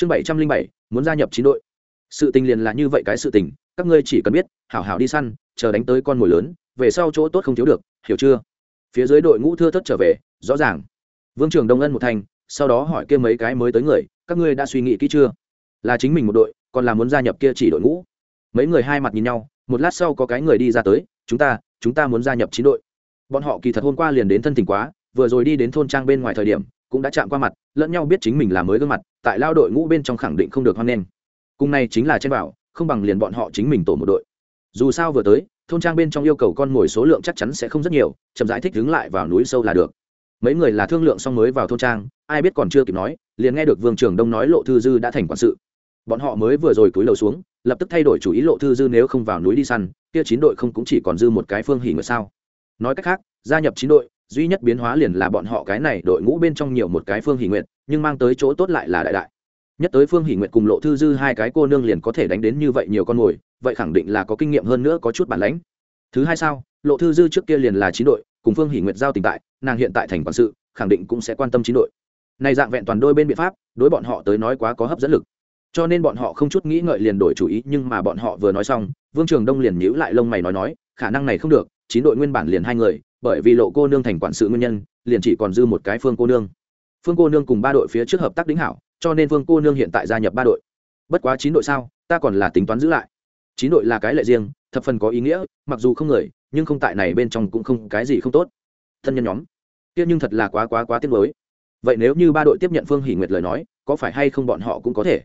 chương bảy trăm linh bảy, muốn gia nhập chín đội. Sự tình liền là như vậy cái sự tình, các ngươi chỉ cần biết, hảo hảo đi săn, chờ đánh tới con mồi lớn, về sau chỗ tốt không thiếu được, hiểu chưa? Phía dưới đội ngũ thưa thất trở về, rõ ràng. Vương trường đông ân một thành, sau đó hỏi kia mấy cái mới tới người, các ngươi đã suy nghĩ kỹ chưa? Là chính mình một đội, còn là muốn gia nhập kia chỉ đội ngũ? Mấy người hai mặt nhìn nhau, một lát sau có cái người đi ra tới, chúng ta chúng ta muốn gia nhập chín đội. Bọn họ kỳ thật hôm qua liền đến thân tình quá, vừa rồi đi đến thôn trang bên ngoài thời điểm cũng đã chạm qua mặt, lẫn nhau biết chính mình là mới gương mặt, tại lao đội ngũ bên trong khẳng định không được hoan nghênh. Cùng này chính là trên bảo, không bằng liền bọn họ chính mình tổ một đội. Dù sao vừa tới, thôn trang bên trong yêu cầu con mồi số lượng chắc chắn sẽ không rất nhiều, chậm giải thích đứng lại vào núi sâu là được. Mấy người là thương lượng xong mới vào thôn trang, ai biết còn chưa kịp nói, liền nghe được vương trường đông nói lộ thư dư đã thành quản sự. Bọn họ mới vừa rồi cúi lầu xuống, lập tức thay đổi chủ ý lộ thư dư nếu không vào núi đi săn, kia chín đội không cũng chỉ còn dư một cái phương hỉ người sao. Nói cách khác, gia nhập chín đội duy nhất biến hóa liền là bọn họ cái này đội ngũ bên trong nhiều một cái phương hỷ nguyện nhưng mang tới chỗ tốt lại là đại đại. Nhất tới phương hỷ nguyện cùng lộ thư dư hai cái cô nương liền có thể đánh đến như vậy nhiều con mồi, vậy khẳng định là có kinh nghiệm hơn nữa có chút bản lãnh. Thứ hai sao, lộ thư dư trước kia liền là chín đội, cùng phương hỷ nguyện giao tình tại, nàng hiện tại thành quản sự, khẳng định cũng sẽ quan tâm chín đội. Này dạng vẹn toàn đôi bên biện pháp, đối bọn họ tới nói quá có hấp dẫn lực. Cho nên bọn họ không chút nghĩ ngợi liền đổi chủ ý, nhưng mà bọn họ vừa nói xong, vương trường đông liền nhíu lại lông mày nói nói, khả năng này không được chín đội nguyên bản liền hai người, bởi vì lộ cô nương thành quản sự nguyên nhân, liền chỉ còn dư một cái phương cô nương. Phương cô nương cùng ba đội phía trước hợp tác đính hảo, cho nên phương cô nương hiện tại gia nhập ba đội. Bất quá chín đội sao, ta còn là tính toán giữ lại. Chín đội là cái lệ riêng, thập phần có ý nghĩa, mặc dù không người, nhưng không tại này bên trong cũng không cái gì không tốt. Thân nhân nhóm tiếc nhưng thật là quá quá quá tiếc mới vậy nếu như ba đội tiếp nhận phương hỷ nguyệt lời nói, có phải hay không bọn họ cũng có thể?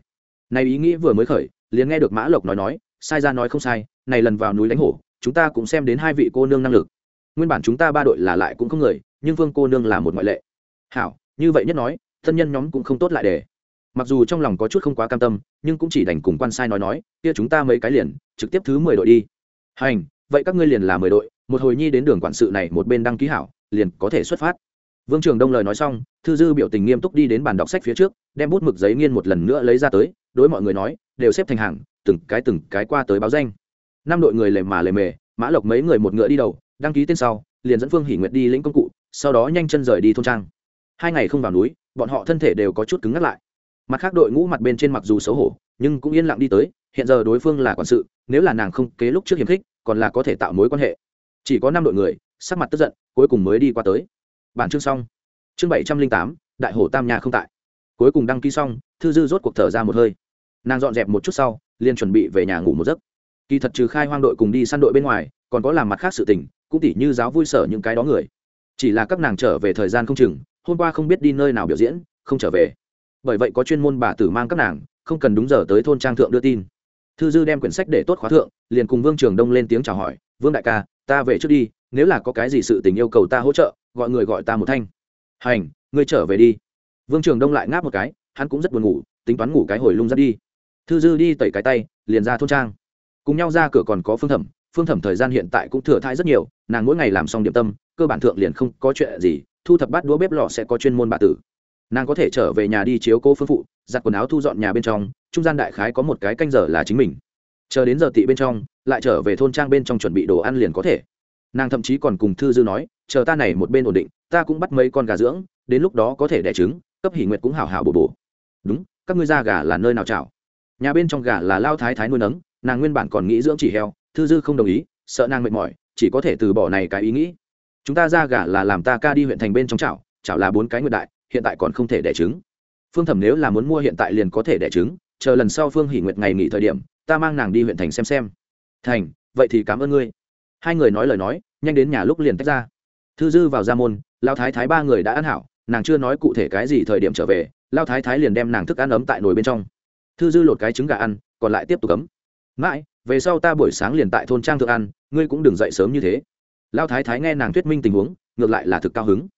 Này ý nghĩ vừa mới khởi, liền nghe được mã lộc nói nói, sai ra nói không sai, này lần vào núi đánh hổ chúng ta cũng xem đến hai vị cô nương năng lực. Nguyên bản chúng ta ba đội là lại cũng không người, nhưng vương cô nương là một ngoại lệ. Hảo, như vậy nhất nói, thân nhân nhóm cũng không tốt lại để. Mặc dù trong lòng có chút không quá cam tâm, nhưng cũng chỉ đành cùng quan sai nói nói, kia chúng ta mấy cái liền, trực tiếp thứ mười đội đi. Hành, vậy các ngươi liền là mười đội, một hồi nhi đến đường quản sự này một bên đăng ký hảo, liền có thể xuất phát. Vương trường đông lời nói xong, thư dư biểu tình nghiêm túc đi đến bàn đọc sách phía trước, đem bút mực giấy nghiên một lần nữa lấy ra tới, đối mọi người nói, đều xếp thành hàng, từng cái từng cái qua tới báo danh năm đội người lề mà lề mề, mã lộc mấy người một ngựa đi đầu, đăng ký tên sau, liền dẫn phương hỷ nguyệt đi lĩnh công cụ, sau đó nhanh chân rời đi thôn trang. Hai ngày không vào núi, bọn họ thân thể đều có chút cứng ngắt lại. Mặt khác đội ngũ mặt bên trên mặc dù xấu hổ, nhưng cũng yên lặng đi tới, hiện giờ đối phương là quản sự, nếu là nàng không kế lúc trước hiềm khích, còn là có thể tạo mối quan hệ. Chỉ có năm đội người, sắc mặt tức giận, cuối cùng mới đi qua tới. Bản chương xong. Chương bảy trăm linh tám, đại hồ tam nhà không tại. Cuối cùng đăng ký xong, thư dư rốt cuộc thở ra một hơi. Nàng dọn dẹp một chút sau, liền chuẩn bị về nhà ngủ một giấc kỳ thật trừ khai hoang đội cùng đi săn đội bên ngoài, còn có làm mặt khác sự tình, cũng tỉ như giáo vui sở những cái đó người. Chỉ là các nàng trở về thời gian không chừng, hôm qua không biết đi nơi nào biểu diễn, không trở về. Bởi vậy có chuyên môn bà tử mang các nàng, không cần đúng giờ tới thôn trang thượng đưa tin. Thư dư đem quyển sách để tốt khóa thượng, liền cùng vương trường đông lên tiếng chào hỏi, vương đại ca, ta về trước đi, nếu là có cái gì sự tình yêu cầu ta hỗ trợ, gọi người gọi ta một thanh. Hành, ngươi trở về đi. Vương trường đông lại ngáp một cái, hắn cũng rất buồn ngủ, tính toán ngủ cái hồi lung ra đi. Thư dư đi tẩy cái tay, liền ra thôn trang cùng nhau ra cửa còn có phương thẩm phương thẩm thời gian hiện tại cũng thừa thai rất nhiều, nàng mỗi ngày làm xong điểm tâm, cơ bản thượng liền không có chuyện gì, thu thập bát đũa bếp lò sẽ có chuyên môn bà tử. Nàng có thể trở về nhà đi chiếu cô phương phụ, giặt quần áo thu dọn nhà bên trong, trung gian đại khái có một cái canh giờ là chính mình. Chờ đến giờ tị bên trong, lại trở về thôn trang bên trong chuẩn bị đồ ăn liền có thể. Nàng thậm chí còn cùng thư dư nói, chờ ta này một bên ổn định, ta cũng bắt mấy con gà dưỡng, đến lúc đó có thể đẻ trứng, cấp hỉ nguyệt cũng hảo hảo bổ bổ. Đúng, các ngươi ra gà là nơi nào chảo? Nhà bên trong gà là lao thái thái nuôi nấng nàng nguyên bản còn nghĩ dưỡng chỉ heo, thư dư không đồng ý, sợ nàng mệt mỏi, chỉ có thể từ bỏ này cái ý nghĩ. Chúng ta ra gà là làm ta ca đi huyện thành bên trong chảo chảo là bốn cái nguyệt đại, hiện tại còn không thể đẻ trứng. Phương thẩm nếu là muốn mua hiện tại liền có thể đẻ trứng, chờ lần sau phương hỉ nguyệt ngày nghỉ thời điểm, ta mang nàng đi huyện thành xem xem. Thành, vậy thì cảm ơn ngươi. Hai người nói lời nói, nhanh đến nhà lúc liền tách ra. Thư dư vào ra môn lao thái thái ba người đã ăn hảo, nàng chưa nói cụ thể cái gì thời điểm trở về lao thái thái liền đem nàng thức ăn ấm tại nồi bên trong. Thư dư lột cái trứng gà ăn, còn lại tiếp tục cấm mãi về sau ta buổi sáng liền tại thôn trang thượng ăn ngươi cũng đừng dậy sớm như thế. Lao thái thái nghe nàng thuyết minh tình huống ngược lại là thực cao hứng.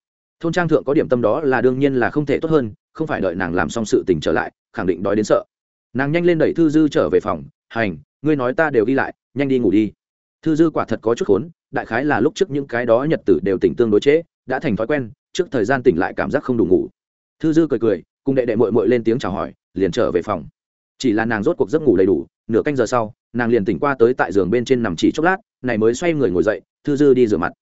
Thôn trang thượng có điểm tâm đó là đương nhiên là không thể tốt hơn không phải đợi nàng làm xong sự tình trở lại khẳng định đói đến sợ. Nàng nhanh lên đẩy thư dư trở về phòng hành ngươi nói ta đều ghi lại nhanh đi ngủ đi. Thư dư quả thật có chút khốn đại khái là lúc trước những cái đó nhật tử đều tỉnh tương đối chế, đã thành thói quen trước thời gian tỉnh lại cảm giác không đủ ngủ. Thư dư cười cười cùng đệ đệ mội mội lên tiếng chào hỏi liền trở về phòng. Chỉ là nàng rốt cuộc giấc ngủ đầy đủ nửa canh giờ sau, nàng liền tỉnh qua tới tại giường bên trên nằm chỉ chốc lát, này mới xoay người ngồi dậy, thư dư đi rửa mặt.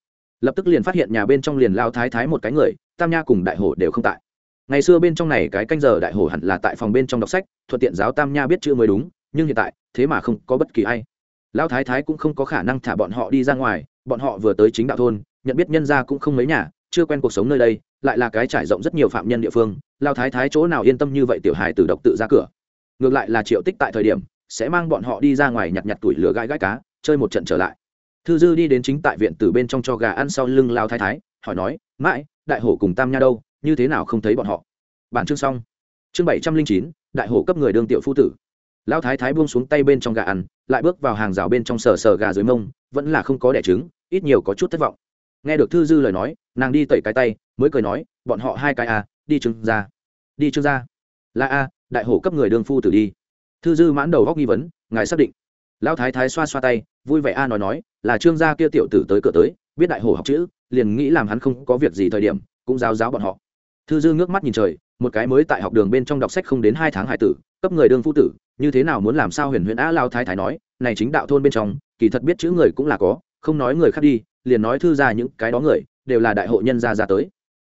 Lập tức liền phát hiện nhà bên trong liền lao thái thái một cái người, tam nha cùng đại hổ đều không tại. Ngày xưa bên trong này cái canh giờ đại hổ hẳn là tại phòng bên trong đọc sách, thuận tiện giáo tam nha biết chữ mới đúng, nhưng hiện tại, thế mà không có bất kỳ ai. Lão thái thái cũng không có khả năng thả bọn họ đi ra ngoài, bọn họ vừa tới chính đạo thôn, nhận biết nhân gia cũng không mấy nhà, chưa quen cuộc sống nơi đây, lại là cái trải rộng rất nhiều phạm nhân địa phương, lao thái thái chỗ nào yên tâm như vậy tiểu hài từ độc tự ra cửa. Ngược lại là triệu tích tại thời điểm sẽ mang bọn họ đi ra ngoài nhặt nhặt tuổi lửa gãi gãi cá, chơi một trận trở lại. Thư dư đi đến chính tại viện từ bên trong cho gà ăn sau lưng lao thái thái, hỏi nói, mãi, đại hổ cùng tam nha đâu? Như thế nào không thấy bọn họ? Bản chương xong. Chương bảy trăm linh chín, đại hổ cấp người đương tiểu phu tử. Lao thái thái buông xuống tay bên trong gà ăn, lại bước vào hàng rào bên trong sờ sờ gà dưới mông, vẫn là không có đẻ trứng, ít nhiều có chút thất vọng. Nghe được thư dư lời nói, nàng đi tẩy cái tay, mới cười nói, bọn họ hai cái à đi trứng ra, đi trứng ra. Là a đại hổ cấp người đương phu tử đi thư dư mãn đầu góc nghi vấn, ngài xác định. Lão thái thái xoa xoa tay, vui vẻ a nói nói, là trương gia kia tiểu tử tới cửa tới, biết đại hồ học chữ, liền nghĩ làm hắn không có việc gì thời điểm, cũng giáo giáo bọn họ. Thư dư ngước mắt nhìn trời, một cái mới tại học đường bên trong đọc sách không đến hai tháng hải tử, cấp người đương phu tử, như thế nào muốn làm sao huyền huyền a lao thái thái nói, này chính đạo thôn bên trong, kỳ thật biết chữ người cũng là có, không nói người khác đi, liền nói thư ra những cái đó người, đều là đại hội nhân gia ra tới.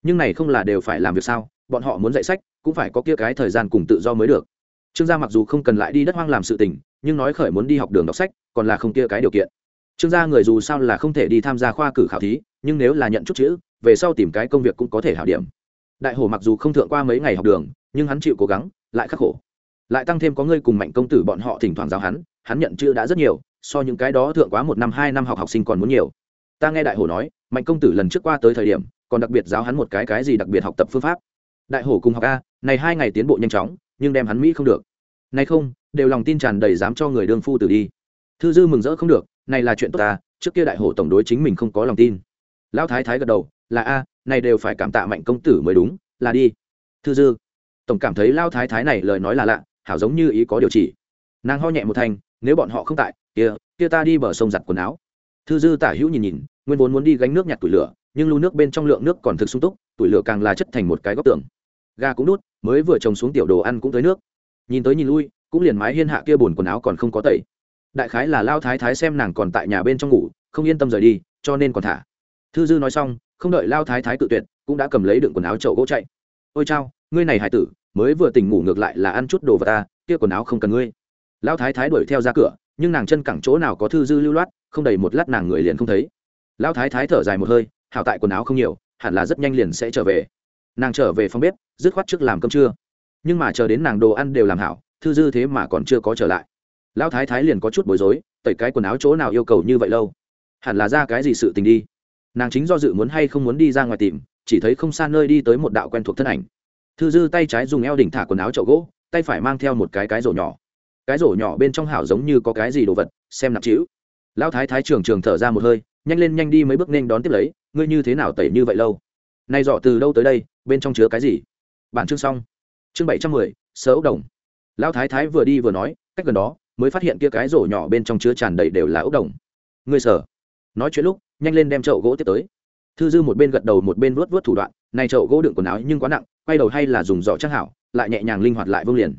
Nhưng này không là đều phải làm việc sao, bọn họ muốn dạy sách, cũng phải có kia cái thời gian cùng tự do mới được trương gia mặc dù không cần lại đi đất hoang làm sự tình, nhưng nói khởi muốn đi học đường đọc sách, còn là không kia cái điều kiện. Trương gia người dù sao là không thể đi tham gia khoa cử khảo thí, nhưng nếu là nhận chút chữ, về sau tìm cái công việc cũng có thể hảo điểm. Đại hổ mặc dù không thượng qua mấy ngày học đường, nhưng hắn chịu cố gắng, lại khắc khổ. Lại tăng thêm có người cùng mạnh công tử bọn họ thỉnh thoảng giáo hắn hắn nhận chữ đã rất nhiều, so những cái đó thượng quá một năm, hai năm học học sinh còn muốn nhiều. Ta nghe đại hổ nói, mạnh công tử lần trước qua tới thời điểm, còn đặc biệt giáo hắn một cái cái gì đặc biệt học tập phương pháp. Đại hổ cùng học a, này hai ngày tiến bộ nhanh chóng nhưng đem hắn mỹ không được. Này không, đều lòng tin tràn đầy dám cho người đương phu tử đi. Thư dư mừng rỡ không được, này là chuyện tốt ta, trước kia đại hộ tổng đối chính mình không có lòng tin. Lão thái thái gật đầu, là a, này đều phải cảm tạ mạnh công tử mới đúng, là đi. Thư dư, tổng cảm thấy lao thái thái này lời nói là lạ, hảo giống như ý có điều chỉ. Nàng ho nhẹ một thanh, nếu bọn họ không tại, kia kia ta đi bờ sông giặt quần áo. Thư dư tả hữu nhìn nhìn, nguyên vốn muốn đi gánh nước nhặt tủi lửa, nhưng lưu nước bên trong lượng nước còn thực sung túc tủi lửa càng là chất thành một cái góc tường gà cũng đút, mới vừa trồng xuống tiểu đồ ăn cũng tới nước. Nhìn tới nhìn lui, cũng liền mái hiên hạ kia bồn quần áo còn không có tẩy. Đại khái là lao thái thái xem nàng còn tại nhà bên trong ngủ, không yên tâm rời đi, cho nên còn thả. Thư dư nói xong, không đợi lao thái thái tự tuyệt, cũng đã cầm lấy đựng quần áo chậu gỗ chạy. Ôi chao, ngươi này hải tử, mới vừa tỉnh ngủ ngược lại là ăn chút đồ vào ta, kia quần áo không cần ngươi. Lao thái thái đuổi theo ra cửa, nhưng nàng chân cẳng chỗ nào có thư dư lưu loát, không đầy một lát nàng người liền không thấy. Lão thái thái thở dài một hơi, hảo tại quần áo không nhiều, hẳn là rất nhanh liền sẽ trở về nàng trở về phòng bếp, dứt khoát trước làm cơm trưa. Nhưng mà chờ đến nàng đồ ăn đều làm hảo, thư dư thế mà còn chưa có trở lại. Lão thái thái liền có chút bối rối, tẩy cái quần áo chỗ nào yêu cầu như vậy lâu? Hẳn là ra cái gì sự tình đi? Nàng chính do dự muốn hay không muốn đi ra ngoài tìm, chỉ thấy không xa nơi đi tới một đạo quen thuộc thân ảnh. Thư dư tay trái dùng eo đỉnh thả quần áo chậu gỗ, tay phải mang theo một cái cái rổ nhỏ. Cái rổ nhỏ bên trong hảo giống như có cái gì đồ vật, xem nặng trĩu. Lão thái thái trường trường thở ra một hơi, nhanh lên nhanh đi mấy bước nên đón tiếp lấy, ngươi như thế nào tẩy như vậy lâu? Nay dọ từ đâu tới đây? Bên trong chứa cái gì? Bản chương xong. Chương bảy trăm mười sớ ốc đồng. Lão thái thái vừa đi vừa nói, cách gần đó, mới phát hiện kia cái rổ nhỏ bên trong chứa tràn đầy đều là ốc đồng. Người sở nói chuyện lúc, nhanh lên đem chậu gỗ tiếp tới. Thư dư một bên gật đầu một bên vuốt vuốt thủ đoạn, này chậu gỗ đựng quần áo nhưng quá nặng, quay đầu hay là dùng giỏ trang hảo, lại nhẹ nhàng linh hoạt lại vương liền.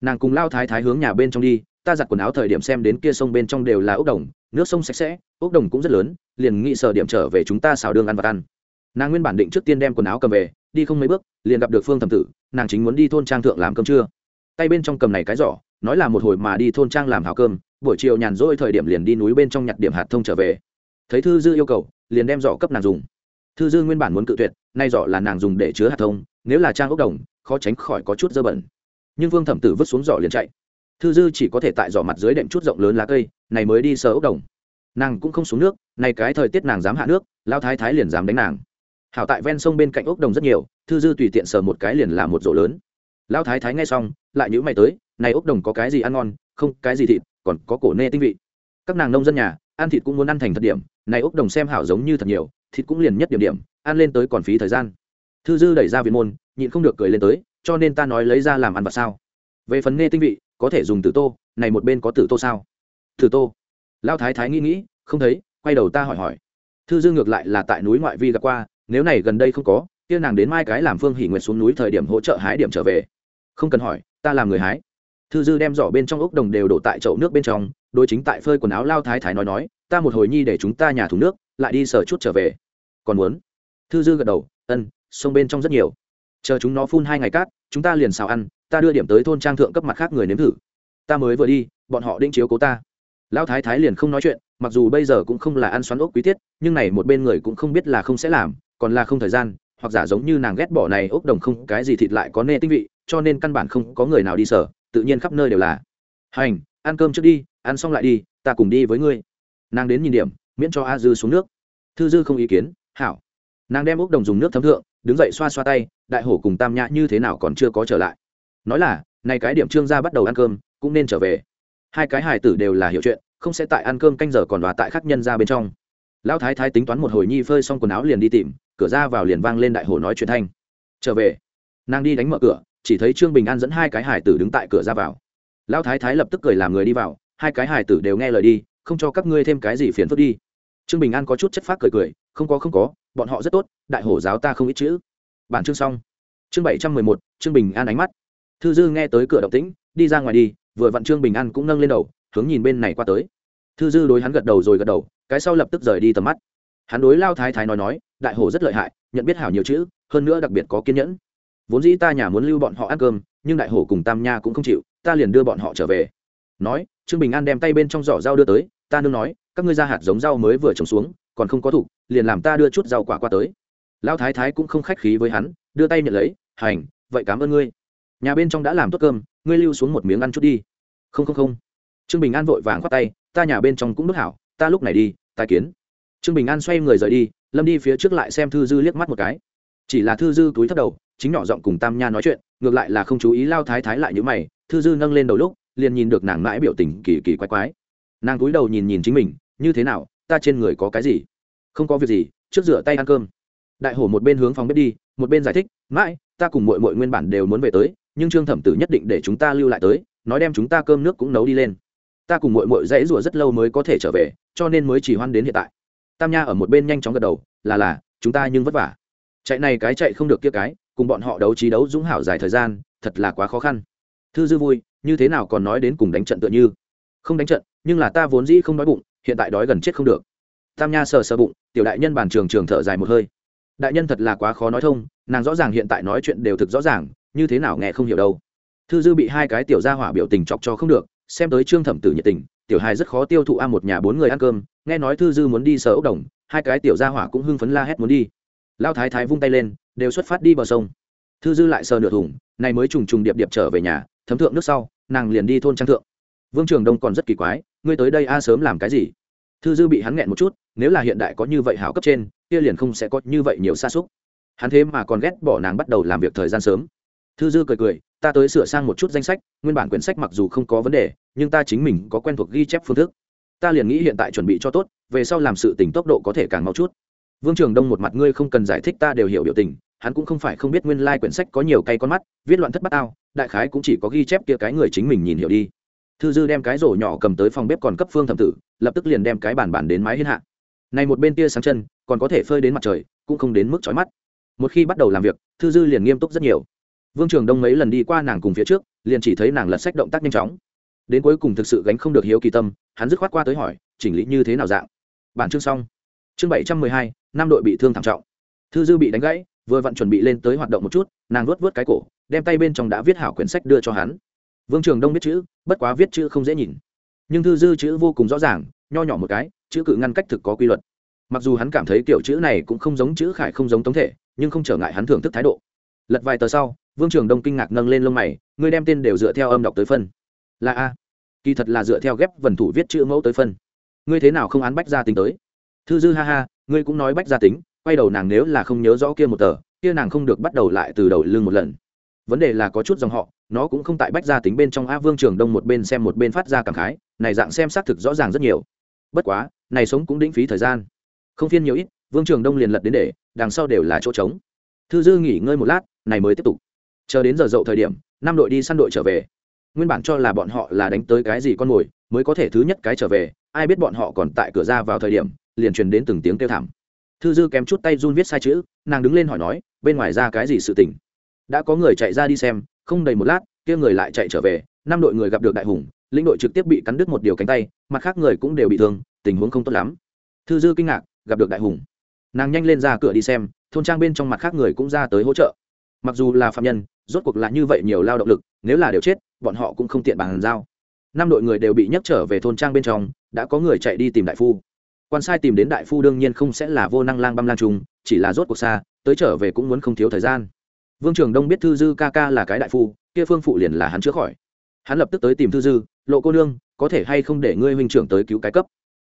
Nàng cùng lao thái thái hướng nhà bên trong đi, ta giặt quần áo thời điểm xem đến kia sông bên trong đều là ốc đồng, nước sông sạch sẽ ốc đồng cũng rất lớn, liền nghĩ sở điểm trở về chúng ta xào đường ăn và ăn. Nàng nguyên bản định trước tiên đem quần áo cầm về đi không mấy bước, liền gặp được phương thẩm tử, nàng chính muốn đi thôn trang thượng làm cơm trưa. Tay bên trong cầm này cái giỏ, nói là một hồi mà đi thôn trang làm hào cơm, buổi chiều nhàn rỗi thời điểm liền đi núi bên trong nhặt điểm hạt thông trở về. Thấy thư dư yêu cầu, liền đem giỏ cấp nàng dùng. Thư dư nguyên bản muốn cự tuyệt, nay giỏ là nàng dùng để chứa hạt thông, nếu là trang ốc đồng, khó tránh khỏi có chút dơ bẩn. Nhưng vương thẩm tử vứt xuống giỏ liền chạy. Thư dư chỉ có thể tại giỏ mặt dưới đệm chút rộng lớn lá cây, này mới đi sờ ốc đồng. Nàng cũng không xuống nước, này cái thời tiết nàng dám hạ nước lao thái thái liền dám đánh nàng hảo tại ven sông bên cạnh ốc đồng rất nhiều, thư dư tùy tiện sờ một cái liền là một rổ lớn. Lão thái thái nghe xong, lại nhữ mày tới, này ốc đồng có cái gì ăn ngon, không, cái gì thịt, còn có cổ nê tinh vị. Các nàng nông dân nhà, ăn thịt cũng muốn ăn thành thật điểm, này ốc đồng xem hảo giống như thật nhiều, thịt cũng liền nhất điểm điểm, ăn lên tới còn phí thời gian. Thư dư đẩy ra viện môn, nhịn không được cười lên tới, cho nên ta nói lấy ra làm ăn vặt sao? Về phần nghe tinh vị, có thể dùng tử tô, này một bên có tử tô sao? Tử tô? Lao thái thái nghĩ nghĩ, không thấy, quay đầu ta hỏi hỏi. Thư dư ngược lại là tại núi ngoại vi gặp qua nếu này gần đây không có, kia nàng đến mai cái làm phương hỷ nguyệt xuống núi thời điểm hỗ trợ hái điểm trở về. Không cần hỏi, ta làm người hái. Thư dư đem giỏ bên trong ốc đồng đều đổ tại chậu nước bên trong đôi chính tại phơi quần áo lao thái thái nói nói, ta một hồi nhi để chúng ta nhà thùng nước, lại đi sở chút trở về. Còn muốn? Thư dư gật đầu, ân, sông bên trong rất nhiều. Chờ chúng nó phun hai ngày cát, chúng ta liền xào ăn, ta đưa điểm tới thôn trang thượng cấp mặt khác người nếm thử. Ta mới vừa đi, bọn họ định chiếu cố ta. Lão thái thái liền không nói chuyện, mặc dù bây giờ cũng không là ăn xoắn ốc quý tiết, nhưng này một bên người cũng không biết là không sẽ làm còn là không thời gian, hoặc giả giống như nàng ghét bỏ này ốc đồng không, cái gì thịt lại có nê tinh vị, cho nên căn bản không có người nào đi sở, tự nhiên khắp nơi đều là. Hành, ăn cơm trước đi, ăn xong lại đi, ta cùng đi với ngươi. Nàng đến nhìn điểm, miễn cho a dư xuống nước. Thư dư không ý kiến, hảo. Nàng đem ốc đồng dùng nước thấm thượng, đứng dậy xoa xoa tay, đại hổ cùng tam nhã như thế nào còn chưa có trở lại. Nói là, này cái điểm trương gia bắt đầu ăn cơm, cũng nên trở về. Hai cái hài tử đều là hiểu chuyện, không sẽ tại ăn cơm canh giờ còn đòa tại khắc nhân ra bên trong. Lão thái thái tính toán một hồi nhi phơi xong quần áo liền đi tìm cửa ra vào liền vang lên đại hồ nói chuyện thanh. Trở về. Nàng đi đánh mở cửa, chỉ thấy trương bình an dẫn hai cái hải tử đứng tại cửa ra vào. Lão thái thái lập tức cười làm người đi vào, hai cái hải tử đều nghe lời đi, không cho các ngươi thêm cái gì phiền phức đi. Trương bình an có chút chất phác cười cười, không có không có, bọn họ rất tốt, đại hổ giáo ta không ít chữ. Bản chương xong. Chương bảy trăm mười một, trương bình an ánh mắt. Thư dư nghe tới cửa động tĩnh, đi ra ngoài đi, vừa vặn trương bình an cũng nâng lên đầu, hướng nhìn bên này qua tới. Thư dư đối hắn gật đầu rồi gật đầu, cái sau lập tức rời đi tầm mắt hắn đối lao thái thái nói nói, đại hồ rất lợi hại, nhận biết hảo nhiều chữ, hơn nữa đặc biệt có kiên nhẫn. Vốn dĩ ta nhà muốn lưu bọn họ ăn cơm, nhưng đại hồ cùng tam nha cũng không chịu, ta liền đưa bọn họ trở về. Nói, trương bình an đem tay bên trong giỏ rau đưa tới, ta nương nói, các ngươi ra hạt giống rau mới vừa trồng xuống, còn không có thủ liền làm ta đưa chút rau quả qua tới. Lão thái thái cũng không khách khí với hắn, đưa tay nhận lấy, hành, vậy cảm ơn ngươi. Nhà bên trong đã làm tốt cơm, ngươi lưu xuống một miếng ăn chút đi. Không không không. Trương bình an vội vàng khoát tay, ta nhà bên trong cũng đốt hảo, ta lúc này đi tài kiến trương bình an xoay người rời đi, lâm đi phía trước lại xem thư dư liếc mắt một cái. Chỉ là thư dư túi thấp đầu, chính nhỏ giọng cùng tam nha nói chuyện, ngược lại là không chú ý lao thái thái lại như mày, thư dư nâng lên đầu lúc, liền nhìn được nàng mãi biểu tình kỳ kỳ quái quái. Nàng túi đầu nhìn nhìn chính mình, như thế nào, ta trên người có cái gì? Không có việc gì, trước rửa tay ăn cơm. Đại hổ một bên hướng phòng bếp đi, một bên giải thích, mãi, ta cùng mội mội nguyên bản đều muốn về tới, nhưng trương thẩm tử nhất định để chúng ta lưu lại tới, nói đem chúng ta cơm nước cũng nấu đi lên. Ta cùng mội mội dãy rủa rất lâu mới có thể trở về, cho nên mới chỉ hoan đến hiện tại tam nha ở một bên nhanh chóng gật đầu, là là, chúng ta nhưng vất vả. Chạy này cái chạy không được kia cái, cùng bọn họ đấu trí đấu dũng hảo dài thời gian, thật là quá khó khăn. Thư dư vui, như thế nào còn nói đến cùng đánh trận tựa như? Không đánh trận, nhưng là ta vốn dĩ không đói bụng, hiện tại đói gần chết không được. Tam nha sờ sờ bụng, tiểu đại nhân bàn trường trường thở dài một hơi. Đại nhân thật là quá khó nói thông, nàng rõ ràng hiện tại nói chuyện đều thực rõ ràng, như thế nào nghe không hiểu đâu. Thư dư bị hai cái tiểu gia hỏa biểu tình chọc cho không được, xem tới trương thẩm tử nhiệt tình, tiểu hai rất khó tiêu thụ a, một nhà bốn người ăn cơm nghe nói thư dư muốn đi sở ốc đồng, hai cái tiểu gia hỏa cũng hưng phấn la hét muốn đi. Lao thái thái vung tay lên, đều xuất phát đi bờ sông. Thư dư lại sờ nửa thùng, này mới trùng trùng điệp điệp trở về nhà, thấm thượng nước sau, nàng liền đi thôn trang thượng. Vương trường đông còn rất kỳ quái, ngươi tới đây a à sớm làm cái gì? Thư dư bị hắn nghẹn một chút, nếu là hiện đại có như vậy hảo cấp trên, kia liền không sẽ có như vậy nhiều xa xúc hắn thế mà còn ghét bỏ nàng bắt đầu làm việc thời gian sớm. Thư dư cười cười, ta tới sửa sang một chút danh sách, nguyên bản quyển sách mặc dù không có vấn đề, nhưng ta chính mình có quen thuộc ghi chép phương thức ta liền nghĩ hiện tại chuẩn bị cho tốt, về sau làm sự tình tốc độ có thể càng mau chút. Vương trường đông một mặt ngươi không cần giải thích ta đều hiểu biểu tình, hắn cũng không phải không biết nguyên lai、like、quyển sách có nhiều cây con mắt, viết loạn thất bát ao đại khái cũng chỉ có ghi chép kia cái người chính mình nhìn hiểu đi. Thư dư đem cái rổ nhỏ cầm tới phòng bếp còn cấp phương thẩm tử, lập tức liền đem cái bàn bàn đến mái hiên hạ. Này một bên tia sáng chân, còn có thể phơi đến mặt trời, cũng không đến mức trói mắt. Một khi bắt đầu làm việc, thư dư liền nghiêm túc rất nhiều. Vương trường đông mấy lần đi qua nàng cùng phía trước, liền chỉ thấy nàng lật sách động tác nhanh chóng đến cuối cùng thực sự gánh không được hiếu kỳ tâm, hắn dứt khoát qua tới hỏi, chỉnh lý như thế nào dạng? Bản chương xong. Chương bảy trăm mười hai năm đội bị thương thảm trọng. Thư dư bị đánh gãy, vừa vặn chuẩn bị lên tới hoạt động một chút, nàng luốt vớt cái cổ, đem tay bên trong đã viết hảo quyển sách đưa cho hắn. Vương trường đông biết chữ, bất quá viết chữ không dễ nhìn. Nhưng thư dư chữ vô cùng rõ ràng, nho nhỏ một cái, chữ cự ngăn cách thực có quy luật. Mặc dù hắn cảm thấy kiểu chữ này cũng không giống chữ khải không giống tống thể, nhưng không trở ngại hắn thưởng thức thái độ. Lật vài tờ sau, vương trường đông kinh ngạc nâng lên lông mày ngươi đem tên đều dựa theo âm đọc tới phân là a. Kỳ thật là dựa theo ghép vần thủ viết chữ mẫu tới phân. Ngươi thế nào không án bách gia tính tới? Thư dư ha ha, ngươi cũng nói bách gia tính, quay đầu nàng nếu là không nhớ rõ kia một tờ, kia nàng không được bắt đầu lại từ đầu lưng một lần. Vấn đề là có chút dòng họ, nó cũng không tại bách gia tính bên trong a vương trường đông một bên xem một bên phát ra cảm khái, này dạng xem xác thực rõ ràng rất nhiều. Bất quá, này sống cũng đĩnh phí thời gian. Không phiên nhiều ít, vương trường đông liền lật đến để, đằng sau đều là chỗ trống. Thư dư nghỉ ngơi một lát, này mới tiếp tục. Chờ đến giờ dậu thời điểm, năm đội đi săn đội trở về nguyên bản cho là bọn họ là đánh tới cái gì con mồi, mới có thể thứ nhất cái trở về, ai biết bọn họ còn tại cửa ra vào thời điểm, liền truyền đến từng tiếng kêu thảm. Thư dư kém chút tay run viết sai chữ, nàng đứng lên hỏi nói, bên ngoài ra cái gì sự tình? Đã có người chạy ra đi xem, không đầy một lát, kia người lại chạy trở về, năm đội người gặp được đại hùng, lĩnh đội trực tiếp bị cắn đứt một điều cánh tay, mặt khác người cũng đều bị thương, tình huống không tốt lắm. Thư dư kinh ngạc, gặp được đại hùng. Nàng nhanh lên ra cửa đi xem, thôn trang bên trong mặt khác người cũng ra tới hỗ trợ mặc dù là phạm nhân, rốt cuộc là như vậy nhiều lao động lực, nếu là đều chết, bọn họ cũng không tiện bàn giao. Năm đội người đều bị nhấc trở về thôn trang bên trong, đã có người chạy đi tìm đại phu. Quan sai tìm đến đại phu đương nhiên không sẽ là vô năng lang băm lang trùng, chỉ là rốt cuộc xa, tới trở về cũng muốn không thiếu thời gian. Vương trường đông biết thư dư ca ca là cái đại phu, kia phương phụ liền là hắn chữa khỏi. Hắn lập tức tới tìm thư dư, lộ cô nương, có thể hay không để ngươi huynh trưởng tới cứu cái cấp?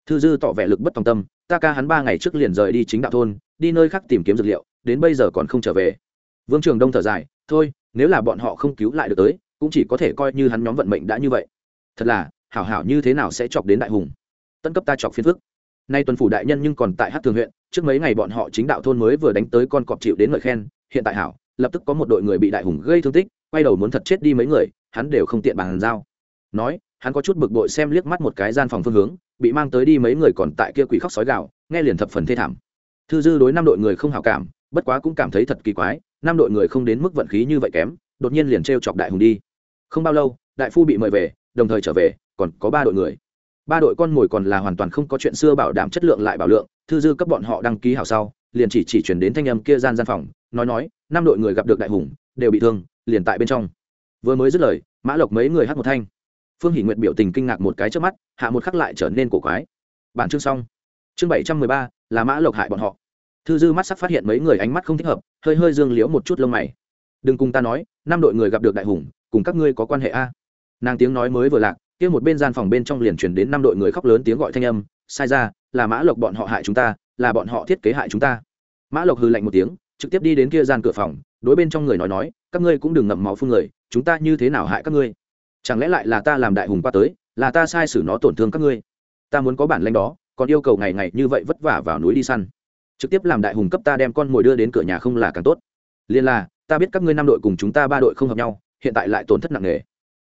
Thư dư tỏ vẻ lực bất tòng tâm, ta ca hắn ba ngày trước liền rời đi chính đạo thôn, đi nơi khác tìm kiếm dược liệu, đến bây giờ còn không trở về vương trường đông thở dài, thôi, nếu là bọn họ không cứu lại được tới, cũng chỉ có thể coi như hắn nhóm vận mệnh đã như vậy. Thật là, hảo hảo như thế nào sẽ chọc đến đại hùng? Tân cấp ta chọc phiền phức. Nay tuần phủ đại nhân nhưng còn tại hát thường huyện, trước mấy ngày bọn họ chính đạo thôn mới vừa đánh tới con cọp chịu đến ngợi khen, hiện tại hảo, lập tức có một đội người bị đại hùng gây thương tích, quay đầu muốn thật chết đi mấy người, hắn đều không tiện bàn giao. Nói, hắn có chút bực bội xem liếc mắt một cái gian phòng phương hướng, bị mang tới đi mấy người còn tại kia quỷ khóc sói gạo nghe liền thập phần thê thảm. Thư dư đối năm đội người không hảo cảm bất quá cũng cảm thấy thật kỳ quái, năm đội người không đến mức vận khí như vậy kém, đột nhiên liền t chọc đại hùng đi. Không bao lâu, đại phu bị mời về, đồng thời trở về, còn có ba đội người. Ba đội con mồi còn là hoàn toàn không có chuyện xưa bảo đảm chất lượng lại bảo lượng, thư dư cấp bọn họ đăng ký hào sau, liền chỉ chỉ chuyển đến thanh âm kia gian gian phòng, nói nói, năm đội người gặp được đại hùng, đều bị thương, liền tại bên trong. Vừa mới dứt lời, mã lộc mấy người hát một thanh. Phương hỷ nguyện biểu tình kinh ngạc một cái trước mắt, hạ một khắc lại trở nên cổ quái. Bản chương xong. Chương bảy trăm mười ba, là mã lộc hại bọn họ thư dư mắt sắc phát hiện mấy người ánh mắt không thích hợp, hơi hơi dương liễu một chút lông mày. Đừng cùng ta nói, năm đội người gặp được đại hùng, cùng các ngươi có quan hệ a? Nàng tiếng nói mới vừa lạc, kia một bên gian phòng bên trong liền chuyển đến năm đội người khóc lớn tiếng gọi thanh âm, sai ra, là mã lộc bọn họ hại chúng ta, là bọn họ thiết kế hại chúng ta. Mã lộc hư lạnh một tiếng, trực tiếp đi đến kia gian cửa phòng, đối bên trong người nói nói, các ngươi cũng đừng ngậm máu phun người, chúng ta như thế nào hại các ngươi? Chẳng lẽ lại là ta làm đại hùng qua tới, là ta sai xử nó tổn thương các ngươi? Ta muốn có bản lanh đó, còn yêu cầu ngày ngày như vậy vất vả vào núi đi săn trực tiếp làm đại hùng cấp ta đem con mồi đưa đến cửa nhà không là càng tốt. Liên là, ta biết các ngươi năm đội cùng chúng ta ba đội không hợp nhau, hiện tại lại tổn thất nặng nề.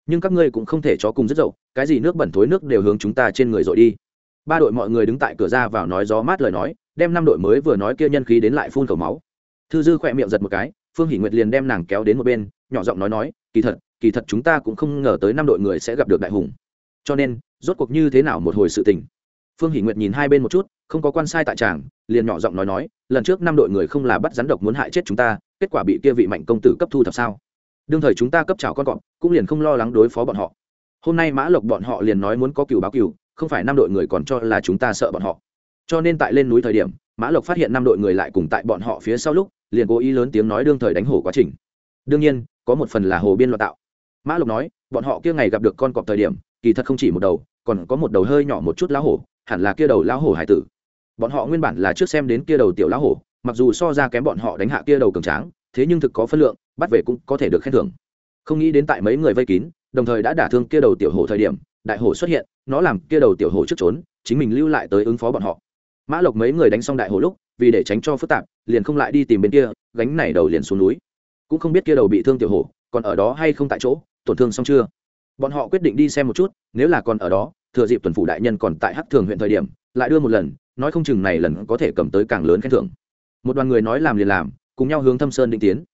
Nhưng các ngươi cũng không thể cho cùng rất dậu, cái gì nước bẩn thối nước đều hướng chúng ta trên người dội đi. Ba đội mọi người đứng tại cửa ra vào nói gió mát lời nói, đem năm đội mới vừa nói kia nhân khí đến lại phun khẩu máu. Thư dư khỏe miệng giật một cái, phương hỷ nguyệt liền đem nàng kéo đến một bên, nhỏ giọng nói nói, kỳ thật kỳ thật chúng ta cũng không ngờ tới năm đội người sẽ gặp được đại hùng. Cho nên, rốt cuộc như thế nào một hồi sự tình? Phương hỷ nguyệt nhìn hai bên một chút, không có quan sai tại tràng liền nhỏ giọng nói nói, lần trước năm đội người không là bắt rắn độc muốn hại chết chúng ta, kết quả bị kia vị mạnh công tử cấp thu thập sao? Đương thời chúng ta cấp chào con cọp, cũng liền không lo lắng đối phó bọn họ. Hôm nay mã lộc bọn họ liền nói muốn có cừu báo cừu không phải năm đội người còn cho là chúng ta sợ bọn họ. Cho nên tại lên núi thời điểm, mã lộc phát hiện năm đội người lại cùng tại bọn họ phía sau lúc, liền cố ý lớn tiếng nói đương thời đánh hổ quá trình. Đương nhiên, có một phần là hồ biên loạn tạo. Mã lộc nói, bọn họ kia ngày gặp được con cọp thời điểm, kỳ thật không chỉ một đầu, còn có một đầu hơi nhỏ một chút lá hổ, hẳn là kia đầu lá hổ hải tử bọn họ nguyên bản là trước xem đến kia đầu tiểu lá hổ, mặc dù so ra kém bọn họ đánh hạ kia đầu cường tráng, thế nhưng thực có phân lượng, bắt về cũng có thể được khen thưởng. Không nghĩ đến tại mấy người vây kín, đồng thời đã đả thương kia đầu tiểu hổ thời điểm, đại hổ xuất hiện, nó làm kia đầu tiểu hổ trước trốn, chính mình lưu lại tới ứng phó bọn họ. Mã lộc mấy người đánh xong đại hổ lúc, vì để tránh cho phức tạp, liền không lại đi tìm bên kia, gánh này đầu liền xuống núi. Cũng không biết kia đầu bị thương tiểu hổ, còn ở đó hay không tại chỗ, tổn thương xong chưa? Bọn họ quyết định đi xem một chút, nếu là còn ở đó, thừa dịp tuần phủ đại nhân còn tại hắc thường huyện thời điểm, lại đưa một lần nói không chừng này lần có thể cầm tới càng lớn khen thưởng. Một đoàn người nói làm liền làm, cùng nhau hướng thâm sơn định tiến.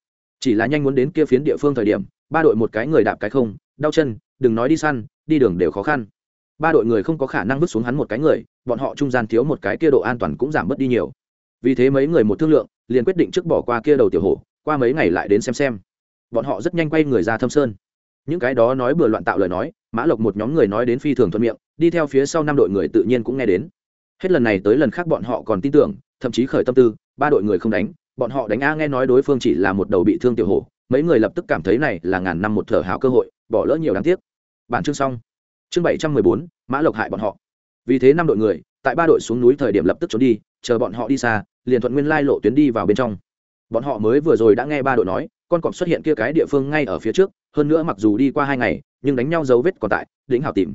Chỉ là nhanh muốn đến kia phiến địa phương thời điểm, ba đội một cái người đạp cái không, đau chân, đừng nói đi săn, đi đường đều khó khăn. Ba đội người không có khả năng vứt xuống hắn một cái người, bọn họ trung gian thiếu một cái kia độ an toàn cũng giảm bớt đi nhiều. Vì thế mấy người một thương lượng, liền quyết định trước bỏ qua kia đầu tiểu hổ, qua mấy ngày lại đến xem xem. Bọn họ rất nhanh quay người ra thâm sơn. Những cái đó nói bừa loạn tạo lời nói, mã lộc một nhóm người nói đến phi thường thuận miệng, đi theo phía sau năm đội người tự nhiên cũng nghe đến hết lần này tới lần khác bọn họ còn tin tưởng, thậm chí khởi tâm tư, ba đội người không đánh, bọn họ đánh a nghe nói đối phương chỉ là một đầu bị thương tiểu hổ, mấy người lập tức cảm thấy này là ngàn năm một thở hào cơ hội, bỏ lỡ nhiều đáng tiếc. Bản chương xong. Chương bảy trăm mười bốn, mã lộc hại bọn họ. Vì thế năm đội người, tại ba đội xuống núi thời điểm lập tức trốn đi, chờ bọn họ đi xa, liền thuận nguyên lai lộ tuyến đi vào bên trong. Bọn họ mới vừa rồi đã nghe ba đội nói, con cọp xuất hiện kia cái địa phương ngay ở phía trước, hơn nữa mặc dù đi qua hai ngày, nhưng đánh nhau dấu vết còn tại, đỉnh hảo tìm.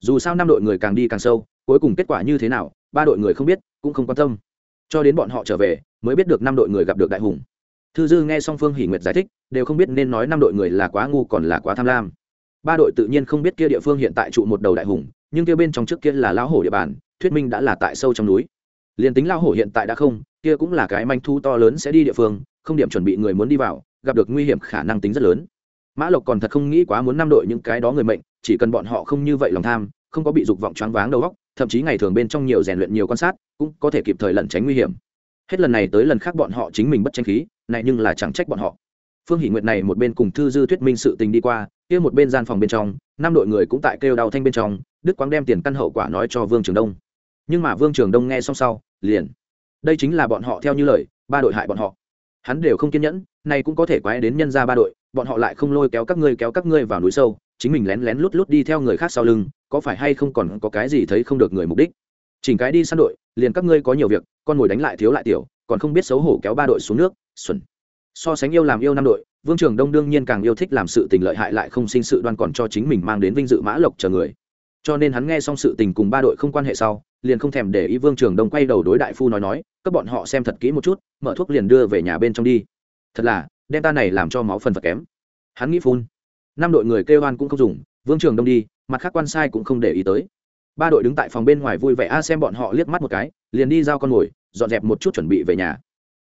Dù sao năm đội người càng đi càng sâu cuối cùng kết quả như thế nào, ba đội người không biết, cũng không quan tâm. Cho đến bọn họ trở về, mới biết được năm đội người gặp được đại hùng. Thư dư nghe song phương hỷ nguyệt giải thích, đều không biết nên nói năm đội người là quá ngu còn là quá tham lam. Ba đội tự nhiên không biết kia địa phương hiện tại trụ một đầu đại hùng, nhưng kia bên trong trước kia là lão hổ địa bàn, thuyết minh đã là tại sâu trong núi. Liền tính lão hổ hiện tại đã không, kia cũng là cái manh thu to lớn sẽ đi địa phương, không điểm chuẩn bị người muốn đi vào, gặp được nguy hiểm khả năng tính rất lớn. Mã lộc còn thật không nghĩ quá muốn năm đội những cái đó người mệnh, chỉ cần bọn họ không như vậy lòng tham, không có bị dục vọng choáng váng đầu óc thậm chí ngày thường bên trong nhiều rèn luyện nhiều quan sát, cũng có thể kịp thời lẩn tránh nguy hiểm. Hết lần này tới lần khác bọn họ chính mình bất tranh khí, này nhưng là chẳng trách bọn họ. Phương hỷ nguyệt này một bên cùng thư dư thuyết minh sự tình đi qua, kia một bên gian phòng bên trong, năm đội người cũng tại kêu đau thanh bên trong, đức quang đem tiền căn hậu quả nói cho vương trường đông. Nhưng mà vương trường đông nghe xong sau, liền, đây chính là bọn họ theo như lời, ba đội hại bọn họ. Hắn đều không kiên nhẫn, này cũng có thể quái đến nhân ra ba đội, bọn họ lại không lôi kéo các ngươi kéo các ngươi vào núi sâu chính mình lén lén lút lút đi theo người khác sau lưng, có phải hay không còn có cái gì thấy không được người mục đích? Chỉnh cái đi săn đội, liền các ngươi có nhiều việc, con ngồi đánh lại thiếu lại tiểu, còn không biết xấu hổ kéo ba đội xuống nước, xuẩn. So sánh yêu làm yêu năm đội, vương trường đông đương nhiên càng yêu thích làm sự tình lợi hại lại không sinh sự đoan còn cho chính mình mang đến vinh dự mã lộc chờ người. Cho nên hắn nghe xong sự tình cùng ba đội không quan hệ sau, liền không thèm để ý vương trường đông quay đầu đối đại phu nói nói, các bọn họ xem thật kỹ một chút, mở thuốc liền đưa về nhà bên trong đi. Thật là, đem ta này làm cho máu phần vật kém. Hắn nghĩ phun năm đội người kêu oan cũng không dùng, vương trường đông đi, mặt khác quan sai cũng không để ý tới. Ba đội đứng tại phòng bên ngoài vui vẻ, a, xem bọn họ liếc mắt một cái, liền đi giao con mồi, dọn dẹp một chút chuẩn bị về nhà.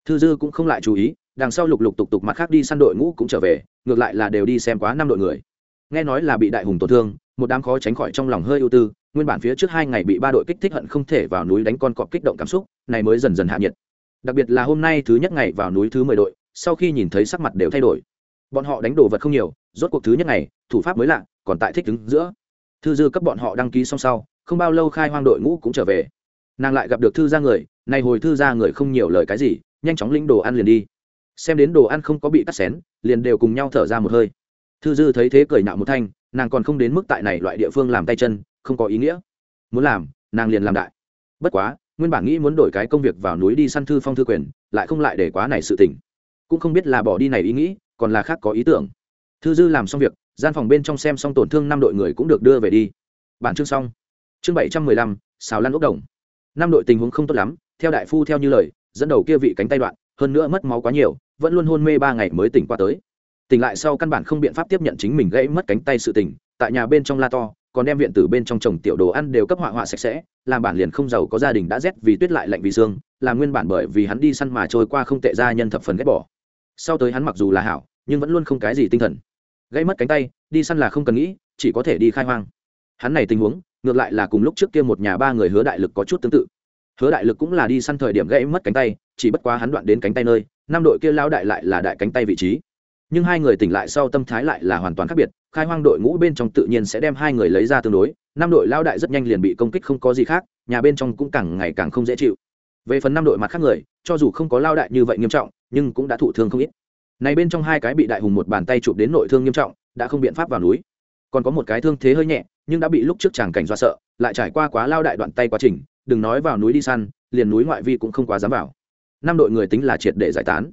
Thư dư cũng không lại chú ý, đằng sau lục lục tục tục mặt khác đi săn đội ngũ cũng trở về, ngược lại là đều đi xem quá năm đội người. Nghe nói là bị đại hùng tổn thương, một đám khó tránh khỏi trong lòng hơi ưu tư, nguyên bản phía trước hai ngày bị ba đội kích thích hận không thể vào núi đánh con cọp kích động cảm xúc, này mới dần dần hạ nhiệt. Đặc biệt là hôm nay thứ nhất ngày vào núi thứ mười đội, sau khi nhìn thấy sắc mặt đều thay đổi bọn họ đánh đồ vật không nhiều, rốt cuộc thứ nhất ngày, thủ pháp mới lạ, còn tại thích đứng giữa. Thư dư cấp bọn họ đăng ký xong sau, không bao lâu khai hoang đội ngũ cũng trở về. Nàng lại gặp được thư gia người này hồi thư gia người không nhiều lời cái gì, nhanh chóng lĩnh đồ ăn liền đi. Xem đến đồ ăn không có bị cắt xén, liền đều cùng nhau thở ra một hơi. Thư dư thấy thế cười nạo một thanh, nàng còn không đến mức tại này loại địa phương làm tay chân, không có ý nghĩa. Muốn làm, nàng liền làm đại. Bất quá, nguyên bản nghĩ muốn đổi cái công việc vào núi đi săn thư phong thư quyền, lại không lại để quá này sự tỉnh cũng không biết là bỏ đi này ý nghĩ còn là khác có ý tưởng. Thư dư làm xong việc, gian phòng bên trong xem xong tổn thương năm đội người cũng được đưa về đi. Bản chương xong. Chương bảy trăm mười lăm, xào lăn ốc đồng. Năm đội tình huống không tốt lắm, theo đại phu theo như lời, dẫn đầu kia vị cánh tay đoạn, hơn nữa mất máu quá nhiều, vẫn luôn hôn mê ba ngày mới tỉnh qua tới. Tỉnh lại sau căn bản không biện pháp tiếp nhận chính mình gãy mất cánh tay sự tỉnh tại nhà bên trong la to, còn đem viện tử bên trong trồng tiểu đồ ăn đều cấp họa họa sạch sẽ, làm bản liền không giàu có gia đình đã rét vì tuyết lại lạnh vì xương làm nguyên bản bởi vì hắn đi săn mà trôi qua không tệ ra nhân thập phần ghét bỏ sau tới hắn mặc dù là hảo, nhưng vẫn luôn không cái gì tinh thần. Gãy mất cánh tay, đi săn là không cần nghĩ, chỉ có thể đi khai hoang. Hắn này tình huống, ngược lại là cùng lúc trước kia một nhà ba người hứa đại lực có chút tương tự. Hứa đại lực cũng là đi săn thời điểm gãy mất cánh tay, chỉ bất quá hắn đoạn đến cánh tay nơi, năm đội kia lao đại lại là đại cánh tay vị trí. Nhưng hai người tỉnh lại sau tâm thái lại là hoàn toàn khác biệt, khai hoang đội ngũ bên trong tự nhiên sẽ đem hai người lấy ra tương đối, năm đội lao đại rất nhanh liền bị công kích không có gì khác, nhà bên trong cũng càng ngày càng không dễ chịu. Về phần năm đội mặt khác người, cho dù không có lao đại như vậy nghiêm trọng nhưng cũng đã thụ thương không ít. Này bên trong hai cái bị đại hùng một bàn tay chụp đến nội thương nghiêm trọng, đã không biện pháp vào núi. Còn có một cái thương thế hơi nhẹ, nhưng đã bị lúc trước chàng cảnh do sợ, lại trải qua quá lao đại đoạn tay quá trình, đừng nói vào núi đi săn, liền núi ngoại vi cũng không quá dám vào. Năm đội người tính là triệt để giải tán.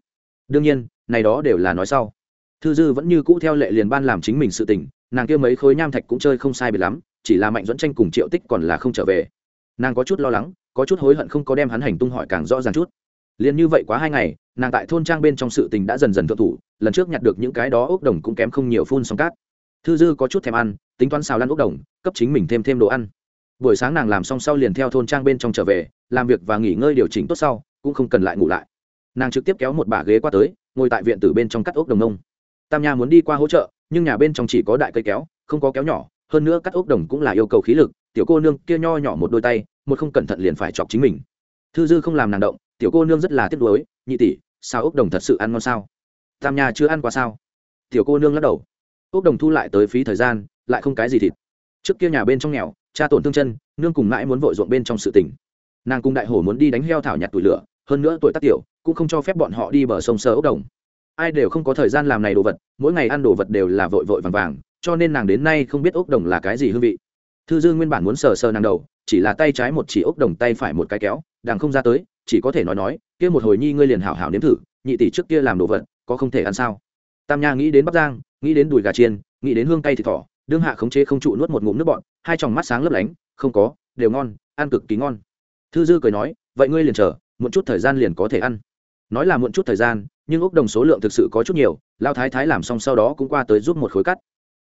Đương nhiên, này đó đều là nói sau. Thư dư vẫn như cũ theo lệ liền ban làm chính mình sự tình, nàng kia mấy khối nham thạch cũng chơi không sai biệt lắm, chỉ là mạnh dẫn tranh cùng triệu tích còn là không trở về. Nàng có chút lo lắng, có chút hối hận không có đem hắn hành tung hỏi càng rõ ràng chút liền như vậy quá hai ngày, nàng tại thôn trang bên trong sự tình đã dần dần thượng thủ, lần trước nhặt được những cái đó ốc đồng cũng kém không nhiều phun xong cát. Thư dư có chút thèm ăn, tính toán xào lăn ốc đồng, cấp chính mình thêm thêm đồ ăn. Buổi sáng nàng làm xong sau liền theo thôn trang bên trong trở về, làm việc và nghỉ ngơi điều chỉnh tốt sau, cũng không cần lại ngủ lại. Nàng trực tiếp kéo một bả ghế qua tới, ngồi tại viện tử bên trong cắt ốc đồng nông. Tam nha muốn đi qua hỗ trợ, nhưng nhà bên trong chỉ có đại cây kéo, không có kéo nhỏ, hơn nữa cắt ốc đồng cũng là yêu cầu khí lực, tiểu cô nương kia nho nhỏ một đôi tay, một không cẩn thận liền phải chọc chính mình. Thư dư không làm nàng động tiểu cô nương rất là tiếc nuối, nhị tỷ, sao ốc đồng thật sự ăn ngon sao? Tam nha chưa ăn qua sao? Tiểu cô nương lắc đầu. Ốc đồng thu lại tới phí thời gian, lại không cái gì thịt. Trước kia nhà bên trong nghèo, cha tổn thương chân, nương cùng mãi muốn vội ruộng bên trong sự tình. Nàng cùng đại hổ muốn đi đánh heo thảo nhặt tuổi lửa, hơn nữa tuổi tác tiểu, cũng không cho phép bọn họ đi bờ sông sơ ốc đồng. Ai đều không có thời gian làm này đồ vật, mỗi ngày ăn đồ vật đều là vội vội vàng vàng, cho nên nàng đến nay không biết ốc đồng là cái gì hương vị. Thư dư nguyên bản muốn sờ sờ nàng đầu chỉ là tay trái một chỉ ốc đồng tay phải một cái kéo, đằng không ra tới, chỉ có thể nói nói, kia một hồi nhi ngươi liền hảo hảo nếm thử, nhị tỷ trước kia làm đồ vật, có không thể ăn sao? Tam nha nghĩ đến bắc giang, nghĩ đến đùi gà chiên, nghĩ đến hương cay thịt thỏ, đương hạ khống chế không trụ nuốt một ngụm nước bọn hai tròng mắt sáng lấp lánh, không có, đều ngon, ăn cực kỳ ngon. Thư dư cười nói, vậy ngươi liền chờ một chút thời gian liền có thể ăn. Nói là muộn chút thời gian, nhưng ốc đồng số lượng thực sự có chút nhiều lao thái thái làm xong sau đó cũng qua tới giúp một khối cắt.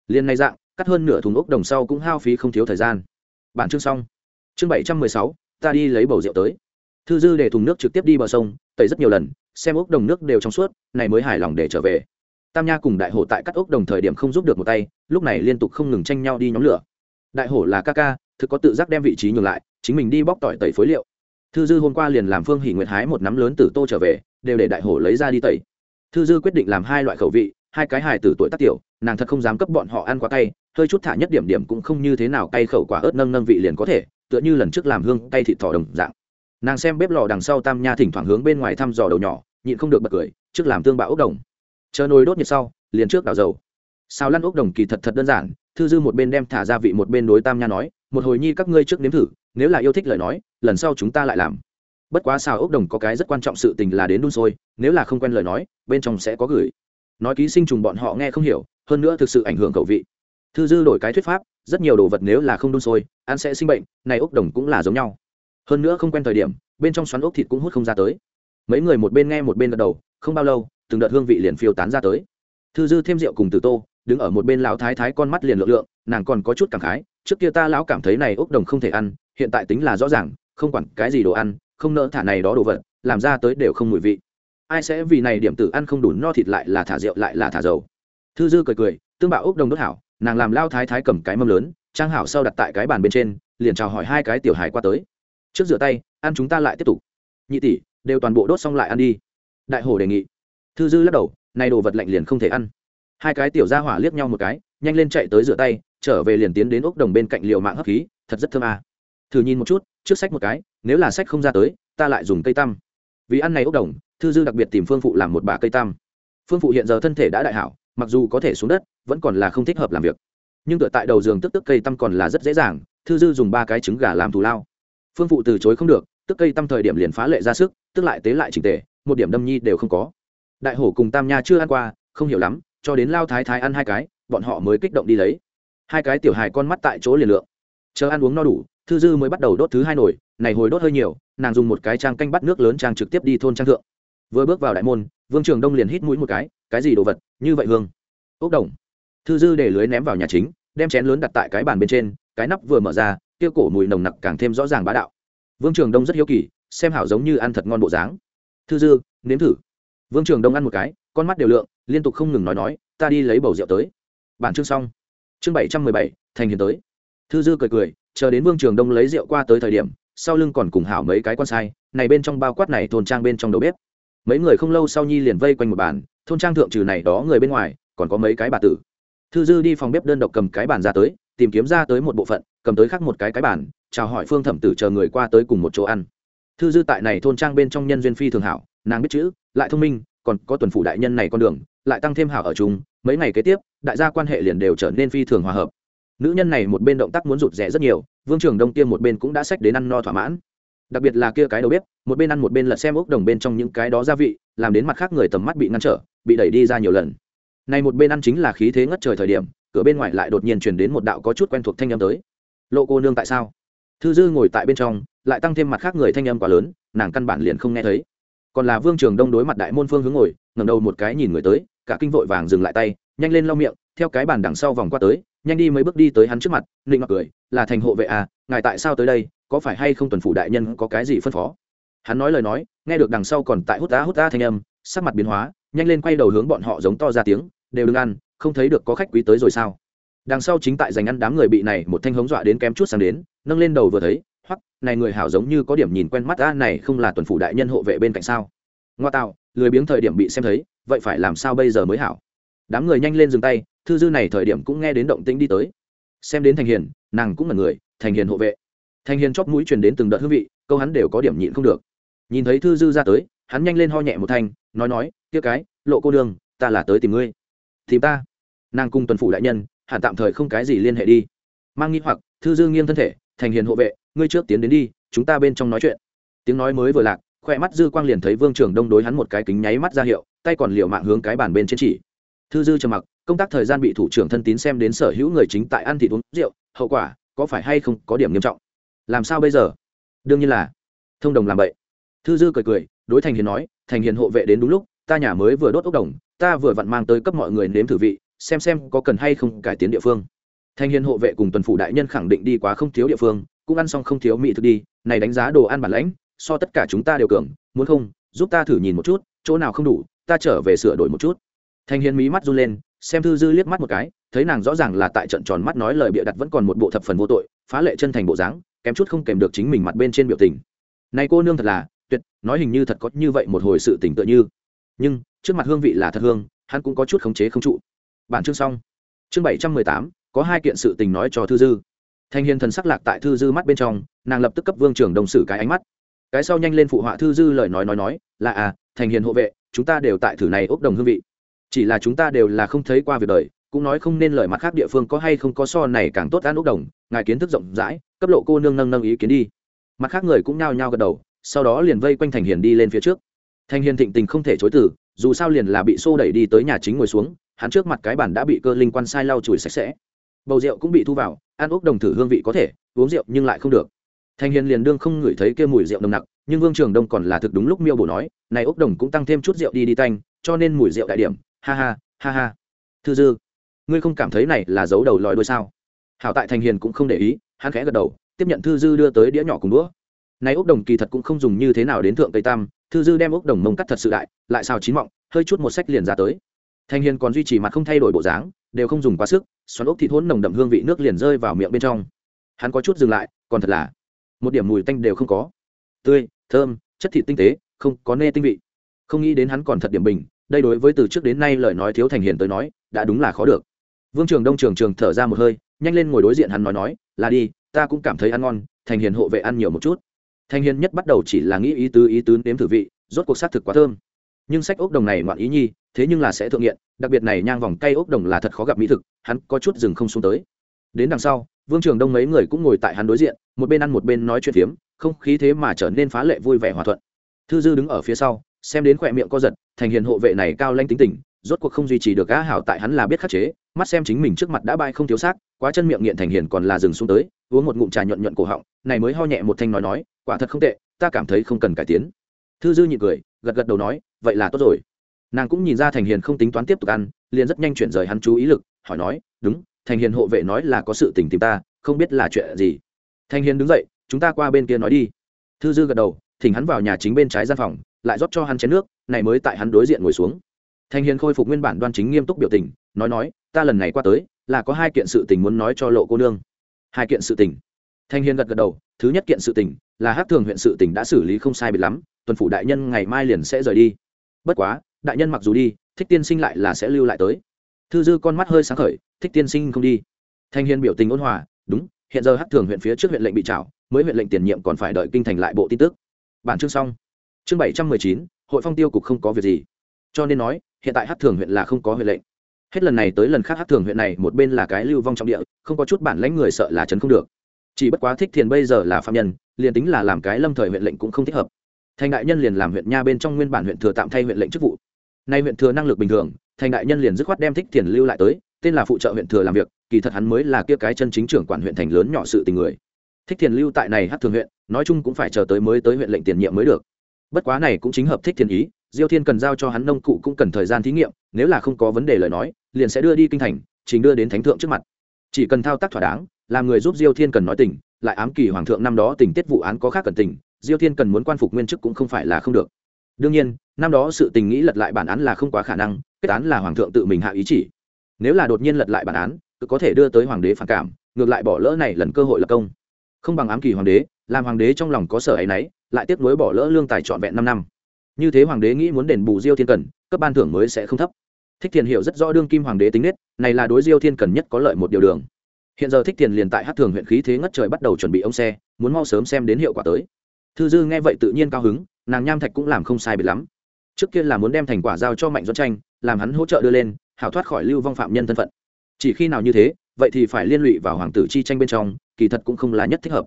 Liền này dạng, cắt hơn nửa thùng ốc đồng sau cũng hao phí không thiếu thời gian. Bản chương xong chương bảy trăm mười sáu, ta đi lấy bầu rượu tới. Thư dư để thùng nước trực tiếp đi bờ sông, tẩy rất nhiều lần, xem ốc đồng nước đều trong suốt, này mới hài lòng để trở về. Tam nha cùng đại hổ tại cắt ốc đồng thời điểm không giúp được một tay, lúc này liên tục không ngừng tranh nhau đi nhóm lửa. Đại hổ là ca ca, thực có tự giác đem vị trí nhường lại, chính mình đi bóc tỏi tẩy phối liệu. Thư dư hôm qua liền làm phương hỷ nguyệt hái một nắm lớn từ tô trở về, đều để đại hổ lấy ra đi tẩy. Thư dư quyết định làm hai loại khẩu vị, hai cái hài tử tuổi tác tiểu, nàng thật không dám cấp bọn họ ăn quá cay, hơi chút thả nhất điểm điểm cũng không như thế nào cay khẩu quả ớt nâng nâng vị liền có thể tựa như lần trước làm hương cay thịt thỏ đồng dạng. Nàng xem bếp lò đằng sau tam nha thỉnh thoảng hướng bên ngoài thăm dò đầu nhỏ, nhịn không được bật cười, trước làm tương bạo ốc đồng. Chờ nồi đốt nhiệt sau, liền trước đảo dầu. Xào lăn ốc đồng kỳ thật thật đơn giản, thư dư một bên đem thả gia vị một bên đối tam nha nói, một hồi nhi các ngươi trước nếm thử, nếu là yêu thích lời nói, lần sau chúng ta lại làm. Bất quá xào ốc đồng có cái rất quan trọng sự tình là đến đun sôi, nếu là không quen lời nói, bên trong sẽ có gửi. Nói ký sinh trùng bọn họ nghe không hiểu, hơn nữa thực sự ảnh hưởng khẩu vị. Thư dư đổi cái thuyết pháp rất nhiều đồ vật nếu là không đun sôi, ăn sẽ sinh bệnh, này ốc đồng cũng là giống nhau. Hơn nữa không quen thời điểm, bên trong xoắn ốc thịt cũng hút không ra tới. Mấy người một bên nghe một bên gật đầu, không bao lâu, từng đợt hương vị liền phiêu tán ra tới. Thư dư thêm rượu cùng từ tô, đứng ở một bên lão thái thái con mắt liền lượng lượng nàng còn có chút cảm khái, trước kia ta lão cảm thấy này ốc đồng không thể ăn, hiện tại tính là rõ ràng, không quản cái gì đồ ăn, không nỡ thả này đó đồ vật, làm ra tới đều không mùi vị. Ai sẽ vì này điểm tử ăn không đủ no thịt lại là thả rượu lại là thả dầu. Thư dư cười cười, tương bạo ốc đồng đốt hảo nàng làm lao thái thái cầm cái mâm lớn, trang hảo sau đặt tại cái bàn bên trên, liền chào hỏi hai cái tiểu hài qua tới. Trước rửa tay, ăn chúng ta lại tiếp tục. Nhị tỷ, đều toàn bộ đốt xong lại ăn đi. Đại hồ đề nghị. Thư dư lắc đầu nay đồ vật lạnh liền không thể ăn. Hai cái tiểu gia hỏa liếc nhau một cái, nhanh lên chạy tới rửa tay, trở về liền tiến đến ốc đồng bên cạnh liều mạng hấp khí, thật rất thơm à. thử nhìn một chút, trước sách một cái, nếu là sách không ra tới, ta lại dùng cây tăm vì ăn này ốc đồng, thư dư đặc biệt tìm phương phụ làm một bà cây tăm phương phụ hiện giờ thân thể đã đại hảo mặc dù có thể xuống đất, vẫn còn là không thích hợp làm việc. Nhưng tựa tại đầu giường tức tức cây tăm còn là rất dễ dàng, thư dư dùng ba cái trứng gà làm thù lao. Phương phụ từ chối không được, tức cây tăm thời điểm liền phá lệ ra sức, tức lại tế lại trình tề, một điểm đâm nhi đều không có. Đại hổ cùng tam nha chưa ăn qua, không hiểu lắm, cho đến lao thái thái ăn hai cái, bọn họ mới kích động đi lấy. Hai cái tiểu hài con mắt tại chỗ liền lượng. Chờ ăn uống no đủ, thư dư mới bắt đầu đốt thứ hai nồi, này hồi đốt hơi nhiều, nàng dùng một cái trang canh bắt nước lớn trang trực tiếp đi thôn trang thượng. Vừa bước vào đại môn, vương trường đông liền hít mũi một cái cái gì đồ vật như vậy hương. Ốc đồng. Thư dư để lưới ném vào nhà chính, đem chén lớn đặt tại cái bàn bên trên, cái nắp vừa mở ra, kia cổ mùi nồng nặc càng thêm rõ ràng bá đạo. Vương trường đông rất hiếu kỳ, xem hảo giống như ăn thật ngon bộ dáng. Thư dư, nếm thử. Vương trường đông ăn một cái, con mắt đều lượng, liên tục không ngừng nói nói, ta đi lấy bầu rượu tới. Bản chương xong. Chương bảy trăm mười bảy, thành hiền tới. Thư dư cười cười, chờ đến vương trường đông lấy rượu qua tới thời điểm, sau lưng còn cùng hảo mấy cái con sai, này bên trong bao quát này thôn trang bên trong đầu bếp. Mấy người không lâu sau nhi liền vây quanh một bàn thôn trang thượng trừ này đó người bên ngoài, còn có mấy cái bà tử. Thư dư đi phòng bếp đơn độc cầm cái bàn ra tới, tìm kiếm ra tới một bộ phận, cầm tới khác một cái cái bàn, chào hỏi phương thẩm tử chờ người qua tới cùng một chỗ ăn. Thư dư tại này thôn trang bên trong nhân duyên phi thường hảo, nàng biết chữ, lại thông minh, còn có tuần phủ đại nhân này con đường, lại tăng thêm hảo ở chung, mấy ngày kế tiếp, đại gia quan hệ liền đều trở nên phi thường hòa hợp. Nữ nhân này một bên động tác muốn rụt rẽ rất nhiều, vương trường đông tiêm một bên cũng đã sách đến ăn no thỏa mãn đặc biệt là kia cái đầu bếp, một bên ăn một bên lật xem ốc đồng bên trong những cái đó gia vị, làm đến mặt khác người tầm mắt bị ngăn trở, bị đẩy đi ra nhiều lần. Này một bên ăn chính là khí thế ngất trời thời điểm, cửa bên ngoài lại đột nhiên chuyển đến một đạo có chút quen thuộc thanh âm tới. Lộ cô nương tại sao? Thư dư ngồi tại bên trong, lại tăng thêm mặt khác người thanh âm quá lớn, nàng căn bản liền không nghe thấy. Còn là vương trường đông đối mặt đại môn phương hướng ngồi ngầm đầu một cái nhìn người tới, cả kinh vội vàng dừng lại tay, nhanh lên lau miệng, theo cái bàn đằng sau vòng qua tới, nhanh đi mấy bước đi tới hắn trước mặt, nịnh mặc cười, là thành hộ vệ à ngài tại sao tới đây? Có phải hay không tuần phủ đại nhân có cái gì phân phó? Hắn nói lời nói, nghe được đằng sau còn tại hút tá hút tá thanh âm, sắc mặt biến hóa, nhanh lên quay đầu hướng bọn họ giống to ra tiếng, đều đừng ăn, không thấy được có khách quý tới rồi sao? Đằng sau chính tại dành ăn đám người bị này một thanh hống dọa đến kém chút sang đến, nâng lên đầu vừa thấy hoặc này người hảo giống như có điểm nhìn quen mắt ta này không là tuần phủ đại nhân hộ vệ bên cạnh sao? Ngoa tạo, lười biếng thời điểm bị xem thấy, vậy phải làm sao bây giờ mới hảo? Đám người nhanh lên dừng tay, thư dư này thời điểm cũng nghe đến động tĩnh đi tới. Xem đến thành hiền, nàng cũng là người, thành hiền hộ vệ. Thanh hiền chóp mũi truyền đến từng đợt hương vị, câu hắn đều có điểm nhịn không được. Nhìn thấy thư dư ra tới, hắn nhanh lên ho nhẹ một thanh, nói nói, kia cái, lộ cô đường ta là tới tìm ngươi. Tìm ta? Nàng cùng tuần phủ đại nhân, hẳn tạm thời không cái gì liên hệ đi. Mang nghi hoặc, thư dư nghiêng thân thể thành hiền hộ vệ, ngươi trước tiến đến đi, chúng ta bên trong nói chuyện. Tiếng nói mới vừa lạc, khoe mắt dư quang liền thấy vương trường đông đối hắn một cái kính nháy mắt ra hiệu, tay còn liệu mạng hướng cái bàn bên trên chỉ. Thư dư trầm mặc, công tác thời gian bị thủ trưởng thân tín xem đến sở hữu người chính tại ăn thịt uống rượu, hậu quả, có phải hay không có điểm nghiêm trọng? Làm sao bây giờ? Đương nhiên là, thông đồng làm vậy thư dư cười cười, đối thành hiền nói, thành hiền hộ vệ đến đúng lúc, ta nhà mới vừa đốt ốc đồng, ta vừa vặn mang tới cấp mọi người nếm thử vị, xem xem có cần hay không cải tiến địa phương. Thành hiền hộ vệ cùng tuần phủ đại nhân khẳng định đi quá không thiếu địa phương, cũng ăn xong không thiếu mỹ thực đi, này đánh giá đồ ăn bản lãnh, so tất cả chúng ta đều cường, muốn không, giúp ta thử nhìn một chút, chỗ nào không đủ, ta trở về sửa đổi một chút. Thành hiền mí mắt run lên, xem thư dư liếc mắt một cái, thấy nàng rõ ràng là tại trận tròn mắt nói lời bịa đặt vẫn còn một bộ thập phần vô tội, phá lệ chân thành bộ dáng kém chút không kèm được chính mình mặt bên trên biểu tình. Này cô nương thật là, tuyệt, nói hình như thật có như vậy một hồi sự tỉnh tựa như. Nhưng, trước mặt hương vị là thật hương, hắn cũng có chút khống chế không trụ. Bản chương xong. Chương bảy trăm mười tám, có hai kiện sự tình nói cho thư dư. Thanh hiền thần sắc lạc tại thư dư mắt bên trong, nàng lập tức cấp vương trưởng đồng sử cái ánh mắt. Cái sau nhanh lên phụ họa thư dư lời nói nói nói, là à thành hiền hộ vệ, chúng ta đều tại thử này ốc đồng hương vị. Chỉ là chúng ta đều là không thấy qua việc đời cũng nói không nên lời mặt khác địa phương có hay không có so này càng tốt ăn ốc đồng, ngài kiến thức rộng rãi, cấp lộ cô nương nâng nâng ý kiến đi. Mặt khác người cũng nhao nhao gật đầu, sau đó liền vây quanh thành hiền đi lên phía trước. Thành hiền thịnh tình không thể chối từ, dù sao liền là bị xô đẩy đi tới nhà chính ngồi xuống, hắn trước mặt cái bản đã bị cơ linh quan sai lau chùi sạch sẽ. Bầu rượu cũng bị thu vào, ăn ốc đồng thử hương vị có thể, uống rượu nhưng lại không được. Thành hiền liền đương không ngửi thấy kia mùi rượu nồng nặc, nhưng vương trường đông còn là thực đúng lúc miêu bổ nói, này ốc đồng cũng tăng thêm chút rượu đi đi tanh, cho nên mùi rượu đại điểm, ha ha ha ha. Thư dư ngươi không cảm thấy này là dấu đầu lòi đôi sao? Hảo tại thành hiền cũng không để ý, hắn khẽ gật đầu, tiếp nhận thư dư đưa tới đĩa nhỏ cùng đũa. Nay ốc đồng kỳ thật cũng không dùng như thế nào đến thượng tây tam, thư dư đem ốc đồng mông cắt thật sự đại, lại xào chín mọng, hơi chút một sách liền ra tới. Thành hiền còn duy trì mặt không thay đổi bộ dáng, đều không dùng quá sức, xoắn ốc thịt hỗn nồng đậm hương vị nước liền rơi vào miệng bên trong. Hắn có chút dừng lại, còn thật là, một điểm mùi tanh đều không có. Tươi, thơm, chất thịt tinh tế, không có nê tinh vị. Không nghĩ đến hắn còn thật điểm bình, đây đối với từ trước đến nay lời nói thiếu thành hiền tới nói, đã đúng là khó được vương trường đông trường trường thở ra một hơi, nhanh lên ngồi đối diện hắn nói nói, là đi, ta cũng cảm thấy ăn ngon, thành hiền hộ vệ ăn nhiều một chút. Thành hiền nhất bắt đầu chỉ là nghĩ ý tứ ý tứ nếm thử vị, rốt cuộc xác thực quá thơm. Nhưng sách ốc đồng này ngoạn ý nhi, thế nhưng là sẽ thượng nghiện, đặc biệt này nhang vòng cây ốc đồng là thật khó gặp mỹ thực, hắn có chút dừng không xuống tới. Đến đằng sau, vương trường đông mấy người cũng ngồi tại hắn đối diện, một bên ăn một bên nói chuyện phiếm, không khí thế mà trở nên phá lệ vui vẻ hòa thuận. Thư dư đứng ở phía sau, xem đến khỏe miệng co giật, thành hiền hộ vệ này cao lanh tính tình rốt cuộc không duy trì được gã hảo tại hắn là biết khắc chế, mắt xem chính mình trước mặt đã bay không thiếu xác, quá chân miệng nghiện thành hiền còn là dừng xuống tới, uống một ngụm trà nhuận nhuận cổ họng, này mới ho nhẹ một thanh nói nói, quả thật không tệ, ta cảm thấy không cần cải tiến. Thư dư nhị cười, gật gật đầu nói, vậy là tốt rồi. Nàng cũng nhìn ra thành hiền không tính toán tiếp tục ăn, liền rất nhanh chuyển rời hắn chú ý lực, hỏi nói, đúng, thành hiền hộ vệ nói là có sự tình tìm ta, không biết là chuyện gì. Thành hiền đứng dậy, chúng ta qua bên kia nói đi. Thư dư gật đầu, thỉnh hắn vào nhà chính bên trái gian phòng, lại rót cho hắn chén nước, này mới tại hắn đối diện ngồi xuống thành hiền khôi phục nguyên bản đoan chính nghiêm túc biểu tình, nói nói, ta lần này qua tới, là có hai kiện sự tình muốn nói cho lộ cô nương. Hai kiện sự tình? Thanh hiền gật gật đầu, thứ nhất kiện sự tình, là hát thường huyện sự tình đã xử lý không sai biệt lắm, tuần phủ đại nhân ngày mai liền sẽ rời đi. Bất quá, đại nhân mặc dù đi, thích tiên sinh lại là sẽ lưu lại tới. Thư dư con mắt hơi sáng khởi, thích tiên sinh không đi. Thanh hiền biểu tình ôn hòa, đúng, hiện giờ hát thường huyện phía trước huyện lệnh bị trảo, mới huyện lệnh tiền nhiệm còn phải đợi kinh thành lại bộ tin tức. Bản chương xong. Chương bảy trăm mười chín, hội phong tiêu cục không có việc gì cho nên nói, hiện tại hát thường huyện là không có huyện lệnh. Hết lần này tới lần khác hát thường huyện này một bên là cái lưu vong trong địa, không có chút bản lãnh người sợ là chấn không được. Chỉ bất quá thích thiền bây giờ là phạm nhân, liền tính là làm cái lâm thời huyện lệnh cũng không thích hợp. Thành đại nhân liền làm huyện nha bên trong nguyên bản huyện thừa tạm thay huyện lệnh chức vụ. Nay huyện thừa năng lực bình thường, thành đại nhân liền dứt khoát đem thích thiền lưu lại tới, tên là phụ trợ huyện thừa làm việc, kỳ thật hắn mới là kia cái chân chính trưởng quản huyện thành lớn nhỏ sự tình người. Thích thiền lưu tại này hát thường huyện, nói chung cũng phải chờ tới mới tới huyện lệnh tiền nhiệm mới được. Bất quá này cũng chính hợp thích thiền ý diêu thiên cần giao cho hắn nông cụ cũng cần thời gian thí nghiệm, nếu là không có vấn đề lời nói, liền sẽ đưa đi kinh thành, trình đưa đến thánh thượng trước mặt. Chỉ cần thao tác thỏa đáng, làm người giúp diêu thiên cần nói tình, lại ám kỳ hoàng thượng năm đó tình tiết vụ án có khác cần tình, diêu thiên cần muốn quan phục nguyên chức cũng không phải là không được. Đương nhiên, năm đó sự tình nghĩ lật lại bản án là không quá khả năng, kết án là hoàng thượng tự mình hạ ý chỉ. Nếu là đột nhiên lật lại bản án, cứ có thể đưa tới hoàng đế phản cảm, ngược lại bỏ lỡ này lần cơ hội lập công. Không bằng ám kỳ hoàng đế, làm hoàng đế trong lòng có sở ấy nấy, lại tiếp nối bỏ lỡ lương tài trọn vẹn năm năm như thế hoàng đế nghĩ muốn đền bù diêu thiên cần, cấp ban thưởng mới sẽ không thấp. Thích thiền hiểu rất rõ đương kim hoàng đế tính nết, này là đối diêu thiên cần nhất có lợi một điều đường. Hiện giờ thích thiền liền tại hát thường huyện khí thế ngất trời bắt đầu chuẩn bị ông xe, muốn mau sớm xem đến hiệu quả tới. Thư dư nghe vậy tự nhiên cao hứng, nàng nham thạch cũng làm không sai biệt lắm. Trước kia là muốn đem thành quả giao cho mạnh doãn tranh, làm hắn hỗ trợ đưa lên, hảo thoát khỏi lưu vong phạm nhân thân phận. Chỉ khi nào như thế, vậy thì phải liên lụy vào hoàng tử chi tranh bên trong, kỳ thật cũng không là nhất thích hợp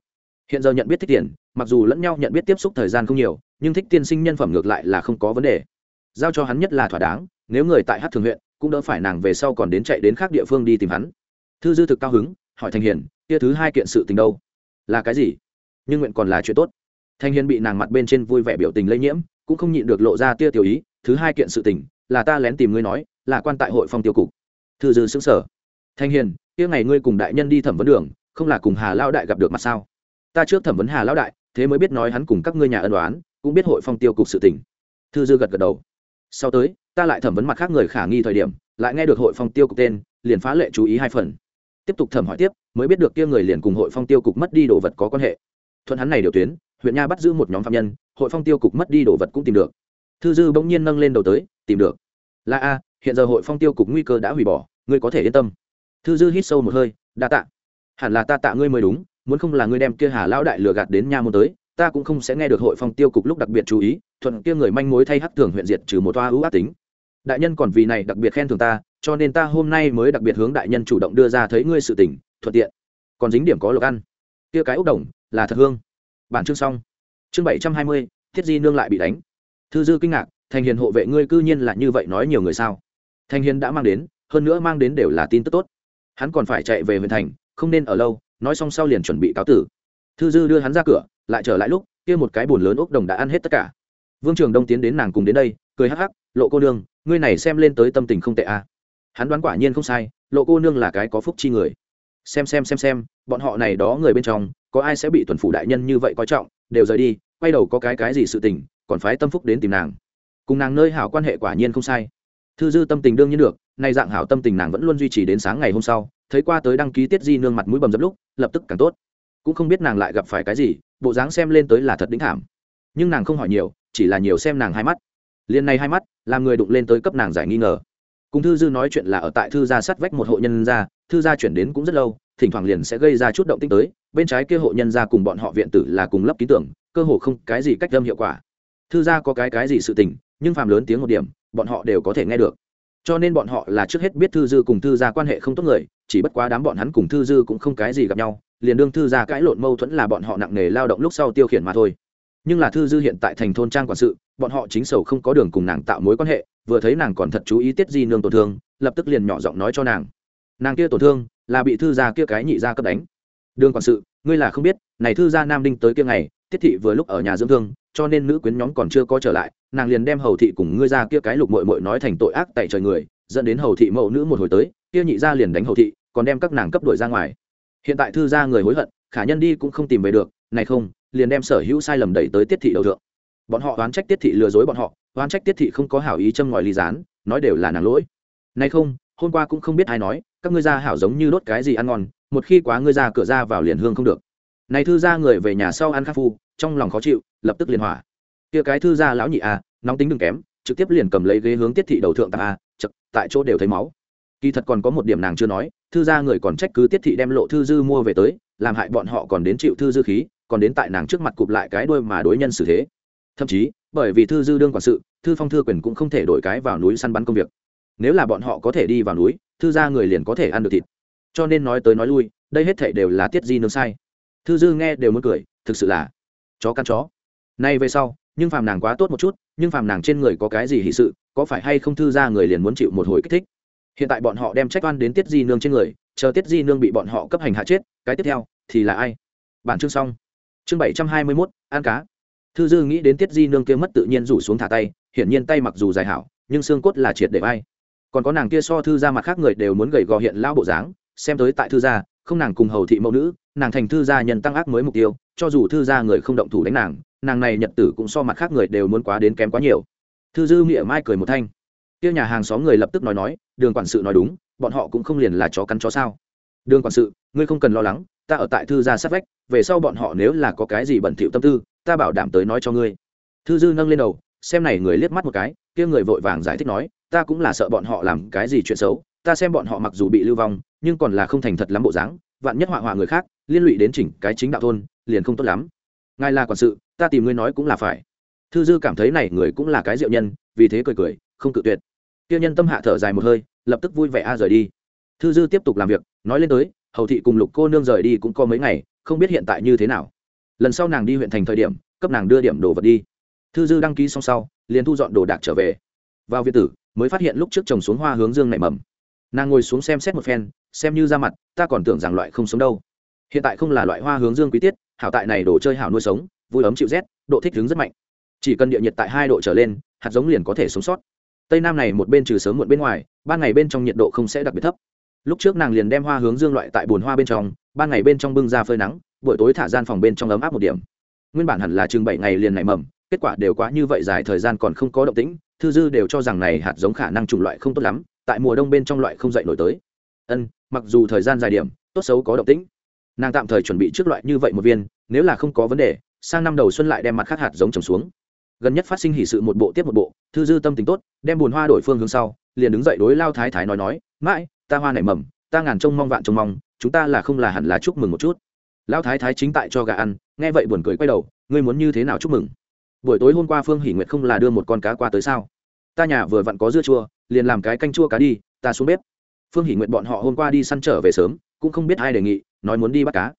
hiện giờ nhận biết thích tiền, mặc dù lẫn nhau nhận biết tiếp xúc thời gian không nhiều, nhưng thích tiên sinh nhân phẩm ngược lại là không có vấn đề. Giao cho hắn nhất là thỏa đáng, nếu người tại hát thường huyện, cũng đỡ phải nàng về sau còn đến chạy đến khác địa phương đi tìm hắn. Thư dư thực cao hứng, hỏi thành hiền, kia thứ hai kiện sự tình đâu? Là cái gì? Nhưng nguyện còn là chuyện tốt. Thanh hiền bị nàng mặt bên trên vui vẻ biểu tình lây nhiễm, cũng không nhịn được lộ ra tia tiểu ý, thứ hai kiện sự tình, là ta lén tìm ngươi nói, là quan tại hội phong tiêu cục. Thư dư xứng sở thanh hiền, kia ngày ngươi cùng đại nhân đi thẩm vấn đường, không là cùng hà lao đại gặp được mặt sao? Ta trước thẩm vấn hà Lão đại, thế mới biết nói hắn cùng các ngươi nhà ân đoán cũng biết hội phong tiêu cục sự tình. Thư dư gật gật đầu. Sau tới, ta lại thẩm vấn mặt khác người khả nghi thời điểm, lại nghe được hội phong tiêu cục tên, liền phá lệ chú ý hai phần. Tiếp tục thẩm hỏi tiếp, mới biết được kia người liền cùng hội phong tiêu cục mất đi đồ vật có quan hệ. Thuận hắn này điều tuyến, huyện nha bắt giữ một nhóm phạm nhân, hội phong tiêu cục mất đi đồ vật cũng tìm được. Thư dư bỗng nhiên nâng lên đầu tới, tìm được. Là a, hiện giờ hội phong tiêu cục nguy cơ đã hủy bỏ, ngươi có thể yên tâm. Thư dư hít sâu một hơi, đa tạ. Hẳn là ta tạ ngươi mới đúng muốn không là ngươi đem kia hà lão đại lừa gạt đến nha môn tới, ta cũng không sẽ nghe được hội phong tiêu cục lúc đặc biệt chú ý, thuận kia người manh mối thay hắc thường huyện diệt trừ một toa ưu ác tính. Đại nhân còn vì này đặc biệt khen thưởng ta, cho nên ta hôm nay mới đặc biệt hướng đại nhân chủ động đưa ra thấy ngươi sự tình, thuận tiện. Còn dính điểm có lộc ăn. Kia cái ốc đồng, là thật hương. Bản chương xong. Chương bảy trăm hai mươi, thiết di nương lại bị đánh. Thư dư kinh ngạc, thành hiền hộ vệ ngươi cư nhiên là như vậy nói nhiều người sao? Thành hiền đã mang đến, hơn nữa mang đến đều là tin tức tốt. Hắn còn phải chạy về huyện thành, không nên ở lâu nói xong sau liền chuẩn bị cáo tử. Thư dư đưa hắn ra cửa, lại trở lại lúc, kia một cái bồn lớn ốc đồng đã ăn hết tất cả. Vương trường đông tiến đến nàng cùng đến đây, cười hắc hắc, lộ cô nương, ngươi này xem lên tới tâm tình không tệ à. hắn đoán quả nhiên không sai, lộ cô nương là cái có phúc chi người. Xem xem xem xem, bọn họ này đó người bên trong, có ai sẽ bị tuần phủ đại nhân như vậy coi trọng, đều rời đi, quay đầu có cái cái gì sự tình, còn phái tâm phúc đến tìm nàng. Cùng nàng nơi hảo quan hệ quả nhiên không sai. Thư dư tâm tình đương nhiên được, nay dạng hảo tâm tình nàng vẫn luôn duy trì đến sáng ngày hôm sau thấy qua tới đăng ký tiết di nương mặt mũi bầm dập lúc, lập tức càng tốt. Cũng không biết nàng lại gặp phải cái gì, bộ dáng xem lên tới là thật đính thảm. Nhưng nàng không hỏi nhiều, chỉ là nhiều xem nàng hai mắt. Liền này hai mắt, làm người đụng lên tới cấp nàng giải nghi ngờ. Cùng thư dư nói chuyện là ở tại thư gia sát vách một hộ nhân gia, thư gia chuyển đến cũng rất lâu, thỉnh thoảng liền sẽ gây ra chút động tinh tới, bên trái kia hộ nhân gia cùng bọn họ viện tử là cùng lấp ký tưởng, cơ hồ không cái gì cách đâm hiệu quả. Thư gia có cái cái gì sự tình, nhưng phàm lớn tiếng một điểm, bọn họ đều có thể nghe được. Cho nên bọn họ là trước hết biết thư dư cùng thư gia quan hệ không tốt người chỉ bất quá đám bọn hắn cùng thư dư cũng không cái gì gặp nhau, liền đương thư gia cãi lộn mâu thuẫn là bọn họ nặng nề lao động lúc sau tiêu khiển mà thôi. Nhưng là thư dư hiện tại thành thôn trang quản sự, bọn họ chính sầu không có đường cùng nàng tạo mối quan hệ, vừa thấy nàng còn thật chú ý tiết di nương tổn thương, lập tức liền nhỏ giọng nói cho nàng. Nàng kia tổn thương là bị thư gia kia cái nhị gia cấp đánh. Đường quản sự, ngươi là không biết, này thư gia nam đinh tới kia ngày, tiết thị vừa lúc ở nhà dưỡng thương, cho nên nữ quyến nhóm còn chưa có trở lại, nàng liền đem hầu thị cùng ngươi ra kia cái lục mội mội nói thành tội ác tại trời người, dẫn đến hầu thị mẫu nữ một hồi tới kia nhị gia liền đánh hầu thị, còn đem các nàng cấp đuổi ra ngoài. Hiện tại thư gia người hối hận, khả nhân đi cũng không tìm về được, này không, liền đem sở hữu sai lầm đẩy tới tiết thị đầu thượng. Bọn họ oán trách tiết thị lừa dối bọn họ, oán trách tiết thị không có hảo ý châm ngòi ly gián, nói đều là nàng lỗi. Này không, hôm qua cũng không biết ai nói, các ngươi gia hảo giống như đốt cái gì ăn ngon, một khi quá ngươi ra cửa ra vào liền hương không được. Này thư gia người về nhà sau ăn khắc phu, trong lòng khó chịu, lập tức liền hỏa. Kia cái thư gia lão nhị a nóng tính đừng kém, trực tiếp liền cầm lấy ghế hướng tiết thị đầu thượng ta a à, chật, tại chỗ đều thấy máu kỳ thật còn có một điểm nàng chưa nói, thư gia người còn trách cứ tiết thị đem lộ thư dư mua về tới, làm hại bọn họ còn đến chịu thư dư khí, còn đến tại nàng trước mặt cụp lại cái đuôi mà đối nhân xử thế. Thậm chí, bởi vì thư dư đương quản sự, thư phong thư quyền cũng không thể đổi cái vào núi săn bắn công việc. Nếu là bọn họ có thể đi vào núi, thư gia người liền có thể ăn được thịt. Cho nên nói tới nói lui, đây hết thảy đều là tiết di nương sai. Thư dư nghe đều muốn cười, thực sự là chó căn chó. Nay về sau, nhưng phàm nàng quá tốt một chút, nhưng phàm nàng trên người có cái gì hỷ sự, có phải hay không thư ra người liền muốn chịu một hồi kích thích? Hiện tại bọn họ đem trách oan đến tiết di nương trên người, chờ tiết di nương bị bọn họ cấp hành hạ chết, cái tiếp theo thì là ai? Bản chương xong. Chương bảy trăm hai mươi mốt, ăn cá. Thư dư nghĩ đến tiết di nương kia mất tự nhiên rủ xuống thả tay, hiển nhiên tay mặc dù dài hảo, nhưng xương cốt là triệt để vai. Còn có nàng kia so thư ra mặt khác người đều muốn gầy gò hiện lao bộ dáng, xem tới tại thư gia, không nàng cùng hầu thị mẫu nữ, nàng thành thư gia nhân tăng ác mới mục tiêu, cho dù thư gia người không động thủ đánh nàng nàng này nhật tử cũng so mặt khác người đều muốn quá đến kém quá nhiều. Thư dư nghĩa mai cười một thanh kia nhà hàng xóm người lập tức nói nói, đường quản sự nói đúng, bọn họ cũng không liền là chó cắn chó sao? Đường quản sự, ngươi không cần lo lắng, ta ở tại thư gia sát vách, về sau bọn họ nếu là có cái gì bẩn thỉu tâm tư, ta bảo đảm tới nói cho ngươi. Thư dư nâng lên đầu, xem này người liếc mắt một cái, kia người vội vàng giải thích nói, ta cũng là sợ bọn họ làm cái gì chuyện xấu, ta xem bọn họ mặc dù bị lưu vong, nhưng còn là không thành thật lắm bộ dáng, vạn nhất họa họa người khác, liên lụy đến chỉnh cái chính đạo thôn, liền không tốt lắm. Ngài là quản sự, ta tìm ngươi nói cũng là phải. Thư dư cảm thấy này người cũng là cái diệu nhân, vì thế cười cười không cự tuyệt. Tiêu nhân tâm hạ thở dài một hơi, lập tức vui vẻ a rời đi. Thư dư tiếp tục làm việc, nói lên tới, hầu thị cùng lục cô nương rời đi cũng có mấy ngày, không biết hiện tại như thế nào. Lần sau nàng đi huyện thành thời điểm, cấp nàng đưa điểm đồ vật đi. Thư dư đăng ký xong sau, liền thu dọn đồ đạc trở về. Vào viện tử, mới phát hiện lúc trước trồng xuống hoa hướng dương nảy mầm. Nàng ngồi xuống xem xét một phen, xem như ra mặt, ta còn tưởng rằng loại không sống đâu. Hiện tại không là loại hoa hướng dương quý tiết, hảo tại này đồ chơi hảo nuôi sống, vui ấm chịu rét, độ thích ứng rất mạnh. Chỉ cần địa nhiệt tại hai độ trở lên, hạt giống liền có thể sống sót tây nam này một bên trừ sớm muộn bên ngoài, ban ngày bên trong nhiệt độ không sẽ đặc biệt thấp. Lúc trước nàng liền đem hoa hướng dương loại tại bồn hoa bên trong, ban ngày bên trong bưng ra phơi nắng, buổi tối thả gian phòng bên trong ấm áp một điểm. Nguyên bản hẳn là chừng bảy ngày liền nảy mầm, kết quả đều quá như vậy dài thời gian còn không có động tĩnh, thư dư đều cho rằng này hạt giống khả năng chủng loại không tốt lắm, tại mùa đông bên trong loại không dậy nổi tới. Ân, mặc dù thời gian dài điểm, tốt xấu có động tĩnh. Nàng tạm thời chuẩn bị trước loại như vậy một viên, nếu là không có vấn đề, sang năm đầu xuân lại đem mặt khác hạt giống trồng xuống. Gần nhất phát sinh hỷ sự một bộ tiếp một bộ thư dư tâm tính tốt, đem bùn hoa đổi phương hướng sau, liền đứng dậy đối lao thái thái nói nói, mãi, ta hoa nảy mầm, ta ngàn trông mong vạn trông mong, chúng ta là không là hẳn là chúc mừng một chút. Lao thái thái chính tại cho gà ăn, nghe vậy buồn cười quay đầu, ngươi muốn như thế nào chúc mừng? Buổi tối hôm qua phương hỷ nguyệt không là đưa một con cá qua tới sao? Ta nhà vừa vặn có dưa chua, liền làm cái canh chua cá đi, ta xuống bếp. Phương hỷ nguyệt bọn họ hôm qua đi săn trở về sớm, cũng không biết ai đề nghị, nói muốn đi bắt cá.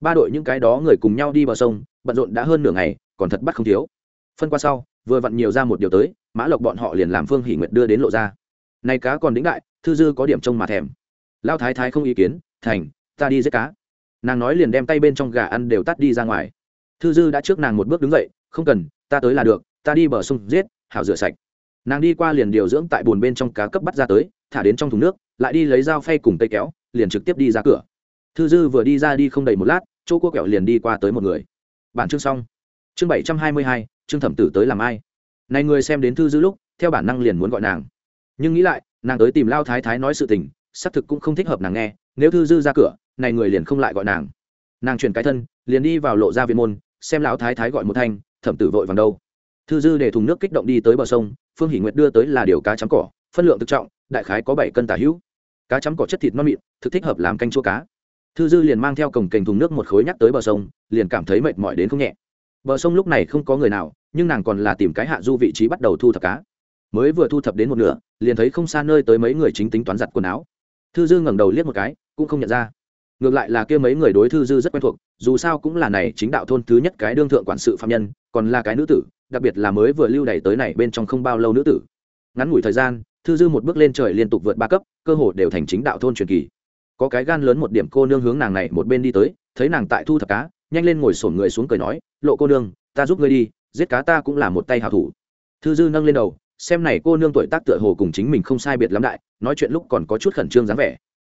Ba đội những cái đó người cùng nhau đi bờ sông, bận rộn đã hơn nửa ngày, còn thật bắt không thiếu. Phân qua sau, vừa vặn nhiều ra một điều tới mã lộc bọn họ liền làm phương hỷ nguyệt đưa đến lộ ra này cá còn đĩnh đại thư dư có điểm trông mà thèm lao thái thái không ý kiến thành ta đi giết cá nàng nói liền đem tay bên trong gà ăn đều tắt đi ra ngoài thư dư đã trước nàng một bước đứng dậy không cần ta tới là được ta đi bờ sông giết hảo rửa sạch nàng đi qua liền điều dưỡng tại bồn bên trong cá cấp bắt ra tới thả đến trong thùng nước lại đi lấy dao phay cùng tay kéo liền trực tiếp đi ra cửa thư dư vừa đi ra đi không đầy một lát chỗ cua kẹo liền đi qua tới một người bản chương xong chương bảy trăm hai mươi hai chương thẩm tử tới làm ai này người xem đến thư dư lúc, theo bản năng liền muốn gọi nàng. Nhưng nghĩ lại, nàng tới tìm lao thái thái nói sự tình, xác thực cũng không thích hợp nàng nghe, nếu thư dư ra cửa, này người liền không lại gọi nàng. Nàng chuyển cái thân, liền đi vào lộ ra viện môn, xem lão thái thái gọi một thanh, thẩm tử vội vàng đâu. Thư dư để thùng nước kích động đi tới bờ sông, phương hỷ nguyệt đưa tới là điều cá chấm cỏ, phân lượng thực trọng, đại khái có bảy cân tả hữu. Cá chấm cỏ chất thịt non mịn, thực thích hợp làm canh chua cá. Thư dư liền mang theo cồng kềnh thùng nước một khối nhắc tới bờ sông, liền cảm thấy mệt mỏi đến không nhẹ. Bờ sông lúc này không có người nào nhưng nàng còn là tìm cái hạ du vị trí bắt đầu thu thập cá. Mới vừa thu thập đến một nửa, liền thấy không xa nơi tới mấy người chính tính toán giặt quần áo. Thư dư ngẩng đầu liếc một cái, cũng không nhận ra. Ngược lại là kia mấy người đối thư dư rất quen thuộc, dù sao cũng là này chính đạo thôn thứ nhất cái đương thượng quản sự phạm nhân, còn là cái nữ tử, đặc biệt là mới vừa lưu đày tới này bên trong không bao lâu nữ tử. Ngắn ngủi thời gian, thư dư một bước lên trời liên tục vượt ba cấp, cơ hồ đều thành chính đạo thôn truyền kỳ. Có cái gan lớn một điểm cô nương hướng nàng này một bên đi tới, thấy nàng tại thu thập cá, nhanh lên ngồi sổn người xuống cười nói, lộ cô nương, ta giúp ngươi đi giết cá ta cũng là một tay hào thủ. Thư dư nâng lên đầu, xem này cô nương tuổi tác tựa hồ cùng chính mình không sai biệt lắm đại, nói chuyện lúc còn có chút khẩn trương dáng vẻ.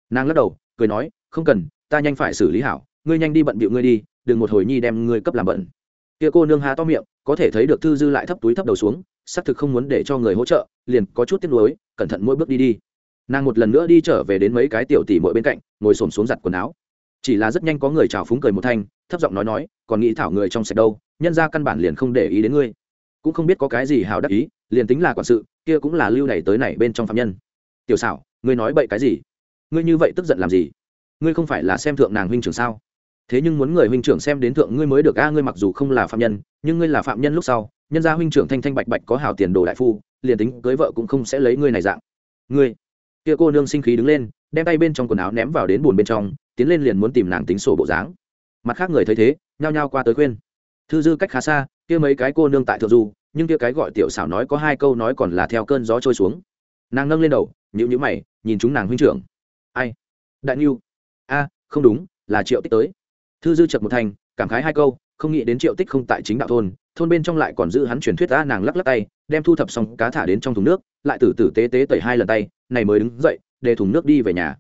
Nàng lắc đầu, cười nói, không cần, ta nhanh phải xử lý hảo, ngươi nhanh đi bận bịu ngươi đi, đừng một hồi nhi đem ngươi cấp làm bận. Kia cô nương há to miệng, có thể thấy được thư dư lại thấp túi thấp đầu xuống, xác thực không muốn để cho người hỗ trợ, liền có chút tiếc nuối, cẩn thận mỗi bước đi đi. Nàng một lần nữa đi trở về đến mấy cái tiểu tỷ mỗi bên cạnh, ngồi xổm xuống giặt quần áo. Chỉ là rất nhanh có người chào phúng cười một thanh, thấp giọng nói nói, còn nghĩ thảo người trong sạch đâu nhân ra căn bản liền không để ý đến ngươi. Cũng không biết có cái gì hào đắc ý, liền tính là quản sự, kia cũng là lưu đày tới này bên trong phạm nhân. Tiểu xảo, ngươi nói bậy cái gì? Ngươi như vậy tức giận làm gì? Ngươi không phải là xem thượng nàng huynh trưởng sao? Thế nhưng muốn người huynh trưởng xem đến thượng ngươi mới được, a, ngươi mặc dù không là phạm nhân, nhưng ngươi là phạm nhân lúc sau, nhân gia huynh trưởng thanh thanh bạch bạch có hào tiền đồ đại phu, liền tính cưới vợ cũng không sẽ lấy ngươi này dạng. Ngươi, kia cô nương sinh khí đứng lên, đem tay bên trong quần áo ném vào đến bùn bên trong, tiến lên liền muốn tìm nàng tính sổ bộ dáng. Mặt khác người thấy thế, nhao nhao qua tới khuyên thư dư cách khá xa, kia mấy cái cô nương tại thượng du, nhưng kia cái gọi tiểu xảo nói có hai câu nói còn là theo cơn gió trôi xuống. Nàng nâng lên đầu nhữ nhữ mày, nhìn chúng nàng huynh trưởng. Ai? Đại niu a, không đúng, là triệu tích tới. Thư dư chật một thành, cảm khái hai câu, không nghĩ đến triệu tích không tại chính đạo thôn thôn bên trong lại còn giữ hắn truyền thuyết ta nàng lắc lắc tay, đem thu thập xong cá thả đến trong thùng nước, lại tử tử tế tế tẩy hai lần tay, này mới đứng dậy, để thùng nước đi về nhà.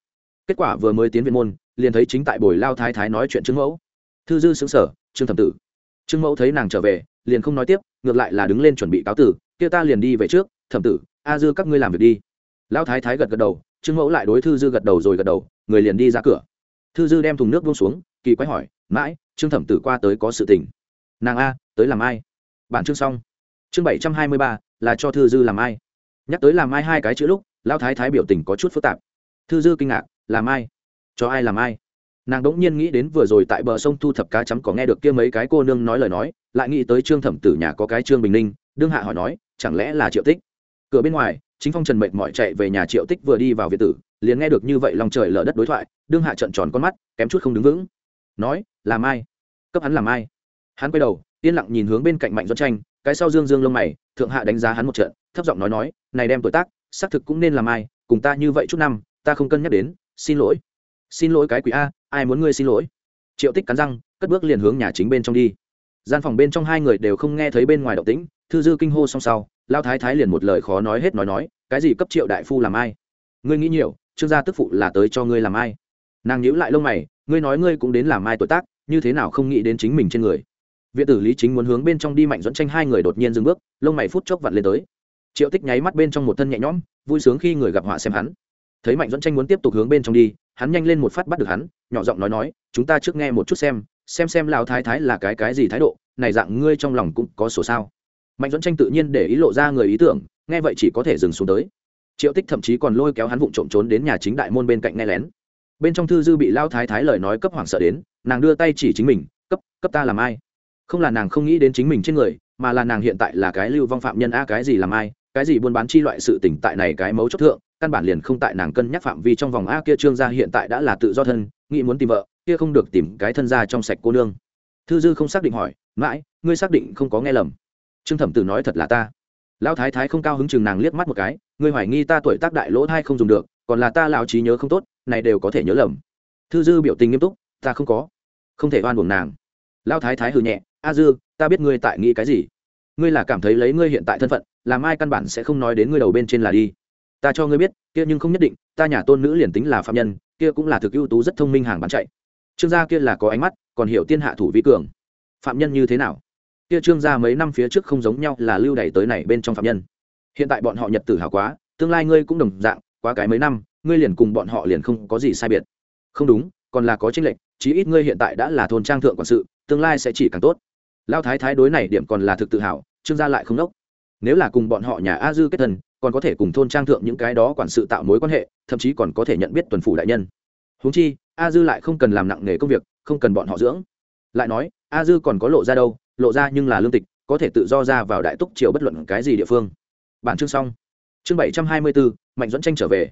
Kết quả vừa mới tiến viện môn, liền thấy chính tại bồi lao thái thái nói chuyện trương mẫu. Thư dư xứng sở trương thẩm tử trương mẫu thấy nàng trở về, liền không nói tiếp, ngược lại là đứng lên chuẩn bị cáo tử, kia ta liền đi về trước, thẩm tử, a dư các ngươi làm việc đi. Lão thái thái gật gật đầu, trương mẫu lại đối thư dư gật đầu rồi gật đầu, người liền đi ra cửa. Thư dư đem thùng nước buông xuống, kỳ quái hỏi, mãi, trương thẩm tử qua tới có sự tình? Nàng a, tới làm ai? Bản chương xong. Chương bảy trăm hai mươi ba, là cho thư dư làm ai? Nhắc tới làm ai hai cái chữ lúc, lão thái thái biểu tình có chút phức tạp. Thư dư kinh ngạc, làm ai? Cho ai làm ai? Nàng đ ỗ n g nhiên nghĩ đến vừa rồi tại bờ sông thu thập cá chấm có nghe được kia mấy cái cô nương nói lời nói, lại nghĩ tới trương thẩm tử nhà có cái trương bình ninh, đương hạ hỏi nói, chẳng lẽ là triệu tích? Cửa bên ngoài, chính phong trần mệt mỏi chạy về nhà triệu tích vừa đi vào việt tử, liền nghe được như vậy lòng trời lở đất đối thoại, đương hạ trận tròn con mắt, kém chút không đứng vững. Nói, làm ai? Cấp hắn làm ai? Hắn quay đầu, yên lặng nhìn hướng bên cạnh mạnh doãn tranh, cái sau dương dương lông mày, thượng hạ đánh giá hắn một trận, thấp giọng nói nói, này đem tuổi tác, xác thực cũng nên làm ai, cùng ta như vậy chút năm, ta không cân nhắc đến, xin lỗi. Xin lỗi cái quỷ a ai muốn ngươi xin lỗi? Triệu tích cắn răng, cất bước liền hướng nhà chính bên trong đi. Gian phòng bên trong hai người đều không nghe thấy bên ngoài động tĩnh, thư dư kinh hô song sau lao thái thái liền một lời khó nói hết nói nói, cái gì cấp triệu đại phu làm ai? Ngươi nghĩ nhiều, trương gia tức phụ là tới cho ngươi làm ai? Nàng nhíu lại lông mày, ngươi nói ngươi cũng đến làm ai tuổi tác, như thế nào không nghĩ đến chính mình trên người? Viện tử lý chính muốn hướng bên trong đi mạnh dẫn tranh hai người đột nhiên dừng bước, lông mày phút chốc vặn lên tới. Triệu tích nháy mắt bên trong một thân nhẹ nhõm, vui sướng khi người gặp họa xem hắn. Thấy mạnh dẫn tranh muốn tiếp tục hướng bên trong đi hắn nhanh lên một phát bắt được hắn, nhỏ giọng nói nói, chúng ta trước nghe một chút xem xem xem lao thái thái là cái cái gì thái độ, này dạng ngươi trong lòng cũng có sổ sao? Mạnh dẫn tranh tự nhiên để ý lộ ra người ý tưởng, nghe vậy chỉ có thể dừng xuống tới. Triệu tích thậm chí còn lôi kéo hắn vụng trộm trốn đến nhà chính đại môn bên cạnh nghe lén. Bên trong thư dư bị lao thái thái lời nói cấp hoảng sợ đến, nàng đưa tay chỉ chính mình, cấp cấp ta làm ai? Không là nàng không nghĩ đến chính mình trên người, mà là nàng hiện tại là cái lưu vong phạm nhân a, cái gì làm ai, cái gì buôn bán chi loại sự tỉnh tại này cái mấu chốt thượng căn bản liền không tại nàng cân nhắc phạm vi trong vòng a kia trương gia hiện tại đã là tự do thân, nghĩ muốn tìm vợ, kia không được tìm cái thân gia trong sạch cô nương. Thư dư không xác định hỏi, mãi, ngươi xác định không có nghe lầm? Trương thẩm tử nói, thật là ta. Lão thái thái không cao hứng chừng nàng liếc mắt một cái, ngươi hoài nghi ta tuổi tác đại lỗ thai không dùng được, còn là ta lão trí nhớ không tốt, này đều có thể nhớ lầm. Thư dư biểu tình nghiêm túc, ta không có. Không thể oan buồn nàng. Lão thái thái hừ nhẹ, a dư, ta biết ngươi tại nghĩ cái gì. Ngươi là cảm thấy lấy ngươi hiện tại thân phận, làm ai căn bản sẽ không nói đến ngươi đầu bên trên là đi ta cho ngươi biết, kia nhưng không nhất định, ta nhà tôn nữ liền tính là phạm nhân, kia cũng là thực ưu tú rất thông minh hàng bán chạy. Trương gia kia là có ánh mắt, còn hiểu tiên hạ thủ vi cường. Phạm nhân như thế nào? Kia trương gia mấy năm phía trước không giống nhau là lưu đày tới này bên trong phạm nhân. Hiện tại bọn họ nhật tử hào quá, tương lai ngươi cũng đồng dạng, quá cái mấy năm, ngươi liền cùng bọn họ liền không có gì sai biệt. Không đúng, còn là có tranh lệch, chí ít ngươi hiện tại đã là thôn trang thượng quản sự, tương lai sẽ chỉ càng tốt. Lao thái thái đối này điểm còn là thực tự hào, trương gia lại không đốc. Nếu là cùng bọn họ nhà a dư kết thần còn có thể cùng thôn trang thượng những cái đó quản sự tạo mối quan hệ, thậm chí còn có thể nhận biết tuần phủ đại nhân. Huống chi, a dư lại không cần làm nặng nghề công việc, không cần bọn họ dưỡng. Lại nói, a dư còn có lộ ra đâu, lộ ra nhưng là lương tịch, có thể tự do ra vào đại túc triều bất luận cái gì địa phương. Bản chương xong. Chương bảy trăm hai mươi bốn mạnh dẫn tranh trở về.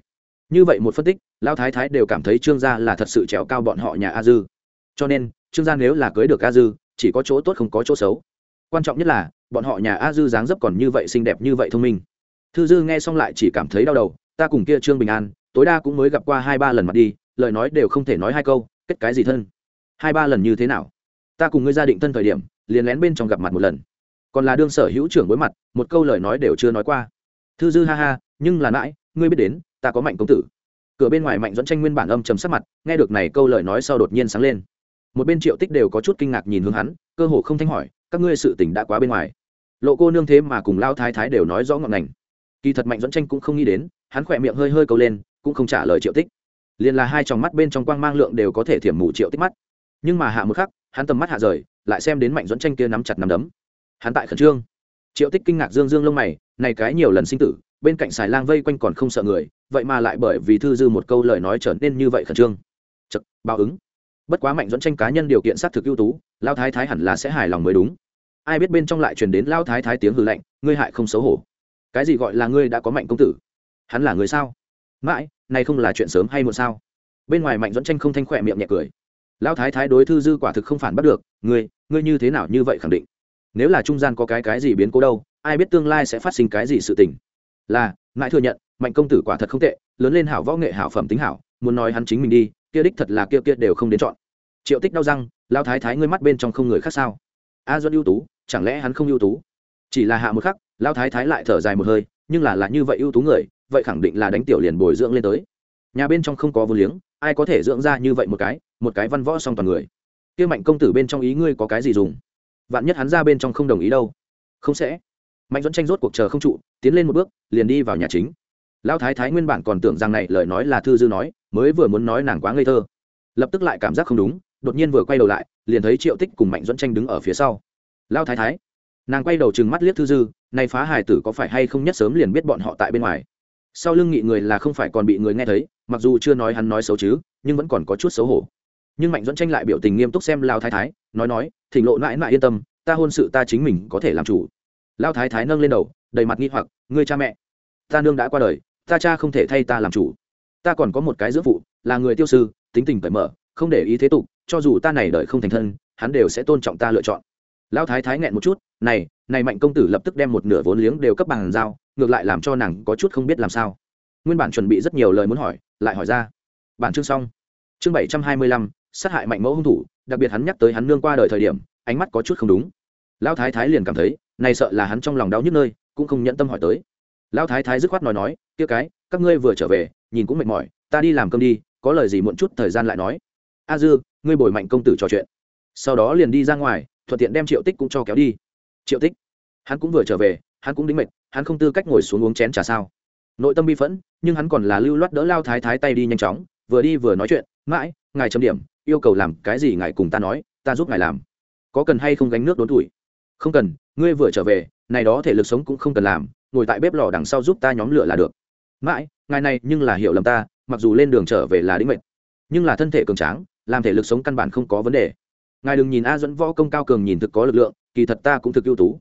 Như vậy một phân tích lao thái thái đều cảm thấy trương gia là thật sự trèo cao bọn họ nhà a dư. Cho nên, trương gia nếu là cưới được a dư, chỉ có chỗ tốt không có chỗ xấu. Quan trọng nhất là, bọn họ nhà a dư dáng dấp còn như vậy xinh đẹp như vậy thông minh thư dư nghe xong lại chỉ cảm thấy đau đầu, ta cùng kia trương bình an, tối đa cũng mới gặp qua hai ba lần mặt đi, lời nói đều không thể nói hai câu, kết cái gì thân? Hai ba lần như thế nào? Ta cùng ngươi gia định thân thời điểm, liền lén bên trong gặp mặt một lần. Còn là đương sở hữu trưởng đối mặt, một câu lời nói đều chưa nói qua. Thư dư ha ha, nhưng là mãi ngươi biết đến, ta có mạnh công tử. Cửa bên ngoài mạnh dẫn tranh nguyên bản âm trầm sắc mặt, nghe được này câu lời nói sau đột nhiên sáng lên. Một bên triệu tích đều có chút kinh ngạc nhìn hướng hắn, cơ hồ không thanh hỏi, các ngươi sự tình đã quá bên ngoài. Lộ cô nương thế mà cùng lao thái thái đều nói rõ ngọn ngành kỳ thật mạnh dẫn tranh cũng không nghĩ đến, hắn khỏe miệng hơi hơi câu lên, cũng không trả lời triệu tích. Liền là hai tròng mắt bên trong quang mang lượng đều có thể thiểm mù triệu tích mắt. Nhưng mà hạ một khắc, hắn tầm mắt hạ rời, lại xem đến mạnh dẫn tranh kia nắm chặt nắm đấm. Hắn tại khẩn trương. Triệu tích kinh ngạc dương dương lông mày, này cái nhiều lần sinh tử, bên cạnh xài lang vây quanh còn không sợ người, vậy mà lại bởi vì thư dư một câu lời nói trở nên như vậy khẩn trương. Chật báo ứng. Bất quá mạnh dẫn tranh cá nhân điều kiện xác thực ưu tú, lao thái thái hẳn là sẽ hài lòng mới đúng. Ai biết bên trong lại truyền đến lao thái thái tiếng hư lạnh, ngươi hại không xấu hổ cái gì gọi là ngươi đã có mạnh công tử? Hắn là người sao? Mãi, này không là chuyện sớm hay muộn sao? Bên ngoài mạnh dẫn tranh không thanh khỏe miệng nhẹ cười. Lão thái thái đối thư dư quả thực không phản bắt được, ngươi ngươi như thế nào như vậy khẳng định? Nếu là trung gian có cái cái gì biến cố đâu, ai biết tương lai sẽ phát sinh cái gì sự tình? Là, mãi thừa nhận, mạnh công tử quả thật không tệ, lớn lên hảo võ nghệ, hảo phẩm tính hảo, muốn nói hắn chính mình đi, kia đích thật là kia kia đều không đến chọn. Triệu tích đau răng lao thái thái ngươi mắt bên trong không người khác sao? A duân ưu tú, chẳng lẽ hắn không ưu tú? Chỉ là hạ một khắc lao thái thái lại thở dài một hơi, nhưng là là như vậy ưu tú người, vậy khẳng định là đánh tiểu liền bồi dưỡng lên tới. Nhà bên trong không có vô liếng, ai có thể dưỡng ra như vậy một cái một cái văn võ song toàn người. Kia mạnh công tử bên trong ý ngươi có cái gì dùng? Vạn nhất hắn ra bên trong không đồng ý đâu? Không sẽ. Mạnh dẫn tranh rốt cuộc chờ không trụ, tiến lên một bước, liền đi vào nhà chính. Lão thái thái nguyên bản còn tưởng rằng này lời nói là thư dư nói, mới vừa muốn nói nàng quá ngây thơ. Lập tức lại cảm giác không đúng, đột nhiên vừa quay đầu lại, liền thấy triệu tích cùng mạnh dẫn tranh đứng ở phía sau. Lão thái thái nàng quay đầu chừng mắt liếc thư dư nay phá hải tử có phải hay không nhất sớm liền biết bọn họ tại bên ngoài? Sau lưng nghị người là không phải còn bị người nghe thấy, mặc dù chưa nói hắn nói xấu chứ, nhưng vẫn còn có chút xấu hổ. Nhưng mạnh dẫn tranh lại biểu tình nghiêm túc xem lao thái thái, nói nói, thỉnh lộ mãi mãi yên tâm, ta hôn sự ta chính mình có thể làm chủ. Lao thái thái nâng lên đầu, đầy mặt nghi hoặc, ngươi cha mẹ, ta nương đã qua đời, ta cha không thể thay ta làm chủ. Ta còn có một cái dưỡng phụ, là người tiêu sư, tính tình cởi mở, không để ý thế tục, cho dù ta này đợi không thành thân, hắn đều sẽ tôn trọng ta lựa chọn lão thái thái nghẹn một chút, này này mạnh công tử lập tức đem một nửa vốn liếng đều cấp bằng giao, ngược lại làm cho nàng có chút không biết làm sao. Nguyên bản chuẩn bị rất nhiều lời muốn hỏi, lại hỏi ra. Bản chương xong. Chương bảy trăm hai mươi lăm, sát hại mạnh mẫu hung thủ, đặc biệt hắn nhắc tới hắn nương qua đời thời điểm, ánh mắt có chút không đúng. Lão thái thái liền cảm thấy, này sợ là hắn trong lòng đau nhức nơi, cũng không nhẫn tâm hỏi tới. Lão thái thái dứt khoát nói nói, kia cái, các ngươi vừa trở về, nhìn cũng mệt mỏi, ta đi làm cơm đi, có lời gì muộn chút thời gian lại nói. A dư, ngươi bồi mạnh công tử trò chuyện. Sau đó liền đi ra ngoài thuận tiện đem triệu tích cũng cho kéo đi. Triệu tích? Hắn cũng vừa trở về, hắn cũng đính mệt hắn không tư cách ngồi xuống uống chén trà sao? Nội tâm bi phẫn, nhưng hắn còn là lưu loát đỡ lao thái thái tay đi nhanh chóng, vừa đi vừa nói chuyện, mãi, ngài chấm điểm, yêu cầu làm cái gì ngài cùng ta nói, ta giúp ngài làm. Có cần hay không gánh nước đốn tuổi? Không cần, ngươi vừa trở về, này đó thể lực sống cũng không cần làm, ngồi tại bếp lò đằng sau giúp ta nhóm lửa là được. Mãi, ngài này nhưng là hiểu lầm ta, mặc dù lên đường trở về là đĩnh mệnh, nhưng là thân thể cường tráng, làm thể lực sống căn bản không có vấn đề ngài đừng nhìn a dẫn võ công cao cường nhìn thực có lực lượng, kỳ thật ta cũng thực ưu tú.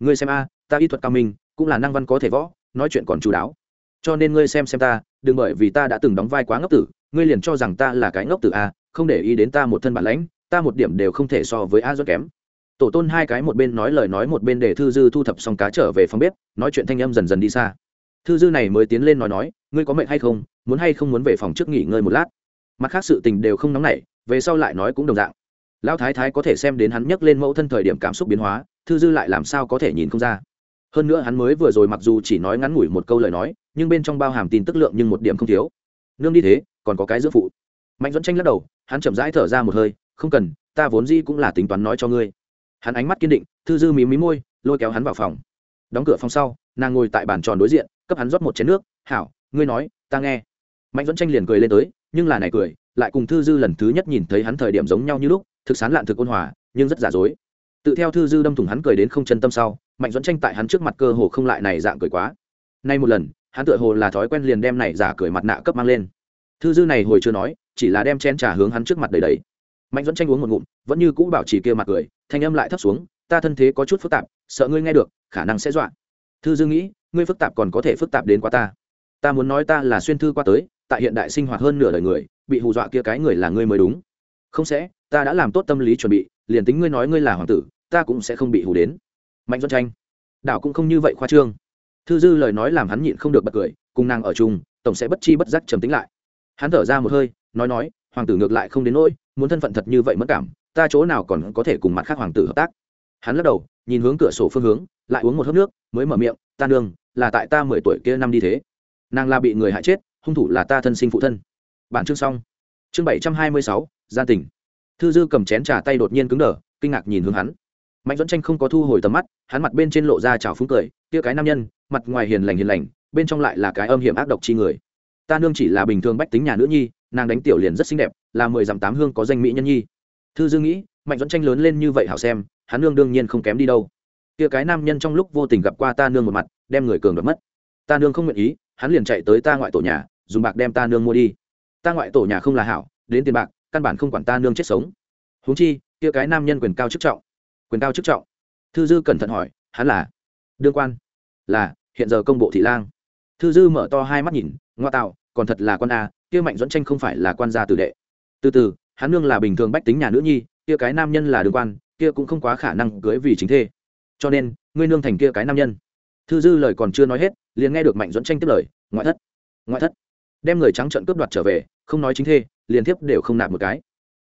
Ngươi xem a, ta y thuật cao minh, cũng là năng văn có thể võ, nói chuyện còn chú đáo. Cho nên ngươi xem xem ta, đừng bởi vì ta đã từng đóng vai quá ngốc tử, ngươi liền cho rằng ta là cái ngốc tử a, không để ý đến ta một thân bản lãnh, ta một điểm đều không thể so với a dẫn kém. Tổ tôn hai cái một bên nói lời nói một bên để thư dư thu thập xong cá trở về phòng bếp, nói chuyện thanh âm dần dần đi xa. Thư dư này mới tiến lên nói nói, ngươi có mệnh hay không? Muốn hay không muốn về phòng trước nghỉ ngơi một lát? Mặt khác sự tình đều không nóng nảy, về sau lại nói cũng đồng dạng lão thái thái có thể xem đến hắn nhấc lên mẫu thân thời điểm cảm xúc biến hóa, thư dư lại làm sao có thể nhìn không ra. Hơn nữa hắn mới vừa rồi mặc dù chỉ nói ngắn ngủi một câu lời nói, nhưng bên trong bao hàm tin tức lượng nhưng một điểm không thiếu. Nương đi thế, còn có cái giữa phụ. Mạnh dẫn tranh lắc đầu, hắn chậm rãi thở ra một hơi, không cần, ta vốn dĩ cũng là tính toán nói cho ngươi. Hắn ánh mắt kiên định, thư dư mí mí môi, lôi kéo hắn vào phòng. Đóng cửa phòng sau, nàng ngồi tại bàn tròn đối diện, cấp hắn rót một chén nước, hảo, ngươi nói, ta nghe. Mạnh dẫn tranh liền cười lên tới, nhưng là này cười, lại cùng thư dư lần thứ nhất nhìn thấy hắn thời điểm giống nhau như lúc thực sán lạn thực ôn hòa, nhưng rất giả dối. Tự theo thư dư đâm thủng hắn cười đến không chân tâm sau, mạnh dẫn tranh tại hắn trước mặt cơ hồ không lại này dạng cười quá. Nay một lần, hắn tựa hồ là thói quen liền đem này giả cười mặt nạ cấp mang lên. Thư dư này hồi chưa nói, chỉ là đem chén trà hướng hắn trước mặt đầy đầy mạnh dẫn tranh uống một ngụm, vẫn như cũ bảo chỉ kia mặt cười, thanh âm lại thấp xuống, ta thân thế có chút phức tạp, sợ ngươi nghe được, khả năng sẽ dọa. Thư dư nghĩ, ngươi phức tạp còn có thể phức tạp đến quá ta. Ta muốn nói ta là xuyên thư qua tới, tại hiện đại sinh hoạt hơn nửa đời người, bị hù dọa kia cái người là ngươi mới đúng. Không sẽ ta đã làm tốt tâm lý chuẩn bị, liền tính ngươi nói ngươi là hoàng tử, ta cũng sẽ không bị hù đến. Mạnh dẫn tranh, đảo cũng không như vậy khoa trương. Thư dư lời nói làm hắn nhịn không được bật cười, cùng nàng ở chung, tổng sẽ bất chi bất giác trầm tính lại. Hắn thở ra một hơi, nói nói, hoàng tử ngược lại không đến nỗi, muốn thân phận thật như vậy mất cảm, ta chỗ nào còn có thể cùng mặt khác hoàng tử hợp tác? Hắn lắc đầu, nhìn hướng cửa sổ phương hướng, lại uống một hớp nước, mới mở miệng, ta nương, là tại ta mười tuổi kia năm đi thế. Nàng là bị người hại chết, hung thủ là ta thân sinh phụ thân. Bản chương xong. Chương bảy trăm hai mươi sáu gia tình thư dư cầm chén trà tay đột nhiên cứng đờ, kinh ngạc nhìn hướng hắn. Mạnh dẫn tranh không có thu hồi tầm mắt, hắn mặt bên trên lộ ra trào phúng cười tia cái nam nhân, mặt ngoài hiền lành hiền lành, bên trong lại là cái âm hiểm ác độc chi người. Ta nương chỉ là bình thường bách tính nhà nữ nhi, nàng đánh tiểu liền rất xinh đẹp, là mười dặm tám hương có danh mỹ nhân nhi. Thư dư nghĩ, mạnh dẫn tranh lớn lên như vậy hảo xem, hắn nương đương nhiên không kém đi đâu. Kia cái nam nhân trong lúc vô tình gặp qua ta nương một mặt, đem người cường đoạt mất. Ta nương không nguyện ý, hắn liền chạy tới ta ngoại tổ nhà, dùng bạc đem ta nương mua đi. Ta ngoại tổ nhà không là hảo, đến tiền bạc căn bản không quản ta nương chết sống. Huống chi, kia cái nam nhân quyền cao chức trọng. Quyền cao chức trọng. Thư dư cẩn thận hỏi, hắn là? Đương quan. Là, hiện giờ công bộ thị lang. Thư dư mở to hai mắt nhìn, ngoa tạo, còn thật là quan a, kia mạnh dẫn tranh không phải là quan gia tử đệ. Từ từ, hắn nương là bình thường bách tính nhà nữ nhi, kia cái nam nhân là đương quan, kia cũng không quá khả năng cưới vì chính thê. Cho nên, ngươi nương thành kia cái nam nhân. Thư dư lời còn chưa nói hết, liền nghe được mạnh dẫn tranh tiếp lời, ngoại thất ngoại thất đem người trắng trợn cướp đoạt trở về, không nói chính thê, liền tiếp đều không nạp một cái.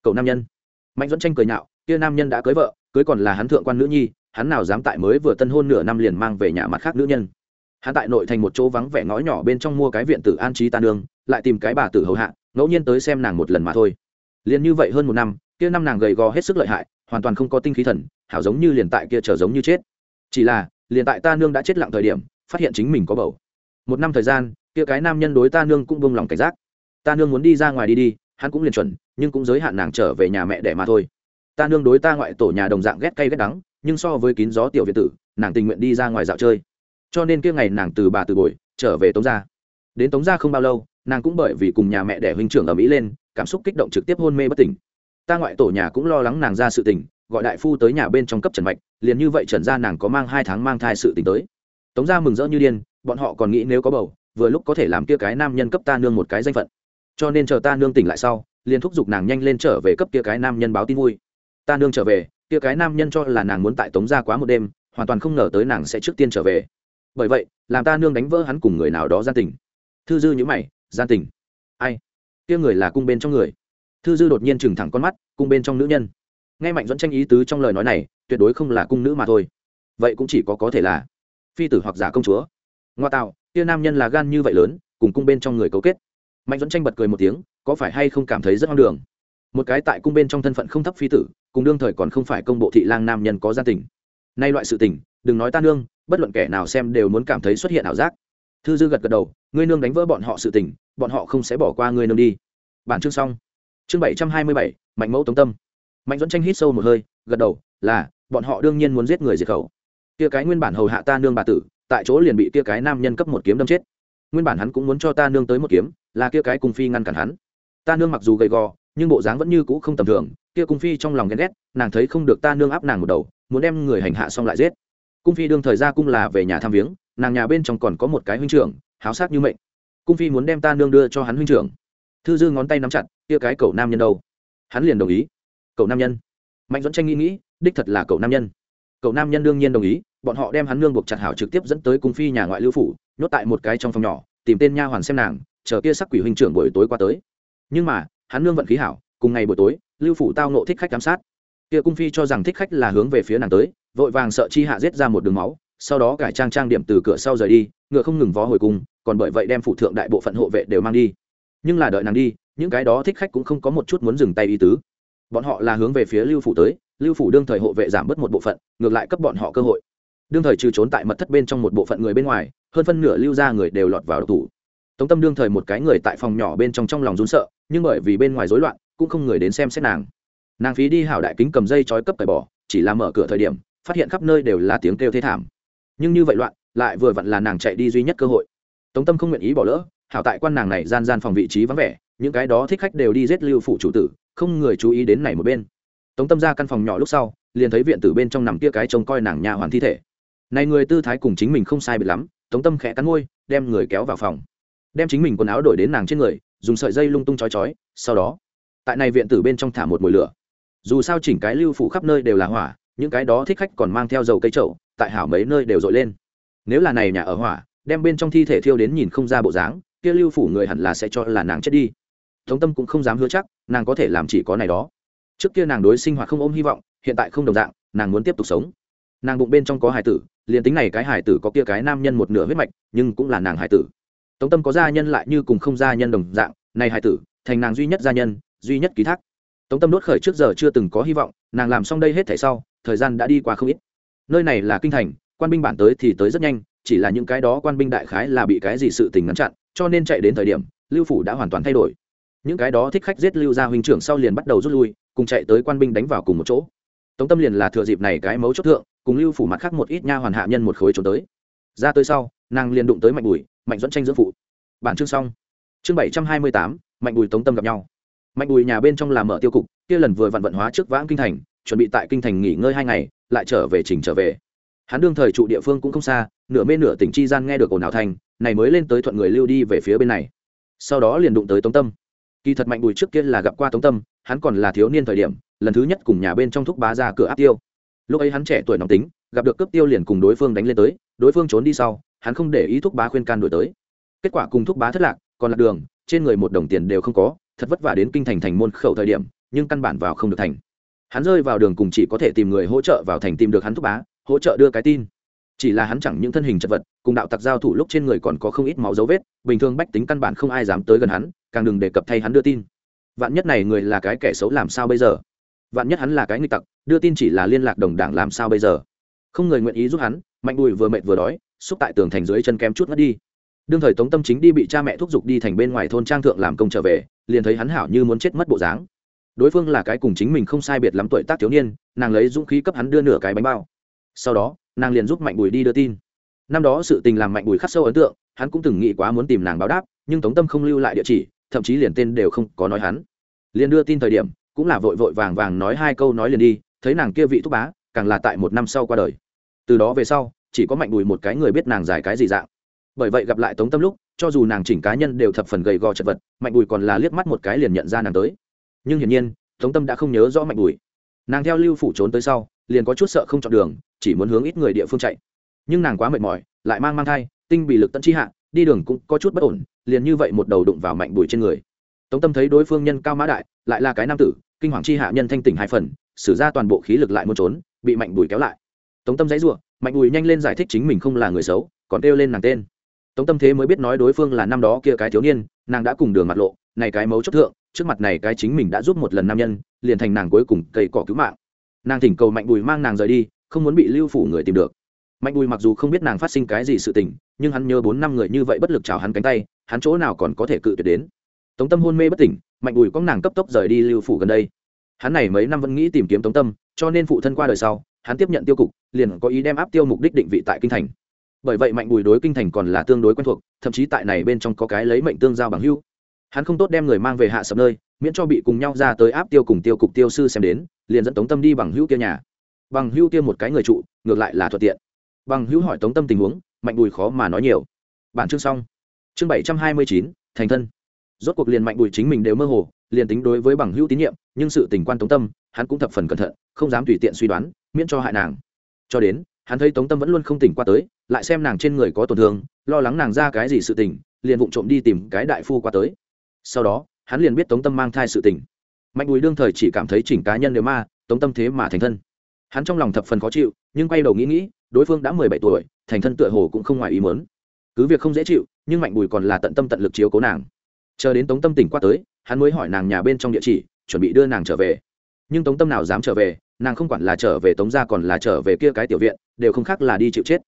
Cậu nam nhân. Mạnh dẫn tranh cười nhạo, kia nam nhân đã cưới vợ, cưới còn là hắn thượng quan nữ nhi, hắn nào dám tại mới vừa tân hôn nửa năm liền mang về nhà mặt khác nữ nhân. Hắn tại nội thành một chỗ vắng vẻ ngõ nhỏ bên trong mua cái viện tử an trí ta đường lại tìm cái bà tử hầu hạ, ngẫu nhiên tới xem nàng một lần mà thôi. Liền như vậy hơn một năm, kia năm nàng gầy gò hết sức lợi hại, hoàn toàn không có tinh khí thần, hảo giống như liền tại kia trở giống như chết. Chỉ là, liền tại ta nương đã chết lặng thời điểm, phát hiện chính mình có bầu. Một năm thời gian kia cái nam nhân đối ta nương cũng bông lòng cảnh giác. Ta nương muốn đi ra ngoài đi đi, hắn cũng liền chuẩn, nhưng cũng giới hạn nàng trở về nhà mẹ đẻ mà thôi. Ta nương đối ta ngoại tổ nhà đồng dạng ghét cay ghét đắng, nhưng so với kín gió tiểu việt tử, nàng tình nguyện đi ra ngoài dạo chơi. Cho nên kia ngày nàng từ bà từ bồi, trở về tống gia. Đến tống gia không bao lâu, nàng cũng bởi vì cùng nhà mẹ đẻ huynh trưởng ở mỹ lên, cảm xúc kích động trực tiếp hôn mê bất tỉnh. Ta ngoại tổ nhà cũng lo lắng nàng ra sự tình, gọi đại phu tới nhà bên trong cấp trần mạch, liền như vậy trần ra nàng có mang hai tháng mang thai sự tình tới. Tống gia mừng rỡ như điên, bọn họ còn nghĩ nếu có bầu vừa lúc có thể làm kia cái nam nhân cấp ta nương một cái danh phận. Cho nên chờ ta nương tỉnh lại sau, liền thúc giục nàng nhanh lên trở về cấp kia cái nam nhân báo tin vui. Ta nương trở về, kia cái nam nhân cho là nàng muốn tại tống gia quá một đêm, hoàn toàn không ngờ tới nàng sẽ trước tiên trở về. Bởi vậy, làm ta nương đánh vỡ hắn cùng người nào đó gian tình. Thư dư nhữ mày, gian tình? Ai? Kia người là cung bên trong người. Thư dư đột nhiên trừng thẳng con mắt, cung bên trong nữ nhân. Nghe mạnh dẫn tranh ý tứ trong lời nói này, tuyệt đối không là cung nữ mà thôi. Vậy cũng chỉ có có thể là phi tử hoặc giả công chúa. Ngoa tạo kia nam nhân là gan như vậy lớn, cùng cung bên trong người cấu kết. Mạnh dẫn tranh bật cười một tiếng, có phải hay không cảm thấy rất hoang đường? Một cái tại cung bên trong thân phận không thấp phi tử, cùng đương thời còn không phải công bộ thị lang nam nhân có gia tình. Nay loại sự tình, đừng nói ta nương, bất luận kẻ nào xem đều muốn cảm thấy xuất hiện ảo giác. Thư dư gật gật đầu, ngươi nương đánh vỡ bọn họ sự tình, bọn họ không sẽ bỏ qua ngươi nương đi. Bản chương xong. Chương bảy trăm hai mươi bảy, mạnh mẫu tống tâm. Mạnh dẫn tranh hít sâu một hơi, gật đầu, là, bọn họ đương nhiên muốn giết người diệt khẩu. Kia cái nguyên bản hầu hạ ta nương bà tử tại chỗ liền bị kia cái nam nhân cấp một kiếm đâm chết. Nguyên bản hắn cũng muốn cho ta nương tới một kiếm, là kia cái cung phi ngăn cản hắn. Ta nương mặc dù gầy gò, nhưng bộ dáng vẫn như cũ không tầm thường, kia cung phi trong lòng ghen ghét, nàng thấy không được ta nương áp nàng một đầu, muốn đem người hành hạ xong lại giết. Cung phi đương thời ra cung là về nhà thăm viếng, nàng nhà bên trong còn có một cái huynh trưởng, háo sát như mệnh. Cung phi muốn đem ta nương đưa cho hắn huynh trưởng. Thư dư ngón tay nắm chặt, kia cái cậu nam nhân đâu? Hắn liền đồng ý. Cậu nam nhân. Mạnh dẫn tranh nghĩ nghĩ, đích thật là cậu nam nhân cậu nam nhân đương nhiên đồng ý, bọn họ đem hắn nương buộc chặt hảo trực tiếp dẫn tới cung phi nhà ngoại lưu phủ, nhốt tại một cái trong phòng nhỏ, tìm tên nha hoàn xem nàng, chờ kia sắc quỷ huynh trưởng buổi tối qua tới. Nhưng mà, hắn nương vận khí hảo, cùng ngày buổi tối, lưu phủ tao nộ thích khách giám sát. Kia cung phi cho rằng thích khách là hướng về phía nàng tới, vội vàng sợ chi hạ giết ra một đường máu, sau đó cải trang trang điểm từ cửa sau rời đi, ngựa không ngừng vó hồi cung, còn bởi vậy đem phụ thượng đại bộ phận hộ vệ đều mang đi. Nhưng là đợi nàng đi, những cái đó thích khách cũng không có một chút muốn dừng tay ý tứ. Bọn họ là hướng về phía lưu phủ tới lưu phủ đương thời hộ vệ giảm bớt một bộ phận, ngược lại cấp bọn họ cơ hội. Đương thời trừ trốn tại mật thất bên trong một bộ phận người bên ngoài, hơn phân nửa lưu ra người đều lọt vào độc thủ. Tống tâm đương thời một cái người tại phòng nhỏ bên trong trong lòng rún sợ, nhưng bởi vì bên ngoài rối loạn, cũng không người đến xem xét nàng. Nàng phí đi hảo đại kính cầm dây trói cấp cởi bỏ, chỉ là mở cửa thời điểm, phát hiện khắp nơi đều là tiếng kêu thế thảm. Nhưng như vậy loạn, lại vừa vặn là nàng chạy đi duy nhất cơ hội. Tống tâm không nguyện ý bỏ lỡ, hảo tại quan nàng này gian gian phòng vị trí vắng vẻ, những cái đó thích khách đều đi giết lưu phụ chủ tử, không người chú ý đến này một bên tống tâm ra căn phòng nhỏ lúc sau, liền thấy viện tử bên trong nằm kia cái trông coi nàng nhà hoàn thi thể. Này người tư thái cùng chính mình không sai biệt lắm, tống tâm khẽ cắn môi, đem người kéo vào phòng. Đem chính mình quần áo đổi đến nàng trên người, dùng sợi dây lung tung chói chói, sau đó, tại này viện tử bên trong thả một mồi lửa. Dù sao chỉnh cái lưu phủ khắp nơi đều là hỏa, những cái đó thích khách còn mang theo dầu cây trậu tại hảo mấy nơi đều dội lên. Nếu là này nhà ở hỏa, đem bên trong thi thể thiêu đến nhìn không ra bộ dáng, kia lưu phủ người hẳn là sẽ cho là nàng chết đi. Tống tâm cũng không dám hứa chắc, nàng có thể làm chỉ có này đó trước kia nàng đối sinh hoạt không ôm hy vọng, hiện tại không đồng dạng, nàng muốn tiếp tục sống. Nàng bụng bên trong có hải tử, liền tính này cái hải tử có kia cái nam nhân một nửa huyết mạch, nhưng cũng là nàng hải tử. Tống tâm có gia nhân lại như cùng không gia nhân đồng dạng, này hải tử, thành nàng duy nhất gia nhân, duy nhất ký thác. Tống tâm đốt khởi trước giờ chưa từng có hy vọng, nàng làm xong đây hết thể sau, thời gian đã đi qua không ít. Nơi này là kinh thành, quan binh bản tới thì tới rất nhanh, chỉ là những cái đó quan binh đại khái là bị cái gì sự tình ngăn chặn, cho nên chạy đến thời điểm, lưu phủ đã hoàn toàn thay đổi những cái đó thích khách giết lưu gia huynh trưởng sau liền bắt đầu rút lui, cùng chạy tới quan binh đánh vào cùng một chỗ. Tống tâm liền là thừa dịp này cái mấu chốt thượng, cùng lưu phủ mặt khác một ít nha hoàn hạ nhân một khối trốn tới. Ra tới sau, nàng liền đụng tới mạnh bùi, mạnh dẫn tranh dưỡng phụ. Bản chương xong. Chương bảy trăm hai mươi tám, mạnh bùi tống tâm gặp nhau. Mạnh bùi nhà bên trong làm mở tiêu cục, kia lần vừa vặn vận hóa trước vãng kinh thành, chuẩn bị tại kinh thành nghỉ ngơi hai ngày, lại trở về trình trở về. Hắn đương thời trụ địa phương cũng không xa, nửa mê nửa tỉnh chi gian nghe được ồn ào thành này mới lên tới thuận người lưu đi về phía bên này. Sau đó liền đụng tới tống tâm kỳ thật mạnh bùi trước kia là gặp qua tống tâm, hắn còn là thiếu niên thời điểm, lần thứ nhất cùng nhà bên trong thúc bá ra cửa áp tiêu. Lúc ấy hắn trẻ tuổi nóng tính, gặp được cướp tiêu liền cùng đối phương đánh lên tới, đối phương trốn đi sau, hắn không để ý thúc bá khuyên can đổi tới. Kết quả cùng thúc bá thất lạc, còn lạc đường, trên người một đồng tiền đều không có, thật vất vả đến kinh thành thành môn khẩu thời điểm, nhưng căn bản vào không được thành. Hắn rơi vào đường cùng chỉ có thể tìm người hỗ trợ vào thành tìm được hắn thúc bá, hỗ trợ đưa cái tin chỉ là hắn chẳng những thân hình chật vật, cùng đạo tặc giao thủ lúc trên người còn có không ít máu dấu vết, bình thường bách tính căn bản không ai dám tới gần hắn, càng đừng đề cập thay hắn đưa tin. Vạn nhất này người là cái kẻ xấu làm sao bây giờ? Vạn nhất hắn là cái nghịch tặc, đưa tin chỉ là liên lạc đồng đảng làm sao bây giờ? Không người nguyện ý giúp hắn, mạnh bùi vừa mệt vừa đói, xúc tại tường thành dưới chân kém chút mất đi. Đương thời tống tâm chính đi bị cha mẹ thúc giục đi thành bên ngoài thôn trang thượng làm công trở về, liền thấy hắn hảo như muốn chết mất bộ dáng. Đối phương là cái cùng chính mình không sai biệt lắm tuổi tác thiếu niên, nàng lấy dũng khí cấp hắn đưa nửa cái bánh bao sau đó, nàng liền giúp mạnh bùi đi đưa tin. Năm đó sự tình làm mạnh bùi khắc sâu ấn tượng, hắn cũng từng nghĩ quá muốn tìm nàng báo đáp, nhưng tống tâm không lưu lại địa chỉ, thậm chí liền tên đều không có nói hắn. Liền đưa tin thời điểm, cũng là vội vội vàng vàng nói hai câu nói liền đi, thấy nàng kia vị thúc bá, càng là tại một năm sau qua đời. Từ đó về sau, chỉ có mạnh bùi một cái người biết nàng dài cái gì dạng. Bởi vậy gặp lại tống tâm lúc, cho dù nàng chỉnh cá nhân đều thập phần gầy gò chật vật, mạnh bùi còn là liếc mắt một cái liền nhận ra nàng tới. Nhưng hiển nhiên, tống tâm đã không nhớ rõ mạnh bùi. Nàng theo lưu phủ trốn tới sau liền có chút sợ không chọn đường, chỉ muốn hướng ít người địa phương chạy. Nhưng nàng quá mệt mỏi, lại mang mang thai, tinh bị lực tận chi hạ, đi đường cũng có chút bất ổn, liền như vậy một đầu đụng vào mạnh bùi trên người. Tống tâm thấy đối phương nhân cao mã đại, lại là cái nam tử, kinh hoàng chi hạ nhân thanh tỉnh hai phần, sử ra toàn bộ khí lực lại muốn trốn, bị mạnh bùi kéo lại. Tống tâm dãy r mạnh bùi nhanh lên giải thích chính mình không là người xấu, còn kêu lên nàng tên. Tống tâm thế mới biết nói đối phương là năm đó kia cái thiếu niên, nàng đã cùng đường mặt lộ, này cái mấu chốt thượng, trước mặt này cái chính mình đã giúp một lần nam nhân, liền thành nàng cuối cùng cây cỏ cứu mạng nàng thỉnh cầu mạnh bùi mang nàng rời đi, không muốn bị lưu phủ người tìm được. Mạnh bùi mặc dù không biết nàng phát sinh cái gì sự tình, nhưng hắn nhớ bốn năm người như vậy bất lực chào hắn cánh tay, hắn chỗ nào còn có thể cự tuyệt đến. Tống tâm hôn mê bất tỉnh, mạnh bùi có nàng cấp tốc rời đi lưu phủ gần đây. Hắn này mấy năm vẫn nghĩ tìm kiếm tống tâm, cho nên phụ thân qua đời sau, hắn tiếp nhận tiêu cục, liền có ý đem áp tiêu mục đích định vị tại kinh thành. Bởi vậy mạnh bùi đối kinh thành còn là tương đối quen thuộc, thậm chí tại này bên trong có cái lấy mệnh tương giao bằng hưu hắn không tốt đem người mang về hạ sập nơi, miễn cho bị cùng nhau ra tới áp tiêu cùng tiêu cục tiêu sư xem đến liền dẫn tống tâm đi bằng hữu kia nhà. Bằng hữu kia một cái người trụ, ngược lại là thuận tiện. Bằng hữu hỏi tống tâm tình huống, mạnh bùi khó mà nói nhiều. Bản chương xong. Chương bảy trăm hai mươi chín, thành thân. Rốt cuộc liền mạnh bùi chính mình đều mơ hồ, liền tính đối với bằng hữu tín nhiệm, nhưng sự tình quan tống tâm, hắn cũng thập phần cẩn thận, không dám tùy tiện suy đoán, miễn cho hại nàng. Cho đến, hắn thấy tống tâm vẫn luôn không tỉnh qua tới, lại xem nàng trên người có tổn thương, lo lắng nàng ra cái gì sự tình, liền vụng trộm đi tìm cái đại phu qua tới. Sau đó, hắn liền biết tống tâm mang thai sự tình mạnh bùi đương thời chỉ cảm thấy chỉnh cá nhân đều ma, tống tâm thế mà thành thân. Hắn trong lòng thập phần khó chịu, nhưng quay đầu nghĩ nghĩ, đối phương đã mười bảy tuổi, thành thân tựa hồ cũng không ngoài ý mớn cứ việc không dễ chịu, nhưng mạnh bùi còn là tận tâm tận lực chiếu cố nàng. Chờ đến tống tâm tỉnh qua tới, hắn mới hỏi nàng nhà bên trong địa chỉ, chuẩn bị đưa nàng trở về. Nhưng tống tâm nào dám trở về, nàng không quản là trở về tống ra còn là trở về kia cái tiểu viện, đều không khác là đi chịu chết.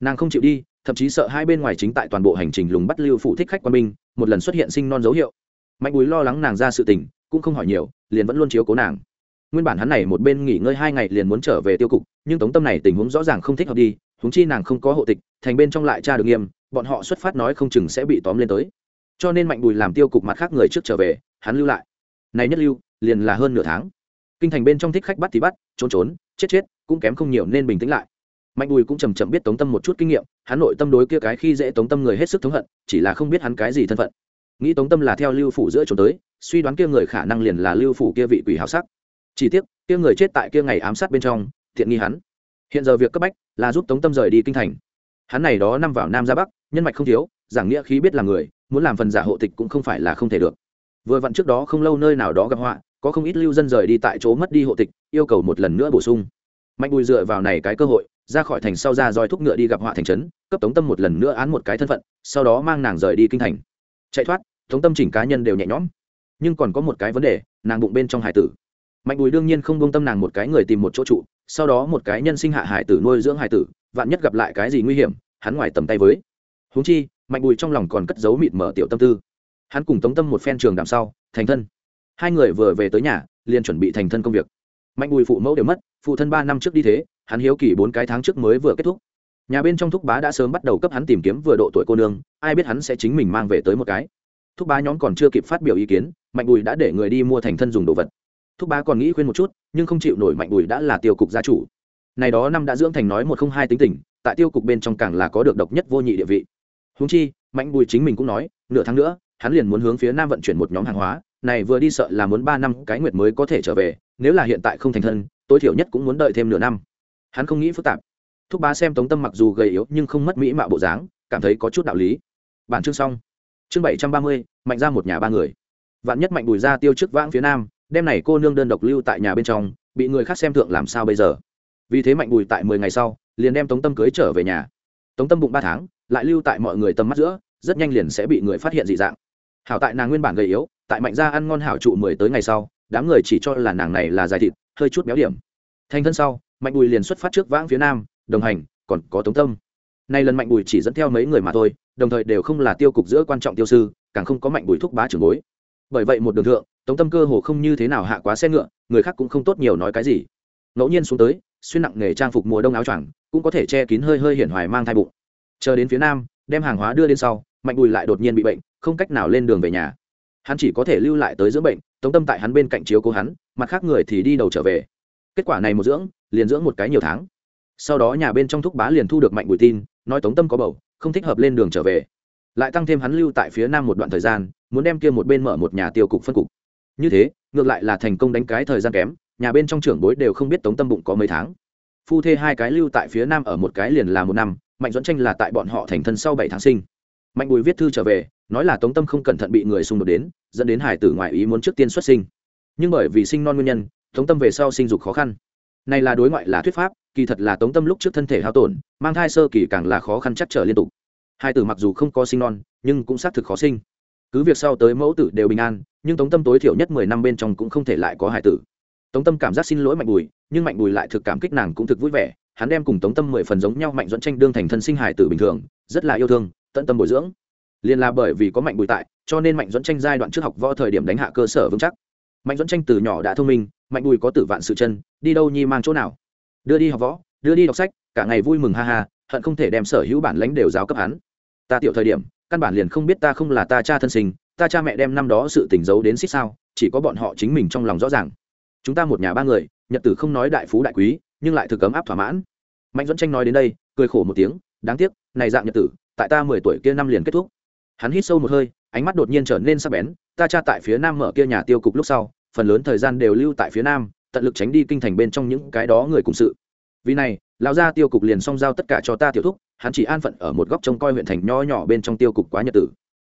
Nàng không chịu đi, thậm chí sợ hai bên ngoài chính tại toàn bộ hành trình lùng bắt lưu phụ thích khách quan binh, một lần xuất hiện sinh non dấu hiệu. Mạnh bùi lo lắng nàng ra sự tình cũng không hỏi nhiều, liền vẫn luôn chiếu cố nàng. Nguyên bản hắn này một bên nghỉ ngơi hai ngày liền muốn trở về tiêu cục, nhưng tống tâm này tình huống rõ ràng không thích hợp đi, huống chi nàng không có hộ tịch, thành bên trong lại tra được nghiêm, bọn họ xuất phát nói không chừng sẽ bị tóm lên tới. Cho nên mạnh bùi làm tiêu cục mặt khác người trước trở về, hắn lưu lại. Này nhất lưu, liền là hơn nửa tháng. Kinh thành bên trong thích khách bắt thì bắt, trốn trốn, chết chết, cũng kém không nhiều nên bình tĩnh lại. Mạnh bùi cũng chầm chậm biết tống tâm một chút kinh nghiệm, hắn nội tâm đối kia cái khi dễ tống tâm người hết sức thống hận, chỉ là không biết hắn cái gì thân phận. Nghĩ tống tâm là theo lưu phủ giữa trốn tới suy đoán kia người khả năng liền là lưu phủ kia vị quỷ hào sắc. Chỉ tiếc, kia người chết tại kia ngày ám sát bên trong, thiện nghi hắn. Hiện giờ việc cấp bách là giúp tống tâm rời đi kinh thành. Hắn này đó năm vào nam ra bắc, nhân mạch không thiếu, giảng nghĩa khí biết là người, muốn làm phần giả hộ tịch cũng không phải là không thể được. Vừa vặn trước đó không lâu nơi nào đó gặp họa, có không ít lưu dân rời đi tại chỗ mất đi hộ tịch, yêu cầu một lần nữa bổ sung. Mạnh bùi dựa vào này cái cơ hội, ra khỏi thành sau ra roi thúc ngựa đi gặp họa thành trấn, cấp tống tâm một lần nữa án một cái thân phận, sau đó mang nàng rời đi kinh thành. Chạy thoát, tống tâm chỉnh cá nhân đều nhẹ nhõm nhưng còn có một cái vấn đề, nàng bụng bên trong hải tử. Mạnh bùi đương nhiên không bông tâm nàng một cái người tìm một chỗ trụ, sau đó một cái nhân sinh hạ hải tử nuôi dưỡng hải tử, vạn nhất gặp lại cái gì nguy hiểm, hắn ngoài tầm tay với. Huống chi, mạnh bùi trong lòng còn cất giấu mịt mở tiểu tâm tư. Hắn cùng tống tâm một phen trường đằng sau, thành thân. Hai người vừa về tới nhà, liền chuẩn bị thành thân công việc. Mạnh bùi phụ mẫu đều mất, phụ thân ba năm trước đi thế, hắn hiếu kỳ bốn cái tháng trước mới vừa kết thúc. Nhà bên trong thúc bá đã sớm bắt đầu cấp hắn tìm kiếm vừa độ tuổi cô nương, ai biết hắn sẽ chính mình mang về tới một cái thúc bá nhóm còn chưa kịp phát biểu ý kiến, mạnh bùi đã để người đi mua thành thân dùng đồ vật. Thúc bá còn nghĩ khuyên một chút, nhưng không chịu nổi mạnh bùi đã là tiêu cục gia chủ. Này đó năm đã dưỡng thành nói một không hai tính tình, tại tiêu cục bên trong càng là có được độc nhất vô nhị địa vị. Húng chi, mạnh bùi chính mình cũng nói, nửa tháng nữa, hắn liền muốn hướng phía nam vận chuyển một nhóm hàng hóa, này vừa đi sợ là muốn ba năm cái nguyệt mới có thể trở về, nếu là hiện tại không thành thân, tối thiểu nhất cũng muốn đợi thêm nửa năm. Hắn không nghĩ phức tạp. Thúc bá xem tống tâm mặc dù gầy yếu nhưng không mất mỹ mạo bộ dáng, cảm thấy có chút đạo lý. Bản chương xong chương bảy trăm ba mươi, mạnh ra một nhà ba người. Vạn nhất mạnh bùi ra tiêu trước vãng phía nam, đem này cô nương đơn độc lưu tại nhà bên trong, bị người khác xem thượng làm sao bây giờ? Vì thế mạnh bùi tại mười ngày sau, liền đem tống tâm cưới trở về nhà. Tống tâm bụng ba tháng, lại lưu tại mọi người tầm mắt giữa, rất nhanh liền sẽ bị người phát hiện dị dạng. Hảo tại nàng nguyên bản gầy yếu, tại mạnh gia ăn ngon hảo trụ mười tới ngày sau, đám người chỉ cho là nàng này là dài thịt, hơi chút béo điểm. Thành thân sau, mạnh bùi liền xuất phát trước vãng phía nam, đồng hành, còn có tống tâm. Nay lần mạnh bùi chỉ dẫn theo mấy người mà thôi đồng thời đều không là tiêu cục giữa quan trọng tiêu sư, càng không có mạnh bùi thúc bá trưởng bối. Bởi vậy một đường thượng, tống tâm cơ hồ không như thế nào hạ quá xe ngựa, người khác cũng không tốt nhiều nói cái gì. Ngẫu nhiên xuống tới, xuyên nặng nghề trang phục mùa đông áo choàng, cũng có thể che kín hơi hơi hiển hoài mang thai bụng. Chờ đến phía nam, đem hàng hóa đưa đến sau, mạnh bùi lại đột nhiên bị bệnh, không cách nào lên đường về nhà. Hắn chỉ có thể lưu lại tới dưỡng bệnh, tống tâm tại hắn bên cạnh chiếu cố hắn, mặt khác người thì đi đầu trở về. Kết quả này một dưỡng, liền dưỡng một cái nhiều tháng. Sau đó nhà bên trong thúc bá liền thu được mạnh bùi tin, nói tống tâm có bầu không thích hợp lên đường trở về. Lại tăng thêm hắn lưu tại phía nam một đoạn thời gian, muốn đem kia một bên mở một nhà tiêu cục phân cục. Như thế, ngược lại là thành công đánh cái thời gian kém, nhà bên trong trưởng bối đều không biết tống tâm bụng có mấy tháng. Phu thê hai cái lưu tại phía nam ở một cái liền là một năm, mạnh dẫn tranh là tại bọn họ thành thân sau bảy tháng sinh. Mạnh bùi viết thư trở về, nói là tống tâm không cẩn thận bị người xung đột đến, dẫn đến hải tử ngoại ý muốn trước tiên xuất sinh. Nhưng bởi vì sinh non nguyên nhân, tống tâm về sau sinh dục khó khăn. Này là đối ngoại là thuyết pháp kỳ thật là tống tâm lúc trước thân thể hao tổn, mang thai sơ kỳ càng là khó khăn chắc trở liên tục. Hai tử mặc dù không có sinh non, nhưng cũng xác thực khó sinh. Cứ việc sau tới mẫu tử đều bình an, nhưng tống tâm tối thiểu nhất mười năm bên trong cũng không thể lại có hải tử. Tống tâm cảm giác xin lỗi mạnh bùi, nhưng mạnh bùi lại thực cảm kích nàng cũng thực vui vẻ, hắn đem cùng tống tâm mười phần giống nhau mạnh dẫn tranh đương thành thân sinh hải tử bình thường, rất là yêu thương, tận tâm bồi dưỡng. Liền là bởi vì có mạnh bùi tại, cho nên mạnh dẫn tranh giai đoạn trước học võ thời điểm đánh hạ cơ sở vững chắc. Mạnh dẫn tranh từ nhỏ đã thông minh, mạnh bùi có tử vạn sự chân, đi đâu nhi mang chỗ nào? Đưa đi học võ, đưa đi đọc sách, cả ngày vui mừng ha ha, hận không thể đem sở hữu bản lãnh đều giáo cấp hắn. Ta tiểu thời điểm, căn bản liền không biết ta không là ta cha thân sinh, ta cha mẹ đem năm đó sự tình giấu đến xích sao, chỉ có bọn họ chính mình trong lòng rõ ràng. Chúng ta một nhà ba người, nhật tử không nói đại phú đại quý, nhưng lại thực cấm áp thỏa mãn. Mạnh dẫn tranh nói đến đây, cười khổ một tiếng, đáng tiếc, này dạng nhật tử, tại ta mười tuổi kia năm liền kết thúc. Hắn hít sâu một hơi, ánh mắt đột nhiên trở nên sắc bén, ta cha tại phía nam mở kia nhà tiêu cục lúc sau, phần lớn thời gian đều lưu tại phía nam tận lực tránh đi kinh thành bên trong những cái đó người cùng sự. Vì này, lão gia tiêu cục liền xong giao tất cả cho ta tiểu thúc, hắn chỉ an phận ở một góc trông coi huyện thành nho nhỏ bên trong tiêu cục quá nhật tử.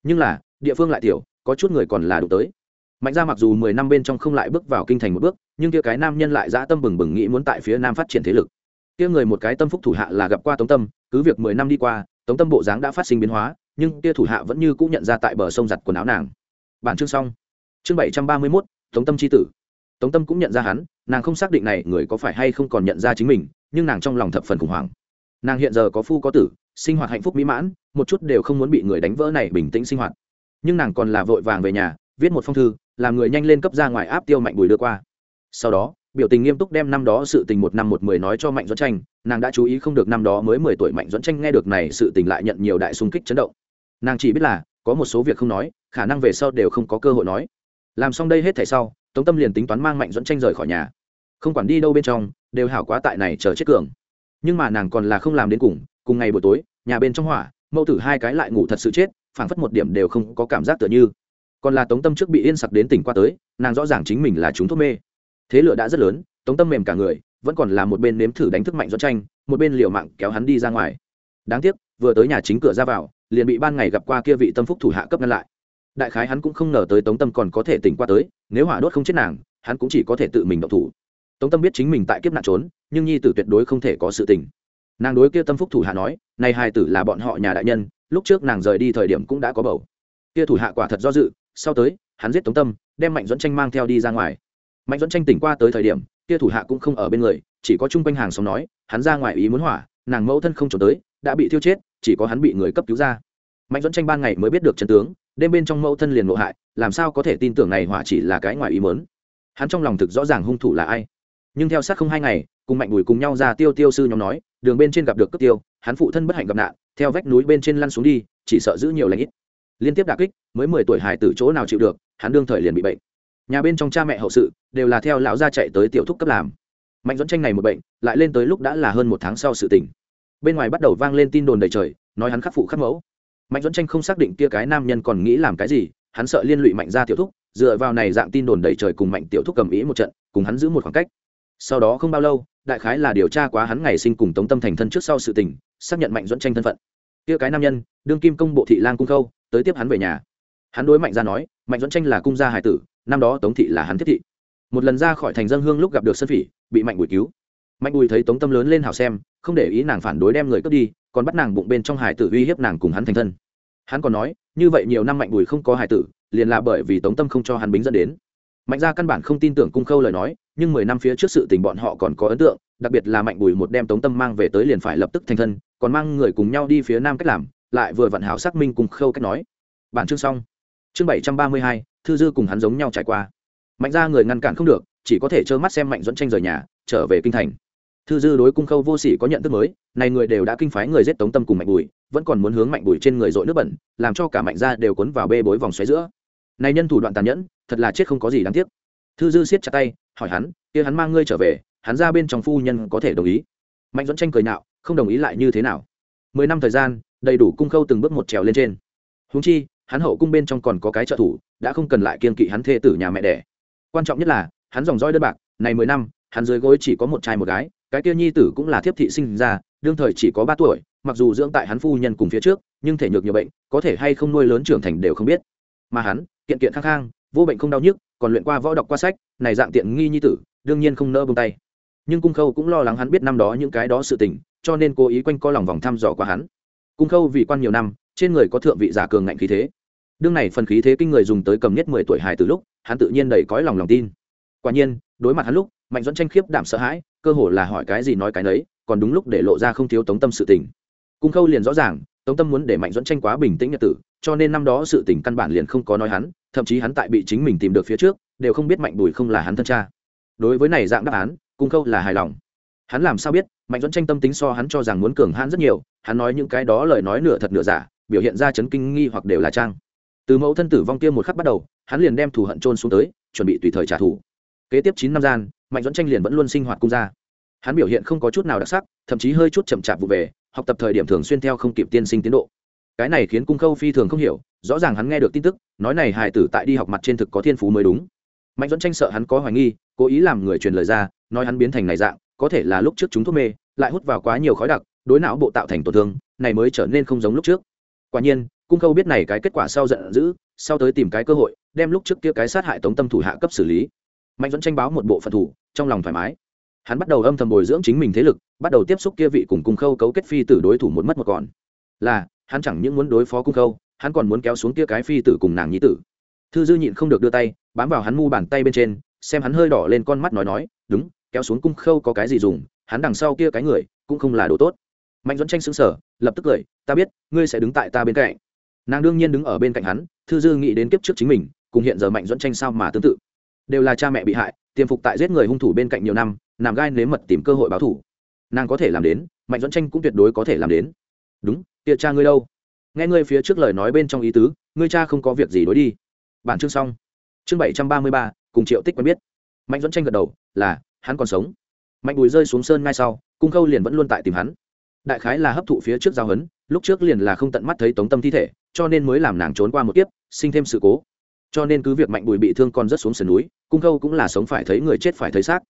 Nhưng là, địa phương lại tiểu, có chút người còn là đủ tới. Mạnh ra mặc dù mười năm bên trong không lại bước vào kinh thành một bước, nhưng kia cái nam nhân lại dã tâm bừng bừng nghĩ muốn tại phía nam phát triển thế lực. Kia người một cái tâm phúc thủ hạ là gặp qua tống tâm, cứ việc mười năm đi qua, tống tâm bộ dáng đã phát sinh biến hóa, nhưng kia thủ hạ vẫn như cũng nhận ra tại bờ sông giặt quần áo nàng. Bản chương xong. Chương bảy trăm ba mươi mốt, tống tâm c h i tử tống tâm cũng nhận ra hắn, nàng không xác định này người có phải hay không còn nhận ra chính mình, nhưng nàng trong lòng thập phần khủng hoảng. Nàng hiện giờ có phu có tử, sinh hoạt hạnh phúc mỹ mãn, một chút đều không muốn bị người đánh vỡ này bình tĩnh sinh hoạt. Nhưng nàng còn là vội vàng về nhà, viết một phong thư, làm người nhanh lên cấp ra ngoài áp tiêu mạnh bùi đưa qua. Sau đó, biểu tình nghiêm túc đem năm đó sự tình một năm một mười nói cho mạnh dẫn tranh, nàng đã chú ý không được năm đó mới mười tuổi mạnh dẫn tranh nghe được này sự tình lại nhận nhiều đại xung kích chấn động. Nàng chỉ biết là, có một số việc không nói, khả năng về sau đều không có cơ hội nói làm xong đây hết thảy sau, tống tâm liền tính toán mang mạnh dẫn tranh rời khỏi nhà. Không quản đi đâu bên trong, đều hảo quá tại này chờ chết cường. Nhưng mà nàng còn là không làm đến cùng cùng ngày buổi tối, nhà bên trong hỏa, mẫu tử hai cái lại ngủ thật sự chết, phảng phất một điểm đều không có cảm giác tựa như. Còn là tống tâm trước bị yên sặc đến tỉnh qua tới, nàng rõ ràng chính mình là chúng thuốc mê. Thế lửa đã rất lớn, tống tâm mềm cả người, vẫn còn là một bên nếm thử đánh thức mạnh dẫn tranh, một bên liều mạng kéo hắn đi ra ngoài. Đáng tiếc, vừa tới nhà chính cửa ra vào, liền bị ban ngày gặp qua kia vị tâm phúc thủ hạ cấp ngăn lại đại khái hắn cũng không ngờ tới tống tâm còn có thể tỉnh qua tới, nếu hỏa đốt không chết nàng, hắn cũng chỉ có thể tự mình động thủ. Tống tâm biết chính mình tại kiếp nạn trốn, nhưng nhi tử tuyệt đối không thể có sự tình. Nàng đối kia tâm phúc thủ hạ nói, này hai tử là bọn họ nhà đại nhân, lúc trước nàng rời đi thời điểm cũng đã có bầu. Kia thủ hạ quả thật do dự, sau tới, hắn giết tống tâm, đem mạnh dẫn tranh mang theo đi ra ngoài. Mạnh dẫn tranh tỉnh qua tới thời điểm, kia thủ hạ cũng không ở bên người, chỉ có chung quanh hàng xóm nói, hắn ra ngoài ý muốn hỏa, nàng mẫu thân không trốn tới, đã bị thiêu chết, chỉ có hắn bị người cấp cứu ra. Mạnh dẫn tranh ban ngày mới biết được chân tướng đêm bên trong mẫu thân liền ngộ hại, làm sao có thể tin tưởng này hỏa chỉ là cái ngoài ý muốn? Hắn trong lòng thực rõ ràng hung thủ là ai. Nhưng theo sát không hai ngày, cùng mạnh bùi cùng nhau ra tiêu tiêu sư nhóm nói, đường bên trên gặp được cướp tiêu, hắn phụ thân bất hạnh gặp nạn, theo vách núi bên trên lăn xuống đi, chỉ sợ giữ nhiều lãnh ít. Liên tiếp đà kích, mới mười tuổi hải tử chỗ nào chịu được, hắn đương thời liền bị bệnh. Nhà bên trong cha mẹ hậu sự, đều là theo lão gia chạy tới tiểu thúc cấp làm. Mạnh dẫn tranh này một bệnh, lại lên tới lúc đã là hơn một tháng sau sự tình. Bên ngoài bắt đầu vang lên tin đồn đầy trời, nói hắn khắc phụ khắc mẫu mạnh dẫn tranh không xác định kia cái nam nhân còn nghĩ làm cái gì, hắn sợ liên lụy mạnh ra tiểu thúc, dựa vào này dạng tin đồn đầy trời cùng mạnh tiểu thúc cầm ý một trận, cùng hắn giữ một khoảng cách. Sau đó không bao lâu, đại khái là điều tra quá hắn ngày sinh cùng tống tâm thành thân trước sau sự tình, xác nhận mạnh dẫn tranh thân phận. Kia cái nam nhân, đương kim công bộ thị lang cung khâu, tới tiếp hắn về nhà. Hắn đối mạnh ra nói, mạnh dẫn tranh là cung gia hải tử, năm đó tống thị là hắn thiết thị. Một lần ra khỏi thành dân hương lúc gặp được sân phỉ, bị mạnh bùi cứu mạnh bùi thấy tống tâm lớn lên hào xem, không để ý nàng phản đối đem người cướp đi, còn bắt nàng bụng bên trong hải tử uy hiếp nàng cùng hắn thành thân. Hắn còn nói, như vậy nhiều năm mạnh bùi không có hải tử, liền là bởi vì tống tâm không cho hắn bính dẫn đến. Mạnh Gia căn bản không tin tưởng cung khâu lời nói, nhưng mười năm phía trước sự tình bọn họ còn có ấn tượng, đặc biệt là mạnh bùi một đem tống tâm mang về tới liền phải lập tức thành thân, còn mang người cùng nhau đi phía nam cách làm, lại vừa vặn hảo xác minh cùng khâu cách nói. Bản chương xong. Chương bảy trăm ba mươi hai, thư dư cùng hắn giống nhau trải qua. Mạnh ra người ngăn cản không được, chỉ có thể trơ mắt xem mạnh dẫn tranh rời nhà, trở về kinh thành thư dư đối cung khâu vô sỉ có nhận thức mới, này người đều đã kinh phái người giết tống tâm cùng mạnh bùi, vẫn còn muốn hướng mạnh bùi trên người dội nước bẩn, làm cho cả mạnh ra đều cuốn vào bê bối vòng xoáy giữa. Này nhân thủ đoạn tàn nhẫn, thật là chết không có gì đáng tiếc. Thư dư siết chặt tay, hỏi hắn, kia hắn mang ngươi trở về, hắn ra bên trong phu nhân có thể đồng ý? Mạnh dẫn tranh cười nạo, không đồng ý lại như thế nào? Mười năm thời gian, đầy đủ cung khâu từng bước một trèo lên trên. Húng chi, hắn hậu cung bên trong còn có cái trợ thủ, đã không cần lại kiên kỵ hắn thê tử nhà mẹ đẻ. Quan trọng nhất là, hắn dòng roi đơn bạc, này mười năm, hắn dưới gối chỉ có một trai một gái cái kia nhi tử cũng là thiếp thị sinh ra, đương thời chỉ có ba tuổi, mặc dù dưỡng tại hắn phu nhân cùng phía trước, nhưng thể nhược nhiều bệnh, có thể hay không nuôi lớn trưởng thành đều không biết. Mà hắn, kiện kiện khang khang, vô bệnh không đau nhức, còn luyện qua võ đọc qua sách, này dạng tiện nghi nhi tử, đương nhiên không nỡ bông tay. Nhưng cung khâu cũng lo lắng hắn biết năm đó những cái đó sự tình, cho nên cố ý quanh co lòng vòng thăm dò qua hắn. Cung khâu vì quan nhiều năm, trên người có thượng vị giả cường ngạnh khí thế. Đương này phần khí thế kinh người dùng tới cầm nhất mười tuổi hài từ lúc, hắn tự nhiên đầy cõi lòng lòng tin. Quả nhiên, đối mặt hắn lúc, mạnh dẫn tranh khiếp đảm sợ hãi cơ hồ là hỏi cái gì nói cái nấy, còn đúng lúc để lộ ra không thiếu tống tâm sự tình. Cung khâu liền rõ ràng, tống tâm muốn để mạnh dẫn tranh quá bình tĩnh nhật tử, cho nên năm đó sự tình căn bản liền không có nói hắn, thậm chí hắn tại bị chính mình tìm được phía trước, đều không biết mạnh bùi không là hắn thân cha. Đối với này dạng đáp án, cung khâu là hài lòng. Hắn làm sao biết, mạnh dẫn tranh tâm tính so hắn cho rằng muốn cường hãn rất nhiều, hắn nói những cái đó lời nói nửa thật nửa giả, biểu hiện ra chấn kinh nghi hoặc đều là trang. Từ mẫu thân tử vong kia một khắc bắt đầu, hắn liền đem thù hận trôn xuống tới, chuẩn bị tùy thời trả thù. Kế tiếp chín năm gian mạnh dẫn tranh liền vẫn luôn sinh hoạt cung ra. Hắn biểu hiện không có chút nào đặc sắc, thậm chí hơi chút chậm chạp vụ về, học tập thời điểm thường xuyên theo không kịp tiên sinh tiến độ. Cái này khiến cung khâu phi thường không hiểu, rõ ràng hắn nghe được tin tức, nói này hài tử tại đi học mặt trên thực có thiên phú mới đúng. Mạnh dẫn tranh sợ hắn có hoài nghi, cố ý làm người truyền lời ra, nói hắn biến thành này dạng, có thể là lúc trước chúng thuốc mê, lại hút vào quá nhiều khói đặc, đối não bộ tạo thành tổn thương, này mới trở nên không giống lúc trước. Quả nhiên, cung khâu biết này cái kết quả sau giận dữ, sau tới tìm cái cơ hội, đem lúc trước kia cái sát hại tống tâm thủ hạ cấp xử lý mạnh dẫn tranh báo một bộ phận thủ, trong lòng thoải mái. Hắn bắt đầu âm thầm bồi dưỡng chính mình thế lực, bắt đầu tiếp xúc kia vị cùng cung khâu cấu kết phi tử đối thủ một mất một còn. Là, hắn chẳng những muốn đối phó cung khâu, hắn còn muốn kéo xuống kia cái phi tử cùng nàng nhí tử. Thư dư nhịn không được đưa tay, bám vào hắn mu bàn tay bên trên, xem hắn hơi đỏ lên con mắt nói nói, đúng, kéo xuống cung khâu có cái gì dùng, hắn đằng sau kia cái người, cũng không là đồ tốt. Mạnh dẫn tranh xứng sở lập tức cười, ta biết, ngươi sẽ đứng tại ta bên cạnh. Nàng đương nhiên đứng ở bên cạnh hắn, thư dư nghĩ đến kiếp trước chính mình, cùng hiện giờ mạnh dẫn tranh sao mà tương tự đều là cha mẹ bị hại tiềm phục tại giết người hung thủ bên cạnh nhiều năm nàng gai nếm mật tìm cơ hội báo thủ. Nàng có thể làm đến, mạnh dẫn tranh cũng tuyệt đối có thể làm đến. Đúng, tia cha ngươi đâu? Nghe ngươi phía trước lời nói bên trong ý tứ, ngươi cha không có việc gì đối đi. Bản chương xong. Chương bảy trăm ba mươi ba, cùng triệu tích quen biết. Mạnh dẫn tranh gật đầu, là, hắn còn sống. Mạnh bùi rơi xuống sơn ngay sau, cung khâu liền vẫn luôn tại tìm hắn. Đại khái là hấp thụ phía trước giao hấn, lúc trước liền là không tận mắt thấy tống tâm thi thể, cho nên mới làm nàng trốn qua một kiếp, sinh thêm sự cố cho nên cứ việc mạnh bùi bị thương còn rất xuống sườn núi, cung khâu cũng là sống phải thấy người chết phải thấy xác.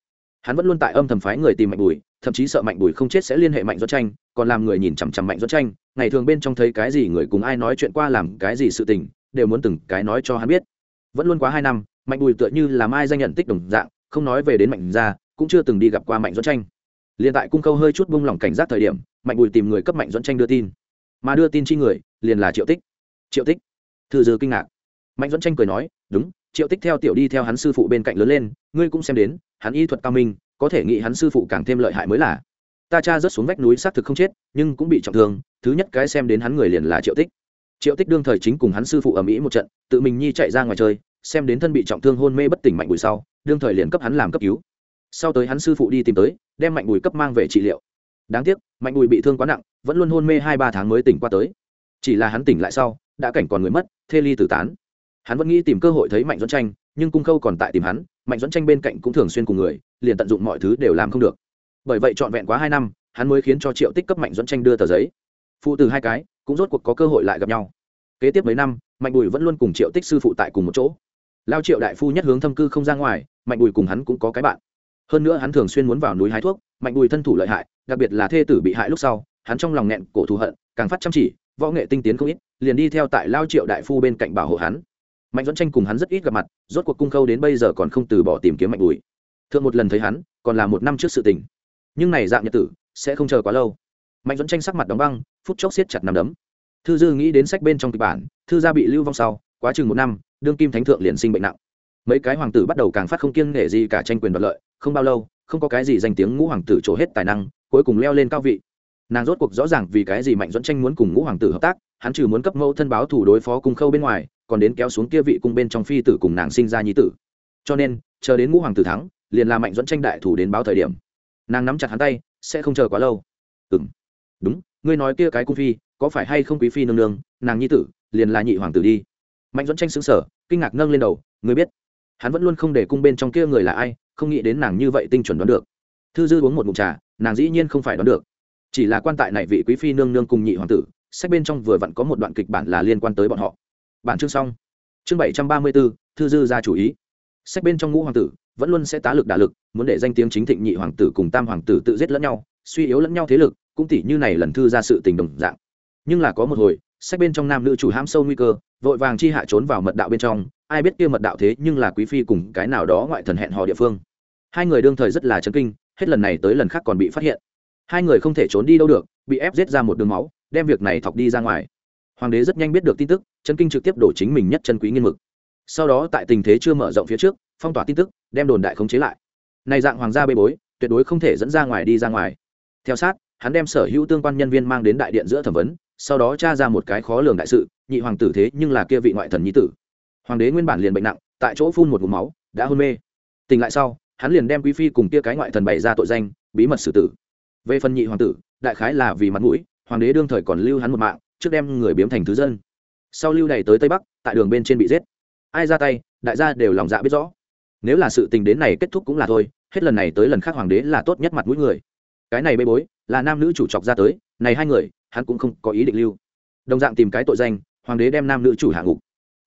Hắn vẫn luôn tại âm thầm phái người tìm mạnh bùi, thậm chí sợ mạnh bùi không chết sẽ liên hệ mạnh do tranh, còn làm người nhìn chằm chằm mạnh do tranh. Ngày thường bên trong thấy cái gì người cùng ai nói chuyện qua làm cái gì sự tình, đều muốn từng cái nói cho hắn biết. Vẫn luôn quá hai năm, mạnh bùi tựa như làm ai danh nhận tích đồng dạng, không nói về đến mạnh ra, cũng chưa từng đi gặp qua mạnh do tranh. Liền tại cung khâu hơi chút bung lỏng cảnh giác thời điểm, mạnh bùi tìm người cấp mạnh dẫn tranh đưa tin. Mà đưa tin chi người, liền là triệu tích. Triệu tích. Thư dư kinh ngạc mạnh dẫn tranh cười nói, đúng, triệu tích theo tiểu đi theo hắn sư phụ bên cạnh lớn lên, ngươi cũng xem đến, hắn y thuật cao minh, có thể nghĩ hắn sư phụ càng thêm lợi hại mới là. Ta cha rớt xuống vách núi xác thực không chết, nhưng cũng bị trọng thương, thứ nhất cái xem đến hắn người liền là triệu tích. Triệu tích đương thời chính cùng hắn sư phụ ở mỹ một trận, tự mình nhi chạy ra ngoài chơi, xem đến thân bị trọng thương hôn mê bất tỉnh mạnh bùi sau, đương thời liền cấp hắn làm cấp cứu. Sau tới hắn sư phụ đi tìm tới, đem mạnh bùi cấp mang về trị liệu. Đáng tiếc, mạnh bùi bị thương quá nặng, vẫn luôn hôn mê hai ba tháng mới tỉnh qua tới. Chỉ là hắn tỉnh lại sau, đã cảnh còn người mất, thê ly tử tán hắn vẫn nghĩ tìm cơ hội thấy mạnh dẫn tranh, nhưng cung khâu còn tại tìm hắn, mạnh dẫn tranh bên cạnh cũng thường xuyên cùng người, liền tận dụng mọi thứ đều làm không được. Bởi vậy trọn vẹn quá hai năm, hắn mới khiến cho triệu tích cấp mạnh dẫn tranh đưa tờ giấy. Phụ từ hai cái, cũng rốt cuộc có cơ hội lại gặp nhau. Kế tiếp mấy năm, mạnh bùi vẫn luôn cùng triệu tích sư phụ tại cùng một chỗ. Lao triệu đại phu nhất hướng thâm cư không ra ngoài, mạnh bùi cùng hắn cũng có cái bạn. Hơn nữa hắn thường xuyên muốn vào núi hái thuốc, mạnh bùi thân thủ lợi hại, đặc biệt là thê tử bị hại lúc sau, hắn trong lòng nghẹn, cổ thù hận, càng phát chăm chỉ, võ nghệ tinh tiến không ít, liền đi theo tại lao triệu đại phu bên cạnh bảo hộ hắn mạnh dẫn tranh cùng hắn rất ít gặp mặt, rốt cuộc cung khâu đến bây giờ còn không từ bỏ tìm kiếm mạnh bùi. Thượng một lần thấy hắn, còn là một năm trước sự tình. Nhưng này dạng nhật tử, sẽ không chờ quá lâu. Mạnh dẫn tranh sắc mặt đóng băng, phút chốc siết chặt nằm đấm. Thư dư nghĩ đến sách bên trong kịch bản, thư gia bị lưu vong sau, quá chừng một năm, đương kim thánh thượng liền sinh bệnh nặng. Mấy cái hoàng tử bắt đầu càng phát không kiêng nể gì cả tranh quyền đoạt lợi, không bao lâu, không có cái gì danh tiếng ngũ hoàng tử trổ hết tài năng, cuối cùng leo lên cao vị. Nàng rốt cuộc rõ ràng vì cái gì mạnh dẫn tranh muốn cùng ngũ hoàng tử hợp tác, hắn trừ muốn cấp mẫu thân báo thủ đối phó cung khâu bên ngoài còn đến kéo xuống kia vị cung bên trong phi tử cùng nàng sinh ra nhi tử. Cho nên, chờ đến ngũ hoàng tử thắng, liền là mạnh dẫn tranh đại thủ đến báo thời điểm. Nàng nắm chặt hắn tay, sẽ không chờ quá lâu. Ừ m đúng, ngươi nói kia cái cung phi, có phải hay không quý phi nương nương, nàng nhi tử, liền là nhị hoàng tử đi. Mạnh dẫn tranh xứng sở kinh ngạc nâng lên đầu, ngươi biết, hắn vẫn luôn không để cung bên trong kia người là ai, không nghĩ đến nàng như vậy tinh chuẩn đoán được. Thư dư uống một mụn trà, nàng dĩ nhiên không phải đoán được. Chỉ là quan tại này vị quý phi nương nương cùng nhị hoàng tử, sách bên trong vừa vặn có một đoạn kịch bản là liên quan tới bọn họ bản chương xong. Chương bảy trăm ba mươi bốn thư dư ra chủ ý. Sách bên trong ngũ hoàng tử vẫn luôn sẽ tá lực đả lực, muốn để danh tiếng chính thịnh nhị hoàng tử cùng tam hoàng tử tự giết lẫn nhau, suy yếu lẫn nhau thế lực, cũng tỷ như này lần thư ra sự tình đồng dạng. Nhưng là có một hồi, sách bên trong nam nữ chủ hãm sâu nguy cơ, vội vàng chi hạ trốn vào mật đạo bên trong, ai biết kia mật đạo thế nhưng là quý phi cùng cái nào đó ngoại thần hẹn hò địa phương. Hai người đương thời rất là chấn kinh, hết lần này tới lần khác còn bị phát hiện. Hai người không thể trốn đi đâu được, bị ép giết ra một đường máu, đem việc này thọc đi ra ngoài hoàng đế rất nhanh biết được tin tức, chân kinh trực tiếp đổ chính mình nhất chân quý nghiên mực. Sau đó tại tình thế chưa mở rộng phía trước, phong tỏa tin tức, đem đồn đại khống chế lại. Này dạng hoàng gia bê bối, tuyệt đối không thể dẫn ra ngoài đi ra ngoài. Theo sát, hắn đem sở hữu tương quan nhân viên mang đến đại điện giữa thẩm vấn, sau đó tra ra một cái khó lường đại sự, nhị hoàng tử thế nhưng là kia vị ngoại thần nhi tử. Hoàng đế nguyên bản liền bệnh nặng, tại chỗ phun một vùng máu, đã hôn mê. Tỉnh lại sau, hắn liền đem quý phi cùng kia cái ngoại thần bày ra tội danh, bí mật xử tử. Về phần nhị hoàng tử, đại khái là vì mặt mũi, hoàng đế đương thời còn lưu hắn một mạng trước đem người biếm thành thứ dân. Sau lưu này tới tây bắc, tại đường bên trên bị giết. Ai ra tay, đại gia đều lòng dạ biết rõ. Nếu là sự tình đến này kết thúc cũng là thôi, hết lần này tới lần khác hoàng đế là tốt nhất mặt mũi người. Cái này bê bối, là nam nữ chủ chọc ra tới, này hai người, hắn cũng không có ý định lưu. Đồng dạng tìm cái tội danh, hoàng đế đem nam nữ chủ hạ ngục.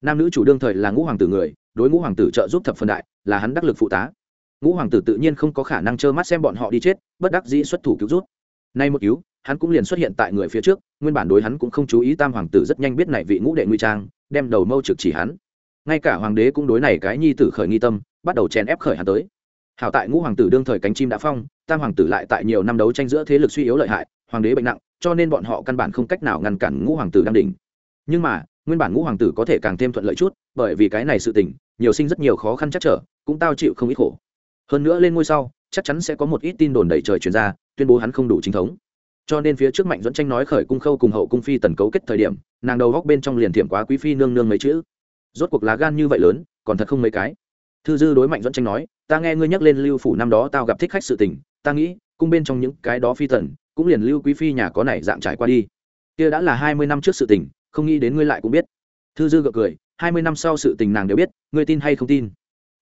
Nam nữ chủ đương thời là ngũ hoàng tử người, đối ngũ hoàng tử trợ giúp thập phân đại, là hắn đắc lực phụ tá. Ngũ hoàng tử tự nhiên không có khả năng trơ mắt xem bọn họ đi chết, bất đắc dĩ xuất thủ cứu rút. Nay một cứu hắn cũng liền xuất hiện tại người phía trước, nguyên bản đối hắn cũng không chú ý, tam hoàng tử rất nhanh biết này vị ngũ đệ nguy trang, đem đầu mâu trực chỉ hắn. Ngay cả hoàng đế cũng đối này cái nhi tử khởi nghi tâm, bắt đầu chèn ép khởi hắn tới. Hảo tại ngũ hoàng tử đương thời cánh chim đã phong, tam hoàng tử lại tại nhiều năm đấu tranh giữa thế lực suy yếu lợi hại, hoàng đế bệnh nặng, cho nên bọn họ căn bản không cách nào ngăn cản ngũ hoàng tử đang đỉnh. Nhưng mà, nguyên bản ngũ hoàng tử có thể càng thêm thuận lợi chút, bởi vì cái này sự tình, nhiều sinh rất nhiều khó khăn chắc trở, cũng tao chịu không ít khổ. Hơn nữa lên ngôi sau, chắc chắn sẽ có một ít tin đồn đẩy trời truyền ra, tuyên bố hắn không đủ chính thống cho nên phía trước mạnh dẫn tranh nói khởi cung khâu cùng hậu cung phi tần cấu kết thời điểm, nàng đầu góc bên trong liền thiểm quá quý phi nương nương mấy chữ. Rốt cuộc lá gan như vậy lớn, còn thật không mấy cái. Thư dư đối mạnh dẫn tranh nói, ta nghe ngươi nhắc lên lưu phủ năm đó tao gặp thích khách sự tình, ta nghĩ, cung bên trong những cái đó phi tần, cũng liền lưu quý phi nhà có này dạng trải qua đi. Kia đã là hai mươi năm trước sự tình, không nghĩ đến ngươi lại cũng biết. Thư dư gật cười, hai mươi năm sau sự tình nàng đều biết, ngươi tin hay không tin?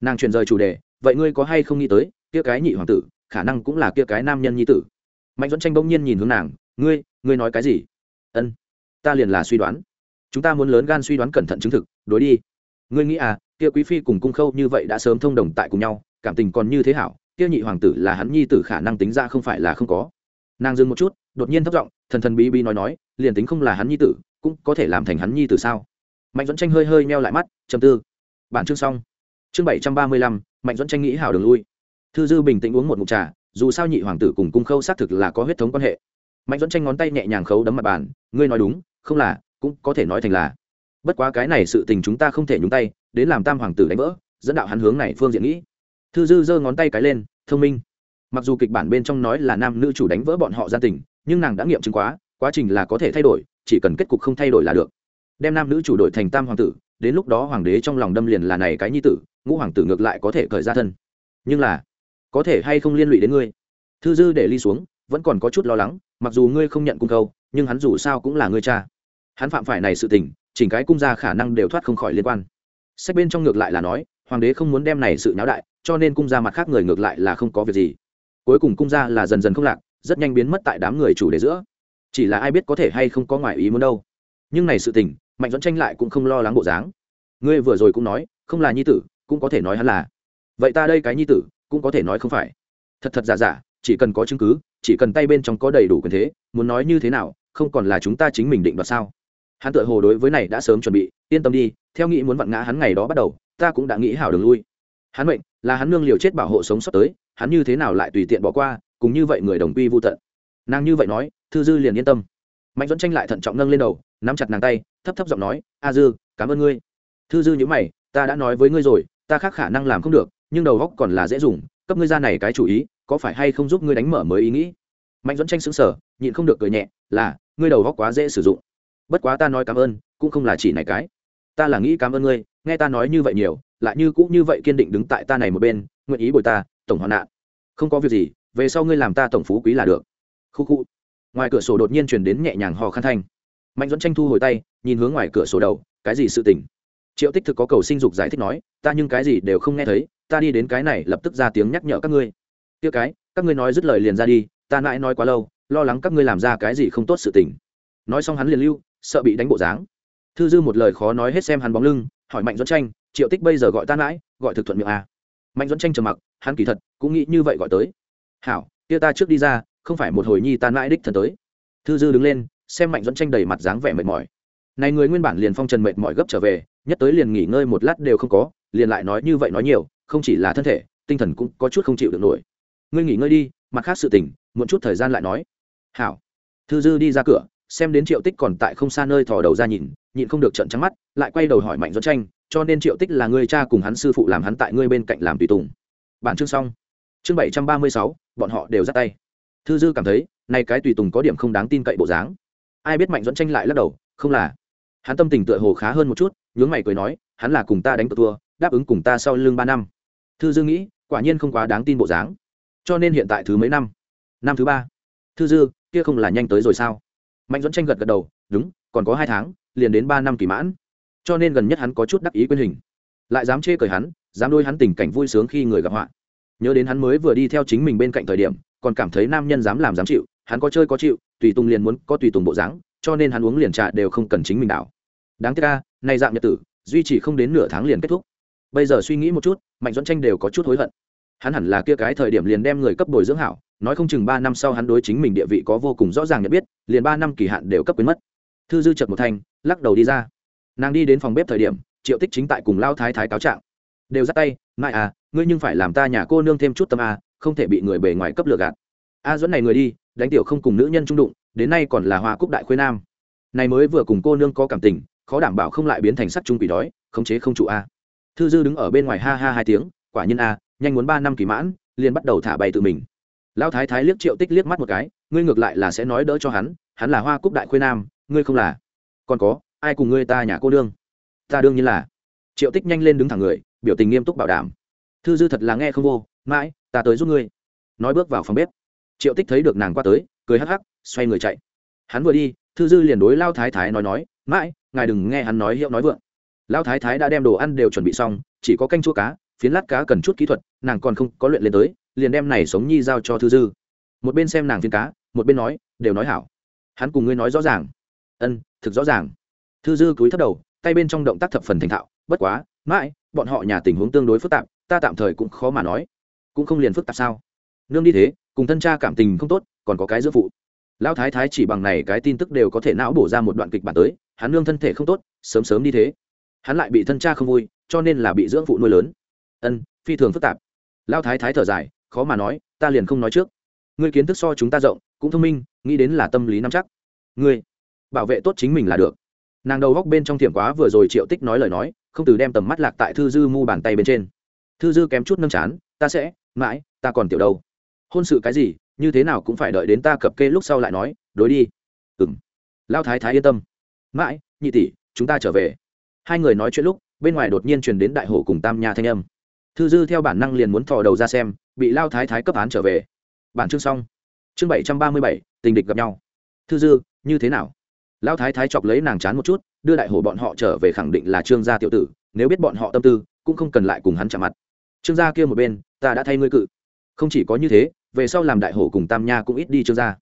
Nàng chuyển rời chủ đề, vậy ngươi có hay không nghĩ tới, kia cái nhị hoàng tử, khả năng cũng là kia cái nam nhân nhi tử? Mạnh dẫn tranh bỗng nhiên nhìn hướng nàng, ngươi ngươi nói cái gì? Ân, ta liền là suy đoán. Chúng ta muốn lớn gan suy đoán cẩn thận chứng thực, đối đi. Ngươi nghĩ à kia quý phi cùng cung khâu như vậy đã sớm thông đồng tại cùng nhau, cảm tình còn như thế hảo, kia nhị hoàng tử là hắn nhi tử khả năng tính ra không phải là không có. Nàng dừng một chút, đột nhiên thất giọng, thần thần bí bí nói nói, liền tính không là hắn nhi tử, cũng có thể làm thành hắn nhi tử sao? Mạnh dẫn tranh hơi hơi meo lại mắt chầm tư. Bản chương xong. Chương bảy trăm ba mươi lăm, mạnh dẫn tranh nghĩ hảo đường lui. Thư dư bình tĩnh uống một mục trà dù sao nhị hoàng tử cùng cung khâu xác thực là có huyết thống quan hệ. Mạnh dẫn tranh ngón tay nhẹ nhàng khấu đấm mặt bàn, ngươi nói đúng, không là, cũng có thể nói thành là. Bất quá cái này sự tình chúng ta không thể nhúng tay, đến làm tam hoàng tử đánh vỡ, dẫn đạo hắn hướng này phương diện nghĩ. Thư dư giơ ngón tay cái lên, thông minh. Mặc dù kịch bản bên trong nói là nam nữ chủ đánh vỡ bọn họ gia tình, nhưng nàng đã nghiệm chứng quá quá trình là có thể thay đổi, chỉ cần kết cục không thay đổi là được. Đem nam nữ chủ đổi thành tam hoàng tử, đến lúc đó hoàng đế trong lòng đâm liền là này cái nhi tử, ngũ hoàng tử ngược lại có thể cởi ra thân. Nhưng là có thể hay không liên lụy đến ngươi? Thư dư để ly xuống, vẫn còn có chút lo lắng, mặc dù ngươi không nhận cung câu nhưng hắn dù sao cũng là ngươi cha. Hắn phạm phải này sự tình, chỉnh cái cung ra khả năng đều thoát không khỏi liên quan. Sách bên trong ngược lại là nói, hoàng đế không muốn đem này sự nháo đại, cho nên cung ra mặt khác người ngược lại là không có việc gì. Cuối cùng cung ra là dần dần không lạc, rất nhanh biến mất tại đám người chủ đề giữa. Chỉ là ai biết có thể hay không có ngoại ý muốn đâu. Nhưng này sự tình, mạnh dẫn tranh lại cũng không lo lắng bộ dáng. Ngươi vừa rồi cũng nói, không là nhi tử, cũng có thể nói hắn là. Vậy ta đây cái nhi tử cũng có thể nói không phải. Thật thật giả giả, chỉ cần có chứng cứ, chỉ cần tay bên trong có đầy đủ quyền thế, muốn nói như thế nào, không còn là chúng ta chính mình định đoạt sao? Hắn tự hồ đối với này đã sớm chuẩn bị, yên tâm đi, theo nghĩ muốn vặn ngã hắn ngày đó bắt đầu, ta cũng đã nghĩ hảo đường lui. Hắn mệnh là hắn nương liều chết bảo hộ sống sắp tới, hắn như thế nào lại tùy tiện bỏ qua, cùng như vậy người đồng quy vô tận. Nàng như vậy nói, thư dư liền yên tâm. Mạnh dẫn tranh lại thận trọng nâng lên đầu, nắm chặt nàng tay, thấp thấp giọng nói, a dư, cảm ơn ngươi. Thư dư nhữ mày, ta đã nói với ngươi rồi, ta khác khả năng làm không được nhưng đầu góc còn là dễ dùng, cấp ngươi ra này cái chủ ý, có phải hay không giúp ngươi đánh mở mới ý nghĩ? Mạnh dẫn tranh xứng sở nhịn không được cười nhẹ, là, ngươi đầu góc quá dễ sử dụng. Bất quá ta nói cảm ơn, cũng không là chỉ này cái. Ta là nghĩ cảm ơn ngươi, nghe ta nói như vậy nhiều, lại như cũng như vậy kiên định đứng tại ta này một bên, nguyện ý bồi ta, tổng hoạn nạn. Không có việc gì, về sau ngươi làm ta tổng phú quý là được. Khu khu. Ngoài cửa sổ đột nhiên chuyển đến nhẹ nhàng hò khăn thanh. Mạnh dẫn tranh thu hồi tay, nhìn hướng ngoài cửa sổ đầu, cái gì sự tình? Triệu tích thực có cầu sinh dục giải thích nói, ta nhưng cái gì đều không nghe thấy ta đi đến cái này lập tức ra tiếng nhắc nhở các ngươi. Tiêu cái, các ngươi nói dứt lời liền ra đi, ta mãi nói quá lâu, lo lắng các ngươi làm ra cái gì không tốt sự tình. Nói xong hắn liền lưu, sợ bị đánh bộ dáng. Thư dư một lời khó nói hết xem hắn bóng lưng, hỏi mạnh dẫn tranh, triệu tích bây giờ gọi ta mãi gọi thực thuận miệng à. mạnh dẫn tranh trầm mặc, hắn kỳ thật cũng nghĩ như vậy gọi tới. Hảo, kia ta trước đi ra, không phải một hồi nhi ta mãi đích thần tới. Thư dư đứng lên, xem mạnh dẫn tranh đầy mặt dáng vẻ mệt mỏi. Này người nguyên bản liền phong trần mệt mỏi gấp trở về, nhất tới liền nghỉ ngơi một lát đều không có, liền lại nói như vậy nói nhiều không chỉ là thân thể, tinh thần cũng có chút không chịu được nổi. Ngươi nghỉ ngơi đi, mặt khác sự tình, muộn chút thời gian lại nói. Hảo. Thư dư đi ra cửa, xem đến triệu tích còn tại không xa nơi thò đầu ra nhìn, nhịn không được trận trắng mắt, lại quay đầu hỏi mạnh dẫn tranh, cho nên triệu tích là người cha cùng hắn sư phụ làm hắn tại ngươi bên cạnh làm tùy tùng. Bản chương xong. Chương bảy trăm ba mươi sáu, bọn họ đều ra tay. Thư dư cảm thấy nay cái tùy tùng có điểm không đáng tin cậy bộ dáng. Ai biết mạnh dẫn tranh lại lắc đầu, không là. Hắn tâm tình tựa hồ khá hơn một chút, nhướng mày cười nói, hắn là cùng ta đánh cờ thua, đáp ứng cùng ta sau lưng ba năm thư dư nghĩ, quả nhiên không quá đáng tin bộ dáng. Cho nên hiện tại thứ mấy năm? Năm thứ ba. Thư dư, kia không là nhanh tới rồi sao? Mạnh dẫn tranh gật gật đầu, đúng, còn có hai tháng, liền đến ba năm kỳ mãn. Cho nên gần nhất hắn có chút đắc ý quyên hình. Lại dám chê cười hắn, dám đôi hắn tình cảnh vui sướng khi người gặp họa. Nhớ đến hắn mới vừa đi theo chính mình bên cạnh thời điểm, còn cảm thấy nam nhân dám làm dám chịu, hắn có chơi có chịu, tùy tùng liền muốn có tùy tùng bộ dáng, cho nên hắn uống liền trà đều không cần chính mình đảo. Đáng tiếc ca nay dạng nhật tử, duy trì không đến nửa tháng liền kết thúc bây giờ suy nghĩ một chút mạnh dẫn tranh đều có chút hối hận. Hắn hẳn là kia cái thời điểm liền đem người cấp bồi dưỡng hảo nói không chừng ba năm sau hắn đối chính mình địa vị có vô cùng rõ ràng nhận biết liền ba năm kỳ hạn đều cấp quyến mất. Thư dư chợt một thanh lắc đầu đi ra. Nàng đi đến phòng bếp thời điểm triệu tích chính tại cùng lao thái thái cáo trạng. Đều ra tay mãi à ngươi nhưng phải làm ta nhà cô nương thêm chút tâm à, không thể bị người bề ngoài cấp lừa gạt. A dẫn này người đi đánh tiểu không cùng nữ nhân trung đụng đến nay còn là hoa cúc đại khuê nam. Này mới vừa cùng cô nương có cảm tình khó đảm bảo không lại biến thành sắc trung quỷ đói khống chế không chủ a thư dư đứng ở bên ngoài ha ha hai tiếng, quả nhiên a, nhanh muốn ba năm kỳ mãn, liền bắt đầu thả bay tự mình. Lão thái thái liếc triệu tích liếc mắt một cái, ngươi ngược lại là sẽ nói đỡ cho hắn hắn là hoa cúc đại khuê nam, ngươi không là. Còn có, ai cùng ngươi ta nhà cô đương? Ta đương nhiên là. Triệu tích nhanh lên đứng thẳng người, biểu tình nghiêm túc bảo đảm. Thư dư thật là nghe không vô, mãi, ta tới giúp ngươi. Nói bước vào phòng bếp. Triệu tích thấy được nàng qua tới, cười hắc hắc, xoay người chạy. Hắn vừa đi, thư dư liền đối lao thái thái nói nói, mãi, ngài đừng nghe hắn nói hiệu nói vượng. Lão thái thái đã đem đồ ăn đều chuẩn bị xong, chỉ có canh chua cá, phiến lát cá cần chút kỹ thuật, nàng còn không có luyện lên tới, liền đem này sống nhi giao cho thư dư. Một bên xem nàng phiến cá, một bên nói, đều nói hảo. Hắn cùng ngươi nói rõ ràng. Ân, thực rõ ràng. Thư dư cúi thấp đầu, tay bên trong động tác thập phần thành thạo, bất quá, mãi, bọn họ nhà tình huống tương đối phức tạp, ta tạm thời cũng khó mà nói. Cũng không liền phức tạp sao? Nương đi thế, cùng thân cha cảm tình không tốt, còn có cái giữa phụ. Lão thái thái chỉ bằng này cái tin tức đều có thể não bổ ra một đoạn kịch bản tới, hắn nương thân thể không tốt, sớm sớm đi thế hắn lại bị thân cha không vui, cho nên là bị dưỡng phụ nuôi lớn. Ân, phi thường phức tạp. Lão thái thái thở dài, khó mà nói, ta liền không nói trước. Ngươi kiến thức so chúng ta rộng, cũng thông minh, nghĩ đến là tâm lý nắm chắc. Ngươi, bảo vệ tốt chính mình là được. Nàng đầu góc bên trong thiểm quá vừa rồi triệu tích nói lời nói, không từ đem tầm mắt lạc tại thư dư mu bàn tay bên trên. Thư dư kém chút nâng chán, ta sẽ, mãi, ta còn tiểu đâu. Hôn sự cái gì, như thế nào cũng phải đợi đến ta cập kê lúc sau lại nói, đối đi. Ừng lao thái thái yên tâm. Mãi, nhị tỷ, chúng ta trở về hai người nói chuyện lúc, bên ngoài đột nhiên truyền đến đại hổ cùng tam nha thanh âm. Thư dư theo bản năng liền muốn thò đầu ra xem, bị lao thái thái cấp án trở về. Bản chương xong. Chương bảy trăm ba mươi bảy, tình địch gặp nhau. Thư dư, như thế nào? Lao thái thái chọc lấy nàng chán một chút, đưa đại hổ bọn họ trở về khẳng định là trương gia tiểu tử, nếu biết bọn họ tâm tư, cũng không cần lại cùng hắn chạm mặt. Trương gia kia một bên, ta đã thay ngươi cự. Không chỉ có như thế, về sau làm đại hổ cùng tam nha cũng ít đi trương gia.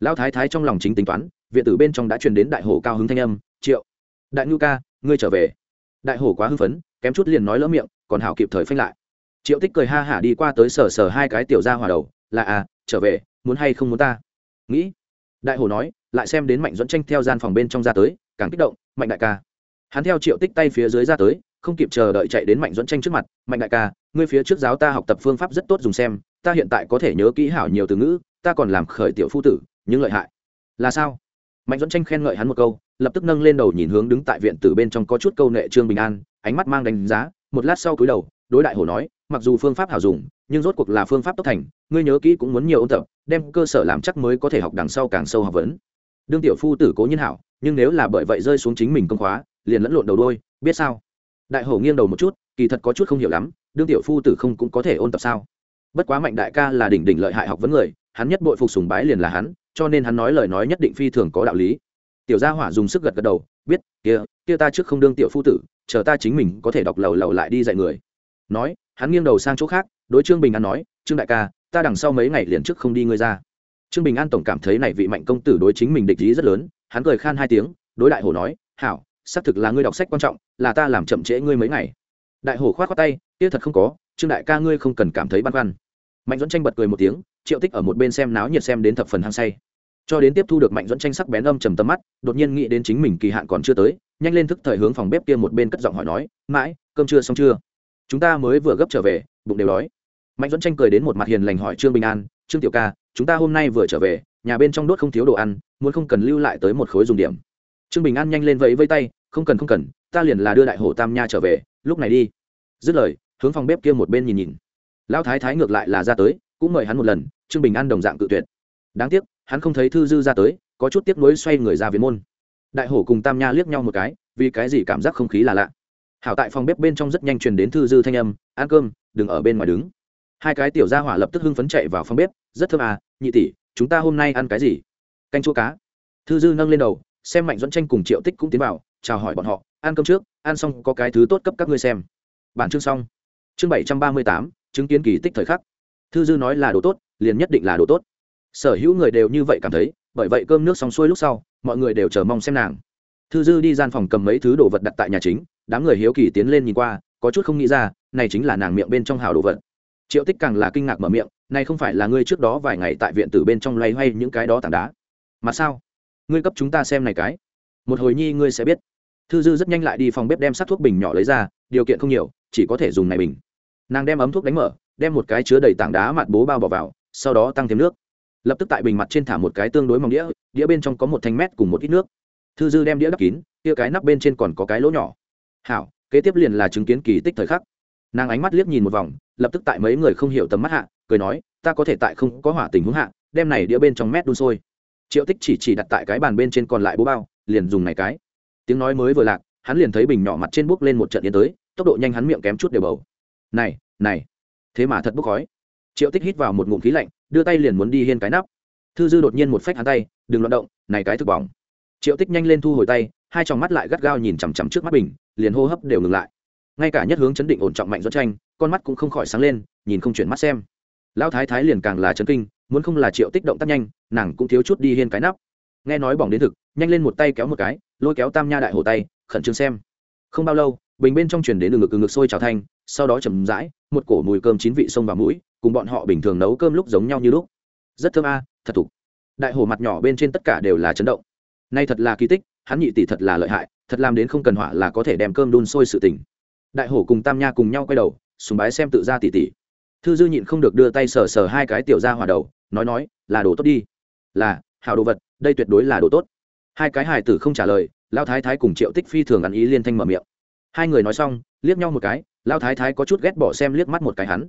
Lão thái thái trong lòng chính tính toán, viện tử bên trong đã truyền đến đại hổ cao hứng thanh âm, triệu, đại ngưu ca ngươi trở về. Đại hổ quá hưng phấn, kém chút liền nói lỡ miệng, còn hảo kịp thời phanh lại. Triệu tích cười ha hả đi qua tới sờ sờ hai cái tiểu ra hòa đầu, là à trở về, muốn hay không muốn ta? Nghĩ. Đại hổ nói, lại xem đến mạnh dẫn tranh theo gian phòng bên trong ra tới, càng kích động, mạnh đại ca. Hắn theo triệu tích tay phía dưới ra tới, không kịp chờ đợi chạy đến mạnh dẫn tranh trước mặt, mạnh đại ca, ngươi phía trước giáo ta học tập phương pháp rất tốt dùng xem, ta hiện tại có thể nhớ kỹ hảo nhiều từ ngữ, ta còn làm khởi tiểu phu tử, nhưng lợi hại. Là sao? Mạnh dẫn tranh khen ngợi hắn một câu, lập tức nâng lên đầu nhìn hướng đứng tại viện tử bên trong có chút câu nệ trương bình an, ánh mắt mang đánh giá, một lát sau cúi đầu, đối đại hổ nói, mặc dù phương pháp hảo dùng, nhưng rốt cuộc là phương pháp tốc thành, ngươi nhớ kỹ cũng muốn nhiều ôn tập, đem cơ sở làm chắc mới có thể học đằng sau càng sâu học vấn. Đương tiểu phu tử cố nhiên hảo, nhưng nếu là bởi vậy rơi xuống chính mình công khóa, liền lẫn lộn đầu đôi, biết sao? Đại hổ nghiêng đầu một chút, kỳ thật có chút không hiểu lắm, đương tiểu phu tử không cũng có thể ôn tập sao? Bất quá mạnh đại ca là đỉnh đỉnh lợi hại học vấn người, hắn nhất bội phục sùng bái liền là hắn cho nên hắn nói lời nói nhất định phi thường có đạo lý. Tiểu gia hỏa dùng sức gật gật đầu, biết, kia kia ta trước không đương tiểu phu tử, chờ ta chính mình có thể đọc lầu lầu lại đi dạy người. Nói, hắn nghiêng đầu sang chỗ khác, đối trương bình an nói, trương đại ca, ta đằng sau mấy ngày liền trước không đi ngươi ra. Trương bình an tổng cảm thấy này vị mạnh công tử đối chính mình địch ý rất lớn, hắn cười khan hai tiếng, đối đại hổ nói, hảo, xác thực là ngươi đọc sách quan trọng, là ta làm chậm trễ ngươi mấy ngày. Đại hổ khoát khoát tay, kia thật không có, trương đại ca ngươi không cần cảm thấy băn khoăn. Mạnh dẫn tranh bật cười một tiếng triệu tích ở một bên xem náo nhiệt xem đến thập phần hăng say. Cho đến tiếp thu được mạnh dẫn tranh sắc bén âm trầm tầm mắt, đột nhiên nghĩ đến chính mình kỳ hạn còn chưa tới, nhanh lên thức thời hướng phòng bếp kia một bên cất giọng hỏi nói, mãi, cơm chưa xong chưa? Chúng ta mới vừa gấp trở về, bụng đều đói. Mạnh dẫn tranh cười đến một mặt hiền lành hỏi trương bình an, trương tiểu ca, chúng ta hôm nay vừa trở về, nhà bên trong đốt không thiếu đồ ăn, muốn không cần lưu lại tới một khối dùng điểm. Trương bình an nhanh lên vẫy vây tay, không cần không cần, ta liền là đưa đại hồ tam nha trở về, lúc này đi. Dứt lời, hướng phòng bếp kia một bên nhìn nhìn. Lão thái thái ngược lại là ra tới cũng mời hắn một lần, trương bình an đồng dạng cự tuyệt. Đáng tiếc, hắn không thấy thư dư ra tới, có chút tiếc nuối xoay người ra viễn môn. Đại hổ cùng tam nha liếc nhau một cái, vì cái gì cảm giác không khí là lạ. Hảo tại phòng bếp bên trong rất nhanh truyền đến thư dư thanh âm, ăn cơm, đừng ở bên ngoài đứng. Hai cái tiểu gia hỏa lập tức hưng phấn chạy vào phòng bếp, rất thơm à nhị tỷ, chúng ta hôm nay ăn cái gì? Canh chua cá. Thư dư nâng lên đầu, xem mạnh dẫn tranh cùng triệu tích cũng tiến vào, chào hỏi bọn họ, ăn cơm trước, ăn xong có cái thứ tốt cấp các ngươi xem. Bản chương xong. Chương bảy trăm ba mươi tám, chứng kiến kỳ tích thời khắc thư dư nói là đồ tốt, liền nhất định là đồ tốt. Sở hữu người đều như vậy cảm thấy, bởi vậy cơm nước xong xuôi lúc sau, mọi người đều chờ mong xem nàng. Thư dư đi gian phòng cầm mấy thứ đồ vật đặt tại nhà chính, đám người hiếu kỳ tiến lên nhìn qua, có chút không nghĩ ra, này chính là nàng miệng bên trong hào đồ vật. Triệu tích càng là kinh ngạc mở miệng, này không phải là ngươi trước đó vài ngày tại viện tử bên trong loay hoay những cái đó tảng đá? Mà sao? Ngươi cấp chúng ta xem này cái. Một hồi nhi ngươi sẽ biết. Thư dư rất nhanh lại đi phòng bếp đem sát thuốc bình nhỏ lấy ra, điều kiện không nhiều, chỉ có thể dùng này bình. Nàng đem ấm thuốc đánh mở đem một cái chứa đầy tảng đá mặt bố bao bỏ vào, sau đó tăng thêm nước. Lập tức tại bình mặt trên thả một cái tương đối mỏng đĩa đĩa bên trong có một thanh mét cùng một ít nước. Thư dư đem đĩa đắp kín, kia cái nắp bên trên còn có cái lỗ nhỏ. Hảo, kế tiếp liền là chứng kiến kỳ tích thời khắc. Nàng ánh mắt liếc nhìn một vòng, lập tức tại mấy người không hiểu tầm mắt hạ, cười nói, ta có thể tại không có hỏa tình huống hạ, đem này đĩa bên trong mét đun sôi. Triệu tích chỉ chỉ đặt tại cái bàn bên trên còn lại bố bao, liền dùng này cái. Tiếng nói mới vừa lạc, hắn liền thấy bình nhỏ mặt trên bước lên một trận yên tới, tốc độ nhanh hắn miệng kém chút đều bầu. Này này thế mà thật bốc khói. Triệu tích hít vào một ngụm khí lạnh, đưa tay liền muốn đi hiên cái nắp. Thư dư đột nhiên một phách hắn tay, đừng loạn động, này cái thực bỏng. Triệu tích nhanh lên thu hồi tay, hai tròng mắt lại gắt gao nhìn chằm chằm trước mắt bình liền hô hấp đều ngừng lại. Ngay cả nhất hướng chấn định ổn trọng mạnh dẫn tranh, con mắt cũng không khỏi sáng lên, nhìn không chuyển mắt xem. Lão thái thái liền càng là chấn kinh, muốn không là triệu tích động tác nhanh, nàng cũng thiếu chút đi hiên cái nắp. Nghe nói bỏng đến thực, nhanh lên một tay kéo một cái, lôi kéo tam nha đại hồ tay, khẩn trương xem. Không bao lâu, bình bên trong chuyển đến đường ngực ngực sôi trào thanh sau đó chầm rãi một cổ mùi cơm chín vị sông vào mũi cùng bọn họ bình thường nấu cơm lúc giống nhau như lúc. Rất thơm a thật thục. Đại hồ mặt nhỏ bên trên tất cả đều là chấn động. Nay thật là kỳ tích hắn nhị tỷ thật là lợi hại thật làm đến không cần hỏa là có thể đem cơm đun sôi sự tình, đại hổ cùng tam nha cùng nhau quay đầu sùng bái xem tự ra tỷ tỷ. Thư dư nhịn không được đưa tay sờ sờ hai cái tiểu ra hỏa đầu nói nói là đồ tốt đi. Là hào đồ vật đây tuyệt đối là đồ tốt. Hai cái hài tử không trả lời lao thái thái cùng triệu tích phi thường ăn ý liên thanh mở miệng. Hai người nói xong liếc nhau một cái lao thái thái có chút ghét bỏ xem liếc mắt một cái hắn.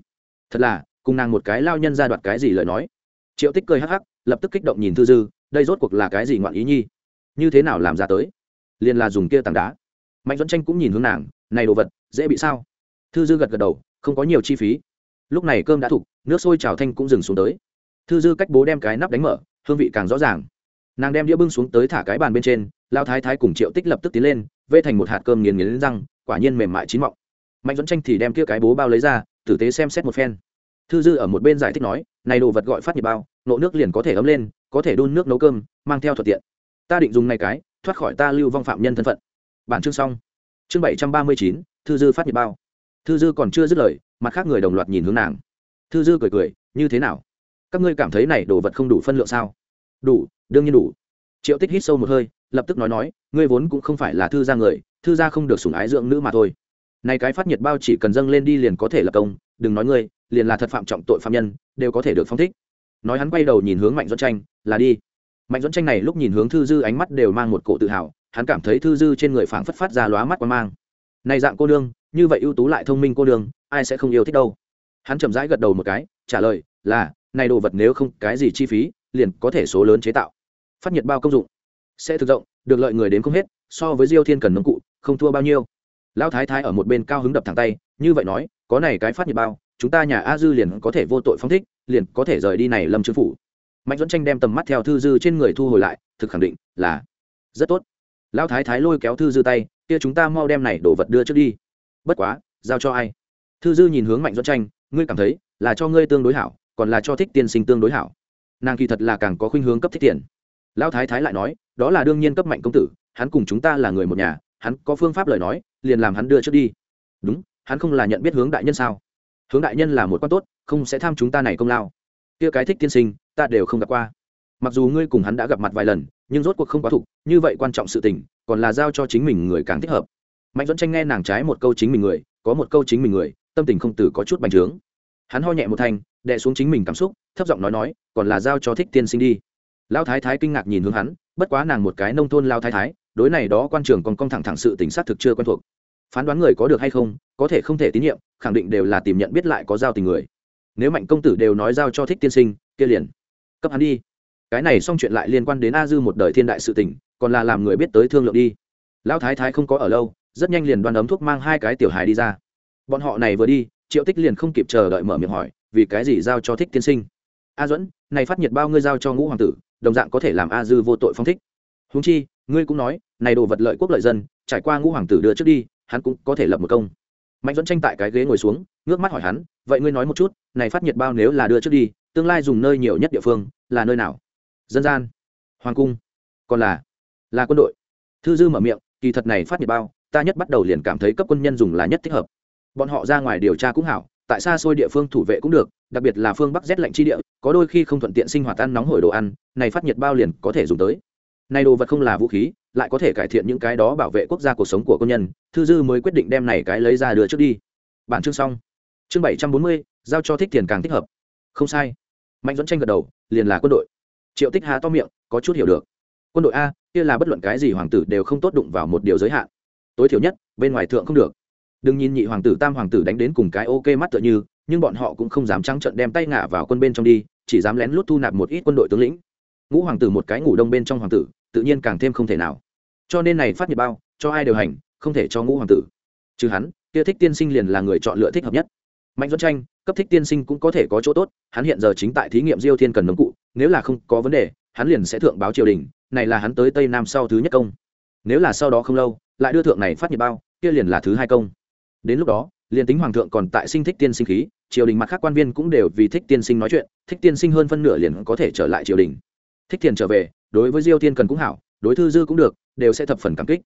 Thật là, cùng nàng một cái lao nhân ra đoạt cái gì lời nói. Triệu tích cười hắc hắc, lập tức kích động nhìn thư dư, đây rốt cuộc là cái gì ngoạn ý nhi? Như thế nào làm ra tới? Liền là dùng kia tảng đá. Mạnh dẫn tranh cũng nhìn hướng nàng, này đồ vật, dễ bị sao? Thư dư gật gật đầu, không có nhiều chi phí. Lúc này cơm đã thục, nước sôi trào thanh cũng dừng xuống tới. Thư dư cách bố đem cái nắp đánh mở, hương vị càng rõ ràng. Nàng đem đĩa bưng xuống tới thả cái bàn bên trên lao thái thái cùng triệu tích lập tức tiến lên vê thành một hạt cơm nghiền nghiến răng, quả nhiên mềm mại chín mọng mạnh dẫn tranh thì đem kia cái bố bao lấy ra, tử tế xem xét một phen. Thư dư ở một bên giải thích nói, này đồ vật gọi phát nhiệt bao, nộ nước liền có thể ấm lên, có thể đun nước nấu cơm, mang theo thuận tiện. Ta định dùng này cái, thoát khỏi ta lưu vong phạm nhân thân phận. Bản chương xong. Chương bảy trăm ba mươi chín, thư dư phát nhiệt bao. Thư dư còn chưa dứt lời, mặt khác người đồng loạt nhìn hướng nàng. Thư dư cười cười, như thế nào? Các ngươi cảm thấy này đồ vật không đủ phân lượng sao? Đủ, đương nhiên đủ. Triệu tích hít sâu một hơi, lập tức nói nói, ngươi vốn cũng không phải là thư gia người, thư gia không được sủng ái dưỡng nữ mà thôi này cái phát nhiệt bao chỉ cần dâng lên đi liền có thể lập công, đừng nói ngươi, liền là thật phạm trọng tội phạm nhân, đều có thể được phong thích. Nói hắn quay đầu nhìn hướng mạnh dẫn tranh, là đi. Mạnh dẫn tranh này lúc nhìn hướng thư dư ánh mắt đều mang một cổ tự hào, hắn cảm thấy thư dư trên người phảng phất phát ra lóa mắt qua mang. Này dạng cô nương, như vậy ưu tú lại thông minh cô nương, ai sẽ không yêu thích đâu. Hắn chậm rãi gật đầu một cái, trả lời, là, này đồ vật nếu không cái gì chi phí, liền có thể số lớn chế tạo. Phát nhiệt bao công dụng, sẽ thực rộng, được lợi người đến không hết, so với diêu thiên cần nông cụ, không thua bao nhiêu lão thái thái ở một bên cao hứng đập thẳng tay, như vậy nói, có này cái phát nhiệt bao, chúng ta nhà a dư liền có thể vô tội phong thích, liền có thể rời đi này lâm chư phủ. Mạnh dẫn tranh đem tầm mắt theo thư dư trên người thu hồi lại, thực khẳng định là rất tốt. Lão thái thái lôi kéo thư dư tay, kia chúng ta mau đem này đồ vật đưa trước đi. Bất quá, giao cho ai? Thư dư nhìn hướng mạnh dẫn tranh, ngươi cảm thấy là cho ngươi tương đối hảo, còn là cho thích tiên sinh tương đối hảo? Nàng kỳ thật là càng có khuynh hướng cấp thích tiền. Lão thái thái lại nói, đó là đương nhiên cấp mạnh công tử, hắn cùng chúng ta là người một nhà hắn có phương pháp lời nói, liền làm hắn đưa trước đi. Đúng, hắn không là nhận biết hướng đại nhân sao? Hướng đại nhân là một quan tốt, không sẽ tham chúng ta này công lao. Kia cái thích tiên sinh, ta đều không gặp qua. Mặc dù ngươi cùng hắn đã gặp mặt vài lần, nhưng rốt cuộc không quá thục, như vậy quan trọng sự tình, còn là giao cho chính mình người càng thích hợp. Mạnh dẫn tranh nghe nàng trái một câu chính mình người, có một câu chính mình người, tâm tình không từ có chút bành trướng. Hắn ho nhẹ một thanh, đè xuống chính mình cảm xúc, thấp giọng nói nói, còn là giao cho thích tiên sinh đi. Lao thái thái kinh ngạc nhìn hướng hắn, bất quá nàng một cái nông thôn lao thái thái đối này đó quan trường còn cong thẳng thẳng sự tính xác thực chưa quen thuộc. Phán đoán người có được hay không, có thể không thể tín nhiệm, khẳng định đều là tìm nhận biết lại có giao tình người. Nếu mạnh công tử đều nói giao cho thích tiên sinh, kia liền cấp hắn đi. Cái này xong chuyện lại liên quan đến a dư một đời thiên đại sự tình, còn là làm người biết tới thương lượng đi. Lão thái thái không có ở lâu, rất nhanh liền đoan ấm thuốc mang hai cái tiểu hài đi ra. Bọn họ này vừa đi, triệu tích liền không kịp chờ đợi mở miệng hỏi, vì cái gì giao cho thích tiên sinh? A duẫn, này phát nhiệt bao ngươi giao cho ngũ hoàng tử, đồng dạng có thể làm a dư vô tội phong thích. Húng chi ngươi cũng nói, này đồ vật lợi quốc lợi dân, trải qua ngũ hoàng tử đưa trước đi, hắn cũng có thể lập một công. Mạnh dẫn tranh tại cái ghế ngồi xuống, ngước mắt hỏi hắn, vậy ngươi nói một chút, này phát nhiệt bao nếu là đưa trước đi, tương lai dùng nơi nhiều nhất địa phương, là nơi nào? Dân gian, hoàng cung, còn là là quân đội. Thư dư mở miệng, kỳ thật này phát nhiệt bao, ta nhất bắt đầu liền cảm thấy cấp quân nhân dùng là nhất thích hợp. Bọn họ ra ngoài điều tra cũng hảo, tại xa xôi địa phương thủ vệ cũng được, đặc biệt là phương bắc rét lạnh chi địa, có đôi khi không thuận tiện sinh hoạt ăn nóng hổi đồ ăn, này phát nhiệt bao liền có thể dùng tới này đồ vật không là vũ khí, lại có thể cải thiện những cái đó bảo vệ quốc gia cuộc sống của công nhân, thư dư mới quyết định đem này cái lấy ra đưa trước đi. Bản chương xong. Chương bảy trăm bốn mươi, giao cho thích tiền càng thích hợp. Không sai. Mạnh dẫn tranh gật đầu, liền là quân đội. Triệu tích hà to miệng, có chút hiểu được. Quân đội a, kia là bất luận cái gì hoàng tử đều không tốt đụng vào một điều giới hạn. Tối thiểu nhất, bên ngoài thượng không được. Đừng nhìn nhị hoàng tử, tam hoàng tử đánh đến cùng cái ok mắt tựa như, nhưng bọn họ cũng không dám trắng trận đem tay ngả vào quân bên trong đi, chỉ dám lén lút thu nạp một ít quân đội tướng lĩnh ngũ hoàng tử một cái ngủ đông bên trong hoàng tử, tự nhiên càng thêm không thể nào. Cho nên này phát nhiệt bao, cho ai điều hành, không thể cho ngũ hoàng tử. Chứ hắn, kia thích tiên sinh liền là người chọn lựa thích hợp nhất. Mạnh dẫn tranh, cấp thích tiên sinh cũng có thể có chỗ tốt, hắn hiện giờ chính tại thí nghiệm diêu thiên cần nấm cụ, nếu là không có vấn đề, hắn liền sẽ thượng báo triều đình, này là hắn tới tây nam sau thứ nhất công. Nếu là sau đó không lâu, lại đưa thượng này phát nhiệt bao, kia liền là thứ hai công. Đến lúc đó, liền tính hoàng thượng còn tại sinh thích tiên sinh khí, triều đình mặt khác quan viên cũng đều vì thích tiên sinh nói chuyện, thích tiên sinh hơn phân nửa liền có thể trở lại triều đình thích thiền trở về, đối với diêu Thiên cần cũng hảo, đối thư dư cũng được, đều sẽ thập phần cảm kích.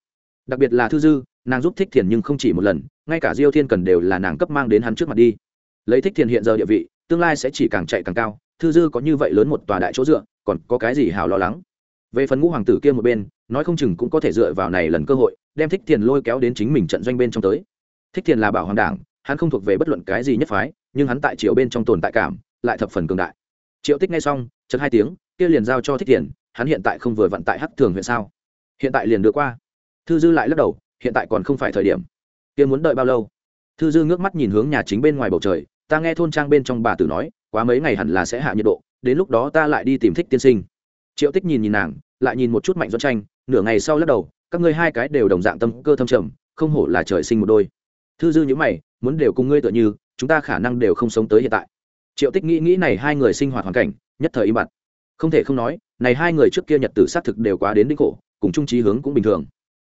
Đặc biệt là thư dư, nàng giúp thích thiền nhưng không chỉ một lần, ngay cả diêu thiên cần đều là nàng cấp mang đến hắn trước mặt đi. Lấy thích thiền hiện giờ địa vị, tương lai sẽ chỉ càng chạy càng cao, thư dư có như vậy lớn một tòa đại chỗ dựa, còn có cái gì hào lo lắng? Về phần ngũ hoàng tử kia một bên, nói không chừng cũng có thể dựa vào này lần cơ hội, đem thích thiền lôi kéo đến chính mình trận doanh bên trong tới. Thích thiền là bảo hoàng đảng, hắn không thuộc về bất luận cái gì nhất phái, nhưng hắn tại triệu bên trong tồn tại cảm, lại thập phần cường đại. Triệu tích ngay xong chật hai tiếng kia liền giao cho thích tiền, hắn hiện tại không vừa vận tại hắc thường huyện sao? Hiện tại liền đưa qua. Thư dư lại lắc đầu hiện tại còn không phải thời điểm. Kia muốn đợi bao lâu? Thư dư ngước mắt nhìn hướng nhà chính bên ngoài bầu trời ta nghe thôn trang bên trong bà tử nói quá mấy ngày hẳn là sẽ hạ nhiệt độ đến lúc đó ta lại đi tìm thích tiên sinh. Triệu tích nhìn nhìn nàng lại nhìn một chút mạnh dẫn tranh nửa ngày sau lắc đầu các ngươi hai cái đều đồng dạng tâm cơ thâm trầm không hổ là trời sinh một đôi. Thư dư nhữ mày muốn đều cùng ngươi tựa như chúng ta khả năng đều không sống tới hiện tại. Triệu tích nghĩ nghĩ này hai người sinh hoạt hoàn cảnh nhất thời im bặt không thể không nói, này hai người trước kia nhật tử xác thực đều quá đến đích khổ, cùng trung trí hướng cũng bình thường.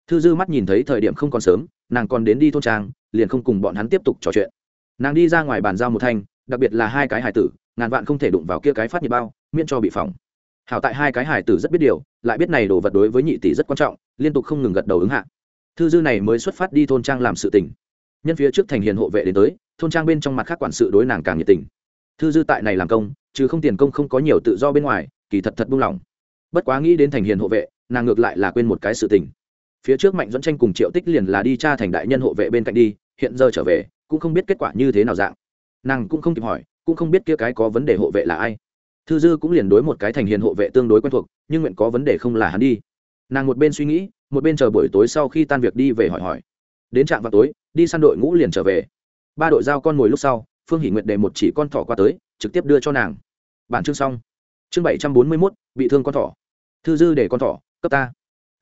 Thư dư mắt nhìn thấy thời điểm không còn sớm, nàng còn đến đi thôn trang, liền không cùng bọn hắn tiếp tục trò chuyện. Nàng đi ra ngoài bàn giao một thanh, đặc biệt là hai cái hải tử, ngàn vạn không thể đụng vào kia cái phát nhiệt bao, miễn cho bị phỏng. Hảo tại hai cái hải tử rất biết điều, lại biết này đồ vật đối với nhị tỷ rất quan trọng, liên tục không ngừng gật đầu ứng hạ. Thư dư này mới xuất phát đi thôn trang làm sự tình. Nhân phía trước thành hiền hộ vệ đến tới, thôn trang bên trong mặt khác quản sự đối nàng càng nhiệt tình. Thư dư tại này làm công chứ không tiền công không có nhiều tự do bên ngoài kỳ thật thật buông lỏng. Bất quá nghĩ đến thành hiền hộ vệ, nàng ngược lại là quên một cái sự tình. Phía trước mạnh dẫn tranh cùng triệu tích liền là đi tra thành đại nhân hộ vệ bên cạnh đi, hiện giờ trở về, cũng không biết kết quả như thế nào dạng. Nàng cũng không kịp hỏi, cũng không biết kia cái có vấn đề hộ vệ là ai. Thư dư cũng liền đối một cái thành hiền hộ vệ tương đối quen thuộc, nhưng nguyện có vấn đề không là hắn đi. Nàng một bên suy nghĩ, một bên chờ buổi tối sau khi tan việc đi về hỏi hỏi. Đến trạm vào tối, đi săn đội ngũ liền trở về. Ba đội giao con ngồi lúc sau, phương hỷ nguyện để một chỉ con thỏ qua tới, trực tiếp đưa cho nàng. Bản chương xong chương bảy trăm bốn mươi mốt, bị thương con thỏ. Thư dư để con thỏ, cấp ta.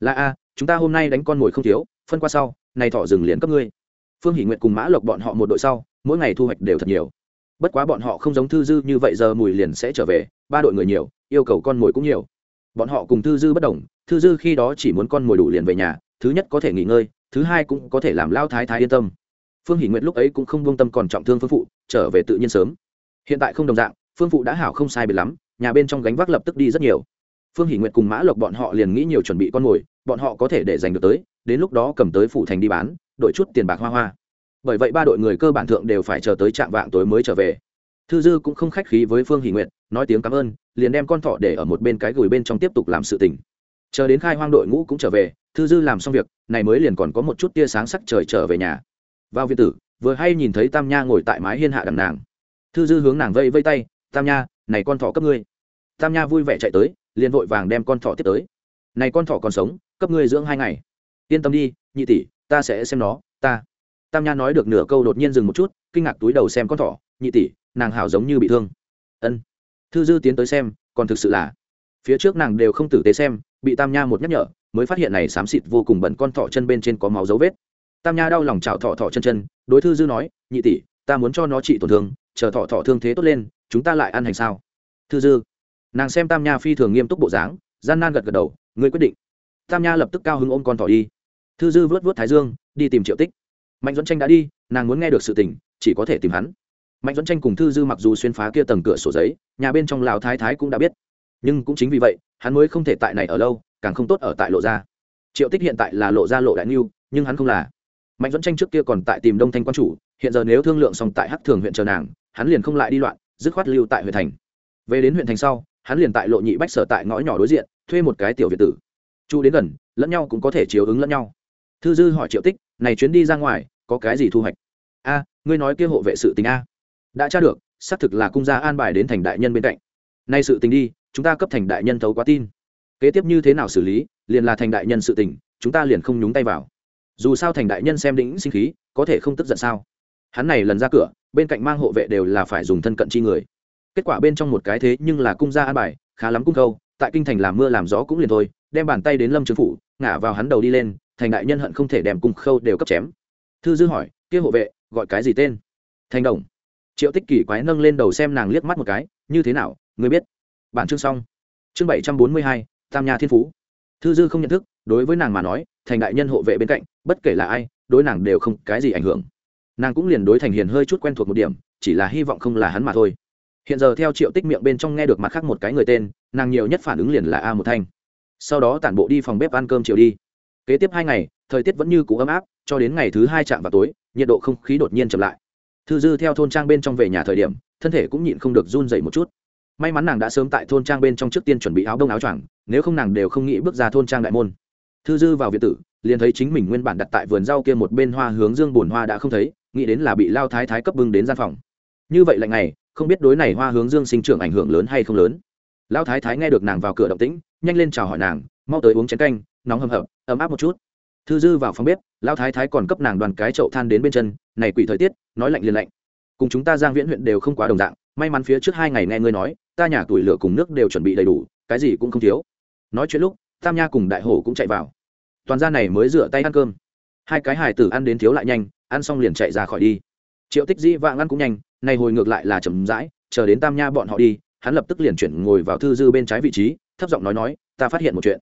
Là a, chúng ta hôm nay đánh con mồi không thiếu, phân qua sau, này thỏ rừng liền cấp ngươi. Phương hỷ nguyện cùng mã lộc bọn họ một đội sau, mỗi ngày thu hoạch đều thật nhiều. Bất quá bọn họ không giống thư dư như vậy giờ mùi liền sẽ trở về, ba đội người nhiều, yêu cầu con mồi cũng nhiều. Bọn họ cùng thư dư bất đồng, thư dư khi đó chỉ muốn con mồi đủ liền về nhà, thứ nhất có thể nghỉ ngơi, thứ hai cũng có thể làm lao thái thái yên tâm. Phương hỷ nguyện lúc ấy cũng không buông tâm còn trọng thương phương phụ, trở về tự nhiên sớm. Hiện tại không đồng dạng, phương phụ đã hảo không sai biệt lắm nhà bên trong gánh vác lập tức đi rất nhiều. Phương hỷ nguyệt cùng mã lộc bọn họ liền nghĩ nhiều chuẩn bị con mồi, bọn họ có thể để giành được tới, đến lúc đó cầm tới phủ thành đi bán đội chút tiền bạc hoa hoa. Bởi vậy ba đội người cơ bản thượng đều phải chờ tới trạm vạng tối mới trở về. Thư dư cũng không khách khí với phương hỷ nguyệt, nói tiếng cảm ơn, liền đem con thỏ để ở một bên cái gửi bên trong tiếp tục làm sự tình. Chờ đến khai hoang đội ngũ cũng trở về, thư dư làm xong việc, này mới liền còn có một chút tia sáng sắc trời trở về nhà. Vào viện tử, vừa hay nhìn thấy tam nha ngồi tại mái hiên hạ đằng nàng. Thư dư hướng nàng vây vây tay, tam nha này con thỏ cấp ngươi. Tam nha vui vẻ chạy tới, liền vội vàng đem con thỏ tiếp tới. Này con thỏ còn sống, cấp ngươi dưỡng hai ngày. Yên tâm đi, nhị tỷ, ta sẽ xem nó, ta. Tam nha nói được nửa câu đột nhiên dừng một chút, kinh ngạc túi đầu xem con thỏ, nhị tỷ, nàng hảo giống như bị thương. Ân. Thư dư tiến tới xem, còn thực sự là. Phía trước nàng đều không tử tế xem, bị tam nha một nhắc nhở, mới phát hiện này xám xịt vô cùng bẩn con thỏ chân bên trên có máu dấu vết. Tam nha đau lòng chảo thỏ thỏ chân chân, đối thư dư nói, nhị tỷ, ta muốn cho nó trị tổn thương, chờ thỏ thỏ thương thế tốt lên chúng ta lại ăn hành sao? Thư dư. Nàng xem tam nha phi thường nghiêm túc bộ dáng, gian nan gật gật đầu, ngươi quyết định. Tam nha lập tức cao hứng ôm con thỏ đi. Thư dư vớt vớt thái dương, đi tìm triệu tích. Mạnh dẫn tranh đã đi, nàng muốn nghe được sự tình, chỉ có thể tìm hắn. Mạnh dẫn tranh cùng thư dư mặc dù xuyên phá kia tầng cửa sổ giấy, nhà bên trong lào thái thái cũng đã biết. Nhưng cũng chính vì vậy, hắn mới không thể tại này ở lâu, càng không tốt ở tại lộ gia triệu tích hiện tại là lộ gia lộ đại niu nhưng hắn không là. Mạnh dẫn tranh trước kia còn tại tìm đông thanh quan chủ, hiện giờ nếu thương lượng xong tại hắc thường huyện chờ nàng, hắn liền không lại đi loạn dứt khoát lưu tại huyện thành. Về đến huyện thành sau, hắn liền tại lộ nhị bách sở tại ngõ nhỏ đối diện, thuê một cái tiểu việt tử. Chu đến gần, lẫn nhau cũng có thể chiếu ứng lẫn nhau. Thư dư hỏi triệu tích, này chuyến đi ra ngoài, có cái gì thu hoạch? A, ngươi nói kia hộ vệ sự tình a. Đã tra được, xác thực là cung gia an bài đến thành đại nhân bên cạnh. Nay sự tình đi, chúng ta cấp thành đại nhân thấu quá tin. Kế tiếp như thế nào xử lý, liền là thành đại nhân sự tình, chúng ta liền không nhúng tay vào. Dù sao thành đại nhân xem đĩnh sinh khí, có thể không tức giận sao? Hắn này lần ra cửa bên cạnh mang hộ vệ đều là phải dùng thân cận chi người. Kết quả bên trong một cái thế nhưng là cung gia an bài, khá lắm cung câu, tại kinh thành làm mưa làm gió cũng liền thôi, đem bàn tay đến lâm trường phủ, ngả vào hắn đầu đi lên, thành đại nhân hận không thể đem cung khâu đều cấp chém. Thư dư hỏi, kia hộ vệ, gọi cái gì tên? Thành đồng. Triệu tích kỷ quái nâng lên đầu xem nàng liếc mắt một cái, như thế nào, ngươi biết? Bản chương xong. Chương bảy trăm bốn mươi hai, tam nha thiên phú. Thư dư không nhận thức, đối với nàng mà nói, thành đại nhân hộ vệ bên cạnh, bất kể là ai, đối nàng đều không cái gì ảnh hưởng nàng cũng liền đối thành hiền hơi chút quen thuộc một điểm, chỉ là hy vọng không là hắn mà thôi. Hiện giờ theo triệu tích miệng bên trong nghe được mặt khác một cái người tên, nàng nhiều nhất phản ứng liền là a một thanh. Sau đó tản bộ đi phòng bếp ăn cơm chiều đi. Kế tiếp hai ngày, thời tiết vẫn như cũ ấm áp, cho đến ngày thứ hai chạm vào tối, nhiệt độ không khí đột nhiên chậm lại. Thư dư theo thôn trang bên trong về nhà thời điểm, thân thể cũng nhịn không được run dậy một chút. May mắn nàng đã sớm tại thôn trang bên trong trước tiên chuẩn bị áo đông áo choàng, nếu không nàng đều không nghĩ bước ra thôn trang đại môn. Thư dư vào việt tử, liền thấy chính mình nguyên bản đặt tại vườn rau kia một bên hoa hướng dương bùn hoa đã không thấy nghĩ đến là bị lao thái thái cấp bưng đến gian phòng. Như vậy lạnh này không biết đối này hoa hướng dương sinh trưởng ảnh hưởng lớn hay không lớn. Lao thái thái nghe được nàng vào cửa động tĩnh, nhanh lên chào hỏi nàng, mau tới uống chén canh, nóng hầm hập, ấm áp một chút. Thư dư vào phòng bếp, lao thái thái còn cấp nàng đoàn cái chậu than đến bên chân, này quỷ thời tiết, nói lạnh liền lạnh. Cùng chúng ta giang viễn huyện đều không quá đồng dạng, may mắn phía trước hai ngày nghe ngươi nói, ta nhà tuổi lửa cùng nước đều chuẩn bị đầy đủ, cái gì cũng không thiếu. Nói chuyện lúc, tam nha cùng đại hổ cũng chạy vào. Toàn gia này mới rửa tay ăn cơm. Hai cái hài tử ăn đến thiếu lại nhanh ăn xong liền chạy ra khỏi đi. Triệu tích dĩ vạng ăn cũng nhanh, nay hồi ngược lại là chậm rãi, chờ đến tam nha bọn họ đi, hắn lập tức liền chuyển ngồi vào thư dư bên trái vị trí, thấp giọng nói nói, ta phát hiện một chuyện.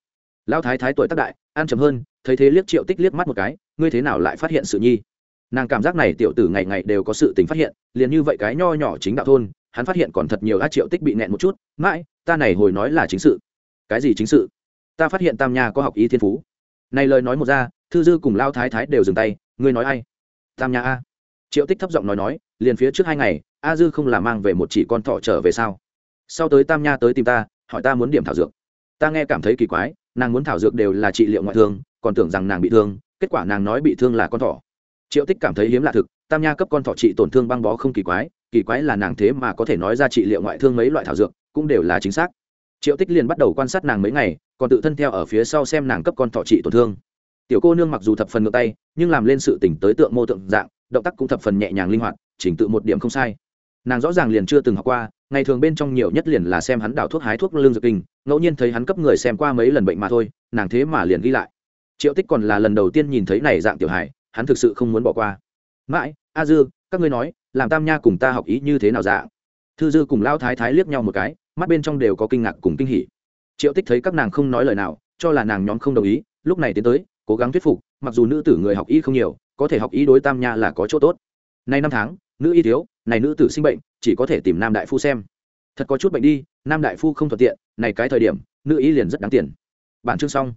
Lão thái thái tuổi tác đại, ăn chậm hơn, thấy thế liếc triệu tích liếc mắt một cái, ngươi thế nào lại phát hiện sự nhi? Nàng cảm giác này tiểu tử ngày ngày đều có sự tình phát hiện, liền như vậy cái nho nhỏ chính đạo thôn, hắn phát hiện còn thật nhiều a triệu tích bị nẹn một chút, mãi, ta này hồi nói là chính sự. Cái gì chính sự? Ta phát hiện tam nha có học ý thiên phú. Này lời nói một ra, thư dư cùng lao thái thái đều dừng tay, ngươi nói ai? Tam nha a. Triệu tích thấp giọng nói nói, liền phía trước hai ngày, a dư không là mang về một chỉ con thỏ trở về sao? Sau tới tam nha tới tìm ta, hỏi ta muốn điểm thảo dược. Ta nghe cảm thấy kỳ quái, nàng muốn thảo dược đều là trị liệu ngoại thương, còn tưởng rằng nàng bị thương, kết quả nàng nói bị thương là con thỏ. Triệu tích cảm thấy hiếm lạ thực, tam nha cấp con thỏ trị tổn thương băng bó không kỳ quái kỳ quái là nàng thế mà có thể nói ra trị liệu ngoại thương mấy loại thảo dược, cũng đều là chính xác. Triệu tích liền bắt đầu quan sát nàng mấy ngày, còn tự thân theo ở phía sau xem nàng cấp con thỏ trị tổn thương. Tiểu cô nương mặc dù thập phần ngược tay nhưng làm lên sự tỉnh tới tượng mô tượng dạng, động tác cũng thập phần nhẹ nhàng linh hoạt, chỉnh tự một điểm không sai. Nàng rõ ràng liền chưa từng học qua, ngày thường bên trong nhiều nhất liền là xem hắn đào thuốc hái thuốc lương dược kinh, ngẫu nhiên thấy hắn cấp người xem qua mấy lần bệnh mà thôi, nàng thế mà liền ghi lại. Triệu tích còn là lần đầu tiên nhìn thấy này dạng tiểu hải hắn thực sự không muốn bỏ qua. Mãi, a dư, các ngươi nói, làm tam nha cùng ta học ý như thế nào dạng? Thư dư cùng lao thái thái liếc nhau một cái, mắt bên trong đều có kinh ngạc cùng kinh hỉ. Triệu tích thấy các nàng không nói lời nào, cho là nàng nhóm không đồng ý, lúc này tiến tới cố gắng thuyết phục, mặc dù nữ tử người học y không nhiều, có thể học y đối tam nha là có chỗ tốt. Nay năm tháng, nữ y thiếu, này nữ tử sinh bệnh, chỉ có thể tìm nam đại phu xem. Thật có chút bệnh đi, nam đại phu không thuận tiện, này cái thời điểm, nữ y liền rất đáng tiền. Bản chương xong.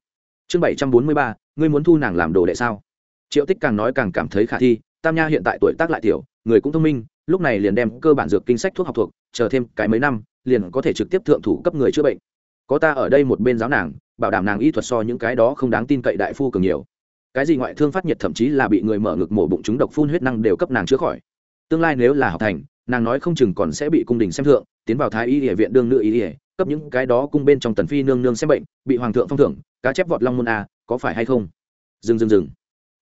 Chương bảy trăm bốn mươi ba, ngươi muốn thu nàng làm đồ đệ sao? Triệu tích càng nói càng cảm thấy khả thi, tam nha hiện tại tuổi tác lại tiểu, người cũng thông minh, lúc này liền đem cơ bản dược kinh sách thuốc học thuộc, chờ thêm cái mấy năm, liền có thể trực tiếp thượng thủ cấp người chữa bệnh có ta ở đây một bên giáo nàng, bảo đảm nàng y thuật so những cái đó không đáng tin cậy đại phu cường nhiều. Cái gì ngoại thương phát nhiệt thậm chí là bị người mở ngực mổ bụng chúng độc phun huyết năng đều cấp nàng chữa khỏi. Tương lai nếu là học thành, nàng nói không chừng còn sẽ bị cung đình xem thượng, tiến vào thái y địa viện đương nữ y địa cấp những cái đó cung bên trong tần phi nương nương xem bệnh, bị hoàng thượng phong thưởng, cá chép vọt long môn a có phải hay không? Dừng dừng dừng.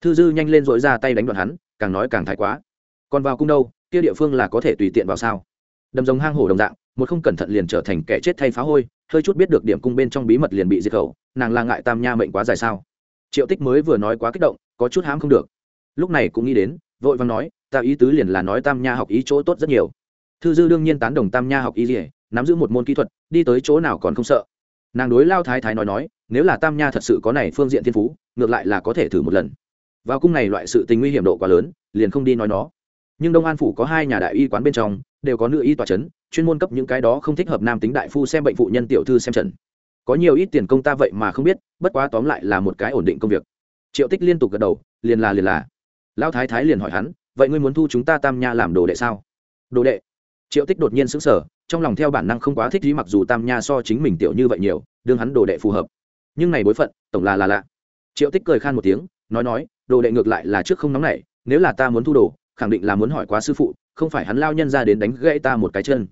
Thư dư nhanh lên dội ra tay đánh đoạn hắn, càng nói càng thái quá. Còn vào cung đâu, kia địa phương là có thể tùy tiện vào sao? Đầm giống hang hổ đồng dạng, một không cẩn thận liền trở thành kẻ chết thay phá hôi hơi chút biết được điểm cung bên trong bí mật liền bị diệt khẩu, nàng là ngại tam nha mệnh quá dài sao? Triệu tích mới vừa nói quá kích động, có chút hám không được. Lúc này cũng nghĩ đến, vội vàng nói, ta ý tứ liền là nói tam nha học ý chỗ tốt rất nhiều. Thư dư đương nhiên tán đồng tam nha học ý gì, nắm giữ một môn kỹ thuật, đi tới chỗ nào còn không sợ. Nàng đối lao thái thái nói nói, nếu là tam nha thật sự có này phương diện thiên phú, ngược lại là có thể thử một lần. Vào cung này loại sự tình nguy hiểm độ quá lớn, liền không đi nói nó. Nhưng đông an phủ có hai nhà đại y quán bên trong, đều có nữ y tòa c h ấ n chuyên môn cấp những cái đó không thích hợp nam tính đại phu xem bệnh phụ nhân tiểu thư xem trần. Có nhiều ít tiền công ta vậy mà không biết, bất quá tóm lại là một cái ổn định công việc. Triệu tích liên tục gật đầu, liền là liền là. Lão thái thái liền hỏi hắn, vậy ngươi muốn thu chúng ta tam nha làm đồ đệ sao? Đồ đệ? Triệu tích đột nhiên sững sờ, trong lòng theo bản năng không quá thích ý mặc dù tam nha so chính mình tiểu như vậy nhiều, đương hắn đồ đệ phù hợp. Nhưng này bối phận, tổng là là lạ. Triệu tích cười khan một tiếng, nói nói, đồ đệ ngược lại là trước không nóng này. nếu là ta muốn thu đồ, khẳng định là muốn hỏi quá sư phụ, không phải hắn lao nhân ra đến đánh gãy ta một cái chân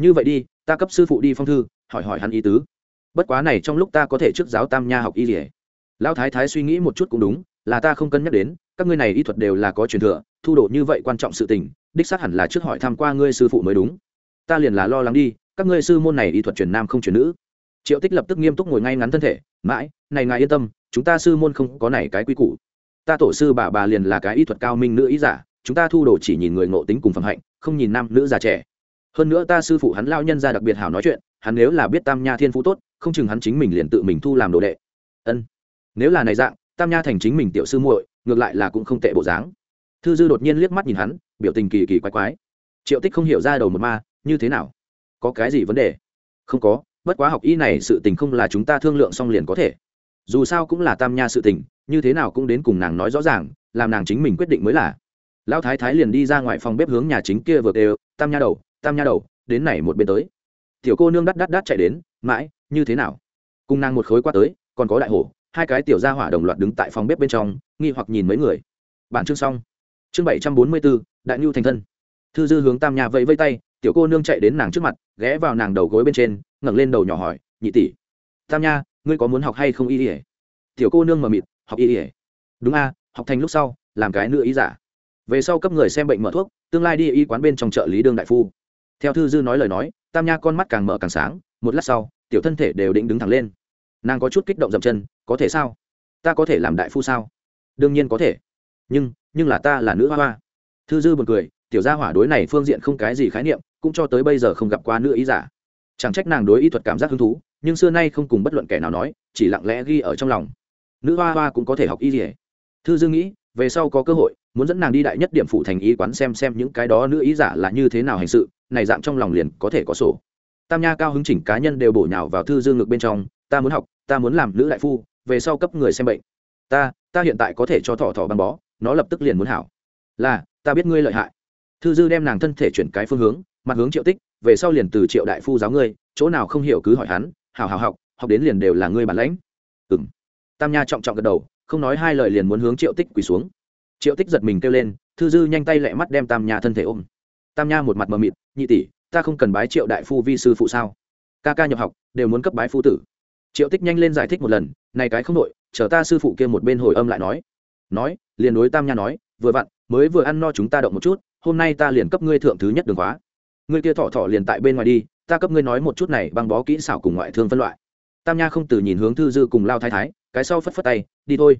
như vậy đi, ta cấp sư phụ đi phong thư, hỏi hỏi hắn ý tứ. Bất quá này trong lúc ta có thể trước giáo tam nha học y gì Lão thái thái suy nghĩ một chút cũng đúng, là ta không cân nhắc đến, các ngươi này y thuật đều là có truyền thừa, thu đồ như vậy quan trọng sự tình, đích xác hẳn là trước hỏi tham q u a ngươi sư phụ mới đúng. Ta liền là lo lắng đi, các ngươi sư môn này y thuật truyền nam không truyền nữ. Triệu tích lập tức nghiêm túc ngồi ngay ngắn thân thể, mãi, này ngài yên tâm, chúng ta sư môn không có này cái quy củ. Ta tổ sư bà bà liền là cái y thuật cao minh nữ ý giả, chúng ta thu đồ chỉ nhìn người ngộ tính cùng phẩm hạnh, không nhìn nam nữ già trẻ hơn nữa ta sư phụ hắn lao nhân ra đặc biệt hảo nói chuyện, hắn nếu là biết tam nha thiên phú tốt, không chừng hắn chính mình liền tự mình thu làm đồ đệ. Ân. Nếu là này dạng, tam nha thành chính mình tiểu sư muội, ngược lại là cũng không tệ bộ dáng. Thư dư đột nhiên liếc mắt nhìn hắn, biểu tình kỳ kỳ quái quái. Triệu tích không hiểu ra đầu một ma, như thế nào? Có cái gì vấn đề? Không có, bất quá học y này sự tình không là chúng ta thương lượng xong liền có thể. Dù sao cũng là tam nha sự tình, như thế nào cũng đến cùng nàng nói rõ ràng, làm nàng chính mình quyết định mới là. Lão thái thái liền đi ra ngoài phòng bếp hướng nhà chính kia vừa đều tam nha đầu tam nha đầu, đến này một bên tới. Tiểu cô nương đắt đắt đắt chạy đến, mãi, như thế nào? Cùng nàng một khối qua tới, còn có đại hổ, hai cái tiểu gia hỏa đồng loạt đứng tại phòng bếp bên trong, nghi hoặc nhìn mấy người. Bản chương xong. Chương bảy trăm bốn mươi bốn đại nhu thành thân. Thư dư hướng tam nha vẫy vây tay, tiểu cô nương chạy đến nàng trước mặt, ghé vào nàng đầu gối bên trên, ngẩng lên đầu nhỏ hỏi, nhị tỷ, tam nha, ngươi có muốn học hay không y ỉa tiểu cô nương mờ mịt, học y ỉa đúng a, học thành lúc sau, làm cái nữa ý giả. Về sau cấp người xem bệnh mở thuốc, tương lai đi y quán bên trong chợ lý đương đại phu theo thư dư nói lời nói, tam nha con mắt càng mở càng sáng, một lát sau, tiểu thân thể đều định đứng thẳng lên. Nàng có chút kích động dậm chân, có thể sao? Ta có thể làm đại phu sao? Đương nhiên có thể. Nhưng nhưng là ta là nữ hoa hoa. Thư dư b u ồ n cười, tiểu gia hỏa đối này phương diện không cái gì khái niệm, cũng cho tới bây giờ không gặp qua nữ ý giả. Chẳng trách nàng đối y thuật cảm giác hứng thú, nhưng xưa nay không cùng bất luận kẻ nào nói, chỉ lặng lẽ ghi ở trong lòng. Nữ hoa hoa cũng có thể học y gì thư dư nghĩ, về sau có cơ hội, muốn dẫn nàng đi đại nhất điểm phụ thành y quán xem xem những cái đó nữ ý giả là như thế nào hành sự này dạng trong lòng liền có thể có sổ. Tam nha cao hứng chỉnh cá nhân đều bổ nhào vào thư dương ngực bên trong, ta muốn học, ta muốn làm nữ đại phu, về sau cấp người xem bệnh. Ta ta hiện tại có thể cho thỏ thỏ băng bó, nó lập tức liền muốn hảo. Là, ta biết ngươi lợi hại. Thư dư đem nàng thân thể chuyển cái phương hướng, mặt hướng triệu tích, về sau liền từ triệu đại phu giáo ngươi, chỗ nào không hiểu cứ hỏi hắn hào hào học học đến liền đều là ngươi bản lãnh. Ừm. tam nha trọng trọng gật đầu, không nói hai lời liền muốn hướng triệu tích quỳ xuống. Triệu tích giật mình kêu lên, thư dư nhanh tay lẹ mắt đem tam nha thân thể ôm tam nha một mặt mờ mịt, nhị tỷ, ta không cần bái triệu đại phu vi sư phụ sao? Ca ca nhập học, đều muốn cấp bái phu tử. Triệu tích nhanh lên giải thích một lần, này cái không đội chờ ta sư phụ kia một bên hồi âm lại nói. Nói, liền đối tam nha nói, vừa vặn, mới vừa ăn no chúng ta động một chút, hôm nay ta liền cấp ngươi thượng thứ nhất đường khóa. Ngươi kia thọ thọ liền tại bên ngoài đi, ta cấp ngươi nói một chút này băng bó kỹ xảo cùng ngoại thương phân loại. Tam nha không từ nhìn hướng thư dư cùng lao thái thái, cái sau phất phất tay, đi thôi.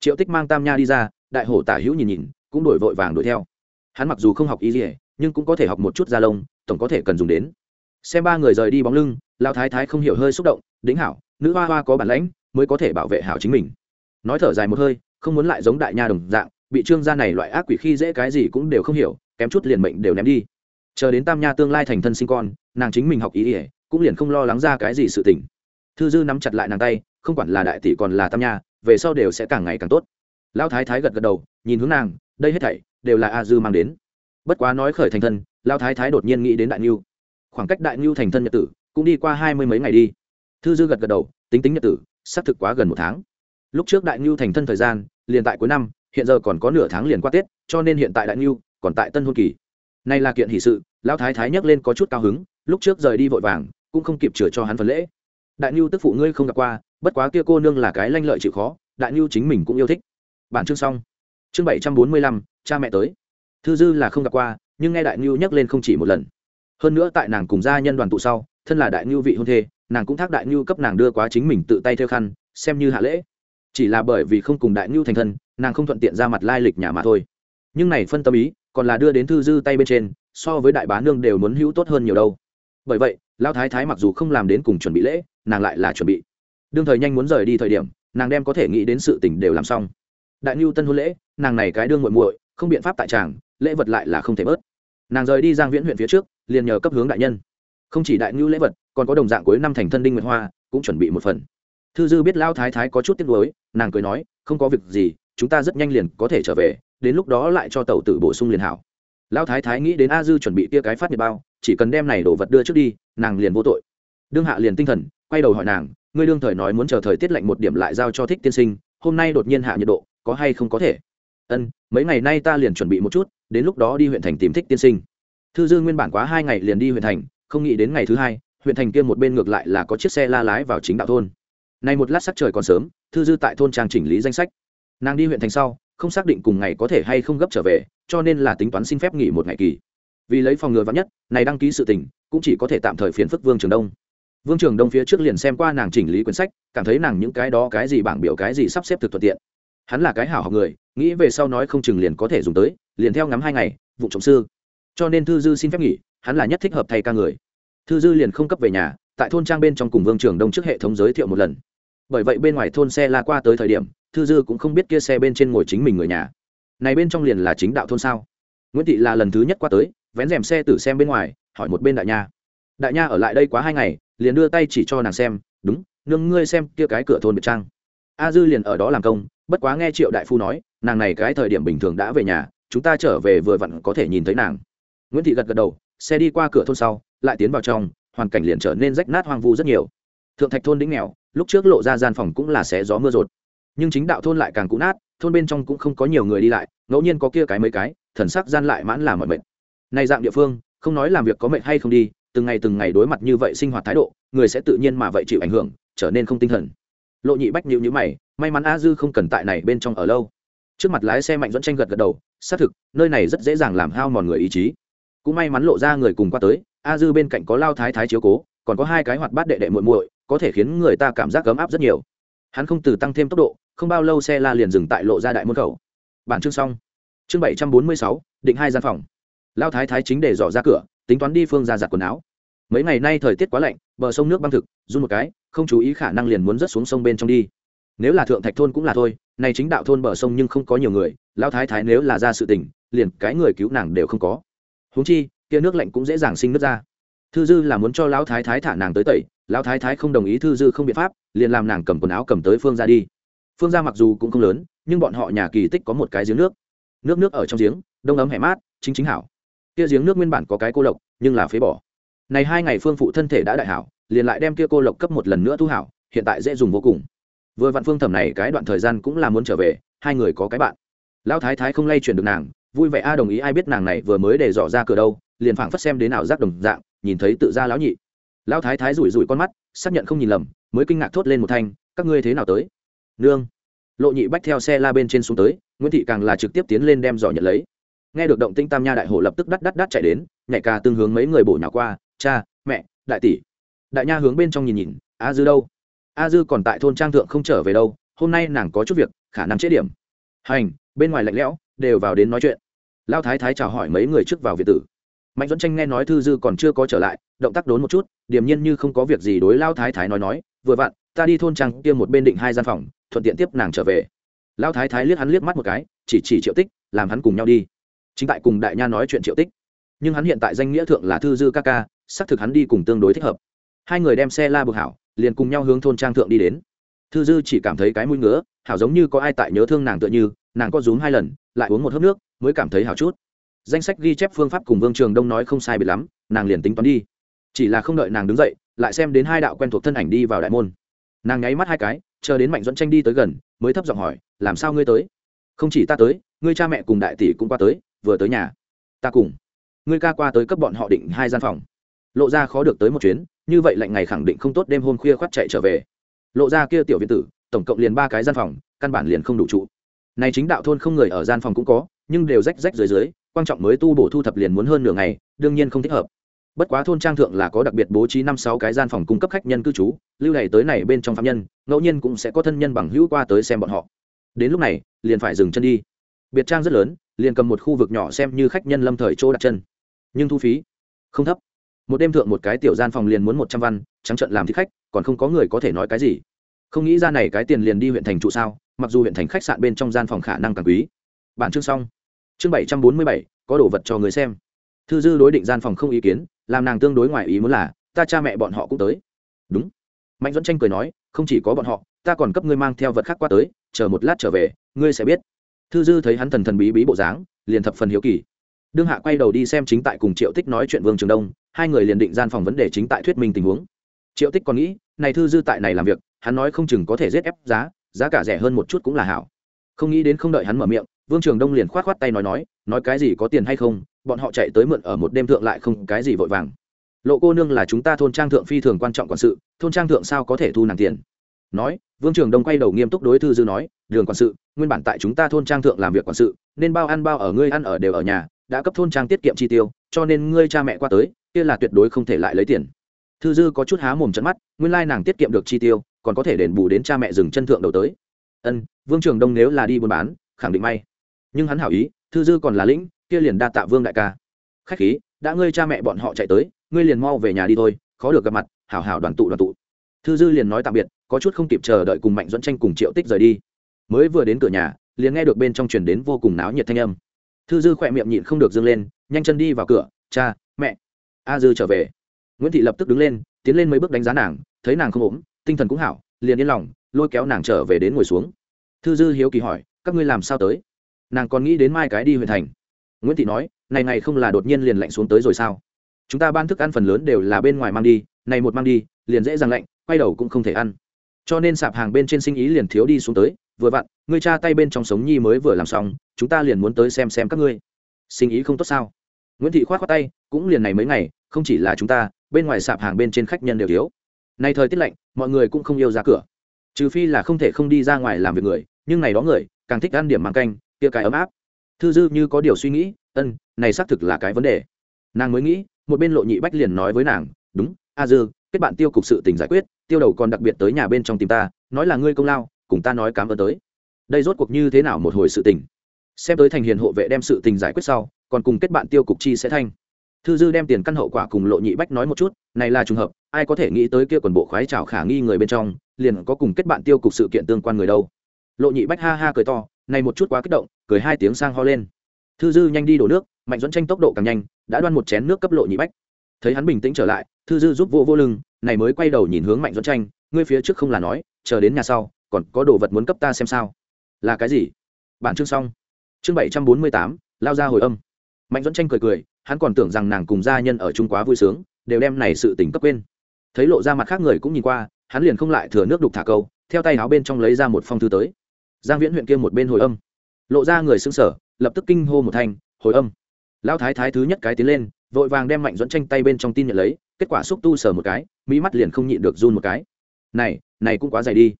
Triệu tích mang tam nha đi ra, đại hổ tả hữu nhìn nhìn, cũng đổi vội vàng đuổi theo. Hắn mặc dù không học y dỉa nhưng cũng có thể học một chút da lông, tổng có thể cần dùng đến. Xem ba người rời đi bóng lưng lao thái thái không hiểu hơi xúc động đính hảo, nữ hoa hoa có bản lãnh, mới có thể bảo vệ hảo chính mình. Nói thở dài một hơi, không muốn lại giống đại nha đồng dạng, bị trương gia này loại ác quỷ khi dễ cái gì cũng đều không hiểu, kém chút liền mệnh đều ném đi. Chờ đến tam nha tương lai thành thân sinh con, nàng chính mình học ý ỉa, cũng liền không lo lắng ra cái gì sự tình. Thư dư nắm chặt lại nàng tay, không quản là đại tỷ còn là tam nha, về sau đều sẽ càng ngày càng tốt. Lão thái thái gật gật đầu, nhìn hướng nàng, đây hết thảy đều là a dư mang đến bất quá nói khởi thành thân, lão thái thái đột nhiên nghĩ đến đại ngưu khoảng cách đại ngưu thành thân nhật tử cũng đi qua hai mươi mấy ngày đi. Thư dư gật gật đầu, tính tính nhật tử, xác thực quá gần một tháng. Lúc trước đại ngưu thành thân thời gian, liền tại cuối năm, hiện giờ còn có nửa tháng liền qua tết, cho nên hiện tại đại ngưu còn tại tân hôn kỳ. Nay là kiện hỷ sự, lão thái thái nhắc lên có chút cao hứng, lúc trước rời đi vội vàng, cũng không kịp chừa cho hắn phần lễ. Đại nhu tức phụ ngươi không gặp qua, bất quá kia cô nương là cái lanh lợi chịu khó, đại nhu chính mình cũng yêu thích. Bản chương xong. Chương bảy trăm bốn mươi lăm, cha mẹ tới thư dư là không gặp qua, nhưng nghe đại ngưu nhắc lên không chỉ một lần. Hơn nữa tại nàng cùng gia nhân đoàn tụ sau, thân là đại ngưu vị hôn thê, nàng cũng thác đại ngưu cấp nàng đưa quá chính mình tự tay theo khăn, xem như hạ lễ. Chỉ là bởi vì không cùng đại ngưu thành thân, nàng không thuận tiện ra mặt lai lịch nhà mà thôi. Nhưng này phân tâm ý, còn là đưa đến thư dư tay bên trên, so với đại bá nương đều muốn hữu tốt hơn nhiều đâu. Bởi vậy lao thái thái mặc dù không làm đến cùng chuẩn bị lễ, nàng lại là chuẩn bị. Đương thời nhanh muốn rời đi thời điểm, nàng đem có thể nghĩ đến sự tình đều làm xong. Đại ngưu tân hôn lễ, nàng này cái đương muội muội, không biện pháp tại tràng lễ vật lại là không thể bớt. Nàng rời đi giang viễn huyện phía trước, liền nhờ cấp hướng đại nhân. Không chỉ đại nhu lễ vật, còn có đồng dạng cuối năm thành thân đinh nguyệt hoa, cũng chuẩn bị một phần. Thư dư biết lao thái thái có chút tiếc nuối, nàng cười nói, không có việc gì, chúng ta rất nhanh liền có thể trở về, đến lúc đó lại cho tàu tử bổ sung liền hảo. Lao thái thái nghĩ đến a dư chuẩn bị tia cái phát nhiệt bao, chỉ cần đem này đồ vật đưa trước đi, nàng liền vô tội. Đương hạ liền tinh thần, quay đầu hỏi nàng, ngươi đương thời nói muốn chờ thời tiết lạnh một điểm lại giao cho thích tiên sinh, hôm nay đột nhiên hạ nhiệt độ, có hay không có thể? Ân, mấy ngày nay ta liền chuẩn bị một chút, đến lúc đó đi huyện thành tìm thích tiên sinh. Thư dư nguyên bản quá hai ngày liền đi huyện thành, không nghĩ đến ngày thứ hai, huyện thành kia một bên ngược lại là có chiếc xe la lái vào chính đạo thôn. Này một lát sắc trời còn sớm, thư dư tại thôn trang chỉnh lý danh sách. Nàng đi huyện thành sau, không xác định cùng ngày có thể hay không gấp trở về, cho nên là tính toán xin phép nghỉ một ngày kỳ. Vì lấy phòng ngừa vắn nhất, này đăng ký sự tình, cũng chỉ có thể tạm thời phiền phức vương trường đông. Vương trường đông phía trước liền xem qua nàng chỉnh lý quyển sách, cảm thấy nàng những cái đó cái gì bảng biểu cái gì sắp xếp thực thuận tiện hắn là cái hảo học người, nghĩ về sau nói không chừng liền có thể dùng tới, liền theo ngắm hai ngày, vụ trọng sư. Cho nên thư dư xin phép nghỉ, hắn là nhất thích hợp thay ca người. Thư dư liền không cấp về nhà, tại thôn trang bên trong cùng vương trường đông trước hệ thống giới thiệu một lần. Bởi vậy bên ngoài thôn xe la qua tới thời điểm, thư dư cũng không biết kia xe bên trên ngồi chính mình người nhà. Này bên trong liền là chính đạo thôn sao? Nguyễn thị là lần thứ nhất qua tới, vén rèm xe tử xem bên ngoài, hỏi một bên đại nha. Đại nha ở lại đây quá hai ngày, liền đưa tay chỉ cho nàng xem, đúng, nương ngươi xem kia cái cửa thôn biệt trang. A dư liền ở đó làm công bất quá nghe triệu đại phu nói, nàng này cái thời điểm bình thường đã về nhà, chúng ta trở về vừa vặn có thể nhìn thấy nàng. Nguyễn thị gật gật đầu, xe đi qua cửa thôn sau, lại tiến vào trong, hoàn cảnh liền trở nên rách nát hoang vu rất nhiều. Thượng thạch thôn đĩnh nghèo, lúc trước lộ ra gian phòng cũng là xé gió mưa rột. Nhưng chính đạo thôn lại càng cũ nát, thôn bên trong cũng không có nhiều người đi lại, ngẫu nhiên có kia cái mấy cái, thần sắc gian lại mãn làm mọi mệnh này dạng địa phương, không nói làm việc có mệnh hay không đi, từng ngày từng ngày đối mặt như vậy sinh hoạt thái độ, người sẽ tự nhiên mà vậy chịu ảnh hưởng, trở nên không tinh thần lộ nhị bách nhịu nhữ mày, may mắn a dư không cần tại này bên trong ở lâu. Trước mặt lái xe mạnh dẫn tranh gật gật đầu, xác thực, nơi này rất dễ dàng làm hao mòn người ý chí. Cũng may mắn lộ ra người cùng qua tới, a dư bên cạnh có lao thái thái chiếu cố, còn có hai cái hoạt bát đệ đệ muội muội, có thể khiến người ta cảm giác ấm áp rất nhiều. Hắn không từ tăng thêm tốc độ, không bao lâu xe la liền dừng tại lộ ra đại môn khẩu. Bản chương xong. Chương bảy trăm bốn mươi sáu, định hai gian phòng. Lao thái thái chính để dò ra cửa, tính toán đi phương ra giặt quần áo. Mấy ngày nay thời tiết quá lạnh, bờ sông nước băng thực, run một cái không chú ý khả năng liền muốn rớt xuống sông bên trong đi. Nếu là thượng thạch thôn cũng là thôi này chính đạo thôn bờ sông nhưng không có nhiều người lao thái thái nếu là ra sự tình, liền cái người cứu nàng đều không có. Huống chi, kia nước lạnh cũng dễ dàng sinh nước ra. Thư dư là muốn cho lão thái thái thả nàng tới tẩy, lão thái thái không đồng ý thư dư không biện pháp, liền làm nàng cầm quần áo cầm tới phương ra đi. Phương ra mặc dù cũng không lớn, nhưng bọn họ nhà kỳ tích có một cái giếng nước. Nước nước ở trong giếng, đông ấm hẻ mát, chính chính hảo. Kia giếng nước nguyên bản có cái cô lộc nhưng là phế bỏ. Này hai ngày phương phụ thân thể đã đại hảo liền lại đem kia cô lộc cấp một lần nữa thu hảo, hiện tại dễ dùng vô cùng. Vừa vạn phương thẩm này cái đoạn thời gian cũng là muốn trở về, hai người có cái bạn. Lão thái thái không lay chuyển được nàng, vui vẻ a đồng ý ai biết nàng này vừa mới để dò ra cửa đâu, liền phảng phất xem đến nào giác đồng dạng, nhìn thấy tự ra lão nhị. Lão thái thái rủi rủi con mắt, xác nhận không nhìn lầm, mới kinh ngạc thốt lên một thanh, các ngươi thế nào tới? Nương. Lộ nhị bách theo xe la bên trên xuống tới, nguyễn thị càng là trực tiếp tiến lên đem giỏ nhận lấy. Nghe được động tinh tam nha đại hồ lập tức đắt đắt đắt chạy đến, nhảy ca tương hướng mấy người bổ nhỏ qua, cha, mẹ, đại tỷ đại nha hướng bên trong nhìn nhìn, a dư đâu? A dư còn tại thôn trang thượng không trở về đâu, hôm nay nàng có chút việc, khả năng chế điểm. Hành, bên ngoài lạnh lẽo, đều vào đến nói chuyện. Lao thái thái chào hỏi mấy người trước vào việt tử. Mạnh dẫn tranh nghe nói thư dư còn chưa có trở lại, động tác đốn một chút, điềm nhiên như không có việc gì đối lao thái thái nói nói, vừa vặn, ta đi thôn trang kia một bên định hai gian phòng, thuận tiện tiếp nàng trở về. Lao thái thái liếc hắn liếc mắt một cái, chỉ chỉ triệu tích, làm hắn cùng nhau đi. Chính tại cùng đại nha nói chuyện triệu tích. Nhưng hắn hiện tại danh nghĩa thượng là thư dư ca ca, xác thực hắn đi cùng tương đối thích hợp hai người đem xe la bực hảo, liền cùng nhau hướng thôn trang thượng đi đến. Thư dư chỉ cảm thấy cái mũi ngứa, hảo giống như có ai tại nhớ thương nàng tựa như, nàng có rúm hai lần, lại uống một hớp nước, mới cảm thấy hảo chút. Danh sách ghi chép phương pháp cùng vương trường đông nói không sai biệt lắm, nàng liền tính toán đi. Chỉ là không đợi nàng đứng dậy, lại xem đến hai đạo quen thuộc thân ảnh đi vào đại môn. Nàng nháy mắt hai cái, chờ đến mạnh dẫn tranh đi tới gần, mới thấp giọng hỏi, làm sao ngươi tới? Không chỉ ta tới, ngươi cha mẹ cùng đại tỷ cũng qua tới, vừa tới nhà. Ta cùng. Ngươi ca qua tới cấp bọn họ định hai gian phòng. Lộ ra khó được tới một chuyến như vậy lạnh ngày khẳng định không tốt đêm hôm khuya khoắt chạy trở về. Lộ ra kia tiểu viện tử, tổng cộng liền ba cái gian phòng, căn bản liền không đủ trụ. Này chính đạo thôn không người ở gian phòng cũng có, nhưng đều rách rách dưới dưới, quan trọng mới tu bổ thu thập liền muốn hơn nửa ngày, đương nhiên không thích hợp. Bất quá thôn trang thượng là có đặc biệt bố trí năm sáu cái gian phòng cung cấp khách nhân cư trú, lưu này tới này bên trong phạm nhân, ngẫu nhiên cũng sẽ có thân nhân bằng hữu qua tới xem bọn họ. Đến lúc này, liền phải dừng chân đi. Biệt trang rất lớn, liền cầm một khu vực nhỏ xem như khách nhân lâm thời chỗ đặt chân. Nhưng thu phí không thấp một đêm thượng một cái tiểu gian phòng liền muốn một trăm văn, trắng trận làm thích khách, còn không có người có thể nói cái gì. Không nghĩ ra này cái tiền liền đi huyện thành trụ sao, mặc dù huyện thành khách sạn bên trong gian phòng khả năng càng quý. Bản chương xong. Chương bảy trăm bốn mươi bảy, có đồ vật cho người xem. Thư dư đối định gian phòng không ý kiến, làm nàng tương đối ngoài ý muốn là, ta cha mẹ bọn họ cũng tới. Đúng. Mạnh dẫn tranh cười nói, không chỉ có bọn họ, ta còn cấp ngươi mang theo vật khác qua tới, chờ một lát trở về, ngươi sẽ biết. Thư dư thấy hắn thần thần bí bí bộ dáng, liền thập phần hiếu kỳ đương hạ quay đầu đi xem chính tại cùng triệu tích nói chuyện vương trường đông, hai người liền định gian phòng vấn đề chính tại thuyết minh tình huống. Triệu tích còn nghĩ, này thư dư tại này làm việc, hắn nói không chừng có thể giết ép giá giá cả rẻ hơn một chút cũng là hảo. Không nghĩ đến không đợi hắn mở miệng, vương trường đông liền k h o á t k h o á t tay nói nói nói cái gì có tiền hay không, bọn họ chạy tới mượn ở một đêm thượng lại không cái gì vội vàng. Lộ cô nương là chúng ta thôn trang thượng phi thường quan trọng quản sự, thôn trang thượng sao có thể thu nàng tiền? Nói, vương trường đông quay đầu nghiêm túc đối thư dư nói, đường quản sự, nguyên bản tại chúng ta thôn trang thượng làm việc quản sự, nên bao ăn bao ở ngươi ăn ở đều ở nhà đã cấp thôn trang tiết kiệm chi tiêu, cho nên ngươi cha mẹ qua tới, kia là tuyệt đối không thể lại lấy tiền. Thư dư có chút há mồm trận mắt, nguyên lai nàng tiết kiệm được chi tiêu, còn có thể đền bù đến cha mẹ dừng chân thượng đầu tới. Ân, vương trường đông nếu là đi buôn bán, khẳng định may. Nhưng hắn hảo ý, thư dư còn là lĩnh, kia liền đa tạ vương đại ca. Khách khí, đã ngươi cha mẹ bọn họ chạy tới, ngươi liền mau về nhà đi thôi, khó được gặp mặt, hảo hảo đoàn tụ đoàn tụ. Thư dư liền nói tạm biệt, có chút không kịp chờ đợi cùng mạnh dẫn tranh cùng triệu tích rời đi. Mới vừa đến cửa nhà, liền nghe được bên trong truyền đến vô cùng náo nhiệt thanh âm thư dư khỏe miệng nhịn không được dâng lên, nhanh chân đi vào cửa, cha, mẹ. A dư trở về. Nguyễn thị lập tức đứng lên, tiến lên mấy bước đánh giá nàng, thấy nàng không ốm, tinh thần cũng hảo, liền yên lòng, lôi kéo nàng trở về đến ngồi xuống. Thư dư hiếu kỳ hỏi, các ngươi làm sao tới? Nàng còn nghĩ đến mai cái đi huyện thành. Nguyễn thị nói, này ngày không là đột nhiên liền lạnh xuống tới rồi sao? Chúng ta ban thức ăn phần lớn đều là bên ngoài mang đi, này một mang đi, liền dễ dàng lạnh, quay đầu cũng không thể ăn. Cho nên sạp hàng bên trên sinh ý liền thiếu đi xuống tới vừa vặn, ngươi cha tay bên trong sống nhi mới vừa làm xong, chúng ta liền muốn tới xem xem các ngươi. Sinh ý không tốt sao? Nguyễn thị k h o á t khoác tay, cũng liền này mấy ngày, không chỉ là chúng ta, bên ngoài sạp hàng bên trên khách nhân đều thiếu. Nay thời tiết lạnh, mọi người cũng không yêu ra cửa. Trừ phi là không thể không đi ra ngoài làm việc người, nhưng này đó người, càng thích ăn điểm mang canh, kia cái ấm áp. Thư dư như có điều suy nghĩ, ân, này xác thực là cái vấn đề. Nàng mới nghĩ, một bên lộ nhị bách liền nói với nàng, đúng, a dư, kết bạn tiêu cục sự tình giải quyết, tiêu đầu còn đặc biệt tới nhà bên trong tìm ta, nói là ngươi công lao cùng ta nói cám ơn tới. Đây rốt cuộc như thế nào một hồi sự tình? Xem tới thành hiền hộ vệ đem sự tình giải quyết sau, còn cùng kết bạn tiêu cục chi sẽ thanh. Thư dư đem tiền căn hậu quả cùng lộ nhị bách nói một chút, này là trùng hợp, ai có thể nghĩ tới kia quần bộ khoái trào khả nghi người bên trong, liền có cùng kết bạn tiêu cục sự kiện tương quan người đâu. Lộ nhị bách ha ha cười to, này một chút quá kích động, cười hai tiếng sang ho lên. Thư dư nhanh đi đổ nước, mạnh dẫn tranh tốc độ càng nhanh, đã đoan một chén nước cấp lộ nhị bách. Thấy hắn bình tĩnh trở lại, thư dư giúp vô vô lưng, này mới quay đầu nhìn hướng mạnh dẫn tranh, ngươi phía trước không là nói, chờ đến nhà sau còn có đồ vật muốn cấp ta xem sao? Là cái gì? Bản chương xong. Chương bảy trăm bốn mươi tám, lao ra hồi âm. Mạnh dẫn tranh cười cười, hắn còn tưởng rằng nàng cùng gia nhân ở trung quá vui sướng, đều đem này sự tình cấp quên. Thấy lộ ra mặt khác người cũng nhìn qua, hắn liền không lại thừa nước đục thả câu, theo tay áo bên trong lấy ra một phong thư tới. Giang viễn huyện kia một bên hồi âm. Lộ ra người xứng sở lập tức kinh hô một thanh, hồi âm. Lão thái thái thứ nhất cái tiến lên, vội vàng đem mạnh dẫn tranh tay bên trong tin nhận lấy, kết quả xúc tu sờ một cái mỹ mắt liền không nhịn được run một cái. Này này cũng quá dày đi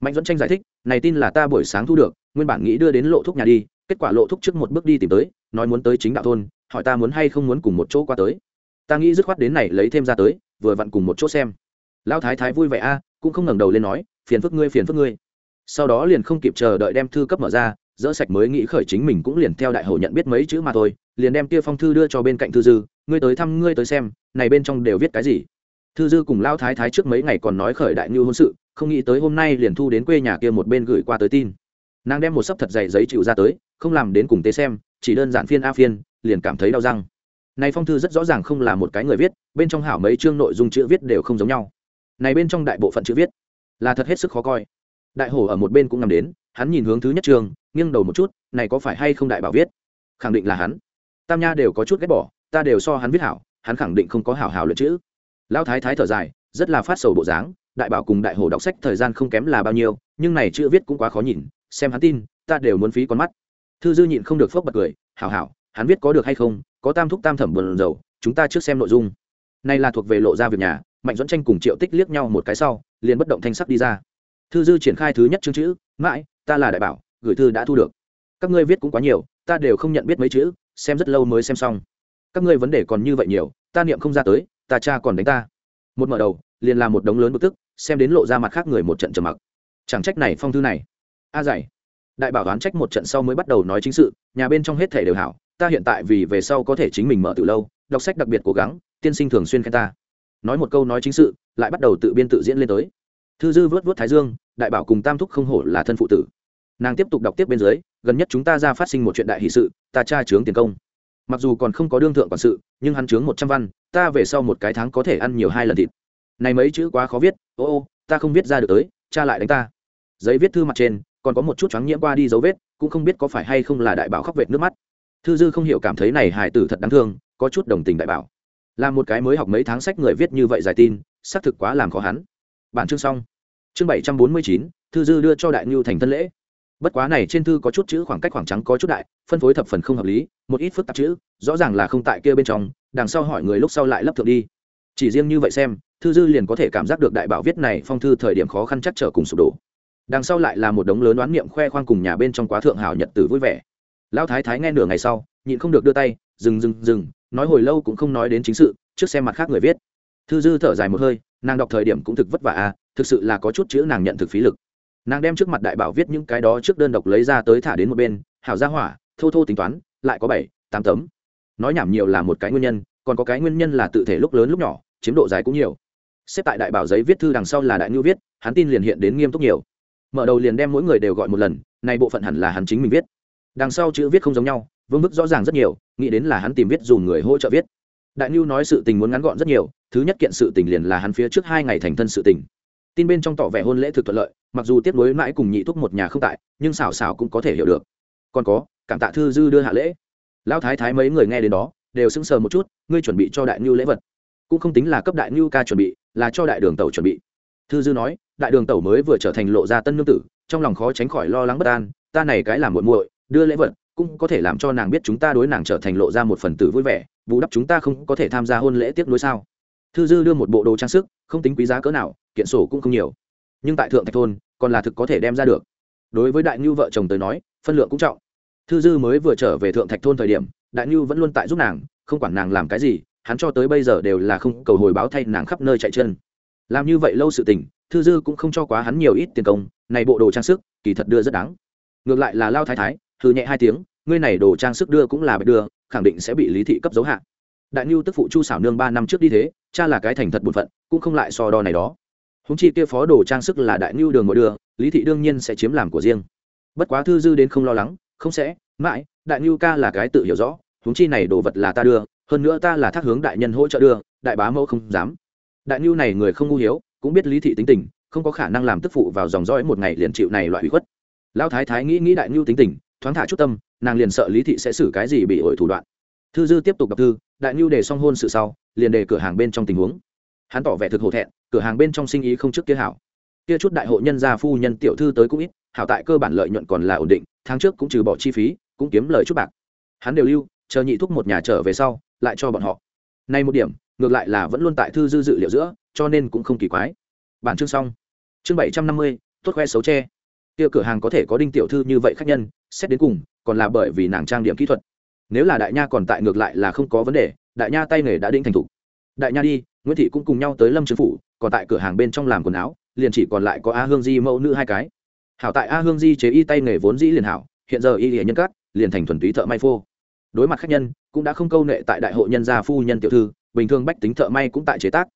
mạnh dẫn tranh giải thích, này tin là ta buổi sáng thu được, nguyên bản nghĩ đưa đến lộ thúc nhà đi, kết quả lộ thúc trước một bước đi tìm tới, nói muốn tới chính đạo thôn, hỏi ta muốn hay không muốn cùng một chỗ qua tới. Ta nghĩ dứt khoát đến này lấy thêm ra tới, vừa vặn cùng một chỗ xem. Lão thái thái vui vẻ a, cũng không ngẩng đầu lên nói, phiền phức ngươi, phiền phức ngươi. Sau đó liền không kịp chờ đợi đem thư cấp mở ra, dỡ sạch mới nghĩ khởi chính mình cũng liền theo đại hội nhận biết mấy chữ mà thôi, liền đem kia phong thư đưa cho bên cạnh thư dư, ngươi tới thăm, ngươi tới xem, này bên trong đều viết cái gì? Thư dư cùng lão thái thái trước mấy ngày còn nói khởi đại ngư hôn sự không nghĩ tới hôm nay liền thu đến quê nhà kia một bên gửi qua tới tin. Nàng đem một sấp thật dày giấy chịu ra tới không làm đến cùng tế xem chỉ đơn giản phiên a phiên liền cảm thấy đau răng. Này phong thư rất rõ ràng không là một cái người viết bên trong hảo mấy chương nội dung chữ viết đều không giống nhau. Này bên trong đại bộ phận chữ viết là thật hết sức khó coi. Đại hổ ở một bên cũng nằm đến hắn nhìn hướng thứ nhất trường, nghiêng đầu một chút này có phải hay không đại bảo viết? Khẳng định là hắn. Tam nha đều có chút ghét bỏ ta đều so hắn viết hảo hắn khẳng định không có hảo hảo luyện chữ lão thái thái thở dài, rất là phát sầu bộ dáng, đại bảo cùng đại hổ đọc sách thời gian không kém là bao nhiêu, nhưng này chữ viết cũng quá khó nhìn, xem hắn tin, ta đều muốn phí con mắt. Thư dư nhịn không được phốc bật cười, hảo hảo, hắn viết có được hay không, có tam thúc tam thẩm buồn dầu chúng ta trước xem nội dung. Này là thuộc về lộ ra việc nhà, mạnh dẫn tranh cùng triệu tích liếc nhau một cái sau, liền bất động thanh sắc đi ra. Thư dư triển khai thứ nhất chương chữ, mãi, ta là đại bảo, gửi thư đã thu được. Các ngươi viết cũng quá nhiều, ta đều không nhận biết mấy chữ, xem rất lâu mới xem xong. Các ngươi vấn đề còn như vậy nhiều, ta niệm không ra tới ta cha còn đánh ta. Một mở đầu, liền làm một đống lớn bực tức, xem đến lộ ra mặt khác người một trận trầm mặc. Chẳng trách này phong thư này. A dạy. Đại bảo đoán trách một trận sau mới bắt đầu nói chính sự, nhà bên trong hết thể đều hảo, ta hiện tại vì về sau có thể chính mình mở từ lâu, đọc sách đặc biệt cố gắng, tiên sinh thường xuyên khen ta. Nói một câu nói chính sự, lại bắt đầu tự biên tự diễn lên tới. Thư dư vớt vớt thái dương, đại bảo cùng tam thúc không hổ là thân phụ tử. Nàng tiếp tục đọc tiếp bên dưới, gần nhất chúng ta ra phát sinh một chuyện đại hỷ sự, ta tra trướng tiền công mặc dù còn không có đương thượng quản sự, nhưng hắn chướng một trăm văn, ta về sau một cái tháng có thể ăn nhiều hai lần thịt. Này mấy chữ quá khó viết, ô ô, ta không viết ra được tới, cha lại đánh ta. Giấy viết thư mặt trên, còn có một chút trắng nhiễm qua đi dấu vết, cũng không biết có phải hay không là đại bảo khóc vệt nước mắt. Thư dư không hiểu cảm thấy này hài tử thật đáng thương, có chút đồng tình đại bảo. Là một cái mới học mấy tháng sách người viết như vậy giải tin, xác thực quá làm khó hắn. Bản chương xong. Chương bảy trăm bốn mươi chín, thư dư đưa cho đại ngưu thành thân lễ bất quá này trên thư có chút chữ khoảng cách khoảng trắng có chút đại, phân phối thập phần không hợp lý, một ít phức tạp chữ, rõ ràng là không tại kia bên trong, đằng sau hỏi người lúc sau lại lấp thượng đi. Chỉ riêng như vậy xem, thư dư liền có thể cảm giác được đại bảo viết này phong thư thời điểm khó khăn chắc trở cùng sụp đổ. Đằng sau lại là một đống lớn đoán niệm khoe khoang cùng nhà bên trong quá thượng hảo nhật tử vui vẻ. Lão thái thái nghe nửa ngày sau, nhịn không được đưa tay, dừng dừng dừng, nói hồi lâu cũng không nói đến chính sự, trước xem mặt khác người viết. Thư dư thở dài một hơi, nàng đọc thời điểm cũng thực vất vả à thực sự là có chút chữ nàng nhận thực phí lực nàng đem trước mặt đại bảo viết những cái đó trước đơn độc lấy ra tới thả đến một bên, hảo ra hỏa, thô thô tính toán, lại có bảy, tám tấm. Nói nhảm nhiều là một cái nguyên nhân, còn có cái nguyên nhân là tự thể lúc lớn lúc nhỏ, chiếm độ dài cũng nhiều. Xếp tại đại bảo giấy viết thư đằng sau là đại ngưu viết, hắn tin liền hiện đến nghiêm túc nhiều. Mở đầu liền đem mỗi người đều gọi một lần nay bộ phận hẳn là hắn chính mình viết. Đằng sau chữ viết không giống nhau, vương mức rõ ràng rất nhiều, nghĩ đến là hắn tìm viết dùng người hỗ trợ viết. Đại ngưu nói sự tình muốn ngắn gọn rất nhiều, thứ nhất kiện sự tình liền là hắn phía trước hai ngày thành thân sự tình tin bên trong tỏ vẻ hôn lễ thực thuận lợi, mặc dù tiếp nối mãi cùng nhị thúc một nhà không tại, nhưng xảo xảo cũng có thể hiểu được. Còn có, cảm tạ thư dư đưa hạ lễ. Lão thái thái mấy người nghe đến đó, đều sững sờ một chút, ngươi chuẩn bị cho đại ngưu lễ vật. Cũng không tính là cấp đại ngưu ca chuẩn bị, là cho đại đường tẩu chuẩn bị. Thư dư nói, đại đường tẩu mới vừa trở thành lộ gia tân nương tử, trong lòng khó tránh khỏi lo lắng bất an, ta này cái làm muội muội, đưa lễ vật, cũng có thể làm cho nàng biết chúng ta đối nàng trở thành lộ ra một phần tử vui vẻ, bù đắp chúng ta không có thể tham gia hôn lễ tiếp nối sao? Thư dư đưa một bộ đồ trang sức, không tính quý giá cỡ nào, kiện sổ cũng không nhiều. Nhưng tại thượng thạch thôn, còn là thực có thể đem ra được. Đối với đại ngưu vợ chồng tới nói, phân lượng cũng trọng. Thư dư mới vừa trở về thượng thạch thôn thời điểm, đại ngưu vẫn luôn tại giúp nàng, không quản nàng làm cái gì, hắn cho tới bây giờ đều là không cầu hồi báo thay nàng khắp nơi chạy chân. Làm như vậy lâu sự tình, thư dư cũng không cho quá hắn nhiều ít tiền công, này bộ đồ trang sức, kỳ thật đưa rất đáng. Ngược lại là lao thái thái thư nhẹ hai tiếng, ngươi này đồ trang sức đưa cũng là bạch đưa, khẳng định sẽ bị lý thị cấp dấu hạn đại ngưu tức phụ chu xảo nương ba năm trước đi thế, cha là cái thành thật bổn phận, cũng không lại so đo này đó. Húng chi kia phó đồ trang sức là đại ngưu đường ngồi đưa, lý thị đương nhiên sẽ chiếm làm của riêng. Bất quá thư dư đến không lo lắng, không sẽ, mãi, đại ngưu ca là cái tự hiểu rõ húng chi này đồ vật là ta đưa, hơn nữa ta là thác hướng đại nhân hỗ trợ đưa, đại bá mẫu không dám. Đại ngưu này người không ngu hiếu, cũng biết lý thị tính tình, không có khả năng làm tức phụ vào dòng dõi một ngày liền chịu này loại hủy khuất. Lão thái thái nghĩ nghĩ đại ngưu tính tình, thoáng thả chút tâm, nàng liền sợ lý thị sẽ xử cái gì bị ổi thủ đoạn. Thư dư tiếp tục đọc thư đại nhu để xong hôn sự sau, liền đề cửa hàng bên trong tình huống. Hắn tỏ vẻ thực hổ thẹn, cửa hàng bên trong sinh ý không trước kia hảo. Kia chút đại hộ nhân gia phu nhân tiểu thư tới cũng ít, hảo tại cơ bản lợi nhuận còn là ổn định, tháng trước cũng trừ bỏ chi phí, cũng kiếm lời chút bạc. Hắn đều lưu, chờ nhị thúc một nhà trở về sau, lại cho bọn họ. Nay một điểm, ngược lại là vẫn luôn tại thư dư dự liệu giữa, cho nên cũng không kỳ quái. Bản chương xong. Chương bảy trăm năm mươi, tốt khoe xấu tre kia cửa hàng có thể có đinh tiểu thư như vậy khách nhân, xét đến cùng, còn là bởi vì nàng trang điểm kỹ thuật nếu là đại nha còn tại ngược lại là không có vấn đề, đại nha tay nghề đã định thành thục. Đại nha đi, nguyễn thị cũng cùng nhau tới lâm trương phủ, còn tại cửa hàng bên trong làm quần áo, liền chỉ còn lại có a hương di mẫu nữ hai cái. Hảo tại a hương di chế y tay nghề vốn dĩ liền hảo, hiện giờ y hệ nhân cát, liền thành thuần túy thợ may phô. Đối mặt khách nhân, cũng đã không câu nệ tại đại hộ nhân gia phu nhân tiểu thư, bình thường bách tính thợ may cũng tại chế tác.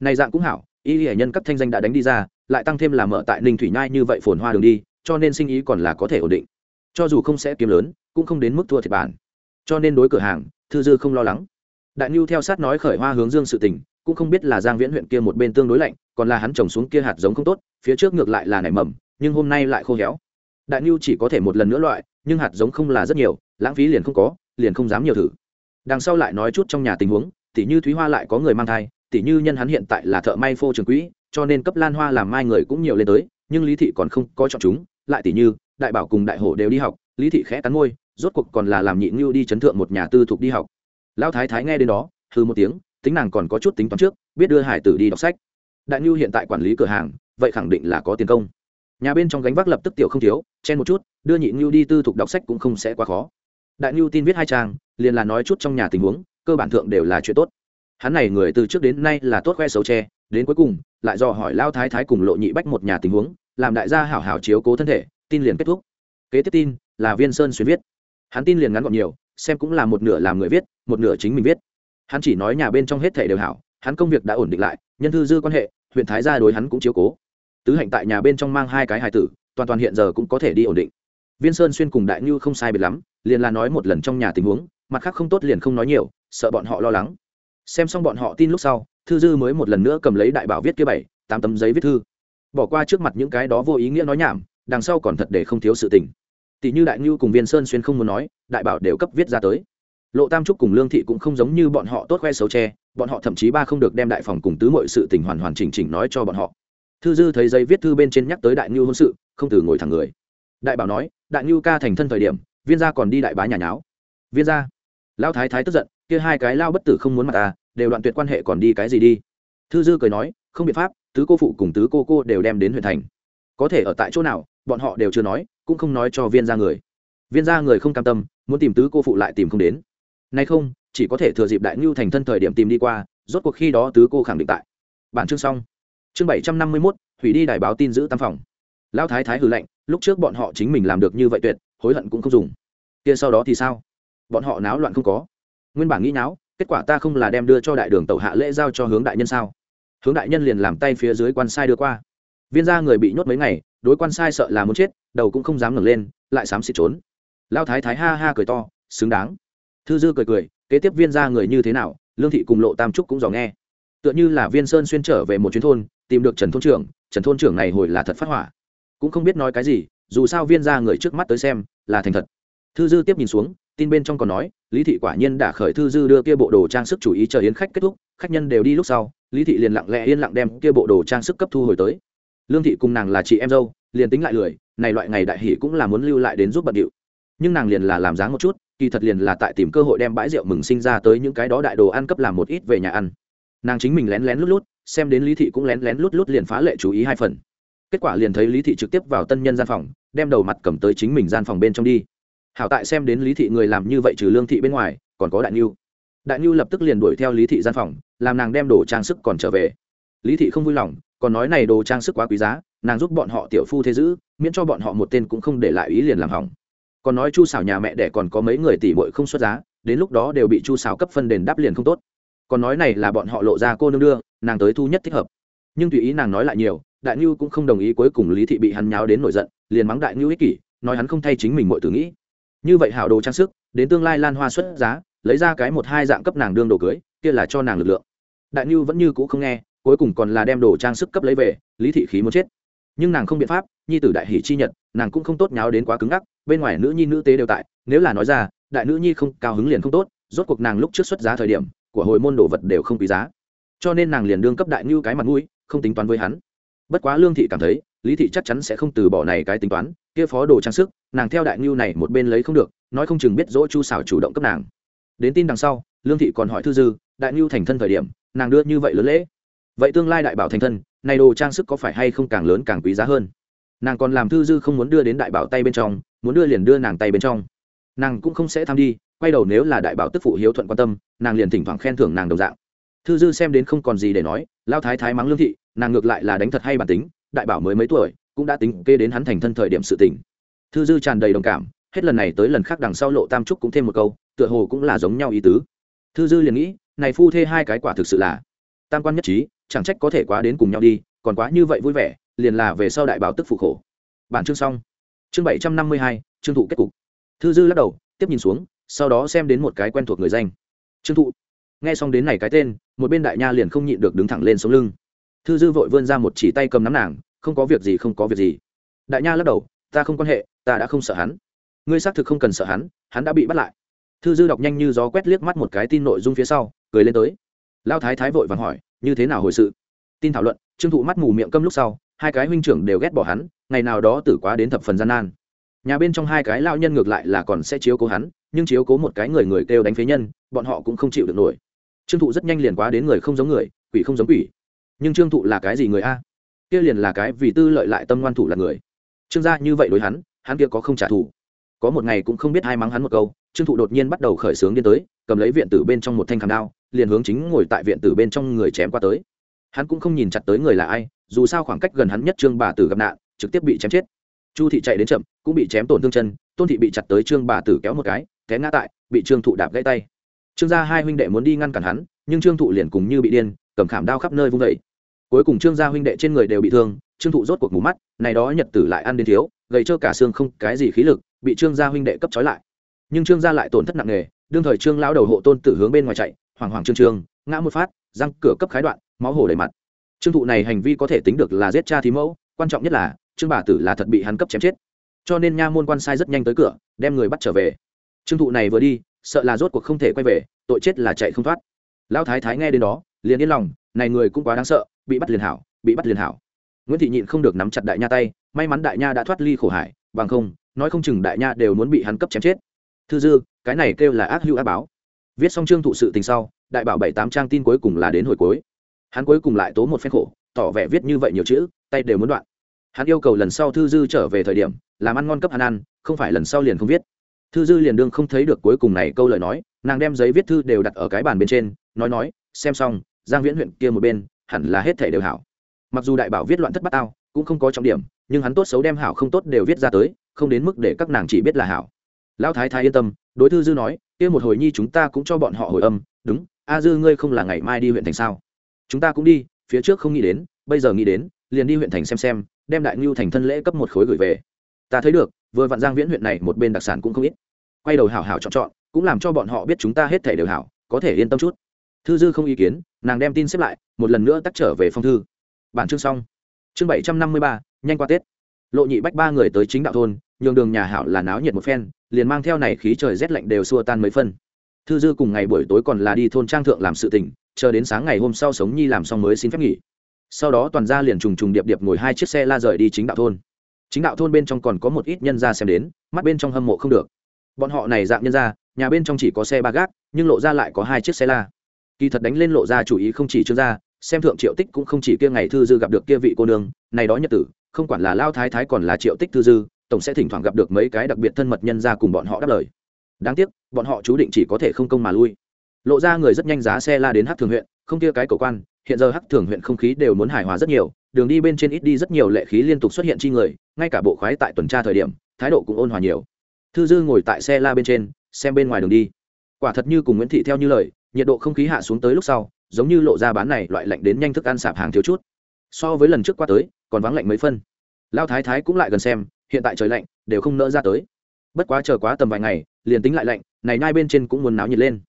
Này dạng cũng hảo, y hệ nhân cấp thanh danh đã đánh đi ra, lại tăng thêm là mở tại ninh thủy nhai như vậy phồn hoa đường đi, cho nên sinh ý còn là có thể ổn định. Cho dù không sẽ kiếm lớn, cũng không đến mức thua thiệt bản cho nên đối cửa hàng, thư dư không lo lắng. Đại nhu theo sát nói khởi hoa hướng dương sự tình, cũng không biết là giang viễn huyện kia một bên tương đối lạnh, còn là hắn trồng xuống kia hạt giống không tốt, phía trước ngược lại là nảy mầm, nhưng hôm nay lại khô héo. Đại nhu chỉ có thể một lần nữa loại, nhưng hạt giống không là rất nhiều, lãng phí liền không có, liền không dám nhiều thử. Đằng sau lại nói chút trong nhà tình huống, tỷ như thúy hoa lại có người mang thai, tỷ như nhân hắn hiện tại là thợ may phô trường quỹ, cho nên cấp lan hoa làm mai người cũng nhiều lên tới, nhưng lý thị còn không có chọn chúng, lại tỷ như, đại bảo cùng đại hổ đều đi học, lý thị khẽ cắn môi rốt cuộc còn là làm nhị ngưu đi chấn thượng một nhà tư thục đi học. Lão thái thái nghe đến đó hư một tiếng, tính nàng còn có chút tính toán trước, biết đưa hải tử đi đọc sách. Đại ngưu hiện tại quản lý cửa hàng, vậy khẳng định là có tiền công. Nhà bên trong gánh vác lập tức tiểu không thiếu, chen một chút, đưa nhị ngưu đi tư thục đọc sách cũng không sẽ quá khó. Đại ngưu tin viết hai trang, liền là nói chút trong nhà tình huống, cơ bản thượng đều là chuyện tốt. Hắn này người từ trước đến nay là tốt khoe xấu tre đến cuối cùng, lại dò hỏi lao thái thái cùng lộ nhị bách một nhà tình huống, làm đại gia hảo hảo chiếu cố thân thể, tin liền kết thúc. Kế tiếp tin là viên sơn xuyên viết hắn tin liền ngắn gọn nhiều, xem cũng là một nửa làm người viết, một nửa chính mình viết. Hắn chỉ nói nhà bên trong hết thể đều hảo, hắn công việc đã ổn định lại, nhân thư dư quan hệ, huyện thái gia đối hắn cũng chiếu cố. Tứ hạnh tại nhà bên trong mang hai cái hài tử, toàn toàn hiện giờ cũng có thể đi ổn định. Viên sơn xuyên cùng đại như không sai biệt lắm, liền là nói một lần trong nhà tình huống, mặt khác không tốt liền không nói nhiều, sợ bọn họ lo lắng. Xem xong bọn họ tin lúc sau, thư dư mới một lần nữa cầm lấy đại bảo viết kia bảy, tám tấm giấy viết thư. Bỏ qua trước mặt những cái đó vô ý nghĩa nói nhảm, đằng sau còn thật để không thiếu sự tình tỷ như đại ngưu cùng viên sơn xuyên không muốn nói, đại bảo đều cấp viết ra tới. Lộ tam trúc cùng lương thị cũng không giống như bọn họ tốt khoe xấu tre bọn họ thậm chí ba không được đem đại phòng cùng tứ mọi sự tình hoàn hoàn chỉnh chỉnh nói cho bọn họ. Thư dư thấy giấy viết thư bên trên nhắc tới đại ngưu hôn sự, không từ ngồi thẳng người. Đại bảo nói, đại ngưu ca thành thân thời điểm, viên gia còn đi đại bá nhà nháo. Viên gia lao thái thái tức giận, kia hai cái lao bất tử không muốn mặt ta, đều đoạn tuyệt quan hệ còn đi cái gì đi? Thư dư cười nói, không biện pháp, tứ cô phụ cùng tứ cô cô đều đem đến huyện thành. Có thể ở tại chỗ nào bọn họ đều chưa nói, cũng không nói cho viên gia người. Viên gia người không cam tâm, muốn tìm tứ cô phụ lại tìm không đến. Nay không, chỉ có thể thừa dịp đại ngưu thành thân thời điểm tìm đi qua, rốt cuộc khi đó tứ cô khẳng định tại. Bản chương xong. Chương bảy trăm năm mươi mốt hủy đi đài báo tin giữ tam phòng. Lão thái thái hử lạnh, lúc trước bọn họ chính mình làm được như vậy tuyệt, hối hận cũng không dùng. Kia sau đó thì sao? Bọn họ náo loạn không có. Nguyên bản nghĩ náo, kết quả ta không là đem đưa cho đại đường tẩu hạ lễ giao cho hướng đại nhân sao? Hướng đại nhân liền làm tay phía dưới quan sai đưa qua. Viên gia người bị nhốt mấy ngày đối quan sai sợ là muốn chết, đầu cũng không dám ngẩng lên, lại xám xịt trốn. Lao thái thái ha ha cười to, xứng đáng. Thư dư cười cười, kế tiếp viên gia người như thế nào, lương thị cùng lộ tam trúc cũng dò nghe. Tựa như là viên sơn xuyên trở về một chuyến thôn, tìm được trần thôn trưởng, trần thôn trưởng này hồi là thật phát hỏa. Cũng không biết nói cái gì, dù sao viên gia người trước mắt tới xem, là thành thật. Thư dư tiếp nhìn xuống, tin bên trong còn nói, lý thị quả nhiên đã khởi thư dư đưa kia bộ đồ trang sức chủ ý chờ yến khách kết thúc, khách nhân đều đi lúc sau, lý thị liền lặng lẽ yên lặng đem kia bộ đồ trang sức cấp thu hồi tới lương thị cùng nàng là chị em dâu, liền tính lại lười, này loại ngày đại hỷ cũng là muốn lưu lại đến giúp bận điệu. Nhưng nàng liền là làm dáng một chút, kỳ thật liền là tại tìm cơ hội đem bãi rượu mừng sinh ra tới những cái đó đại đồ ăn cấp làm một ít về nhà ăn. Nàng chính mình lén lén lút lút, xem đến lý thị cũng lén lén lút lút liền phá lệ chú ý hai phần. Kết quả liền thấy lý thị trực tiếp vào tân nhân gian phòng, đem đầu mặt cầm tới chính mình gian phòng bên trong đi. Hảo tại xem đến lý thị người làm như vậy trừ lương thị bên ngoài, còn có đại nhu đại nhu lập tức liền đuổi theo lý thị gian phòng, làm nàng đem đồ trang sức còn trở về. Lý thị không vui lòng còn nói này đồ trang sức quá quý giá, nàng giúp bọn họ tiểu phu thế giữ, miễn cho bọn họ một tên cũng không để lại ý liền làm hỏng. Còn nói chu xảo nhà mẹ đẻ còn có mấy người tỷ bội không xuất giá, đến lúc đó đều bị chu xảo cấp phân đền đáp liền không tốt. Còn nói này là bọn họ lộ ra cô nương đưa, nàng tới thu nhất thích hợp. Nhưng tùy ý nàng nói lại nhiều, đại ngưu cũng không đồng ý cuối cùng lý thị bị hắn nháo đến nổi giận, liền mắng đại ngưu ích kỷ, nói hắn không thay chính mình mọi tử nghĩ. Như vậy hảo đồ trang sức, đến tương lai lan hoa xuất giá, lấy ra cái một hai dạng cấp nàng đương đồ cưới, kia là cho nàng lực lượng. Đại ngưu vẫn như cũ không nghe cuối cùng còn là đem đồ trang sức cấp lấy về, lý thị khí muốn chết. Nhưng nàng không biện pháp, nhi tử đại hỷ chi nhật, nàng cũng không tốt nháo đến quá cứng ngắc, bên ngoài nữ nhi nữ tế đều tại, nếu là nói ra, đại nữ nhi không, cao hứng liền không tốt, rốt cuộc nàng lúc trước xuất giá thời điểm, của hồi môn đồ vật đều không quý giá. Cho nên nàng liền đương cấp đại ngưu cái mặt mũi, không tính toán với hắn. Bất quá lương thị cảm thấy, lý thị chắc chắn sẽ không từ bỏ này cái tính toán, kia phó đồ trang sức, nàng theo đại ngưu này một bên lấy không được, nói không chừng biết dỗ chu xảo chủ động cấp nàng. Đến tin đằng sau, lương thị còn hỏi thư dư, đại ngưu thành thân thời điểm, nàng đưa như vậy lớn lễ vậy tương lai đại bảo thành thân, này đồ trang sức có phải hay không càng lớn càng quý giá hơn? Nàng còn làm thư dư không muốn đưa đến đại bảo tay bên trong, muốn đưa liền đưa nàng tay bên trong. Nàng cũng không sẽ tham đi, quay đầu nếu là đại bảo tức phụ hiếu thuận quan tâm, nàng liền thỉnh thoảng khen thưởng nàng đồng dạng. Thư dư xem đến không còn gì để nói, lao thái thái mắng lương thị, nàng ngược lại là đánh thật hay bản tính, đại bảo mới mấy tuổi, cũng đã tính kê đến hắn thành thân thời điểm sự tình. Thư dư tràn đầy đồng cảm, hết lần này tới lần khác đằng sau lộ tam trúc cũng thêm một câu, tựa hồ cũng là giống nhau ý tứ. Thư dư liền nghĩ, này phu thê hai cái quả thực sự là tam quan nhất trí chẳng trách có thể quá đến cùng nhau đi, còn quá như vậy vui vẻ, liền là về sau đại báo tức phụ khổ. Bản chương xong. Chương bảy trăm năm mươi hai chương thụ kết cục. Thư dư lắc đầu, tiếp nhìn xuống, sau đó xem đến một cái quen thuộc người danh. Trương thụ. Nghe xong đến này cái tên, một bên đại nha liền không nhịn được đứng thẳng lên sống lưng. Thư dư vội vươn ra một chỉ tay cầm nắm nàng, không có việc gì, không có việc gì. Đại nha lắc đầu, ta không quan hệ, ta đã không sợ hắn. Ngươi xác thực không cần sợ hắn hắn đã bị bắt lại. Thư dư đọc nhanh như gió quét liếc mắt một cái tin nội dung phía sau, cười lên tới. Lao thái thái vội vàng hỏi như thế nào hồi sự? Tin thảo luận, trương thụ mắt mù miệng câm lúc sau, hai cái huynh trưởng đều ghét bỏ hắn, ngày nào đó tử quá đến thập phần gian nan. Nhà bên trong hai cái lao nhân ngược lại là còn sẽ chiếu cố hắn, nhưng chiếu cố một cái người người kêu đánh phế nhân, bọn họ cũng không chịu được nổi. Trương thụ rất nhanh liền quá đến người không giống người, quỷ không giống quỷ. Nhưng trương thụ là cái gì người a? Kia liền là cái vì tư lợi lại tâm ngoan thủ là người. Trương gia như vậy đối hắn hắn kia có không trả thù. Có một ngày cũng không biết hai mắng hắn một câu trương thụ đột nhiên bắt đầu khởi xướng điên tới, cầm lấy viện tử bên trong một thanh khảm đao, liền hướng chính ngồi tại viện tử bên trong người chém qua tới. Hắn cũng không nhìn chặt tới người là ai, dù sao khoảng cách gần hắn nhất trương bà tử gặp nạn, trực tiếp bị chém chết. Chu thị chạy đến chậm, cũng bị chém tổn thương chân, tôn thị bị chặt tới trương bà tử kéo một cái, té ngã tại, bị trương thụ đạp gãy tay. Trương gia hai huynh đệ muốn đi ngăn cản hắn, nhưng trương thụ liền cùng như bị điên, cầm khảm đao khắp nơi vung vẩy cuối cùng trương gia huynh đệ trên người đều bị thương, trương thụ rốt cuộc mù mắt, này đó nhật tử lại ăn đến thiếu, gầy trơ cả xương không cái gì khí lực, bị trương gia huynh đệ cấp trói lại nhưng trương gia lại tổn thất nặng nề, đương thời trương lão đầu hộ tôn tử hướng bên ngoài chạy hoàng hoàng trương trương, ngã một phát, răng cửa cấp khái đoạn, máu hổ đầy mặt. Trương thụ này hành vi có thể tính được là giết cha thí mẫu, quan trọng nhất là, trương bà tử là thật bị hắn cấp chém chết. Cho nên nha môn quan sai rất nhanh tới cửa, đem người bắt trở về. Trương thụ này vừa đi, sợ là rốt cuộc không thể quay về, tội chết là chạy không thoát. Lão thái thái nghe đến đó, liền yên lòng, này người cũng quá đáng sợ, bị bắt liền hảo, bị bắt liền hảo. Nguyễn thị nhịn không được nắm chặt đại nha tay, may mắn đại nha đã thoát ly khổ hải, bằng không, nói không chừng đại nha đều muốn bị hắn cấp chém chết thư dư, cái này kêu là ác hữu ác báo. Viết xong chương thụ sự tình sau, đại bảo bảy tám trang tin cuối cùng là đến hồi cuối. Hắn cuối cùng lại tố một phen khổ, tỏ vẻ viết như vậy nhiều chữ, tay đều muốn đoạn. Hắn yêu cầu lần sau thư dư trở về thời điểm, làm ăn ngon cấp hắn ăn, không phải lần sau liền không viết. Thư dư liền đương không thấy được cuối cùng này câu lời nói, nàng đem giấy viết thư đều đặt ở cái bàn bên trên, nói nói, xem xong, giang viễn huyện kia một bên, hẳn là hết thể đều hảo. Mặc dù đại bảo viết loạn thất bát ao cũng không có trọng điểm, nhưng hắn tốt xấu đem hảo không tốt đều viết ra tới, không đến mức để các nàng chỉ biết là hảo lão thái thái yên tâm, đối thư dư nói, kia một hồi nhi chúng ta cũng cho bọn họ hồi âm, đúng, a dư ngươi không là ngày mai đi huyện thành sao? Chúng ta cũng đi, phía trước không nghĩ đến, bây giờ nghĩ đến, liền đi huyện thành xem xem, đem đại ngưu thành thân lễ cấp một khối gửi về. Ta thấy được, vừa vạn giang viễn huyện này một bên đặc sản cũng không ít. Quay đầu hảo hảo chọn chọn, cũng làm cho bọn họ biết chúng ta hết thể đều hảo, có thể yên tâm chút. Thư dư không ý kiến, nàng đem tin xếp lại, một lần nữa tắt trở về phong thư. Bản chương xong. Chương bảy trăm năm mươi ba, nhanh qua tết. Lộ nhị bách ba người tới chính đạo thôn nhường đường nhà hảo là náo nhiệt một phen, liền mang theo này khí trời rét lạnh đều xua tan mấy phân. Thư dư cùng ngày buổi tối còn là đi thôn trang thượng làm sự tình, chờ đến sáng ngày hôm sau sống nhi làm xong mới xin phép nghỉ. Sau đó toàn gia liền trùng trùng điệp điệp ngồi hai chiếc xe la rời đi chính đạo thôn. Chính đạo thôn bên trong còn có một ít nhân gia xem đến, mắt bên trong hâm mộ không được. Bọn họ này dạng nhân gia, nhà bên trong chỉ có xe ba gác, nhưng lộ ra lại có hai chiếc xe la. Kỳ thật đánh lên lộ ra chủ ý không chỉ trương gia, xem thượng triệu tích cũng không chỉ kia ngày thư dư gặp được kia vị cô nương, này đó nhật tử, không quản là lao thái thái còn là triệu tích thư dư tổng sẽ thỉnh thoảng gặp được mấy cái đặc biệt thân mật nhân ra cùng bọn họ đáp lời. Đáng tiếc, bọn họ chú định chỉ có thể không công mà lui. Lộ ra người rất nhanh giá xe la đến hát thường huyện, không kia cái cầu quan, hiện giờ hát thường huyện không khí đều muốn hài hòa rất nhiều, đường đi bên trên ít đi rất nhiều lệ khí liên tục xuất hiện chi người, ngay cả bộ khoái tại tuần tra thời điểm, thái độ cũng ôn hòa nhiều. Thư dư ngồi tại xe la bên trên, xem bên ngoài đường đi. Quả thật như cùng nguyễn thị theo như lời, nhiệt độ không khí hạ xuống tới lúc sau, giống như lộ ra bán này loại lạnh đến nhanh thức ăn sạp hàng thiếu chút. So với lần trước qua tới, còn vắng lạnh mấy phân. Lao thái thái cũng lại gần xem hiện tại trời lạnh, đều không nỡ ra tới. Bất quá chờ quá tầm vài ngày, liền tính lại lạnh, này nai bên trên cũng muốn náo nhiệt lên.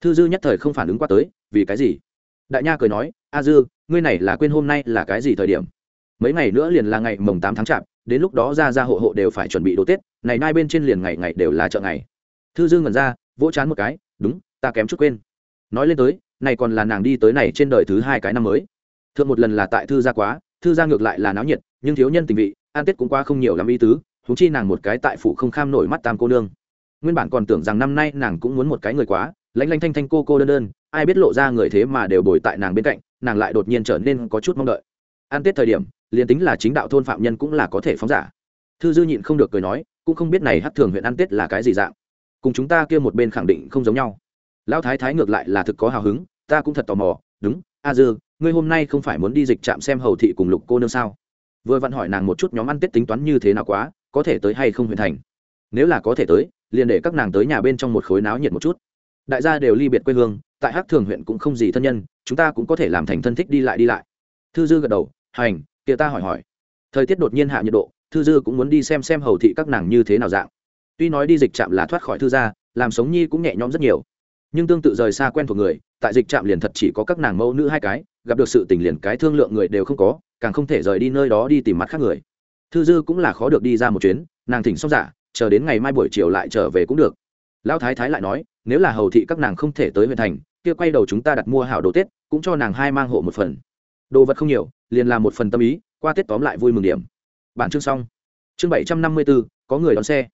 Thư dư nhất thời không phản ứng qua tới, vì cái gì? Đại nha cười nói, a dư, ngươi này là quên hôm nay là cái gì thời điểm? Mấy ngày nữa liền là ngày mồng tám tháng chạp, đến lúc đó ra ra hộ hộ đều phải chuẩn bị đồ tết, này nai bên trên liền ngày ngày đều là chợ ngày. Thư dư ngẩn ra, vỗ chán một cái, đúng, ta kém chút quên. Nói lên tới, này còn là nàng đi tới này trên đời thứ hai cái năm mới. Thượng một lần là tại thư gia quá, thư gia ngược lại là náo nhiệt nhưng thiếu nhân tình vị, an tết cũng qua không nhiều lắm ý tứ thú chi nàng một cái tại phủ không kham nổi mắt tam cô nương. Nguyên bản còn tưởng rằng năm nay nàng cũng muốn một cái người quá lanh lanh thanh thanh cô cô đơn đơn, ai biết lộ ra người thế mà đều bồi tại nàng bên cạnh, nàng lại đột nhiên trở nên có chút mong đợi. An tết thời điểm, liền tính là chính đạo thôn phạm nhân cũng là có thể phóng giả. Thư dư nhịn không được cười nói, cũng không biết này hát thường huyện an tết là cái gì dạng. Cùng chúng ta kia một bên khẳng định không giống nhau. Lão thái thái ngược lại là thực có hào hứng, ta cũng thật tò mò, đúng, a dư, ngươi hôm nay không phải muốn đi dịch trạm xem hầu thị cùng lục cô nương sao? Vừa vặn hỏi nàng một chút nhóm ăn tết tính toán như thế nào quá, có thể tới hay không huyện thành. Nếu là có thể tới, liền để các nàng tới nhà bên trong một khối náo nhiệt một chút. Đại gia đều ly biệt quê hương, tại hắc thường huyện cũng không gì thân nhân, chúng ta cũng có thể làm thành thân thích đi lại đi lại. Thư dư gật đầu, hành, kia ta hỏi hỏi. Thời tiết đột nhiên hạ nhiệt độ, thư dư cũng muốn đi xem xem hầu thị các nàng như thế nào dạng. Tuy nói đi dịch trạm là thoát khỏi thư gia, làm sống nhi cũng nhẹ nhõm rất nhiều nhưng tương tự rời xa quen thuộc người, tại dịch trạm liền thật chỉ có các nàng mẫu nữ hai cái, gặp được sự tình liền cái thương lượng người đều không có, càng không thể rời đi nơi đó đi tìm mắt khác người. Thư dư cũng là khó được đi ra một chuyến, nàng thỉnh xong giả chờ đến ngày mai buổi chiều lại trở về cũng được. Lão thái thái lại nói, nếu là hầu thị các nàng không thể tới huyện thành, kia quay đầu chúng ta đặt mua hảo đồ tết, cũng cho nàng hai mang hộ một phần. Đồ vật không nhiều, liền làm một phần tâm ý, qua tết tóm lại vui mừng điểm. Bản chương xong. Chương bảy trăm năm mươi bốn có người đón xe.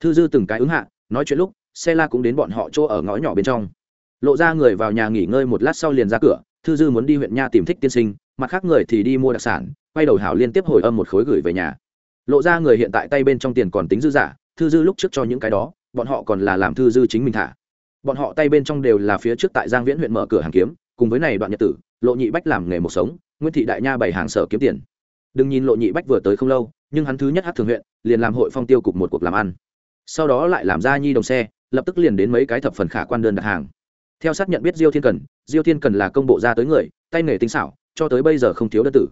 Thư dư từng cái ứng hạ, nói chuyện lúc xe la cũng đến bọn họ chỗ ở ngõ nhỏ bên trong. Lộ ra người vào nhà nghỉ ngơi một lát sau liền ra cửa, thư dư muốn đi huyện nha tìm thích tiên sinh, mặt khác người thì đi mua đặc sản, quay đầu hảo liên tiếp hồi âm một khối gửi về nhà. Lộ ra người hiện tại tay bên trong tiền còn tính dư giả, thư dư lúc trước cho những cái đó, bọn họ còn là làm thư dư chính mình thả. Bọn họ tay bên trong đều là phía trước tại giang viễn huyện mở cửa hàng kiếm, cùng với này đoạn nhật tử, lộ nhị bách làm nghề một sống, nguyễn thị đại nha bày hàng sở kiếm tiền. Đừng nhìn lộ nhị bách vừa tới không lâu, nhưng hắn thứ nhất hát thường huyện, liền làm hội phong tiêu cục một cuộc làm ăn. Sau đó lại làm ra nhi đồng xe lập tức liền đến mấy cái thập phần khả quan đơn đặt hàng. Theo xác nhận biết diêu thiên cần, diêu thiên cần là công bộ ra tới người, tay nghề tinh xảo, cho tới bây giờ không thiếu đơn tử.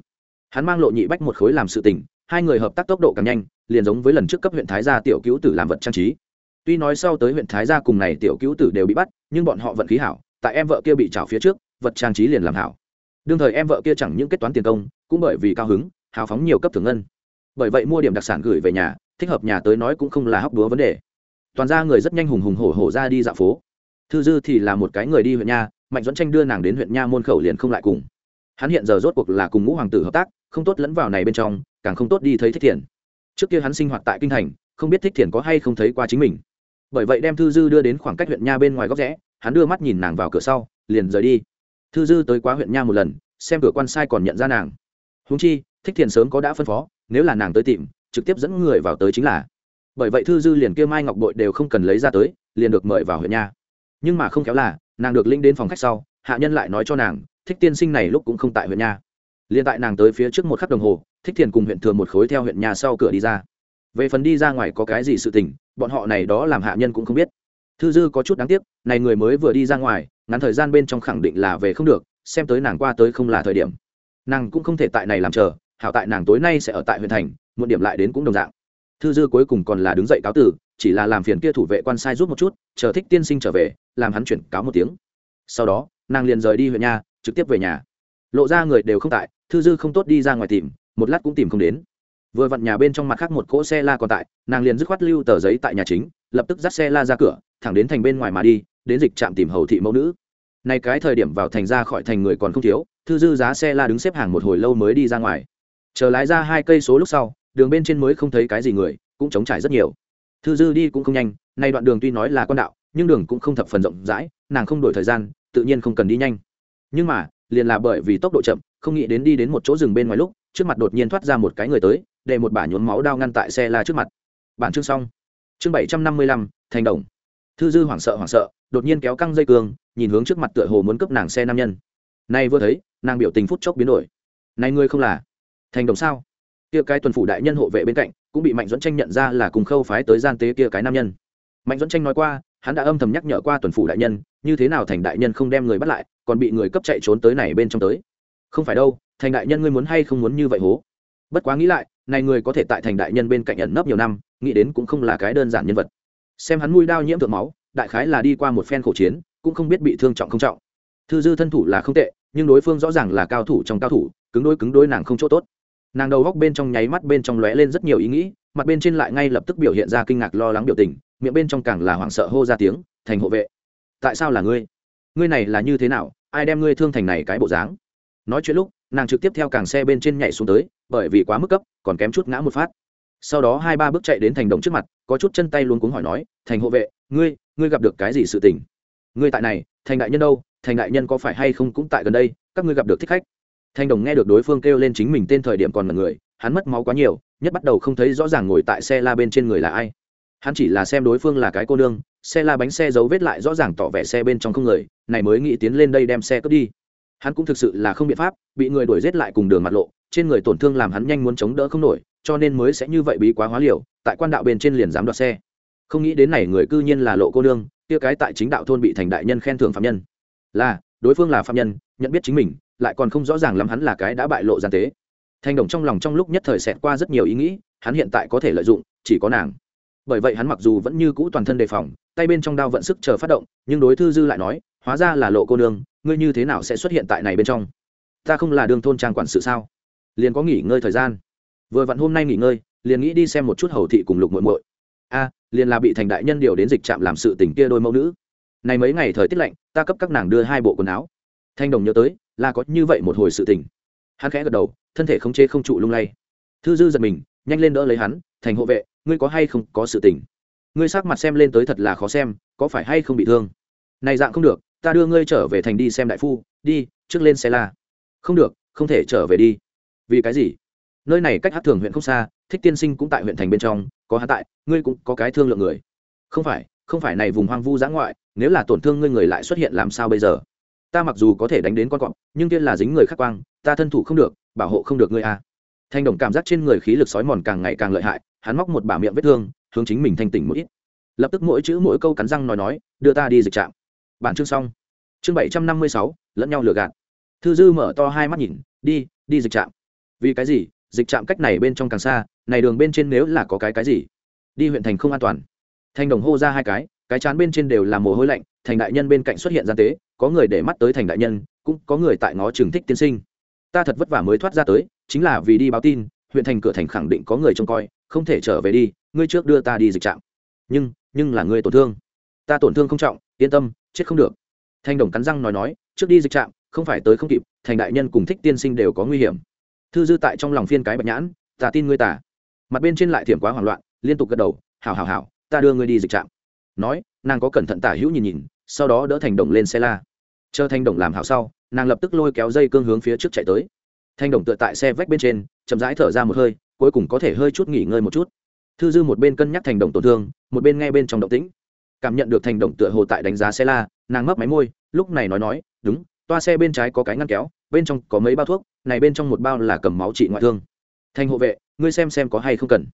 Hắn mang lộ nhị bách một khối làm sự tình, hai người hợp tác tốc độ càng nhanh, liền giống với lần trước cấp huyện thái gia tiểu cứu tử làm vật trang trí. Tuy nói sau tới huyện thái gia cùng này tiểu cứu tử đều bị bắt, nhưng bọn họ vận khí hảo, tại em vợ kia bị trào phía trước, vật trang trí liền làm hảo. Đương thời em vợ kia chẳng những kết toán tiền công, cũng bởi vì cao hứng, hào phóng nhiều cấp thưởng ngân. Bởi vậy mua điểm đặc sản gửi về nhà, thích hợp nhà tới nói cũng không là hóc đúa vấn đề toàn ra người rất nhanh hùng hùng hổ hổ ra đi dạo phố. Thư dư thì là một cái người đi huyện nha, mạnh dẫn tranh đưa nàng đến huyện nha môn khẩu liền không lại cùng. Hắn hiện giờ rốt cuộc là cùng ngũ hoàng tử hợp tác, không tốt lẫn vào này bên trong, càng không tốt đi thấy thích thiền. trước kia hắn sinh hoạt tại kinh thành, không biết thích thiền có hay không thấy qua chính mình. Bởi vậy đem thư dư đưa đến khoảng cách huyện nha bên ngoài góc rẽ, hắn đưa mắt nhìn nàng vào cửa sau, liền rời đi. Thư dư tới quá huyện nha một lần, xem cửa quan sai còn nhận ra nàng. Húng chi, thích thiền sớm có đã phân phó, nếu là nàng tới tìm, trực tiếp dẫn người vào tới chính là bởi vậy thư dư liền kia mai ngọc bội đều không cần lấy ra tới, liền được mời vào huyện nha. Nhưng mà không khéo là, nàng được linh đến phòng khách sau, hạ nhân lại nói cho nàng, thích tiên sinh này lúc cũng không tại huyện nha. Liền tại nàng tới phía trước một khắc đồng hồ, thích thiền cùng huyện thường một khối theo huyện nhà sau cửa đi ra. Về phần đi ra ngoài có cái gì sự tình, bọn họ này đó làm hạ nhân cũng không biết. Thư dư có chút đáng tiếc, này người mới vừa đi ra ngoài, ngắn thời gian bên trong khẳng định là về không được, xem tới nàng qua tới không là thời điểm. Nàng cũng không thể tại này làm chờ, hảo tại nàng tối nay sẽ ở tại huyện thành một điểm lại đến cũng đồng dạng thư dư cuối cùng còn là đứng dậy cáo tử, chỉ là làm phiền kia thủ vệ quan sai rút một chút, chờ thích tiên sinh trở về, làm hắn chuyển cáo một tiếng. Sau đó, nàng liền rời đi huyện nhà, trực tiếp về nhà. Lộ ra người đều không tại, thư dư không tốt đi ra ngoài tìm, một lát cũng tìm không đến. Vừa vặn nhà bên trong mặt khác một cỗ xe la còn tại, nàng liền dứt khoát lưu tờ giấy tại nhà chính, lập tức dắt xe la ra cửa, thẳng đến thành bên ngoài mà đi, đến dịch trạm tìm hầu thị mẫu nữ. Nay cái thời điểm vào thành ra khỏi thành người còn không thiếu, thư dư giá xe la đứng xếp hàng một hồi lâu mới đi ra ngoài. Chờ lái ra hai cây số lúc sau đường bên trên mới không thấy cái gì người, cũng chống trải rất nhiều. Thư dư đi cũng không nhanh, nay đoạn đường tuy nói là con đạo, nhưng đường cũng không thập phần rộng rãi, nàng không đổi thời gian, tự nhiên không cần đi nhanh. Nhưng mà, liền là bởi vì tốc độ chậm, không nghĩ đến đi đến một chỗ rừng bên ngoài lúc, trước mặt đột nhiên thoát ra một cái người tới, để một bả nhuốm máu đao ngăn tại xe la trước mặt. Bản chương xong. Chương bảy trăm năm mươi lăm, thành đồng. Thư dư hoảng sợ hoảng sợ, đột nhiên kéo căng dây cường, nhìn hướng trước mặt tựa hồ muốn cướp nàng xe nam nhân. Nay vừa thấy, nàng biểu tình phút chốc biến đổi. Này ngươi không là thành đồng sao? Kia cái tuần phủ đại nhân hộ vệ bên cạnh, cũng bị mạnh dẫn tranh nhận ra là cùng khâu phái tới gian tế kia cái nam nhân. Mạnh dẫn tranh nói qua, hắn đã âm thầm nhắc nhở qua tuần phủ đại nhân, như thế nào thành đại nhân không đem người bắt lại, còn bị người cấp chạy trốn tới này bên trong tới. Không phải đâu, thành đại nhân ngươi muốn hay không muốn như vậy hố? Bất quá nghĩ lại, này người có thể tại thành đại nhân bên cạnh ẩn nấp nhiều năm, nghĩ đến cũng không là cái đơn giản nhân vật. Xem hắn mũi đao nhiễm thượng máu, đại khái là đi qua một phen khổ chiến, cũng không biết bị thương trọng không trọng. Thư dư thân thủ là không tệ, nhưng đối phương rõ ràng là cao thủ trong cao thủ, cứng đối cứng đối nàng không chỗ tốt nàng đầu góc bên trong nháy mắt bên trong lóe lên rất nhiều ý nghĩ, mặt bên trên lại ngay lập tức biểu hiện ra kinh ngạc lo lắng biểu tình, miệng bên trong càng là hoảng sợ hô ra tiếng, thành hộ vệ, tại sao là ngươi? Ngươi này là như thế nào? Ai đem ngươi thương thành này cái bộ dáng? Nói chuyện lúc, nàng trực tiếp theo càng xe bên trên nhảy xuống tới, bởi vì quá mức cấp, còn kém chút ngã một phát. Sau đó hai ba bước chạy đến thành đồng trước mặt, có chút chân tay luôn cuống hỏi nói, thành hộ vệ, ngươi ngươi gặp được cái gì sự tình? Ngươi tại này, thành đại nhân đâu? Thành đại nhân có phải hay không cũng tại gần đây? Các ngươi gặp được thích khách? Thanh đồng nghe được đối phương kêu lên chính mình tên thời điểm còn là người, hắn mất máu quá nhiều, nhất bắt đầu không thấy rõ ràng ngồi tại xe la bên trên người là ai. Hắn chỉ là xem đối phương là cái cô nương, xe la bánh xe dấu vết lại rõ ràng tỏ vẻ xe bên trong không người, này mới nghĩ tiến lên đây đem xe cướp đi. Hắn cũng thực sự là không biện pháp, bị người đuổi giết lại cùng đường mặt lộ, trên người tổn thương làm hắn nhanh muốn chống đỡ không nổi, cho nên mới sẽ như vậy bí quá hóa liều, tại quan đạo bên trên liền dám đoạt xe. Không nghĩ đến này người cư nhiên là lộ cô nương, kia cái tại chính đạo thôn bị thành đại nhân khen thưởng phạm nhân. Là, đối phương là phạm nhân, nhận biết chính mình lại còn không rõ ràng lắm hắn là cái đã bại lộ gian tế. Thanh đồng trong lòng trong lúc nhất thời xẹt qua rất nhiều ý nghĩ, hắn hiện tại có thể lợi dụng, chỉ có nàng. Bởi vậy hắn mặc dù vẫn như cũ toàn thân đề phòng, tay bên trong đao vận sức chờ phát động, nhưng đối thư dư lại nói, hóa ra là lộ cô nương, ngươi như thế nào sẽ xuất hiện tại này bên trong? Ta không là đường thôn trang quản sự sao? Liền có nghỉ ngơi thời gian. Vừa vặn hôm nay nghỉ ngơi, liền nghĩ đi xem một chút hầu thị cùng lục muội muội. A, liền là bị thành đại nhân điều đến dịch trạm làm sự tình kia đôi mẫu nữ. Này mấy ngày thời tiết lạnh, ta cấp các nàng đưa hai bộ quần áo thanh đồng nhớ tới, là có như vậy một hồi sự tình. Hắn khẽ gật đầu, thân thể không chế không trụ lung lay. Thư dư giật mình, nhanh lên đỡ lấy hắn, thành hộ vệ, ngươi có hay không có sự tình? Ngươi sắc mặt xem lên tới thật là khó xem, có phải hay không bị thương? Này dạng không được, ta đưa ngươi trở về thành đi xem đại phu, đi, trước lên xe la. Không được, không thể trở về đi. Vì cái gì? Nơi này cách hát thường huyện không xa, thích tiên sinh cũng tại huyện thành bên trong, có hát tại, ngươi cũng có cái thương lượng người. Không phải không phải này vùng hoang vu giã ngoại, nếu là tổn thương ngươi người lại xuất hiện làm sao bây giờ? Ta mặc dù có thể đánh đến con cọp, nhưng tiên là dính người khắc quang, ta thân thủ không được, bảo hộ không được ngươi a. À. thanh đồng cảm giác trên người khí lực sói mòn càng ngày càng lợi hại, hắn móc một bả miệng vết thương, hướng chính mình thanh tỉnh một ít. Lập tức mỗi chữ mỗi câu cắn răng nói nói, đưa ta đi dịch trạm. Bản chương xong. Chương bảy trăm năm mươi sáu, lẫn nhau lừa gạt. Thư dư mở to hai mắt nhìn, đi đi dịch trạm. Vì cái gì? Dịch trạm cách này bên trong càng xa, này đường bên trên nếu là có cái cái gì? Đi huyện thành không an toàn. Thanh đồng hô ra hai cái cái chán bên trên đều là mồ hôi lạnh thành đại nhân bên cạnh xuất hiện gian tế, có người để mắt tới thành đại nhân, cũng có người tại ngó trường thích tiên sinh. Ta thật vất vả mới thoát ra tới, chính là vì đi báo tin, huyện thành cửa thành khẳng định có người trông coi, không thể trở về đi, ngươi trước đưa ta đi dịch trạm. Nhưng nhưng là ngươi tổn thương. Ta tổn thương không trọng, yên tâm, chết không được. Thanh đồng cắn răng nói nói, trước đi dịch trạm, không phải tới không kịp, thành đại nhân cùng thích tiên sinh đều có nguy hiểm. Thư dư tại trong lòng phiên cái bạch nhãn, ta tin ngươi tả. Mặt bên trên lại thiểm quá hoảng loạn, liên tục gật đầu, hảo hảo hảo, ta đưa ngươi đi dịch trạm. Nói, nàng có cẩn thận tả hữu nhìn nhìn sau đó đỡ thành đồng lên xe la. Chờ thanh đồng làm hảo sau, nàng lập tức lôi kéo dây cương hướng phía trước chạy tới. Thanh đồng tựa tại xe vách bên trên, chậm rãi thở ra một hơi, cuối cùng có thể hơi chút nghỉ ngơi một chút. Thư dư một bên cân nhắc thành đồng tổn thương, một bên nghe bên trong động tĩnh. Cảm nhận được thành đồng tựa hồ tại đánh giá xe la, nàng mấp máy môi, lúc này nói nói, đúng, toa xe bên trái có cái ngăn kéo, bên trong có mấy bao thuốc, này bên trong một bao là cầm máu trị ngoại thương. Thành hộ vệ, ngươi xem xem có hay không cần.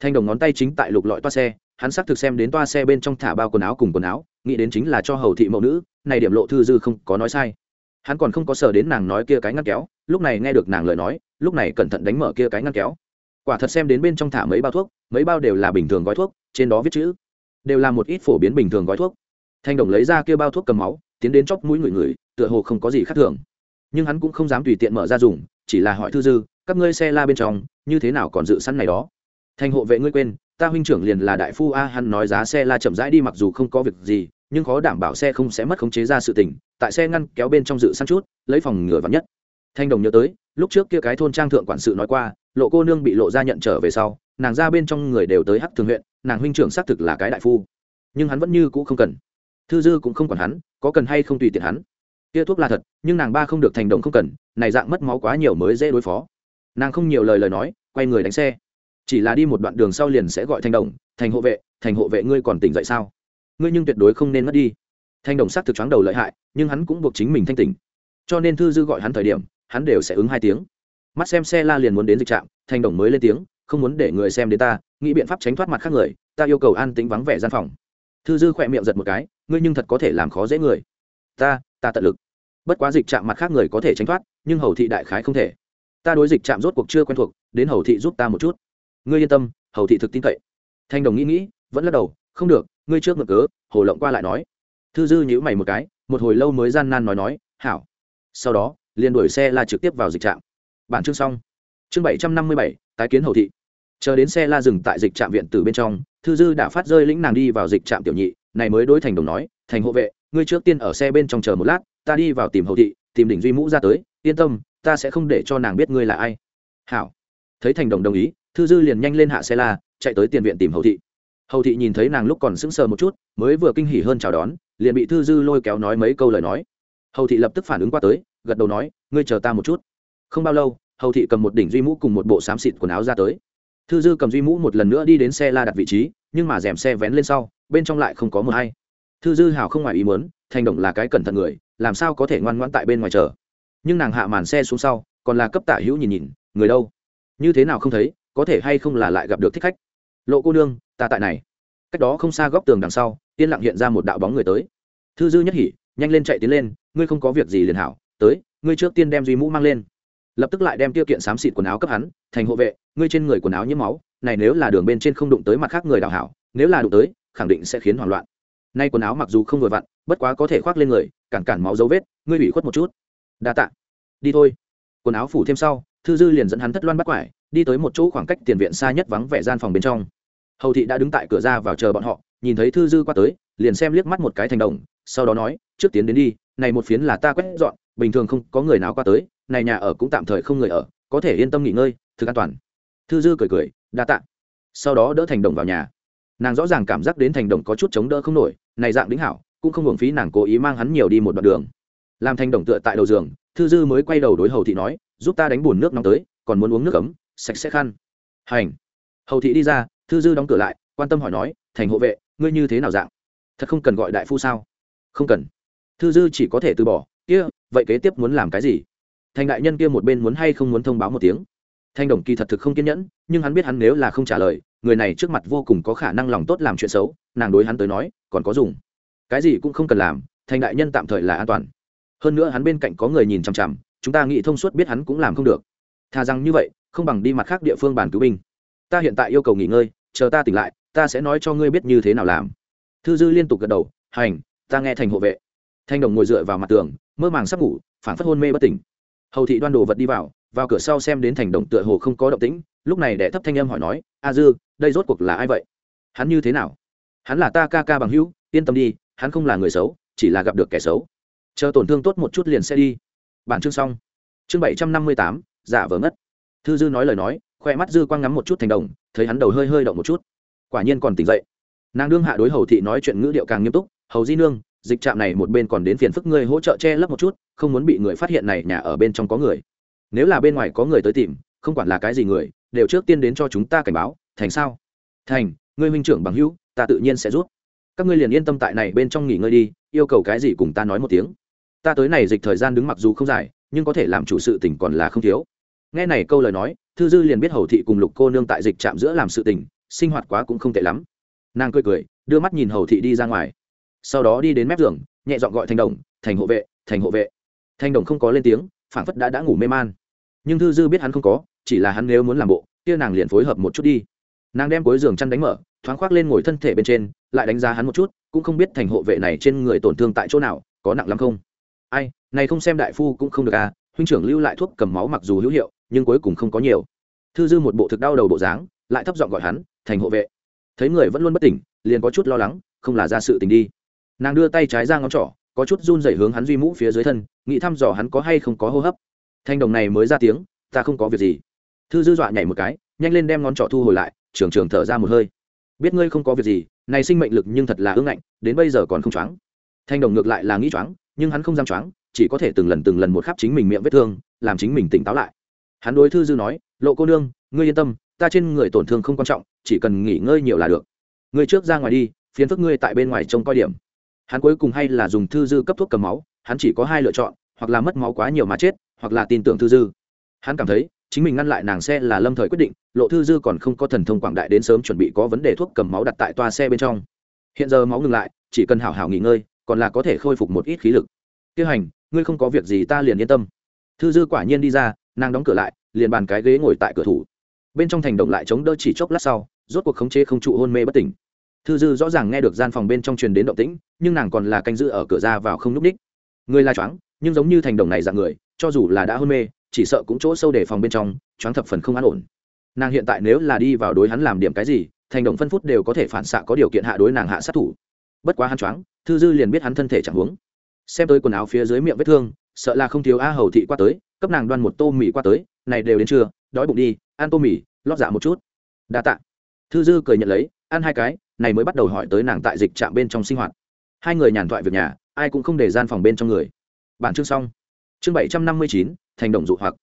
Thanh đồng ngón tay chính tại lục lọi toa xe, hắn xác thực xem đến toa xe bên trong thả bao quần áo cùng quần áo nghĩ đến chính là cho hầu thị mẫu nữ, này điểm lộ thư dư không có nói sai. Hắn còn không có sờ đến nàng nói kia cái ngăn kéo, lúc này nghe được nàng lời nói, lúc này cẩn thận đánh mở kia cái ngăn kéo. Quả thật xem đến bên trong thả mấy bao thuốc, mấy bao đều là bình thường gói thuốc, trên đó viết chữ, đều là một ít phổ biến bình thường gói thuốc. Thanh đồng lấy ra kia bao thuốc cầm máu, tiến đến chóc mũi người người, tựa hồ không có gì khác thường. Nhưng hắn cũng không dám tùy tiện mở ra dùng, chỉ là hỏi thư dư, các ngươi xe la bên trong, như thế nào còn dự sẵn này đó? Thành hộ vệ ngươi quên, ta huynh trưởng liền là đại phu a, hắn nói giá xe la chậm rãi đi mặc dù không có việc gì nhưng khó đảm bảo xe không sẽ mất khống chế ra sự tình, tại xe ngăn kéo bên trong dự săn chút, lấy phòng ngừa vắn nhất. Thanh đồng nhớ tới, lúc trước kia cái thôn trang thượng quản sự nói qua, lộ cô nương bị lộ ra nhận trở về sau, nàng ra bên trong người đều tới hắc thường huyện, nàng huynh trưởng xác thực là cái đại phu. Nhưng hắn vẫn như cũ không cần. Thư dư cũng không còn hắn, có cần hay không tùy tiện hắn. Kia thuốc là thật, nhưng nàng ba không được thành đồng không cần, này dạng mất máu quá nhiều mới dễ đối phó. Nàng không nhiều lời lời nói, quay người đánh xe. Chỉ là đi một đoạn đường sau liền sẽ gọi thành đồng, thành hộ vệ, thành hộ vệ ngươi còn tỉnh dậy sao? Ngươi nhưng tuyệt đối không nên mất đi. Thanh đồng sắc thực choáng đầu lợi hại, nhưng hắn cũng buộc chính mình thanh tỉnh. Cho nên thư dư gọi hắn thời điểm, hắn đều sẽ ứng hai tiếng. Mắt xem xe la liền muốn đến dịch trạm, thanh đồng mới lên tiếng, không muốn để người xem đến ta, nghĩ biện pháp tránh thoát mặt khác người, ta yêu cầu an tính vắng vẻ gian phòng. Thư dư khỏe miệng giật một cái, ngươi nhưng thật có thể làm khó dễ người. Ta ta tận lực. Bất quá dịch trạm mặt khác người có thể tránh thoát, nhưng hầu thị đại khái không thể. Ta đối dịch trạm rốt cuộc chưa quen thuộc, đến hầu thị giúp ta một chút. Ngươi yên tâm, hầu thị thực tin cậy. Thanh đồng nghĩ nghĩ, vẫn lắc đầu, không được ngươi trước ngực cớ, hồ lộng qua lại nói. Thư dư nhữ mày một cái, một hồi lâu mới gian nan nói nói, hảo. Sau đó, liền đuổi xe la trực tiếp vào dịch trạm. Bản chương xong. Chương bảy trăm năm mươi bảy, tái kiến hầu thị. Chờ đến xe la dừng tại dịch trạm viện từ bên trong, thư dư đã phát rơi lĩnh nàng đi vào dịch trạm tiểu nhị, này mới đối thành đồng nói, thành hộ vệ, ngươi trước tiên ở xe bên trong chờ một lát, ta đi vào tìm hầu thị, tìm đỉnh duy mũ ra tới, yên tâm, ta sẽ không để cho nàng biết ngươi là ai. Hảo. Thấy thành đồng đồng ý, thư dư liền nhanh lên hạ xe la, chạy tới tiền viện tìm hầu thị hầu thị nhìn thấy nàng lúc còn sững sờ một chút, mới vừa kinh hỉ hơn chào đón, liền bị thư dư lôi kéo nói mấy câu lời nói. Hầu thị lập tức phản ứng qua tới, gật đầu nói, ngươi chờ ta một chút. Không bao lâu, hầu thị cầm một đỉnh duy mũ cùng một bộ xám xịt quần áo ra tới. Thư dư cầm duy mũ một lần nữa đi đến xe la đặt vị trí, nhưng mà rèm xe vén lên sau, bên trong lại không có mờ hay. Thư dư hào không ngoài ý muốn, thành động là cái cẩn thận người, làm sao có thể ngoan ngoãn tại bên ngoài chờ. Nhưng nàng hạ màn xe xuống sau, còn là cấp tả hữu nhìn nhìn, người đâu? Như thế nào không thấy, có thể hay không là lại gặp được thích khách? Lộ cô nương, ta tại này. Cách đó không xa góc tường đằng sau, yên lặng hiện ra một đạo bóng người tới. Thư dư nhất hỉ, nhanh lên chạy tiến lên, ngươi không có việc gì liền hảo, tới, ngươi trước tiên đem duy mũ mang lên. Lập tức lại đem tiêu kiện xám xịt quần áo cấp hắn, thành hộ vệ, ngươi trên người quần áo nhiễm máu, này nếu là đường bên trên không đụng tới mặt khác người đào hảo, nếu là đụng tới, khẳng định sẽ khiến hoảng loạn. Nay quần áo mặc dù không vừa vặn, bất quá có thể khoác lên người, cản cản máu dấu vết, ngươi bị khuất một chút. Đa tạ. Đi thôi. Quần áo phủ thêm sau, thư dư liền dẫn hắn thất loan bắt quải, đi tới một chỗ khoảng cách tiền viện xa nhất vắng vẻ gian phòng bên trong hầu thị đã đứng tại cửa ra vào chờ bọn họ, nhìn thấy thư dư qua tới, liền xem liếc mắt một cái thành đồng, sau đó nói, trước tiến đến đi, này một phiến là ta quét dọn, bình thường không có người nào qua tới, này nhà ở cũng tạm thời không người ở, có thể yên tâm nghỉ ngơi, thực an toàn. Thư dư cười cười, đa tạ. Sau đó đỡ thành đồng vào nhà. Nàng rõ ràng cảm giác đến thành đồng có chút chống đỡ không nổi, này dạng đính hảo, cũng không hưởng phí nàng cố ý mang hắn nhiều đi một đoạn đường. Làm thành đồng tựa tại đầu giường, thư dư mới quay đầu đối hầu thị nói, giúp ta đánh bùn nước nóng tới, còn muốn uống nước ấm, sạch sẽ khăn. Hành. Hầu thị đi ra thư dư đóng cửa lại, quan tâm hỏi nói, thành hộ vệ, ngươi như thế nào dạng? Thật không cần gọi đại phu sao? Không cần. Thư dư chỉ có thể từ bỏ, kia, vậy kế tiếp muốn làm cái gì? Thành đại nhân kia một bên muốn hay không muốn thông báo một tiếng. Thanh đồng kỳ thật thực không kiên nhẫn, nhưng hắn biết hắn nếu là không trả lời, người này trước mặt vô cùng có khả năng lòng tốt làm chuyện xấu, nàng đối hắn tới nói, còn có dùng. Cái gì cũng không cần làm, thành đại nhân tạm thời là an toàn. Hơn nữa hắn bên cạnh có người nhìn chằm chằm, chúng ta nghĩ thông suốt biết hắn cũng làm không được. Thà rằng như vậy, không bằng đi mặt khác địa phương bàn cứu binh. Ta hiện tại yêu cầu nghỉ ngơi chờ ta tỉnh lại, ta sẽ nói cho ngươi biết như thế nào làm. Thư dư liên tục gật đầu, hành, ta nghe thành hộ vệ. Thanh đồng ngồi dựa vào mặt tường, mơ màng sắp ngủ phản phất hôn mê bất tỉnh. Hầu thị đoan đồ vật đi vào vào cửa sau xem đến thành đồng tựa hồ không có động tĩnh, lúc này đệ thấp thanh âm hỏi nói, a dư, đây rốt cuộc là ai vậy? Hắn như thế nào? Hắn là ta ca ca bằng hữu, yên tâm đi, hắn không là người xấu, chỉ là gặp được kẻ xấu. Chờ tổn thương tốt một chút liền sẽ đi. Bản chương xong. Chương bảy trăm năm mươi tám, giả vờ ngất. Thư dư nói lời nói khoe mắt dư quang ngắm một chút thành đồng, thấy hắn đầu hơi hơi động một chút. Quả nhiên còn tỉnh dậy. Nàng đương hạ đối hầu thị nói chuyện ngữ điệu càng nghiêm túc, hầu di nương, dịch trạm này một bên còn đến phiền phức ngươi hỗ trợ che lấp một chút, không muốn bị người phát hiện này nhà ở bên trong có người. Nếu là bên ngoài có người tới tìm, không quản là cái gì người, đều trước tiên đến cho chúng ta cảnh báo, thành sao? Thành, ngươi huynh trưởng bằng hữu, ta tự nhiên sẽ rút các ngươi liền yên tâm tại này bên trong nghỉ ngơi đi, yêu cầu cái gì cùng ta nói một tiếng. Ta tới này dịch thời gian đứng mặc dù không dài, nhưng có thể làm chủ sự tỉnh còn là không thiếu. Nghe này câu lời nói thư dư liền biết hầu thị cùng lục cô nương tại dịch trạm giữa làm sự tình, sinh hoạt quá cũng không tệ lắm. Nàng cười cười đưa mắt nhìn hầu thị đi ra ngoài. Sau đó đi đến mép giường nhẹ dọn gọi thành đồng thành hộ vệ thành hộ vệ. Thành đồng không có lên tiếng phảng phất đã đã ngủ mê man. Nhưng thư dư biết hắn không có chỉ là hắn nếu muốn làm bộ kia nàng liền phối hợp một chút đi. Nàng đem cuối giường chăn đánh mở thoáng khoác lên ngồi thân thể bên trên lại đánh giá hắn một chút cũng không biết thành hộ vệ này trên người tổn thương tại chỗ nào có nặng lắm không. Ai này không xem đại phu cũng không được à huynh trưởng lưu lại thuốc cầm máu mặc dù hữu hiệu nhưng cuối cùng không có nhiều. Thư dư một bộ thực đau đầu bộ dáng, lại thấp giọng gọi hắn, thành hộ vệ. Thấy người vẫn luôn bất tỉnh, liền có chút lo lắng, không là ra sự tình đi. Nàng đưa tay trái ra ngón trỏ, có chút run dày hướng hắn duy mũ phía dưới thân, nghĩ thăm dò hắn có hay không có hô hấp. Thanh đồng này mới ra tiếng, ta không có việc gì. Thư dư dọa nhảy một cái, nhanh lên đem ngón trỏ thu hồi lại, trường trường thở ra một hơi. Biết ngươi không có việc gì, này sinh mệnh lực nhưng thật là ưng ngạnh, đến bây giờ còn không choáng. Thanh đồng ngược lại là nghĩ choáng, nhưng hắn không dám choáng, chỉ có thể từng lần từng lần một khắp chính mình miệng vết thương, làm chính mình tỉnh táo lại hắn đối thư dư nói, lộ cô nương, ngươi yên tâm, ta trên người tổn thương không quan trọng, chỉ cần nghỉ ngơi nhiều là được. Ngươi trước ra ngoài đi phiến phức ngươi tại bên ngoài trông coi điểm. Hắn cuối cùng hay là dùng thư dư cấp thuốc cầm máu, hắn chỉ có hai lựa chọn, hoặc là mất máu quá nhiều mà chết, hoặc là tin tưởng thư dư. Hắn cảm thấy, chính mình ngăn lại nàng xe là lâm thời quyết định, lộ thư dư còn không có thần thông quảng đại đến sớm chuẩn bị có vấn đề thuốc cầm máu đặt tại toa xe bên trong. Hiện giờ máu ngừng lại, chỉ cần hảo hảo nghỉ ngơi, còn là có thể khôi phục một ít khí lực. Tiêu hành, ngươi không có việc gì ta liền yên tâm. Thư dư quả nhiên đi ra nàng đóng cửa lại, liền bàn cái ghế ngồi tại cửa thủ. Bên trong thành động lại chống đỡ chỉ chốc lát sau, rốt cuộc khống chế không trụ hôn mê bất tỉnh. Thư dư rõ ràng nghe được gian phòng bên trong truyền đến động tĩnh, nhưng nàng còn là canh giữ ở cửa ra vào không núp ních. Người la choáng, nhưng giống như thành đồng này dạng người, cho dù là đã hôn mê, chỉ sợ cũng chỗ sâu để phòng bên trong, choáng thập phần không an ổn. Nàng hiện tại nếu là đi vào đối hắn làm điểm cái gì, thành đồng phân phút đều có thể phản xạ có điều kiện hạ đối nàng hạ sát thủ. Bất quá hắn choáng, thư dư liền biết hắn thân thể chẳng huống. Xem tới quần áo phía dưới miệng vết thương, sợ là không thiếu a hầu thị qua tới cấp nàng đoan một tô mì qua tới, này đều đến trưa, đói bụng đi, ăn tô mì, lót dạ một chút. Đa tạ. Thư dư cười nhận lấy, ăn hai cái, này mới bắt đầu hỏi tới nàng tại dịch trạm bên trong sinh hoạt. Hai người nhàn thoại việc nhà, ai cũng không để gian phòng bên trong người. Bản chương xong. Chương bảy trăm năm mươi chín, thành đồng dụ hoặc.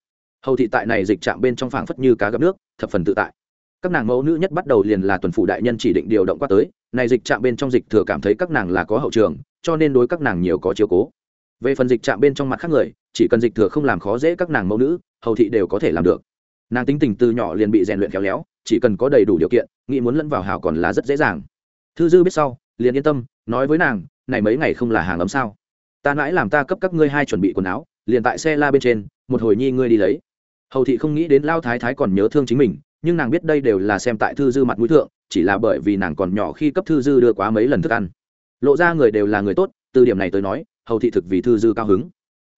Hầu thị tại này dịch trạm bên trong phảng phất như cá gặp nước, thập phần tự tại. Các nàng mẫu nữ nhất bắt đầu liền là tuần phủ đại nhân chỉ định điều động qua tới, này dịch trạm bên trong dịch thừa cảm thấy các nàng là có hậu trường, cho nên đối các nàng nhiều có chiếu cố. Về phần dịch trạm bên trong mặt khác người chỉ cần dịch thừa không làm khó dễ các nàng mẫu nữ, hầu thị đều có thể làm được. Nàng tính tình từ nhỏ liền bị rèn luyện khéo léo, chỉ cần có đầy đủ điều kiện, nghĩ muốn lẫn vào hào còn là rất dễ dàng. Thư dư biết sau, liền yên tâm, nói với nàng, này mấy ngày không là hàng ấm sao? Ta mãi làm ta cấp các ngươi hai chuẩn bị quần áo, liền tại xe la bên trên, một hồi nhi ngươi đi lấy. Hầu thị không nghĩ đến lao thái thái còn nhớ thương chính mình, nhưng nàng biết đây đều là xem tại thư dư mặt mũi thượng, chỉ là bởi vì nàng còn nhỏ khi cấp thư dư đưa quá mấy lần thức ăn. Lộ ra người đều là người tốt, từ điểm này tới nói, hầu thị thực vì thư dư cao hứng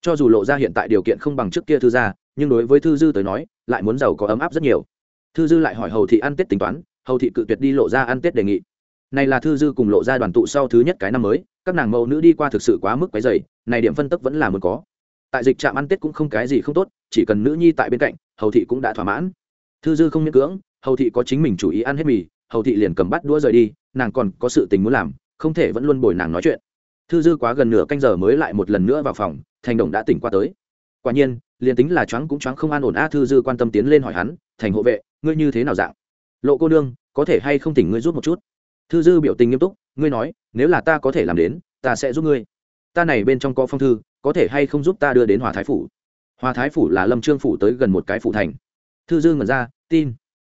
cho dù lộ ra hiện tại điều kiện không bằng trước kia thư gia, nhưng đối với thư dư tới nói, lại muốn giàu có ấm áp rất nhiều. Thư dư lại hỏi hầu thị ăn tết tính toán, hầu thị cự tuyệt đi lộ ra ăn tết đề nghị. Này là thư dư cùng lộ ra đoàn tụ sau thứ nhất cái năm mới, các nàng mẫu nữ đi qua thực sự quá mức quấy dày này điểm phân tức vẫn là muốn có. Tại dịch trạm ăn tết cũng không cái gì không tốt, chỉ cần nữ nhi tại bên cạnh, hầu thị cũng đã thỏa mãn. Thư dư không miễn cưỡng, hầu thị có chính mình chủ ý ăn hết mì, hầu thị liền cầm bắt đũa rời đi, nàng còn có sự tình muốn làm, không thể vẫn luôn bồi nàng nói chuyện. Thư dư quá gần nửa canh giờ mới lại một lần nữa vào phòng thành đồng đã tỉnh qua tới. Quả nhiên, liền tính là choáng cũng choáng không an ổn a thư dư quan tâm tiến lên hỏi hắn, thành hộ vệ, ngươi như thế nào dạng? Lộ cô nương, có thể hay không tỉnh ngươi rút một chút? Thư dư biểu tình nghiêm túc, ngươi nói, nếu là ta có thể làm đến, ta sẽ giúp ngươi. Ta này bên trong có phong thư, có thể hay không giúp ta đưa đến hòa thái phủ? Hòa thái phủ là lâm trương phủ tới gần một cái phủ thành. Thư dư ngẩn ra, tin.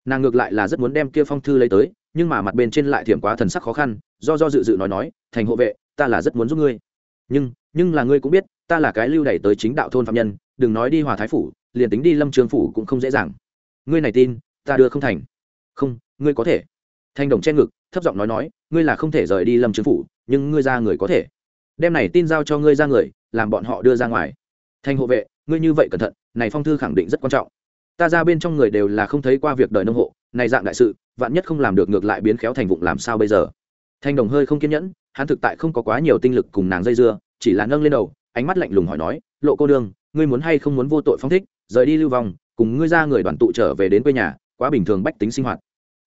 Nàng ngược lại là rất muốn đem kia phong thư lấy tới, nhưng mà mặt bên trên lại thiểm quá thần sắc khó khăn, do do dự dự nói nói, thành hộ vệ, ta là rất muốn giúp ngươi. Nhưng nhưng là ngươi cũng biết, ta là cái lưu đẩy tới chính đạo thôn phạm nhân, đừng nói đi hòa thái phủ, liền tính đi lâm trường phủ cũng không dễ dàng. Ngươi này tin, ta đưa không thành. Không, ngươi có thể. Thanh đồng che ngực, thấp giọng nói nói, ngươi là không thể rời đi lâm trường phủ, nhưng ngươi ra người có thể. Đem này tin giao cho ngươi ra người, làm bọn họ đưa ra ngoài. Thanh hộ vệ, ngươi như vậy cẩn thận, này phong thư khẳng định rất quan trọng. Ta ra bên trong người đều là không thấy qua việc đời nông hộ, này dạng đại sự, vạn nhất không làm được ngược lại biến khéo thành vụng làm sao bây giờ? Thanh đồng hơi không kiên nhẫn, hắn thực tại không có quá nhiều tinh lực cùng nàng dây dưa chỉ là nâng lên đầu, ánh mắt lạnh lùng hỏi nói, lộ cô đương ngươi muốn hay không muốn vô tội phong thích, rời đi lưu vong, cùng ngươi ra người đoàn tụ trở về đến quê nhà, quá bình thường bách tính sinh hoạt.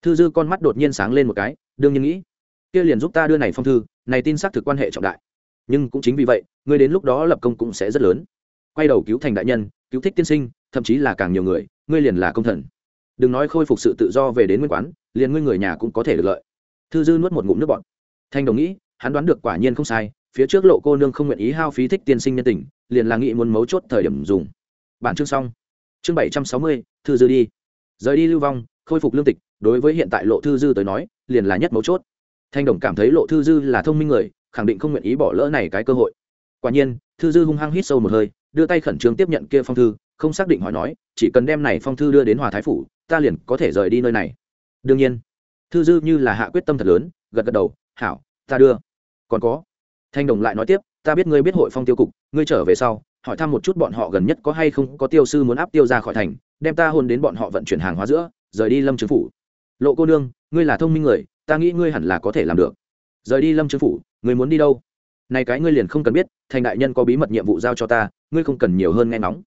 Thư dư con mắt đột nhiên sáng lên một cái, đương nhiên nghĩ, kia liền giúp ta đưa này phong thư, này tin xác thực quan hệ trọng đại. Nhưng cũng chính vì vậy, ngươi đến lúc đó lập công cũng sẽ rất lớn. Quay đầu cứu thành đại nhân, cứu thích tiên sinh, thậm chí là càng nhiều người, ngươi liền là công thần. Đừng nói khôi phục sự tự do về đến nguyên quán, liền ngươi người nhà cũng có thể được lợi. Thư dư nuốt một ngụm nước bọt. Thanh đồng nghĩ, hắn đoán được quả nhiên không sai phía trước lộ cô nương không nguyện ý hao phí thích tiên sinh nhân tình, liền là nghĩ muốn mấu chốt thời điểm dùng. Bản chương xong. Chương bảy trăm sáu mươi, thư dư đi. Rời đi lưu vong, khôi phục lương tịch, đối với hiện tại lộ thư dư tới nói, liền là nhất mấu chốt. Thanh đồng cảm thấy lộ thư dư là thông minh người, khẳng định không nguyện ý bỏ lỡ này cái cơ hội. Quả nhiên, thư dư hung hăng hít sâu một hơi, đưa tay khẩn trương tiếp nhận kia phong thư, không xác định hỏi nói, chỉ cần đem này phong thư đưa đến hòa thái phủ, ta liền có thể rời đi nơi này. Đương nhiên, thư dư như là hạ quyết tâm thật lớn, gật gật đầu, hảo, ta đưa. Còn có? Thanh đồng lại nói tiếp, ta biết ngươi biết hội phong tiêu cục, ngươi trở về sau, hỏi thăm một chút bọn họ gần nhất có hay không có tiêu sư muốn áp tiêu ra khỏi thành, đem ta hôn đến bọn họ vận chuyển hàng hóa giữa, rời đi lâm trương phủ. Lộ cô nương, ngươi là thông minh người, ta nghĩ ngươi hẳn là có thể làm được. Rời đi lâm trương phủ, ngươi muốn đi đâu? Này cái ngươi liền không cần biết, thành đại nhân có bí mật nhiệm vụ giao cho ta, ngươi không cần nhiều hơn nghe nóng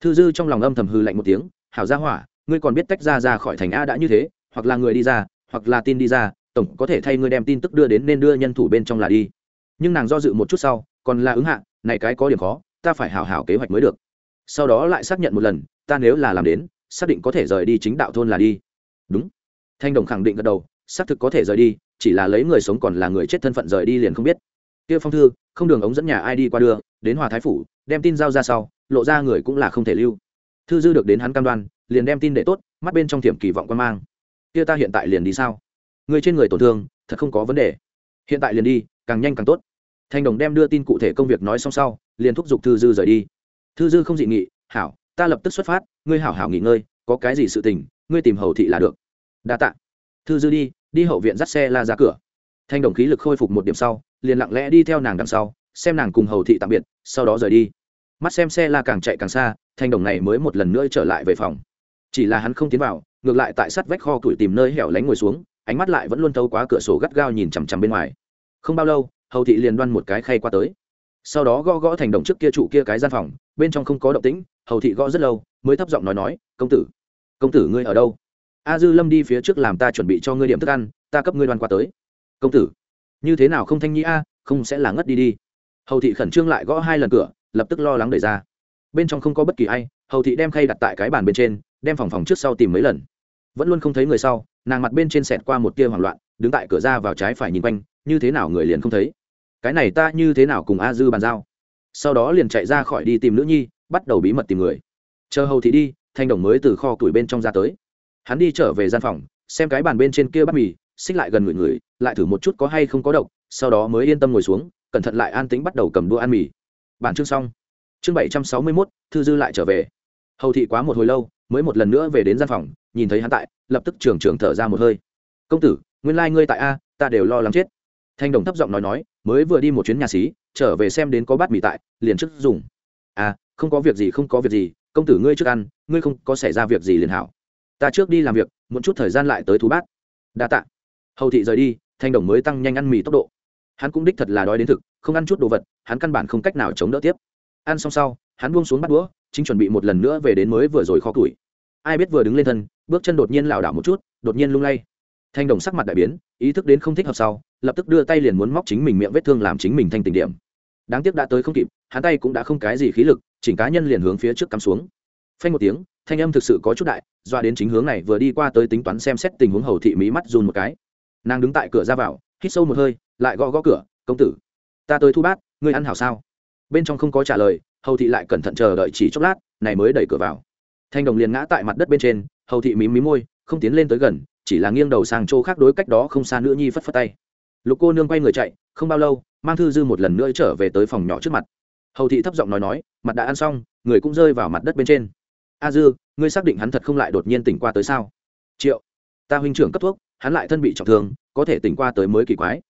thư dư trong lòng âm thầm hư lạnh một tiếng, hảo ra hỏa, ngươi còn biết tách ra ra khỏi thành a đã như thế, hoặc là người đi ra, hoặc là tin đi ra, tổng có thể thay ngươi đem tin tức đưa đến nên đưa nhân thủ bên trong là đi nhưng nàng do dự một chút sau, còn là ứng hạ, này cái có điểm khó, ta phải hảo hảo kế hoạch mới được. Sau đó lại xác nhận một lần, ta nếu là làm đến, xác định có thể rời đi chính đạo thôn là đi. Đúng. Thanh đồng khẳng định gật đầu, xác thực có thể rời đi, chỉ là lấy người sống còn là người chết thân phận rời đi liền không biết. Kia phong thư, không đường ống dẫn nhà ai đi qua đưa, đến hòa thái phủ, đem tin giao ra sau, lộ ra người cũng là không thể lưu. Thư dư được đến hắn cam đoan, liền đem tin để tốt, mắt bên trong tiềm kỳ vọng quan mang. Kia ta hiện tại liền đi sao? Người trên người tổn thương, thật không có vấn đề. Hiện tại liền đi, càng nhanh càng tốt thanh đồng đem đưa tin cụ thể công việc nói xong sau, liền thúc giục thư dư rời đi. Thư dư không dị nghị, hảo, ta lập tức xuất phát, ngươi hảo hảo nghỉ ngơi, có cái gì sự tình, ngươi tìm hầu thị là được. Đa tạ. Thư dư đi đi hậu viện dắt xe la ra cửa. Thanh đồng khí lực khôi phục một điểm sau, liền lặng lẽ đi theo nàng đằng sau, xem nàng cùng hầu thị tạm biệt, sau đó rời đi. Mắt xem xe la càng chạy càng xa, thanh đồng này mới một lần nữa trở lại về phòng. Chỉ là hắn không tiến vào, ngược lại tại sát vách kho tuổi tìm nơi hẻo lánh ngồi xuống, ánh mắt lại vẫn luôn thâu quá cửa sổ gắt gao nhìn chằm chằm bên ngoài. Không bao lâu hầu thị liền đoan một cái khay qua tới. Sau đó gõ gõ thành đồng trước kia trụ kia cái gian phòng, bên trong không có động tĩnh, hầu thị gõ rất lâu, mới thấp giọng nói nói, công tử công tử ngươi ở đâu? A dư lâm đi phía trước làm ta chuẩn bị cho ngươi điểm thức ăn, ta cấp ngươi đoan qua tới. Công tử, như thế nào không thanh nhĩ a, không sẽ là ngất đi đi. Hầu thị khẩn trương lại gõ hai lần cửa, lập tức lo lắng đẩy ra. Bên trong không có bất kỳ ai, hầu thị đem khay đặt tại cái bàn bên trên, đem phòng phòng trước sau tìm mấy lần. Vẫn luôn không thấy người sau, nàng mặt bên trên sẹt qua một tia hoảng loạn, đứng tại cửa ra vào trái phải nhìn quanh, như thế nào người liền không thấy cái này ta như thế nào cùng a dư bàn giao? Sau đó liền chạy ra khỏi đi tìm nữ nhi, bắt đầu bí mật tìm người. Chờ hầu thị đi, thanh đồng mới từ kho tuổi bên trong ra tới. Hắn đi trở về gian phòng, xem cái bàn bên trên kia bắt mì, xích lại gần người người, lại thử một chút có hay không có độc, sau đó mới yên tâm ngồi xuống, cẩn thận lại an tính bắt đầu cầm đũa ăn mì. Bản chương xong. Chương bảy trăm sáu mươi mốt, thư dư lại trở về. Hầu thị quá một hồi lâu, mới một lần nữa về đến gian phòng, nhìn thấy hắn tại, lập tức trường trường thở ra một hơi. Công tử, nguyên lai、like、ngươi tại a, ta đều lo lắng chết. Thanh đồng thấp giọng nói nói mới vừa đi một chuyến nhà xí, trở về xem đến có bát mì tại, liền trước dùng. À không có việc gì, không có việc gì, công tử ngươi trước ăn, ngươi không có xảy ra việc gì liền hảo. Ta trước đi làm việc một chút thời gian lại tới thú bát. Đa tạ. Hầu thị rời đi, thanh đồng mới tăng nhanh ăn mì tốc độ. Hắn cũng đích thật là đói đến thực, không ăn chút đồ vật, hắn căn bản không cách nào chống đỡ tiếp. Ăn xong sau, hắn buông xuống bắt đũa, chính chuẩn bị một lần nữa về đến mới vừa rồi kho củi. Ai biết vừa đứng lên thân, bước chân đột nhiên lảo đảo một chút, đột nhiên lung lay thanh đồng sắc mặt đại biến, ý thức đến không thích hợp sau, lập tức đưa tay liền muốn móc chính mình miệng vết thương làm chính mình thanh tình điểm. Đáng tiếc đã tới không kịp, hắn tay cũng đã không cái gì khí lực, chỉnh cá nhân liền hướng phía trước cắm xuống. Phanh một tiếng, thanh âm thực sự có chút đại, doa đến chính hướng này vừa đi qua tới tính toán xem xét tình huống hầu thị mí mắt run một cái. Nàng đứng tại cửa ra vào, hít sâu một hơi, lại gõ gõ cửa, công tử, ta tới thu bát, ngươi ăn hảo sao? Bên trong không có trả lời, hầu thị lại cẩn thận chờ đợi chỉ chốc lát, này mới đẩy cửa vào. Thanh đồng liền ngã tại mặt đất bên trên, hầu thị mím mí môi, không tiến lên tới gần chỉ là nghiêng đầu sang chỗ khác đối cách đó không xa nữa nhi phất phất tay. Lục cô nương quay người chạy, không bao lâu, mang thư dư một lần nữa trở về tới phòng nhỏ trước mặt. Hầu thị thấp giọng nói nói, mặt đã ăn xong, người cũng rơi vào mặt đất bên trên. A dư, ngươi xác định hắn thật không lại đột nhiên tỉnh qua tới sao? Triệu, ta huynh trưởng cấp thuốc, hắn lại thân bị trọng thương, có thể tỉnh qua tới mới kỳ quái.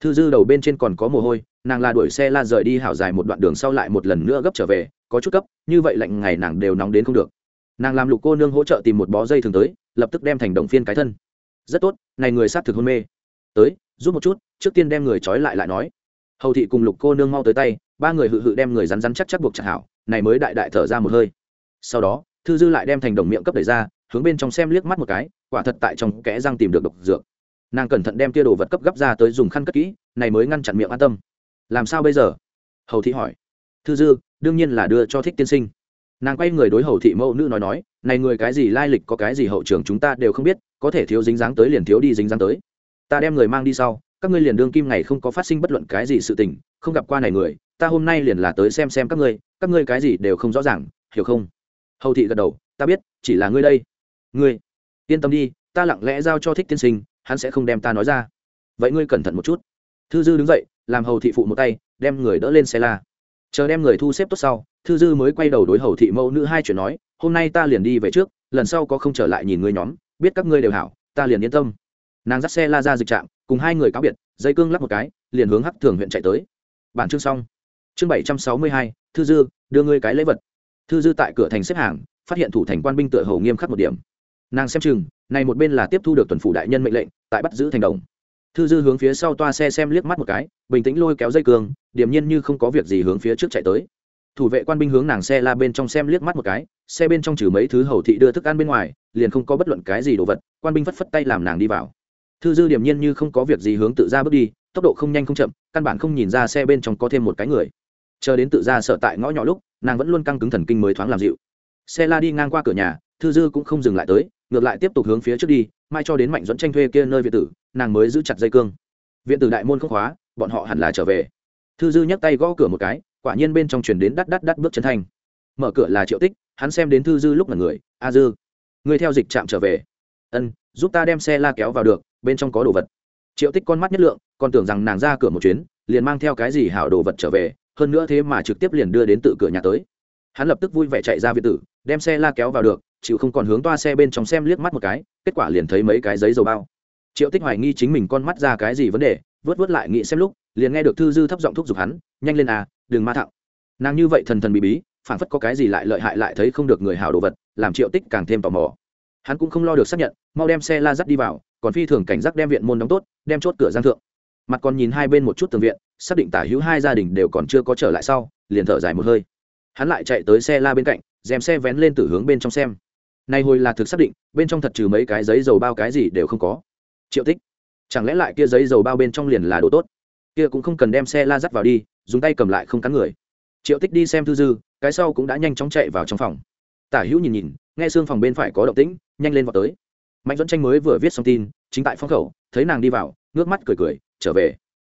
Thư dư đầu bên trên còn có mồ hôi, nàng là đuổi xe la rời đi hảo dài một đoạn đường sau lại một lần nữa gấp trở về, có chút cấp như vậy lạnh ngày nàng đều nóng đến không được. Nàng làm lục cô nương hỗ trợ tìm một bó dây thường tới, lập tức đem thành đồng phiên cái thân rất tốt, này người sát thực hôn mê. Tới, giúp một chút, trước tiên đem người trói lại lại nói. Hầu thị cùng lục cô nương mau tới tay, ba người hự hự đem người rắn rắn chắc chắc buộc chặt hảo, này mới đại đại thở ra một hơi. Sau đó, thư dư lại đem thành đồng miệng cấp đẩy ra, hướng bên trong xem liếc mắt một cái, quả thật tại trong kẽ răng tìm được độc dược. Nàng cẩn thận đem tia đồ vật cấp gấp ra tới dùng khăn cất kỹ, này mới ngăn chặn miệng an tâm. Làm sao bây giờ? Hầu thị hỏi. Thư dư, đương nhiên là đưa cho thích tiên sinh. Nàng quay người đối hầu thị mẫu nữ nói nói, này người cái gì lai lịch có cái gì hậu trường chúng ta đều không biết có thể thiếu dính dáng tới liền thiếu đi dính dáng tới. Ta đem người mang đi sau, các ngươi liền đương kim ngày không có phát sinh bất luận cái gì sự tình, không gặp qua này người, ta hôm nay liền là tới xem xem các ngươi các ngươi cái gì đều không rõ ràng, hiểu không? Hầu thị gật đầu, ta biết, chỉ là ngươi đây. Ngươi, yên tâm đi, ta lặng lẽ giao cho thích tiên sinh, hắn sẽ không đem ta nói ra. Vậy ngươi cẩn thận một chút. Thư dư đứng dậy, làm hầu thị phụ một tay, đem người đỡ lên xe la. Chờ đem người thu xếp tốt sau, thư dư mới quay đầu đối hầu thị mẫu nữ hai chuyện nói, hôm nay ta liền đi về trước, lần sau có không trở lại nhìn ngươi nhóm biết các ngươi đều hảo, ta liền yên tâm. Nàng dắt xe la ra dịch trạm, cùng hai người cáo biệt, dây cương lắp một cái, liền hướng hắc thường huyện chạy tới. Bản chương xong. Chương bảy trăm sáu mươi hai, thư dư, đưa ngươi cái lễ vật. Thư dư tại cửa thành xếp hàng, phát hiện thủ thành quan binh tựa hầu nghiêm khắc một điểm. Nàng xem chừng, này một bên là tiếp thu được tuần phủ đại nhân mệnh lệnh, tại bắt giữ thành đồng. Thư dư hướng phía sau toa xe xem liếc mắt một cái, bình tĩnh lôi kéo dây cương, điềm nhiên như không có việc gì hướng phía trước chạy tới. Thủ vệ quan binh hướng nàng xe la bên trong xem liếc mắt một cái, xe bên trong trừ mấy thứ hầu thị đưa thức ăn bên ngoài liền không có bất luận cái gì đồ vật, quan binh phất phất tay làm nàng đi vào. Thư dư điềm nhiên như không có việc gì hướng tự ra bước đi, tốc độ không nhanh không chậm, căn bản không nhìn ra xe bên trong có thêm một cái người. Chờ đến tự ra sợ tại ngõ nhỏ lúc, nàng vẫn luôn căng cứng thần kinh mới thoáng làm dịu. Xe la đi ngang qua cửa nhà, thư dư cũng không dừng lại tới, ngược lại tiếp tục hướng phía trước đi, mai cho đến mạnh dẫn tranh thuê kia nơi viện tử, nàng mới giữ chặt dây cương. Viện tử đại môn không khóa, bọn họ hẳn là trở về. Thư dư nhấc tay gõ cửa một cái, quả nhiên bên trong chuyển đến đắt đắt đắt bước chân thanh. Mở cửa là triệu tích, hắn xem đến thư dư lúc là người, a dư người theo dịch trạm trở về. Ân giúp ta đem xe la kéo vào được bên trong có đồ vật. Triệu tích con mắt nhất lượng còn tưởng rằng nàng ra cửa một chuyến liền mang theo cái gì hảo đồ vật trở về hơn nữa thế mà trực tiếp liền đưa đến tự cửa nhà tới. Hắn lập tức vui vẻ chạy ra viện tử đem xe la kéo vào được chịu không còn hướng toa xe bên trong xem liếc mắt một cái kết quả liền thấy mấy cái giấy dầu bao. Triệu tích hoài nghi chính mình con mắt ra cái gì vấn đề vớt vớt lại nghĩ xem lúc liền nghe được thư dư thấp giọng thúc giục hắn nhanh lên à đừng ma thạo, nàng như vậy thần thần bí bí phản phất có cái gì lại lợi hại lại thấy không được người hảo đồ vật, làm triệu tích càng thêm tò mò. Hắn cũng không lo được xác nhận, mau đem xe la dắt đi vào, còn phi thường cảnh giác đem viện môn đóng tốt, đem chốt cửa giang thượng. Mặt còn nhìn hai bên một chút tường viện, xác định tả hữu hai gia đình đều còn chưa có trở lại sau, liền thở dài một hơi. Hắn lại chạy tới xe la bên cạnh, dèm xe vén lên từ hướng bên trong xem. Nay hồi là thực xác định, bên trong thật trừ mấy cái giấy dầu bao cái gì đều không có. Triệu tích, chẳng lẽ lại kia giấy dầu bao bên trong liền là đồ tốt? Kia cũng không cần đem xe la dắt vào đi, dùng tay cầm lại không cắn người. Triệu tích đi xem thư dư cái sau cũng đã nhanh chóng chạy vào trong phòng. Tả hữu nhìn nhìn, nghe xương phòng bên phải có động tĩnh, nhanh lên vào tới. Mạnh dẫn tranh mới vừa viết xong tin, chính tại phong khẩu, thấy nàng đi vào, ngước mắt cười cười, trở về.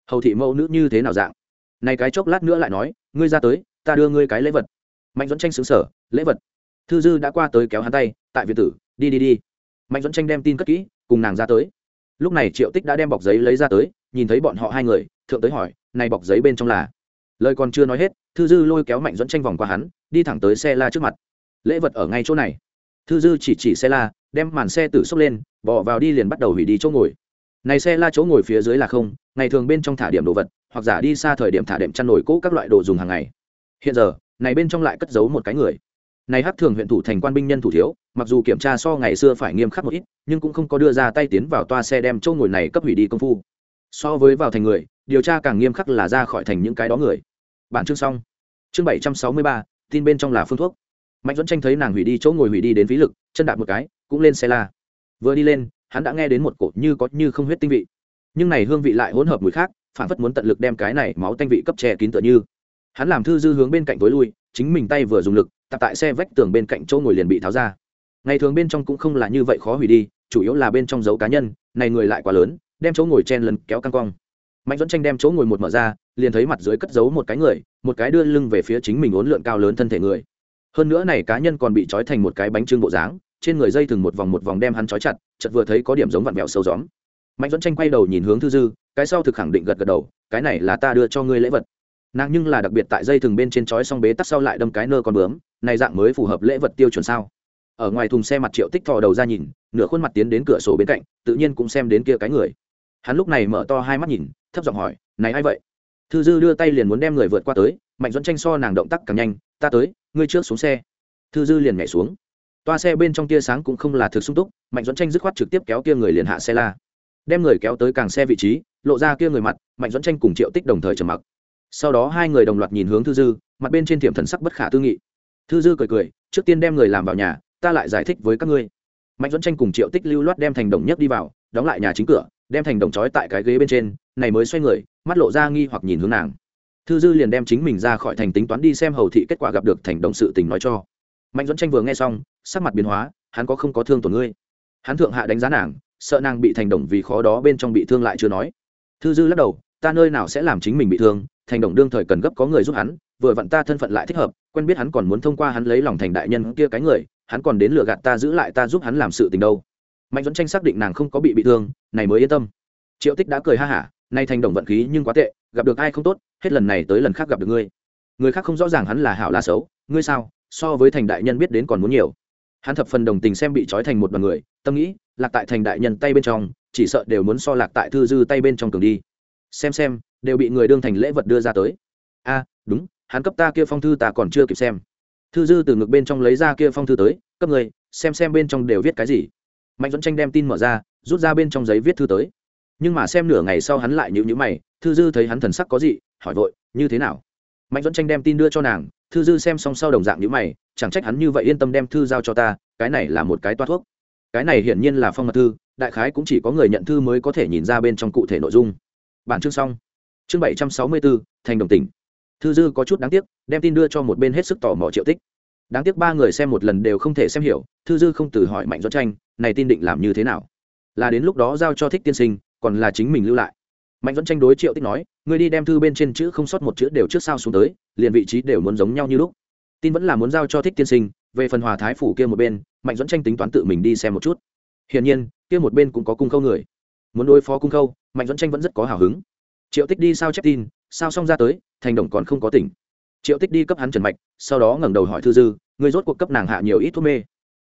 Hầu thị mẫu nữ như thế nào dạng? Này cái chốc lát nữa lại nói, ngươi ra tới, ta đưa ngươi cái lễ vật. Mạnh dẫn tranh xứng sở lễ vật? Thư dư đã qua tới kéo hắn tay, tại việt tử, đi đi đi. Mạnh dẫn tranh đem tin cất kỹ, cùng nàng ra tới. Lúc này triệu tích đã đem bọc giấy lấy ra tới, nhìn thấy bọn họ hai người, thượng tới hỏi, này bọc giấy bên trong là? Lời còn chưa nói hết, thư dư lôi kéo mạnh dẫn tranh vòng qua hắn, đi thẳng tới xe la trước mặt. Lễ vật ở ngay chỗ này. Thư dư chỉ chỉ xe la, đem màn xe tử xốc lên, bỏ vào đi liền bắt đầu hủy đi chỗ ngồi. Này xe la chỗ ngồi phía dưới là không, ngày thường bên trong thả điểm đồ vật, hoặc giả đi xa thời điểm thả đệm chăn nổi cỗ các loại đồ dùng hàng ngày. Hiện giờ, này bên trong lại cất giấu một cái người. Này hát thường huyện thủ thành quan binh nhân thủ thiếu, mặc dù kiểm tra so ngày xưa phải nghiêm khắc một ít, nhưng cũng không có đưa ra tay tiến vào toa xe đem chỗ ngồi này cấp hủy đi công phu. So với vào thành người, điều tra càng nghiêm khắc là ra khỏi thành những cái đó người bản chương xong. Chương bảy trăm sáu mươi ba, tin bên trong là phương thuốc. Mạnh dẫn tranh thấy nàng hủy đi chỗ ngồi hủy đi đến phí lực, chân đạp một cái, cũng lên xe la. Vừa đi lên, hắn đã nghe đến một cột như có như không huyết tinh vị. Nhưng này hương vị lại hỗn hợp mùi khác, phản phất muốn tận lực đem cái này máu tanh vị cấp che kín tựa như. Hắn làm thư dư hướng bên cạnh tối lui, chính mình tay vừa dùng lực tập tại xe vách tường bên cạnh chỗ ngồi liền bị tháo ra. Ngày thường bên trong cũng không là như vậy khó hủy đi, chủ yếu là bên trong dấu cá nhân, này người lại quá lớn, đem chỗ ngồi chen lấn kéo căng cong mạnh dẫn tranh đem chỗ ngồi một mở ra, liền thấy mặt dưới cất giấu một cái người, một cái đưa lưng về phía chính mình uốn lượn cao lớn thân thể người. Hơn nữa này cá nhân còn bị trói thành một cái bánh trưng bộ dáng, trên người dây thừng một vòng một vòng đem hắn trói chặt chật vừa thấy có điểm giống vặn vẹo sâu gióm. Mạnh dẫn tranh quay đầu nhìn hướng thư dư, cái sau thực khẳng định gật gật đầu, cái này là ta đưa cho ngươi lễ vật. Nàng nhưng là đặc biệt tại dây thừng bên trên trói xong bế tắc sau lại đâm cái nơ con bướm, này dạng mới phù hợp lễ vật tiêu chuẩn sao? Ở ngoài thùng xe mặt triệu tích thò đầu ra nhìn, nửa khuôn mặt tiến đến cửa sổ bên cạnh, tự nhiên cũng xem đến kia cái người. Hắn lúc này mở to hai mắt nhìn thấp giọng hỏi, này ai vậy? Thư dư đưa tay liền muốn đem người vượt qua tới, mạnh dẫn tranh so nàng động tác càng nhanh, ta tới, ngươi trước xuống xe. Thư dư liền nhảy xuống. Toa xe bên trong tia sáng cũng không là thực sung túc, mạnh dẫn tranh dứt khoát trực tiếp kéo kia người liền hạ xe la. Đem người kéo tới càng xe vị trí, lộ ra kia người mặt, mạnh dẫn tranh cùng triệu tích đồng thời trầm mặc. Sau đó hai người đồng loạt nhìn hướng thư dư, mặt bên trên thiểm thần sắc bất khả tư nghị. Thư dư cười cười, trước tiên đem người làm vào nhà, ta lại giải thích với các ngươi. Mạnh dẫn tranh cùng triệu tích lưu loát đem thành đồng nhất đi vào, đóng lại nhà chính cửa đem thành đồng trói tại cái ghế bên trên, này mới xoay người, mắt lộ ra nghi hoặc nhìn hướng nàng. Thư dư liền đem chính mình ra khỏi thành tính toán đi xem hầu thị kết quả gặp được thành đồng sự tình nói cho. Mạnh dẫn tranh vừa nghe xong, sắc mặt biến hóa, hắn có không có thương tổn ngươi? Hắn thượng hạ đánh giá nàng, sợ nàng bị thành đồng vì khó đó bên trong bị thương lại chưa nói. Thư dư lắc đầu, ta nơi nào sẽ làm chính mình bị thương, thành đồng đương thời cần gấp có người giúp hắn, vừa vặn ta thân phận lại thích hợp, quen biết hắn còn muốn thông qua hắn lấy lòng thành đại nhân kia cái người, hắn còn đến lừa gạt ta giữ lại ta giúp hắn làm sự tình đâu mạnh dẫn tranh xác định nàng không có bị bị thương, này mới yên tâm. Triệu tích đã cười ha hả, nay thành đồng vận khí nhưng quá tệ, gặp được ai không tốt, hết lần này tới lần khác gặp được ngươi. Người khác không rõ ràng hắn là hảo là xấu, ngươi sao? So với thành đại nhân biết đến còn muốn nhiều. Hắn thập phần đồng tình xem bị trói thành một đoàn người, tâm nghĩ, lạc tại thành đại nhân tay bên trong, chỉ sợ đều muốn so lạc tại thư dư tay bên trong cường đi. Xem xem, đều bị người đương thành lễ vật đưa ra tới. A, đúng, hắn cấp ta kia phong thư ta còn chưa kịp xem. Thư dư từ ngực bên trong lấy ra kia phong thư tới, cấp người, xem xem bên trong đều viết cái gì mạnh dẫn tranh đem tin mở ra, rút ra bên trong giấy viết thư tới. Nhưng mà xem nửa ngày sau hắn lại nhịu nhữ mày, thư dư thấy hắn thần sắc có gì hỏi vội, như thế nào? Mạnh dẫn tranh đem tin đưa cho nàng, thư dư xem xong sau đồng dạng nhữ mày, chẳng trách hắn như vậy yên tâm đem thư giao cho ta, cái này là một cái toa thuốc. Cái này hiển nhiên là phong mật thư, đại khái cũng chỉ có người nhận thư mới có thể nhìn ra bên trong cụ thể nội dung. Bản chương xong. Chương bảy trăm sáu mươi bốn, thành đồng tỉnh. Thư dư có chút đáng tiếc, đem tin đưa cho một bên hết sức tò mò triệu tích đáng tiếc ba người xem một lần đều không thể xem hiểu, thư dư không từ hỏi mạnh doãn tranh, này tin định làm như thế nào? Là đến lúc đó giao cho thích tiên sinh, còn là chính mình lưu lại. Mạnh doãn tranh đối triệu tích nói người đi đem thư bên trên chữ không sót một chữ đều trước sau xuống tới, liền vị trí đều muốn giống nhau như lúc. Tin vẫn là muốn giao cho thích tiên sinh, về phần hòa thái phủ kia một bên, mạnh doãn tranh tính toán tự mình đi xem một chút. Hiển nhiên, kia một bên cũng có cung khâu người. Muốn đối phó cung khâu, mạnh doãn tranh vẫn rất có hào hứng. Triệu tích đi sao chép tin, sao xong ra tới, thành đồng còn không có tỉnh triệu tích đi cấp hắn trần mạch, sau đó ngẩng đầu hỏi thư dư người rốt cuộc cấp nàng hạ nhiều ít thuốc mê?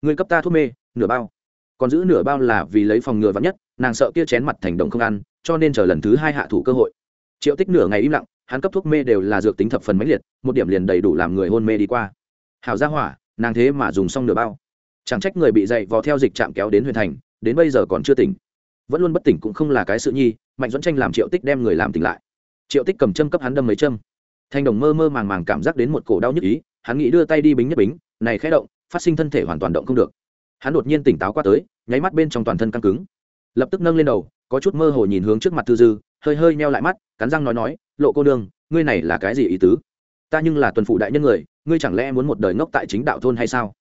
Người cấp ta thuốc mê, nửa bao. Còn giữ nửa bao là vì lấy phòng ngừa vắn nhất, nàng sợ kia chén mặt thành đồng không ăn, cho nên chờ lần thứ hai hạ thủ cơ hội. Triệu tích nửa ngày im lặng, hắn cấp thuốc mê đều là dược tính thập phần mãnh liệt, một điểm liền đầy đủ làm người hôn mê đi qua. Hảo ra hỏa, nàng thế mà dùng xong nửa bao. Chẳng trách người bị dậy vò theo dịch chạm kéo đến huyền thành, đến bây giờ còn chưa tỉnh. Vẫn luôn bất tỉnh cũng không là cái sự nhi, mạnh dẫn tranh làm triệu tích đem người làm tỉnh lại. Triệu tích cầm châm cấp hắn đâm mấy châm thanh đồng mơ mơ màng màng cảm giác đến một cổ đau nhức ý, hắn nghĩ đưa tay đi bính nhất bính, này khẽ động, phát sinh thân thể hoàn toàn động không được. Hắn đột nhiên tỉnh táo qua tới, nháy mắt bên trong toàn thân căng cứng. Lập tức nâng lên đầu, có chút mơ hồ nhìn hướng trước mặt thư dư, hơi hơi meo lại mắt, cắn răng nói nói, lộ cô đương ngươi này là cái gì ý tứ? Ta nhưng là tuần phụ đại nhân người, ngươi chẳng lẽ muốn một đời ngốc tại chính đạo thôn hay sao?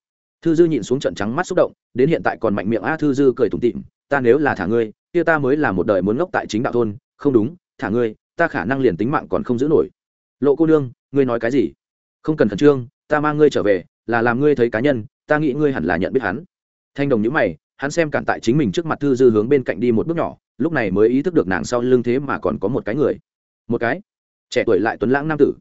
Thư dư nhìn xuống trận trắng mắt xúc động, đến hiện tại còn mạnh miệng a thư dư cười tủm tịm ta nếu là thả ngươi, kia ta mới là một đời muốn ngốc tại chính đạo thôn, không đúng, thả ngươi, ta khả năng liền tính mạng còn không giữ nổi lộ cô nương, ngươi nói cái gì? Không cần khẩn trương, ta mang ngươi trở về, là làm ngươi thấy cá nhân, ta nghĩ ngươi hẳn là nhận biết hắn. Thanh đồng nhữ mày, hắn xem cản tại chính mình trước mặt thư dư hướng bên cạnh đi một bước nhỏ, lúc này mới ý thức được nàng sau lưng thế mà còn có một cái người. Một cái? Trẻ tuổi lại tuấn lãng nam tử.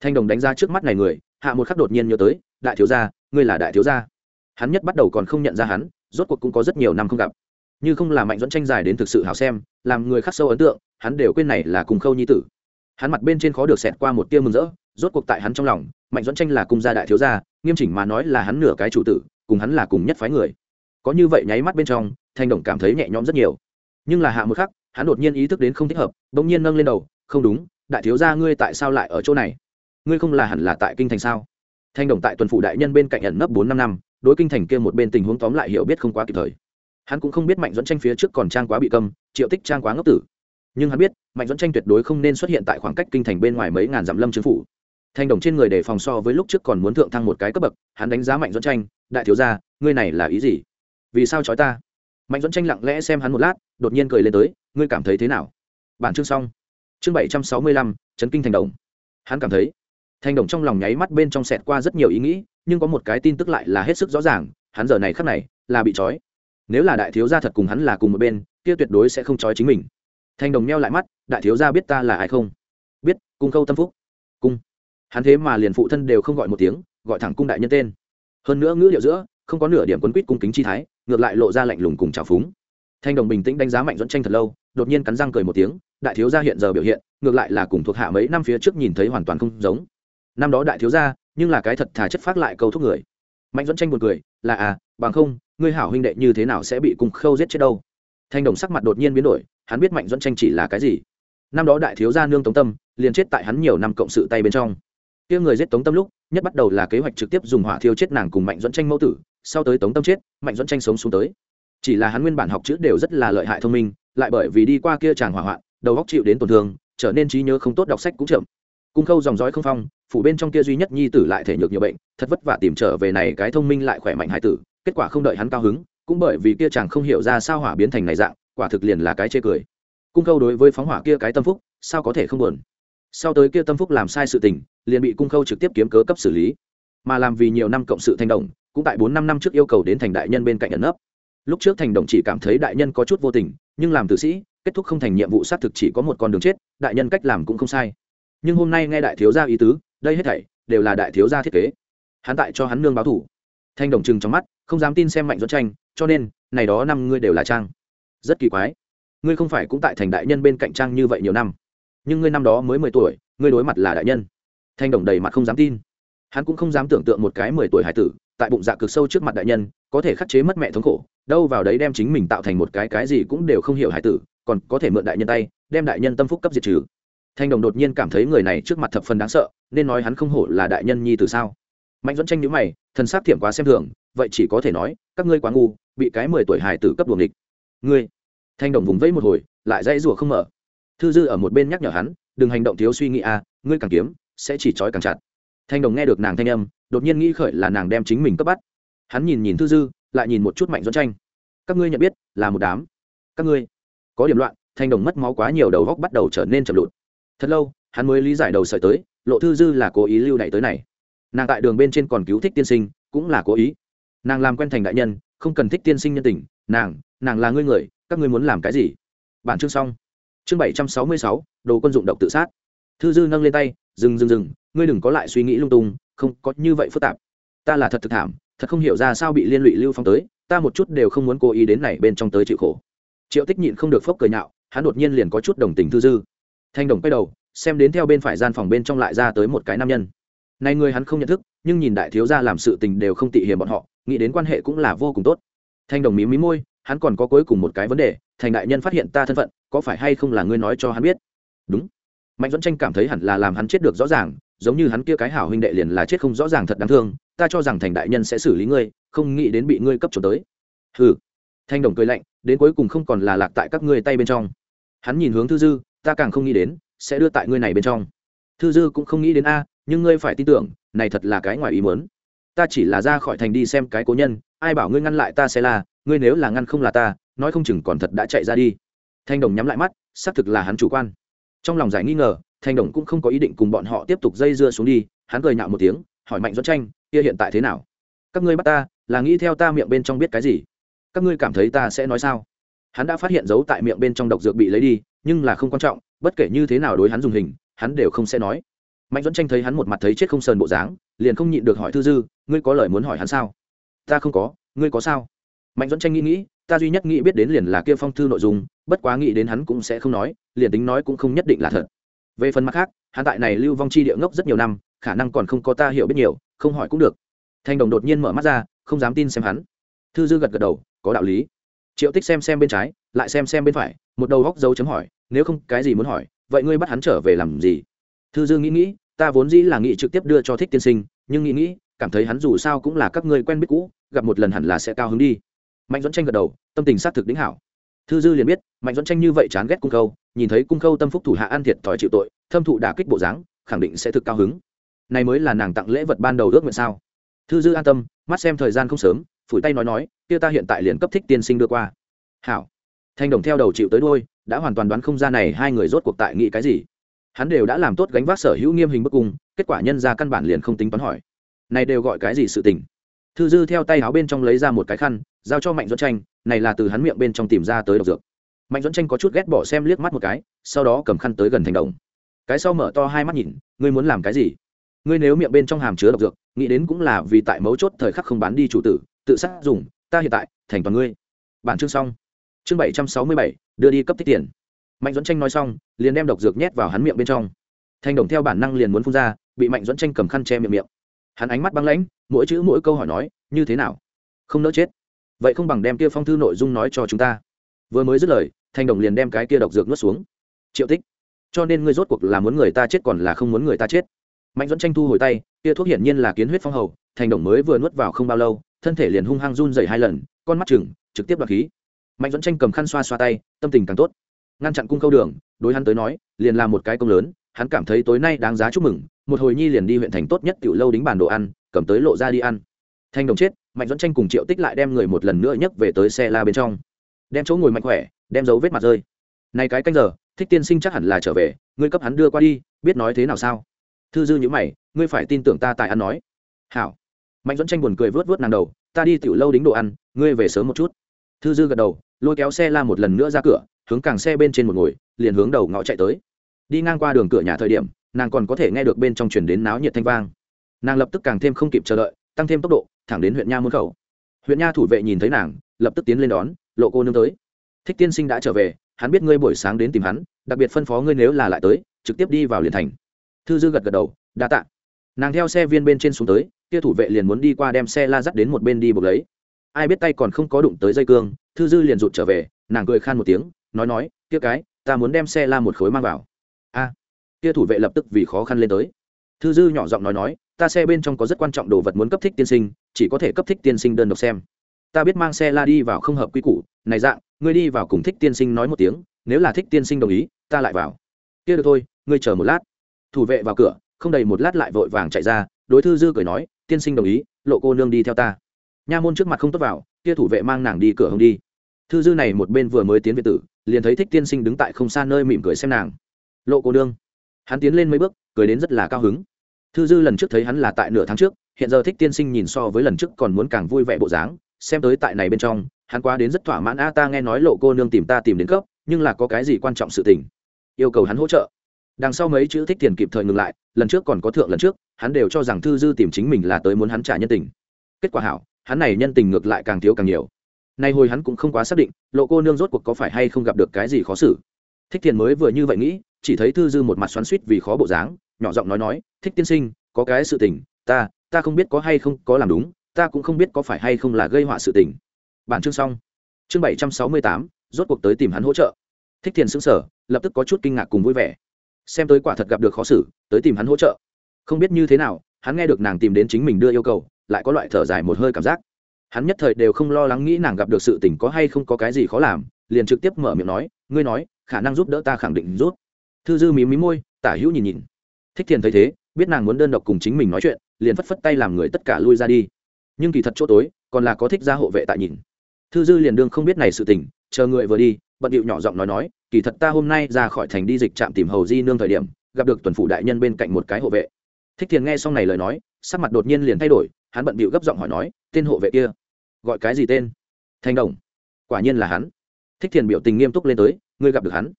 Thanh đồng đánh ra trước mắt này người, hạ một khắc đột nhiên nhớ tới, đại thiếu gia, ngươi là đại thiếu gia. Hắn nhất bắt đầu còn không nhận ra hắn, rốt cuộc cũng có rất nhiều năm không gặp. Như không là mạnh dẫn tranh dài đến thực sự hào xem, làm người khắc sâu ấn tượng, hắn đều quên này là cùng khâu nhi tử hắn mặt bên trên khó được xẹt qua một tia mừng rỡ, rốt cuộc tại hắn trong lòng, mạnh dẫn tranh là cung gia đại thiếu gia, nghiêm chỉnh mà nói là hắn nửa cái chủ tử, cùng hắn là cùng nhất phái người. Có như vậy nháy mắt bên trong, thanh đồng cảm thấy nhẹ nhõm rất nhiều. Nhưng là hạ một khắc, hắn đột nhiên ý thức đến không thích hợp, bỗng nhiên nâng lên đầu, không đúng, đại thiếu gia ngươi tại sao lại ở chỗ này? Ngươi không là hẳn là tại kinh thành sao? Thanh đồng tại tuần phủ đại nhân bên cạnh ẩn nấp bốn năm năm, đối kinh thành kia một bên tình huống tóm lại hiểu biết không quá kịp thời. Hắn cũng không biết mạnh dẫn tranh phía trước còn trang quá bị câm, triệu tích trang quá ngốc tử nhưng hắn biết, mạnh dẫn tranh tuyệt đối không nên xuất hiện tại khoảng cách kinh thành bên ngoài mấy ngàn dặm lâm chứng phủ. Thanh đồng trên người đề phòng so với lúc trước còn muốn thượng thăng một cái cấp bậc, hắn đánh giá mạnh dẫn tranh, đại thiếu gia, ngươi này là ý gì? Vì sao chói ta? Mạnh dẫn tranh lặng lẽ xem hắn một lát, đột nhiên cười lên tới, ngươi cảm thấy thế nào? Bản chương xong. Chương bảy trăm sáu mươi lăm, chấn kinh thành đồng. Hắn cảm thấy thanh đồng trong lòng nháy mắt bên trong sẹt qua rất nhiều ý nghĩ, nhưng có một cái tin tức lại là hết sức rõ ràng, hắn giờ này khắc này là bị trói. Nếu là đại thiếu gia thật cùng hắn là cùng một bên, kia tuyệt đối sẽ không trói chính mình thanh đồng meo lại mắt đại thiếu gia biết ta là ai không? Biết, cung khâu tâm phúc. Cung? Hắn thế mà liền phụ thân đều không gọi một tiếng gọi thẳng cung đại nhân tên. Hơn nữa ngữ liệu giữa không có nửa điểm quấn quýt cung kính chi thái ngược lại lộ ra lạnh lùng cùng trào phúng. Thanh đồng bình tĩnh đánh giá mạnh dẫn tranh thật lâu đột nhiên cắn răng cười một tiếng đại thiếu gia hiện giờ biểu hiện ngược lại là cùng thuộc hạ mấy năm phía trước nhìn thấy hoàn toàn không giống. Năm đó đại thiếu gia nhưng là cái thật thà chất phát lại câu thúc người. Mạnh dẫn tranh buồn cười là à bằng không ngươi hảo huynh đệ như thế nào sẽ bị cung khâu giết chết đâu? Thanh đồng sắc mặt đột nhiên biến đổi, hắn biết mạnh dẫn tranh chỉ là cái gì. Năm đó đại thiếu gia nương tống tâm, liền chết tại hắn nhiều năm cộng sự tay bên trong. Kia người giết tống tâm lúc, nhất bắt đầu là kế hoạch trực tiếp dùng hỏa thiêu chết nàng cùng mạnh dẫn tranh mẫu tử, sau tới tống tâm chết, mạnh dẫn tranh sống xuống tới. Chỉ là hắn nguyên bản học chữ đều rất là lợi hại thông minh, lại bởi vì đi qua kia chàng hỏa hoạn, đầu góc chịu đến tổn thương, trở nên trí nhớ không tốt đọc sách cũng chậm. Cung khâu dòng dõi không phong, phủ bên trong kia duy nhất nhi tử lại thể nhược nhiều bệnh, thật vất vả tìm trở về này cái thông minh lại khỏe mạnh hải tử, kết quả không đợi hắn cao hứng cũng bởi vì kia chàng không hiểu ra sao hỏa biến thành này dạng, quả thực liền là cái chê cười. Cung khâu đối với phóng hỏa kia cái tâm phúc, sao có thể không buồn? Sau tới kia tâm phúc làm sai sự tình, liền bị cung khâu trực tiếp kiếm cớ cấp xử lý. Mà làm vì nhiều năm cộng sự thanh đồng, cũng tại bốn năm năm trước yêu cầu đến thành đại nhân bên cạnh ẩn nấp. Lúc trước thành đồng chỉ cảm thấy đại nhân có chút vô tình, nhưng làm tử sĩ, kết thúc không thành nhiệm vụ xác thực chỉ có một con đường chết, đại nhân cách làm cũng không sai. Nhưng hôm nay nghe đại thiếu gia ý tứ, đây hết thảy đều là đại thiếu gia thiết kế. Hắn tại cho hắn nương báo thủ. Thanh đồng chừng trong mắt, không dám tin xem mạnh dẫn tranh cho nên, này đó năm ngươi đều là trang. Rất kỳ quái. Ngươi không phải cũng tại thành đại nhân bên cạnh trang như vậy nhiều năm. Nhưng ngươi năm đó mới mười tuổi, ngươi đối mặt là đại nhân. Thanh đồng đầy mặt không dám tin. Hắn cũng không dám tưởng tượng một cái mười tuổi hải tử, tại bụng dạ cực sâu trước mặt đại nhân, có thể khắc chế mất mẹ thống khổ, đâu vào đấy đem chính mình tạo thành một cái cái gì cũng đều không hiểu hải tử, còn có thể mượn đại nhân tay, đem đại nhân tâm phúc cấp diệt trừ. Thanh đồng đột nhiên cảm thấy người này trước mặt thập phần đáng sợ, nên nói hắn không hổ là đại nhân nhi từ sao. Mạnh dẫn tranh nhữ mày, thần sát thiểm quá xem thường, vậy chỉ có thể nói, các ngươi quá ngu bị cái mười tuổi hải tử cấp buồng địch ngươi, thanh đồng vùng vẫy một hồi, lại dãy rủa không mở. Thư dư ở một bên nhắc nhở hắn, đừng hành động thiếu suy nghĩ à ngươi càng kiếm, sẽ chỉ trói càng chặt. Thanh đồng nghe được nàng thanh âm, đột nhiên nghĩ khởi là nàng đem chính mình cấp bắt. Hắn nhìn nhìn thư dư, lại nhìn một chút mạnh dẫn tranh. Các ngươi nhận biết, là một đám. Các ngươi, có điểm loạn, thanh đồng mất máu quá nhiều đầu góc bắt đầu trở nên chậm lụt. Thật lâu, hắn mới lý giải đầu sợi tới, lộ thư dư là cố ý lưu đ tới này. Nàng tại đường bên trên còn cứu thích tiên sinh, cũng là cố ý. Nàng làm quen thành đại nhân không cần thích tiên sinh nhân tình, nàng nàng là ngươi người, các ngươi muốn làm cái gì? Bản chương xong. Chương bảy trăm sáu mươi sáu, đồ quân dụng độc tự sát. Thư dư nâng lên tay, dừng dừng dừng, ngươi đừng có lại suy nghĩ lung tung, không có như vậy phức tạp. Ta là thật thực thảm, thật không hiểu ra sao bị liên lụy lưu phong tới, ta một chút đều không muốn cố ý đến này bên trong tới chịu khổ. Triệu tích nhịn không được phốc cười nhạo, hắn đột nhiên liền có chút đồng tình thư dư. Thanh đồng quay đầu, xem đến theo bên phải gian phòng bên trong lại ra tới một cái nam nhân. Này người hắn không nhận thức, nhưng nhìn đại thiếu gia làm sự tình đều không tị hiểm bọn họ nghĩ đến quan hệ cũng là vô cùng tốt. Thanh đồng mí mí môi, hắn còn có cuối cùng một cái vấn đề, thành đại nhân phát hiện ta thân phận, có phải hay không là ngươi nói cho hắn biết? Đúng. Mạnh dẫn tranh cảm thấy hẳn là làm hắn chết được rõ ràng, giống như hắn kia cái hảo huynh đệ liền là chết không rõ ràng thật đáng thương, ta cho rằng thành đại nhân sẽ xử lý ngươi, không nghĩ đến bị ngươi cấp trộm tới. Hừ. Thanh đồng cười lạnh, đến cuối cùng không còn là lạc tại các ngươi tay bên trong. Hắn nhìn hướng thư dư, ta càng không nghĩ đến, sẽ đưa tại ngươi này bên trong. Thư dư cũng không nghĩ đến a, nhưng ngươi phải tin tưởng, này thật là cái ngoài ý muốn ta chỉ là ra khỏi thành đi xem cái cố nhân, ai bảo ngươi ngăn lại ta sẽ là, ngươi nếu là ngăn không là ta, nói không chừng còn thật đã chạy ra đi. Thanh đồng nhắm lại mắt, xác thực là hắn chủ quan. Trong lòng giải nghi ngờ, thanh đồng cũng không có ý định cùng bọn họ tiếp tục dây dưa xuống đi, hắn cười nhạo một tiếng, hỏi mạnh dẫn tranh, kia hiện tại thế nào? Các ngươi bắt ta, là nghĩ theo ta miệng bên trong biết cái gì? Các ngươi cảm thấy ta sẽ nói sao? Hắn đã phát hiện dấu tại miệng bên trong độc dược bị lấy đi, nhưng là không quan trọng, bất kể như thế nào đối hắn dùng hình, hắn đều không sẽ nói mạnh dẫn tranh thấy hắn một mặt thấy chết không sờn bộ dáng, liền không nhịn được hỏi thư dư, ngươi có lời muốn hỏi hắn sao? Ta không có, ngươi có sao? Mạnh dẫn tranh nghĩ nghĩ, ta duy nhất nghĩ biết đến liền là kia phong thư nội dung, bất quá nghĩ đến hắn cũng sẽ không nói, liền tính nói cũng không nhất định là thật. Về phần mặt khác, hắn tại này lưu vong chi địa ngốc rất nhiều năm, khả năng còn không có ta hiểu biết nhiều, không hỏi cũng được. Thanh đồng đột nhiên mở mắt ra, không dám tin xem hắn. Thư dư gật gật đầu, có đạo lý. Triệu tích xem xem bên trái, lại xem xem bên phải, một đầu góc dấu chấm hỏi, nếu không, cái gì muốn hỏi? Vậy ngươi bắt hắn trở về làm gì? Thư dư nghĩ nghĩ, ta vốn dĩ là nghĩ trực tiếp đưa cho thích tiên sinh, nhưng nghĩ nghĩ, cảm thấy hắn dù sao cũng là các ngươi quen biết cũ, gặp một lần hẳn là sẽ cao hứng đi. Mạnh dẫn tranh gật đầu, tâm tình xác thực đính hảo. Thư dư liền biết, mạnh dẫn tranh như vậy chán ghét cung khâu, nhìn thấy cung khâu tâm phúc thủ hạ ăn thiệt thòi chịu tội, thâm thụ đả kích bộ dáng, khẳng định sẽ thực cao hứng. Này mới là nàng tặng lễ vật ban đầu ước nguyện sao? Thư dư an tâm, mắt xem thời gian không sớm, phủi tay nói nói, kia ta hiện tại liền cấp thích tiên sinh đưa qua. Hảo. Thanh đồng theo đầu chịu tới đôi đã hoàn toàn đoán không ra này hai người rốt cuộc tại nghị cái gì hắn đều đã làm tốt gánh vác sở hữu nghiêm hình bức cung, kết quả nhân ra căn bản liền không tính toán hỏi. Này đều gọi cái gì sự tình? Thư dư theo tay áo bên trong lấy ra một cái khăn, giao cho mạnh dẫn tranh, này là từ hắn miệng bên trong tìm ra tới độc dược. Mạnh dẫn tranh có chút ghét bỏ xem liếc mắt một cái, sau đó cầm khăn tới gần thành đồng. Cái sau mở to hai mắt nhìn, ngươi muốn làm cái gì? Ngươi nếu miệng bên trong hàm chứa độc dược, nghĩ đến cũng là vì tại mấu chốt thời khắc không bán đi chủ tử, tự sát dùng, ta hiện tại, thành toàn ngươi. Bản chương xong. Chương bảy trăm sáu mươi bảy, đưa đi cấp tích tiền mạnh dẫn tranh nói xong, liền đem độc dược nhét vào hắn miệng bên trong. Thanh đồng theo bản năng liền muốn phun ra, bị mạnh dẫn tranh cầm khăn che miệng miệng. Hắn ánh mắt băng lãnh, mỗi chữ mỗi câu hỏi nói, như thế nào? Không nỡ chết. Vậy không bằng đem kia phong thư nội dung nói cho chúng ta. Vừa mới dứt lời, Thanh đồng liền đem cái kia độc dược nuốt xuống. Triệu tích, cho nên ngươi rốt cuộc là muốn người ta chết còn là không muốn người ta chết? Mạnh dẫn tranh thu hồi tay, kia thuốc hiển nhiên là kiến huyết phong hầu, Thanh đồng mới vừa nuốt vào không bao lâu, thân thể liền hung hăng run dày hai lần, con mắt chừng trực tiếp đoạt khí. Mạnh dẫn tranh cầm khăn xoa xoa tay, tâm tình càng tốt ngăn chặn cung câu đường, đối hắn tới nói, liền là một cái công lớn, hắn cảm thấy tối nay đáng giá chúc mừng, một hồi nhi liền đi huyện thành tốt nhất tiểu lâu đính bàn đồ ăn, cầm tới lộ ra đi ăn. Thanh đồng chết, mạnh dẫn tranh cùng triệu tích lại đem người một lần nữa nhấc về tới xe la bên trong. Đem chỗ ngồi mạnh khỏe, đem dấu vết mặt rơi. Này cái canh giờ, thích tiên sinh chắc hẳn là trở về, ngươi cấp hắn đưa qua đi, biết nói thế nào sao? Thư dư nhữ mày, ngươi phải tin tưởng ta tại ăn nói. Hảo. Mạnh dẫn tranh buồn cười vớt vớt nàng đầu, ta đi tiểu lâu đính đồ ăn, ngươi về sớm một chút thư dư gật đầu, lôi kéo xe la một lần nữa ra cửa, hướng càng xe bên trên một ngồi, liền hướng đầu ngõ chạy tới. Đi ngang qua đường cửa nhà thời điểm, nàng còn có thể nghe được bên trong chuyển đến náo nhiệt thanh vang. Nàng lập tức càng thêm không kịp chờ đợi, tăng thêm tốc độ, thẳng đến huyện nha môn khẩu. Huyện nha thủ vệ nhìn thấy nàng, lập tức tiến lên đón, lộ cô nương tới. Thích tiên sinh đã trở về, hắn biết ngươi buổi sáng đến tìm hắn, đặc biệt phân phó ngươi nếu là lại tới, trực tiếp đi vào liền thành. Thư dư gật gật đầu, đa tạ. Nàng theo xe viên bên trên xuống tới, kia thủ vệ liền muốn đi qua đem xe la dắt đến một bên đi buộc lấy ai biết tay còn không có đụng tới dây cương, thư dư liền rụt trở về, nàng cười khan một tiếng, nói nói, kia cái, ta muốn đem xe la một khối mang vào. A, kia thủ vệ lập tức vì khó khăn lên tới. Thư dư nhỏ giọng nói nói, ta xe bên trong có rất quan trọng đồ vật muốn cấp thích tiên sinh, chỉ có thể cấp thích tiên sinh đơn độc xem. Ta biết mang xe la đi vào không hợp quy củ, này dạng, ngươi đi vào cùng thích tiên sinh nói một tiếng, nếu là thích tiên sinh đồng ý, ta lại vào. Kia được thôi, ngươi chờ một lát. Thủ vệ vào cửa, không đầy một lát lại vội vàng chạy ra, đối thư dư cười nói, tiên sinh đồng ý, lộ cô nương đi theo ta nha môn trước mặt không tốt vào, kia thủ vệ mang nàng đi cửa hông đi. Thư dư này một bên vừa mới tiến về tử, liền thấy thích tiên sinh đứng tại không xa nơi mỉm cười xem nàng. Lộ cô nương. Hắn tiến lên mấy bước, cười đến rất là cao hứng. Thư dư lần trước thấy hắn là tại nửa tháng trước, hiện giờ thích tiên sinh nhìn so với lần trước còn muốn càng vui vẻ bộ dáng, xem tới tại này bên trong, hắn quá đến rất thỏa mãn, a, ta nghe nói lộ cô nương tìm ta tìm đến cấp, nhưng là có cái gì quan trọng sự tình? Yêu cầu hắn hỗ trợ. Đằng sau mấy chữ thích tiền kịp thời ngừng lại, lần trước còn có thượng lần trước, hắn đều cho rằng thư dư tìm chính mình là tới muốn hắn trả nhân tình. Kết quả hảo hắn này nhân tình ngược lại càng thiếu càng nhiều. Nay hồi hắn cũng không quá xác định, lộ cô nương rốt cuộc có phải hay không gặp được cái gì khó xử. Thích thiền mới vừa như vậy nghĩ, chỉ thấy thư dư một mặt xoắn suýt vì khó bộ dáng, nhỏ giọng nói nói, thích tiên sinh, có cái sự tình, ta ta không biết có hay không có làm đúng, ta cũng không biết có phải hay không là gây họa sự tình. Bản chương xong. Chương bảy trăm sáu mươi tám, rốt cuộc tới tìm hắn hỗ trợ. Thích thiền xứng sở lập tức có chút kinh ngạc cùng vui vẻ. Xem tới quả thật gặp được khó xử, tới tìm hắn hỗ trợ. Không biết như thế nào, hắn nghe được nàng tìm đến chính mình đưa yêu cầu lại có loại thở dài một hơi cảm giác. Hắn nhất thời đều không lo lắng nghĩ nàng gặp được sự tình có hay không có cái gì khó làm, liền trực tiếp mở miệng nói, ngươi nói, khả năng giúp đỡ ta khẳng định rút thư dư mí mí môi, tả hữu nhìn nhìn. Thích thiền thấy thế, biết nàng muốn đơn độc cùng chính mình nói chuyện, liền phất phất tay làm người tất cả lui ra đi. Nhưng kỳ thật chỗ tối, còn là có thích ra hộ vệ tại nhìn. Thư dư liền đương không biết này sự tình, chờ người vừa đi, bận điệu nhỏ giọng nói nói, kỳ thật ta hôm nay ra khỏi thành đi dịch trạm tìm hầu di nương thời điểm, gặp được tuần phủ đại nhân bên cạnh một cái hộ vệ. Thích thiền nghe xong này lời nói, sắc mặt đột nhiên liền thay đổi hắn bận bịu gấp giọng hỏi nói, tên hộ vệ kia, gọi cái gì tên? Thanh đồng. Quả nhiên là hắn. Thích thiền biểu tình nghiêm túc lên tới, ngươi gặp được hắn.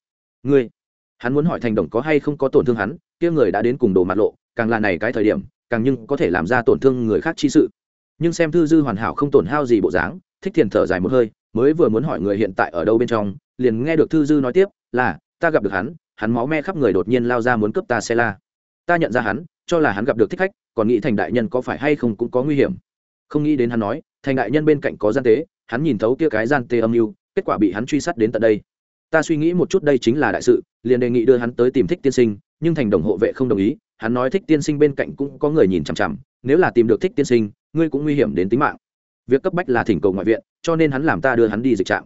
Ngươi? Hắn muốn hỏi thành đồng có hay không có tổn thương hắn, kia người đã đến cùng đồ mặt lộ, càng là này cái thời điểm, càng nhưng có thể làm ra tổn thương người khác chi sự. Nhưng xem thư dư hoàn hảo không tổn hao gì bộ dáng, thích thiền thở dài một hơi, mới vừa muốn hỏi người hiện tại ở đâu bên trong, liền nghe được thư dư nói tiếp, là, ta gặp được hắn hắn máu me khắp người đột nhiên lao ra muốn cướp ta xe la ta nhận ra hắn, cho là hắn gặp được thích khách còn nghĩ thành đại nhân có phải hay không cũng có nguy hiểm. Không nghĩ đến hắn nói, thành đại nhân bên cạnh có gian tế, hắn nhìn thấu kia cái gian tê âm mưu, kết quả bị hắn truy sát đến tận đây. Ta suy nghĩ một chút đây chính là đại sự, liền đề nghị đưa hắn tới tìm thích tiên sinh, nhưng thành đồng hộ vệ không đồng ý, hắn nói thích tiên sinh bên cạnh cũng có người nhìn chằm chằm, nếu là tìm được thích tiên sinh, ngươi cũng nguy hiểm đến tính mạng. Việc cấp bách là thỉnh cầu ngoại viện, cho nên hắn làm ta đưa hắn đi dịch trạm.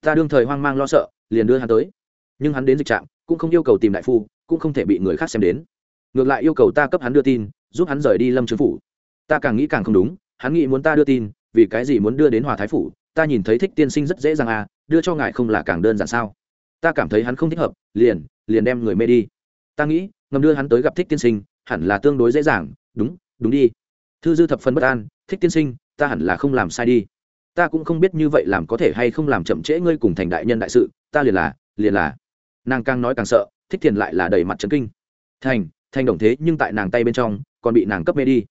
Ta đương thời hoang mang lo sợ, liền đưa hắn tới. Nhưng hắn đến dịch trạm, cũng không yêu cầu tìm đại phu, cũng không thể bị người khác xem đến. Ngược lại yêu cầu ta cấp hắn đưa tin giúp hắn rời đi lâm trương phủ. Ta càng nghĩ càng không đúng, hắn nghĩ muốn ta đưa tin, vì cái gì muốn đưa đến hòa thái phủ? Ta nhìn thấy thích tiên sinh rất dễ dàng à đưa cho ngài không là càng đơn giản sao? Ta cảm thấy hắn không thích hợp, liền liền đem người mê đi. Ta nghĩ, ngầm đưa hắn tới gặp thích tiên sinh, hẳn là tương đối dễ dàng. Đúng đúng đi. Thư dư thập phân bất an, thích tiên sinh, ta hẳn là không làm sai đi. Ta cũng không biết như vậy làm có thể hay không làm chậm trễ ngươi cùng thành đại nhân đại sự. Ta liền là liền là. Nàng càng nói càng sợ, thích thiền lại là đầy mặt trấn kinh. Thành thành đồng thế nhưng tại nàng tay bên trong còn bị nàng cấp mê đi.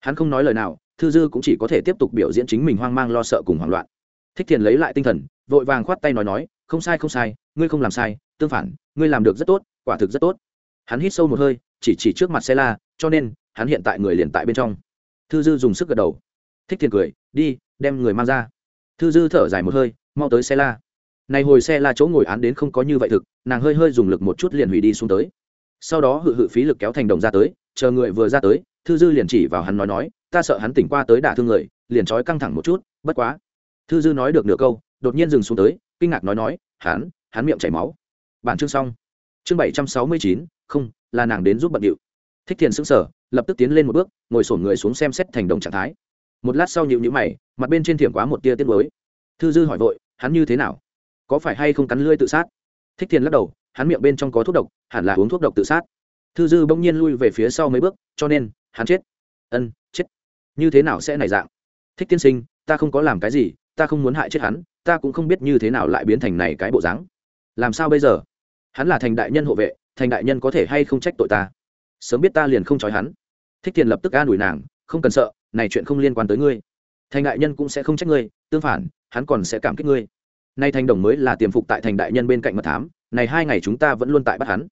Hắn không nói lời nào, thư dư cũng chỉ có thể tiếp tục biểu diễn chính mình hoang mang lo sợ cùng hoảng loạn. Thích thiền lấy lại tinh thần, vội vàng khoát tay nói nói, không sai không sai, ngươi không làm sai, tương phản, ngươi làm được rất tốt, quả thực rất tốt. Hắn hít sâu một hơi, chỉ chỉ trước mặt xe la, cho nên, hắn hiện tại người liền tại bên trong. Thư dư dùng sức gật đầu. Thích thiền cười, đi, đem người mang ra. Thư dư thở dài một hơi, mau tới xe la. Này hồi xe la chỗ ngồi án đến không có như vậy thực, nàng hơi hơi dùng lực một chút liền hủy đi xuống tới. Sau đó hự hự phí lực kéo thành đồng ra tới chờ người vừa ra tới, thư dư liền chỉ vào hắn nói nói, ta sợ hắn tỉnh qua tới đả thương người, liền trói căng thẳng một chút, bất quá. Thư dư nói được nửa câu, đột nhiên dừng xuống tới, kinh ngạc nói nói, hắn hắn miệng chảy máu. Bản chương xong. Chương bảy trăm sáu mươi chín, không, là nàng đến giúp bận điệu. Thích thiền sững sở lập tức tiến lên một bước, ngồi sổn người xuống xem xét thành đồng trạng thái. Một lát sau nhịu nhữ mày, mặt bên trên thiểm quá một tia tiết mới. Thư dư hỏi vội, hắn như thế nào? Có phải hay không cắn lưỡi tự sát? Thích thiền lắc đầu, hắn miệng bên trong có thuốc độc, hẳn là uống thuốc độc tự sát thư dư bỗng nhiên lui về phía sau mấy bước, cho nên, hắn chết. Ân, chết. Như thế nào sẽ này dạng? Thích tiên sinh, ta không có làm cái gì, ta không muốn hại chết hắn, ta cũng không biết như thế nào lại biến thành này cái bộ dáng. Làm sao bây giờ? Hắn là thành đại nhân hộ vệ, thành đại nhân có thể hay không trách tội ta? Sớm biết ta liền không trói hắn. Thích tiền lập tức an ủi nàng, không cần sợ, này chuyện không liên quan tới ngươi. Thành đại nhân cũng sẽ không trách ngươi, tương phản, hắn còn sẽ cảm kích ngươi. Nay thành đồng mới là tiềm phục tại thành đại nhân bên cạnh mật thám, này hai ngày chúng ta vẫn luôn tại bắt hắn.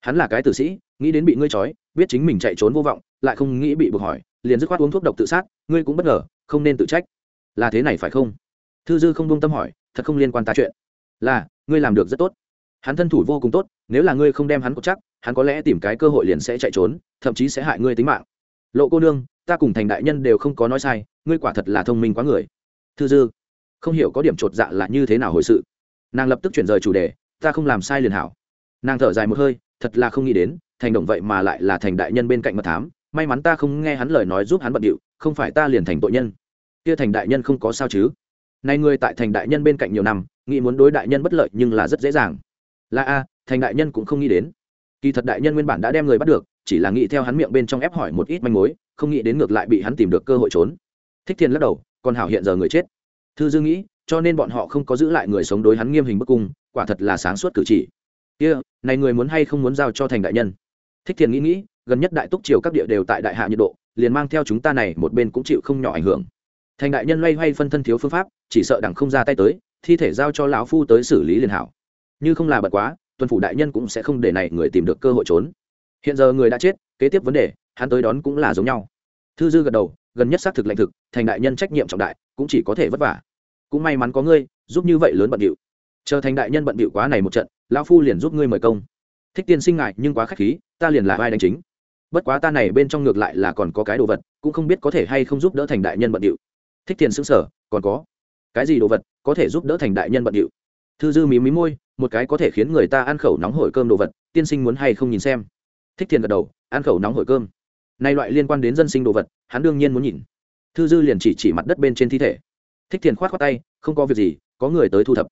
Hắn là cái tử sĩ nghĩ đến bị ngươi trói, biết chính mình chạy trốn vô vọng, lại không nghĩ bị buộc hỏi, liền dứt khoát uống thuốc độc tự sát, ngươi cũng bất ngờ, không nên tự trách. Là thế này phải không? Thư dư không buông tâm hỏi, thật không liên quan ta chuyện. Là, ngươi làm được rất tốt. Hắn thân thủ vô cùng tốt, nếu là ngươi không đem hắn cột chắc, hắn có lẽ tìm cái cơ hội liền sẽ chạy trốn, thậm chí sẽ hại ngươi tính mạng. Lộ cô nương, ta cùng thành đại nhân đều không có nói sai, ngươi quả thật là thông minh quá người. Thư dư, không hiểu có điểm chột dạ là như thế nào hồi sự. Nàng lập tức chuyển rời chủ đề, ta không làm sai liền hảo. Nàng thở dài một hơi, thật là không nghĩ đến thành động vậy mà lại là thành đại nhân bên cạnh mật thám may mắn ta không nghe hắn lời nói giúp hắn bận điệu không phải ta liền thành tội nhân. Kia thành đại nhân không có sao chứ? Nay ngươi tại thành đại nhân bên cạnh nhiều năm nghĩ muốn đối đại nhân bất lợi nhưng là rất dễ dàng. Là a thành đại nhân cũng không nghĩ đến. Kỳ thật đại nhân nguyên bản đã đem người bắt được chỉ là nghĩ theo hắn miệng bên trong ép hỏi một ít manh mối không nghĩ đến ngược lại bị hắn tìm được cơ hội trốn. Thích thiên lắc đầu còn hảo hiện giờ người chết. Thư dư nghĩ cho nên bọn họ không có giữ lại người sống đối hắn nghiêm hình bức cung quả thật là sáng suốt cử chỉ. Kia、yeah, này người muốn hay không muốn giao cho thành đại nhân? Thích thiền nghĩ nghĩ, gần nhất đại túc triều các địa đều tại đại hạ nhiệt độ, liền mang theo chúng ta này một bên cũng chịu không nhỏ ảnh hưởng. Thành đại nhân loay hoay phân thân thiếu phương pháp, chỉ sợ đẳng không ra tay tới, thi thể giao cho lão phu tới xử lý liền hảo. Như không là bật quá, tuần phủ đại nhân cũng sẽ không để này người tìm được cơ hội trốn. Hiện giờ người đã chết, kế tiếp vấn đề, hắn tới đón cũng là giống nhau. Thư dư gật đầu, gần nhất xác thực lệnh thực, thành đại nhân trách nhiệm trọng đại, cũng chỉ có thể vất vả. Cũng may mắn có ngươi, giúp như vậy lớn bận điệu chờ thành đại nhân bận điệu quá này một trận, lão phu liền giúp ngươi mời công thích tiên sinh ngại nhưng quá k h á c h khí, ta liền là vai đánh chính. Bất quá ta này bên trong ngược lại là còn có cái đồ vật, cũng không biết có thể hay không giúp đỡ thành đại nhân bận điệu. Thích tiền xứng sở còn có. Cái gì đồ vật có thể giúp đỡ thành đại nhân bận điệu? Thư dư mí mí môi, một cái có thể khiến người ta ăn khẩu nóng hổi cơm đồ vật, tiên sinh muốn hay không nhìn xem. Thích tiền gật đầu, ăn khẩu nóng hổi cơm. Nay loại liên quan đến dân sinh đồ vật, hắn đương nhiên muốn nhìn. Thư dư liền chỉ chỉ mặt đất bên trên thi thể. Thích tiền khoát khoát tay, không có việc gì, có người tới thu thập.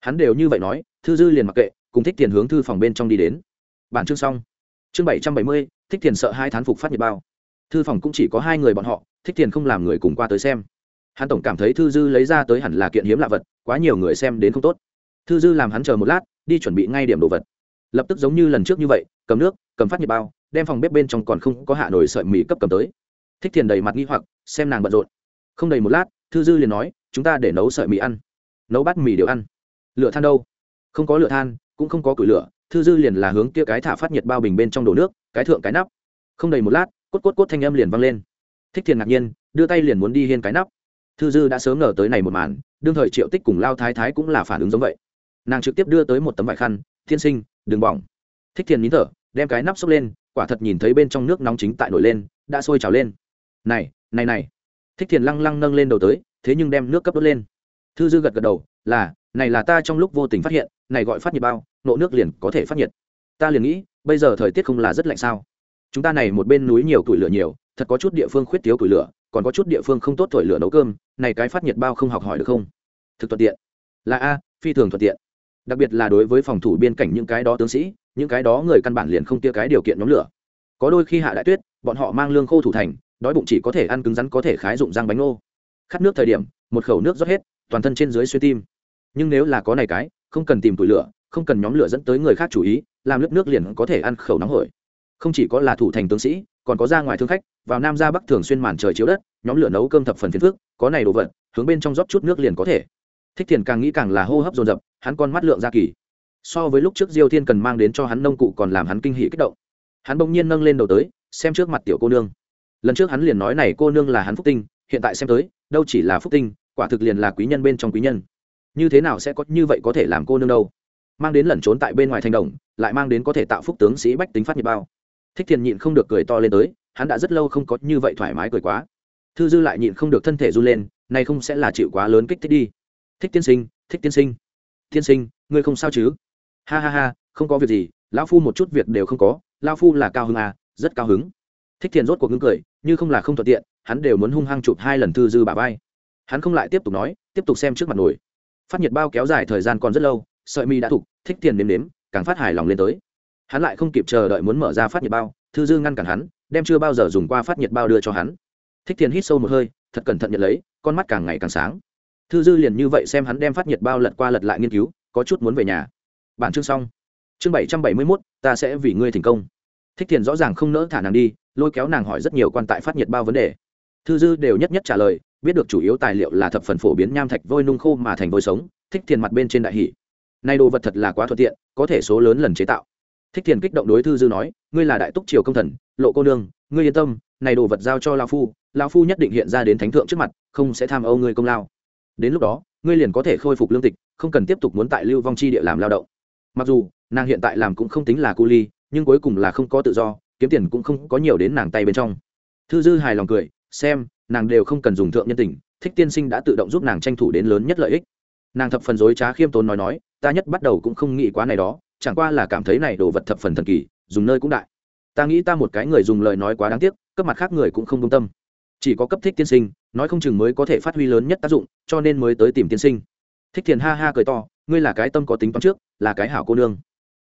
Hắn đều như vậy nói, thư dư liền mặc kệ cùng thích tiền hướng thư phòng bên trong đi đến. Bản chương xong. Chương bảy trăm bảy mươi, thích tiền sợ hai thán phục phát nhiệt bao. Thư phòng cũng chỉ có hai người bọn họ, thích tiền không làm người cùng qua tới xem. Hắn tổng cảm thấy thư dư lấy ra tới hẳn là kiện hiếm lạ vật, quá nhiều người xem đến không tốt. Thư dư làm hắn chờ một lát, đi chuẩn bị ngay điểm đồ vật. Lập tức giống như lần trước như vậy, cầm nước, cầm phát nhiệt bao, đem phòng bếp bên trong còn không có hạ nổi sợi mì cấp cầm tới. Thích tiền đầy mặt nghi hoặc, xem nàng bận rộn. Không đầy một lát, thư dư liền nói, chúng ta để nấu sợi mì ăn. Nấu bát mì đều ăn. Lửa than đâu? Không có lửa than cũng không có củi lửa, thư dư liền là hướng kia cái thả phát nhiệt bao bình bên trong đổ nước, cái thượng cái nắp. Không đầy một lát, cốt cốt cốt thanh âm liền vang lên. Thích thiền ngạc nhiên, đưa tay liền muốn đi hiên cái nắp. Thư dư đã sớm ngờ tới này một màn, đương thời triệu tích cùng lao thái thái cũng là phản ứng giống vậy. Nàng trực tiếp đưa tới một tấm vải khăn, thiên sinh, đừng bỏng. Thích thiền nín thở, đem cái nắp xốc lên, quả thật nhìn thấy bên trong nước nóng chính tại nổi lên, đã sôi trào lên. Này này này. Thích thiền lăng lăng nâng lên đầu tới, thế nhưng đem nước cấp đốt lên thư dư gật gật đầu, là, này là ta trong lúc vô tình phát hiện, này gọi phát nhiệt bao, nộ nước liền có thể phát nhiệt. Ta liền nghĩ, bây giờ thời tiết không là rất lạnh sao? Chúng ta này một bên núi nhiều tuổi lửa nhiều, thật có chút địa phương khuyết thiếu tuổi lửa, còn có chút địa phương không tốt thổi lửa nấu cơm, này cái phát nhiệt bao không học hỏi được không? Thực thuận tiện. Là a, phi thường thuận tiện. Đặc biệt là đối với phòng thủ biên cảnh những cái đó tướng sĩ, những cái đó người căn bản liền không tia cái điều kiện nhóm lửa. Có đôi khi hạ đại tuyết, bọn họ mang lương khô thủ thành, đói bụng chỉ có thể ăn cứng rắn có thể khái dụng răng bánh ngô. Khát nước thời điểm, một khẩu nước rót hết toàn thân trên dưới xuyên tim. Nhưng nếu là có này cái, không cần tìm tủi lửa, không cần nhóm lửa dẫn tới người khác chú ý, làm nước nước liền có thể ăn khẩu nóng hổi. Không chỉ có là thủ thành tướng sĩ, còn có ra ngoài thương khách, vào nam ra bắc thường xuyên màn trời chiếu đất, nhóm lửa nấu cơm thập phần phiền phước có này đồ vật, hướng bên trong rót chút nước liền có thể. Thích thiền càng nghĩ càng là hô hấp dồn dập, hắn con mắt lượng ra kỳ. So với lúc trước diêu thiên cần mang đến cho hắn nông cụ còn làm hắn kinh hỉ kích động. Hắn bỗng nhiên nâng lên đầu tới, xem trước mặt tiểu cô nương. Lần trước hắn liền nói này cô nương là hắn phúc tinh, hiện tại xem tới, đâu chỉ là phúc tinh quả thực liền là quý nhân bên trong quý nhân. Như thế nào sẽ có như vậy có thể làm cô nương đâu? Mang đến lẩn trốn tại bên ngoài thành đồng, lại mang đến có thể tạo phúc tướng sĩ bách tính phát nhiệt bao. Thích thiền nhịn không được cười to lên tới, hắn đã rất lâu không có như vậy thoải mái cười quá. Thư dư lại nhịn không được thân thể run lên nay không sẽ là chịu quá lớn kích thích đi. Thích tiên sinh, thích tiên sinh. Tiên sinh, ngươi không sao chứ? Ha ha ha, không có việc gì, lão phu một chút việc đều không có, lão phu là cao hứng à rất cao hứng. Thích thiền rốt cuộc ngưng cười, như không là không thuận tiện, hắn đều muốn hung hăng chụp hai lần thư dư bà vai hắn không lại tiếp tục nói, tiếp tục xem trước mặt nổi phát nhiệt bao kéo dài thời gian còn rất lâu, sợi mi đã thục, thích tiền nếm nếm, càng phát hài lòng lên tới. Hắn lại không kịp chờ đợi muốn mở ra phát nhiệt bao, thư dư ngăn cản hắn, đem chưa bao giờ dùng qua phát nhiệt bao đưa cho hắn. Thích tiền hít sâu một hơi, thật cẩn thận nhận lấy, con mắt càng ngày càng sáng. Thư dư liền như vậy xem hắn đem phát nhiệt bao lật qua lật lại nghiên cứu, có chút muốn về nhà. Bản chương xong. Chương bảy trăm bảy mươi mốt, ta sẽ vì ngươi thành công. Thích tiền rõ ràng không nỡ thả nàng đi, lôi kéo nàng hỏi rất nhiều quan tại phát nhiệt bao vấn đề. Thư dư đều nhất nhất trả lời biết được chủ yếu tài liệu là thập phần phổ biến nham thạch vôi nung khô mà thành vôi sống, thích tiền mặt bên trên đại hỷ. Nay đồ vật thật là quá thuận tiện, có thể số lớn lần chế tạo. Thích tiền kích động đối thư dư nói, ngươi là đại túc triều công thần, lộ cô nương, ngươi yên tâm, này đồ vật giao cho lao phu lao phu nhất định hiện ra đến thánh thượng trước mặt, không sẽ tham âu ngươi công lao. Đến lúc đó, ngươi liền có thể khôi phục lương tịch, không cần tiếp tục muốn tại lưu vong chi địa làm lao động. Mặc dù, nàng hiện tại làm cũng không tính là cu ly, nhưng cuối cùng là không có tự do, kiếm tiền cũng không có nhiều đến nàng tay bên trong. Thư dư hài lòng cười, xem nàng đều không cần dùng thượng nhân tình, thích tiên sinh đã tự động giúp nàng tranh thủ đến lớn nhất lợi ích. Nàng thập phần dối trá khiêm tốn nói nói, ta nhất bắt đầu cũng không nghĩ quá này đó, chẳng qua là cảm thấy này đồ vật thập phần thần kỳ, dùng nơi cũng đại. Ta nghĩ ta một cái người dùng lời nói quá đáng tiếc, cấp mặt khác người cũng không công tâm. Chỉ có cấp thích tiên sinh, nói không chừng mới có thể phát huy lớn nhất tác dụng, cho nên mới tới tìm tiên sinh. Thích thiền ha ha cười to, ngươi là cái tâm có tính toán trước, là cái hảo cô nương.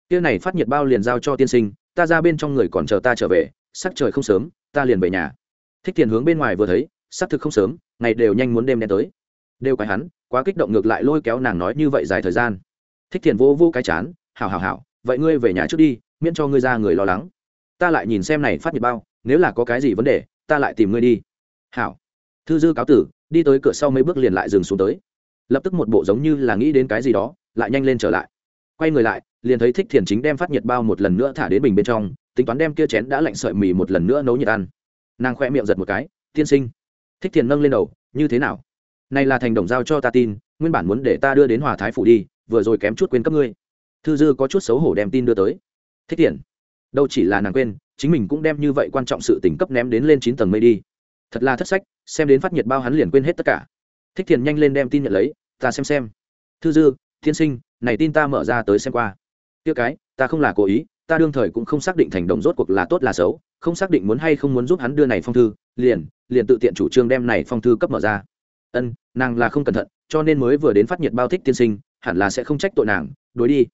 Kia này phát nhiệt bao liền giao cho tiên sinh, ta ra bên trong người còn chờ ta trở về sắc trời không sớm, ta liền về nhà. Thích thiền hướng bên ngoài vừa thấy xác thực không sớm, ngày đều nhanh muốn đêm đen tới. Đều cái hắn, quá kích động ngược lại lôi kéo nàng nói như vậy dài thời gian. Thích thiền vô vô cái chán, hảo hảo hảo, vậy ngươi về nhà trước đi, miễn cho ngươi ra người lo lắng. Ta lại nhìn xem này phát nhiệt bao, nếu là có cái gì vấn đề, ta lại tìm ngươi đi. Hảo. Thư dư cáo tử, đi tới cửa sau mấy bước liền lại dừng xuống tới. Lập tức một bộ giống như là nghĩ đến cái gì đó, lại nhanh lên trở lại. Quay người lại, liền thấy thích thiền chính đem phát nhiệt bao một lần nữa thả đến bình bên trong, tính toán đem kia chén đã lạnh sợi mì một lần nữa nấu nhiệt ăn. Nàng khoe miệng giật một cái, tiên sinh thích thiền nâng lên đầu, như thế nào? Này là thành đồng giao cho ta tin, nguyên bản muốn để ta đưa đến hòa thái phủ đi, vừa rồi kém chút quên cấp ngươi. Thư dư có chút xấu hổ đem tin đưa tới. Thích thiền đâu chỉ là nàng quên, chính mình cũng đem như vậy quan trọng sự tỉnh cấp ném đến lên chín tầng mây đi. Thật là thất sách, xem đến phát nhiệt bao hắn liền quên hết tất cả. Thích thiền nhanh lên đem tin nhận lấy, ta xem xem. Thư dư, Thiên sinh, này tin ta mở ra tới xem qua. Tiêu cái, ta không là cố ý ta đương thời cũng không xác định thành đồng rốt cuộc là tốt là xấu, không xác định muốn hay không muốn giúp hắn đưa này phong thư, liền liền tự tiện chủ trương đem này phong thư cấp mở ra. Ân, nàng là không cẩn thận, cho nên mới vừa đến phát nhiệt bao thích tiên sinh, hẳn là sẽ không trách tội nàng đối đi.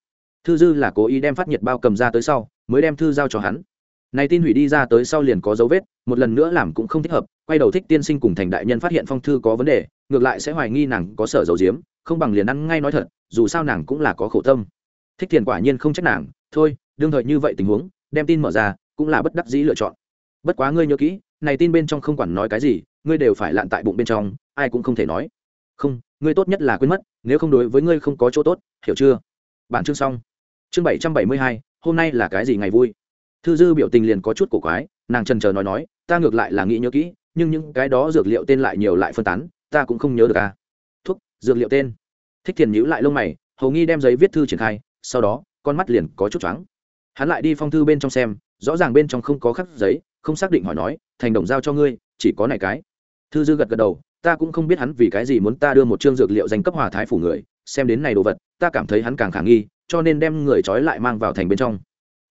Thư dư là cố ý đem phát nhiệt bao cầm ra tới sau, mới đem thư giao cho hắn. Này tin hủy đi ra tới sau liền có dấu vết, một lần nữa làm cũng không thích hợp, quay đầu thích tiên sinh cùng thành đại nhân phát hiện phong thư có vấn đề, ngược lại sẽ hoài nghi nàng có sở dầu diếm, không bằng liền ăn ngay nói thật, dù sao nàng cũng là có khổ tâm. Thích thiền quả nhiên không trách nàng thôi, đương thời như vậy tình huống, đem tin mở ra, cũng là bất đắc dĩ lựa chọn. Bất quá ngươi nhớ kỹ, này tin bên trong không quản nói cái gì, ngươi đều phải lặn tại bụng bên trong, ai cũng không thể nói. Không, ngươi tốt nhất là quên mất, nếu không đối với ngươi không có chỗ tốt, hiểu chưa? Bản chương xong. Chương bảy trăm bảy mươi hai, hôm nay là cái gì ngày vui? Thư dư biểu tình liền có chút cổ quái, nàng trần trờ nói nói, ta ngược lại là nghĩ nhớ kỹ, nhưng những cái đó dược liệu tên lại nhiều lại phân tán, ta cũng không nhớ được à. Thuốc, dược liệu tên. Thích thiền nhữ lại lông mày, hầu nghi đem giấy viết thư triển khai, sau đó con mắt liền có chút choáng. Hắn lại đi phong thư bên trong xem, rõ ràng bên trong không có khắc giấy, không xác định hỏi nói, thành đồng giao cho ngươi, chỉ có này cái. Thư dư gật gật đầu, ta cũng không biết hắn vì cái gì muốn ta đưa một chương dược liệu danh cấp hòa thái phủ người, xem đến này đồ vật, ta cảm thấy hắn càng khả nghi, cho nên đem người trói lại mang vào thành bên trong.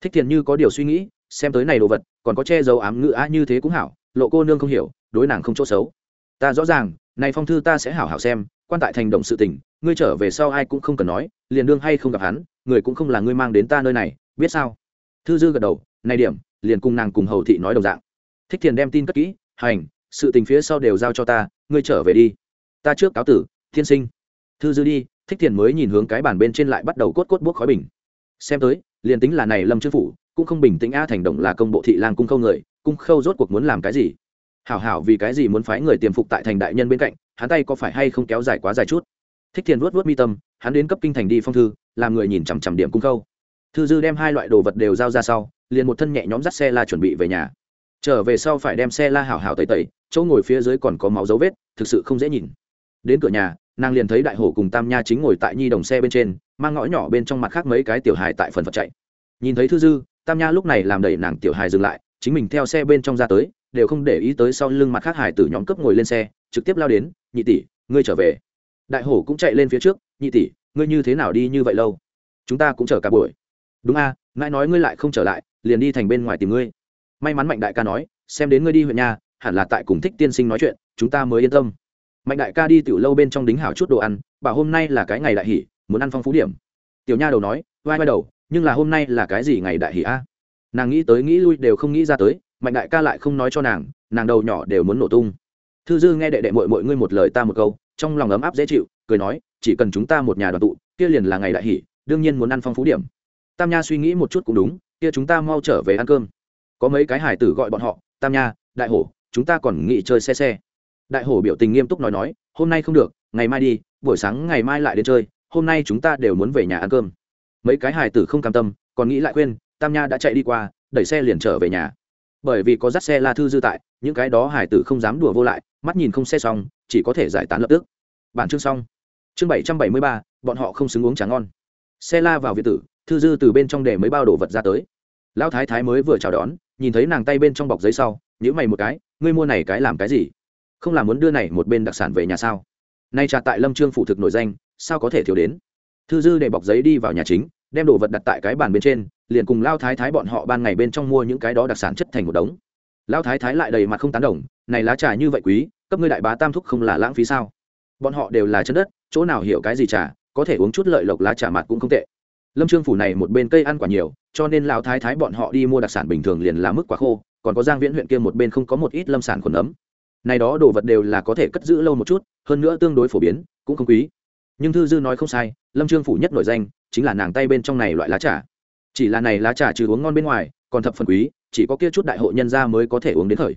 Thích thiền như có điều suy nghĩ, xem tới này đồ vật, còn có che giấu ám ngữ á như thế cũng hảo, lộ cô nương không hiểu, đối nàng không chỗ xấu. Ta rõ ràng, này phong thư ta sẽ hảo hảo xem, quan tại thành động sự tình ngươi trở về sau ai cũng không cần nói, liền đương hay không gặp hắn, người cũng không là ngươi mang đến ta nơi này, biết sao? Thư dư gật đầu, này điểm, liền cùng nàng cùng hầu thị nói đồng dạng. Thích thiền đem tin cất kỹ, hành, sự tình phía sau đều giao cho ta, ngươi trở về đi. Ta trước cáo tử, thiên sinh. Thư dư đi, thích thiền mới nhìn hướng cái bàn bên trên lại bắt đầu cốt cốt buốc khói bình. Xem tới, liền tính là này lâm trương phủ, cũng không bình tĩnh a thành động là công bộ thị lang cung khâu người, cung khâu rốt cuộc muốn làm cái gì? Hảo hảo vì cái gì muốn phái người tiềm phục tại thành đại nhân bên cạnh, hắn tay có phải hay không kéo dài quá dài chút? Thích thiền vuốt vuốt mi tâm, hắn đến cấp kinh thành đi phong thư, làm người nhìn chằm chằm điểm cung khâu. Thư dư đem hai loại đồ vật đều giao ra sau, liền một thân nhẹ nhóm dắt xe la chuẩn bị về nhà. Trở về sau phải đem xe la hảo hảo tẩy tẩy, chỗ ngồi phía dưới còn có máu dấu vết, thực sự không dễ nhìn. Đến cửa nhà, nàng liền thấy đại hổ cùng tam nha chính ngồi tại nhi đồng xe bên trên, mang ngõ nhỏ bên trong mặt khác mấy cái tiểu hài tại phần phật chạy. Nhìn thấy thư dư, tam nha lúc này làm đẩy nàng tiểu hài dừng lại, chính mình theo xe bên trong ra tới, đều không để ý tới sau lưng mặt khác hải từ nhóm cấp ngồi lên xe, trực tiếp lao đến, nhị tỷ, ngươi trở về đại hổ cũng chạy lên phía trước nhị tỷ ngươi như thế nào đi như vậy lâu? Chúng ta cũng chờ cả buổi. Đúng a à, nói ngươi lại không trở lại liền đi thành bên ngoài tìm ngươi. May mắn mạnh đại ca nói xem đến ngươi đi huyện nhà hẳn là tại cùng thích tiên sinh nói chuyện chúng ta mới yên tâm. Mạnh đại ca đi tiểu lâu bên trong đính hảo chút đồ ăn bảo hôm nay là cái ngày đại hỷ muốn ăn phong phú điểm. Tiểu nha đầu nói vai vai đầu nhưng là hôm nay là cái gì ngày đại hỷ a? Nàng nghĩ tới nghĩ lui đều không nghĩ ra tới mạnh đại ca lại không nói cho nàng nàng đầu nhỏ đều muốn nổ tung. Thư dư nghe đệ đệ mội mội ngươi một lời ta một câu trong lòng ấm áp dễ chịu, cười nói, chỉ cần chúng ta một nhà đoàn tụ, kia liền là ngày đại hỷ, đương nhiên muốn ăn phong phú điểm. Tam nha suy nghĩ một chút cũng đúng, kia chúng ta mau trở về ăn cơm. Có mấy cái hải tử gọi bọn họ, tam nha, đại hổ, chúng ta còn nghĩ chơi xe xe. Đại hổ biểu tình nghiêm túc nói nói, hôm nay không được, ngày mai đi, buổi sáng ngày mai lại đến chơi, hôm nay chúng ta đều muốn về nhà ăn cơm. Mấy cái hải tử không cam tâm, còn nghĩ lại khuyên, tam nha đã chạy đi qua, đẩy xe liền trở về nhà bởi vì có dắt xe la thư dư tại, những cái đó hải tử không dám đùa vô lại, mắt nhìn không xe xong, chỉ có thể giải tán lập tức. Bản chương xong. Chương bảy trăm bảy mươi ba, bọn họ không xứng uống trà ngon. Xe la vào việt tử, thư dư từ bên trong để mấy bao đồ vật ra tới. Lão thái thái mới vừa chào đón, nhìn thấy nàng tay bên trong bọc giấy sau nhữ mày một cái, ngươi mua này cái làm cái gì? Không làm muốn đưa này một bên đặc sản về nhà sao? Nay trà tại lâm trương phụ thực nổi danh, sao có thể thiếu đến? Thư dư để bọc giấy đi vào nhà chính đem đồ vật đặt tại cái bàn bên trên, liền cùng lao thái thái bọn họ ban ngày bên trong mua những cái đó đặc sản chất thành một đống. Lao thái thái lại đầy mặt không tán đồng, này lá trà như vậy quý, cấp ngươi đại bá tam thúc không là lãng phí sao? Bọn họ đều là chân đất, chỗ nào hiểu cái gì trà, có thể uống chút lợi lộc lá trà mặt cũng không tệ. Lâm trương phủ này một bên cây ăn quả nhiều, cho nên lao thái thái bọn họ đi mua đặc sản bình thường liền là mức quả khô, còn có giang viễn huyện kia một bên không có một ít lâm sản khuẩn ấm. Này đó đồ vật đều là có thể cất giữ lâu một chút, hơn nữa tương đối phổ biến, cũng không quý. Nhưng thư dư nói không sai, lâm trương phủ nhất nổi danh chính là nàng tay bên trong này loại lá trà. Chỉ là này lá trà trừ uống ngon bên ngoài, còn thập phần quý, chỉ có kia chút đại hội nhân gia mới có thể uống đến thời.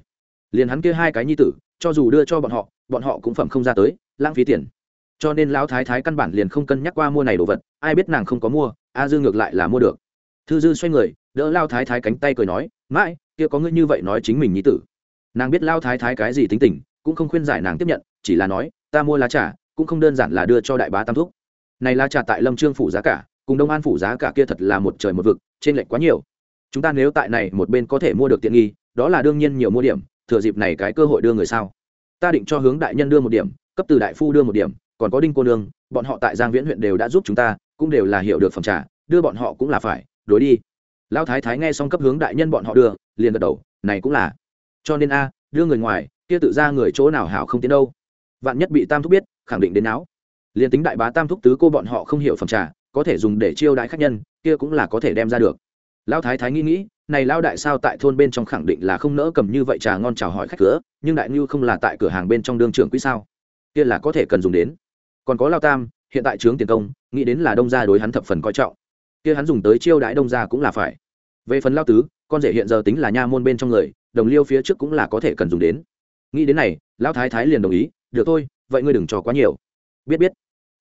Liền hắn kia hai cái nhi tử, cho dù đưa cho bọn họ bọn họ cũng phẩm không ra tới, lãng phí tiền. Cho nên lão thái thái căn bản liền không cân nhắc qua mua này đồ vật, ai biết nàng không có mua, a dư ngược lại là mua được. Thư dư xoay người, đỡ lao thái thái cánh tay cười nói, mãi, kia có ngươi như vậy nói chính mình nhi tử. Nàng biết lao thái thái cái gì tính tình, cũng không khuyên giải nàng tiếp nhận, chỉ là nói, ta mua lá trà, cũng không đơn giản là đưa cho đại bá tam thúc này là trà tại lâm trương phủ giá cả, cùng đông an phủ giá cả kia thật là một trời một vực, trên lệch quá nhiều. Chúng ta nếu tại này một bên có thể mua được tiện nghi, đó là đương nhiên nhiều mua điểm, thừa dịp này cái cơ hội đưa người sao. Ta định cho hướng đại nhân đưa một điểm, cấp từ đại phu đưa một điểm, còn có đinh cô nương, bọn họ tại giang viễn huyện đều đã giúp chúng ta, cũng đều là hiểu được phòng trả đưa bọn họ cũng là phải, đối đi. Lão thái thái nghe xong cấp hướng đại nhân bọn họ đưa, liền gật đầu, này cũng là. Cho nên a, đưa người ngoài, kia tự ra người chỗ nào hảo không tiến đâu. Vạn nhất bị tam thúc biết, khẳng định đến não liền tính đại bá tam thúc tứ cô bọn họ không hiểu phẩm trà, có thể dùng để chiêu đãi khách nhân, kia cũng là có thể đem ra được. Lão thái thái nghĩ nghĩ, này lão đại sao tại thôn bên trong khẳng định là không nỡ cầm như vậy trà ngon chào hỏi khách cửa, nhưng đại ngưu không là tại cửa hàng bên trong đương trưởng quý sao? Kia là có thể cần dùng đến. Còn có lao tam, hiện tại trướng tiền công, nghĩ đến là đông gia đối hắn thập phần coi trọng. Kia hắn dùng tới chiêu đãi đông gia cũng là phải. Về phần lao tứ, con rể hiện giờ tính là nha môn bên trong người, đồng liêu phía trước cũng là có thể cần dùng đến. Nghĩ đến này, lão thái thái liền đồng ý, được thôi, vậy ngươi đừng cho quá nhiều. Biết biết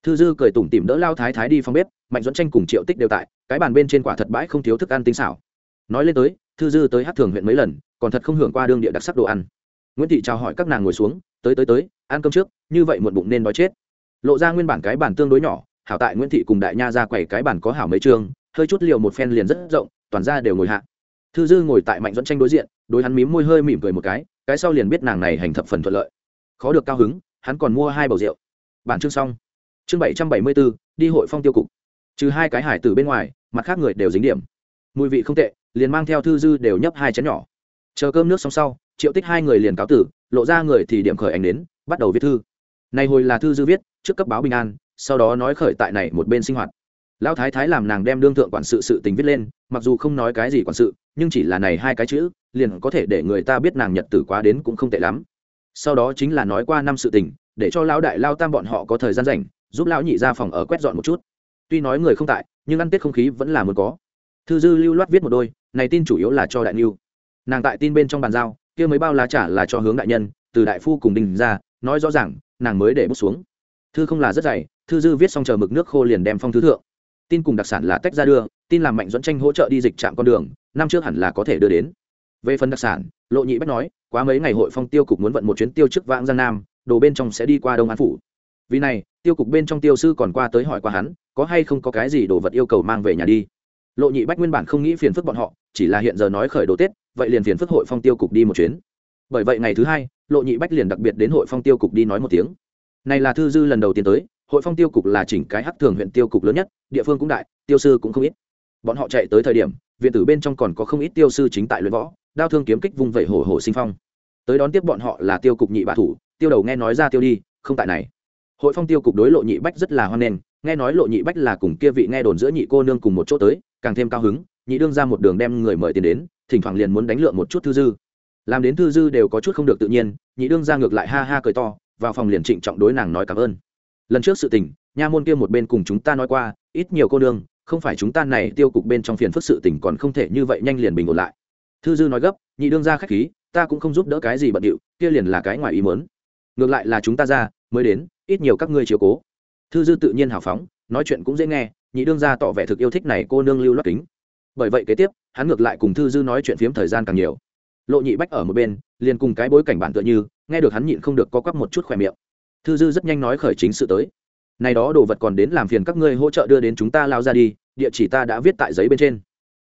thư dư cười tủm tỉm đỡ lao thái thái đi phòng bếp mạnh dẫn tranh cùng triệu tích đều tại cái bàn bên trên quả thật bãi không thiếu thức ăn tinh xảo. Nói lên tới thư dư tới hát thường huyện mấy lần còn thật không hưởng qua đương địa đặc sắc đồ ăn. Nguyễn thị chào hỏi các nàng ngồi xuống tới tới tới ăn cơm trước như vậy một bụng nên nói chết. Lộ ra nguyên bản cái bàn tương đối nhỏ hảo tại nguyễn thị cùng đại nha ra quầy cái bàn có hảo mấy trường, hơi chút liều một phen liền rất rộng toàn ra đều ngồi hạ. Thư dư ngồi tại mạnh dẫn tranh đối diện đối hắn mím môi hơi mỉm cười một cái cái sau liền biết nàng này hành thập phần thuận lợi. Khó được cao hứng hắn còn mua hai bầu rượu. Bản chương xong chương bảy trăm bảy mươi bốn đi hội phong tiêu cục. Trừ hai cái hải từ bên ngoài, mặt khác người đều dính điểm. Mùi vị không tệ, liền mang theo thư dư đều nhấp hai chén nhỏ. Chờ cơm nước xong sau, triệu tích hai người liền cáo tử, lộ ra người thì điểm khởi ảnh đến, bắt đầu viết thư. Này hồi là thư dư viết, trước cấp báo bình an, sau đó nói khởi tại này một bên sinh hoạt. Lão thái thái làm nàng đem đương thượng quản sự sự tình viết lên, mặc dù không nói cái gì quản sự, nhưng chỉ là này hai cái chữ, liền có thể để người ta biết nàng nhật tử quá đến cũng không tệ lắm. Sau đó chính là nói qua năm sự tình, để cho lão đại lao tam bọn họ có thời gian rảnh giúp lão nhị ra phòng ở quét dọn một chút. Tuy nói người không tại, nhưng ăn tết không khí vẫn là muốn có. Thư dư lưu loát viết một đôi, này tin chủ yếu là cho đại niu nàng tại tin bên trong bàn giao, kia mấy bao lá trả là cho hướng đại nhân, từ đại phu cùng đình ra, nói rõ ràng, nàng mới để bút xuống. Thư không là rất dày, thư dư viết xong chờ mực nước khô liền đem phong thứ thượng. Tin cùng đặc sản là tách ra đưa, tin làm mạnh dẫn tranh hỗ trợ đi dịch trạm con đường, năm trước hẳn là có thể đưa đến. Về phần đặc sản, lộ nhị bách nói, quá mấy ngày hội phong tiêu cục muốn vận một chuyến tiêu trước vãng giang nam, đồ bên trong sẽ đi qua đông an phủ vì này, tiêu cục bên trong tiêu sư còn qua tới hỏi qua hắn, có hay không có cái gì đồ vật yêu cầu mang về nhà đi. Lộ nhị bách nguyên bản không nghĩ phiền phức bọn họ, chỉ là hiện giờ nói khởi đồ tết, vậy liền phiền phức hội phong tiêu cục đi một chuyến. Bởi vậy ngày thứ hai, lộ nhị bách liền đặc biệt đến hội phong tiêu cục đi nói một tiếng. Này là thư dư lần đầu tiên tới, hội phong tiêu cục là chỉnh cái hắc thường huyện tiêu cục lớn nhất, địa phương cũng đại, tiêu sư cũng không ít. Bọn họ chạy tới thời điểm, viện tử bên trong còn có không ít tiêu sư chính tại luyện võ, đao thương kiếm kích vung vẩy hổ hổ sinh phong. Tới đón tiếp bọn họ là tiêu cục nhị bạ thủ, tiêu đầu nghe nói ra tiêu đi, không tại này hội phong tiêu cục đối lộ nhị bách rất là hoan nghênh, nghe nói lộ nhị bách là cùng kia vị nghe đồn giữa nhị cô nương cùng một chỗ tới, càng thêm cao hứng, nhị đương ra một đường đem người mời tiền đến, thỉnh thoảng liền muốn đánh lượng một chút thư dư. Làm đến thư dư đều có chút không được tự nhiên, nhị đương ra ngược lại ha ha cười to, vào phòng liền trịnh trọng đối nàng nói cảm ơn. Lần trước sự tình, nha môn kia một bên cùng chúng ta nói qua, ít nhiều cô nương, không phải chúng ta này tiêu cục bên trong phiền phức sự tình còn không thể như vậy nhanh liền bình ổn lại. Thư dư nói gấp, nhị đương ra khách khí, ta cũng không giúp đỡ cái gì bận điệu, kia liền là cái ngoài ý mớn ngược lại là chúng ta ra mới đến, ít nhiều các ngươi chiếu cố. Thư dư tự nhiên hào phóng, nói chuyện cũng dễ nghe, nhị đương ra tỏ vẻ thực yêu thích này cô nương lưu loát kính. Bởi vậy kế tiếp, hắn ngược lại cùng thư dư nói chuyện phiếm thời gian càng nhiều. Lộ nhị bách ở một bên, liền cùng cái bối cảnh bản tựa như, nghe được hắn nhịn không được có quắp một chút khỏe miệng. Thư dư rất nhanh nói khởi chính sự tới. Này đó đồ vật còn đến làm phiền các ngươi hỗ trợ đưa đến chúng ta lao ra đi, địa chỉ ta đã viết tại giấy bên trên.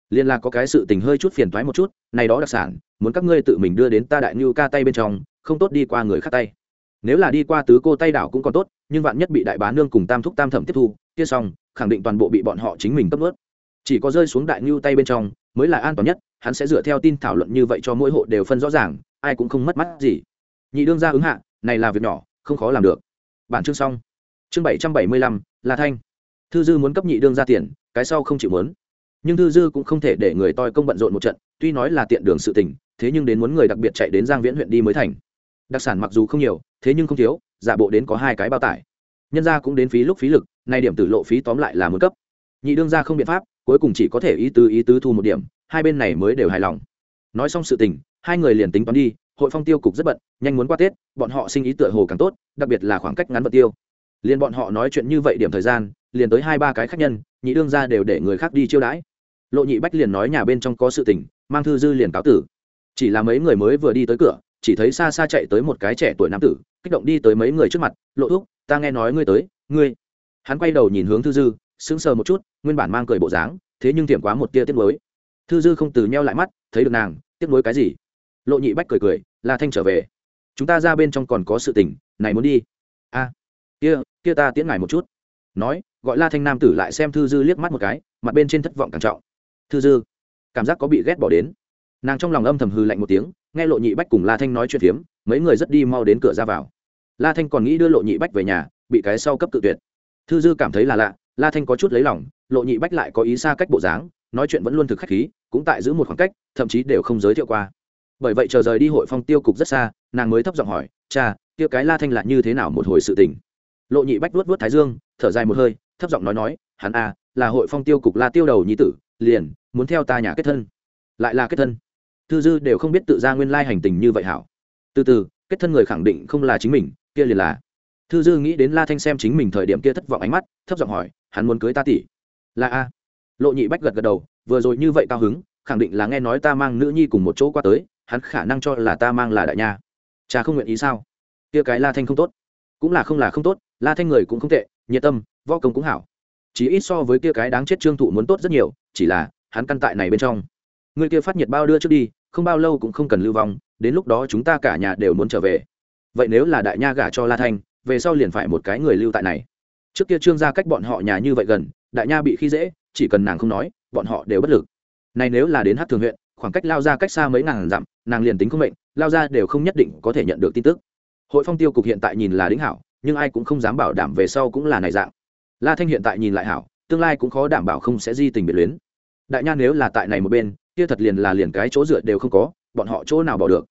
Liên là có cái sự tình hơi chút phiền thoái một chút, này đó đặc sản, muốn các ngươi tự mình đưa đến ta đại nhu ca tay bên trong, không tốt đi qua người khác tay nếu là đi qua tứ cô tay đảo cũng còn tốt, nhưng vạn nhất bị đại bá nương cùng tam thúc tam thẩm tiếp thu, kia xong, khẳng định toàn bộ bị bọn họ chính mình cấp ướt chỉ có rơi xuống đại ngưu tay bên trong, mới là an toàn nhất, hắn sẽ dựa theo tin thảo luận như vậy cho mỗi hộ đều phân rõ ràng, ai cũng không mất mắt gì. Nhị đương ra ứng hạ, này là việc nhỏ, không khó làm được. Bản chương xong. Chương bảy trăm bảy mươi lăm là thanh. Thư dư muốn cấp nhị đương ra tiền, cái sau không chịu muốn. Nhưng thư dư cũng không thể để người toi công bận rộn một trận, tuy nói là tiện đường sự tình, thế nhưng đến muốn người đặc biệt chạy đến giang viễn huyện đi mới thành. Đặc sản mặc dù không nhiều thế nhưng không thiếu, giả bộ đến có hai cái bao tải. Nhân ra cũng đến phí lúc phí lực, nay điểm tử lộ phí tóm lại là một cấp. Nhị đương ra không biện pháp, cuối cùng chỉ có thể ý tứ ý tứ thu một điểm, hai bên này mới đều hài lòng. Nói xong sự tình, hai người liền tính toán đi, hội phong tiêu cục rất bận, nhanh muốn qua tết, bọn họ sinh ý tựa hồ càng tốt, đặc biệt là khoảng cách ngắn vật tiêu. Liền bọn họ nói chuyện như vậy điểm thời gian, liền tới hai ba cái khách nhân, nhị đương ra đều để người khác đi chiêu đãi. Lộ nhị bách liền nói nhà bên trong có sự tình, mang thư dư liền cáo tử. Chỉ là mấy người mới vừa đi tới cửa, chỉ thấy xa xa chạy tới một cái trẻ tuổi nam tử kích động đi tới mấy người trước mặt, lộ thuốc ta nghe nói ngươi tới, ngươi. Hắn quay đầu nhìn hướng thư dư, sững sờ một chút, nguyên bản mang cười bộ dáng, thế nhưng tiệm quá một tia tiếc nuối. Thư dư không từ nheo lại mắt, thấy được nàng, tiếc nuối cái gì? Lộ nhị bách cười cười, la thanh trở về. Chúng ta ra bên trong còn có sự tình, này muốn đi. A, kia kia ta tiễn ngài một chút. Nói, gọi la thanh nam tử lại xem thư dư liếc mắt một cái, mặt bên trên thất vọng càng trọng. Thư dư, cảm giác có bị ghét bỏ đến. Nàng trong lòng âm thầm hư lạnh một tiếng, nghe lộ nhị bách cùng la thanh nói chuyện phiếm mấy người rất đi mau đến cửa ra vào. La thanh còn nghĩ đưa lộ nhị bách về nhà, bị cái sau cấp tự tuyệt. Thư dư cảm thấy là lạ, la thanh có chút lấy lòng, lộ nhị bách lại có ý xa cách bộ dáng, nói chuyện vẫn luôn thực khách khí, cũng tại giữ một khoảng cách, thậm chí đều không giới thiệu qua. Bởi vậy chờ rời đi hội phong tiêu cục rất xa, nàng mới thấp giọng hỏi, cha, kia cái la thanh là như thế nào một hồi sự tình? Lộ nhị bách vuốt vuốt thái dương, thở dài một hơi, thấp giọng nói nói, hắn a là hội phong tiêu cục la tiêu đầu nhi tử, liền muốn theo ta nhà kết thân. Lại là kết thân? Thư dư đều không biết tự ra nguyên lai hành tình như vậy hảo từ từ, kết thân người khẳng định không là chính mình, kia liền là. Thư dư nghĩ đến la thanh xem chính mình thời điểm kia thất vọng ánh mắt, thấp giọng hỏi, hắn muốn cưới ta tỷ? Là a. Lộ nhị bách gật gật đầu, vừa rồi như vậy cao hứng, khẳng định là nghe nói ta mang nữ nhi cùng một chỗ qua tới, hắn khả năng cho là ta mang là đại nha. Cha không nguyện ý sao? Kia cái la thanh không tốt. Cũng là không là không tốt, la thanh người cũng không tệ, nhiệt tâm, võ công cũng hảo. Chỉ ít so với kia cái đáng chết trương thụ muốn tốt rất nhiều, chỉ là, hắn căn tại này bên trong. Người kia phát nhiệt bao đưa trước đi không bao lâu cũng không cần lưu vong, đến lúc đó chúng ta cả nhà đều muốn trở về. Vậy nếu là đại nha gả cho la thanh, về sau liền phải một cái người lưu tại này. Trước kia trương gia cách bọn họ nhà như vậy gần, đại nha bị khi dễ, chỉ cần nàng không nói, bọn họ đều bất lực. Này nếu là đến hát thường huyện, khoảng cách lao ra cách xa mấy ngàn dặm, nàng liền tính không mệnh, lao ra đều không nhất định có thể nhận được tin tức. Hội phong tiêu cục hiện tại nhìn là đính hảo, nhưng ai cũng không dám bảo đảm về sau cũng là này dạng. La thanh hiện tại nhìn lại hảo, tương lai cũng khó đảm bảo không sẽ di tình biệt luyến. Đại nha nếu là tại này một bên kia thật liền là liền cái chỗ dựa đều không có, bọn họ chỗ nào bỏ được.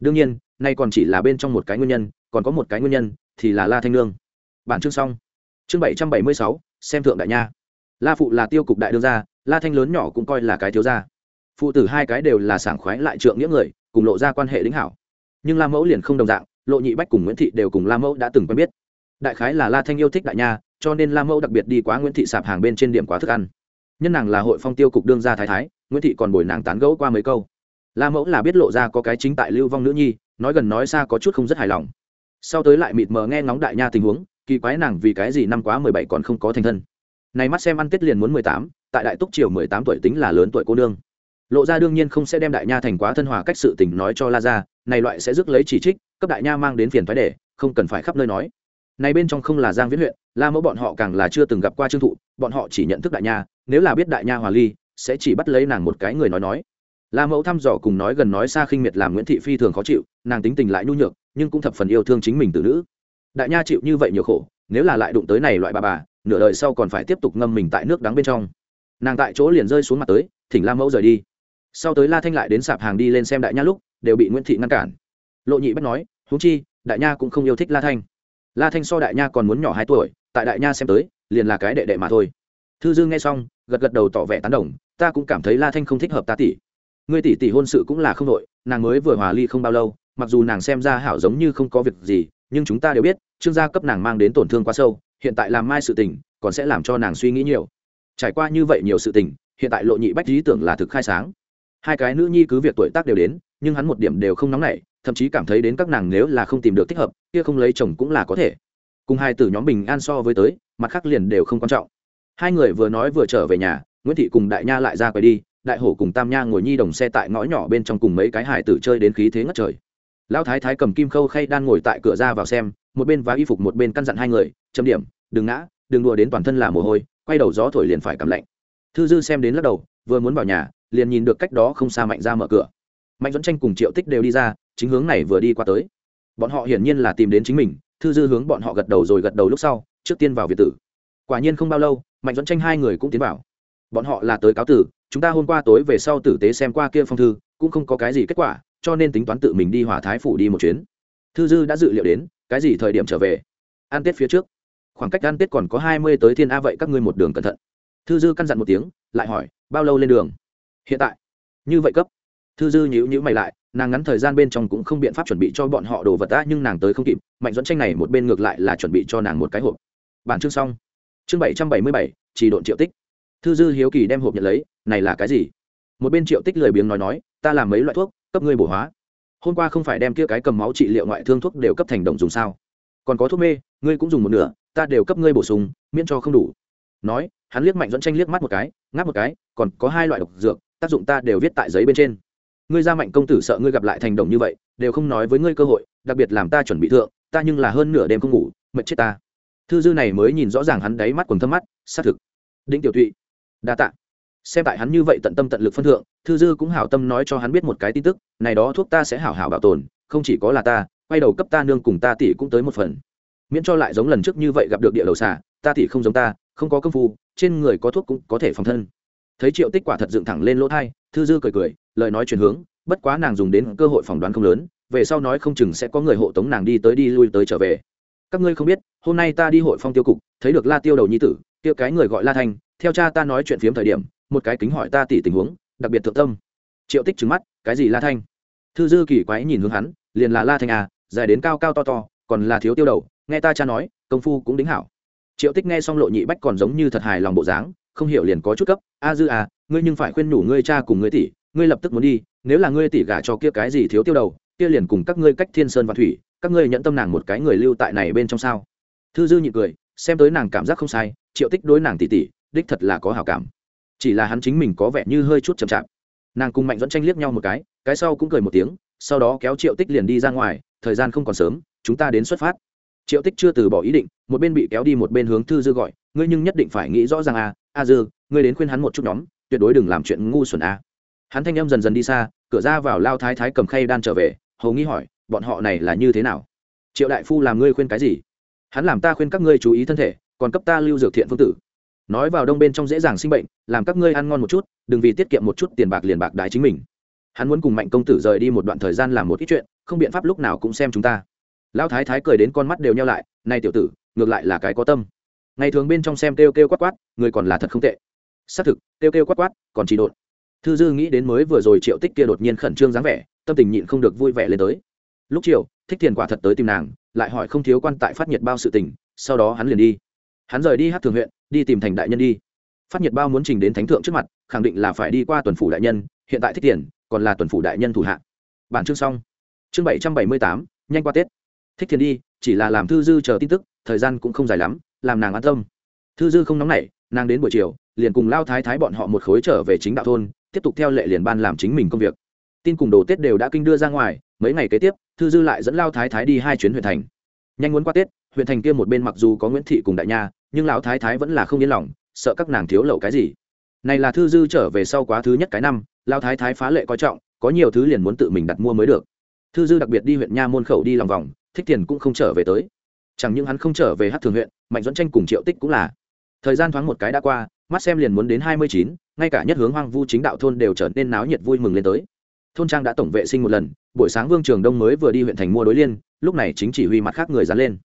Đương nhiên, nay còn chỉ là bên trong một cái nguyên nhân, còn có một cái nguyên nhân thì là la thanh lương bản chương xong. Chương bảy trăm bảy mươi sáu, xem thượng đại nha. La phụ là tiêu cục đại đương gia, la thanh lớn nhỏ cũng coi là cái thiếu gia. Phụ tử hai cái đều là sảng khoái lại trượng nghĩa người, cùng lộ ra quan hệ lĩnh hảo. Nhưng la mẫu liền không đồng dạng, lộ nhị bách cùng nguyễn thị đều cùng la mẫu đã từng quen biết. Đại khái là la thanh yêu thích đại nha, cho nên la mẫu đặc biệt đi quá nguyễn thị sạp hàng bên trên điểm quá thức ăn. Nhân nàng là hội phong tiêu cục đương gia thái thái nguyễn thị còn bồi nàng tán gẫu qua mấy câu la mẫu là biết lộ ra có cái chính tại lưu vong nữ nhi nói gần nói xa có chút không rất hài lòng sau tới lại mịt mờ nghe ngóng đại nha tình huống kỳ quái nàng vì cái gì năm quá mười bảy còn không có thành thân này mắt xem ăn tết liền muốn mười tám tại đại túc triều mười tám tuổi tính là lớn tuổi cô nương lộ ra đương nhiên không sẽ đem đại nha thành quá thân hòa cách sự tình nói cho la ra này loại sẽ rước lấy chỉ trích cấp đại nha mang đến phiền thoái để không cần phải khắp nơi nói này bên trong không là giang viễn huyện la mẫu bọn họ càng là chưa từng gặp qua trương thụ bọn họ chỉ nhận thức đại nha nếu là biết đại nha hòa ly sẽ chỉ bắt lấy nàng một cái người nói nói. La mẫu thăm dò cùng nói gần nói xa khinh miệt làm nguyễn thị phi thường khó chịu, nàng tính tình lại nhu nhược, nhưng cũng thập phần yêu thương chính mình từ nữ. Đại nha chịu như vậy nhiều khổ, nếu là lại đụng tới này loại bà bà, nửa đời sau còn phải tiếp tục ngâm mình tại nước đắng bên trong. Nàng tại chỗ liền rơi xuống mặt tới, thỉnh la mẫu rời đi. Sau tới la thanh lại đến sạp hàng đi lên xem đại nha lúc, đều bị nguyễn thị ngăn cản. Lộ nhị bắt nói húng chi, đại nha cũng không yêu thích la thanh. La thanh so đại nha còn muốn nhỏ hai tuổi, tại đại nha xem tới, liền là cái đệ đệ mà thôi. Thư dư nghe xong, gật gật đầu tỏ vẻ tán đồng ta cũng cảm thấy la thanh không thích hợp ta tỷ. Ngươi tỷ tỷ hôn sự cũng là không đội nàng mới vừa hòa ly không bao lâu, mặc dù nàng xem ra hảo giống như không có việc gì, nhưng chúng ta đều biết, trương gia cấp nàng mang đến tổn thương quá sâu, hiện tại làm mai sự tình, còn sẽ làm cho nàng suy nghĩ nhiều. Trải qua như vậy nhiều sự tình, hiện tại lộ nhị bách lý tưởng là thực khai sáng. Hai cái nữ nhi cứ việc tuổi tác đều đến, nhưng hắn một điểm đều không nóng nảy, thậm chí cảm thấy đến các nàng nếu là không tìm được thích hợp, kia không lấy chồng cũng là có thể. Cùng hai tử nhóm bình an so với tới, mặt khác liền đều không quan trọng. Hai người vừa nói vừa trở về nhà nguyễn thị cùng đại nha lại ra quay đi, đại hổ cùng tam nha ngồi nhi đồng xe tại ngõ nhỏ bên trong cùng mấy cái hải tử chơi đến khí thế ngất trời. Lão thái thái cầm kim khâu khay đan ngồi tại cửa ra vào xem, một bên vá y phục một bên căn dặn hai người, chấm điểm, đừng ngã, đừng đùa đến toàn thân là mồ hôi, quay đầu gió thổi liền phải cảm lạnh. Thư dư xem đến lắc đầu, vừa muốn vào nhà, liền nhìn được cách đó không xa mạnh ra mở cửa. Mạnh dẫn tranh cùng triệu tích đều đi ra, chính hướng này vừa đi qua tới. Bọn họ hiển nhiên là tìm đến chính mình, thư dư hướng bọn họ gật đầu rồi gật đầu lúc sau, trước tiên vào việt tử. Quả nhiên không bao lâu, mạnh dẫn tranh hai người cũng tiến vào bọn họ là tới cáo tử, chúng ta hôm qua tối về sau tử tế xem qua kia phong thư, cũng không có cái gì kết quả, cho nên tính toán tự mình đi hỏa thái phủ đi một chuyến. Thư dư đã dự liệu đến, cái gì thời điểm trở về? Ăn tết phía trước. Khoảng cách ăn tết còn có hai mươi tới thiên a vậy các ngươi một đường cẩn thận. Thư dư căn dặn một tiếng, lại hỏi, bao lâu lên đường? Hiện tại. Như vậy cấp. Thư dư nhữ nhữ mày lại, nàng ngắn thời gian bên trong cũng không biện pháp chuẩn bị cho bọn họ đồ vật ta nhưng nàng tới không kịp, mạnh dẫn tranh này một bên ngược lại là chuẩn bị cho nàng một cái hộp. Bản chương xong. Chương bảy trăm bảy mươi bảy, chỉ độn triệu tích thư dư hiếu kỳ đem hộp nhận lấy, này là cái gì? Một bên triệu tích lười biếng nói nói, ta làm mấy loại thuốc, cấp ngươi bổ hóa. Hôm qua không phải đem kia cái cầm máu trị liệu ngoại thương thuốc đều cấp thành đồng dùng sao? Còn có thuốc mê, ngươi cũng dùng một nửa, ta đều cấp ngươi bổ sung, miễn cho không đủ. Nói, hắn liếc mạnh dẫn tranh liếc mắt một cái, ngáp một cái, còn có hai loại độc dược, tác dụng ta đều viết tại giấy bên trên. Ngươi ra mạnh công tử sợ ngươi gặp lại thành đồng như vậy, đều không nói với ngươi cơ hội, đặc biệt làm ta chuẩn bị thượng, ta nhưng là hơn nửa đêm không ngủ, mệt chết ta. Thư dư này mới nhìn rõ ràng hắn đáy mắt quần thâm mắt, xác thực. Đinh tiểu thụy đa tạ. Xem tại hắn như vậy tận tâm tận lực phân thượng, thư dư cũng hảo tâm nói cho hắn biết một cái tin tức, này đó thuốc ta sẽ hảo hảo bảo tồn, không chỉ có là ta, quay đầu cấp ta nương cùng ta tỷ cũng tới một phần. Miễn cho lại giống lần trước như vậy gặp được địa đầu xả ta tỷ không giống ta, không có công phu, trên người có thuốc cũng có thể phòng thân. Thấy triệu tích quả thật dựng thẳng lên lỗ thai, thư dư cười cười, lời nói chuyển hướng, bất quá nàng dùng đến cơ hội phỏng đoán không lớn, về sau nói không chừng sẽ có người hộ tống nàng đi tới đi lui tới trở về. Các ngươi không biết, hôm nay ta đi hội phong tiêu cục, thấy được la tiêu đầu nhi tử, kia cái người gọi la thanh theo cha ta nói chuyện phiếm thời điểm, một cái kính hỏi ta tỉ tình huống, đặc biệt thượng tâm. Triệu tích trứng mắt, cái gì la thanh? Thư dư kỳ quái nhìn hướng hắn, liền là la thanh à dài đến cao cao to to, còn là thiếu tiêu đầu, nghe ta cha nói, công phu cũng đính hảo. Triệu tích nghe xong lộ nhị bách còn giống như thật hài lòng bộ dáng, không hiểu liền có chút cấp, a dư à ngươi nhưng phải khuyên nhủ ngươi cha cùng ngươi tỷ, ngươi lập tức muốn đi, nếu là ngươi tỷ gả cho kia cái gì thiếu tiêu đầu, kia liền cùng các ngươi cách thiên sơn và thủy, các ngươi nhận tâm nàng một cái người lưu tại này bên trong sao? Thư dư nhị cười, xem tới nàng cảm giác không sai, triệu tích đối nàng tỷ tỷ đích thật là có hảo cảm. Chỉ là hắn chính mình có vẻ như hơi chút chậm chạp. Nàng cùng mạnh dẫn tranh liếc nhau một cái cái sau cũng cười một tiếng, sau đó kéo triệu tích liền đi ra ngoài, thời gian không còn sớm, chúng ta đến xuất phát. Triệu tích chưa từ bỏ ý định, một bên bị kéo đi một bên hướng thư dư gọi, ngươi nhưng nhất định phải nghĩ rõ ràng a a dư, ngươi đến khuyên hắn một chút nhóm, tuyệt đối đừng làm chuyện ngu xuẩn a hắn thanh em dần dần đi xa, cửa ra vào lao thái thái cầm khay đan trở về, hầu nghĩ hỏi, bọn họ này là như thế nào? Triệu đại phu làm ngươi khuyên cái gì? Hắn làm ta khuyên các ngươi chú ý thân thể, còn cấp ta lưu dược thiện phương tử nói vào đông bên trong dễ dàng sinh bệnh, làm các ngươi ăn ngon một chút, đừng vì tiết kiệm một chút tiền bạc liền bạc đái chính mình. Hắn muốn cùng mạnh công tử rời đi một đoạn thời gian làm một ít chuyện, không biện pháp lúc nào cũng xem chúng ta. Lão thái thái cười đến con mắt đều nhau lại nay tiểu tử, ngược lại là cái có tâm. Ngày thường bên trong xem kêu kêu quát quát, người còn là thật không tệ. Xác thực, kêu kêu quát quát, còn chỉ độn. Thư dư nghĩ đến mới vừa rồi triệu tích kia đột nhiên khẩn trương dáng vẻ, tâm tình nhịn không được vui vẻ lên tới. Lúc chiều, thích tiền quả thật tới tìm nàng, lại hỏi không thiếu quan tại phát nhiệt bao sự tình, sau đó hắn liền đi. Hắn rời đi hát thường huyện đi tìm thành đại nhân đi. Phát nhiệt bao muốn trình đến thánh thượng trước mặt, khẳng định là phải đi qua tuần phủ đại nhân, hiện tại thích tiền, còn là tuần phủ đại nhân thủ hạ. Bản chương xong. Chương bảy trăm bảy mươi tám, nhanh qua tết. Thích tiền đi, chỉ là làm thư dư chờ tin tức, thời gian cũng không dài lắm, làm nàng an tâm. Thư dư không nóng nảy, nàng đến buổi chiều, liền cùng lao thái thái bọn họ một khối trở về chính đạo thôn, tiếp tục theo lệ liền ban làm chính mình công việc. Tin cùng đồ tết đều đã kinh đưa ra ngoài, mấy ngày kế tiếp, thư dư lại dẫn lao thái thái đi hai chuyến huyện thành. Nhanh muốn qua tết, huyện thành kia một bên mặc dù có nguyễn thị cùng đại nha nhưng lão thái thái vẫn là không yên lòng, sợ các nàng thiếu lậu cái gì. Này là thư dư trở về sau quá thứ nhất cái năm, lão thái thái phá lệ coi trọng, có nhiều thứ liền muốn tự mình đặt mua mới được. Thư dư đặc biệt đi huyện nha môn khẩu đi lòng vòng, thích tiền cũng không trở về tới. Chẳng những hắn không trở về hát thường huyện, mạnh dẫn tranh cùng triệu tích cũng là. Thời gian thoáng một cái đã qua, mắt xem liền muốn đến hai mươi chín, ngay cả nhất hướng hoang vu chính đạo thôn đều trở nên náo nhiệt vui mừng lên tới. Thôn trang đã tổng vệ sinh một lần, buổi sáng vương trường đông mới vừa đi huyện thành mua đối liên, lúc này chính chỉ huy mặt khác người dán lên.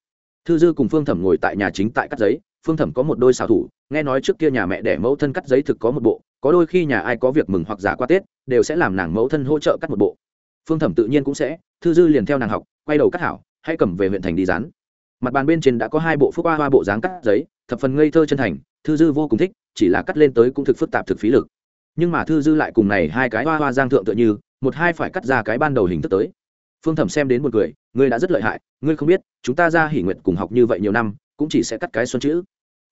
Thư dư cùng phương thẩm ngồi tại nhà chính tại cắt giấy phương thẩm có một đôi xào thủ, nghe nói trước kia nhà mẹ đẻ mẫu thân cắt giấy thực có một bộ, có đôi khi nhà ai có việc mừng hoặc giả qua tết, đều sẽ làm nàng mẫu thân hỗ trợ cắt một bộ. Phương thẩm tự nhiên cũng sẽ, thư dư liền theo nàng học, quay đầu cắt hảo, hay cầm về huyện thành đi dán. Mặt bàn bên trên đã có hai bộ phước hoa hoa bộ dáng cắt giấy, thập phần ngây thơ chân thành, thư dư vô cùng thích, chỉ là cắt lên tới cũng thực phức tạp thực phí lực. Nhưng mà thư dư lại cùng này hai cái hoa hoa giang thượng tựa như, một hai phải cắt ra cái ban đầu hình thức tới. Phương thẩm xem đến một người ngươi đã rất lợi hại, ngươi không biết, chúng ta ra hỉ nguyện cùng học như vậy nhiều năm cũng chỉ sẽ cắt cái xuân chữ.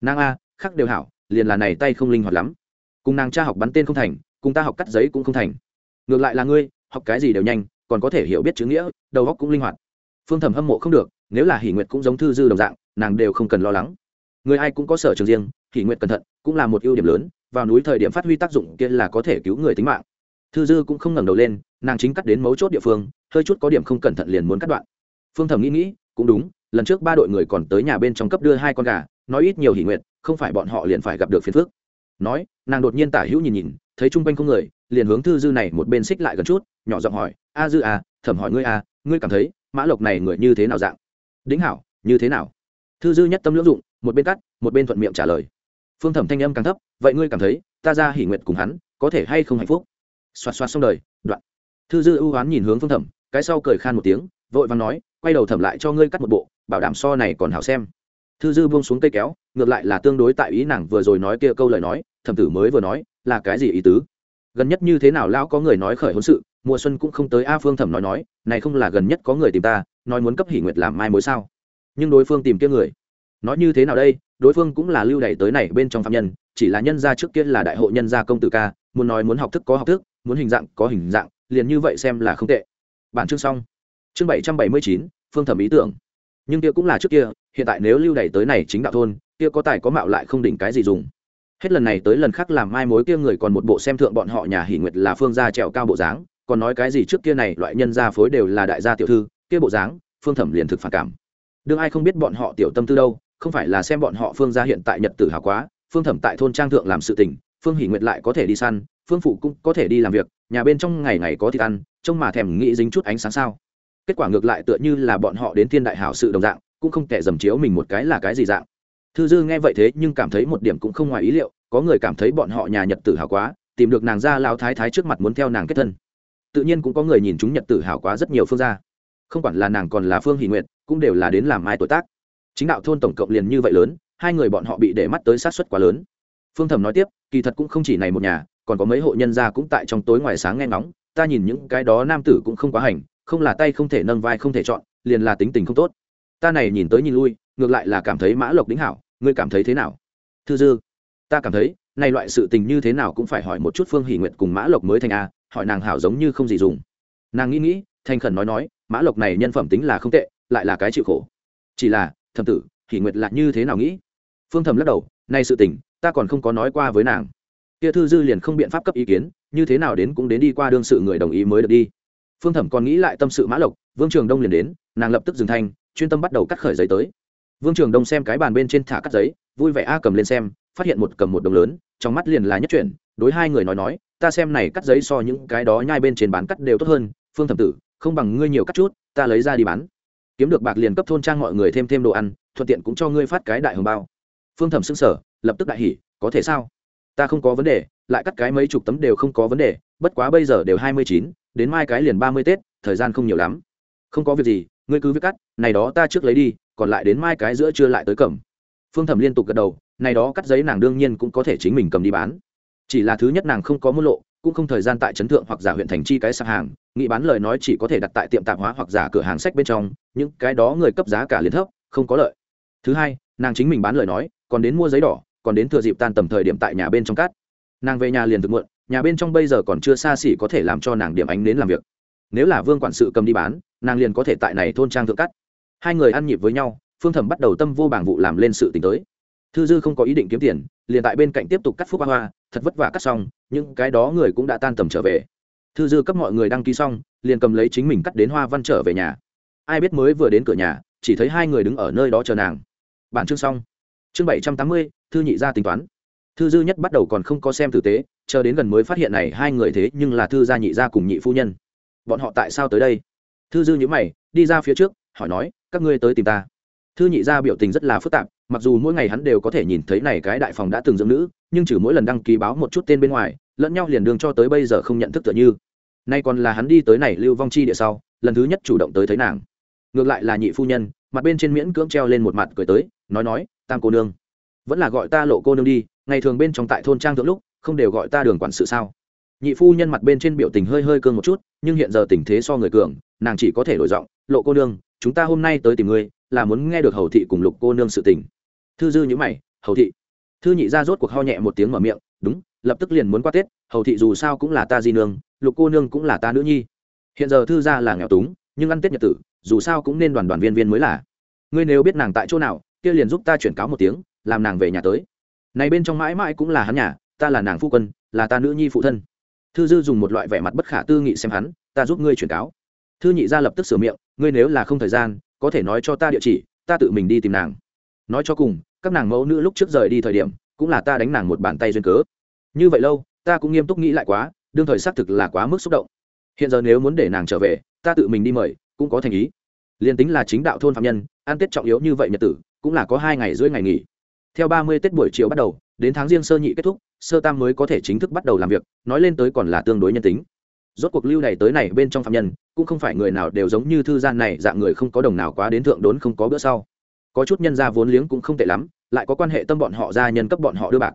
Nàng a, khắc đều hảo, liền là này tay không linh hoạt lắm. Cùng nàng cha học bắn tên không thành, cùng ta học cắt giấy cũng không thành. Ngược lại là ngươi, học cái gì đều nhanh, còn có thể hiểu biết chữ nghĩa, đầu óc cũng linh hoạt. Phương thẩm hâm mộ không được, nếu là hỉ nguyệt cũng giống thư dư đồng dạng, nàng đều không cần lo lắng. Người ai cũng có sở trường riêng hỉ nguyệt cẩn thận, cũng là một ưu điểm lớn, vào núi thời điểm phát huy tác dụng kia là có thể cứu người tính mạng. Thư dư cũng không ngẩng đầu lên, nàng chính cắt đến mấu chốt địa phương, hơi chút có điểm không cẩn thận liền muốn cắt đoạn. Phương thẩm nghĩ nghĩ, cũng đúng lần trước ba đội người còn tới nhà bên trong cấp đưa hai con gà, nói ít nhiều hỉ nguyện, không phải bọn họ liền phải gặp được phiền phước nói, nàng đột nhiên tả hữu nhìn nhìn, thấy chung quanh không người, liền hướng thư dư này một bên xích lại gần chút, nhỏ giọng hỏi, a dư à thẩm hỏi ngươi à ngươi cảm thấy mã lộc này người như thế nào dạng? Đính hảo, như thế nào? Thư dư nhất tâm lưỡng dụng, một bên cắt, một bên thuận miệng trả lời. Phương thẩm thanh âm càng thấp, vậy ngươi cảm thấy ta ra hỉ nguyện cùng hắn có thể hay không hạnh phúc? Xoạt xoạt xong đời, đoạn. Thư dư ưu oán nhìn hướng phương thẩm, cái sau cười khan một tiếng, vội và nói, quay đầu thẩm lại cho ngươi cắt một bộ bảo đảm so này còn hảo xem. Thư dư buông xuống cây kéo, ngược lại là tương đối tại ý nàng vừa rồi nói kia câu lời nói, thẩm tử mới vừa nói, là cái gì ý tứ? Gần nhất như thế nào lão có người nói khởi hôn sự, mùa xuân cũng không tới a phương thẩm nói nói, này không là gần nhất có người tìm ta, nói muốn cấp hỷ nguyệt làm mai mối sao? Nhưng đối phương tìm kia người. Nói như thế nào đây, đối phương cũng là lưu đày tới này bên trong phạm nhân, chỉ là nhân gia trước kia là đại hội nhân gia công tử ca, muốn nói muốn học thức có học thức, muốn hình dạng có hình dạng, liền như vậy xem là không tệ. Bản chương xong. Chương bảy trăm bảy mươi chín, phương thẩm ý tưởng nhưng kia cũng là trước kia, hiện tại nếu lưu đày tới này chính đạo thôn, kia có tài có mạo lại không đỉnh cái gì dùng. Hết lần này tới lần khác làm mai mối kia người còn một bộ xem thượng bọn họ nhà hỷ nguyệt là phương gia trèo cao bộ dáng, còn nói cái gì trước kia này loại nhân gia phối đều là đại gia tiểu thư, kia bộ dáng, phương thẩm liền thực phản cảm. Đương ai không biết bọn họ tiểu tâm tư đâu, không phải là xem bọn họ phương gia hiện tại nhật tử hào quá, phương thẩm tại thôn trang thượng làm sự tình, phương hỷ nguyệt lại có thể đi săn, phương phụ cũng có thể đi làm việc, nhà bên trong ngày ngày có thịt ăn, trông mà thèm nghĩ dính chút ánh sáng sao kết quả ngược lại tựa như là bọn họ đến thiên đại hảo sự đồng dạng, cũng không kẻ dầm chiếu mình một cái là cái gì dạng. Thư dư nghe vậy thế nhưng cảm thấy một điểm cũng không ngoài ý liệu, có người cảm thấy bọn họ nhà nhật tử hảo quá, tìm được nàng ra lao thái thái trước mặt muốn theo nàng kết thân. Tự nhiên cũng có người nhìn chúng nhật tử hảo quá rất nhiều phương gia. Không quản là nàng còn là phương hỷ nguyệt, cũng đều là đến làm ai tuổi tác. Chính đạo thôn tổng cộng liền như vậy lớn, hai người bọn họ bị để mắt tới sát xuất quá lớn. Phương thẩm nói tiếp, kỳ thật cũng không chỉ này một nhà, còn có mấy hộ nhân gia cũng tại trong tối ngoài sáng nghe ngóng, ta nhìn những cái đó nam tử cũng không quá hành không là tay không thể nâng vai không thể chọn, liền là tính tình không tốt. Ta này nhìn tới nhìn lui, ngược lại là cảm thấy mã lộc đính hảo, ngươi cảm thấy thế nào? Thư dư, ta cảm thấy, này loại sự tình như thế nào cũng phải hỏi một chút phương hỷ nguyệt cùng mã lộc mới thành a, hỏi nàng hảo giống như không gì dùng. Nàng nghĩ nghĩ, thành khẩn nói nói, mã lộc này nhân phẩm tính là không tệ, lại là cái chịu khổ. Chỉ là, thầm tử, hỷ nguyệt là như thế nào nghĩ? Phương thầm lắc đầu nay sự tình, ta còn không có nói qua với nàng. Kia thư dư liền không biện pháp cấp ý kiến, như thế nào đến cũng đến đi qua đương sự người đồng ý mới được đi phương thẩm còn nghĩ lại tâm sự mã lộc, vương trường đông liền đến, nàng lập tức dừng thanh, chuyên tâm bắt đầu cắt khởi giấy tới. Vương trường đông xem cái bàn bên trên thả cắt giấy, vui vẻ a cầm lên xem, phát hiện một cầm một đồng lớn, trong mắt liền là nhất chuyển, đối hai người nói nói, ta xem này cắt giấy so những cái đó nhai bên trên bán cắt đều tốt hơn, phương thẩm tử, không bằng ngươi nhiều cắt chút, ta lấy ra đi bán. Kiếm được bạc liền cấp thôn trang mọi người thêm thêm đồ ăn, thuận tiện cũng cho ngươi phát cái đại hồng bao. Phương thẩm xưng sở lập tức đại hỉ, có thể sao? Ta không có vấn đề, lại cắt cái mấy chục tấm đều không có vấn đề, bất quá bây giờ đều hai mươi chín đến mai cái liền ba mươi tết, thời gian không nhiều lắm. Không có việc gì, ngươi cứ viết cắt, này đó ta trước lấy đi, còn lại đến mai cái giữa trưa lại tới cầm. Phương thẩm liên tục gật đầu, này đó cắt giấy nàng đương nhiên cũng có thể chính mình cầm đi bán. Chỉ là thứ nhất nàng không có mua lộ, cũng không thời gian tại trấn thượng hoặc giả huyện thành chi cái sạp hàng nghị bán lời nói chỉ có thể đặt tại tiệm tạp hóa hoặc giả cửa hàng sách bên trong, những cái đó người cấp giá cả liền thấp, không có lợi. Thứ hai, nàng chính mình bán lời nói, còn đến mua giấy đỏ, còn đến thừa dịp tan tầm thời điểm tại nhà bên trong cát nàng về nhà liền thực muộn nhà bên trong bây giờ còn chưa xa xỉ có thể làm cho nàng điểm ánh đến làm việc. Nếu là vương quản sự cầm đi bán, nàng liền có thể tại này thôn trang thượng cắt. Hai người ăn nhịp với nhau, phương thẩm bắt đầu tâm vô bảng vụ làm lên sự t tới. Thư dư không có ý định kiếm tiền, liền tại bên cạnh tiếp tục cắt phúc hoa hoa, thật vất vả cắt xong, những cái đó người cũng đã tan tầm trở về. Thư dư cấp mọi người đăng ký xong, liền cầm lấy chính mình cắt đến hoa văn trở về nhà. Ai biết mới vừa đến cửa nhà, chỉ thấy hai người đứng ở nơi đó chờ nàng. Bản chương xong. Chương bảy trăm tám mươi, thư nhị ra tính toán thư dư nhất bắt đầu còn không có xem tử tế, chờ đến gần mới phát hiện này hai người thế nhưng là thư gia nhị gia cùng nhị phu nhân. Bọn họ tại sao tới đây? Thư dư nhữ mày, đi ra phía trước, hỏi nói, các ngươi tới tìm ta. Thư nhị gia biểu tình rất là phức tạp, mặc dù mỗi ngày hắn đều có thể nhìn thấy này cái đại phòng đã từng dưỡng nữ, nhưng trừ mỗi lần đăng ký báo một chút tên bên ngoài, lẫn nhau liền đường cho tới bây giờ không nhận thức tựa như. Nay còn là hắn đi tới này lưu vong chi địa sau, lần thứ nhất chủ động tới thấy nàng. Ngược lại là nhị phu nhân, mặt bên trên miễn cưỡng treo lên một mặt cười tới, nói nói, tam cô nương, vẫn là gọi ta lộ cô nương đi ngày thường bên trong tại thôn trang thượng lúc, không đều gọi ta đường quản sự sao? Nhị phu nhân mặt bên trên biểu tình hơi hơi cương một chút, nhưng hiện giờ tình thế so người cường, nàng chỉ có thể đổi giọng, lộ cô nương, chúng ta hôm nay tới tìm ngươi, là muốn nghe được hầu thị cùng lục cô nương sự tình. Thư dư nhữ mày, hầu thị? Thư nhị ra rốt cuộc ho nhẹ một tiếng mở miệng, đúng, lập tức liền muốn qua tết, hầu thị dù sao cũng là ta di nương, lục cô nương cũng là ta nữ nhi. Hiện giờ thư ra là nghèo túng, nhưng ăn tết nhật tử, dù sao cũng nên đoàn đoàn viên viên mới là. Ngươi nếu biết nàng tại chỗ nào, kia liền giúp ta chuyển cáo một tiếng, làm nàng về nhà tới này bên trong mãi mãi cũng là hắn nhà, ta là nàng phu quân, là ta nữ nhi phụ thân. Thư dư dùng một loại vẻ mặt bất khả tư nghị xem hắn, ta giúp ngươi chuyển cáo. Thư nhị ra lập tức sửa miệng, ngươi nếu là không thời gian, có thể nói cho ta địa chỉ, ta tự mình đi tìm nàng. Nói cho cùng, các nàng mẫu nữ lúc trước rời đi thời điểm, cũng là ta đánh nàng một bàn tay duyên cớ. Như vậy lâu, ta cũng nghiêm túc nghĩ lại quá, đương thời xác thực là quá mức xúc động. Hiện giờ nếu muốn để nàng trở về, ta tự mình đi mời, cũng có thành ý. Liền tính là chính đạo thôn phạm nhân an tết trọng yếu như vậy nhật tử, cũng là có hai ngày rưỡi ngày nghỉ theo ba mươi tết buổi chiều bắt đầu, đến tháng riêng sơ nhị kết thúc, sơ tam mới có thể chính thức bắt đầu làm việc, nói lên tới còn là tương đối nhân tính. Rốt cuộc lưu này tới này bên trong phạm nhân, cũng không phải người nào đều giống như thư gian này, dạng người không có đồng nào quá đến thượng đốn không có bữa sau. Có chút nhân gia vốn liếng cũng không tệ lắm, lại có quan hệ tâm bọn họ gia nhân cấp bọn họ đưa bạc.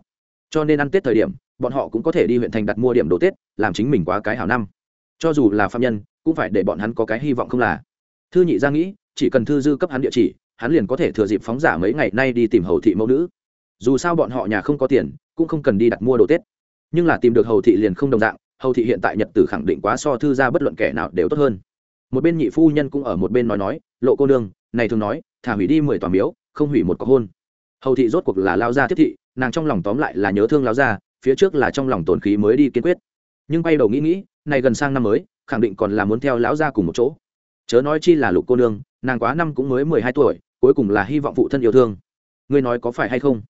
Cho nên ăn tết thời điểm, bọn họ cũng có thể đi huyện thành đặt mua điểm đồ tết, làm chính mình quá cái hảo năm. Cho dù là phạm nhân, cũng phải để bọn hắn có cái hy vọng không là. Thư nhị gia nghĩ, chỉ cần thư dư cấp hắn địa chỉ hắn liền có thể thừa dịp phóng giả mấy ngày nay đi tìm hầu thị mẫu nữ. Dù sao bọn họ nhà không có tiền, cũng không cần đi đặt mua đồ tết. Nhưng là tìm được hầu thị liền không đồng dạng, hầu thị hiện tại nhật tử khẳng định quá so thư ra bất luận kẻ nào đều tốt hơn. Một bên nhị phu nhân cũng ở một bên nói nói, lộ cô nương, này thường nói, thả hủy đi mười tòa miếu, không hủy một có hôn. Hầu thị rốt cuộc là lao gia thiết thị, nàng trong lòng tóm lại là nhớ thương lao gia, phía trước là trong lòng tổn khí mới đi kiên quyết. Nhưng bay đầu nghĩ nghĩ, này gần sang năm mới, khẳng định còn là muốn theo lão gia cùng một chỗ. Chớ nói chi là lục cô nương, nàng quá năm cũng mới mười hai tuổi cuối cùng là hy vọng phụ thân yêu thương. Ngươi nói có phải hay không?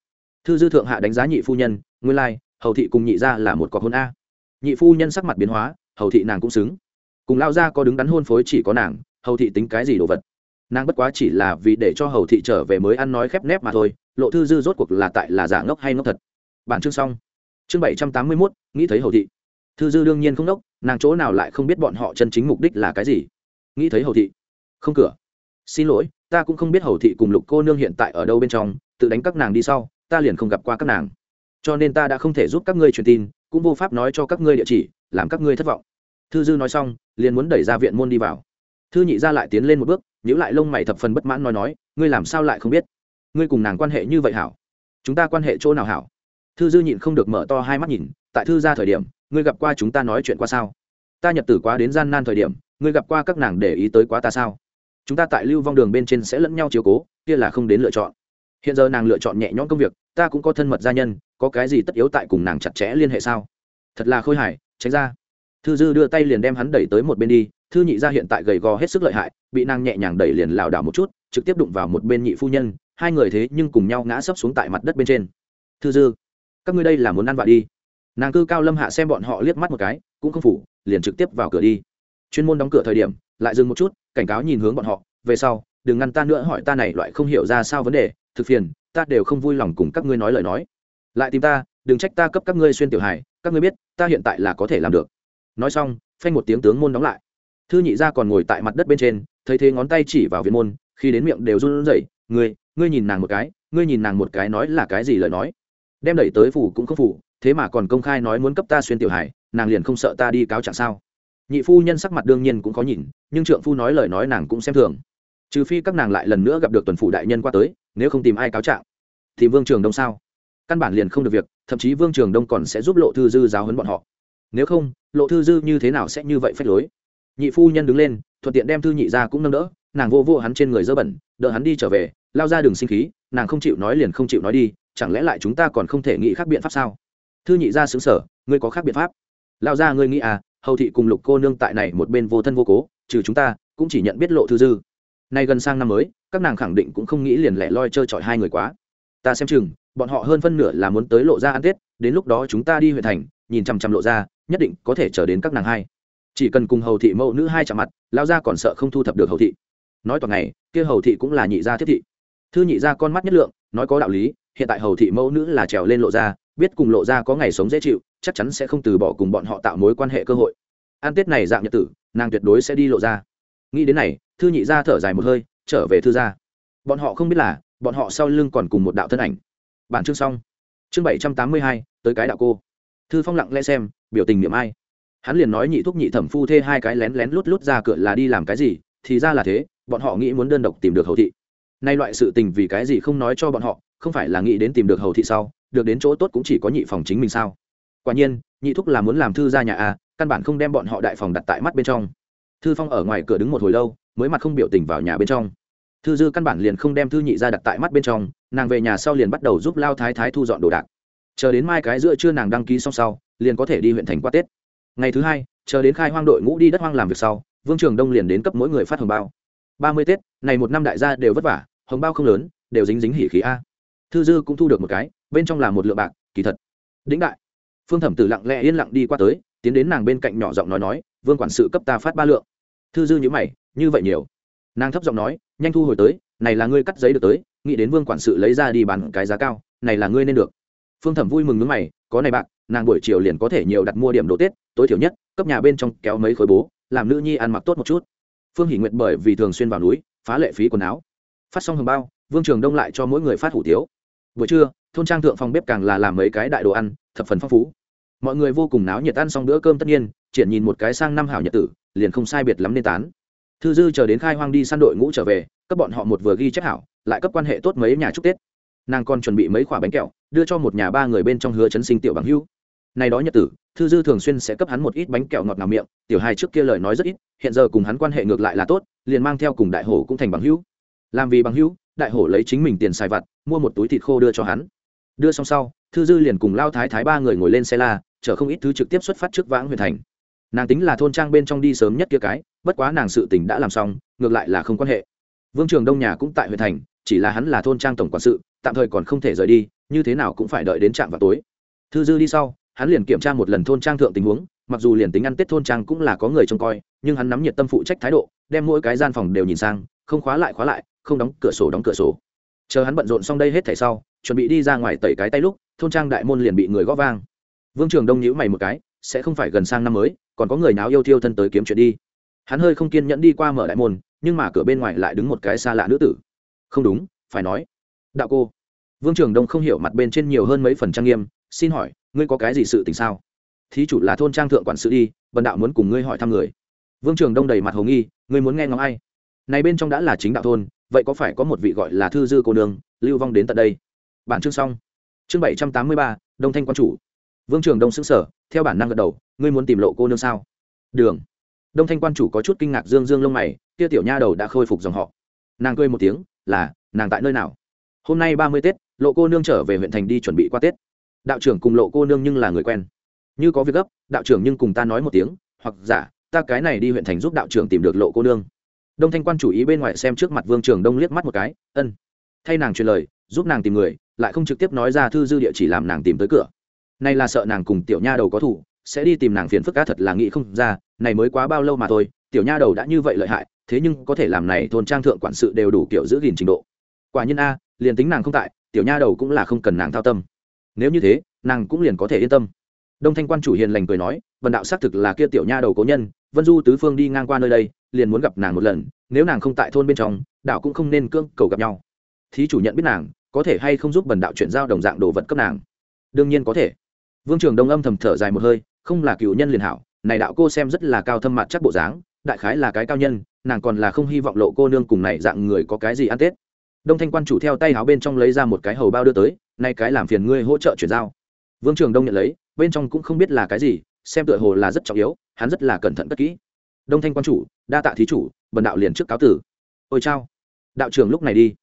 Thư dư thượng hạ đánh giá nhị phu nhân nguyên lai、like, hầu thị cùng nhị gia là một cọc hôn a. Nhị phu nhân sắc mặt biến hóa hầu thị nàng cũng xứng. Cùng lao ra có đứng đắn hôn phối chỉ có nàng hầu thị tính cái gì đồ vật? Nàng bất quá chỉ là vì để cho hầu thị trở về mới ăn nói khép nép mà thôi lộ thư dư rốt cuộc là tại là giả ngốc hay ngốc thật. Bản chương xong. Chương bảy trăm tám mươi mốt nghĩ thấy hầu thị. Thư dư đương nhiên không ngốc nàng chỗ nào lại không biết bọn họ chân chính mục đích là cái gì. Nghĩ thấy hầu thị. Không cửa xin lỗi, ta cũng không biết hầu thị cùng lục cô nương hiện tại ở đâu bên trong, tự đánh các nàng đi sau, ta liền không gặp qua các nàng. Cho nên ta đã không thể giúp các ngươi truyền tin, cũng vô pháp nói cho các ngươi địa chỉ, làm các ngươi thất vọng. Thư dư nói xong, liền muốn đẩy ra viện môn đi vào. Thư nhị ra lại tiến lên một bước nhữ lại lông mày thập phần bất mãn nói nói, ngươi làm sao lại không biết? Ngươi cùng nàng quan hệ như vậy hảo. Chúng ta quan hệ chỗ nào hảo? Thư dư nhịn không được mở to hai mắt nhìn, tại thư ra thời điểm, ngươi gặp qua chúng ta nói chuyện qua sao? Ta nhật tử quá đến gian nan thời điểm, ngươi gặp qua các nàng để ý tới quá ta sao? Chúng ta tại lưu vong đường bên trên sẽ lẫn nhau chiếu cố, kia là không đến lựa chọn. Hiện giờ nàng lựa chọn nhẹ nhõm công việc, ta cũng có thân mật gia nhân, có cái gì tất yếu tại cùng nàng chặt chẽ liên hệ sao? Thật là khôi hài, tránh ra. Thư dư đưa tay liền đem hắn đẩy tới một bên đi, thư nhị ra hiện tại gầy gò hết sức lợi hại, bị nàng nhẹ nhàng đẩy liền lảo đảo một chút, trực tiếp đụng vào một bên nhị phu nhân, hai người thế nhưng cùng nhau ngã sấp xuống tại mặt đất bên trên. Thư dư, các ngươi đây là muốn ăn vạ đi. Nàng cư cao lâm hạ xem bọn họ liếc mắt một cái, cũng không phủ, liền trực tiếp vào cửa đi. Chuyên môn đóng cửa thời điểm, lại dừng một chút cảnh cáo nhìn hướng bọn họ, về sau, đừng ngăn ta nữa, hỏi ta này loại không hiểu ra sao vấn đề, thực phiền, ta đều không vui lòng cùng các ngươi nói lời nói. Lại tìm ta, đừng trách ta cấp các ngươi xuyên tiểu hài, các ngươi biết, ta hiện tại là có thể làm được. Nói xong, phanh một tiếng tướng môn đóng lại. Thư nhị gia còn ngồi tại mặt đất bên trên, thấy thế ngón tay chỉ vào viện môn, khi đến miệng đều run rẩy, ngươi ngươi nhìn nàng một cái, ngươi nhìn nàng một cái nói là cái gì lời nói? Đem đẩy tới phủ cũng không phủ, thế mà còn công khai nói muốn cấp ta xuyên tiểu hải nàng liền không sợ ta đi cáo trạng sao? Nhị phu nhân sắc mặt đương nhiên cũng có nhìn, nhưng trượng phu nói lời nói nàng cũng xem thường. Trừ phi các nàng lại lần nữa gặp được tuần phủ đại nhân qua tới, nếu không tìm ai cáo trạng, thì vương trường đông sao? Căn bản liền không được việc, thậm chí vương trường đông còn sẽ giúp lộ thư dư giáo hấn bọn họ. Nếu không, lộ thư dư như thế nào sẽ như vậy phách lối? Nhị phu nhân đứng lên, thuận tiện đem thư nhị ra cũng nâng đỡ, nàng vô vô hắn trên người dơ bẩn, đỡ hắn đi trở về, lao ra đường sinh khí, nàng không chịu nói liền không chịu nói đi, chẳng lẽ lại chúng ta còn không thể nghĩ khác biện pháp sao? Thư nhị ra xứng sở, ngươi có khác biện pháp? Lao ra ngươi nghĩ à hầu thị cùng lục cô nương tại này một bên vô thân vô cố, trừ chúng ta, cũng chỉ nhận biết lộ thư dư. Nay gần sang năm mới, các nàng khẳng định cũng không nghĩ liền lẻ loi chơi trọi hai người quá. Ta xem chừng, bọn họ hơn phân nửa là muốn tới lộ ra ăn tết, đến lúc đó chúng ta đi huyện thành, nhìn chằm chằm lộ ra nhất định có thể chờ đến các nàng hai. Chỉ cần cùng hầu thị mẫu nữ hai chạm mặt lao ra còn sợ không thu thập được hầu thị. Nói toàn ngày, kia hầu thị cũng là nhị gia thiết thị. Thư nhị gia con mắt nhất lượng, nói có đạo lý hiện tại hầu thị mẫu nữ là trèo lên lộ ra, biết cùng lộ ra có ngày sống dễ chịu, chắc chắn sẽ không từ bỏ cùng bọn họ tạo mối quan hệ cơ hội. An tết này dạng nhật tử, nàng tuyệt đối sẽ đi lộ ra. Nghĩ đến này, thư nhị gia thở dài một hơi, trở về thư gia. Bọn họ không biết là, bọn họ sau lưng còn cùng một đạo thân ảnh. Bản chương xong. Chương bảy trăm tám mươi hai, tới cái đạo cô. Thư phong lặng lẽ xem, biểu tình niệm ai. Hắn liền nói nhị thúc nhị thẩm phu thê hai cái lén lén lút lút ra cửa là đi làm cái gì, thì ra là thế, bọn họ nghĩ muốn đơn độc tìm được hầu thị. Nay loại sự tình vì cái gì không nói cho bọn họ không phải là nghĩ đến tìm được hầu thị sau, được đến chỗ tốt cũng chỉ có nhị phòng chính mình sao? Quả nhiên, nhị thúc là muốn làm thư ra nhà a, căn bản không đem bọn họ đại phòng đặt tại mắt bên trong. Thư phong ở ngoài cửa đứng một hồi lâu, mới mặt không biểu tình vào nhà bên trong. Thư dư căn bản liền không đem thư nhị ra đặt tại mắt bên trong, nàng về nhà sau liền bắt đầu giúp lao thái thái thu dọn đồ đạc. Chờ đến mai cái giữa trưa nàng đăng ký xong sau, liền có thể đi huyện thành qua tết. Ngày thứ hai, chờ đến khai hoang đội ngũ đi đất hoang làm việc sau, vương trường đông liền đến cấp mỗi người phát hồng bao. Ba mươi tết, này một năm đại gia đều vất vả, hồng bao không lớn, đều dính dính hỉ khí a thư dư cũng thu được một cái, bên trong là một lượng bạc, kỳ thật. Đĩnh đại. Phương thẩm tử lặng lẽ yên lặng đi qua tới, tiến đến nàng bên cạnh nhỏ giọng nói nói, vương quản sự cấp ta phát ba lượng. Thư dư nhữ mày, như vậy nhiều. Nàng thấp giọng nói, nhanh thu hồi tới, này là ngươi cắt giấy được tới, nghĩ đến vương quản sự lấy ra đi bán cái giá cao, này là ngươi nên được. Phương thẩm vui mừng nước mày, có này bạc, nàng buổi chiều liền có thể nhiều đặt mua điểm đồ tết, tối thiểu nhất, cấp nhà bên trong kéo mấy khối bố, làm nữ nhi ăn mặc tốt một chút. Phương hỷ nguyện bởi vì thường xuyên vào núi, phá lệ phí quần áo. Phát xong hồng bao, vương trường đông lại cho mỗi người phát hủ tiếu buổi trưa, thôn trang thượng phòng bếp càng là làm mấy cái đại đồ ăn, thập phần phong phú. Mọi người vô cùng náo nhiệt ăn xong bữa cơm tất nhiên, triển nhìn một cái sang năm hảo nhật tử, liền không sai biệt lắm nên tán. Thư dư chờ đến khai hoang đi săn đội ngũ trở về, cấp bọn họ một vừa ghi chép hảo, lại cấp quan hệ tốt mấy nhà chúc tết. Nàng còn chuẩn bị mấy quả bánh kẹo, đưa cho một nhà ba người bên trong hứa chấn sinh tiểu bằng hưu này đó nhật tử, thư dư thường xuyên sẽ cấp hắn một ít bánh kẹo ngọt ngào miệng, tiểu hai trước kia lời nói rất ít, hiện giờ cùng hắn quan hệ ngược lại là tốt, liền mang theo cùng đại hổ cũng thành bằng hữu. Làm vì bằng hữu đại hổ lấy chính mình tiền xài vặt, mua một túi thịt khô đưa cho hắn. Đưa xong sau, thư dư liền cùng lao thái thái ba người ngồi lên xe la, chở không ít thứ trực tiếp xuất phát trước vãng huyện thành. Nàng tính là thôn trang bên trong đi sớm nhất kia cái, bất quá nàng sự tình đã làm xong, ngược lại là không quan hệ. Vương trường đông nhà cũng tại huyện thành, chỉ là hắn là thôn trang tổng quản sự, tạm thời còn không thể rời đi, như thế nào cũng phải đợi đến trạm vào tối. Thư dư đi sau, hắn liền kiểm tra một lần thôn trang thượng tình huống, mặc dù liền tính ăn tết thôn trang cũng là có người trông coi, nhưng hắn nắm nhiệt tâm phụ trách thái độ, đem mỗi cái gian phòng đều nhìn sang, không khóa lại khóa lại không đóng cửa sổ đóng cửa sổ. Chờ hắn bận rộn xong đây hết thảy sau, chuẩn bị đi ra ngoài tẩy cái tay lúc, thôn trang đại môn liền bị người gõ vang. Vương trường đông nhíu mày một cái, sẽ không phải gần sang năm mới, còn có người nào yêu thiêu thân tới kiếm chuyện đi. Hắn hơi không kiên nhẫn đi qua mở đại môn, nhưng mà cửa bên ngoài lại đứng một cái xa lạ nữ tử. Không đúng, phải nói. Đạo cô. Vương trường đông không hiểu mặt bên trên nhiều hơn mấy phần trang nghiêm, xin hỏi, ngươi có cái gì sự tình sao? Thí chủ là thôn trang thượng quản sự đi vần đạo muốn cùng ngươi hỏi thăm người. Vương trường đông đầy mặt hồ nghi, ngươi muốn nghe ngóng ai? Này bên trong đã là chính đạo thôn vậy có phải có một vị gọi là thư dư cô nương lưu vong đến tận đây? Bản chương xong. Chương bảy trăm tám mươi ba, đông thanh quan chủ. Vương trường đông xứng sở theo bản năng gật đầu, ngươi muốn tìm lộ cô nương sao? Đường. Đông thanh quan chủ có chút kinh ngạc dương dương lông mày tia tiểu nha đầu đã khôi phục dòng họ. Nàng cười một tiếng, là, nàng tại nơi nào? Hôm nay ba mươi tết, lộ cô nương trở về huyện thành đi chuẩn bị qua tết. Đạo trưởng cùng lộ cô nương nhưng là người quen. Như có việc gấp, đạo trưởng nhưng cùng ta nói một tiếng, hoặc giả, ta cái này đi huyện thành giúp đạo trưởng tìm được lộ cô nương đông thanh quan chủ ý bên ngoài xem trước mặt vương trường đông liếc mắt một cái, ân. Thay nàng truyền lời, giúp nàng tìm người, lại không trực tiếp nói ra thư dư địa chỉ làm nàng tìm tới cửa. Nay là sợ nàng cùng tiểu nha đầu có thủ, sẽ đi tìm nàng phiền phức cá thật là nghĩ không ra, này mới quá bao lâu mà thôi, tiểu nha đầu đã như vậy lợi hại, thế nhưng có thể làm này thôn trang thượng quản sự đều đủ kiểu giữ gìn trình độ. Quả nhiên a, liền tính nàng không tại, tiểu nha đầu cũng là không cần nàng thao tâm. Nếu như thế, nàng cũng liền có thể yên tâm. Đông thanh quan chủ hiền lành cười nói vần đạo xác thực là kia tiểu nha đầu cố nhân, vân du tứ phương đi ngang qua nơi đây, liền muốn gặp nàng một lần, nếu nàng không tại thôn bên trong, đạo cũng không nên cưỡng cầu gặp nhau. Thí chủ nhận biết nàng, có thể hay không giúp bần đạo chuyển giao đồng dạng đồ vật cấp nàng? Đương nhiên có thể. Vương trường đông âm thầm thở dài một hơi, không là cựu nhân liền hảo, này đạo cô xem rất là cao thâm mặt chắc bộ dáng, đại khái là cái cao nhân, nàng còn là không hy vọng lộ cô nương cùng này dạng người có cái gì ăn tết. Đông thanh quan chủ theo tay áo bên trong lấy ra một cái hầu bao đưa tới, nay cái làm phiền ngươi hỗ trợ chuyển giao. Vương trường đông nhận lấy, bên trong cũng không biết là cái gì xem tựa hồ là rất trọng yếu, hắn rất là cẩn thận cất kỹ. Đông thanh quan chủ, đa tạ thí chủ, bần đạo liền trước cáo tử. Ôi chao. Đạo trưởng lúc này đi.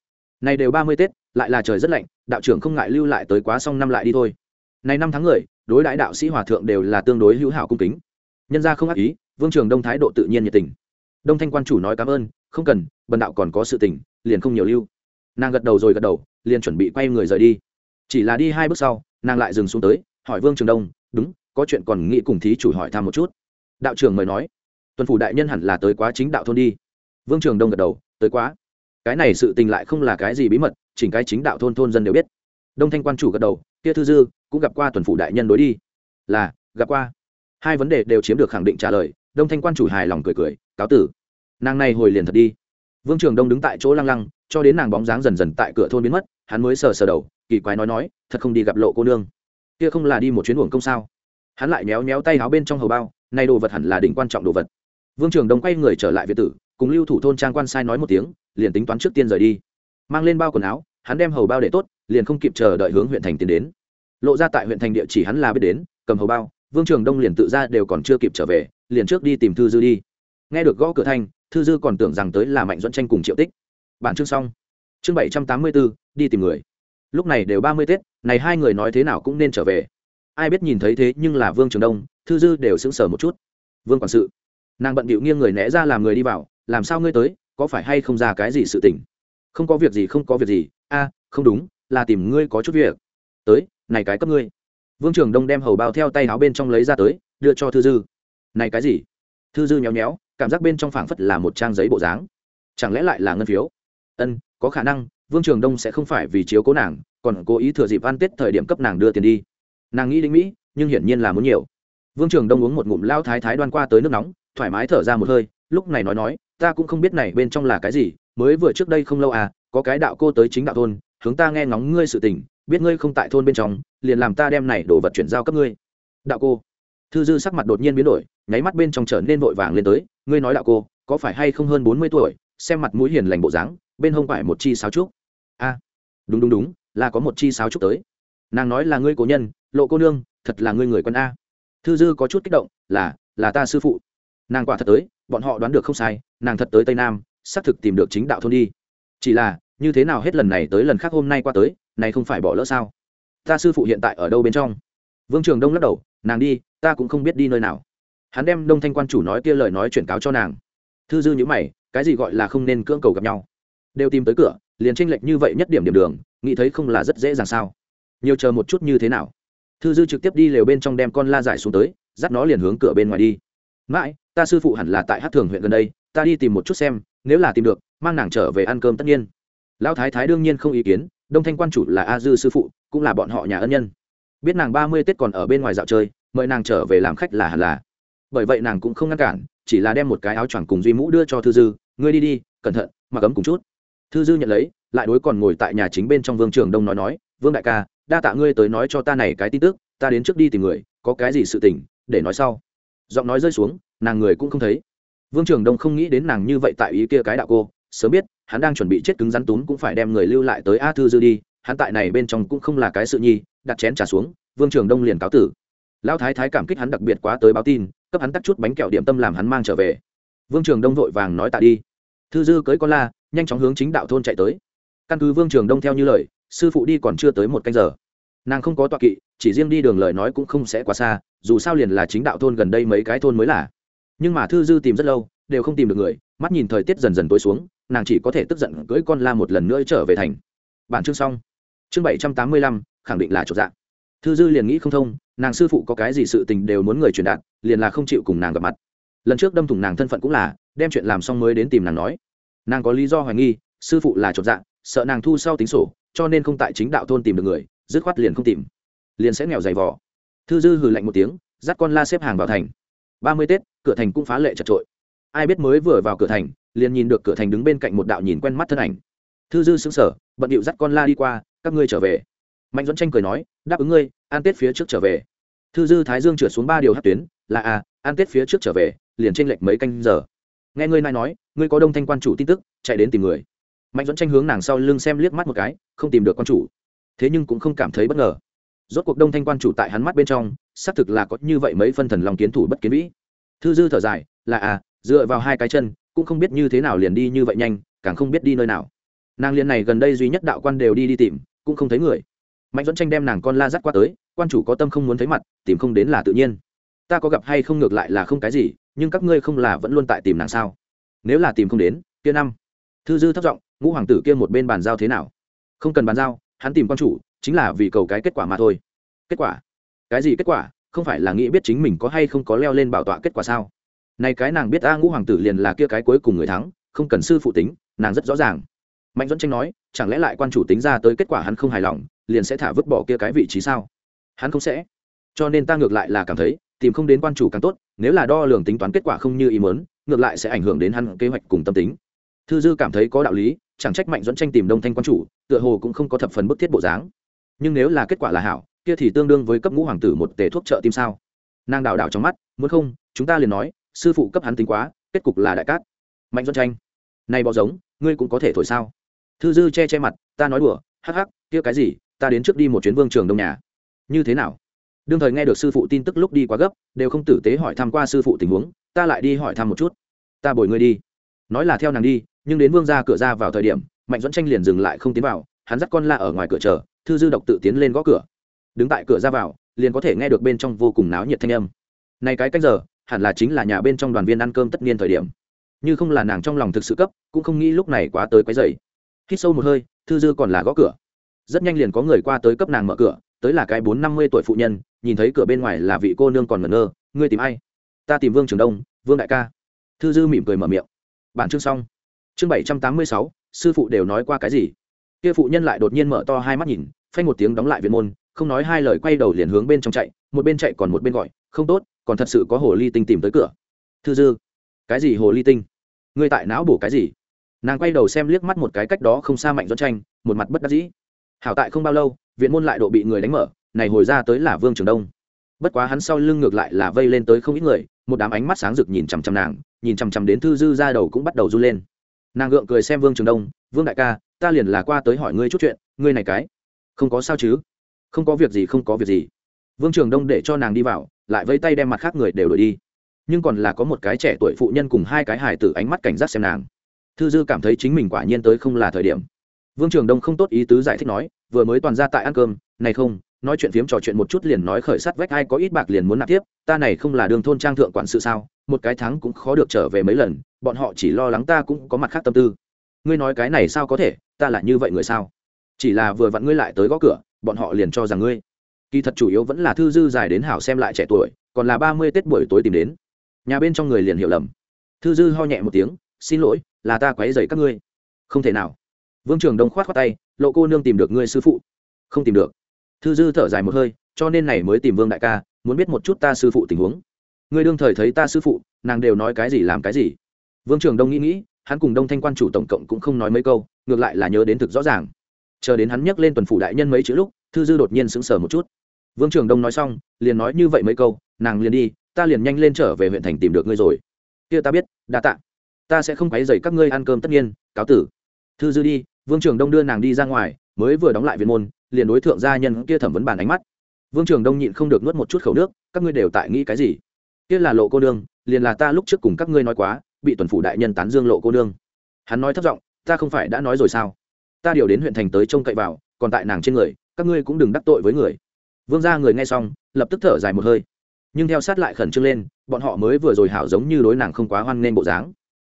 Này đều ba mươi tết, lại là trời rất lạnh, đạo trưởng không ngại lưu lại tới quá xong năm lại đi thôi. Này năm tháng người, đối đãi đạo sĩ hòa thượng đều là tương đối hữu hảo cung kính. Nhân ra không ác ý, vương trường đông thái độ tự nhiên nhiệt tình. Đông thanh quan chủ nói cảm ơn, không cần, bần đạo còn có sự tình, liền không nhiều lưu. Nàng gật đầu rồi gật đầu, liền chuẩn bị quay người rời đi. Chỉ là đi hai bước sau, nàng lại dừng xuống tới, hỏi vương trường đông, đúng có chuyện còn nghĩ cùng thí chủ hỏi thăm một chút. Đạo trưởng mời nói, tuần phủ đại nhân hẳn là tới quá chính đạo thôn đi. Vương trường đông gật đầu, tới quá. Cái này sự tình lại không là cái gì bí mật, chỉnh cái chính đạo thôn thôn dân đều biết. Đông thanh quan chủ gật đầu, kia thư dư, cũng gặp qua tuần phủ đại nhân đối đi. Là, gặp qua. Hai vấn đề đều chiếm được khẳng định trả lời, đông thanh quan chủ hài lòng cười cười, cáo tử, nàng này hồi liền thật đi. Vương trường đông đứng tại chỗ lăng lăng, cho đến nàng bóng dáng dần dần tại cửa thôn biến mất, hắn mới sờ sờ đầu, kỳ quái nói nói, thật không đi gặp lộ cô nương. Kia không là đi một chuyến uổng công sao? Hắn lại méo méo tay áo bên trong hầu bao nay đồ vật hẳn là đỉnh quan trọng đồ vật. Vương trường đông quay người trở lại việt tử, cùng lưu thủ thôn trang quan sai nói một tiếng, liền tính toán trước tiên rời đi. Mang lên bao quần áo, hắn đem hầu bao để tốt, liền không kịp chờ đợi hướng huyện thành tiến đến. Lộ ra tại huyện thành địa chỉ hắn là biết đến, cầm hầu bao, vương trường đông liền tự ra đều còn chưa kịp trở về, liền trước đi tìm thư dư đi. Nghe được gõ cửa thanh, thư dư còn tưởng rằng tới là mạnh dẫn tranh cùng triệu tích. Bản chương xong. Chương bảy trăm tám mươi bốn, đi tìm người. Lúc này đều ba mươi tết, này hai người nói thế nào cũng nên trở về ai biết nhìn thấy thế nhưng là vương trường đông, thư dư đều sững sờ một chút. Vương quản sự, nàng bận bịu nghiêng người né ra làm người đi vào, làm sao ngươi tới, có phải hay không ra cái gì sự tình? Không có việc gì, không có việc gì. A, không đúng, là tìm ngươi có chút việc. Tới, này cái cấp ngươi. Vương trường đông đem hầu bao theo tay áo bên trong lấy ra tới, đưa cho thư dư. Này cái gì? Thư dư nhéo nhéo, cảm giác bên trong phảng phất là một trang giấy bộ dáng. Chẳng lẽ lại là ngân phiếu? Ân, có khả năng, vương trường đông sẽ không phải vì chiếu cố nàng, còn cố ý thừa dịp ăn tết thời điểm cấp nàng đưa tiền đi nàng nghĩ đến mỹ, nhưng hiển nhiên là muốn nhiều. Vương trường đông uống một ngụm lao thái thái đoan qua tới nước nóng, thoải mái thở ra một hơi, lúc này nói nói, ta cũng không biết này bên trong là cái gì, mới vừa trước đây không lâu à có cái đạo cô tới chính đạo thôn, hướng ta nghe ngóng ngươi sự tình, biết ngươi không tại thôn bên trong, liền làm ta đem này đồ vật chuyển giao cấp ngươi. Đạo cô. Thư dư sắc mặt đột nhiên biến đổi, nháy mắt bên trong trở nên vội vàng lên tới, ngươi nói đạo cô, có phải hay không hơn bốn mươi tuổi, xem mặt mũi hiền lành bộ dáng, bên hông phải một chi sáo trúc? A, đúng đúng đúng, là có một chi sáo trúc tới. Nàng nói là ngươi cố nhân lộ cô nương, thật là ngươi người quân a. Thư dư có chút kích động, là là ta sư phụ. Nàng quả thật tới, bọn họ đoán được không sai, nàng thật tới tây nam, xác thực tìm được chính đạo thôn đi. Chỉ là, như thế nào hết lần này tới lần khác hôm nay qua tới, này không phải bỏ lỡ sao? Ta sư phụ hiện tại ở đâu bên trong? Vương trường đông lắc đầu, nàng đi, ta cũng không biết đi nơi nào. Hắn đem đông thanh quan chủ nói kia lời nói chuyển cáo cho nàng. Thư dư nhữ mày, cái gì gọi là không nên cưỡng cầu gặp nhau? Đều tìm tới cửa, liền tranh lệch như vậy nhất điểm điểm đường, nghĩ thấy không là rất dễ dàng sao? Nhiều chờ một chút như thế nào? Thư dư trực tiếp đi lều bên trong đem con la giải xuống tới, dắt nó liền hướng cửa bên ngoài đi. Mãi, ta sư phụ hẳn là tại hát thường huyện gần đây, ta đi tìm một chút xem, nếu là tìm được, mang nàng trở về ăn cơm tất nhiên. Lão thái thái đương nhiên không ý kiến, đông thanh quan chủ là a dư sư phụ, cũng là bọn họ nhà ân nhân. Biết nàng ba mươi tết còn ở bên ngoài dạo chơi, mời nàng trở về làm khách là hẳn là. Bởi vậy nàng cũng không ngăn cản, chỉ là đem một cái áo choàng cùng duy mũ đưa cho thư dư, ngươi đi đi, cẩn thận mà cấm cùng chút. Thư dư nhận lấy, lại đối còn ngồi tại nhà chính bên trong vương trường đông nói nói, vương đại ca đa tạ ngươi tới nói cho ta này cái tin tức, ta đến trước đi tìm người, có cái gì sự tình, để nói sau. Giọng nói rơi xuống, nàng người cũng không thấy. Vương trường đông không nghĩ đến nàng như vậy tại ý kia cái đạo cô, sớm biết, hắn đang chuẩn bị chết cứng rắn tún cũng phải đem người lưu lại tới a thư dư đi, hắn tại này bên trong cũng không là cái sự nhi, đặt chén trả xuống, vương trường đông liền cáo tử. Lão thái thái cảm kích hắn đặc biệt quá tới báo tin, cấp hắn tắt chút bánh kẹo điểm tâm làm hắn mang trở về. Vương trường đông vội vàng nói tạ đi. Thư dư cưới con la, nhanh chóng hướng chính đạo thôn chạy tới. Căn cứ vương trường đông theo như lời, sư phụ đi còn chưa tới một canh giờ nàng không có tọa kỵ, chỉ riêng đi đường lời nói cũng không sẽ quá xa, dù sao liền là chính đạo thôn gần đây mấy cái thôn mới là. Nhưng mà thư dư tìm rất lâu, đều không tìm được người, mắt nhìn thời tiết dần dần tối xuống, nàng chỉ có thể tức giận cưỡi con la một lần nữa trở về thành. Bản chương xong. Chương bảy trăm tám mươi lăm, khẳng định là trọn dạng. Thư dư liền nghĩ không thông, nàng sư phụ có cái gì sự tình đều muốn người truyền đạt, liền là không chịu cùng nàng gặp mặt. Lần trước đâm thủng nàng thân phận cũng là, đem chuyện làm xong mới đến tìm nàng nói. Nàng có lý do hoài nghi, sư phụ là trọn dạng, sợ nàng thu sau tính sổ, cho nên không tại chính đạo thôn tìm được người dứt khoát liền không tìm. Liền sẽ nghèo dày vỏ thư dư hừ lạnh một tiếng dắt con la xếp hàng vào thành. Ba mươi tết cửa thành cũng phá lệ chật trội. Ai biết mới vừa vào cửa thành liền nhìn được cửa thành đứng bên cạnh một đạo nhìn quen mắt thân ảnh. Thư dư xứng sở bận điệu dắt con la đi qua các ngươi trở về. Mạnh dẫn tranh cười nói đáp ứng ngươi an tết phía trước trở về. Thư dư thái dương trượt xuống ba điều hát tuyến là à, an tết phía trước trở về liền tranh lệch mấy canh giờ. Nghe ngươi này nói ngươi có đông thanh quan chủ tin tức chạy đến tìm người. Mạnh dẫn tranh hướng nàng sau lưng xem liếc mắt một cái không tìm được quan chủ thế nhưng cũng không cảm thấy bất ngờ. Rốt cuộc đông thanh quan chủ tại hắn mắt bên trong, xác thực là có như vậy mấy phân thần lòng kiến thủ bất kiến vĩ. Thư dư thở dài, là à dựa vào hai cái chân, cũng không biết như thế nào liền đi như vậy nhanh, càng không biết đi nơi nào. Nàng liền này gần đây duy nhất đạo quan đều đi đi tìm, cũng không thấy người. Mạnh dẫn tranh đem nàng con la dắt qua tới, quan chủ có tâm không muốn thấy mặt, tìm không đến là tự nhiên. Ta có gặp hay không ngược lại là không cái gì, nhưng các ngươi không là vẫn luôn tại tìm nàng sao? Nếu là tìm không đến, kia năm. Thư dư thất giọng, ngũ hoàng tử kia một bên bàn giao thế nào? Không cần bàn giao hắn tìm quan chủ, chính là vì cầu cái kết quả mà thôi. Kết quả? Cái gì kết quả? Không phải là nghĩ biết chính mình có hay không có leo lên bảo tọa kết quả sao? Này cái nàng biết a ngũ hoàng tử liền là kia cái cuối cùng người thắng, không cần sư phụ tính, nàng rất rõ ràng. Mạnh dẫn tranh nói, chẳng lẽ lại quan chủ tính ra tới kết quả hắn không hài lòng, liền sẽ thả vứt bỏ kia cái vị trí sao? Hắn không sẽ. Cho nên ta ngược lại là cảm thấy, tìm không đến quan chủ càng tốt, nếu là đo lường tính toán kết quả không như ý mớn ngược lại sẽ ảnh hưởng đến hắn kế hoạch cùng tâm tính. Thư dư cảm thấy có đạo lý, chẳng trách mạnh dẫn tranh tìm đông thanh quan chủ tựa hồ cũng không có thập phần bức thiết bộ dáng. Nhưng nếu là kết quả là hảo, kia thì tương đương với cấp ngũ hoàng tử một tề thuốc trợ tim sao? Nàng đảo đảo trong mắt, muốn không, chúng ta liền nói, sư phụ cấp hắn tính quá, kết cục là đại cát. Mạnh dẫn tranh, này bọ giống, ngươi cũng có thể thổi sao? Thư dư che che mặt, ta nói đùa, hắc hắc, kia cái gì, ta đến trước đi một chuyến vương trường đông nhà. Như thế nào? Đương thời nghe được sư phụ tin tức lúc đi quá gấp, đều không tử tế hỏi thăm qua sư phụ tình huống, ta lại đi hỏi thăm một chút. Ta bồi ngươi đi. Nói là theo nàng đi, nhưng đến vương ra cửa ra vào thời điểm mạnh dẫn tranh liền dừng lại không tiến vào, hắn dắt con la ở ngoài cửa chờ, thư dư độc tự tiến lên gõ cửa. Đứng tại cửa ra vào, liền có thể nghe được bên trong vô cùng náo nhiệt thanh âm. Này cái cách giờ, hẳn là chính là nhà bên trong đoàn viên ăn cơm tất niên thời điểm. Như không là nàng trong lòng thực sự cấp, cũng không nghĩ lúc này quá tới quấy dày hít sâu một hơi, thư dư còn là gõ cửa. Rất nhanh liền có người qua tới cấp nàng mở cửa, tới là cái bốn năm mươi tuổi phụ nhân, nhìn thấy cửa bên ngoài là vị cô nương còn ngẩn ngơ, ngươi tìm ai? Ta tìm vương trường đông, vương đại ca. Thư dư mỉm cười mở miệng. Bản chương xong. Chương bảy trăm tám mươi sáu sư phụ đều nói qua cái gì? Kia phụ nhân lại đột nhiên mở to hai mắt nhìn, phanh một tiếng đóng lại viện môn, không nói hai lời quay đầu liền hướng bên trong chạy, một bên chạy còn một bên gọi, không tốt, còn thật sự có hồ ly tinh tìm tới cửa. Thư dư. Cái gì hồ ly tinh? Ngươi tại não bổ cái gì? Nàng quay đầu xem liếc mắt một cái cách đó không xa mạnh dẫn tranh, một mặt bất đắc dĩ. Hảo tại không bao lâu, viện môn lại độ bị người đánh mở, này hồi ra tới là vương trường đông. Bất quá hắn sau lưng ngược lại là vây lên tới không ít người, một đám ánh mắt sáng rực nhìn chằm chằm nàng, nhìn chằm chằm đến thư dư ra đầu cũng bắt đầu run lên nàng gượng cười xem vương trường đông, vương đại ca, ta liền là qua tới hỏi ngươi chút chuyện, ngươi này cái, không có sao chứ? Không có việc gì, không có việc gì. Vương trường đông để cho nàng đi vào, lại vẫy tay đem mặt khác người đều đổi đi. Nhưng còn là có một cái trẻ tuổi phụ nhân cùng hai cái hài tử ánh mắt cảnh giác xem nàng. Thư dư cảm thấy chính mình quả nhiên tới không là thời điểm. Vương trường đông không tốt ý tứ giải thích nói, vừa mới toàn ra tại ăn cơm, này không nói chuyện phiếm trò chuyện một chút liền nói khởi sắt vách ai có ít bạc liền muốn nạp tiếp, ta này không là đường thôn trang thượng quản sự sao, một cái tháng cũng khó được trở về mấy lần, bọn họ chỉ lo lắng ta cũng có mặt khác tâm tư. Ngươi nói cái này sao có thể, ta là như vậy người sao? Chỉ là vừa vặn ngươi lại tới gõ cửa, bọn họ liền cho rằng ngươi. Kỳ thật chủ yếu vẫn là thư dư dài đến hảo xem lại trẻ tuổi, còn là ba mươi tết buổi tối tìm đến. Nhà bên trong người liền hiểu lầm. Thư dư ho nhẹ một tiếng, xin lỗi, là ta quấy dày các ngươi. Không thể nào. Vương trường đông khoát khoát tay, lộ cô nương tìm được ngươi sư phụ. Không tìm được thư dư thở dài một hơi, cho nên này mới tìm vương đại ca, muốn biết một chút ta sư phụ tình huống. Người đương thời thấy ta sư phụ, nàng đều nói cái gì làm cái gì. Vương trường đông nghĩ nghĩ, hắn cùng đông thanh quan chủ tổng cộng cũng không nói mấy câu, ngược lại là nhớ đến thực rõ ràng. Chờ đến hắn nhắc lên tuần phủ đại nhân mấy chữ lúc, thư dư đột nhiên sững sờ một chút. Vương trường đông nói xong, liền nói như vậy mấy câu, nàng liền đi, ta liền nhanh lên trở về huyện thành tìm được ngươi rồi. Kia ta biết, đa tạ. Ta sẽ không quấy dày các ngươi ăn cơm tất nhiên, cáo tử. Thư dư đi, vương trường đông đưa nàng đi ra ngoài, mới vừa đóng lại viện môn liền đối thượng gia nhân kia thẩm vấn bàn ánh mắt. Vương trường đông nhịn không được nuốt một chút khẩu nước, các ngươi đều tại nghĩ cái gì? Kia là lộ cô nương, liền là ta lúc trước cùng các ngươi nói quá, bị tuần phủ đại nhân tán dương lộ cô nương. Hắn nói thất giọng, ta không phải đã nói rồi sao? Ta điều đến huyện thành tới trông cậy vào, còn tại nàng trên người, các ngươi cũng đừng đắc tội với người. Vương gia người nghe xong, lập tức thở dài một hơi. Nhưng theo sát lại khẩn trương lên, bọn họ mới vừa rồi hảo giống như đối nàng không quá hoan nghênh bộ dáng.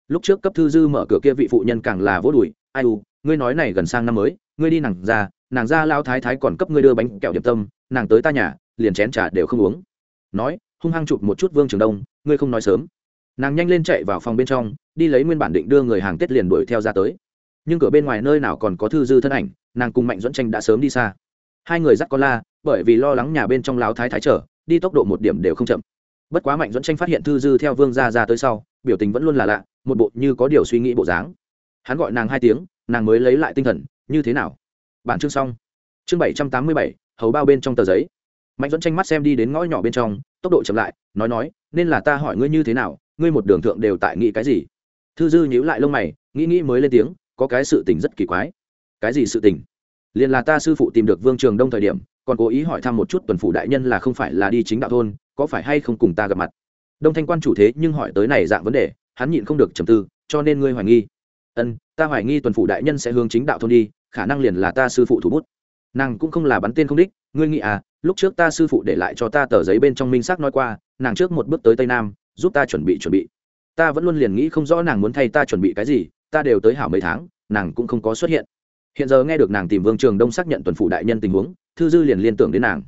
Lúc trước cấp thư dư mở cửa kia vị phụ nhân càng là vỗ đùi, ai u, ngươi nói này gần sang năm mới, ngươi đi nàng ra nàng ra lao thái thái còn cấp ngươi đưa bánh kẹo điểm tâm, nàng tới ta nhà, liền chén trà đều không uống. Nói, hung hăng chụp một chút vương trường đông, ngươi không nói sớm. Nàng nhanh lên chạy vào phòng bên trong, đi lấy nguyên bản định đưa người hàng tết liền đuổi theo ra tới. Nhưng cửa bên ngoài nơi nào còn có thư dư thân ảnh, nàng cùng mạnh dẫn tranh đã sớm đi xa. Hai người dắt con la, bởi vì lo lắng nhà bên trong láo thái thái trở đi tốc độ một điểm đều không chậm. Bất quá mạnh dẫn tranh phát hiện thư dư theo vương gia ra tới sau, biểu tình vẫn luôn là lạ, một bộ như có điều suy nghĩ bộ dáng. Hắn gọi nàng hai tiếng, nàng mới lấy lại tinh thần, như thế nào? Bản chương xong. Chương bảy trăm tám mươi bảy, hầu bao bên trong tờ giấy. Mạnh dẫn tranh mắt xem đi đến ngõ nhỏ bên trong, tốc độ chậm lại, nói nói, nên là ta hỏi ngươi như thế nào, ngươi một đường thượng đều tại nghĩ cái gì? Thư dư nhíu lại lông mày, nghĩ nghĩ mới lên tiếng, có cái sự tình rất kỳ quái. Cái gì sự tình? Liền là ta sư phụ tìm được vương trường đông thời điểm, còn cố ý hỏi thăm một chút tuần phủ đại nhân là không phải là đi chính đạo thôn, có phải hay không cùng ta gặp mặt? Đông thanh quan chủ thế nhưng hỏi tới này dạng vấn đề, hắn nhịn không được trầm tư, cho nên ngươi hoài nghi ân, ta hoài nghi tuần phủ đại nhân sẽ hướng chính đạo thôn đi, khả năng liền là ta sư phụ thủ bút. Nàng cũng không là bắn tên không đích, ngươi nghĩ à lúc trước ta sư phụ để lại cho ta tờ giấy bên trong minh xác nói qua, nàng trước một bước tới tây nam, giúp ta chuẩn bị chuẩn bị. Ta vẫn luôn liền nghĩ không rõ nàng muốn thay ta chuẩn bị cái gì, ta đều tới hảo mấy tháng, nàng cũng không có xuất hiện. Hiện giờ nghe được nàng tìm vương trường đông xác nhận tuần phủ đại nhân tình huống, thư dư liền liên tưởng đến nàng.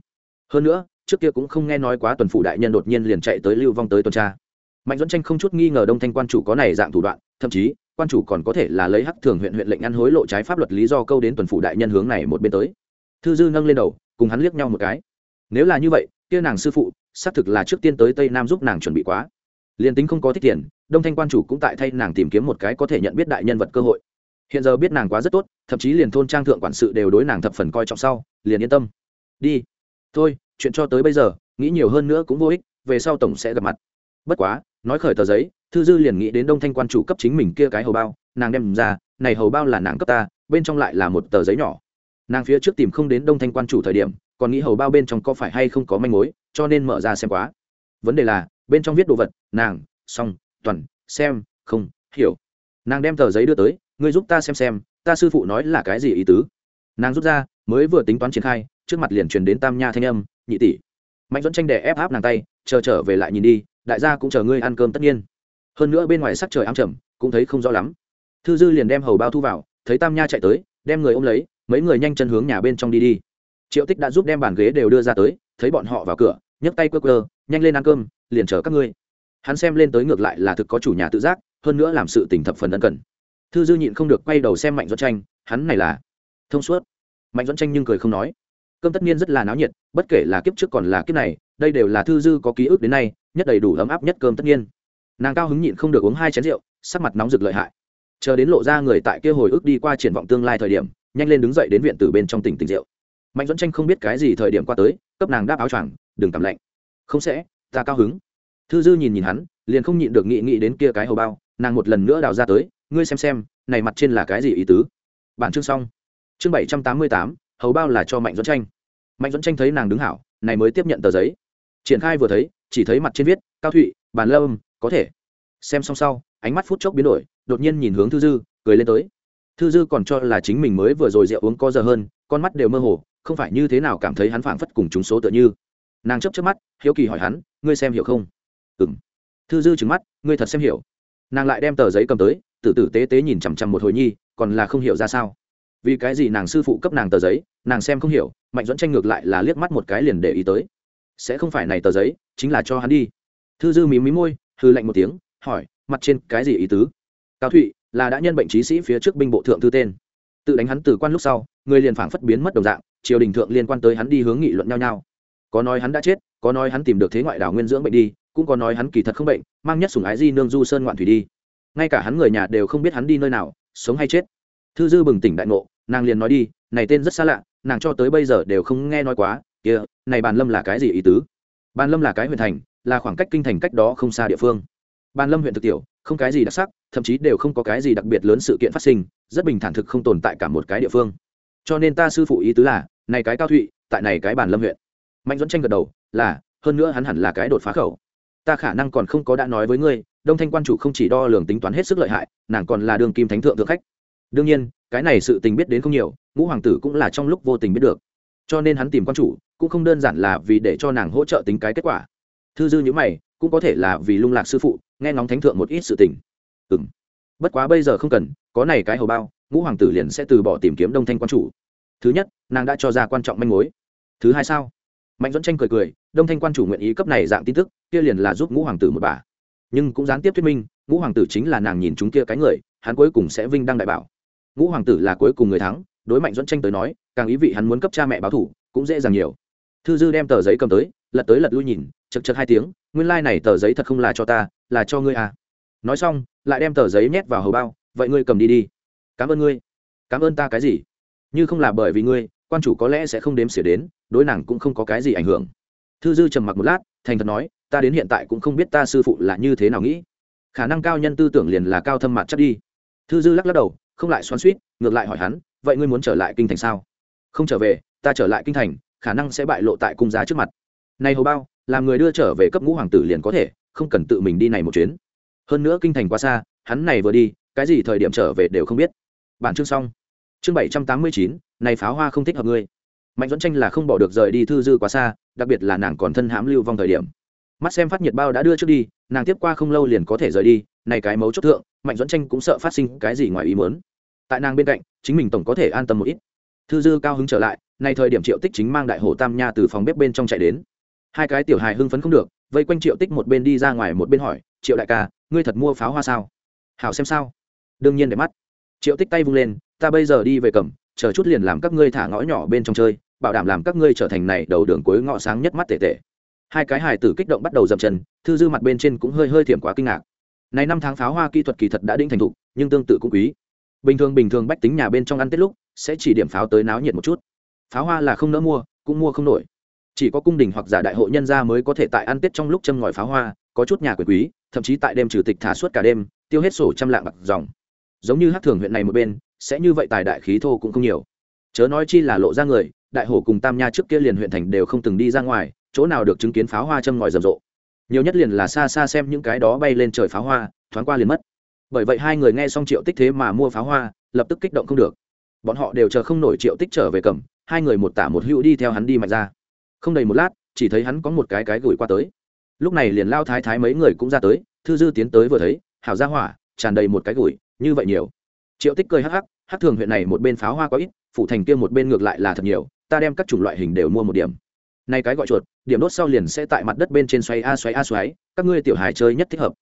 Hơn nữa, trước kia cũng không nghe nói quá tuần phủ đại nhân đột nhiên liền chạy tới lưu vong tới tuần tra. Mạnh dẫn tranh không chút nghi ngờ đông thanh quan chủ có này dạng thủ đoạn, thậm chí quan chủ còn có thể là lấy hắc thường huyện huyện lệnh ăn hối lộ trái pháp luật lý do câu đến tuần phủ đại nhân hướng này một bên tới. Thư dư nâng lên đầu, cùng hắn liếc nhau một cái. Nếu là như vậy, kia nàng sư phụ, xác thực là trước tiên tới tây nam giúp nàng chuẩn bị quá. Liền tính không có thích tiền, đông thanh quan chủ cũng tại thay nàng tìm kiếm một cái có thể nhận biết đại nhân vật cơ hội. Hiện giờ biết nàng quá rất tốt, thậm chí liền thôn trang thượng quản sự đều đối nàng thập phần coi trọng sau, liền yên tâm. Đi. Thôi, chuyện cho tới bây giờ, nghĩ nhiều hơn nữa cũng vô ích, về sau tổng sẽ gặp mặt. Bất quá, nói khởi tờ giấy thư dư liền nghĩ đến đông thanh quan chủ cấp chính mình kia cái hầu bao, nàng đem ra, này hầu bao là nàng cấp ta, bên trong lại là một tờ giấy nhỏ. Nàng phía trước tìm không đến đông thanh quan chủ thời điểm, còn nghĩ hầu bao bên trong có phải hay không có manh mối, cho nên mở ra xem quá. Vấn đề là, bên trong viết đồ vật, nàng, xong, toàn, xem, không, hiểu. Nàng đem tờ giấy đưa tới, ngươi giúp ta xem xem, ta sư phụ nói là cái gì ý tứ? Nàng rút ra, mới vừa tính toán triển khai, trước mặt liền truyền đến tam nha thanh âm, nhị tỷ. Mạnh dẫn tranh đè ép áp nàng tay, chờ trở về lại nhìn đi, đại gia cũng chờ ngươi ăn cơm tất nhiên hơn nữa bên ngoài sắc trời ám trầm, cũng thấy không rõ lắm. Thư dư liền đem hầu bao thu vào, thấy tam nha chạy tới, đem người ôm lấy, mấy người nhanh chân hướng nhà bên trong đi đi. Triệu tích đã giúp đem bàn ghế đều đưa ra tới, thấy bọn họ vào cửa, nhấc tay quơ quơ, nhanh lên ăn cơm, liền chờ các ngươi. Hắn xem lên tới ngược lại là thực có chủ nhà tự giác, hơn nữa làm sự tỉnh thập phần ân cần. Thư dư nhịn không được quay đầu xem mạnh dẫn tranh, hắn này là thông suốt. Mạnh dẫn tranh nhưng cười không nói. Cơm tất nhiên rất là náo nhiệt, bất kể là kiếp trước còn là kiếp này, đây đều là thư dư có ký ức đến nay, nhất đầy đủ ấm áp nhất cơm tất nhiên nàng cao hứng nhịn không được uống hai chén rượu, sắc mặt nóng rực lợi hại. Chờ đến lộ ra người tại kia hồi ức đi qua triển vọng tương lai thời điểm, nhanh lên đứng dậy đến viện từ bên trong tỉnh tỉnh rượu. Mạnh dẫn tranh không biết cái gì thời điểm qua tới, cấp nàng đáp áo choàng, đừng cảm lạnh. Không sẽ, ta cao hứng. Thư dư nhìn nhìn hắn, liền không nhịn được nghị nghị đến kia cái hầu bao, nàng một lần nữa đào ra tới, ngươi xem xem, này mặt trên là cái gì ý tứ? Bản chương xong. Chương bảy trăm tám mươi tám, hầu bao là cho mạnh dẫn tranh. Mạnh dẫn tranh thấy nàng đứng hảo, này mới tiếp nhận tờ giấy. Triển khai vừa thấy, chỉ thấy mặt trên viết, cao thụy, bàn lâm có thể. Xem xong sau, ánh mắt phút chốc biến đổi, đột nhiên nhìn hướng thư dư, cười lên tới. Thư dư còn cho là chính mình mới vừa rồi rượu uống có giờ hơn, con mắt đều mơ hồ, không phải như thế nào cảm thấy hắn phảng phất cùng chúng số tựa như. Nàng chấp chấp mắt, hiếu kỳ hỏi hắn, ngươi xem hiểu không? Ừ m thư dư trứng mắt, ngươi thật xem hiểu. Nàng lại đem tờ giấy cầm tới, tử tử tế tế nhìn chằm chằm một hồi nhi, còn là không hiểu ra sao? Vì cái gì nàng sư phụ cấp nàng tờ giấy, nàng xem không hiểu, mạnh dẫn tranh ngược lại là liếc mắt một cái liền để ý tới. Sẽ không phải này tờ giấy, chính là cho hắn đi. Thư dư mí mí môi hư lạnh một tiếng, hỏi, mặt trên cái gì ý tứ? Cao thụy là đã nhân bệnh trí sĩ phía trước binh bộ thượng thư tên. Tự đánh hắn từ quan lúc sau, người liền phảng phất biến mất đồng dạng, triều đình thượng liên quan tới hắn đi hướng nghị luận nhau nhau. Có nói hắn đã chết, có nói hắn tìm được thế ngoại đảo nguyên dưỡng bệnh đi, cũng có nói hắn kỳ thật không bệnh, mang nhất sùng ái di nương du sơn ngoạn thủy đi. Ngay cả hắn người nhà đều không biết hắn đi nơi nào, sống hay chết. Thư dư bừng tỉnh đại ngộ, nàng liền nói đi, này tên rất xa lạ, nàng cho tới bây giờ đều không nghe nói quá, kia, này bàn lâm là cái gì ý tứ? Bàn lâm là cái huyện thành, là khoảng cách kinh thành cách đó không xa địa phương. Bàn lâm huyện thực tiểu, không cái gì đặc sắc, thậm chí đều không có cái gì đặc biệt lớn sự kiện phát sinh, rất bình thản thực không tồn tại cả một cái địa phương. Cho nên ta sư phụ ý tứ là, này cái cao thụy, tại này cái bàn lâm huyện. Mạnh dẫn tranh gật đầu, là, hơn nữa hắn hẳn là cái đột phá khẩu. Ta khả năng còn không có đã nói với ngươi, đông thanh quan chủ không chỉ đo lường tính toán hết sức lợi hại, nàng còn là đường kim thánh thượng thượng khách. Đương nhiên, cái này sự tình biết đến không nhiều, ngũ hoàng tử cũng là trong lúc vô tình biết được cho nên hắn tìm quan chủ cũng không đơn giản là vì để cho nàng hỗ trợ tính cái kết quả. Thư dư nhữ mày, cũng có thể là vì lung lạc sư phụ, nghe ngóng thánh thượng một ít sự tình. Ừ m bất quá bây giờ không cần, có này cái hầu bao, ngũ hoàng tử liền sẽ từ bỏ tìm kiếm đông thanh quan chủ. Thứ nhất, nàng đã cho ra quan trọng manh mối. Thứ hai sao? Mạnh dẫn tranh cười cười, đông thanh quan chủ nguyện ý cấp này dạng tin tức, kia liền là giúp ngũ hoàng tử một bà. Nhưng cũng gián tiếp thuyết minh, ngũ hoàng tử chính là nàng nhìn chúng kia cái người, hắn cuối cùng sẽ vinh đăng đại bảo. Ngũ hoàng tử là cuối cùng người thắng, đối mạnh dẫn tranh tới nói càng ý vị hắn muốn cấp cha mẹ báo thủ, cũng dễ dàng nhiều. Thư dư đem tờ giấy cầm tới, lật tới lật lui nhìn, chật chật hai tiếng, nguyên lai、like、này tờ giấy thật không là cho ta, là cho ngươi à. Nói xong, lại đem tờ giấy nhét vào hầu bao, vậy ngươi cầm đi đi. Cảm ơn ngươi. Cảm ơn ta cái gì? Như không là bởi vì ngươi, quan chủ có lẽ sẽ không đếm xỉa đến, đối nàng cũng không có cái gì ảnh hưởng. Thư dư trầm mặc một lát, thành thật nói, ta đến hiện tại cũng không biết ta sư phụ là như thế nào nghĩ. Khả năng cao nhân tư tưởng liền là cao thâm mặt chắc đi. Thư dư lắc lắc đầu, không lại xoắn suýt ngược lại hỏi hắn, vậy ngươi muốn trở lại kinh thành sao? Không trở về, ta trở lại kinh thành, khả năng sẽ bại lộ tại cung giá trước mặt. Này hầu bao, làm người đưa trở về cấp ngũ hoàng tử liền có thể, không cần tự mình đi này một chuyến. Hơn nữa kinh thành quá xa, hắn này vừa đi, cái gì thời điểm trở về đều không biết. Bản chương xong. Chương bảy trăm tám mươi chín, này pháo hoa không thích hợp ngươi. Mạnh dẫn tranh là không bỏ được rời đi thư dư quá xa, đặc biệt là nàng còn thân hãm lưu vong thời điểm. Mắt xem phát nhiệt bao đã đưa trước đi, nàng tiếp qua không lâu liền có thể rời đi, này cái mấu chốt thượng, mạnh dẫn tranh cũng sợ phát sinh cái gì ngoài ý muốn. Tại nàng bên cạnh, chính mình tổng có thể an tâm một ít thư dư cao hứng trở lại, nay thời điểm triệu tích chính mang đại hồ tam nha từ phòng bếp bên trong chạy đến. Hai cái tiểu hài hưng phấn không được, vây quanh triệu tích một bên đi ra ngoài một bên hỏi, triệu đại ca, ngươi thật mua pháo hoa sao? Hảo xem sao. Đương nhiên để mắt. Triệu tích tay vung lên, ta bây giờ đi về cầm, chờ chút liền làm các ngươi thả ngõ nhỏ bên trong chơi, bảo đảm làm các ngươi trở thành này đầu đường cuối ngõ sáng nhất mắt tệ tệ hai cái hài tử kích động bắt đầu dậm chân, thư dư mặt bên trên cũng hơi hơi thiểm quá kinh ngạc. Này năm tháng pháo hoa kỹ thuật kỳ thật đã đinh thành thục, nhưng tương tự cũng quý. Bình thường bình thường bách tính nhà bên trong ăn tết lúc sẽ chỉ điểm pháo tới náo nhiệt một chút. Pháo hoa là không nỡ mua, cũng mua không nổi. Chỉ có cung đình hoặc giả đại hội nhân gia mới có thể tại ăn tết trong lúc châm ngòi pháo hoa, có chút nhà quyền quý, thậm chí tại đêm trừ tịch thả suốt cả đêm, tiêu hết sổ trăm lạng bạc dòng. Giống như hát thường huyện này một bên, sẽ như vậy tài đại khí thô cũng không nhiều. Chớ nói chi là lộ ra người, đại hổ cùng tam nha trước kia liền huyện thành đều không từng đi ra ngoài, chỗ nào được chứng kiến pháo hoa châm ngòi rầm rộ. Nhiều nhất liền là xa xa xem những cái đó bay lên trời pháo hoa, thoáng qua liền mất. Bởi vậy hai người nghe xong triệu tích thế mà mua pháo hoa, lập tức kích động không được bọn họ đều chờ không nổi triệu tích trở về cầm, hai người một tả một hữu đi theo hắn đi mạnh ra. Không đầy một lát, chỉ thấy hắn có một cái cái gửi qua tới. Lúc này liền lao thái thái mấy người cũng ra tới, thư dư tiến tới vừa thấy, hảo ra hỏa, tràn đầy một cái gửi, như vậy nhiều. Triệu tích cười hắc hắc hắc thường huyện này một bên pháo hoa có ít phụ thành kia một bên ngược lại là thật nhiều, ta đem các chủng loại hình đều mua một điểm. Nay cái gọi chuột, điểm đốt sau liền sẽ tại mặt đất bên trên xoay a xoay a xoáy, các ngươi tiểu hài chơi nhất thích hợp.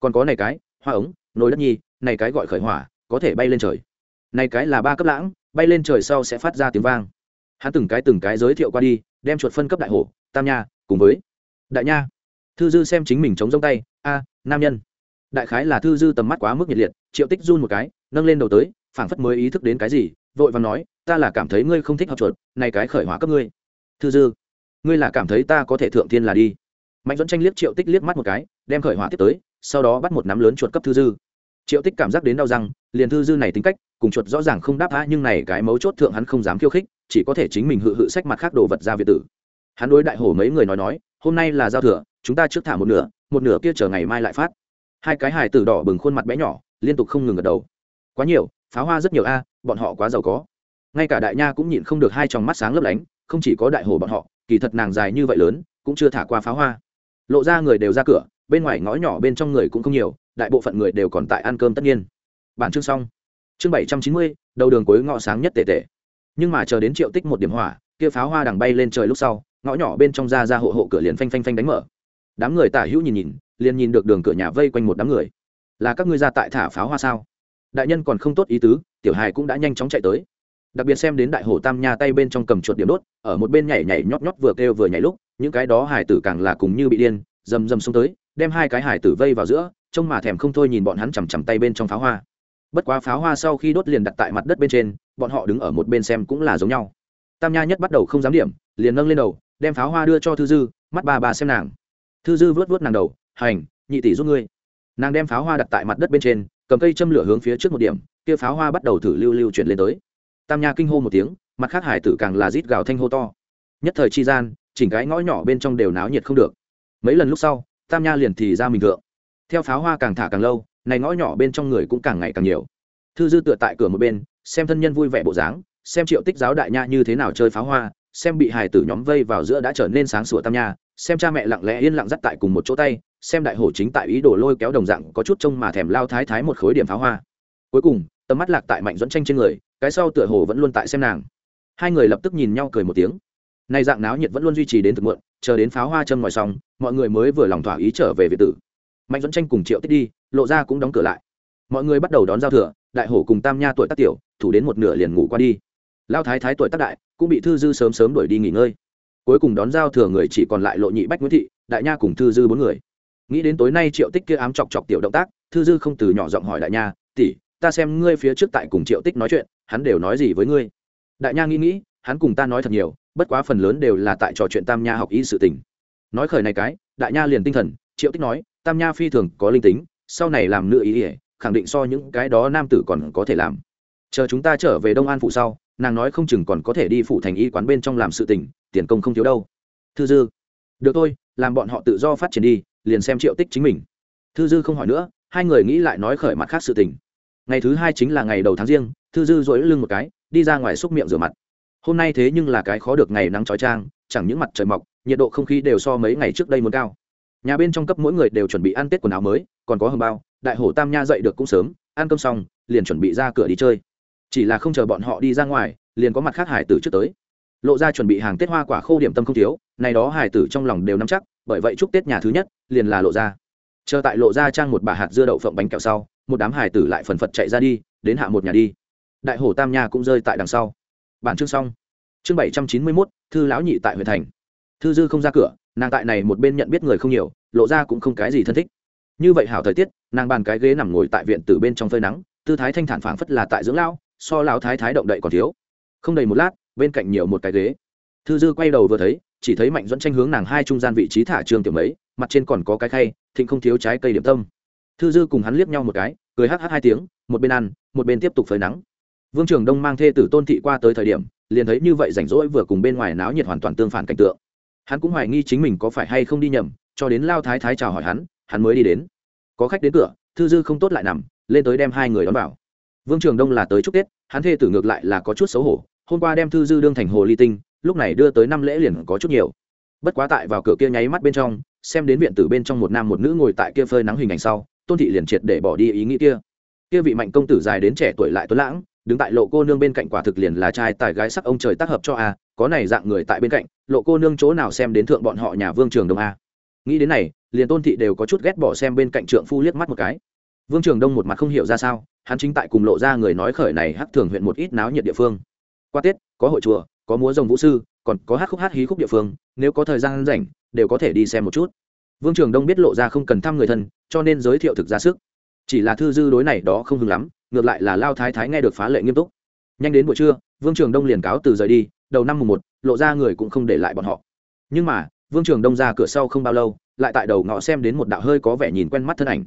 Còn có này cái, hoa ống, nồi đất nhi, này cái gọi khởi hỏa, có thể bay lên trời này cái là ba cấp lãng, bay lên trời sau sẽ phát ra tiếng vang. Hắn từng cái từng cái giới thiệu qua đi, đem chuột phân cấp đại hổ, tam nha, cùng với đại nha. Thư dư xem chính mình chống rông tay, a, nam nhân. Đại khái là thư dư tầm mắt quá mức nhiệt liệt, triệu tích run một cái, nâng lên đầu tới, phảng phất mới ý thức đến cái gì, vội và nói, ta là cảm thấy ngươi không thích học chuột, này cái khởi hỏa cấp ngươi. Thư dư, ngươi là cảm thấy ta có thể thượng thiên là đi. Mạnh dẫn tranh liếc triệu tích liếc mắt một cái, đem khởi hỏa tiếp tới, sau đó bắt một nắm lớn chuột cấp thư dư. Triệu tích cảm giác đến đau răng, liền thư dư này tính cách cùng chuột rõ ràng không đáp á, nhưng này cái mấu chốt thượng hắn không dám khiêu khích, chỉ có thể chính mình hự hự sách mặt khác đồ vật ra việt tử. Hắn đối đại hổ mấy người nói nói, hôm nay là giao thừa, chúng ta trước thả một nửa một nửa kia chờ ngày mai lại phát. Hai cái hài tử đỏ bừng khuôn mặt bé nhỏ, liên tục không ngừng gật đầu. Quá nhiều, pháo hoa rất nhiều a, bọn họ quá giàu có. Ngay cả đại nha cũng nhịn không được hai tròng mắt sáng lấp lánh, không chỉ có đại hổ bọn họ, kỳ thật nàng dài như vậy lớn, cũng chưa thả qua pháo hoa. Lộ ra người đều ra cửa, bên ngoài ngõ nhỏ bên trong người cũng không nhiều, đại bộ phận người đều còn tại ăn cơm tất nhiên. Bản chương xong chương bảy trăm chín mươi, đầu đường cuối ngõ sáng nhất tệ tệ nhưng mà chờ đến triệu tích một điểm hỏa, kia pháo hoa đằng bay lên trời lúc sau, ngõ nhỏ bên trong ra ra hộ hộ cửa liền phanh phanh phanh đánh mở. Đám người tả hữu nhìn nhìn, liền nhìn được đường cửa nhà vây quanh một đám người. Là các ngươi ra tại thả pháo hoa sao? Đại nhân còn không tốt ý tứ, tiểu hài cũng đã nhanh chóng chạy tới. Đặc biệt xem đến đại hồ tam nha tay bên trong cầm chuột điểm đốt, ở một bên nhảy nhảy nhót nhót vừa kêu vừa nhảy lúc, những cái đó hải tử càng là cùng như bị điên dầm dầm xông tới, đem hai cái hải tử vây vào giữa, trông mà thèm không thôi nhìn bọn hắn chằm chằm tay bên trong pháo hoa bất quá pháo hoa sau khi đốt liền đặt tại mặt đất bên trên, bọn họ đứng ở một bên xem cũng là giống nhau. Tam nha nhất bắt đầu không dám điểm, liền nâng lên đầu, đem pháo hoa đưa cho thư dư, mắt bà bà xem nàng. Thư dư vớt vớt nàng đầu, hành, nhị tỷ giúp ngươi. Nàng đem pháo hoa đặt tại mặt đất bên trên, cầm cây châm lửa hướng phía trước một điểm, kia pháo hoa bắt đầu thử lưu lưu chuyển lên tới. Tam nha kinh hô một tiếng, mặt khác hải tử càng là rít gào thanh hô to. Nhất thời chi gian, chỉnh cái ngõ nhỏ bên trong đều náo nhiệt không được. Mấy lần lúc sau, tam nha liền thì ra mình thượng. Theo pháo hoa càng thả càng lâu này ngõ nhỏ bên trong người cũng càng ngày càng nhiều. Thư dư tựa tại cửa một bên, xem thân nhân vui vẻ bộ dáng, xem triệu tích giáo đại nha như thế nào chơi pháo hoa, xem bị hài tử nhóm vây vào giữa đã trở nên sáng sủa tam nha, xem cha mẹ lặng lẽ yên lặng dắt tại cùng một chỗ tay, xem đại hổ chính tại ý đồ lôi kéo đồng dạng có chút trông mà thèm lao thái thái một khối điểm pháo hoa. Cuối cùng, tầm mắt lạc tại mạnh dẫn tranh trên người, cái sau tựa hồ vẫn luôn tại xem nàng. Hai người lập tức nhìn nhau cười một tiếng. Nay dạng náo nhiệt vẫn luôn duy trì đến thực muộn, chờ đến pháo hoa châm ngoài xong, mọi người mới vừa lòng thỏa ý trở về việt tử mạnh dẫn tranh cùng triệu tích đi, lộ ra cũng đóng cửa lại. Mọi người bắt đầu đón giao thừa, đại hổ cùng tam nha tuổi tác tiểu, thủ đến một nửa liền ngủ qua đi. Lao thái thái tuổi tác đại, cũng bị thư dư sớm sớm đuổi đi nghỉ ngơi. Cuối cùng đón giao thừa người chỉ còn lại lộ nhị bách nguyễn thị, đại nha cùng thư dư bốn người. Nghĩ đến tối nay triệu tích kia ám chọc chọc tiểu động tác, thư dư không từ nhỏ giọng hỏi đại nha, tỷ, ta xem ngươi phía trước tại cùng triệu tích nói chuyện, hắn đều nói gì với ngươi? Đại nha nghĩ nghĩ, hắn cùng ta nói thật nhiều, bất quá phần lớn đều là tại trò chuyện tam nha học y sự tình. Nói khởi này cái, đại nha liền tinh thần, triệu tích nói tam nha phi thường có linh tính, sau này làm nữ ý ỉa khẳng định so những cái đó nam tử còn có thể làm. Chờ chúng ta trở về đông an phụ sau, nàng nói không chừng còn có thể đi phụ thành y quán bên trong làm sự tình, tiền công không thiếu đâu. Thư dư, được thôi, làm bọn họ tự do phát triển đi, liền xem triệu tích chính mình. Thư dư không hỏi nữa, hai người nghĩ lại nói khởi mặt khác sự tình. Ngày thứ hai chính là ngày đầu tháng riêng, thư dư dỗi lưng một cái, đi ra ngoài xúc miệng rửa mặt. Hôm nay thế nhưng là cái khó được ngày nắng trói trang, chẳng những mặt trời mọc, nhiệt độ không khí đều so mấy ngày trước đây muốn cao nhà bên trong cấp mỗi người đều chuẩn bị ăn tết quần áo mới, còn có hầm bao, đại hổ tam nha dậy được cũng sớm, ăn cơm xong, liền chuẩn bị ra cửa đi chơi. Chỉ là không chờ bọn họ đi ra ngoài, liền có mặt khác hải tử trước tới. Lộ ra chuẩn bị hàng tết hoa quả khô điểm tâm không thiếu, này đó hải tử trong lòng đều nắm chắc, bởi vậy chúc tết nhà thứ nhất, liền là lộ ra. Chờ tại lộ ra trang một bà hạt dưa đậu phộng bánh kẹo sau, một đám hải tử lại phần phật chạy ra đi, đến hạ một nhà đi. Đại hổ tam nha cũng rơi tại đằng sau. Bản chương xong. Chương bảy trăm chín mươi mốt, thư lão nhị tại huyện thành. Thư dư không ra cửa, nàng tại này một bên nhận biết người không nhiều lộ ra cũng không cái gì thân thích. Như vậy hảo thời tiết, nàng bàn cái ghế nằm ngồi tại viện từ bên trong phơi nắng, tư thái thanh thản phảng phất là tại dưỡng lão, so lão thái thái động đậy còn thiếu. Không đầy một lát, bên cạnh nhiều một cái ghế. Thư dư quay đầu vừa thấy, chỉ thấy mạnh dẫn tranh hướng nàng hai trung gian vị trí thả trường tiểu mấy, mặt trên còn có cái khay, thịnh không thiếu trái cây điểm tâm. Thư dư cùng hắn liếc nhau một cái, cười hh hai tiếng, một bên ăn, một bên tiếp tục phơi nắng. Vương trường đông mang thê tử tôn thị qua tới thời điểm, liền thấy như vậy rảnh rỗi vừa cùng bên ngoài náo nhiệt hoàn toàn tương phản cảnh tượng. Hắn cũng hoài nghi chính mình có phải hay không đi nhầm cho đến lao thái thái chào hỏi hắn hắn mới đi đến. Có khách đến cửa, thư dư không tốt lại nằm, lên tới đem hai người đón vào. Vương trường đông là tới chúc tết, hắn thê tử ngược lại là có chút xấu hổ, hôm qua đem thư dư đương thành hồ ly tinh, lúc này đưa tới năm lễ liền có chút nhiều. Bất quá tại vào cửa kia nháy mắt bên trong, xem đến viện tử bên trong một nam một nữ ngồi tại kia phơi nắng hình ảnh sau, tôn thị liền triệt để bỏ đi ý nghĩ kia. Kia vị mạnh công tử dài đến trẻ tuổi lại tuấn lãng, đứng tại lộ cô nương bên cạnh quả thực liền là trai tài gái sắc ông trời tác hợp cho a, có này dạng người tại bên cạnh, lộ cô nương chỗ nào xem đến thượng bọn họ nhà vương trường đông a? Nghĩ đến này, liền tôn thị đều có chút ghét bỏ xem bên cạnh trượng phu liếc mắt một cái. Vương trường đông một mặt không hiểu ra sao, hắn chính tại cùng lộ ra người nói khởi này hắc thường huyện một ít náo nhiệt địa phương. Qua tết, có hội chùa, có múa rồng vũ sư, còn có hát khúc hát hí khúc địa phương, nếu có thời gian rảnh, đều có thể đi xem một chút. Vương trường đông biết lộ ra không cần thăm người thân, cho nên giới thiệu thực ra sức. Chỉ là thư dư đối này đó không hứng lắm, ngược lại là lao thái thái nghe được phá lệ nghiêm túc. Nhanh đến buổi trưa, vương trường đông liền cáo từ rời đi, đầu năm mùng một, lộ ra người cũng không để lại bọn họ. Nhưng mà vương trường đông ra cửa sau không bao lâu, lại tại đầu ngõ xem đến một đạo hơi có vẻ nhìn quen mắt thân ảnh.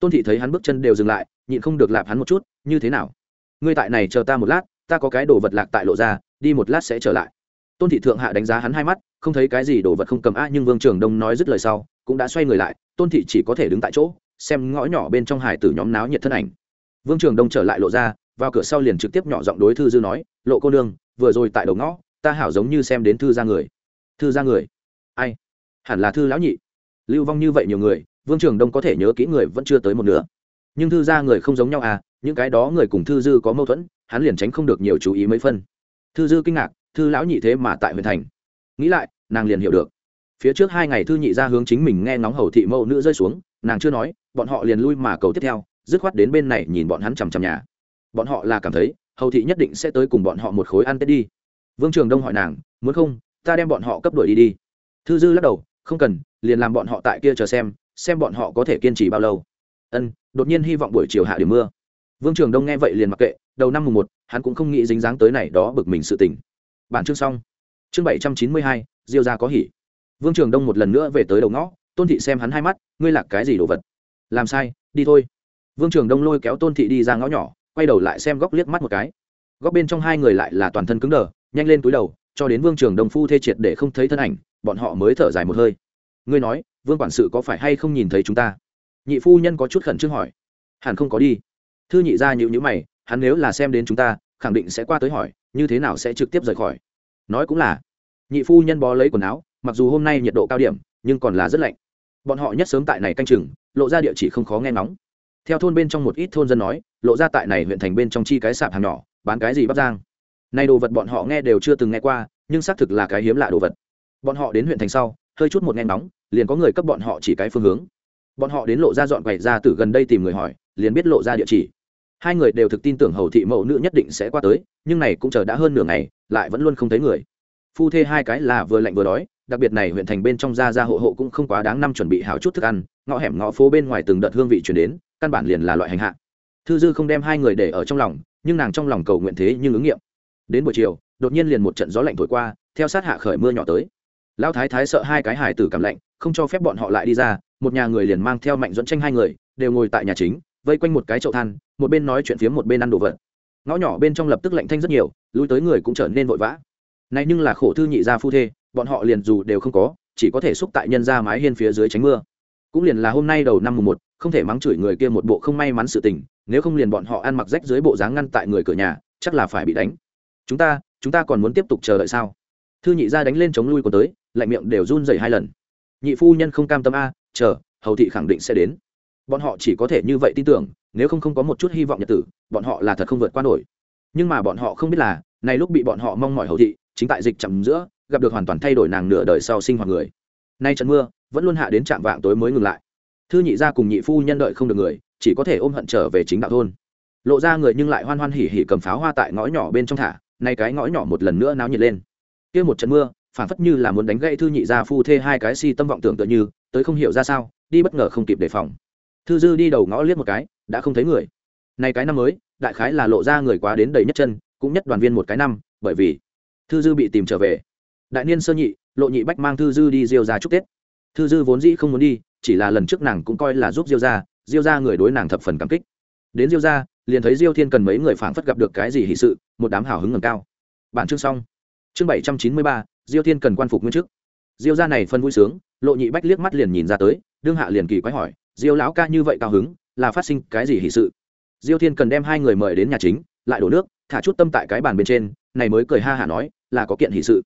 Tôn thị thấy hắn bước chân đều dừng lại, nhịn không được lạp hắn một chút, như thế nào? Ngươi tại này chờ ta một lát, ta có cái đồ vật lạc tại lộ ra, đi một lát sẽ trở lại. Tôn thị thượng hạ đánh giá hắn hai mắt, không thấy cái gì đồ vật không cầm a nhưng vương trường đông nói dứt lời sau, cũng đã xoay người lại, tôn thị chỉ có thể đứng tại chỗ, xem ngõ nhỏ bên trong hải tử nhóm náo nhiệt thân ảnh. Vương trường đông trở lại lộ ra, vào cửa sau liền trực tiếp nhỏ giọng đối thư dư nói, lộ cô nương, vừa rồi tại đầu ngõ, ta hảo giống như xem đến thư ra người. Thư ra người? Ai? Hẳn là thư lão nhị. Lưu vong như vậy nhiều người, vương trường đông có thể nhớ kỹ người vẫn chưa tới một nửa. Nhưng thư ra người không giống nhau à những cái đó người cùng thư dư có mâu thuẫn, hắn liền tránh không được nhiều chú ý mấy phân. Thư dư kinh ngạc, thư lão nhị thế mà tại huyện thành. Nghĩ lại, nàng liền hiểu được. Phía trước hai ngày thư nhị ra hướng chính mình nghe ngóng hầu thị mẫu nữ rơi xuống, nàng chưa nói, bọn họ liền lui mà cầu tiếp theo, dứt khoát đến bên này nhìn bọn hắn chằm chằm nhà. Bọn họ là cảm thấy, hầu thị nhất định sẽ tới cùng bọn họ một khối ăn tết đi. Vương trường đông hỏi nàng, muốn không, ta đem bọn họ cấp đuổi đi đi thư dư lắc đầu, không cần, liền làm bọn họ tại kia chờ xem xem bọn họ có thể kiên trì bao lâu. Ân, đột nhiên hy vọng buổi chiều hạ điểm mưa. Vương trường đông nghe vậy liền mặc kệ, đầu năm mùng một, hắn cũng không nghĩ dính dáng tới này đó bực mình sự tình. bản chương xong. Chương bảy trăm chín mươi hai, diêu ra có hỉ. Vương trường đông một lần nữa về tới đầu ngõ, tôn thị xem hắn hai mắt, ngươi lạc cái gì đồ vật? Làm sai, đi thôi. Vương trường đông lôi kéo tôn thị đi ra ngõ nhỏ, quay đầu lại xem góc liếc mắt một cái. Góc bên trong hai người lại là toàn thân cứng đờ, nhanh lên túi đầu, cho đến vương trường đông phu thê triệt để không thấy thân ảnh bọn họ mới thở dài một hơi. Ngươi nói, vương quản sự có phải hay không nhìn thấy chúng ta? Nhị phu nhân có chút khẩn trương hỏi. Hẳn không có đi. Thư nhị ra nhịu nhữ mày, hắn nếu là xem đến chúng ta, khẳng định sẽ qua tới hỏi, như thế nào sẽ trực tiếp rời khỏi? Nói cũng là. Nhị phu nhân bó lấy quần áo, mặc dù hôm nay nhiệt độ cao điểm, nhưng còn là rất lạnh. Bọn họ nhất sớm tại này canh chừng, lộ ra địa chỉ không khó nghe ngóng. Theo thôn bên trong một ít thôn dân nói, lộ ra tại này huyện thành bên trong chi cái sạp hàng nhỏ, bán cái gì bắc giang nay đồ vật bọn họ nghe đều chưa từng nghe qua, nhưng xác thực là cái hiếm lạ đồ vật bọn họ đến huyện thành sau, hơi chút một nghe nóng liền có người cấp bọn họ chỉ cái phương hướng. Bọn họ đến lộ ra dọn quầy ra từ gần đây tìm người hỏi, liền biết lộ ra địa chỉ. Hai người đều thực tin tưởng hầu thị mẫu nữ nhất định sẽ qua tới, nhưng này cũng chờ đã hơn nửa ngày, lại vẫn luôn không thấy người. Phu thê hai cái là vừa lạnh vừa đói, đặc biệt này huyện thành bên trong gia gia hộ hộ cũng không quá đáng năm chuẩn bị hào chút thức ăn, ngõ hẻm ngõ phố bên ngoài từng đợt hương vị chuyển đến, căn bản liền là loại hành hạ. Thư dư không đem hai người để ở trong lòng, nhưng nàng trong lòng cầu nguyện thế nhưng ứng nghiệm. Đến buổi chiều, đột nhiên liền một trận gió lạnh thổi qua, theo sát hạ khởi mưa nhỏ tới lão thái thái sợ hai cái hải tử cảm lạnh không cho phép bọn họ lại đi ra một nhà người liền mang theo mạnh dẫn tranh hai người đều ngồi tại nhà chính vây quanh một cái chậu than một bên nói chuyện phiếm, một bên ăn đồ vật. Ngõ nhỏ bên trong lập tức lạnh thanh rất nhiều lui tới người cũng trở nên vội vã. Này nhưng là khổ thư nhị gia phu thê bọn họ liền dù đều không có chỉ có thể xúc tại nhân ra mái hiên phía dưới tránh mưa. Cũng liền là hôm nay đầu năm mùng một không thể mắng chửi người kia một bộ không may mắn sự tình nếu không liền bọn họ ăn mặc rách dưới bộ dáng ngăn tại người cửa nhà chắc là phải bị đánh. Chúng ta chúng ta còn muốn tiếp tục chờ đợi sao? Thư nhị gia đánh lên chống lui của tới lạnh miệng đều run dày hai lần. Nhị phu nhân không cam tâm a, chờ, hầu thị khẳng định sẽ đến. Bọn họ chỉ có thể như vậy tin tưởng, nếu không không có một chút hy vọng nhật tử, bọn họ là thật không vượt qua nổi. Nhưng mà bọn họ không biết là này lúc bị bọn họ mong mỏi hầu thị, chính tại dịch chậm giữa, gặp được hoàn toàn thay đổi nàng nửa đời sau sinh hoạt người. Nay trận mưa, vẫn luôn hạ đến trạm vạng tối mới ngừng lại. Thư nhị gia cùng nhị phu nhân đợi không được người, chỉ có thể ôm hận trở về chính đạo thôn. Lộ ra người nhưng lại hoan hoan hỉ hỉ cầm pháo hoa tại ngõ nhỏ bên trong thả, nay cái ngõ nhỏ một lần nữa náo nhiệt lên. Kia một trận mưa phản phất như là muốn đánh gãy thư nhị gia phu thê hai cái si tâm vọng tưởng tựa như, tới không hiểu ra sao, đi bất ngờ không kịp đề phòng. Thư dư đi đầu ngõ liếc một cái, đã không thấy người. Nay cái năm mới, đại khái là lộ ra người quá đến đầy nhất chân, cũng nhất đoàn viên một cái năm, bởi vì thư dư bị tìm trở về. Đại niên sơ nhị, lộ nhị bách mang thư dư đi diêu ra chúc tết. Thư dư vốn dĩ không muốn đi, chỉ là lần trước nàng cũng coi là giúp diêu ra diêu ra người đối nàng thập phần cảm kích. Đến diêu ra, liền thấy diêu thiên cần mấy người phảng phất gặp được cái gì hì sự, một đám hào hứng ngầm cao. Bản chương xong. Chương bảy trăm chín mươi ba diêu thiên cần quan phục nguyên chức. Diêu ra này phân vui sướng, lộ nhị bách liếc mắt liền nhìn ra tới, đương hạ liền kỳ quái hỏi, diêu lão ca như vậy cao hứng, là phát sinh cái gì hì sự? Diêu thiên cần đem hai người mời đến nhà chính, lại đổ nước, thả chút tâm tại cái bàn bên trên, này mới cười ha hả nói, là có kiện hì sự.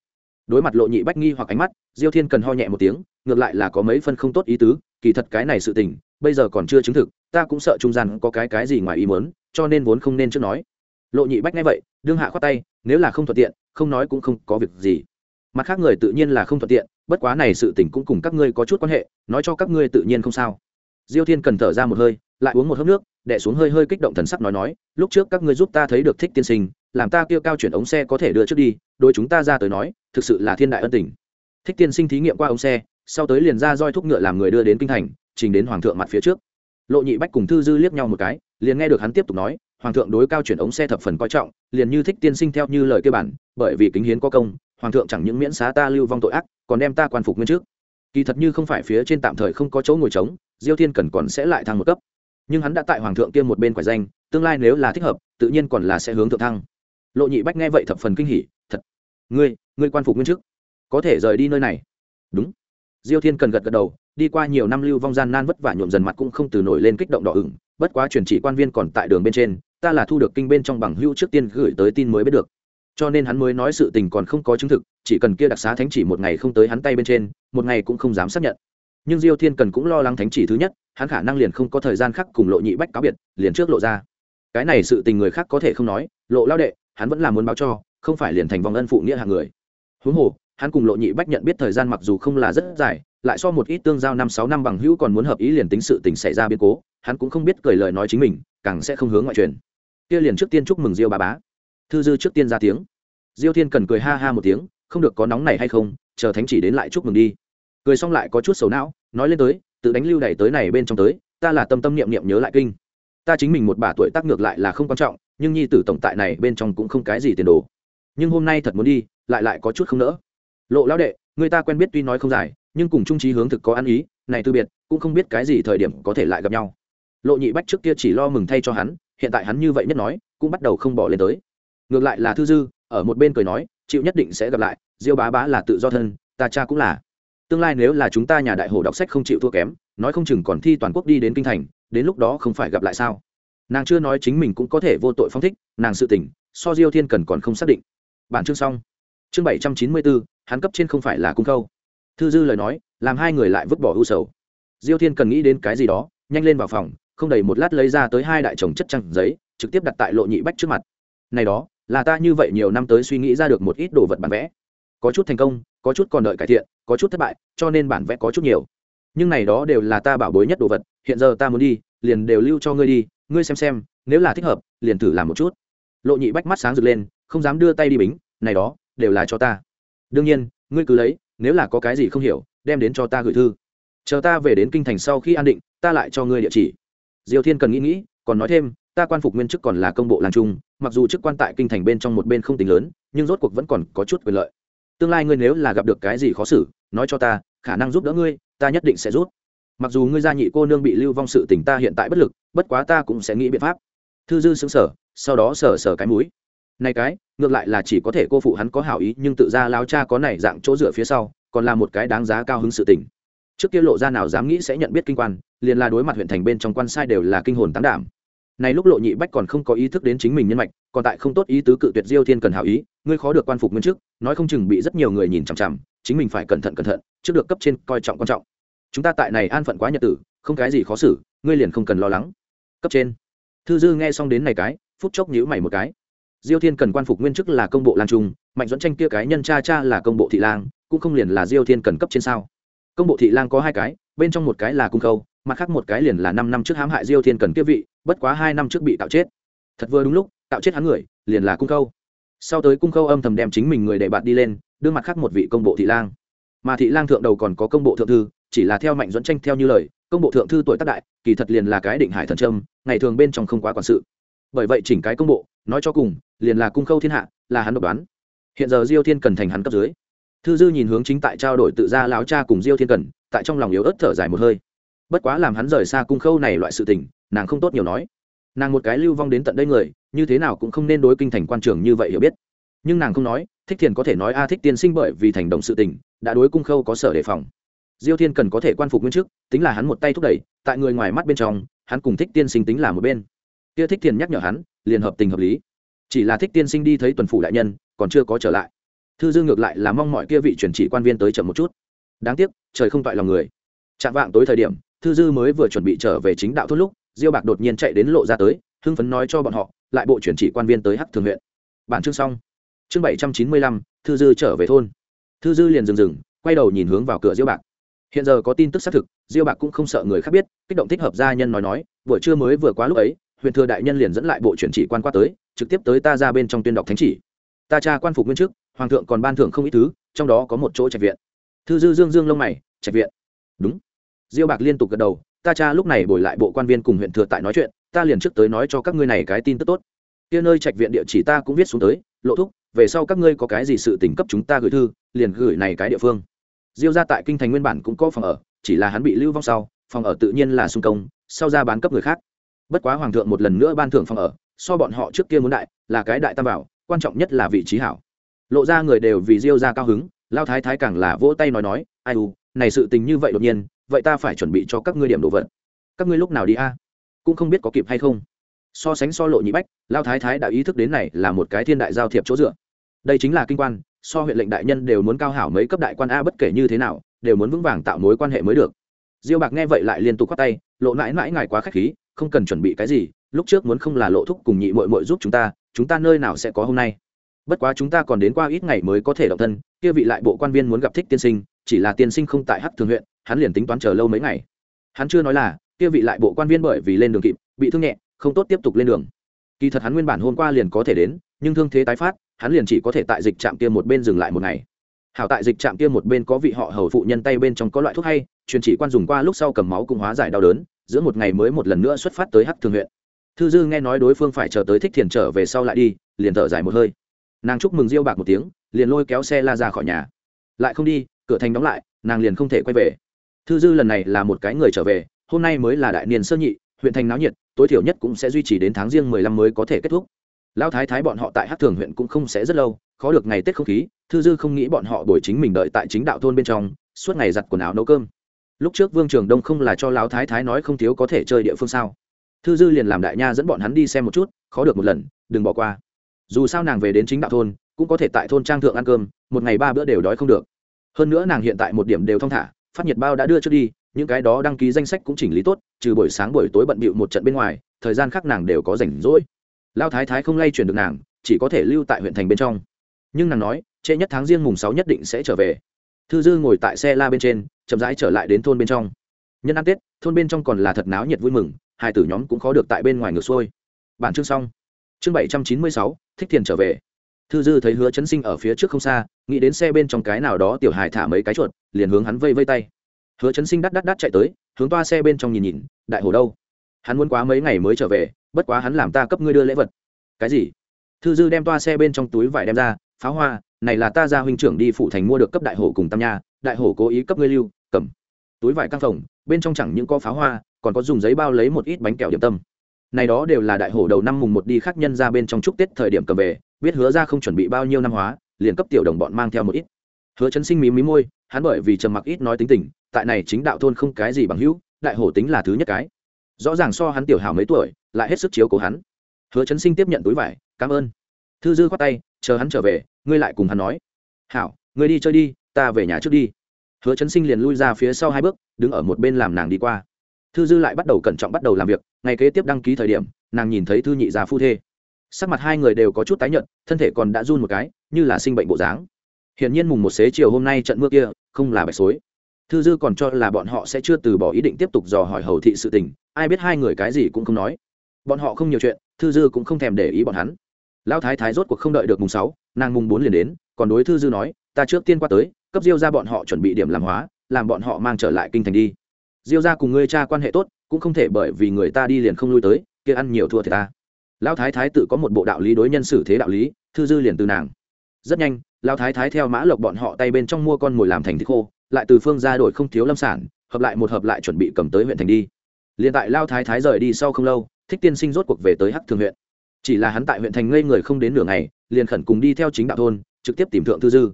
Đối mặt lộ nhị bách nghi hoặc ánh mắt, diêu thiên cần ho nhẹ một tiếng, ngược lại là có mấy phân không tốt ý tứ, kỳ thật cái này sự tình, bây giờ còn chưa chứng thực, ta cũng sợ trung gian có cái cái gì ngoài ý muốn, cho nên vốn không nên trước nói. Lộ nhị bách nghe vậy, đương hạ khoát tay, nếu là không thuận tiện, không nói cũng không có việc gì mặt khác người tự nhiên là không thuận tiện, bất quá này sự tình cũng cùng các ngươi có chút quan hệ, nói cho các ngươi tự nhiên không sao. Diêu thiên cần thở ra một hơi, lại uống một hớp nước đẻ xuống hơi hơi kích động thần sắc nói nói, lúc trước các ngươi giúp ta thấy được thích tiên sinh, làm ta kêu cao chuyển ống xe có thể đưa trước đi đôi chúng ta ra tới nói, thực sự là thiên đại ân tình. Thích tiên sinh thí nghiệm qua ống xe, sau tới liền ra roi thúc ngựa làm người đưa đến kinh thành, trình đến hoàng thượng mặt phía trước. Lộ nhị bách cùng thư dư liếc nhau một cái, liền nghe được hắn tiếp tục nói, hoàng thượng đối cao chuyển ống xe thập phần coi trọng, liền như thích tiên sinh theo như lời kêu bản, bởi vì kính hiến có công hoàng thượng chẳng những miễn xá ta lưu vong tội ác, còn đem ta quan phục nguyên trước. Kỳ thật như không phải phía trên tạm thời không có chỗ ngồi trống, diêu thiên cần còn sẽ lại thăng một cấp. Nhưng hắn đã tại hoàng thượng kia một bên quả danh, tương lai nếu là thích hợp, tự nhiên còn là sẽ hướng thượng thăng. Lộ nhị bách nghe vậy thập phần kinh hỉ, thật, ngươi ngươi quan phục nguyên chức có thể rời đi nơi này. Đúng. Diêu thiên cần gật gật đầu, đi qua nhiều năm lưu vong gian nan vất vả nhuộm dần mặt cũng không từ nổi lên kích động đỏ ửng, bất quá truyền chỉ quan viên còn tại đường bên trên, ta là thu được kinh bên trong bằng hưu trước tiên gửi tới tin mới biết được cho nên hắn mới nói sự tình còn không có chứng thực, chỉ cần kia đặc xá thánh chỉ một ngày không tới hắn tay bên trên, một ngày cũng không dám xác nhận. Nhưng diêu thiên cần cũng lo lắng thánh chỉ thứ nhất, hắn khả năng liền không có thời gian khác cùng lộ nhị bách cáo biệt, liền trước lộ ra. Cái này sự tình người khác có thể không nói, lộ lao đệ, hắn vẫn là muốn báo cho, không phải liền thành vòng ân phụ nghĩa hàng người. Huống hồ, hắn cùng lộ nhị bách nhận biết thời gian mặc dù không là rất dài, lại so một ít tương giao năm sáu năm bằng hữu còn muốn hợp ý liền tính sự tình xảy ra biến cố, hắn cũng không biết cười lời nói chính mình, càng sẽ không hướng ngoại truyền. Kia liền trước tiên chúc mừng diêu bà bá thư dư trước tiên ra tiếng. Diêu thiên cần cười ha ha một tiếng, không được có nóng này hay không, chờ thánh chỉ đến lại chúc mừng đi. Cười xong lại có chút sầu não, nói lên tới, tự đánh lưu đẩy tới này bên trong tới, ta là tâm tâm niệm niệm nhớ lại kinh. Ta chính mình một bà tuổi tác ngược lại là không quan trọng, nhưng nhi tử tổng tại này bên trong cũng không cái gì tiền đồ. Nhưng hôm nay thật muốn đi, lại lại có chút không nỡ. Lộ lão đệ, người ta quen biết tuy nói không dài, nhưng cùng trung trí hướng thực có ăn ý, này từ biệt, cũng không biết cái gì thời điểm có thể lại gặp nhau. Lộ nhị bách trước kia chỉ lo mừng thay cho hắn, hiện tại hắn như vậy nhất nói, cũng bắt đầu không bỏ lên tới ngược lại là thư dư, ở một bên cười nói, chịu nhất định sẽ gặp lại, diêu bá bá là tự do thân, ta cha cũng là. Tương lai nếu là chúng ta nhà đại hồ đọc sách không chịu thua kém, nói không chừng còn thi toàn quốc đi đến kinh thành, đến lúc đó không phải gặp lại sao? Nàng chưa nói chính mình cũng có thể vô tội phong thích, nàng sự tỉnh so diêu thiên cần còn không xác định. Bản chương xong. Chương bảy trăm chín mươi bốn hắn cấp trên không phải là cung khâu. Thư dư lời nói, làm hai người lại vứt bỏ ưu sầu. Diêu thiên cần nghĩ đến cái gì đó, nhanh lên vào phòng, không đầy một lát lấy ra tới hai đại chồng chất trăng giấy, trực tiếp đặt tại lộ nhị bách trước mặt. Này đó là ta như vậy nhiều năm tới suy nghĩ ra được một ít đồ vật bản vẽ. Có chút thành công, có chút còn đợi cải thiện, có chút thất bại, cho nên bản vẽ có chút nhiều. Nhưng này đó đều là ta bảo bối nhất đồ vật, hiện giờ ta muốn đi, liền đều lưu cho ngươi đi, ngươi xem xem, nếu là thích hợp, liền thử làm một chút. Lộ nhị bách mắt sáng rực lên, không dám đưa tay đi bính, này đó, đều là cho ta. Đương nhiên, ngươi cứ lấy, nếu là có cái gì không hiểu, đem đến cho ta gửi thư. Chờ ta về đến kinh thành sau khi an định, ta lại cho ngươi địa chỉ. Diêu thiên cần nghĩ nghĩ, còn nói thêm ta quan phục nguyên chức còn là công bộ làng trung, mặc dù chức quan tại kinh thành bên trong một bên không tính lớn, nhưng rốt cuộc vẫn còn có chút quyền lợi. Tương lai ngươi nếu là gặp được cái gì khó xử, nói cho ta, khả năng giúp đỡ ngươi, ta nhất định sẽ giúp. Mặc dù ngươi gia nhị cô nương bị lưu vong sự tình ta hiện tại bất lực, bất quá ta cũng sẽ nghĩ biện pháp. Thư dư xứng sở sau đó sờ sờ cái mũi. Này cái, ngược lại là chỉ có thể cô phụ hắn có hảo ý, nhưng tự ra lao cha có này dạng chỗ dựa phía sau, còn là một cái đáng giá cao hứng sự tình. Trước kia lộ ra nào dám nghĩ sẽ nhận biết kinh quan, liền là đối mặt huyện thành bên trong quan sai đều là kinh hồn tán đảm này lúc lộ nhị bách còn không có ý thức đến chính mình nhân mạch còn tại không tốt ý tứ cự tuyệt diêu thiên cần hảo ý ngươi khó được quan phục nguyên chức, nói không chừng bị rất nhiều người nhìn chằm chằm chính mình phải cẩn thận cẩn thận trước được cấp trên coi trọng quan trọng. Chúng ta tại này an phận quá nhật tử không cái gì khó xử ngươi liền không cần lo lắng. Cấp trên. Thư dư nghe xong đến này cái phút chốc nhíu mày một cái. Diêu thiên cần quan phục nguyên chức là công bộ lan trung mạnh dẫn tranh kia cái nhân cha cha là công bộ thị lang cũng không liền là diêu thiên cần cấp trên sao? Công bộ thị lang có hai cái bên trong một cái là cung khâu mặt khác một cái liền là năm năm trước hãm hại diêu thiên cần kia vị, bất quá hai năm trước bị tạo chết. Thật vừa đúng lúc tạo chết hắn người, liền là cung khâu. Sau tới cung khâu âm thầm đem chính mình người để bạn đi lên, đưa mặt khác một vị công bộ thị lang. Mà thị lang thượng đầu còn có công bộ thượng thư, chỉ là theo mạnh dẫn tranh theo như lời, công bộ thượng thư tuổi tác đại, kỳ thật liền là cái định hải thần trâm, ngày thường bên trong không quá quản sự. Bởi vậy chỉnh cái công bộ, nói cho cùng, liền là cung khâu thiên hạ, là hắn độc đoán. Hiện giờ diêu thiên cần thành hắn cấp dưới. Thư dư nhìn hướng chính tại trao đổi tự ra láo cha cùng diêu thiên cần, tại trong lòng yếu ớt thở dài một hơi bất quá làm hắn rời xa cung khâu này loại sự tình, nàng không tốt nhiều nói. Nàng một cái lưu vong đến tận đây người, như thế nào cũng không nên đối kinh thành quan trường như vậy hiểu biết. Nhưng nàng không nói, thích thiền có thể nói, a, thích tiên sinh bởi vì thành động sự tình, đã đối cung khâu có sở đề phòng. Diêu thiên cần có thể quan phục nguyên chức, tính là hắn một tay thúc đẩy, tại người ngoài mắt bên trong, hắn cùng thích tiên sinh tính là một bên. Kia thích thiền nhắc nhở hắn, liền hợp tình hợp lý. Chỉ là thích tiên sinh đi thấy tuần phủ đại nhân, còn chưa có trở lại. Thư dư ngược lại là mong mọi kia vị chuyển chỉ quan viên tới chậm một chút. Đáng tiếc, trời không toại lòng người. Chạm vạng tối thời điểm thư dư mới vừa chuẩn bị trở về chính đạo thốt lúc, diêu bạc đột nhiên chạy đến lộ ra tới, hưng phấn nói cho bọn họ, lại bộ chuyển chỉ quan viên tới hắc thường huyện. Bản chương xong. Chương bảy trăm chín mươi lăm, thư dư trở về thôn. Thư dư liền dừng dừng, quay đầu nhìn hướng vào cửa diêu bạc. Hiện giờ có tin tức xác thực, diêu bạc cũng không sợ người khác biết, kích động thích hợp gia nhân nói nói, buổi trưa mới vừa quá lúc ấy, huyện thừa đại nhân liền dẫn lại bộ chuyển chỉ quan qua tới, trực tiếp tới ta ra bên trong tuyên đọc thánh chỉ. Ta cha quan phục nguyên chức hoàng thượng còn ban thưởng không ít thứ, trong đó có một chỗ trạch viện. Thư dư dương dương lông mày, trạch viện? Đúng diêu bạc liên tục gật đầu, ta cha lúc này bồi lại bộ quan viên cùng huyện thừa tại nói chuyện, ta liền trước tới nói cho các ngươi này cái tin tức tốt. Kia nơi trạch viện địa chỉ ta cũng viết xuống tới, lộ thúc, về sau các ngươi có cái gì sự tình cấp chúng ta gửi thư, liền gửi này cái địa phương. Diêu ra tại kinh thành nguyên bản cũng có phòng ở, chỉ là hắn bị lưu vong sau, phòng ở tự nhiên là xung công, sau ra bán cấp người khác. Bất quá hoàng thượng một lần nữa ban thưởng phòng ở, so bọn họ trước kia muốn đại, là cái đại tam bảo, quan trọng nhất là vị trí hảo. Lộ ra người đều vì diêu ra cao hứng, lao thái thái càng là vỗ tay nói nói, ai u, này sự tình như vậy đột nhiên vậy ta phải chuẩn bị cho các ngươi điểm đồ vật. Các ngươi lúc nào đi a? Cũng không biết có kịp hay không. So sánh so lộ nhị bách, lao thái thái đã ý thức đến này là một cái thiên đại giao thiệp chỗ dựa. Đây chính là kinh quan, so huyện lệnh đại nhân đều muốn cao hảo mấy cấp đại quan a bất kể như thế nào, đều muốn vững vàng tạo mối quan hệ mới được. Diêu bạc nghe vậy lại liên tục khoát tay, lộ mãi mãi ngài quá k h á c h khí, không cần chuẩn bị cái gì, lúc trước muốn không là lộ thúc cùng nhị mội mội giúp chúng ta chúng ta nơi nào sẽ có hôm nay? Bất quá chúng ta còn đến qua ít ngày mới có thể động thân, kia vị lại bộ quan viên muốn gặp thích tiên sinh, chỉ là tiên sinh không tại hắc thường huyện hắn liền tính toán chờ lâu mấy ngày. Hắn chưa nói là, kia vị lại bộ quan viên bởi vì lên đường kịp, bị thương nhẹ, không tốt tiếp tục lên đường. Kỳ thật hắn nguyên bản hôm qua liền có thể đến, nhưng thương thế tái phát, hắn liền chỉ có thể tại dịch trạm kia một bên dừng lại một ngày. Hảo tại dịch trạm kia một bên có vị họ hầu phụ nhân tay bên trong có loại thuốc hay, truyền chỉ quan dùng qua lúc sau cầm máu cũng hóa giải đau đớn, giữa một ngày mới một lần nữa xuất phát tới hắc thường huyện. Thư dư nghe nói đối phương phải chờ tới thích thiền trở về sau lại đi, liền thở dài một hơi. Nàng chúc mừng diêu bạc một tiếng, liền lôi kéo xe la ra khỏi nhà. Lại không đi, cửa thành đóng lại, nàng liền không thể quay về thư dư lần này là một cái người trở về, hôm nay mới là đại niên sơ nhị, huyện thành náo nhiệt, tối thiểu nhất cũng sẽ duy trì đến tháng riêng mười lăm mới có thể kết thúc. Lão thái thái bọn họ tại hát thường huyện cũng không sẽ rất lâu, khó được ngày tết không khí, thư dư không nghĩ bọn họ đổi chính mình đợi tại chính đạo thôn bên trong, suốt ngày giặt quần áo nấu cơm. Lúc trước vương trường đông không là cho lão thái thái nói không thiếu có thể chơi địa phương sao. Thư dư liền làm đại nha dẫn bọn hắn đi xem một chút, khó được một lần, đừng bỏ qua. Dù sao nàng về đến chính đạo thôn, cũng có thể tại thôn trang thượng ăn cơm, một ngày ba bữa đều đói không được. Hơn nữa nàng hiện tại một điểm đều thong thả phát nhiệt bao đã đưa trước đi, những cái đó đăng ký danh sách cũng chỉnh lý tốt, trừ buổi sáng buổi tối bận bịu một trận bên ngoài, thời gian khác nàng đều có rảnh rỗi. Lao thái thái không lay chuyển được nàng, chỉ có thể lưu tại huyện thành bên trong. Nhưng nàng nói, trễ nhất tháng riêng mùng sáu nhất định sẽ trở về. Thư dư ngồi tại xe la bên trên, chậm rãi trở lại đến thôn bên trong. Nhân ăn tết, thôn bên trong còn là thật náo nhiệt vui mừng, hai tử nhóm cũng khó được tại bên ngoài ngược xuôi. Bản chương xong. Chương bảy trăm chín mươi sáu, thích thiền trở về thư dư thấy hứa chấn sinh ở phía trước không xa, nghĩ đến xe bên trong cái nào đó tiểu hài thả mấy cái chuột, liền hướng hắn vây vây tay. Hứa chấn sinh đắt đắt đắt chạy tới, hướng toa xe bên trong nhìn nhìn, đại hồ đâu? Hắn muốn quá mấy ngày mới trở về, bất quá hắn làm ta cấp ngươi đưa lễ vật. Cái gì? Thư dư đem toa xe bên trong túi vải đem ra, pháo hoa, này là ta ra huynh trưởng đi phụ thành mua được cấp đại hổ cùng tam nha, đại hổ cố ý cấp ngươi lưu, cầm. Túi vải căng phòng bên trong chẳng những có pháo hoa, còn có dùng giấy bao lấy một ít bánh kẹo điểm tâm này đó đều là đại hổ đầu năm mùng một đi khác nhân ra bên trong chúc tết thời điểm cầm về, biết hứa ra không chuẩn bị bao nhiêu năm hóa, liền cấp tiểu đồng bọn mang theo một ít. Hứa chấn sinh mí mí môi, hắn bởi vì trầm mặc ít nói tính tình, tại này chính đạo thôn không cái gì bằng hữu, đại hổ tính là thứ nhất cái. Rõ ràng so hắn tiểu hảo mấy tuổi, lại hết sức chiếu cố hắn. Hứa chấn sinh tiếp nhận túi vải, cảm ơn. Thư dư khoát tay, chờ hắn trở về, ngươi lại cùng hắn nói. Hảo, ngươi đi chơi đi, ta về nhà trước đi. Hứa chấn sinh liền lui ra phía sau hai bước, đứng ở một bên làm nàng đi qua thư dư lại bắt đầu cẩn trọng bắt đầu làm việc, ngày kế tiếp đăng ký thời điểm, nàng nhìn thấy thư nhị già phu thê. Sắc mặt hai người đều có chút tái nhợt, thân thể còn đã run một cái, như là sinh bệnh bộ dáng. Hiển nhiên mùng một xế chiều hôm nay trận mưa kia, không là bạch xối. Thư dư còn cho là bọn họ sẽ chưa từ bỏ ý định tiếp tục dò hỏi hầu thị sự tình, ai biết hai người cái gì cũng không nói. Bọn họ không nhiều chuyện, thư dư cũng không thèm để ý bọn hắn. Lão thái thái rốt cuộc không đợi được mùng sáu, nàng mùng bốn liền đến, còn đối thư dư nói, ta trước tiên qua tới, cấp diêu ra bọn họ chuẩn bị điểm làm hóa, làm bọn họ mang trở lại kinh thành đi diêu ra cùng ngươi cha quan hệ tốt, cũng không thể bởi vì người ta đi liền không lui tới, kia ăn nhiều thua thì ta. Lão thái thái tự có một bộ đạo lý đối nhân xử thế đạo lý, thư dư liền từ nàng. Rất nhanh, lão thái thái theo mã lộc bọn họ tay bên trong mua con mồi làm thành thịt khô, lại từ phương ra đổi không thiếu lâm sản, hợp lại một hợp lại chuẩn bị cầm tới huyện thành đi. Liền tại lao thái thái rời đi sau không lâu, thích tiên sinh rốt cuộc về tới hắc thường huyện. Chỉ là hắn tại huyện thành ngây người không đến nửa ngày, liền khẩn cùng đi theo chính đạo thôn, trực tiếp tìm thượng thư dư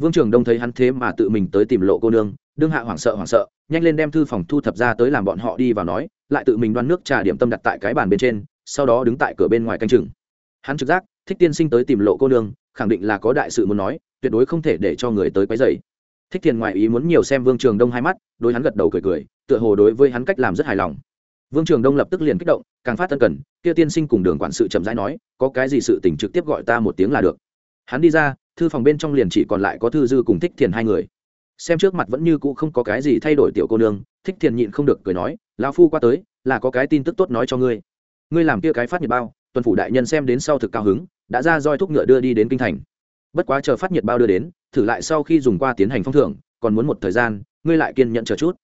vương trường đông thấy hắn thế mà tự mình tới tìm lộ cô nương, đương hạ hoảng sợ hoảng sợ, nhanh lên đem thư phòng thu thập ra tới làm bọn họ đi vào nói, lại tự mình đoan nước trà điểm tâm đặt tại cái bàn bên trên, sau đó đứng tại cửa bên ngoài canh chừng. Hắn trực giác, thích tiên sinh tới tìm lộ cô nương, khẳng định là có đại sự muốn nói, tuyệt đối không thể để cho người tới quấy dày thích thiền ngoại ý muốn nhiều xem vương trường đông hai mắt, đối hắn gật đầu cười cười, tựa hồ đối với hắn cách làm rất hài lòng. Vương trường đông lập tức liền kích động, càng phát tân cần, kia tiên sinh cùng đường quản sự chậm rãi nói, có cái gì sự tình trực tiếp gọi ta một tiếng là được. Hắn đi ra thư phòng bên trong liền chỉ còn lại có thư dư cùng thích thiền hai người. Xem trước mặt vẫn như cũ không có cái gì thay đổi tiểu cô nương, thích thiền nhịn không được cười nói, lão phu qua tới, là có cái tin tức tốt nói cho ngươi. Ngươi làm kia cái phát nhiệt bao, tuần phủ đại nhân xem đến sau thực cao hứng, đã ra roi thúc ngựa đưa đi đến kinh thành. Bất quá chờ phát nhiệt bao đưa đến, thử lại sau khi dùng qua tiến hành phong thưởng, còn muốn một thời gian, ngươi lại kiên nhận chờ chút.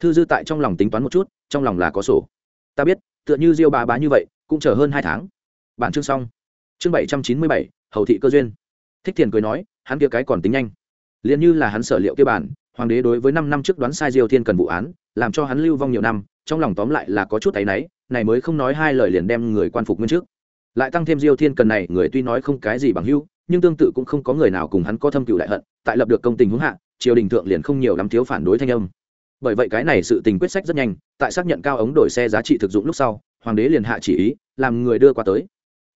Thư dư tại trong lòng tính toán một chút, trong lòng là có sổ. Ta biết, tựa như diêu bà bá như vậy, cũng chờ hơn hai tháng. Bản chương xong. Chương bảy trăm chín mươi bảy, hầu thị cơ duyên thích thiền cười nói, hắn kia cái còn tính nhanh. Liền như là hắn sở liệu kia bản, hoàng đế đối với năm năm trước đoán sai diêu thiên cần vụ án, làm cho hắn lưu vong nhiều năm, trong lòng tóm lại là có chút áy náy, này mới không nói hai lời liền đem người quan phục nguyên trước. Lại tăng thêm diêu thiên cần này, người tuy nói không cái gì bằng hưu nhưng tương tự cũng không có người nào cùng hắn có thâm cựu đại hận, tại lập được công tình hướng hạ, triều đình thượng liền không nhiều lắm thiếu phản đối thanh âm. Bởi vậy cái này sự tình quyết sách rất nhanh, tại xác nhận cao ống đổi xe giá trị thực dụng lúc sau, hoàng đế liền hạ chỉ ý, làm người đưa qua tới.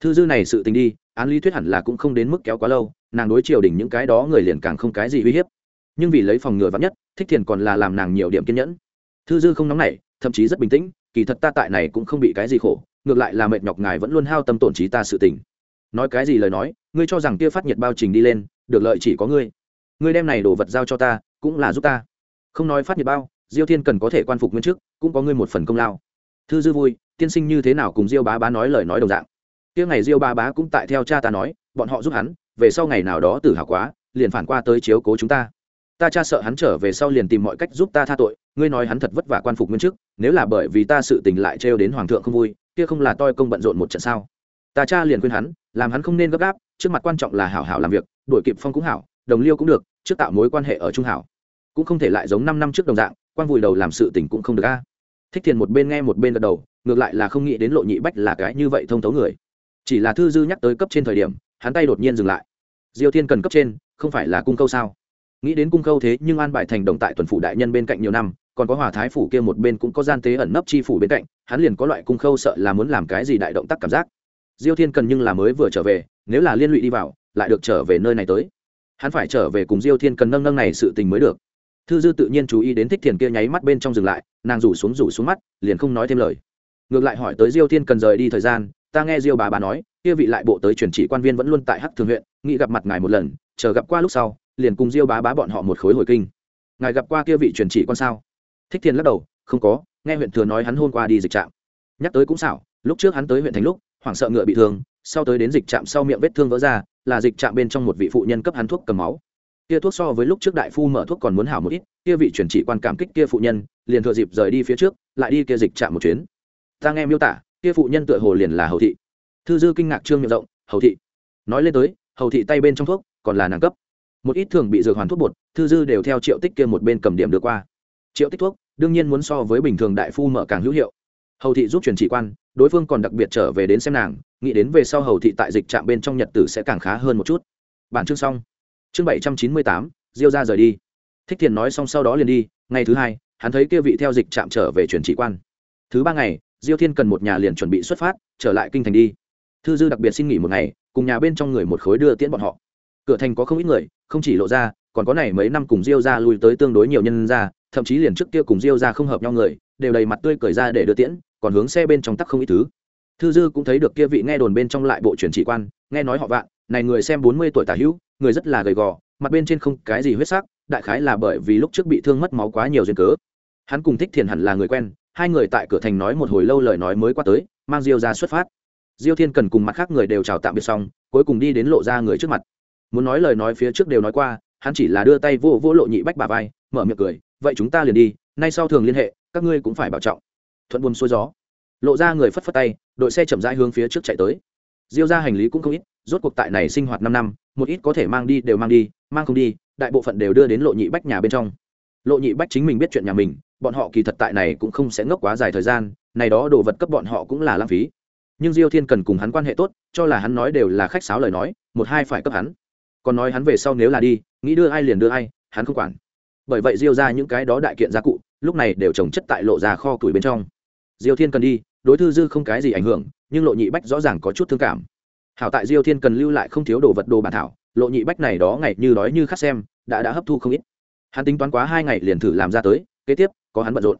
Thư dư này sự tình đi, án lý thuyết hẳn là cũng không đến mức kéo quá lâu nàng đối triều đình những cái đó người liền càng không cái gì uy hiếp. Nhưng vì lấy phòng ngừa vắn nhất, thích thiền còn là làm nàng nhiều điểm kiên nhẫn. Thư dư không nóng nảy, thậm chí rất bình tĩnh, kỳ thật ta tại này cũng không bị cái gì khổ, ngược lại là mệt nhọc ngài vẫn luôn hao tâm tổn trí ta sự tình. Nói cái gì lời nói, ngươi cho rằng kia phát nhiệt bao trình đi lên, được lợi chỉ có ngươi. Ngươi đem này đồ vật giao cho ta, cũng là giúp ta. Không nói phát nhiệt bao, diêu thiên cần có thể quan phục nguyên trước cũng có ngươi một phần công lao. Thư dư vui, tiên sinh như thế nào cùng diêu bá bá nói lời nói đồng dạng. Kia ngày diêu bá bá cũng tại theo cha ta nói, bọn họ giúp hắn về sau ngày nào đó tử hào quá, liền phản qua tới chiếu cố chúng ta. Ta cha sợ hắn trở về sau liền tìm mọi cách giúp ta tha tội, ngươi nói hắn thật vất vả quan phục nguyên chức, nếu là bởi vì ta sự tình lại trêu đến hoàng thượng không vui, kia không là toi công bận rộn một trận sao? Ta cha liền khuyên hắn, làm hắn không nên gấp gáp, trước mặt quan trọng là hảo hảo làm việc đổi kịp phong cũng hảo, đồng liêu cũng được, trước tạo mối quan hệ ở trung hảo. Cũng không thể lại giống năm năm trước đồng dạng, quan vùi đầu làm sự tình cũng không được a. Thích thiền một bên nghe một bên gật đầu, ngược lại là không nghĩ đến lộ nhị bách là cái như vậy thông thấu người. Chỉ là thư dư nhắc tới cấp trên thời điểm, hắn tay đột nhiên dừng lại diêu thiên cần cấp trên, không phải là cung câu sao? Nghĩ đến cung câu thế nhưng an bài thành đồng tại tuần phủ đại nhân bên cạnh nhiều năm, còn có hòa thái phủ kia một bên cũng có gian tế ẩn nấp chi phủ bên cạnh, hắn liền có loại cung khâu sợ là muốn làm cái gì đại động tác cảm giác. Diêu thiên cần nhưng là mới vừa trở về, nếu là liên lụy đi vào, lại được trở về nơi này tới. Hắn phải trở về cùng diêu thiên cần nâng nâng này sự tình mới được. Thư dư tự nhiên chú ý đến thích thiền kia nháy mắt bên trong dừng lại, nàng rủ xuống rủ xuống mắt, liền không nói thêm lời. Ngược lại hỏi tới diêu thiên cần rời đi thời gian, ta nghe diêu bà bà nói kia vị lại bộ tới chuyển chỉ quan viên vẫn luôn tại hắc thường huyện, nghĩ gặp mặt ngài một lần, chờ gặp qua lúc sau, liền cùng diêu bá bá bọn họ một khối hồi kinh. Ngài gặp qua kia vị truyền chỉ quan sao? Thích thiên lắc đầu, không có, nghe huyện thừa nói hắn hôm qua đi dịch trạm. Nhắc tới cũng xảo, lúc trước hắn tới huyện thành lúc, hoảng sợ ngựa bị thương, sau tới đến dịch trạm sau miệng vết thương vỡ ra, là dịch trạm bên trong một vị phụ nhân cấp hắn thuốc cầm máu. Kia thuốc so với lúc trước đại phu mở thuốc còn muốn hảo một ít, kia vị chuyển chỉ quan cảm kích kia phụ nhân, liền thừa dịp rời đi phía trước, lại đi kia dịch trạm một chuyến. Ta nghe miêu tả, kia phụ nhân tựa hồ liền là hầu thị thư dư kinh ngạc trương miệng rộng, hầu thị. Nói lên tới, hầu thị tay bên trong thuốc, còn là nàng cấp. Một ít thường bị dược hoàn thuốc bột, thư dư đều theo triệu tích kia một bên cầm điểm được qua. Triệu tích thuốc, đương nhiên muốn so với bình thường đại phu mở càng hữu hiệu. Hầu thị giúp truyền chỉ quan, đối phương còn đặc biệt trở về đến xem nàng, nghĩ đến về sau hầu thị tại dịch trạm bên trong nhật tử sẽ càng khá hơn một chút. Bản chương xong. Chương bảy trăm chín mươi tám, diêu ra rời đi. Thích thiền nói xong sau đó liền đi, ngày thứ hai, hắn thấy kia vị theo dịch trạm trở về truyền chỉ quan. Thứ ba ngày, diêu thiên cần một nhà liền chuẩn bị xuất phát, trở lại kinh thành đi thư dư đặc biệt xin nghỉ một ngày, cùng nhà bên trong người một khối đưa tiễn bọn họ. Cửa thành có không ít người, không chỉ lộ ra, còn có này mấy năm cùng diêu ra lui tới tương đối nhiều nhân ra thậm chí liền trước kia cùng diêu ra không hợp nhau người, đều đầy mặt tươi cởi ra để đưa tiễn, còn hướng xe bên trong tắc không ít thứ. Thư dư cũng thấy được kia vị nghe đồn bên trong lại bộ truyền chỉ quan, nghe nói họ vạn, này người xem bốn mươi tuổi tả hữu, người rất là gầy gò, mặt bên trên không cái gì huyết sắc, đại khái là bởi vì lúc trước bị thương mất máu quá nhiều duyên cớ. Hắn cùng thích thiền hẳn là người quen, hai người tại cửa thành nói một hồi lâu lời nói mới qua tới, mang diêu ra xuất phát diêu thiên cần cùng mặt khác người đều chào tạm biệt xong, cuối cùng đi đến lộ ra người trước mặt. Muốn nói lời nói phía trước đều nói qua, hắn chỉ là đưa tay vô vô lộ nhị bách bà vai, mở miệng cười, vậy chúng ta liền đi, nay sau thường liên hệ, các ngươi cũng phải bảo trọng. Thuận buồm xuôi gió, lộ ra người phất phất tay, đội xe chậm rãi hướng phía trước chạy tới. Diêu ra hành lý cũng không ít, rốt cuộc tại này sinh hoạt năm năm, một ít có thể mang đi đều mang đi, mang không đi, đại bộ phận đều đưa đến lộ nhị bách nhà bên trong. Lộ nhị bách chính mình biết chuyện nhà mình, bọn họ kỳ thật tại này cũng không sẽ ngốc quá dài thời gian, này đó đồ vật cấp bọn họ cũng là lãng phí nhưng diêu thiên cần cùng hắn quan hệ tốt, cho là hắn nói đều là khách sáo lời nói, một hai phải cấp hắn. Còn nói hắn về sau nếu là đi, nghĩ đưa ai liền đưa ai, hắn không quản. Bởi vậy diêu ra những cái đó đại kiện gia cụ, lúc này đều trồng chất tại lộ ra kho củi bên trong. Diêu thiên cần đi, đối thư dư không cái gì ảnh hưởng, nhưng lộ nhị bách rõ ràng có chút thương cảm. Hảo tại diêu thiên cần lưu lại không thiếu đồ vật đồ bản thảo, lộ nhị bách này đó ngày như đói như khát xem, đã đã hấp thu không ít. Hắn tính toán quá hai ngày liền thử làm ra tới, kế tiếp, có hắn bận rộn.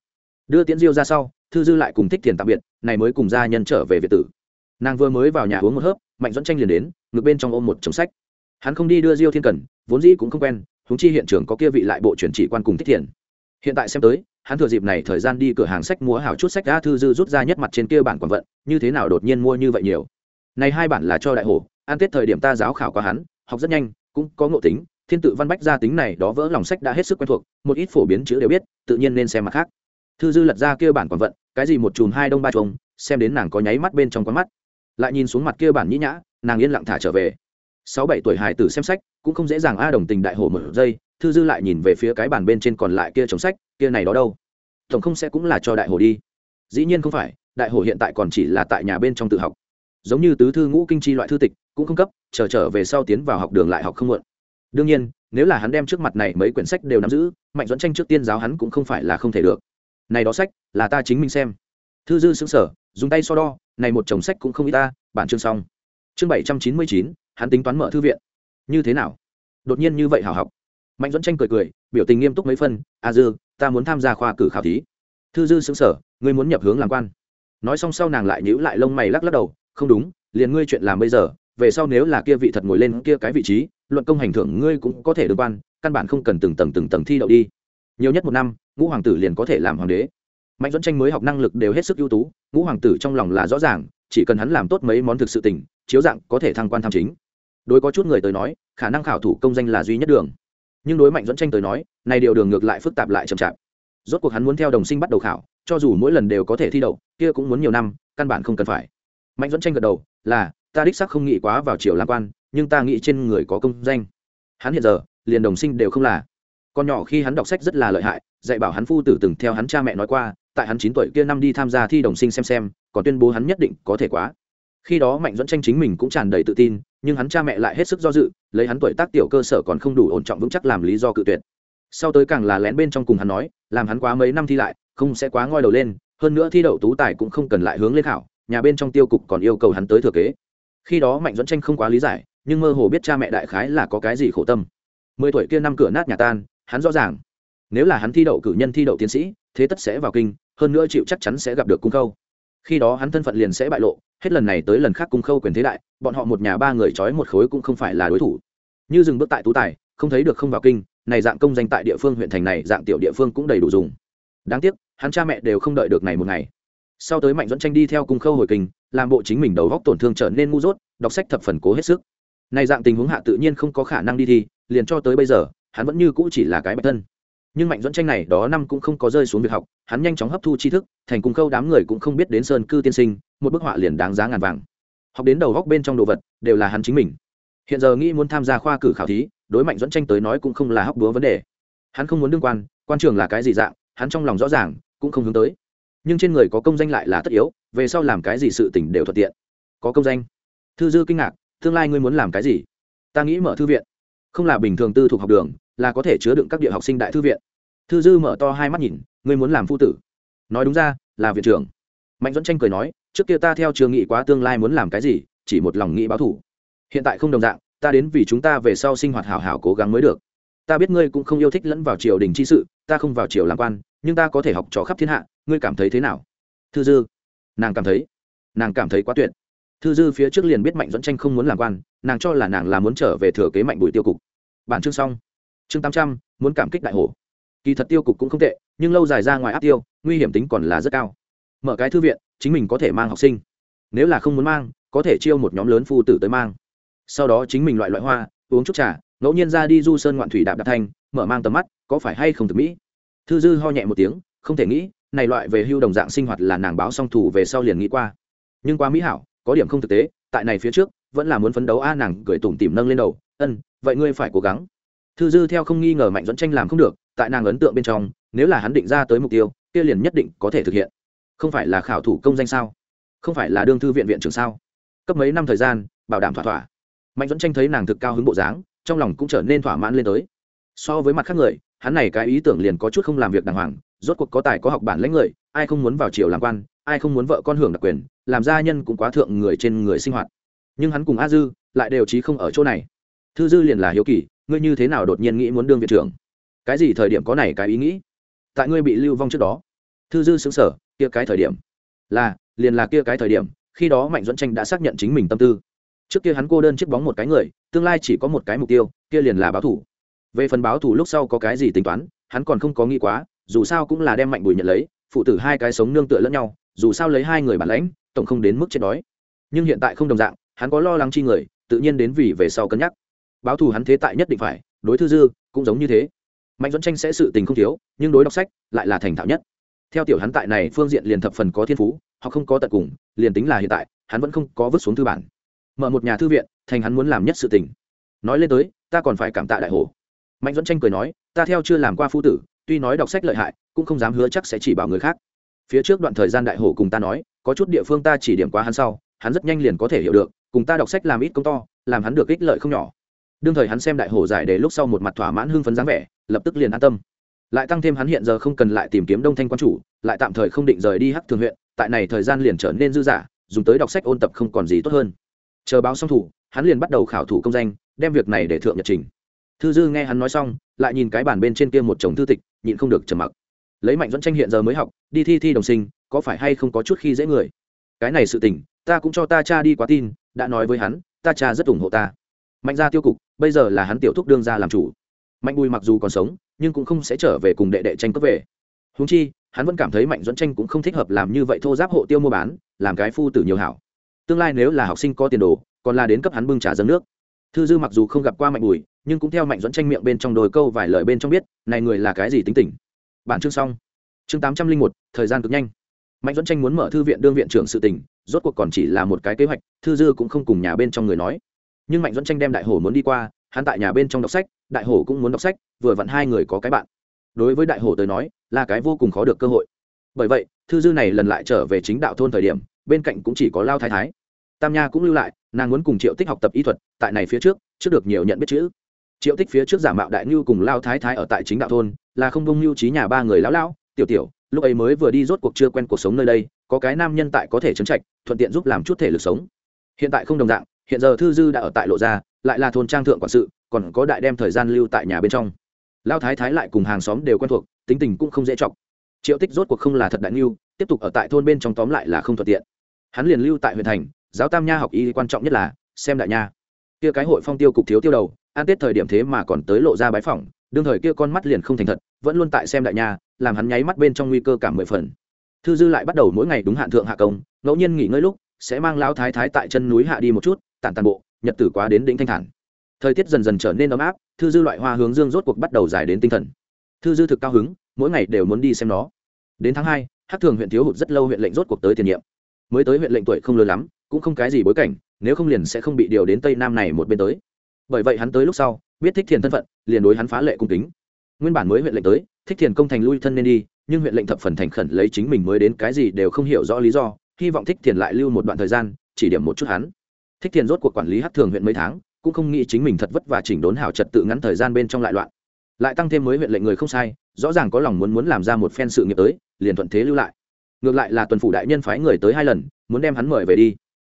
Đưa tiễn diêu ra sau thư dư lại cùng thích thiền tạm biệt, này mới cùng gia nhân trở về việt tử. Nàng vừa mới vào nhà uống một hớp, mạnh dẫn tranh liền đến ngược bên trong ôm một chồng sách. Hắn không đi đưa diêu thiên cần, vốn dĩ cũng không quen húng chi hiện trường có kia vị lại bộ chuyển chỉ quan cùng thích thiền hiện tại xem tới, hắn thừa dịp này thời gian đi cửa hàng sách mua hảo chút sách đã thư dư rút ra nhất mặt trên kia bản quản vận, như thế nào đột nhiên mua như vậy nhiều. Này hai bản là cho đại hổ an tết thời điểm ta giáo khảo qua hắn, học rất nhanh, cũng có ngộ tính, thiên tự văn bách gia tính này đó vỡ lòng sách đã hết sức quen thuộc, một ít phổ biến chữ đều biết, tự nhiên nên xem mặt khác thư dư lật ra kia bản quản vận cái gì một chùm hai đông ba chồng xem đến nàng có nháy mắt bên trong con mắt. Lại nhìn xuống mặt kia bản nhĩ nhã nàng yên lặng thả trở về. Sáu bảy tuổi hài tử xem sách cũng không dễ dàng a đồng tình đại hổ một giây thư dư lại nhìn về phía cái bàn bên trên còn lại kia chống sách kia này đó đâu? Tổng không sẽ cũng là cho đại hổ đi. Dĩ nhiên không phải đại hổ hiện tại còn chỉ là tại nhà bên trong tự học. Giống như tứ thư ngũ kinh chi loại thư tịch cũng không cấp chờ trở, trở về sau tiến vào học đường lại học không muộn. Đương nhiên nếu là hắn đem trước mặt này mấy quyển sách đều nắm giữ mạnh dẫn tranh trước tiên giáo hắn cũng không phải là không thể được này đó sách, là ta chính mình xem. Thư dư xứng sở dùng tay so đo, này một chồng sách cũng không ít ta, bản chương xong. Chương bảy trăm chín mươi chín, hắn tính toán mở thư viện. Như thế nào? Đột nhiên như vậy hảo học. Mạnh dẫn tranh cười cười, biểu tình nghiêm túc mấy phân, a dư, ta muốn tham gia khoa cử khảo thí. Thư dư xứng sở ngươi muốn nhập hướng làm quan. Nói xong sau nàng lại nhữ lại lông mày lắc lắc đầu, không đúng, liền ngươi chuyện làm bây giờ, về sau nếu là kia vị thật ngồi lên kia cái vị trí, luận công hành thưởng ngươi cũng có thể được quan, căn bản không cần từng tầng từng tầng thi đậu đi nhiều nhất một năm ngũ hoàng tử liền có thể làm hoàng đế. Mạnh dẫn tranh mới học năng lực đều hết sức ưu tú ngũ hoàng tử trong lòng là rõ ràng chỉ cần hắn làm tốt mấy món thực sự tỉnh, chiếu dạng có thể thăng quan tham chính. Đối có chút người tới nói khả năng khảo thủ công danh là duy nhất đường. Nhưng đối mạnh dẫn tranh tới nói này điều đường ngược lại phức tạp lại chậm chạp. Rốt cuộc hắn muốn theo đồng sinh bắt đầu khảo cho dù mỗi lần đều có thể thi đậu kia cũng muốn nhiều năm căn bản không cần phải. Mạnh dẫn tranh gật đầu là ta đích xác không nghĩ quá vào triều làm quan nhưng ta nghĩ trên người có công danh. Hắn hiện giờ liền đồng sinh đều không là con nhỏ khi hắn đọc sách rất là lợi hại, dạy bảo hắn phu tử từng theo hắn cha mẹ nói qua, tại hắn chín tuổi kia năm đi tham gia thi đồng sinh xem xem, còn tuyên bố hắn nhất định có thể quá. Khi đó mạnh dẫn tranh chính mình cũng tràn đầy tự tin, nhưng hắn cha mẹ lại hết sức do dự, lấy hắn tuổi tác tiểu cơ sở còn không đủ ổn trọng vững chắc làm lý do cự tuyệt. Sau tới càng là lén bên trong cùng hắn nói, làm hắn quá mấy năm thi lại, không sẽ quá ngoi đầu lên, hơn nữa thi đậu tú tài cũng không cần lại hướng lên khảo, nhà bên trong tiêu cục còn yêu cầu hắn tới thừa kế. Khi đó mạnh dẫn tranh không quá lý giải, nhưng mơ hồ biết cha mẹ đại khái là có cái gì khổ tâm. Mười tuổi kia năm cửa nát nhà tan hắn rõ ràng. Nếu là hắn thi đậu cử nhân thi đậu tiến sĩ, thế tất sẽ vào kinh, hơn nữa chịu chắc chắn sẽ gặp được cung khâu. Khi đó hắn thân phận liền sẽ bại lộ, hết lần này tới lần khác cung khâu quyền thế đại, bọn họ một nhà ba người trói một khối cũng không phải là đối thủ. Như dừng bước tại tú tài, không thấy được không vào kinh, này dạng công danh tại địa phương huyện thành này, dạng tiểu địa phương cũng đầy đủ dùng. Đáng tiếc, hắn cha mẹ đều không đợi được này một ngày. Sau tới mạnh dẫn tranh đi theo cung khâu hồi kinh, làm bộ chính mình đầu góc tổn thương trở nên ngu dốt, đọc sách thập phần cố hết sức. Này dạng tình huống hạ tự nhiên không có khả năng đi thi, liền cho tới bây giờ hắn vẫn như cũ chỉ là cái bạch thân. Nhưng mạnh dẫn tranh này đó năm cũng không có rơi xuống việc học, hắn nhanh chóng hấp thu tri thức, thành cung khâu đám người cũng không biết đến sơn cư tiên sinh, một bức họa liền đáng giá ngàn vàng. Học đến đầu góc bên trong đồ vật, đều là hắn chính mình. Hiện giờ nghĩ muốn tham gia khoa cử khảo thí, đối mạnh dẫn tranh tới nói cũng không là hóc búa vấn đề. Hắn không muốn đương quan quan trường là cái gì dạng, hắn trong lòng rõ ràng, cũng không hướng tới. Nhưng trên người có công danh lại là tất yếu, về sau làm cái gì sự tỉnh đều thuận tiện. Có công danh. Thư dư kinh ngạc, tương lai ngươi muốn làm cái gì? Ta nghĩ mở thư viện. Không là bình thường tư thuộc học đường là có thể chứa đựng các địa học sinh đại thư viện. Thư dư mở to hai mắt nhìn, ngươi muốn làm phu tử. Nói đúng ra, là viện trưởng. Mạnh dẫn tranh cười nói, trước kia ta theo trường nghị quá tương lai muốn làm cái gì, chỉ một lòng nghĩ báo thủ. Hiện tại không đồng dạng, ta đến vì chúng ta về sau sinh hoạt hảo hảo cố gắng mới được. Ta biết ngươi cũng không yêu thích lẫn vào triều đình chi sự, ta không vào triều làm quan, nhưng ta có thể học trò khắp thiên hạ, ngươi cảm thấy thế nào? Thư dư. Nàng cảm thấy. Nàng cảm thấy quá tuyệt. Thư dư phía trước liền biết mạnh dẫn tranh không muốn làm quan, nàng cho là nàng là muốn trở về thừa kế mạnh bùi tiêu cục. Bản chương xong chương tám trăm, muốn cảm kích đại hồ kỳ thật tiêu cục cũng không tệ, nhưng lâu dài ra ngoài áp tiêu, nguy hiểm tính còn là rất cao. Mở cái thư viện, chính mình có thể mang học sinh. Nếu là không muốn mang, có thể chiêu một nhóm lớn phu tử tới mang. Sau đó chính mình loại loại hoa, uống chút trà, ngẫu nhiên ra đi du sơn ngoạn thủy đạp đạp thanh mở mang tầm mắt, có phải hay không thực mỹ? Thư dư ho nhẹ một tiếng, không thể nghĩ, này loại về hưu đồng dạng sinh hoạt là nàng báo song thủ về sau liền nghĩ qua. Nhưng qua mỹ hảo, có điểm không thực tế, tại này phía trước, vẫn là muốn phấn đấu a nàng cười tủm tỉm nâng lên đầu, ân, vậy ngươi phải cố gắng thư dư theo không nghi ngờ mạnh dẫn tranh làm không được, tại nàng ấn tượng bên trong, nếu là hắn định ra tới mục tiêu, kia liền nhất định có thể thực hiện. Không phải là khảo thủ công danh sao? Không phải là đương thư viện viện trưởng sao? Cấp mấy năm thời gian, bảo đảm thỏa thỏa. Mạnh dẫn tranh thấy nàng thực cao hứng bộ dáng, trong lòng cũng trở nên thỏa mãn lên tới. So với mặt khác người, hắn này cái ý tưởng liền có chút không làm việc đàng hoàng, rốt cuộc có tài có học bản lãnh người, ai không muốn vào triều làm quan, ai không muốn vợ con hưởng đặc quyền, làm gia nhân cũng quá thượng người trên người sinh hoạt. Nhưng hắn cùng a dư lại đều trí không ở chỗ này. Thư dư liền là hiếu kỳ ngươi như thế nào đột nhiên nghĩ muốn đương viện trưởng? Cái gì thời điểm có này cái ý nghĩ? Tại ngươi bị lưu vong trước đó. Thư dư xứng sở kia cái thời điểm. Là, liền là kia cái thời điểm, khi đó mạnh dẫn tranh đã xác nhận chính mình tâm tư. Trước kia hắn cô đơn chiếc bóng một cái người, tương lai chỉ có một cái mục tiêu, kia liền là báo thủ. Về phần báo thủ lúc sau có cái gì tính toán, hắn còn không có nghĩ quá, dù sao cũng là đem mạnh bùi nhận lấy, phụ tử hai cái sống nương tựa lẫn nhau, dù sao lấy hai người bản lãnh, tổng không đến mức chết đói. Nhưng hiện tại không đồng dạng, hắn có lo lắng chi người, tự nhiên đến vì về sau cân nhắc báo thù hắn thế tại nhất định phải, đối thư dư cũng giống như thế. Mạnh dẫn tranh sẽ sự tình không thiếu, nhưng đối đọc sách lại là thành thạo nhất. Theo tiểu hắn tại này phương diện liền thập phần có thiên phú, họ không có tận cùng, liền tính là hiện tại, hắn vẫn không có vứt xuống thư bản. Mở một nhà thư viện, thành hắn muốn làm nhất sự tình. Nói lên tới, ta còn phải cảm tạ đại hồ mạnh dẫn tranh cười nói, ta theo chưa làm qua phu tử, tuy nói đọc sách lợi hại, cũng không dám hứa chắc sẽ chỉ bảo người khác. Phía trước đoạn thời gian đại hồ cùng ta nói, có chút địa phương ta chỉ điểm qua hắn sau, hắn rất nhanh liền có thể hiểu được, cùng ta đọc sách làm ít công to, làm hắn được ích lợi không nhỏ đương thời hắn xem đại hồ giải đề lúc sau một mặt thỏa mãn hưng phấn dáng vẻ, lập tức liền an tâm. Lại tăng thêm hắn hiện giờ không cần lại tìm kiếm đông thanh quan chủ, lại tạm thời không định rời đi hắc thường huyện, tại này thời gian liền trở nên dư dả, dùng tới đọc sách ôn tập không còn gì tốt hơn. Chờ báo xong thủ, hắn liền bắt đầu khảo thủ công danh, đem việc này để thượng nhật trình. Thư dư nghe hắn nói xong, lại nhìn cái bàn bên trên kia một chồng thư tịch, nhịn không được trầm mặc. Lấy mạnh dẫn tranh hiện giờ mới học, đi thi thi đồng sinh, có phải hay không có chút khi dễ người? Cái này sự tình, ta cũng cho ta cha đi quá tin, đã nói với hắn, ta cha rất ủng hộ ta mạnh gia tiêu cục, bây giờ là hắn tiểu thúc đương ra làm chủ. Mạnh bùi mặc dù còn sống, nhưng cũng không sẽ trở về cùng đệ đệ tranh cướp về. Húng chi, hắn vẫn cảm thấy mạnh dẫn tranh cũng không thích hợp làm như vậy thô giáp hộ tiêu mua bán, làm cái phu tử nhiều hảo. Tương lai nếu là học sinh có tiền đồ, còn là đến cấp hắn bưng trà dâng nước. Thư dư mặc dù không gặp qua mạnh bùi, nhưng cũng theo mạnh dẫn tranh miệng bên trong đồi câu vài lời bên trong biết, này người là cái gì tính tình. Bản chương xong. Chương tám trăm linh một, thời gian cực nhanh. Mạnh dẫn tranh muốn mở thư viện đương viện trưởng sự tình, rốt cuộc còn chỉ là một cái kế hoạch, thư dư cũng không cùng nhà bên trong người nói nhưng mạnh dẫn tranh đem đại hổ muốn đi qua, hắn tại nhà bên trong đọc sách, đại hổ cũng muốn đọc sách, vừa vặn hai người có cái bạn. Đối với đại hổ tới nói, là cái vô cùng khó được cơ hội. Bởi vậy, thư dư này lần lại trở về chính đạo thôn thời điểm, bên cạnh cũng chỉ có lao thái thái. Tam nha cũng lưu lại, nàng muốn cùng triệu tích học tập y thuật, tại này phía trước trước được nhiều nhận biết chữ. Triệu tích phía trước giả mạo đại ngưu cùng lao thái thái ở tại chính đạo thôn, là không đông mưu trí nhà ba người lão lão, tiểu tiểu, lúc ấy mới vừa đi rốt cuộc chưa quen cuộc sống nơi đây, có cái nam nhân tại có thể chấn trạch, thuận tiện giúp làm chút thể lực sống. Hiện tại không đồng dạng hiện giờ thư dư đã ở tại lộ gia lại là thôn trang thượng quản sự, còn có đại đem thời gian lưu tại nhà bên trong. Lao thái thái lại cùng hàng xóm đều quen thuộc, tính tình cũng không dễ chọc. Triệu tích rốt cuộc không là thật đại lưu tiếp tục ở tại thôn bên trong tóm lại là không thuận tiện. Hắn liền lưu tại huyện thành, giáo tam nha học y quan trọng nhất là, xem đại nha. Kia cái hội phong tiêu cục thiếu tiêu đầu an tết thời điểm thế mà còn tới lộ ra bái phỏng, đương thời kia con mắt liền không thành thật, vẫn luôn tại xem đại nha, làm hắn nháy mắt bên trong nguy cơ cảm mười phần. Thư dư lại bắt đầu mỗi ngày đúng hạn thượng hạ công, ngẫu nhiên nghỉ ngơi lúc, sẽ mang lao thái thái tại chân núi hạ đi một chút tản tàn bộ, nhật tử quá đến đỉnh thanh thản. Thời tiết dần dần trở nên ấm áp, thư dư loại hoa hướng dương rốt cuộc bắt đầu dài đến tinh thần. Thư dư thực cao hứng, mỗi ngày đều muốn đi xem nó. Đến tháng hai hát thường huyện thiếu hụt rất lâu huyện lệnh rốt cuộc tới tiền nhiệm. Mới tới huyện lệnh tuổi không lớn lắm, cũng không cái gì bối cảnh, nếu không liền sẽ không bị điều đến tây nam này một bên tới. Bởi vậy hắn tới lúc sau, biết thích thiền thân phận, liền đối hắn phá lệ cung kính. Nguyên bản mới huyện lệnh tới, thích thiền công thành lui thân nên đi, nhưng huyện lệnh thập phần thành khẩn lấy chính mình mới đến cái gì đều không hiểu rõ lý do, hy vọng thích thiền lại lưu một đoạn thời gian, chỉ điểm một chút hắn thích thiền rốt cuộc quản lý hát thường huyện mấy tháng, cũng không nghĩ chính mình thật vất và chỉnh đốn hảo trật tự ngắn thời gian bên trong lại loạn. Lại tăng thêm mới huyện lệnh người không sai, rõ ràng có lòng muốn muốn làm ra một phen sự nghiệp tới, liền thuận thế lưu lại. Ngược lại là tuần phủ đại nhân phái người tới hai lần, muốn đem hắn mời về đi.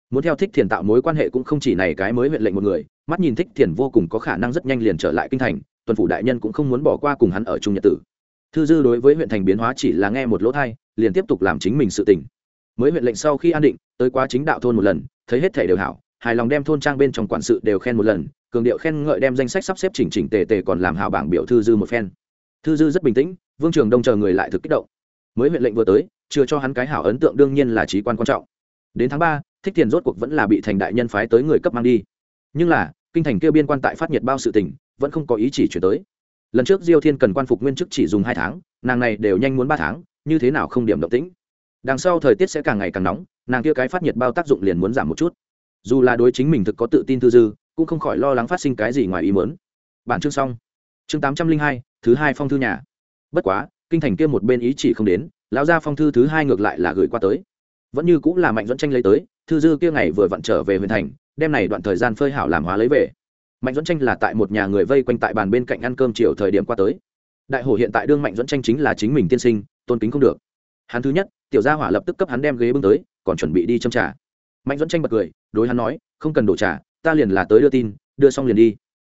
Muốn theo thích thiền tạo mối quan hệ cũng không chỉ này cái mới huyện lệnh một người, mắt nhìn thích thiền vô cùng có khả năng rất nhanh liền trở lại kinh thành, tuần phủ đại nhân cũng không muốn bỏ qua cùng hắn ở trung nhật tử. Thư dư đối với huyện thành biến hóa chỉ là nghe một lỗ thai liền tiếp tục làm chính mình sự tỉnh mới huyện lệnh sau khi an định, tới quá chính đạo thôn một lần, thấy hết thể đều hảo hài lòng đem thôn trang bên trong quản sự đều khen một lần, cường điệu khen ngợi đem danh sách sắp xếp chỉnh chỉnh tề tề còn làm hào bảng biểu thư dư một phen. Thư dư rất bình tĩnh, vương trường đông chờ người lại thực kích động. Mới huyện lệnh vừa tới, chưa cho hắn cái hảo ấn tượng đương nhiên là trí quan quan trọng. Đến tháng ba, thích tiền rốt cuộc vẫn là bị thành đại nhân phái tới người cấp mang đi. Nhưng là, kinh thành kêu biên quan tại phát nhiệt bao sự tình, vẫn không có ý chỉ chuyển tới. Lần trước diêu thiên cần quan phục nguyên chức chỉ dùng hai tháng, nàng này đều nhanh muốn ba tháng, như thế nào không điểm động tĩnh. Đằng sau thời tiết sẽ càng ngày càng nóng, nàng kia cái phát nhiệt bao tác dụng liền muốn giảm một chút dù là đối chính mình thực có tự tin tư dư, cũng không khỏi lo lắng phát sinh cái gì ngoài ý mớn bản chương xong. Chương tám trăm linh hai, thứ hai phong thư nhà. Bất quá, kinh thành kia một bên ý chỉ không đến, lão gia phong thư thứ hai ngược lại là gửi qua tới. Vẫn như cũng là mạnh dẫn tranh lấy tới, thư dư kia ngày vừa vặn trở về huyền thành, đem này đoạn thời gian phơi hảo làm hóa lấy về. Mạnh dẫn tranh là tại một nhà người vây quanh tại bàn bên cạnh ăn cơm chiều thời điểm qua tới. Đại hổ hiện tại đương mạnh dẫn tranh chính là chính mình tiên sinh, tôn kính không được. Hắn thứ nhất, tiểu gia hỏa lập tức cấp hắn đem ghế bưng tới, còn chuẩn bị đi châm trà mạnh dẫn tranh bật cười đối hắn nói không cần đổ trả, ta liền là tới đưa tin đưa xong liền đi.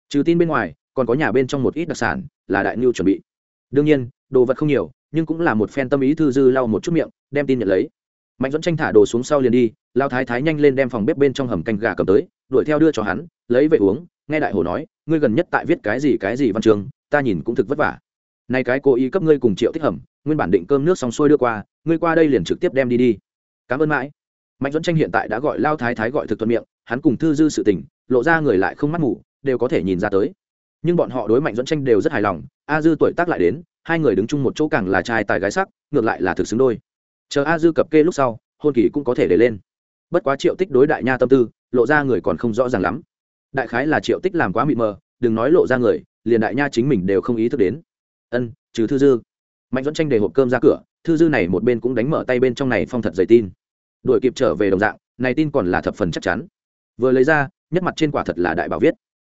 Trừ tin bên ngoài còn có nhà bên trong một ít đặc sản là đại ngưu chuẩn bị. Đương nhiên đồ vật không nhiều nhưng cũng là một phen tâm ý thư dư lau một chút miệng đem tin nhận lấy. Mạnh dẫn tranh thả đồ xuống sau liền đi lao thái thái nhanh lên đem phòng bếp bên trong hầm canh gà cầm tới đuổi theo đưa cho hắn lấy về uống nghe đại hồ nói ngươi gần nhất tại viết cái gì cái gì văn trường ta nhìn cũng thực vất vả. Nay cái cố ý cấp ngươi cùng triệu thích hầm nguyên bản định cơm nước xong xuôi đưa qua ngươi qua đây liền trực tiếp đem đi đi. Cảm ơn mãi mạnh dẫn tranh hiện tại đã gọi lao thái thái gọi thực thuận miệng, hắn cùng thư dư sự tình, lộ ra người lại không mắt ngủ đều có thể nhìn ra tới. Nhưng bọn họ đối mạnh dẫn tranh đều rất hài lòng, a dư tuổi tác lại đến, hai người đứng chung một chỗ càng là trai tài gái sắc, ngược lại là thực xứng đôi. Chờ a dư cập kê lúc sau, hôn kỳ cũng có thể để lên. Bất quá triệu tích đối đại nha tâm tư, lộ ra người còn không rõ ràng lắm. Đại khái là triệu tích làm quá mịt mờ, đừng nói lộ ra người, liền đại nha chính mình đều không ý thức đến. Ân, trừ thư dư. Mạnh dẫn tranh để hộp cơm ra cửa, thư dư này một bên cũng đánh mở tay bên trong này phong thật dày tin đuổi kịp trở về đồng dạng, này tin còn là thập phần chắc chắn. Vừa lấy ra, nhất mặt trên quả thật là đại bảo viết.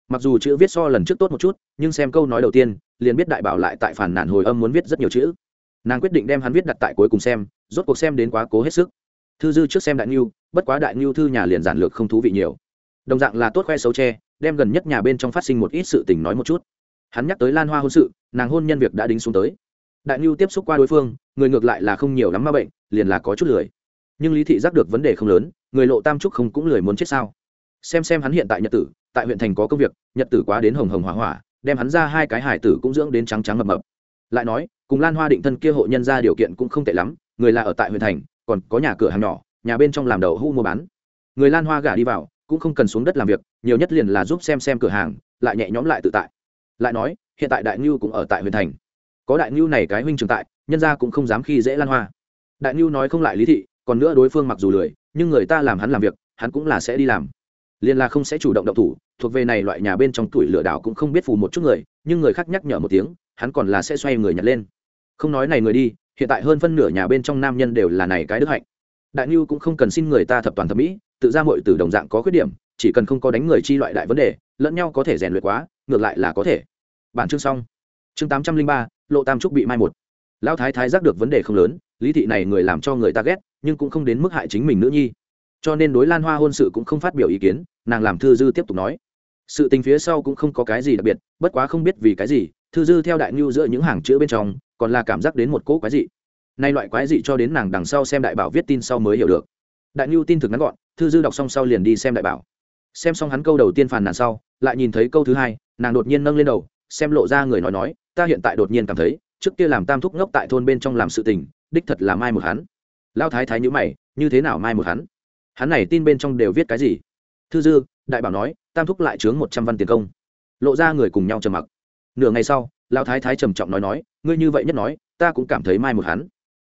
Mặc dù chữ viết so lần trước tốt một chút, nhưng xem câu nói đầu tiên, liền biết đại bảo lại tại phản nản hồi âm muốn viết rất nhiều chữ. Nàng quyết định đem hắn viết đặt tại cuối cùng xem, rốt cuộc xem đến quá cố hết sức. Thư dư trước xem đại ngưu, bất quá đại ngưu thư nhà liền giản lược không thú vị nhiều. Đồng dạng là tốt khoe xấu tre đem gần nhất nhà bên trong phát sinh một ít sự tình nói một chút. Hắn nhắc tới lan hoa hôn sự, nàng hôn nhân việc đã đính xuống tới. Đại ngưu tiếp xúc qua đối phương, người ngược lại là không nhiều lắm ma bệnh, liền là có chút lười nhưng lý thị giác được vấn đề không lớn, người lộ tam trúc không cũng lười muốn chết sao? Xem xem hắn hiện tại nhật tử, tại huyện thành có công việc, nhật tử quá đến hồng hồng hỏa hỏa, đem hắn ra hai cái hải tử cũng dưỡng đến trắng trắng mập mập. Lại nói, cùng lan hoa định thân kia hộ nhân ra điều kiện cũng không tệ lắm, người là ở tại huyện thành, còn có nhà cửa hàng nhỏ, nhà bên trong làm đầu hũ mua bán. Người lan hoa gả đi vào, cũng không cần xuống đất làm việc, nhiều nhất liền là giúp xem xem cửa hàng, lại nhẹ nhõm lại tự tại. Lại nói, hiện tại đại ngưu cũng ở tại huyện thành. Có đại ngưu này cái huynh trường tại, nhân gia cũng không dám khi dễ lan hoa. Đại ngưu nói không lại lý thị còn nữa đối phương mặc dù lười, nhưng người ta làm hắn làm việc, hắn cũng là sẽ đi làm. Liền là không sẽ chủ động động thủ, thuộc về này loại nhà bên trong tuổi lừa đảo cũng không biết phù một chút người, nhưng người khác nhắc nhở một tiếng, hắn còn là sẽ xoay người nhặt lên. Không nói này người đi, hiện tại hơn phân nửa nhà bên trong nam nhân đều là này cái đức hạnh. Đại nhu cũng không cần xin người ta thập toàn thẩm mỹ, tự ra mọi từ đồng dạng có khuyết điểm, chỉ cần không có đánh người chi loại đại vấn đề, lẫn nhau có thể rèn luyện quá, ngược lại là có thể. Bản chương xong. Chương tám trăm linh ba, lộ tam trúc bị mai một. Lão thái thái giác được vấn đề không lớn lý thị này người làm cho người ta ghét, nhưng cũng không đến mức hại chính mình nữ nhi. Cho nên đối lan hoa hôn sự cũng không phát biểu ý kiến, nàng làm thư dư tiếp tục nói. Sự tình phía sau cũng không có cái gì đặc biệt, bất quá không biết vì cái gì, thư dư theo đại ngưu giữa những hàng chữ bên trong, còn là cảm giác đến một cỗ quái dị. Nay loại quái dị cho đến nàng đằng sau xem đại bảo viết tin sau mới hiểu được. Đại ngưu tin thực ngắn gọn, thư dư đọc xong sau liền đi xem đại bảo. Xem xong hắn câu đầu tiên phàn nàn sau, lại nhìn thấy câu thứ hai, nàng đột nhiên nâng lên đầu, xem lộ ra người nói nói, ta hiện tại đột nhiên cảm thấy, trước kia làm tam thúc ngốc tại thôn bên trong làm sự tình đích thật là mai một hắn. Lao thái thái nhữ mày, như thế nào mai một hắn? Hắn này tin bên trong đều viết cái gì? Thư dư, đại bảo nói, tam thúc lại chướng một trăm văn tiền công. Lộ ra người cùng nhau trầm mặc. Nửa ngày sau, lao thái thái trầm trọng nói nói, ngươi như vậy nhất nói, ta cũng cảm thấy mai một hắn.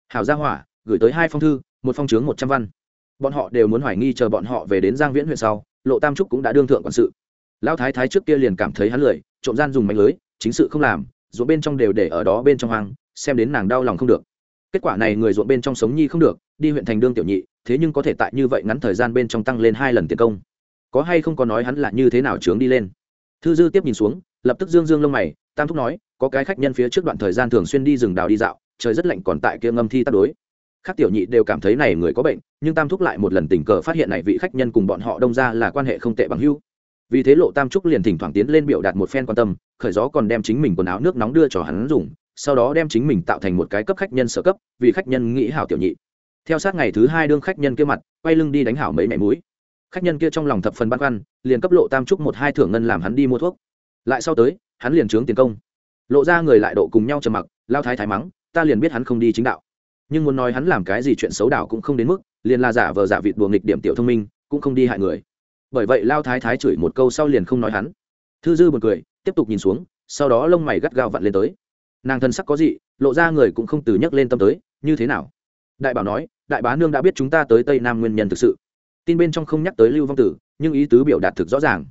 Hảo gia hỏa, gửi tới hai phong thư, một phong chướng một trăm văn. Bọn họ đều muốn hoài nghi chờ bọn họ về đến giang viễn huyện sau, lộ tam trúc cũng đã đương thượng quản sự. Lão thái thái trước kia liền cảm thấy hắn lười, trộm gian dùng mạnh lưới, chính sự không làm, ruộng bên trong đều để ở đó bên trong hoang, xem đến nàng đau lòng không được kết quả này người ruộng bên trong sống nhi không được, đi huyện thành đương tiểu nhị, thế nhưng có thể tại như vậy ngắn thời gian bên trong tăng lên hai lần tiền công. Có hay không có nói hắn là như thế nào trướng đi lên. Thư dư tiếp nhìn xuống, lập tức dương dương lông mày, tam thúc nói, có cái khách nhân phía trước đoạn thời gian thường xuyên đi rừng đào đi dạo, trời rất lạnh còn tại kia ngâm thi tác đối. Các tiểu nhị đều cảm thấy này người có bệnh, nhưng tam thúc lại một lần tình cờ phát hiện này vị khách nhân cùng bọn họ đông ra là quan hệ không tệ bằng hưu vì thế lộ tam trúc liền thỉnh thoảng tiến lên biểu đạt một phen quan tâm, khởi gió còn đem chính mình quần áo nước nóng đưa cho hắn dùng sau đó đem chính mình tạo thành một cái cấp khách nhân sở cấp, vì khách nhân nghĩ hảo tiểu nhị. Theo sát ngày thứ hai đương khách nhân kia mặt, quay lưng đi đánh hảo mấy mẹ mũi. Khách nhân kia trong lòng thập phần băn khoăn, liền cấp lộ tam trúc một hai thưởng ngân làm hắn đi mua thuốc. Lại sau tới, hắn liền trướng tiền công. Lộ ra người lại độ cùng nhau trầm mặc, lao thái thái mắng, ta liền biết hắn không đi chính đạo. Nhưng muốn nói hắn làm cái gì chuyện xấu đảo cũng không đến mức, liền là giả vờ giả vịt đùa nghịch điểm tiểu thông minh, cũng không đi hại người. Bởi vậy lao thái thái chửi một câu sau liền không nói hắn. Thư dư b u ồ n cười, tiếp tục nhìn xuống, sau đó lông mày gắt gao vặn lên tới nàng thân sắc có gì lộ ra người cũng không từ nhắc lên tâm tới, như thế nào? Đại bảo nói, đại bá nương đã biết chúng ta tới tây nam nguyên nhân thực sự. Tin bên trong không nhắc tới lưu vong tử, nhưng ý tứ biểu đạt thực rõ ràng.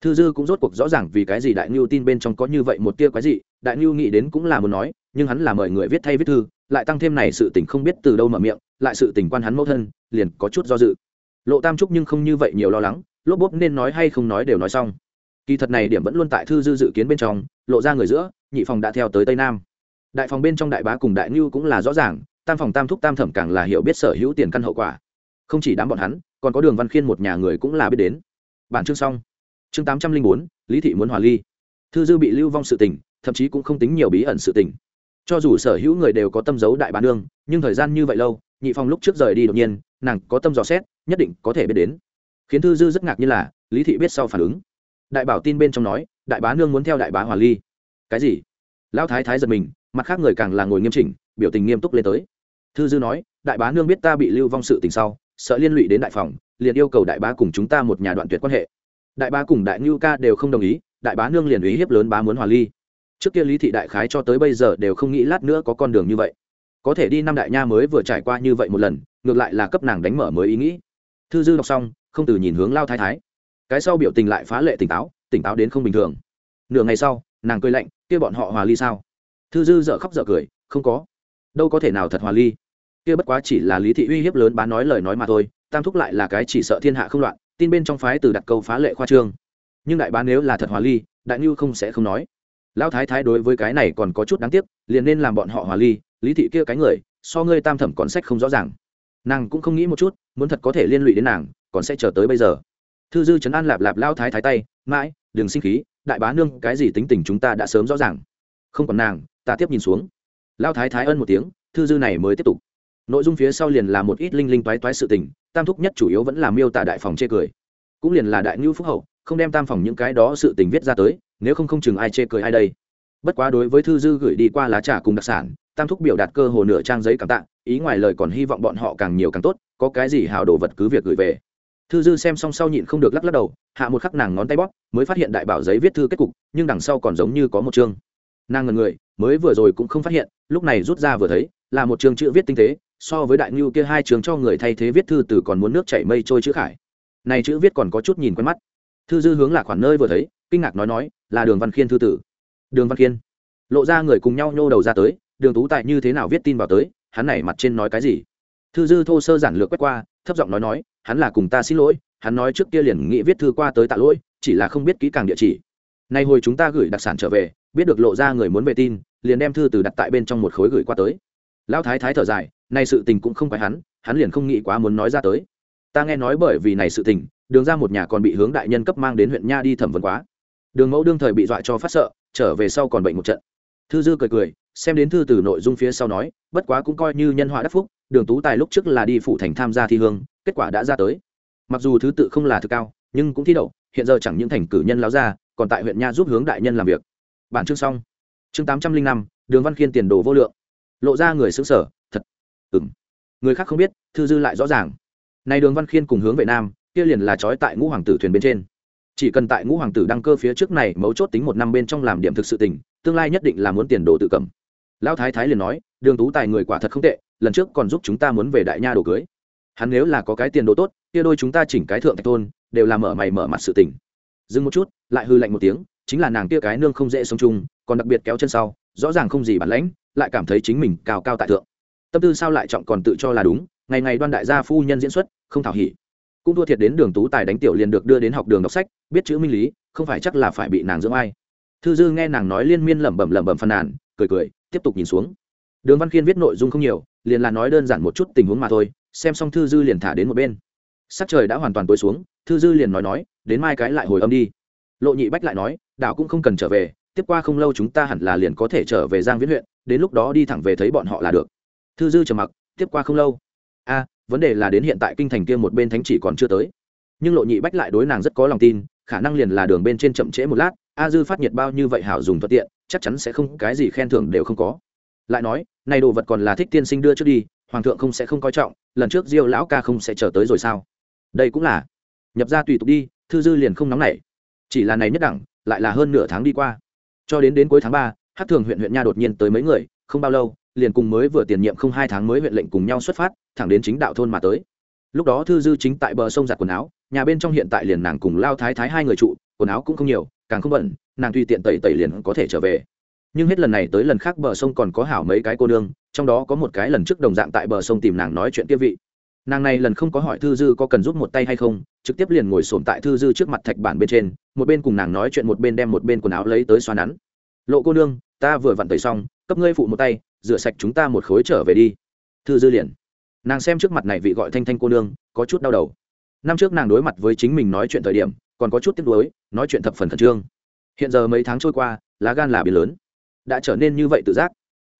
Thư dư cũng rốt cuộc rõ ràng vì cái gì đại ngưu tin bên trong có như vậy một tia quái gì đại ngưu nghĩ đến cũng là muốn nói, nhưng hắn là mời người viết thay viết thư, lại tăng thêm này sự tình không biết từ đâu mở miệng, lại sự tình quan hắn mẫu thân, liền có chút do dự. Lộ tam trúc nhưng không như vậy nhiều lo lắng, lốp bốp nên nói hay không nói đều nói xong. Kỳ thật này điểm vẫn luôn tại thư dư dự kiến bên trong, lộ ra người giữa nhị phòng đã theo tới tây nam. Đại phòng bên trong đại bá cùng đại ngưu cũng là rõ ràng, tam phòng tam thúc tam thẩm càng là hiểu biết sở hữu tiền căn hậu quả. Không chỉ đám bọn hắn, còn có đường văn khiên một nhà người cũng là biết đến. Bản chương xong. Chương tám trăm linh bốn, lý thị muốn hòa ly. Thư dư bị lưu vong sự tình, thậm chí cũng không tính nhiều bí ẩn sự tình. Cho dù sở hữu người đều có tâm giấu đại bá nương, nhưng thời gian như vậy lâu, nhị phòng lúc trước rời đi đột nhiên, nàng có tâm dò xét, nhất định có thể biết đến. Khiến thư dư rất ngạc như là, lý thị biết sau phản ứng. Đại bảo tin bên trong nói, đại bá nương muốn theo đại bá hòa ly cái gì? Lão thái thái giật mình, mặt khác người càng là ngồi nghiêm chỉnh, biểu tình nghiêm túc lên tới. Thư dư nói, đại bá nương biết ta bị lưu vong sự tình sau, sợ liên lụy đến đại phòng, liền yêu cầu đại bá cùng chúng ta một nhà đoạn tuyệt quan hệ. Đại bá cùng đại ngưu ca đều không đồng ý, đại bá nương liền ý hiếp lớn bá muốn hòa ly. Trước kia lý thị đại khái cho tới bây giờ đều không nghĩ lát nữa có con đường như vậy. Có thể đi năm đại nha mới vừa trải qua như vậy một lần, ngược lại là cấp nàng đánh mở mới ý nghĩ. Thư dư đọc xong, không từ nhìn hướng lao thái thái. Cái sau biểu tình lại phá lệ tỉnh táo tỉnh táo đến không bình thường. Nửa ngày sau nàng cười lạnh, kia bọn họ hòa ly sao? Thư dư dợ khóc dợ cười, không có. Đâu có thể nào thật hòa ly. Kia bất quá chỉ là lý thị uy hiếp lớn bán nói lời nói mà thôi, tam thúc lại là cái chỉ sợ thiên hạ không loạn, tin bên trong phái từ đặt câu phá lệ khoa trương. Nhưng đại bán nếu là thật hòa ly, đại ngưu không sẽ không nói. Lão thái thái đối với cái này còn có chút đáng tiếc, liền nên làm bọn họ hòa ly, lý thị kia cái người, so ngươi tam thẩm còn sách không rõ ràng. Nàng cũng không nghĩ một chút, muốn thật có thể liên lụy đến nàng, còn sẽ chờ tới bây giờ. Thư dư chấn an lạp lạp lao thái thái tay, mãi, đừng sinh khí đại bá nương, cái gì tính tình chúng ta đã sớm rõ ràng. Không còn nàng, ta tiếp nhìn xuống. Lao thái thái ân một tiếng, thư dư này mới tiếp tục. Nội dung phía sau liền là một ít linh linh toái toái sự tình, tam thúc nhất chủ yếu vẫn là miêu tả đại phòng chê cười. Cũng liền là đại ngưu phúc hậu, không đem tam phòng những cái đó sự tình viết ra tới, nếu không không chừng ai chê cười ai đây. Bất quá đối với thư dư gửi đi qua lá trà cùng đặc sản, tam thúc biểu đạt cơ hồ nửa trang giấy cảm tạ, ý ngoài lời còn hy vọng bọn họ càng nhiều càng tốt, có cái gì hào đồ vật cứ việc gửi về thư dư xem xong sau nhịn không được lắc lắc đầu, hạ một khắc nàng ngón tay bóp, mới phát hiện đại bảo giấy viết thư kết cục, nhưng đằng sau còn giống như có một chương. Nàng ngần người, mới vừa rồi cũng không phát hiện, lúc này rút ra vừa thấy, là một chương chữ viết tinh tế, so với đại ngưu kia hai trường cho người thay thế viết thư từ còn muốn nước chảy mây trôi chữ khải. Này chữ viết còn có chút nhìn quen mắt. Thư dư hướng là khoản nơi vừa thấy, kinh ngạc nói nói, là đường văn khiên thư tử. Đường văn khiên. Lộ ra người cùng nhau nhô đầu ra tới, đường tú tại như thế nào viết tin vào tới, hắn này mặt trên nói cái gì? Thư dư thô sơ giản lược quét qua, thấp giọng nói nói hắn là cùng ta xin lỗi, hắn nói trước kia liền nghĩ viết thư qua tới tạ lỗi, chỉ là không biết kỹ càng địa chỉ. Nay hồi chúng ta gửi đặc sản trở về, biết được lộ ra người muốn về tin, liền đem thư từ đặt tại bên trong một khối gửi qua tới. Lão thái thái thở dài, nay sự tình cũng không phải hắn hắn liền không nghĩ quá muốn nói ra tới. Ta nghe nói bởi vì này sự tình, đường ra một nhà còn bị hướng đại nhân cấp mang đến huyện nha đi thẩm vấn quá. Đường mẫu đương thời bị dọa cho phát sợ, trở về sau còn bệnh một trận. Thư dư cười cười, xem đến thư từ nội dung phía sau nói, bất quá cũng coi như nhân họa đắc phúc, đường tú tài lúc trước là đi phủ thành tham gia thi hương kết quả đã ra tới. Mặc dù thứ tự không là thực cao, nhưng cũng thi đậu, hiện giờ chẳng những thành cử nhân láo ra, còn tại huyện nha giúp hướng đại nhân làm việc. Bản chương xong. Chương tám trăm linh năm, đường văn khiên tiền đồ vô lượng. Lộ ra người xứng sở, thật. Ừng người khác không biết, thư dư lại rõ ràng. Này đường văn khiên cùng hướng về nam, kia liền là trói tại ngũ hoàng tử thuyền bên trên. Chỉ cần tại ngũ hoàng tử đăng cơ phía trước này, mấu chốt tính một năm bên trong làm điểm thực sự tình, tương lai nhất định là muốn tiền đồ tự cầm. Lão thái thái liền nói, đường tú tài người quả thật không tệ, lần trước còn giúp chúng ta muốn về đại nha đồ cưới hắn nếu là có cái tiền đồ tốt, kia đôi chúng ta chỉnh cái thượng thạch thôn, đều là mở mày mở mặt sự tình. Dừng một chút, lại hư lạnh một tiếng, chính là nàng kia cái nương không dễ sống chung, còn đặc biệt kéo chân sau, rõ ràng không gì bản lãnh, lại cảm thấy chính mình cao cao tại thượng. Tâm tư sao lại trọng còn tự cho là đúng, ngày ngày đoan đại gia phu nhân diễn xuất, không thảo hỉ. Cũng thua thiệt đến đường tú tài đánh tiểu liền được đưa đến học đường đọc sách, biết chữ minh lý, không phải chắc là phải bị nàng dưỡng ai. Thư dư nghe nàng nói liên miên lẩm bẩm lẩm bẩm phàn nàn, cười cười, tiếp tục nhìn xuống đường văn khiên viết nội dung không nhiều, liền là nói đơn giản một chút tình huống mà thôi, xem xong thư dư liền thả đến một bên. Sắc trời đã hoàn toàn tối xuống, thư dư liền nói nói, đến mai cái lại hồi âm đi. Lộ nhị bách lại nói, đảo cũng không cần trở về, tiếp qua không lâu chúng ta hẳn là liền có thể trở về giang viễn huyện, đến lúc đó đi thẳng về thấy bọn họ là được. Thư dư trầm mặc, tiếp qua không lâu. A, vấn đề là đến hiện tại kinh thành kia một bên thánh chỉ còn chưa tới. Nhưng lộ nhị bách lại đối nàng rất có lòng tin, khả năng liền là đường bên trên chậm trễ một lát, a dư phát nhiệt bao như vậy hảo dùng thuận tiện, chắc chắn sẽ không, cái gì khen thưởng đều không có lại nói, này đồ vật còn là thích tiên sinh đưa trước đi, hoàng thượng không sẽ không coi trọng, lần trước diêu lão ca không sẽ trở tới rồi sao? Đây cũng là, nhập ra tùy tục đi, thư dư liền không nóng nảy. Chỉ là này nhất đẳng, lại là hơn nửa tháng đi qua. Cho đến đến cuối tháng ba hát thường huyện huyện nha đột nhiên tới mấy người, không bao lâu, liền cùng mới vừa tiền nhiệm không hai tháng mới huyện lệnh cùng nhau xuất phát, thẳng đến chính đạo thôn mà tới. Lúc đó thư dư chính tại bờ sông giặt quần áo, nhà bên trong hiện tại liền nàng cùng lao thái thái hai người trụ, quần áo cũng không nhiều, càng không bẩn nàng tùy tiện tẩy tẩy liền có thể trở về nhưng hết lần này tới lần khác bờ sông còn có hảo mấy cái cô nương, trong đó có một cái lần trước đồng dạng tại bờ sông tìm nàng nói chuyện kia vị. Nàng này lần không có hỏi thư dư có cần giúp một tay hay không, trực tiếp liền ngồi sồn tại thư dư trước mặt thạch bản bên trên, một bên cùng nàng nói chuyện một bên đem một bên quần áo lấy tới xoa nắn. Lộ cô nương, ta vừa vặn tẩy xong, cấp ngươi phụ một tay, rửa sạch chúng ta một khối trở về đi. Thư dư liền. Nàng xem trước mặt này vị gọi thanh thanh cô nương, có chút đau đầu. Năm trước nàng đối mặt với chính mình nói chuyện thời điểm, còn có chút tiếc nuối, nói chuyện thập phần khẩn trương. Hiện giờ mấy tháng trôi qua, lá gan là biến lớn đã trở nên như vậy tự giác.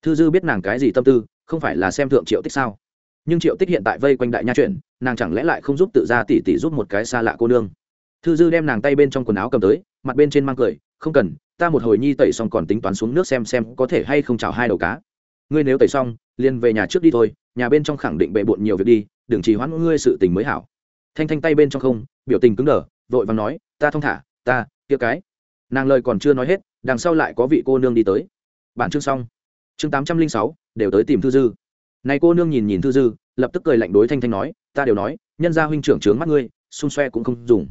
Thư dư biết nàng cái gì tâm tư, không phải là xem thượng triệu tích sao? Nhưng triệu tích hiện tại vây quanh đại nha chuyện, nàng chẳng lẽ lại không giúp tự ra tỉ tỉ giúp một cái xa lạ cô nương? Thư dư đem nàng tay bên trong quần áo cầm tới, mặt bên trên mang cười, không cần, ta một hồi nhi tẩy xong còn tính toán xuống nước xem xem có thể hay không chào hai đầu cá. Ngươi nếu tẩy xong, liền về nhà trước đi thôi, nhà bên trong khẳng định bệ bộn nhiều việc đi, đừng trì hoãn ngươi sự tình mới hảo. Thanh thanh tay bên trong không, biểu tình cứng đờ, vội và nói, ta thong thả, ta, kia cái. Nàng lời còn chưa nói hết, đằng sau lại có vị cô nương đi tới bản chương xong. Chương tám trăm linh sáu, đều tới tìm thư dư. Này cô nương nhìn nhìn thư dư, lập tức cười lạnh đối thanh thanh nói, ta đều nói, nhân gia huynh trưởng trướng mắt ngươi, xung xoe cũng không dùng.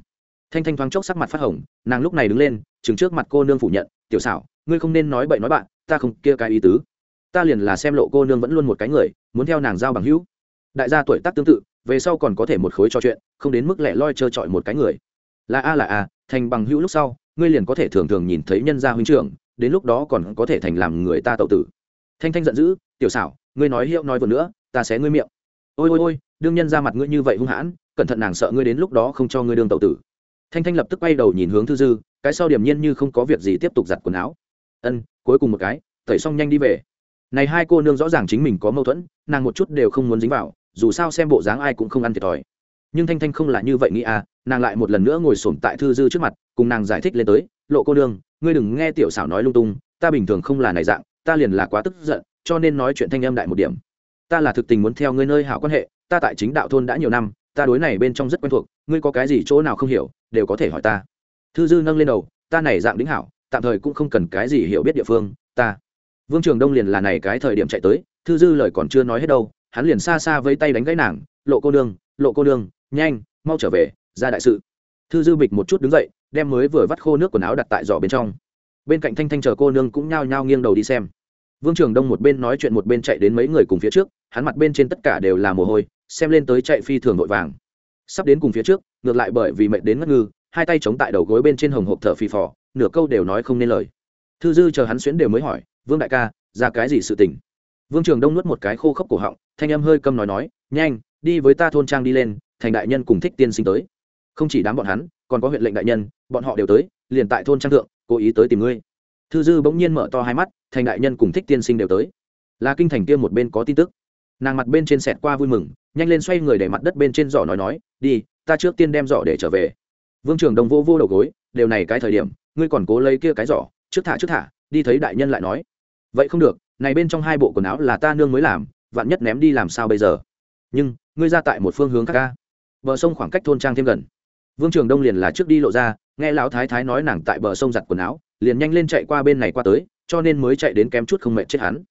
Thanh thanh thoáng chốc sắc mặt phát hồng, nàng lúc này đứng lên chừng trước mặt cô nương phủ nhận, tiểu xảo, ngươi không nên nói bậy nói bạn, ta không kia cái ý tứ. Ta liền là xem lộ cô nương vẫn luôn một cái người, muốn theo nàng giao bằng hữu. Đại gia tuổi tác tương tự, về sau còn có thể một khối trò chuyện, không đến mức lẻ loi trơ trọi một cái người. Là a là a, thành bằng hữu lúc sau, ngươi liền có thể thường thường nhìn thấy nhân gia huynh trưởng đến lúc đó còn có thể thành làm người ta tậu tử. Thanh thanh giận dữ, tiểu xảo, ngươi nói hiệu nói vừa nữa, ta sẽ ngươi miệng. Ôi ôi ôi, đương nhân ra mặt ngươi như vậy hung hãn, cẩn thận nàng sợ ngươi đến lúc đó không cho ngươi đương tậu tử. Thanh thanh lập tức quay đầu nhìn hướng thư dư, cái sau điểm nhiên như không có việc gì tiếp tục giặt quần áo. Ân, cuối cùng một cái, tẩy xong nhanh đi về. Này hai cô nương rõ ràng chính mình có mâu thuẫn, nàng một chút đều không muốn dính vào, dù sao xem bộ dáng ai cũng không ăn thiệt thòi. Nhưng thanh thanh không là như vậy nghĩ à nàng lại một lần nữa ngồi xổm tại thư dư trước mặt, cùng nàng giải thích lên tới, lộ cô nương ngươi đừng nghe tiểu xảo nói lung tung ta bình thường không là này dạng ta liền là quá tức giận cho nên nói chuyện thanh âm đại một điểm. Ta là thực tình muốn theo ngươi nơi hảo quan hệ ta tại chính đạo thôn đã nhiều năm ta đối này bên trong rất quen thuộc ngươi có cái gì chỗ nào không hiểu đều có thể hỏi ta. Thư dư nâng lên đầu ta này dạng đính hảo tạm thời cũng không cần cái gì hiểu biết địa phương ta. Vương trường đông liền là này cái thời điểm chạy tới thư dư lời còn chưa nói hết đâu hắn liền xa xa với tay đánh gãy nàng lộ cô đương, lộ cô đương, nhanh mau trở về ra đại sự. Thư dư bịch một chút đứng dậy đem mới vừa vắt khô nước quần áo đặt tại giỏ bên trong. Bên cạnh thanh thanh chờ cô nương cũng nhao nhao nghiêng đầu đi xem. Vương trường đông một bên nói chuyện một bên chạy đến mấy người cùng phía trước, hắn mặt bên trên tất cả đều là mồ hôi, xem lên tới chạy phi thường vội vàng. Sắp đến cùng phía trước, ngược lại bởi vì mệt đến ngất ngư, hai tay chống tại đầu gối bên trên hồng hộp thở phì phò, nửa câu đều nói không nên lời. Thư dư chờ hắn xuyến đều mới hỏi, vương đại ca, ra cái gì sự tình? Vương trường đông nuốt một cái khô khốc cổ họng, thanh âm hơi câm nói nói, nhanh, đi với ta thôn trang đi lên, thành đại nhân cùng thích tiên sinh tới không chỉ đám bọn hắn, còn có huyện lệnh đại nhân, bọn họ đều tới, liền tại thôn trang thượng, cố ý tới tìm ngươi. Thư dư bỗng nhiên mở to hai mắt, thành đại nhân cùng thích tiên sinh đều tới. Là kinh thành kia một bên có tin tức. Nàng mặt bên trên sẹt qua vui mừng, nhanh lên xoay người để mặt đất bên trên giỏ nói nói, đi, ta trước tiên đem giỏ để trở về. Vương trường đồng vô vô đầu gối, đều này cái thời điểm, ngươi còn cố lấy kia cái giỏ, trước thả trước thả, đi thấy đại nhân lại nói. Vậy không được, này bên trong hai bộ quần áo là ta nương mới làm, vạn nhất ném đi làm sao bây giờ? Nhưng, ngươi ra tại một phương hướng khác ca bờ sông khoảng cách thôn trang thêm gần vương trường đông liền là trước đi lộ ra, nghe lão thái thái nói nàng tại bờ sông giặt quần áo, liền nhanh lên chạy qua bên này qua tới, cho nên mới chạy đến kém chút không mệt chết hắn.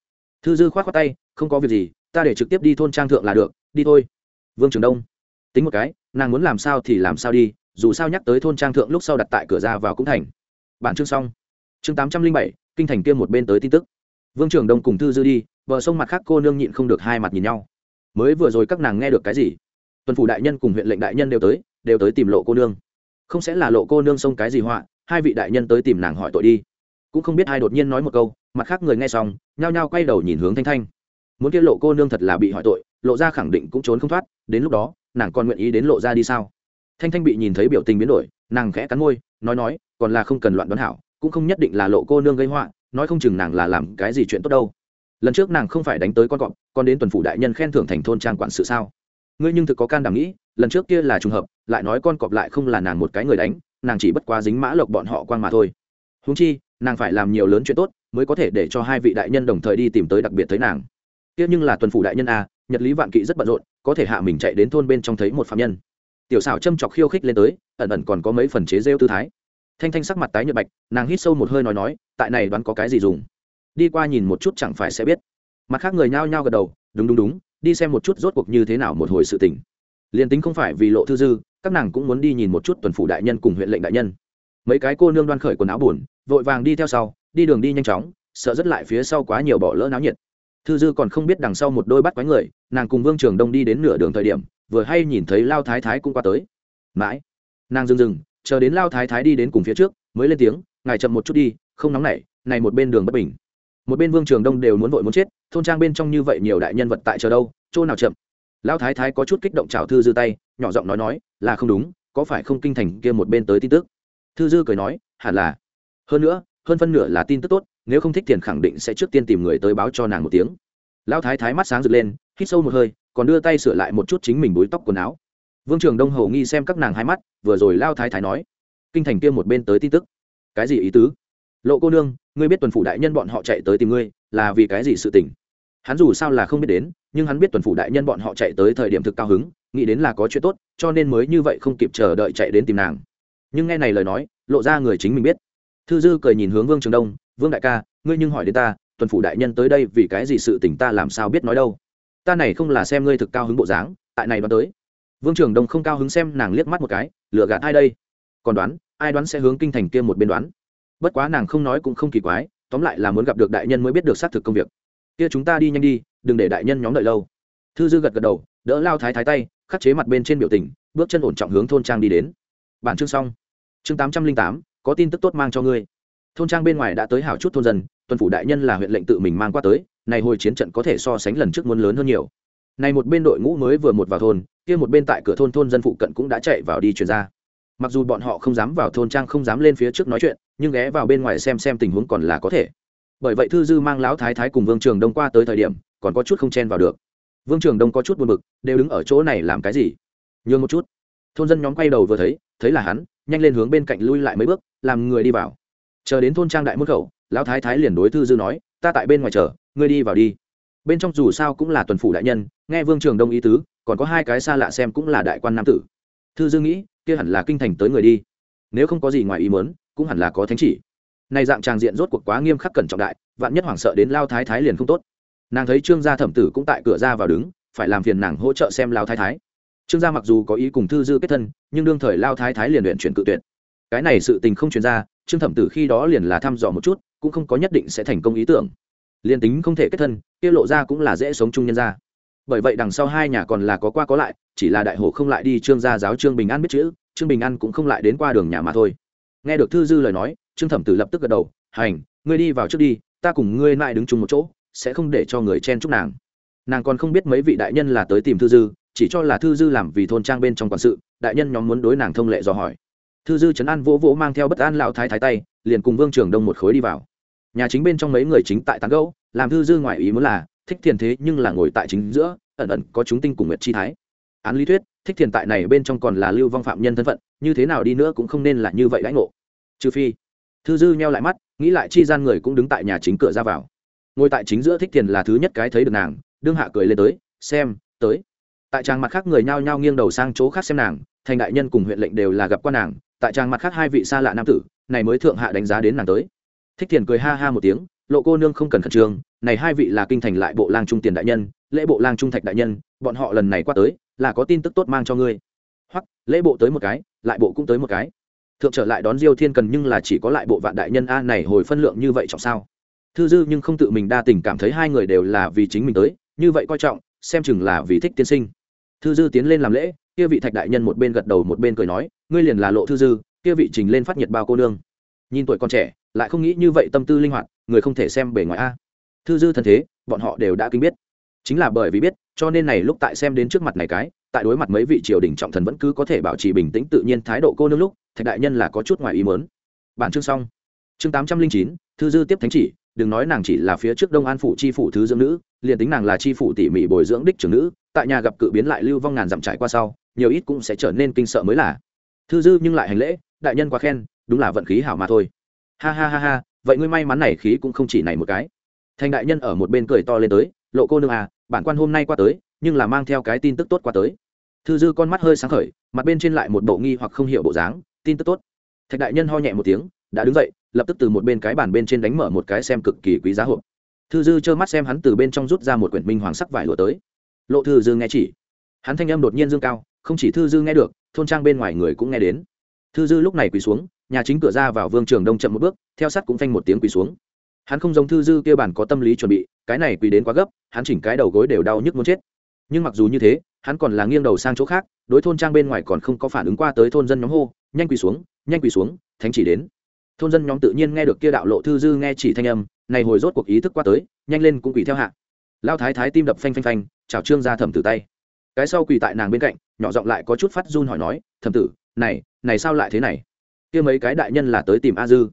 Thư dư k h o á t khoác tay, không có việc gì, ta để trực tiếp đi thôn trang thượng là được, đi thôi. Vương trường đông, tính một cái, nàng muốn làm sao thì làm sao đi, dù sao nhắc tới thôn trang thượng lúc sau đặt tại cửa ra vào cũng thành. Bản chương xong. Chương tám trăm linh bảy, kinh thành kia một bên tới tin tức. Vương trường đông cùng thư dư đi, bờ sông mặt khác cô nương nhịn không được hai mặt nhìn nhau. Mới vừa rồi các nàng nghe được cái gì? Tuần phủ đại nhân cùng huyện lệnh đại nhân đều tới đều tới tìm lộ cô nương. Không sẽ là lộ cô nương xông cái gì họa, hai vị đại nhân tới tìm nàng hỏi tội đi. Cũng không biết ai đột nhiên nói một câu, mặt khác người nghe xong, nhao nhao quay đầu nhìn hướng thanh thanh. Muốn kia lộ cô nương thật là bị hỏi tội, lộ ra khẳng định cũng trốn không thoát, đến lúc đó, nàng còn nguyện ý đến lộ ra đi sao? Thanh thanh bị nhìn thấy biểu tình biến đổi, nàng khẽ cắn môi, nói nói, còn là không cần loạn đoán hảo, cũng không nhất định là lộ cô nương gây họa, nói không chừng nàng là làm cái gì chuyện tốt đâu. Lần trước nàng không phải đánh tới con cọp, còn đến tuần phủ đại nhân khen thưởng thành thôn trang quản sự sao? Ngươi nhưng thực có can đảm nghĩ lần trước kia là trùng hợp, lại nói con cọp lại không là nàng một cái người đánh, nàng chỉ bất quá dính mã lộc bọn họ quang mà thôi. Húng chi, nàng phải làm nhiều lớn chuyện tốt, mới có thể để cho hai vị đại nhân đồng thời đi tìm tới đặc biệt thấy nàng. Tiếc nhưng là tuần phủ đại nhân a, nhật lý vạn kỵ rất bận rộn, có thể hạ mình chạy đến thôn bên trong thấy một phạm nhân. Tiểu xảo châm chọc khiêu khích lên tới, ẩn ẩn còn có mấy phần chế rêu tư thái. Thanh thanh sắc mặt tái nhợt bạch, nàng hít sâu một hơi nói nói, tại này đoán có cái gì dùng? Đi qua nhìn một chút chẳng phải sẽ biết. Mặt khác người nhao nhao gật đầu, đúng đúng đúng, đi xem một chút rốt cuộc như thế nào một hồi sự tình liền tính không phải vì lộ thư dư, các nàng cũng muốn đi nhìn một chút tuần phủ đại nhân cùng huyện lệnh đại nhân. Mấy cái cô nương đoan khởi quần áo buồn, vội vàng đi theo sau, đi đường đi nhanh chóng, sợ rất lại phía sau quá nhiều bỏ lỡ náo nhiệt. Thư dư còn không biết đằng sau một đôi bắt quái người, nàng cùng vương trường đông đi đến nửa đường thời điểm, vừa hay nhìn thấy lao thái thái cũng qua tới. Mãi. Nàng dừng dừng, chờ đến lao thái thái đi đến cùng phía trước, mới lên tiếng, ngài chậm một chút đi, không nóng nảy, này một bên đường bất bình. Một bên vương trường đông đều muốn vội muốn chết, thôn trang bên trong như vậy nhiều đại nhân vật tại chờ đâu, chỗ nào chậm? Lão thái thái có chút kích động chào thư dư tay, nhỏ giọng nói nói, là không đúng, có phải không kinh thành kia một bên tới tin tức? Thư dư cười nói, hẳn là. Hơn nữa, hơn phân nửa là tin tức tốt, nếu không thích tiền khẳng định sẽ trước tiên tìm người tới báo cho nàng một tiếng. Lão thái thái mắt sáng rực lên, hít sâu một hơi, còn đưa tay sửa lại một chút chính mình búi tóc quần áo. Vương trường đông hầu nghi xem các nàng hai mắt, vừa rồi lao thái thái nói, kinh thành kia một bên tới tin tức. Cái gì ý tứ? Lộ cô nương, ngươi biết tuần phủ đại nhân bọn họ chạy tới tìm ngươi, là vì cái gì sự tình? Hắn dù sao là không biết đến, nhưng hắn biết tuần phủ đại nhân bọn họ chạy tới thời điểm thực cao hứng, nghĩ đến là có chuyện tốt, cho nên mới như vậy không kịp chờ đợi chạy đến tìm nàng. Nhưng nghe này lời nói, lộ ra người chính mình biết. Thư dư cười nhìn hướng vương trường đông, vương đại ca, ngươi nhưng hỏi đến ta, tuần phủ đại nhân tới đây vì cái gì sự tình ta làm sao biết nói đâu? Ta này không là xem ngươi thực cao hứng bộ dáng, tại này đoán tới. Vương trường đông không cao hứng xem nàng liếc mắt một cái lựa gạt ai đây? Còn đoán, ai đoán sẽ hướng kinh thành kia một bên đoán? Bất quá nàng không nói cũng không kỳ quái, tóm lại là muốn gặp được đại nhân mới biết được xác thực công việc kia chúng ta đi nhanh đi, đừng để đại nhân nhóm đợi lâu. Thư dư gật gật đầu, đỡ lao thái thái tay, khắc chế mặt bên trên biểu tình, bước chân ổn trọng hướng thôn trang đi đến. Bản chương xong. Chương tám trăm linh tám, có tin tức tốt mang cho ngươi. Thôn trang bên ngoài đã tới hảo chút thôn dân, tuần phủ đại nhân là huyện lệnh tự mình mang qua tới, này hồi chiến trận có thể so sánh lần trước muốn lớn hơn nhiều. Này một bên đội ngũ mới vừa một vào thôn, kia một bên tại cửa thôn thôn dân phụ cận cũng đã chạy vào đi chuyển ra. Mặc dù bọn họ không dám vào thôn trang không dám lên phía trước nói chuyện, nhưng ghé vào bên ngoài xem xem tình huống còn là có thể bởi vậy thư dư mang lão thái thái cùng vương trường đông qua tới thời điểm, còn có chút không chen vào được. Vương trường đông có chút buồn bực, đều đứng ở chỗ này làm cái gì? Nhường một chút. Thôn dân nhóm quay đầu vừa thấy thấy là hắn, nhanh lên hướng bên cạnh lui lại mấy bước, làm người đi vào. Chờ đến thôn trang đại môn khẩu, lão thái thái liền đối thư dư nói, ta tại bên ngoài chờ, ngươi đi vào đi. Bên trong dù sao cũng là tuần phủ đại nhân, nghe vương trường đông ý tứ, còn có hai cái xa lạ xem cũng là đại quan nam tử. Thư dư nghĩ, kia hẳn là kinh thành tới người đi. Nếu không có gì ngoài ý mớn cũng hẳn là có thánh chỉ nay dạng tràng diện rốt cuộc quá nghiêm khắc cẩn trọng đại, vạn nhất hoảng sợ đến lao thái thái liền không tốt. Nàng thấy trương gia thẩm tử cũng tại cửa ra vào đứng, phải làm phiền nàng hỗ trợ xem lao thái thái. Trương gia mặc dù có ý cùng thư dư kết thân, nhưng đương thời lao thái thái liền luyện chuyển cự tuyệt. Cái này sự tình không chuyển ra, trương thẩm tử khi đó liền là thăm dò một chút, cũng không có nhất định sẽ thành công ý tưởng. Liền tính không thể kết thân tiết lộ ra cũng là dễ sống chung nhân ra bởi vậy đằng sau hai nhà còn là có qua có lại, chỉ là đại hồ không lại đi, trương gia giáo trương bình an biết chữ, trương bình an cũng không lại đến qua đường nhà mà thôi. Nghe được thư dư lời nói trương thẩm tử lập tức gật đầu, hành, ngươi đi vào trước đi, ta cùng ngươi lại đứng chung một chỗ, sẽ không để cho người chen chúc nàng. Nàng còn không biết mấy vị đại nhân là tới tìm thư dư, chỉ cho là thư dư làm vì thôn trang bên trong quản sự, đại nhân nhóm muốn đối nàng thông lệ dò hỏi. Thư dư trấn an vỗ vỗ mang theo bất an lão thái thái tay, liền cùng vương trường đông một khối đi vào. Nhà chính bên trong mấy người chính tại tán gẫu, làm thư dư ngoại ý muốn là, thích thiền thế nhưng là ngồi tại chính giữa, ẩn ẩn có chúng tinh cùng nguyệt chi thái. Án lý thuyết, thích thiền tại này bên trong còn là lưu vong phạm nhân thân phận, như thế nào đi nữa cũng không nên là như vậy lãnh ngộ. Trừ phi thư dư nheo lại mắt, nghĩ lại chi gian người cũng đứng tại nhà chính cửa ra vào. Ngồi tại chính giữa thích thiền là thứ nhất cái thấy được nàng, đương hạ cười lên tới, xem, tới. Tại trang mặt khác người nhao nhao nghiêng đầu sang chỗ khác xem nàng, thành đại nhân cùng huyện lệnh đều là gặp qua nàng, tại trang mặt khác hai vị xa lạ nam tử, này mới thượng hạ đánh giá đến nàng tới. Thích thiền cười ha ha một tiếng, lộ cô nương không cần khẩn trương, này hai vị là kinh thành lại bộ lang trung tiền đại nhân, lễ bộ lang trung thạch đại nhân, bọn họ lần này qua tới, là có tin tức tốt mang cho ngươi. Hoặc, lễ bộ tới một cái, lại bộ cũng tới một cái thượng trở lại đón diêu thiên cần nhưng là chỉ có lại bộ vạn đại nhân a này hồi phân lượng như vậy trọng sao? Thư dư nhưng không tự mình đa tình cảm thấy hai người đều là vì chính mình tới, như vậy coi trọng, xem chừng là vì thích tiên sinh. Thư dư tiến lên làm lễ, kia vị thạch đại nhân một bên gật đầu một bên cười nói, ngươi liền là lộ thư dư, kia vị trình lên phát nhiệt bao cô nương. Nhìn tuổi còn trẻ, lại không nghĩ như vậy tâm tư linh hoạt, người không thể xem bề ngoài a. Thư dư thân thế, bọn họ đều đã kinh biết chính là bởi vì biết, cho nên này lúc tại xem đến trước mặt này cái, tại đối mặt mấy vị triều đình trọng thần vẫn cứ có thể bảo trì bình tĩnh tự nhiên thái độ cô nương lúc, thạch đại nhân là có chút ngoài ý mớn bản chương xong. Chương tám trăm linh chín, thư dư tiếp thánh chỉ, đừng nói nàng chỉ là phía trước đông an phủ chi phủ thứ dưỡng nữ, liền tính nàng là chi phủ tỉ mỉ bồi dưỡng đích trưởng nữ, tại nhà gặp cự biến lại lưu vong ngàn dặm trải qua sau, nhiều ít cũng sẽ trở nên kinh sợ mới là. Thư dư nhưng lại hành lễ, đại nhân quá khen, đúng là vận khí hảo mà thôi. Ha ha ha ha, vậy ngươi may mắn này khí cũng không chỉ này một cái thành đại nhân ở một bên cười to lên tới, lộ cô nương à bản quan hôm nay qua tới, nhưng là mang theo cái tin tức tốt qua tới. Thư dư con mắt hơi sáng khởi, mặt bên trên lại một bộ nghi hoặc không hiểu bộ dáng, tin tức tốt. Thạch đại nhân ho nhẹ một tiếng, đã đứng dậy, lập tức từ một bên cái bàn bên trên đánh mở một cái xem cực kỳ quý giá hộp. Thư dư trơ mắt xem hắn từ bên trong rút ra một quyển minh hoàng sắc vải lụa tới. Lộ thư dư nghe chỉ. Hắn thanh âm đột nhiên dương cao, không chỉ thư dư nghe được, thôn trang bên ngoài người cũng nghe đến. Thư dư lúc này quỳ xuống, nhà chính cửa ra vào vương trường đông chậm một bước, theo sắt cũng phanh một tiếng quỳ xuống hắn không giống thư dư kia bản có tâm lý chuẩn bị, cái này quỳ đến quá gấp, hắn chỉnh cái đầu gối đều đau nhức muốn chết. Nhưng mặc dù như thế, hắn còn là nghiêng đầu sang chỗ khác, đối thôn trang bên ngoài còn không có phản ứng qua tới thôn dân nhóm hô, nhanh quỳ xuống, nhanh quỳ xuống, thánh chỉ đến. Thôn dân nhóm tự nhiên nghe được kia đạo lộ thư dư nghe chỉ thanh âm, này hồi rốt cuộc ý thức qua tới, nhanh lên cũng quỳ theo hạ. Lao thái thái tim đập phanh phanh phanh chào trương ra thẩm tử tay. Cái sau quỳ tại nàng bên cạnh, nhỏ giọng lại có chút phát run hỏi nói, thẩm tử, này này sao lại thế này? Kia mấy cái đại nhân là tới tìm a dư.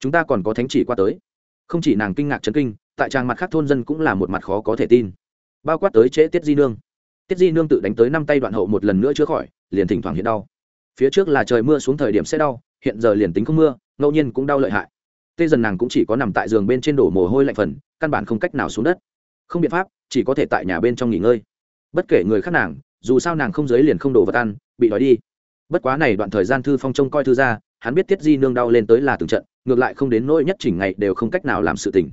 Chúng ta còn có thánh chỉ qua tới không chỉ nàng kinh ngạc chấn kinh, tại trang mặt khác thôn dân cũng là một mặt khó có thể tin. Bao quát tới trễ tiết di nương. Tiết di nương tự đánh tới năm tay đoạn hậu một lần nữa chữa khỏi, liền thỉnh thoảng hiện đau. Phía trước là trời mưa xuống thời điểm sẽ đau, hiện giờ liền tính không mưa, ngẫu nhiên cũng đau lợi hại. Tê dần nàng cũng chỉ có nằm tại giường bên trên đổ mồ hôi lạnh phần, căn bản không cách nào xuống đất. Không biện pháp, chỉ có thể tại nhà bên trong nghỉ ngơi. Bất kể người khác nàng, dù sao nàng không giới liền không đổ vật ăn, bị đói đi. Bất quá này đoạn thời gian thư phong trông coi thư ra hắn biết tiết di nương đau lên tới là từng trận, ngược lại không đến nỗi nhất chỉnh ngày đều không cách nào làm sự tình.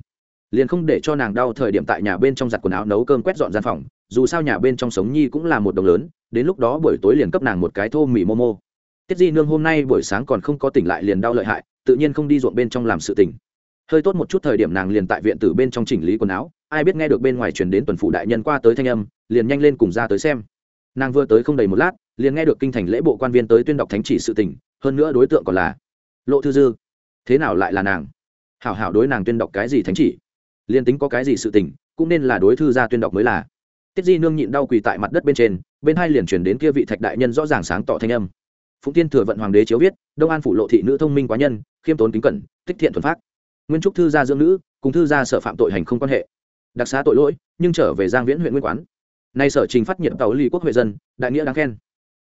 Liền không để cho nàng đau thời điểm tại nhà bên trong giặt quần áo nấu cơm quét dọn gian phòng, dù sao nhà bên trong sống nhi cũng là một đồng lớn, đến lúc đó buổi tối liền cấp nàng một cái thô mì momo tiết di nương hôm nay buổi sáng còn không có tỉnh lại liền đau lợi hại, tự nhiên không đi ruộng bên trong làm sự tỉnh hơi tốt một chút thời điểm nàng liền tại viện tử bên trong chỉnh lý quần áo, ai biết nghe được bên ngoài truyền đến tuần phủ đại nhân qua tới thanh âm, liền nhanh lên cùng ra tới xem. Nàng vừa tới không đầy một lát, liền nghe được kinh thành lễ bộ quan viên tới tuyên đọc thánh chỉ sự tỉnh hơn nữa đối tượng còn là lộ thư dư. Thế nào lại là nàng? Hảo hảo đối nàng tuyên đọc cái gì thánh chỉ? Liền tính có cái gì sự tình, cũng nên là đối thư gia tuyên đọc mới là. Tiết di nương nhịn đau quỳ tại mặt đất bên trên, bên hai liền chuyển đến kia vị thạch đại nhân rõ ràng sáng tỏ thanh âm. Phụng tiên thừa vận hoàng đế chiếu viết, đông an phủ lộ thị nữ thông minh quá nhân, khiêm tốn kính cẩn, tích thiện thuần phát nguyên trúc thư gia dưỡng nữ, cùng thư gia sở phạm tội hành không quan hệ. Đặc xá tội lỗi, nhưng trở về giang viễn huyện nguyên quán. Nay sở trình phát nhiệm tàu ly quốc huệ dân, đại nghĩa đáng khen.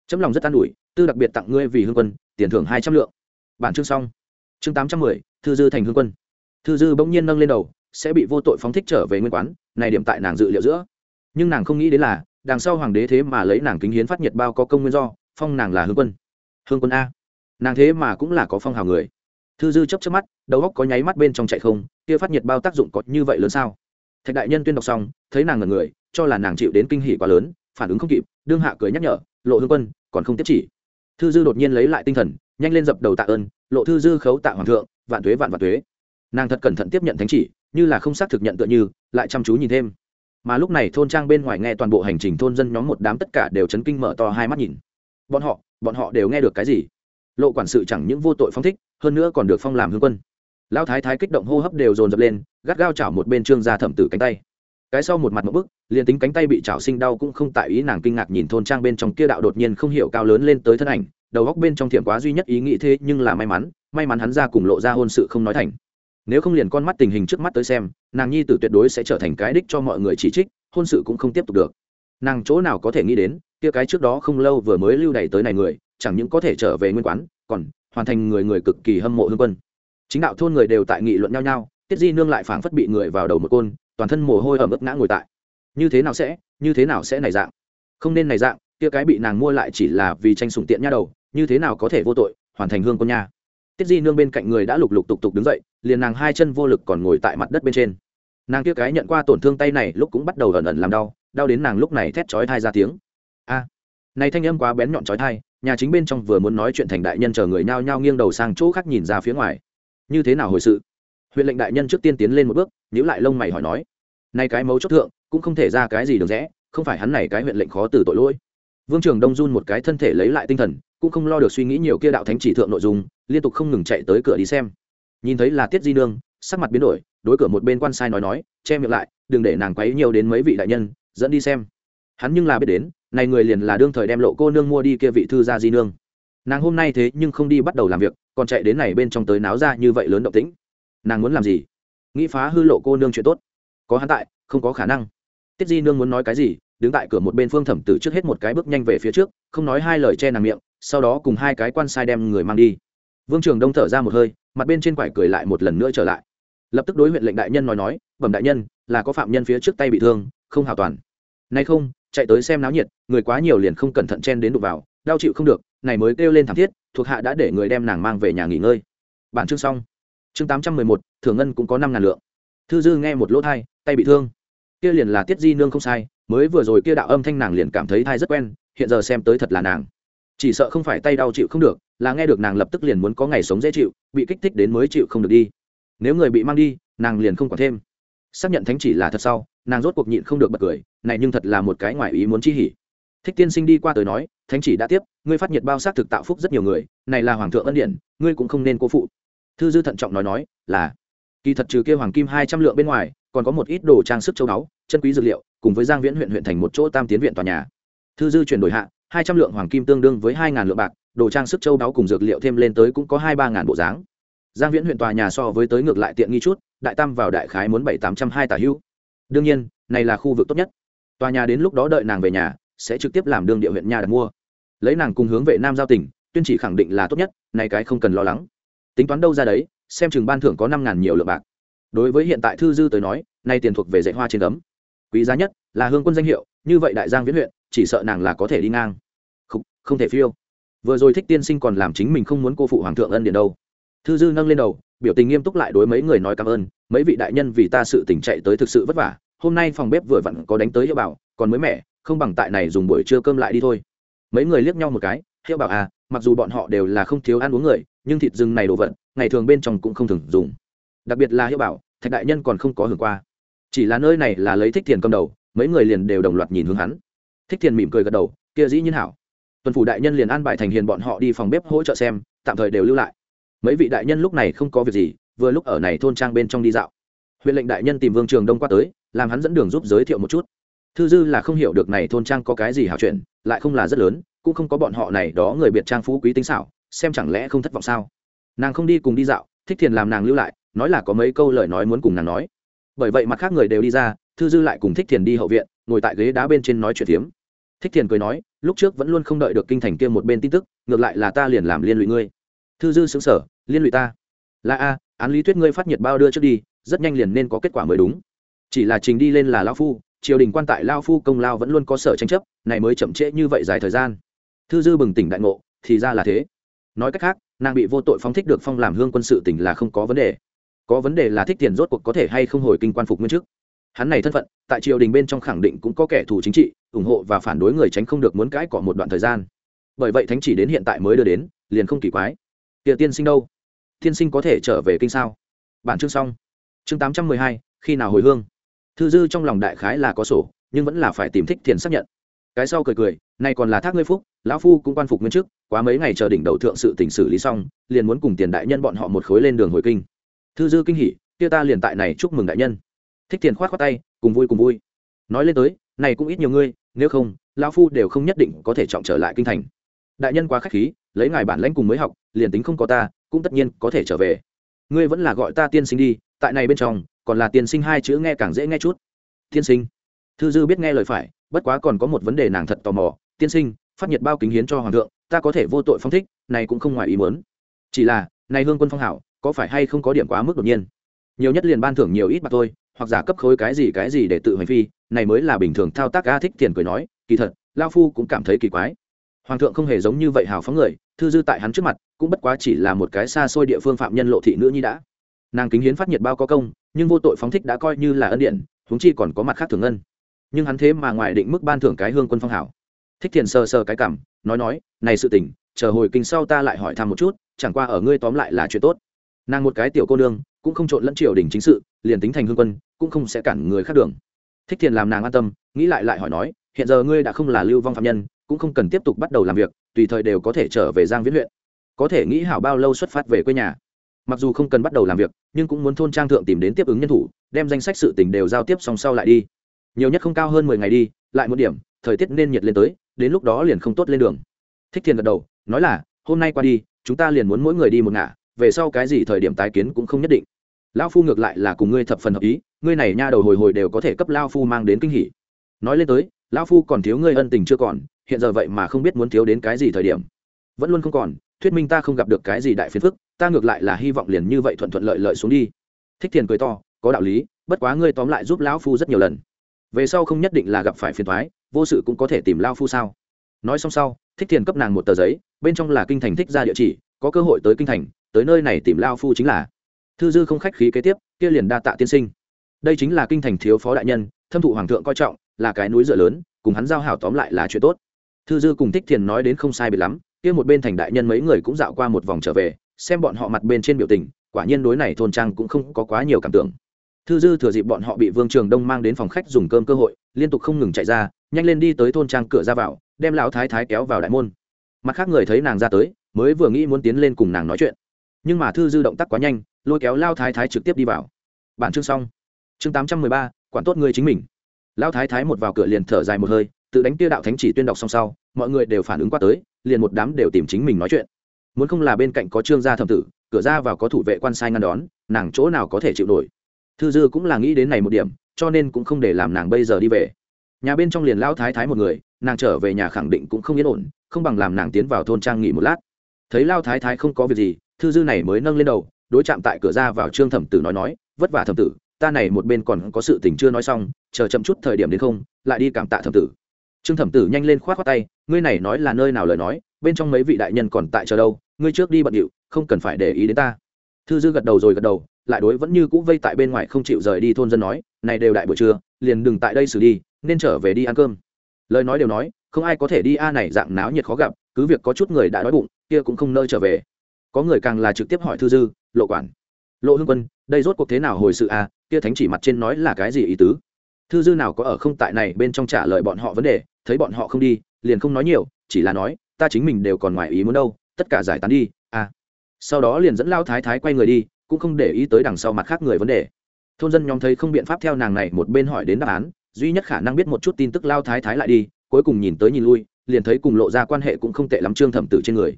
Chấm lòng rất an ủi, tư đặc biệt tặng ngươi vì hương quân tiền thưởng hai trăm lượng. Bản chương xong. Chương tám trăm mười, thư dư thành hương quân. Thư dư bỗng nhiên nâng lên đầu, sẽ bị vô tội phóng thích trở về nguyên quán, này điểm tại nàng dự liệu giữa. Nhưng nàng không nghĩ đến là, đằng sau hoàng đế thế mà lấy nàng kính hiến phát nhiệt bao có công nguyên do, phong nàng là hương quân. Hương quân a. Nàng thế mà cũng là có phong hào người. Thư dư chấp chấp mắt, đầu góc có nháy mắt bên trong chạy không, kia phát nhiệt bao tác dụng có như vậy lớn sao? Thạch đại nhân tuyên đọc xong, thấy nàng ngần người, cho là nàng chịu đến kinh hỉ quá lớn, phản ứng không kịp, đương hạ cười nhắc nhở, lộ hương quân, còn không tiếp chỉ thư dư đột nhiên lấy lại tinh thần, nhanh lên dập đầu tạ ơn, lộ thư dư khấu tạ hoàng thượng, vạn tuế vạn vạn tuế. Nàng thật cẩn thận tiếp nhận thánh chỉ, như là không xác thực nhận tựa như, lại chăm chú nhìn thêm. Mà lúc này thôn trang bên ngoài nghe toàn bộ hành trình thôn dân nhóm một đám tất cả đều chấn kinh mở to hai mắt nhìn. Bọn họ bọn họ đều nghe được cái gì? Lộ quản sự chẳng những vô tội phong thích, hơn nữa còn được phong làm hương quân. Lão thái thái kích động hô hấp đều dồn dập lên, gắt gao chảo một bên trương ra thẩm tử cánh tay cái sau một mặt một bức, liền tính cánh tay bị chảo sinh đau cũng không tại ý nàng kinh ngạc nhìn thôn trang bên trong kia đạo đột nhiên không hiểu cao lớn lên tới thân ảnh, đầu góc bên trong thiệm quá duy nhất ý nghĩ thế nhưng là may mắn may mắn hắn ra cùng lộ ra hôn sự không nói thành. Nếu không liền con mắt tình hình trước mắt tới xem, nàng nhi tử tuyệt đối sẽ trở thành cái đích cho mọi người chỉ trích, hôn sự cũng không tiếp tục được. Nàng chỗ nào có thể nghĩ đến, kia cái trước đó không lâu vừa mới lưu đày tới này người, chẳng những có thể trở về nguyên quán, còn hoàn thành người người cực kỳ hâm mộ hương quân. Chính đạo thôn người đều tại nghị luận nhau nhau, tiết di nương lại phảng phất bị người vào đầu một côn toàn thân mồ hôi ẩm ướt ngã ngồi tại. Như thế nào sẽ, như thế nào sẽ này dạng? Không nên này dạng, kia cái bị nàng mua lại chỉ là vì tranh sủng tiện nha đầu, như thế nào có thể vô tội, hoàn thành hương con nha. Tiết di nương bên cạnh người đã lục lục tục tục đứng dậy, liền nàng hai chân vô lực còn ngồi tại mặt đất bên trên. Nàng kia cái nhận qua tổn thương tay này lúc cũng bắt đầu ẩn ẩn làm đau đau đến nàng lúc này thét chói thai ra tiếng. A, này thanh âm quá bén nhọn chói thai nhà chính bên trong vừa muốn nói chuyện thành đại nhân chờ người nhao nhao nghiêng đầu sang chỗ khác nhìn ra phía ngoài. Như thế nào hồi sự? Huyện lệnh đại nhân trước tiên tiến lên một bước, nhíu lại lông mày hỏi nói nay cái mấu chốt thượng, cũng không thể ra cái gì được rẽ, không phải hắn này cái huyện lệnh khó từ tội lỗi. Vương trường đông run một cái thân thể lấy lại tinh thần, cũng không lo được suy nghĩ nhiều kia đạo thánh chỉ thượng nội dung, liên tục không ngừng chạy tới cửa đi xem. Nhìn thấy là tiết di nương, sắc mặt biến đổi, đối cửa một bên quan sai nói nói, che miệng lại, đừng để nàng quấy nhiều đến mấy vị đại nhân, dẫn đi xem. Hắn nhưng là biết đến, này người liền là đương thời đem lộ cô nương mua đi kia vị thư gia di nương. Nàng hôm nay thế nhưng không đi bắt đầu làm việc, còn chạy đến này bên trong tới náo ra như vậy lớn động tĩnh. Nàng muốn làm gì? Nghĩ phá hư lộ cô nương chuyện tốt có hắn tại, không có khả năng. Tiết di nương muốn nói cái gì, đứng tại cửa một bên phương thẩm tử trước hết một cái bước nhanh về phía trước, không nói hai lời che nàng miệng, sau đó cùng hai cái quan sai đem người mang đi. Vương trường đông thở ra một hơi, mặt bên trên quải cười lại một lần nữa trở lại. Lập tức đối huyện lệnh đại nhân nói nói, bẩm đại nhân, là có phạm nhân phía trước tay bị thương, không hào toàn. Nay không, chạy tới xem náo nhiệt, người quá nhiều liền không cẩn thận chen đến đụng vào, đau chịu không được, này mới kêu lên thảm thiết, thuộc hạ đã để người đem nàng mang về nhà nghỉ ngơi. Bản chương xong. Chương tám trăm mười một thưởng ngân cũng có năm ngàn lượng thư dư nghe một lỗ thai, tay bị thương. Kia liền là tiết di nương không sai, mới vừa rồi kia đạo âm thanh nàng liền cảm thấy thai rất quen, hiện giờ xem tới thật là nàng. Chỉ sợ không phải tay đau chịu không được, là nghe được nàng lập tức liền muốn có ngày sống dễ chịu, bị kích thích đến mới chịu không được đi. Nếu người bị mang đi, nàng liền không còn thêm. Xác nhận thánh chỉ là thật sau, nàng rốt cuộc nhịn không được bật cười, này nhưng thật là một cái ngoài ý muốn chi hỉ. Thích tiên sinh đi qua tới nói, thánh chỉ đã tiếp, ngươi phát nhiệt bao xác thực tạo phúc rất nhiều người, này là hoàng thượng ân điển, ngươi cũng không nên cố phụ. Thư dư thận trọng nói nói, là kỳ thật trừ kia hoàng kim hai trăm lượng bên ngoài, còn có một ít đồ trang sức châu báu, chân quý dược liệu, cùng với giang viễn huyện huyện thành một chỗ tam tiến viện tòa nhà. Thư dư chuyển đổi hạ, hai trăm lượng hoàng kim tương đương với hai ngàn lượng bạc, đồ trang sức châu báu cùng dược liệu thêm lên tới cũng có hai ba ngàn bộ dáng. Giang viễn huyện tòa nhà so với tới ngược lại tiện nghi chút, đại tam vào đại khái muốn bảy tám trăm hai tả hữu đương nhiên, này là khu vực tốt nhất. Tòa nhà đến lúc đó đợi nàng về nhà, sẽ trực tiếp làm đương địa huyện nhà đặt mua. Lấy nàng cùng hướng vệ nam giao tỉnh, tuyên chỉ khẳng định là tốt nhất này cái không cần lo lắng. Tính toán đâu ra đấy xem chừng ban thưởng có năm ngàn nhiều lượng bạc. Đối với hiện tại thư dư tới nói nay tiền thuộc về dạy hoa trên cấm quý giá nhất là hương quân danh hiệu như vậy đại giang viễn huyện chỉ sợ nàng là có thể đi ngang. Không, không thể phiêu. Vừa rồi thích tiên sinh còn làm chính mình không muốn cô phụ hoàng thượng ân điển đâu. Thư dư nâng lên đầu biểu tình nghiêm túc lại đối mấy người nói cảm ơn mấy vị đại nhân vì ta sự tỉnh chạy tới thực sự vất vả hôm nay phòng bếp vừa vặn có đánh tới hiệu bảo còn mới mẻ không bằng tại này dùng buổi trưa cơm lại đi thôi. Mấy người liếc nhau một cái hiệu bảo à mặc dù bọn họ đều là không thiếu ăn uống người nhưng thịt rừng này đồ vật ngày thường bên trong cũng không thường dùng. Đặc biệt là hiệu bảo, thạch đại nhân còn không có hưởng qua. Chỉ là nơi này là lấy thích tiền cầm đầu, mấy người liền đều đồng loạt nhìn hướng hắn. Thích tiền mỉm cười gật đầu, kia dĩ nhiên hảo. Tuần phủ đại nhân liền an bài thành hiền bọn họ đi phòng bếp hỗ trợ xem, tạm thời đều lưu lại. Mấy vị đại nhân lúc này không có việc gì, vừa lúc ở này thôn trang bên trong đi dạo. Huyện lệnh đại nhân tìm vương trường đông qua tới, làm hắn dẫn đường giúp giới thiệu một chút. Thư dư là không hiểu được này thôn trang có cái gì hảo chuyện, lại không là rất lớn, cũng không có bọn họ này đó người biệt trang phú quý tính xảo, xem chẳng lẽ không thất vọng sao? Nàng không đi cùng đi dạo, thích thiền làm nàng lưu lại, nói là có mấy câu lời nói muốn cùng nàng nói. Bởi vậy mặt khác người đều đi ra, thư dư lại cùng thích thiền đi hậu viện, ngồi tại ghế đá bên trên nói chuyện tiếm. thích thiền cười nói, lúc trước vẫn luôn không đợi được kinh thành kia một bên tin tức, ngược lại là ta liền làm liên lụy ngươi. Thư dư xứng sở liên lụy ta? Là a, án lý thuyết ngươi phát nhiệt bao đưa trước đi, rất nhanh liền nên có kết quả mới đúng. Chỉ là trình đi lên là lao phu, triều đình quan tại lao phu công lao vẫn luôn có sở tranh chấp, này mới chậm trễ như vậy dài thời gian. Thư dư bừng tỉnh đại ngộ, thì ra là thế. Nói cách khác nàng bị vô tội phóng thích được phong làm hương quân sự tỉnh là không có vấn đề. Có vấn đề là thích tiền rốt cuộc có thể hay không hồi kinh quan phục nguyên chức. Hắn này thân phận, tại triều đình bên trong khẳng định cũng có kẻ thù chính trị, ủng hộ và phản đối người tránh không được muốn cãi cọ một đoạn thời gian. Bởi vậy thánh chỉ đến hiện tại mới đưa đến, liền không kỳ quái. Tiệ tiên sinh đâu? Tiên sinh có thể trở về kinh sao? Bản chương xong. Chương tám trăm mười hai, khi nào hồi hương? Thư dư trong lòng đại khái là có sổ, nhưng vẫn là phải tìm thích thiền xác nhận cái sau cười cười này còn là thác ngươi phúc, lão phu cũng quan phục nguyên chức, quá mấy ngày chờ đỉnh đầu thượng sự tỉnh xử lý xong, liền muốn cùng tiền đại nhân bọn họ một khối lên đường hồi kinh. Thư dư kinh hỉ, kia ta liền tại này chúc mừng đại nhân. Thích tiền khoát khoát tay, cùng vui cùng vui. Nói lên tới, này cũng ít nhiều ngươi, nếu không, lão phu đều không nhất định có thể trọng trở lại kinh thành. Đại nhân quá khách khí, lấy ngài bản lãnh cùng mới học, liền tính không có ta, cũng tất nhiên có thể trở về. Ngươi vẫn là gọi ta tiên sinh đi, tại này bên trong, còn là tiên sinh hai chữ nghe càng dễ nghe chút. Tiên sinh. Thư dư biết nghe lời phải bất quá còn có một vấn đề nàng thật tò mò, tiên sinh, phát nhiệt bao kính hiến cho hoàng thượng, ta có thể vô tội phong thích, này cũng không ngoài ý muốn. Chỉ là, này hương quân phong hảo, có phải hay không có điểm quá mức đột nhiên? Nhiều nhất liền ban thưởng nhiều ít mà thôi, hoặc giả cấp khối cái gì cái gì để tự hành phi, này mới là bình thường thao tác a thích tiền cười nói, kỳ thật, lao phu cũng cảm thấy kỳ quái. Hoàng thượng không hề giống như vậy hào phóng người, thư dư tại hắn trước mặt, cũng bất quá chỉ là một cái xa xôi địa phương phạm nhân lộ thị nữ nhi đã. Nàng kính hiến phát nhiệt bao có công, nhưng vô tội phóng thích đã coi như là ân điện, huống chi còn có mặt khác thường ân nhưng hắn thế mà ngoài định mức ban thưởng cái hương quân phong hảo. Thích thiền sờ sờ cái cảm, nói nói, này sự tình, chờ hồi kinh sau ta lại hỏi thăm một chút, chẳng qua ở ngươi tóm lại là chuyện tốt. Nàng một cái tiểu cô nương, cũng không trộn lẫn triều đình chính sự, liền tính thành hương quân, cũng không sẽ cản người khác đường. Thích thiền làm nàng an tâm, nghĩ lại lại hỏi nói, hiện giờ ngươi đã không là lưu vong phạm nhân, cũng không cần tiếp tục bắt đầu làm việc, tùy thời đều có thể trở về giang viễn huyện. Có thể nghĩ hảo bao lâu xuất phát về quê nhà. Mặc dù không cần bắt đầu làm việc, nhưng cũng muốn thôn trang thượng tìm đến tiếp ứng nhân thủ, đem danh sách sự tình đều giao tiếp song sau lại đi nhiều nhất không cao hơn mười ngày đi, lại một điểm, thời tiết nên nhiệt lên tới, đến lúc đó liền không tốt lên đường. Thích thiền gật đầu, nói là, hôm nay qua đi, chúng ta liền muốn mỗi người đi một ngả, về sau cái gì thời điểm tái kiến cũng không nhất định. Lão phu ngược lại là cùng ngươi thập phần hợp ý, ngươi này nha đầu hồi hồi đều có thể cấp lao phu mang đến kinh hỉ. Nói lên tới, lão phu còn thiếu ngươi ân tình chưa còn, hiện giờ vậy mà không biết muốn thiếu đến cái gì thời điểm. Vẫn luôn không còn, thuyết minh ta không gặp được cái gì đại phiền phức, ta ngược lại là hy vọng liền như vậy thuận thuận lợi lợi xuống đi. Thích thiền cười to, có đạo lý, bất quá ngươi tóm lại giúp lão phu rất nhiều lần về sau không nhất định là gặp phải phiền thoái vô sự cũng có thể tìm lao phu sao? Nói xong sau, thích thiền cấp nàng một tờ giấy, bên trong là kinh thành thích ra địa chỉ, có cơ hội tới kinh thành, tới nơi này tìm lao phu chính là. Thư dư không khách khí kế tiếp, kia liền đa tạ tiên sinh. Đây chính là kinh thành thiếu phó đại nhân, thâm thụ hoàng thượng coi trọng, là cái núi dựa lớn, cùng hắn giao hảo tóm lại là chuyện tốt. Thư dư cùng thích thiền nói đến không sai biệt lắm, kia một bên thành đại nhân mấy người cũng dạo qua một vòng trở về, xem bọn họ mặt bên trên biểu tình, quả nhiên đối này thôn trang cũng không có quá nhiều cảm tưởng thư dư thừa dịp bọn họ bị vương trường đông mang đến phòng khách dùng cơm cơ hội, liên tục không ngừng chạy ra, nhanh lên đi tới thôn trang cửa ra vào, đem lão thái thái kéo vào đại môn. Mặt khác người thấy nàng ra tới, mới vừa nghĩ muốn tiến lên cùng nàng nói chuyện. Nhưng mà thư dư động tác quá nhanh, lôi kéo lao thái thái trực tiếp đi vào. Bản chương xong. Chương tám trăm mười ba, quản tốt người chính mình. Lao thái thái một vào cửa liền thở dài một hơi, tự đánh tiêu đạo thánh chỉ tuyên đọc xong sau, mọi người đều phản ứng qua tới, liền một đám đều tìm chính mình nói chuyện. Muốn không là bên cạnh có trương gia thẩm tử, cửa ra vào có thủ vệ quan sai ngăn đón, nàng chỗ nào có thể chịu nổi? Thư dư cũng là nghĩ đến này một điểm, cho nên cũng không để làm nàng bây giờ đi về. Nhà bên trong liền lao thái thái một người, nàng trở về nhà khẳng định cũng không yên ổn, không bằng làm nàng tiến vào thôn trang nghỉ một lát. Thấy lao thái thái không có việc gì, thư dư này mới nâng lên đầu, đối chạm tại cửa ra vào trương thẩm tử nói nói, vất vả thẩm tử, ta này một bên còn có sự tình chưa nói xong, chờ chậm chút thời điểm đến không, lại đi cảm tạ thẩm tử. Trương thẩm tử nhanh lên k h o á t khoác tay, ngươi này nói là nơi nào lời nói, bên trong mấy vị đại nhân còn tại chờ đâu, ngươi trước đi bận điệu, không cần phải để ý đến ta thư dư gật đầu rồi gật đầu, lại đối vẫn như cũ vây tại bên ngoài không chịu rời đi thôn dân nói, này đều đại buổi trưa, liền đừng tại đây xử đi, nên trở về đi ăn cơm. Lời nói đều nói, không ai có thể đi a này dạng náo nhiệt khó gặp, cứ việc có chút người đã đói bụng, kia cũng không nơi trở về. Có người càng là trực tiếp hỏi thư dư, lộ quản, lộ hương quân, đây rốt cuộc thế nào hồi sự à kia thánh chỉ mặt trên nói là cái gì ý tứ? Thư dư nào có ở không tại này bên trong trả lời bọn họ vấn đề, thấy bọn họ không đi, liền không nói nhiều, chỉ là nói, ta chính mình đều còn ngoài ý muốn đâu, tất cả giải tán đi sau đó liền dẫn lao thái thái quay người đi, cũng không để ý tới đằng sau mặt khác người vấn đề. Thôn dân nhóm thấy không biện pháp theo nàng này một bên hỏi đến đáp án, duy nhất khả năng biết một chút tin tức lao thái thái lại đi, cuối cùng nhìn tới nhìn lui, liền thấy cùng lộ ra quan hệ cũng không tệ lắm trương thẩm tử trên người.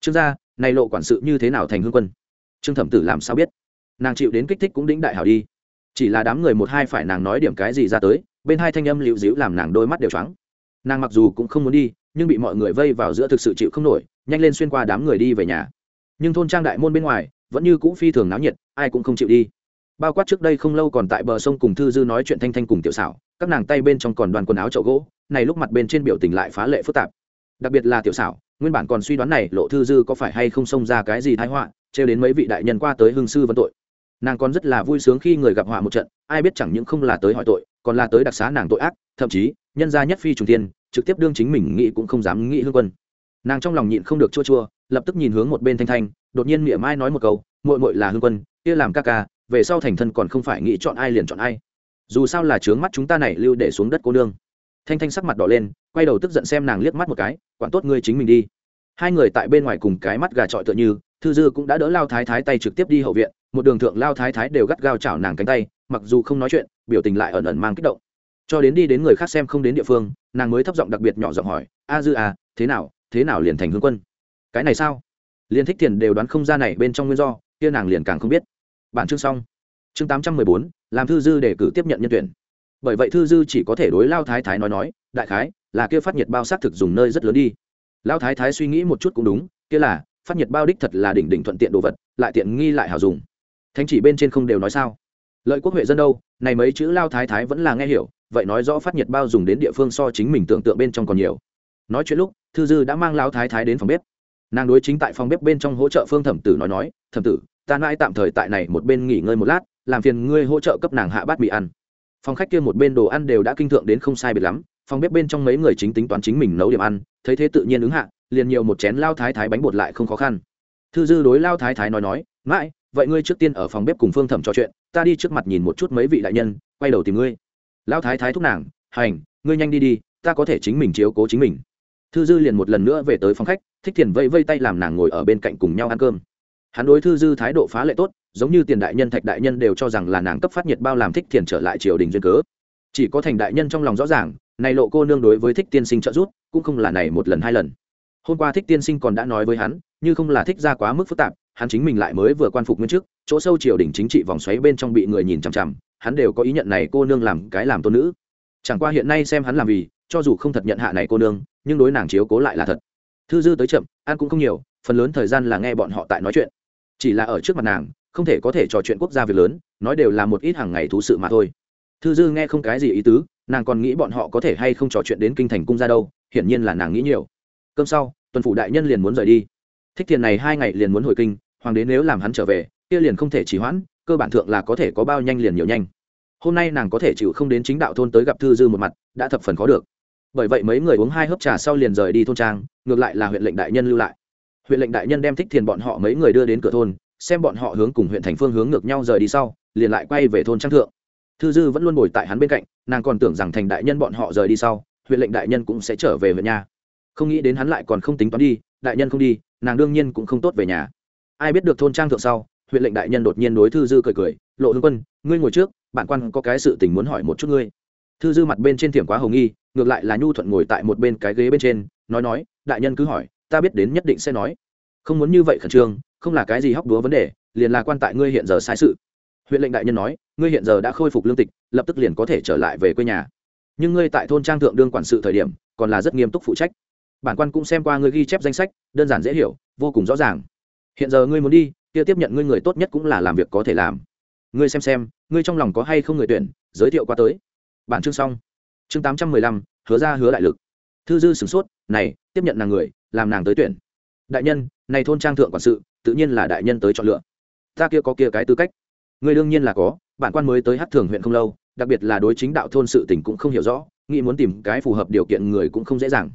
Trương gia, này lộ quản sự như thế nào thành hương quân? Trương thẩm tử làm sao biết? Nàng chịu đến kích thích cũng đĩnh đại hảo đi. Chỉ là đám người một hai phải nàng nói điểm cái gì ra tới, bên hai thanh âm liễu dĩu làm nàng đôi mắt đều trắng nàng mặc dù cũng không muốn đi, nhưng bị mọi người vây vào giữa thực sự chịu không nổi, nhanh lên xuyên qua đám người đi về nhà nhưng thôn trang đại môn bên ngoài vẫn như cũ phi thường náo nhiệt, ai cũng không chịu đi. Bao quát trước đây không lâu còn tại bờ sông cùng thư dư nói chuyện thanh thanh cùng tiểu xảo các nàng tay bên trong còn đoàn quần áo chậu gỗ, này lúc mặt bên trên biểu tình lại phá lệ phức tạp. Đặc biệt là tiểu xảo nguyên bản còn suy đoán này lộ thư dư có phải hay không xông ra cái gì thái họa, trêu đến mấy vị đại nhân qua tới hương sư vấn tội. Nàng còn rất là vui sướng khi người gặp họa một trận, ai biết chẳng những không là tới hỏi tội, còn là tới đặc xá nàng tội ác, thậm chí, nhân gia nhất phi trùng tiên trực tiếp đương chính mình nghĩ cũng không dám nghĩ hương quân. Nàng trong lòng nhịn không được chua chua lập tức nhìn hướng một bên thanh thanh, đột nhiên miệng mai nói một câu, muội muội là hương quân, kia làm ca ca, về sau thành thân còn không phải nghĩ chọn ai liền chọn ai. Dù sao là trướng mắt chúng ta này lưu để xuống đất cô nương. Thanh thanh sắc mặt đỏ lên, quay đầu tức giận xem nàng liếc mắt một cái, quản tốt ngươi chính mình đi. Hai người tại bên ngoài cùng cái mắt gà trọi tựa như, thư dư cũng đã đỡ lao thái thái tay trực tiếp đi hậu viện, một đường thượng lao thái thái đều gắt gao chảo nàng cánh tay, mặc dù không nói chuyện, biểu tình lại ẩn ẩn mang kích động. Cho đến đi đến người khác xem không đến địa phương, nàng mới thấp giọng đặc biệt nhỏ giọng hỏi, a dư à thế nào thế nào liền thành hương quân? Cái này sao? Liền thích tiền đều đoán không ra này bên trong nguyên do, kia nàng liền càng không biết. Bản chương xong. Chương tám trăm mười bốn, làm thư dư để cử tiếp nhận nhân tuyển. Bởi vậy thư dư chỉ có thể đối lao thái thái nói nói, đại khái, là kia phát nhiệt bao xác thực dùng nơi rất lớn đi. Lao thái thái suy nghĩ một chút cũng đúng, kia là, phát nhiệt bao đích thật là đỉnh đỉnh thuận tiện đồ vật, lại tiện nghi lại hảo dùng. Thánh chỉ bên trên không đều nói sao? Lợi quốc huệ dân đâu? Này mấy chữ lao thái thái vẫn là nghe hiểu, vậy nói rõ phát nhiệt bao dùng đến địa phương so chính mình tưởng tượng bên trong còn nhiều. Nói chuyện lúc, thư dư đã mang lao thái thái đến phòng bếp nàng đối chính tại phòng bếp bên trong hỗ trợ phương thẩm tử nói nói, thẩm tử, ta mãi tạm thời tại này một bên nghỉ ngơi một lát, làm phiền ngươi hỗ trợ cấp nàng hạ bát mì ăn. Phòng khách kia một bên đồ ăn đều đã kinh thượng đến không sai biệt lắm, phòng bếp bên trong mấy người chính tính toán chính mình nấu điểm ăn, thấy thế tự nhiên ứng hạ, liền nhiều một chén lao thái thái bánh bột lại không khó khăn. Thư dư đối lao thái thái nói nói, mãi, vậy ngươi trước tiên ở phòng bếp cùng phương thẩm trò chuyện, ta đi trước mặt nhìn một chút mấy vị đại nhân, quay đầu tìm ngươi. Lao thái thái thúc nàng, hành, ngươi nhanh đi đi, ta có thể chính mình chiếu cố chính mình thư dư liền một lần nữa về tới phòng khách thích thiền vây vây tay làm nàng ngồi ở bên cạnh cùng nhau ăn cơm. Hắn đối thư dư thái độ phá lệ tốt giống như tiền đại nhân thạch đại nhân đều cho rằng là nàng cấp phát nhiệt bao làm thích thiền trở lại triều đình duyên cớ. Chỉ có thành đại nhân trong lòng rõ ràng này lộ cô nương đối với thích tiên sinh trợ giúp cũng không là này một lần hai lần. Hôm qua thích tiên sinh còn đã nói với hắn như không là thích ra quá mức phức tạp hắn chính mình lại mới vừa quan phục nguyên chức, chỗ sâu triều đình chính trị vòng xoáy bên trong bị người nhìn chằm chằm hắn đều có ý nhận này cô nương làm cái làm tôn nữ. Chẳng qua hiện nay xem hắn làm vì cho dù không thật nhận hạ này cô nương nhưng đối nàng chiếu cố lại là thật. Thư dư tới chậm, ăn cũng không nhiều, phần lớn thời gian là nghe bọn họ tại nói chuyện. Chỉ là ở trước mặt nàng, không thể có thể trò chuyện quốc gia việc lớn, nói đều là một ít hàng ngày thú sự mà thôi. Thư dư nghe không cái gì ý tứ, nàng còn nghĩ bọn họ có thể hay không trò chuyện đến kinh thành cung ra đâu, hiển nhiên là nàng nghĩ nhiều. Cơm sau, tuần phủ đại nhân liền muốn rời đi. Thích tiền này hai ngày liền muốn hồi kinh, hoàng đế nếu làm hắn trở về, kia liền không thể trì hoãn, cơ bản thượng là có thể có bao nhanh liền nhiều nhanh. Hôm nay nàng có thể chịu không đến chính đạo thôn tới gặp thư dư một mặt, đã thập phần khó được bởi vậy mấy người uống hai hớp trà sau liền rời đi thôn trang, ngược lại là huyện lệnh đại nhân lưu lại. Huyện lệnh đại nhân đem thích thiền bọn họ mấy người đưa đến cửa thôn, xem bọn họ hướng cùng huyện thành phương hướng ngược nhau rời đi sau, liền lại quay về thôn trang thượng. Thư dư vẫn luôn ngồi tại hắn bên cạnh, nàng còn tưởng rằng thành đại nhân bọn họ rời đi sau, huyện lệnh đại nhân cũng sẽ trở về huyện nhà. Không nghĩ đến hắn lại còn không tính toán đi, đại nhân không đi, nàng đương nhiên cũng không tốt về nhà. Ai biết được thôn trang thượng sau, huyện lệnh đại nhân đột nhiên đối thư dư cười cười, lộ hương quân, ngươi ngồi trước bạn quan có cái sự tình muốn hỏi một chút ngươi thư dư mặt bên trên thiểm quá hồng nghi, ngược lại là nhu thuận ngồi tại một bên cái ghế bên trên, nói nói, đại nhân cứ hỏi, ta biết đến nhất định sẽ nói. Không muốn như vậy khẩn trương, không là cái gì hóc đúa vấn đề, liền là quan tại ngươi hiện giờ sai sự. Huyện lệnh đại nhân nói, ngươi hiện giờ đã khôi phục lương tịch, lập tức liền có thể trở lại về quê nhà. Nhưng ngươi tại thôn trang thượng đương quản sự thời điểm, còn là rất nghiêm túc phụ trách. Bản quan cũng xem qua ngươi ghi chép danh sách, đơn giản dễ hiểu, vô cùng rõ ràng. Hiện giờ ngươi muốn đi, kia tiếp nhận ngươi người tốt nhất cũng là làm việc có thể làm. Ngươi xem xem, ngươi trong lòng có hay không người tuyển, giới thiệu qua tới bản chương xong. Chương tám trăm mười lăm, hứa ra hứa đại lực. Thư dư sửng sốt, này, tiếp nhận nàng người, làm nàng tới tuyển. Đại nhân, này thôn trang thượng quản sự, tự nhiên là đại nhân tới chọn lựa. Ta kia có kia cái tư cách. Người đương nhiên là có, bản quan mới tới hát thường huyện không lâu, đặc biệt là đối chính đạo thôn sự tỉnh cũng không hiểu rõ, nghĩ muốn tìm cái phù hợp điều kiện người cũng không dễ dàng.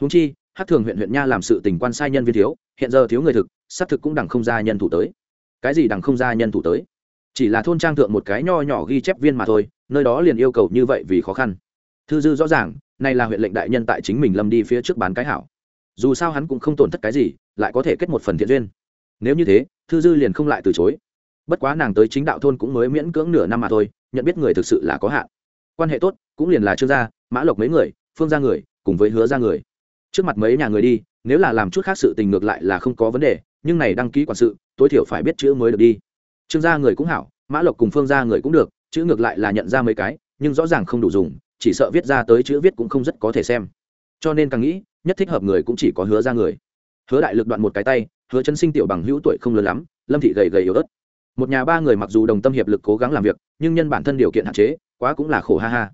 Húng chi, hát thường huyện huyện nha làm sự tỉnh quan sai nhân viên thiếu, hiện giờ thiếu người thực, xác thực cũng đằng không ra nhân thủ tới. Cái gì đằng không ra nhân thủ tới? Chỉ là thôn trang thượng một cái nho nhỏ ghi chép viên mà thôi, nơi đó liền yêu cầu như vậy vì khó khăn. Thư dư rõ ràng, này là huyện lệnh đại nhân tại chính mình lâm đi phía trước bán cái hảo. Dù sao hắn cũng không tổn thất cái gì, lại có thể kết một phần thiện duyên. Nếu như thế, thư dư liền không lại từ chối. Bất quá nàng tới chính đạo thôn cũng mới miễn cưỡng nửa năm mà thôi, nhận biết người thực sự là có hạn. Quan hệ tốt, cũng liền là trương gia, mã lộc mấy người, phương gia người, cùng với hứa gia người. Trước mặt mấy nhà người đi, nếu là làm chút khác sự tình ngược lại là không có vấn đề, nhưng này đăng ký quản sự, tối thiểu phải biết chữ mới được đi trương gia người cũng hảo, mã lộc cùng phương gia người cũng được, chữ ngược lại là nhận ra mấy cái, nhưng rõ ràng không đủ dùng, chỉ sợ viết ra tới chữ viết cũng không rất có thể xem. Cho nên càng nghĩ, nhất thích hợp người cũng chỉ có hứa ra người. Hứa đại lực đoạn một cái tay, hứa chân sinh tiểu bằng hữu tuổi không lớn lắm, lâm thị gầy gầy yếu ớt. Một nhà ba người mặc dù đồng tâm hiệp lực cố gắng làm việc, nhưng nhân bản thân điều kiện hạn chế, quá cũng là khổ ha ha.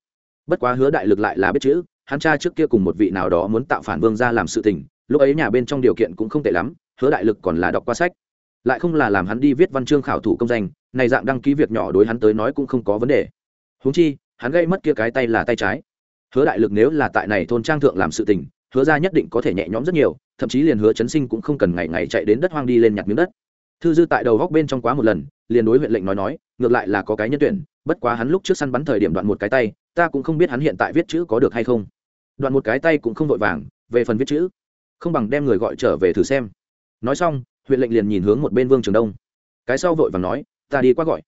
Bất quá hứa đại lực lại là biết chữ, hắn cha trước kia cùng một vị nào đó muốn tạo phản vương ra làm sự tình, lúc ấy nhà bên trong điều kiện cũng không tệ lắm, hứa đại lực còn là đọc qua sách lại không là làm hắn đi viết văn chương khảo thủ công danh, này dạng đăng ký việc nhỏ đối hắn tới nói cũng không có vấn đề. Huống chi, hắn gây mất kia cái tay là tay trái. Hứa đại lực nếu là tại này thôn trang thượng làm sự tình, hứa ra nhất định có thể nhẹ nhõm rất nhiều, thậm chí liền hứa chấn sinh cũng không cần ngày ngày chạy đến đất hoang đi lên nhặt miếng đất. Thư dư tại đầu góc bên trong quá một lần, liền đối huyện lệnh nói nói, ngược lại là có cái nhân tuyển, bất quá hắn lúc trước săn bắn thời điểm đoạn một cái tay, ta cũng không biết hắn hiện tại viết chữ có được hay không. Đoạn một cái tay cũng không vội vàng, về phần viết chữ, không bằng đem người gọi trở về thử xem. Nói xong huyện lệnh liền nhìn hướng một bên vương trường đông. Cái sau vội vàng nói, ta đi qua gọi.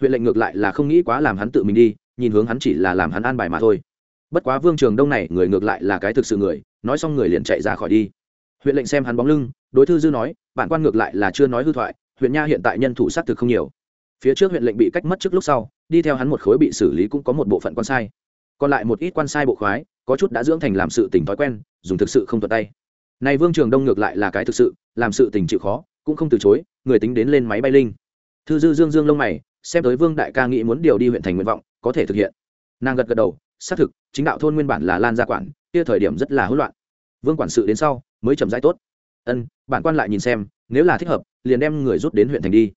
Huyện lệnh ngược lại là không nghĩ quá làm hắn tự mình đi, nhìn hướng hắn chỉ là làm hắn an bài mà thôi. Bất quá vương trường đông này, người ngược lại là cái thực sự người, nói xong người liền chạy ra khỏi đi. Huyện lệnh xem hắn bóng lưng, đối thư dư nói, bản quan ngược lại là chưa nói hư thoại, huyện nha hiện tại nhân thủ xác thực không nhiều. Phía trước huyện lệnh bị cách mất trước lúc sau, đi theo hắn một khối bị xử lý cũng có một bộ phận quan sai. Còn lại một ít quan sai bộ khoái, có chút đã dưỡng thành làm sự tình thói quen, dùng thực sự không tuột tay này vương trường đông ngược lại là cái thực sự, làm sự tình chịu khó, cũng không từ chối, người tính đến lên máy bay linh. Thư dư dương dương lông mày, xem tới vương đại ca nghĩ muốn điều đi huyện thành nguyện vọng, có thể thực hiện. Nàng gật gật đầu, xác thực, chính đạo thôn nguyên bản là lan gia quản, kia thời điểm rất là hỗn loạn. Vương quản sự đến sau, mới chậm rãi tốt. Ân, bản quan lại nhìn xem, nếu là thích hợp, liền đem người rút đến huyện thành đi.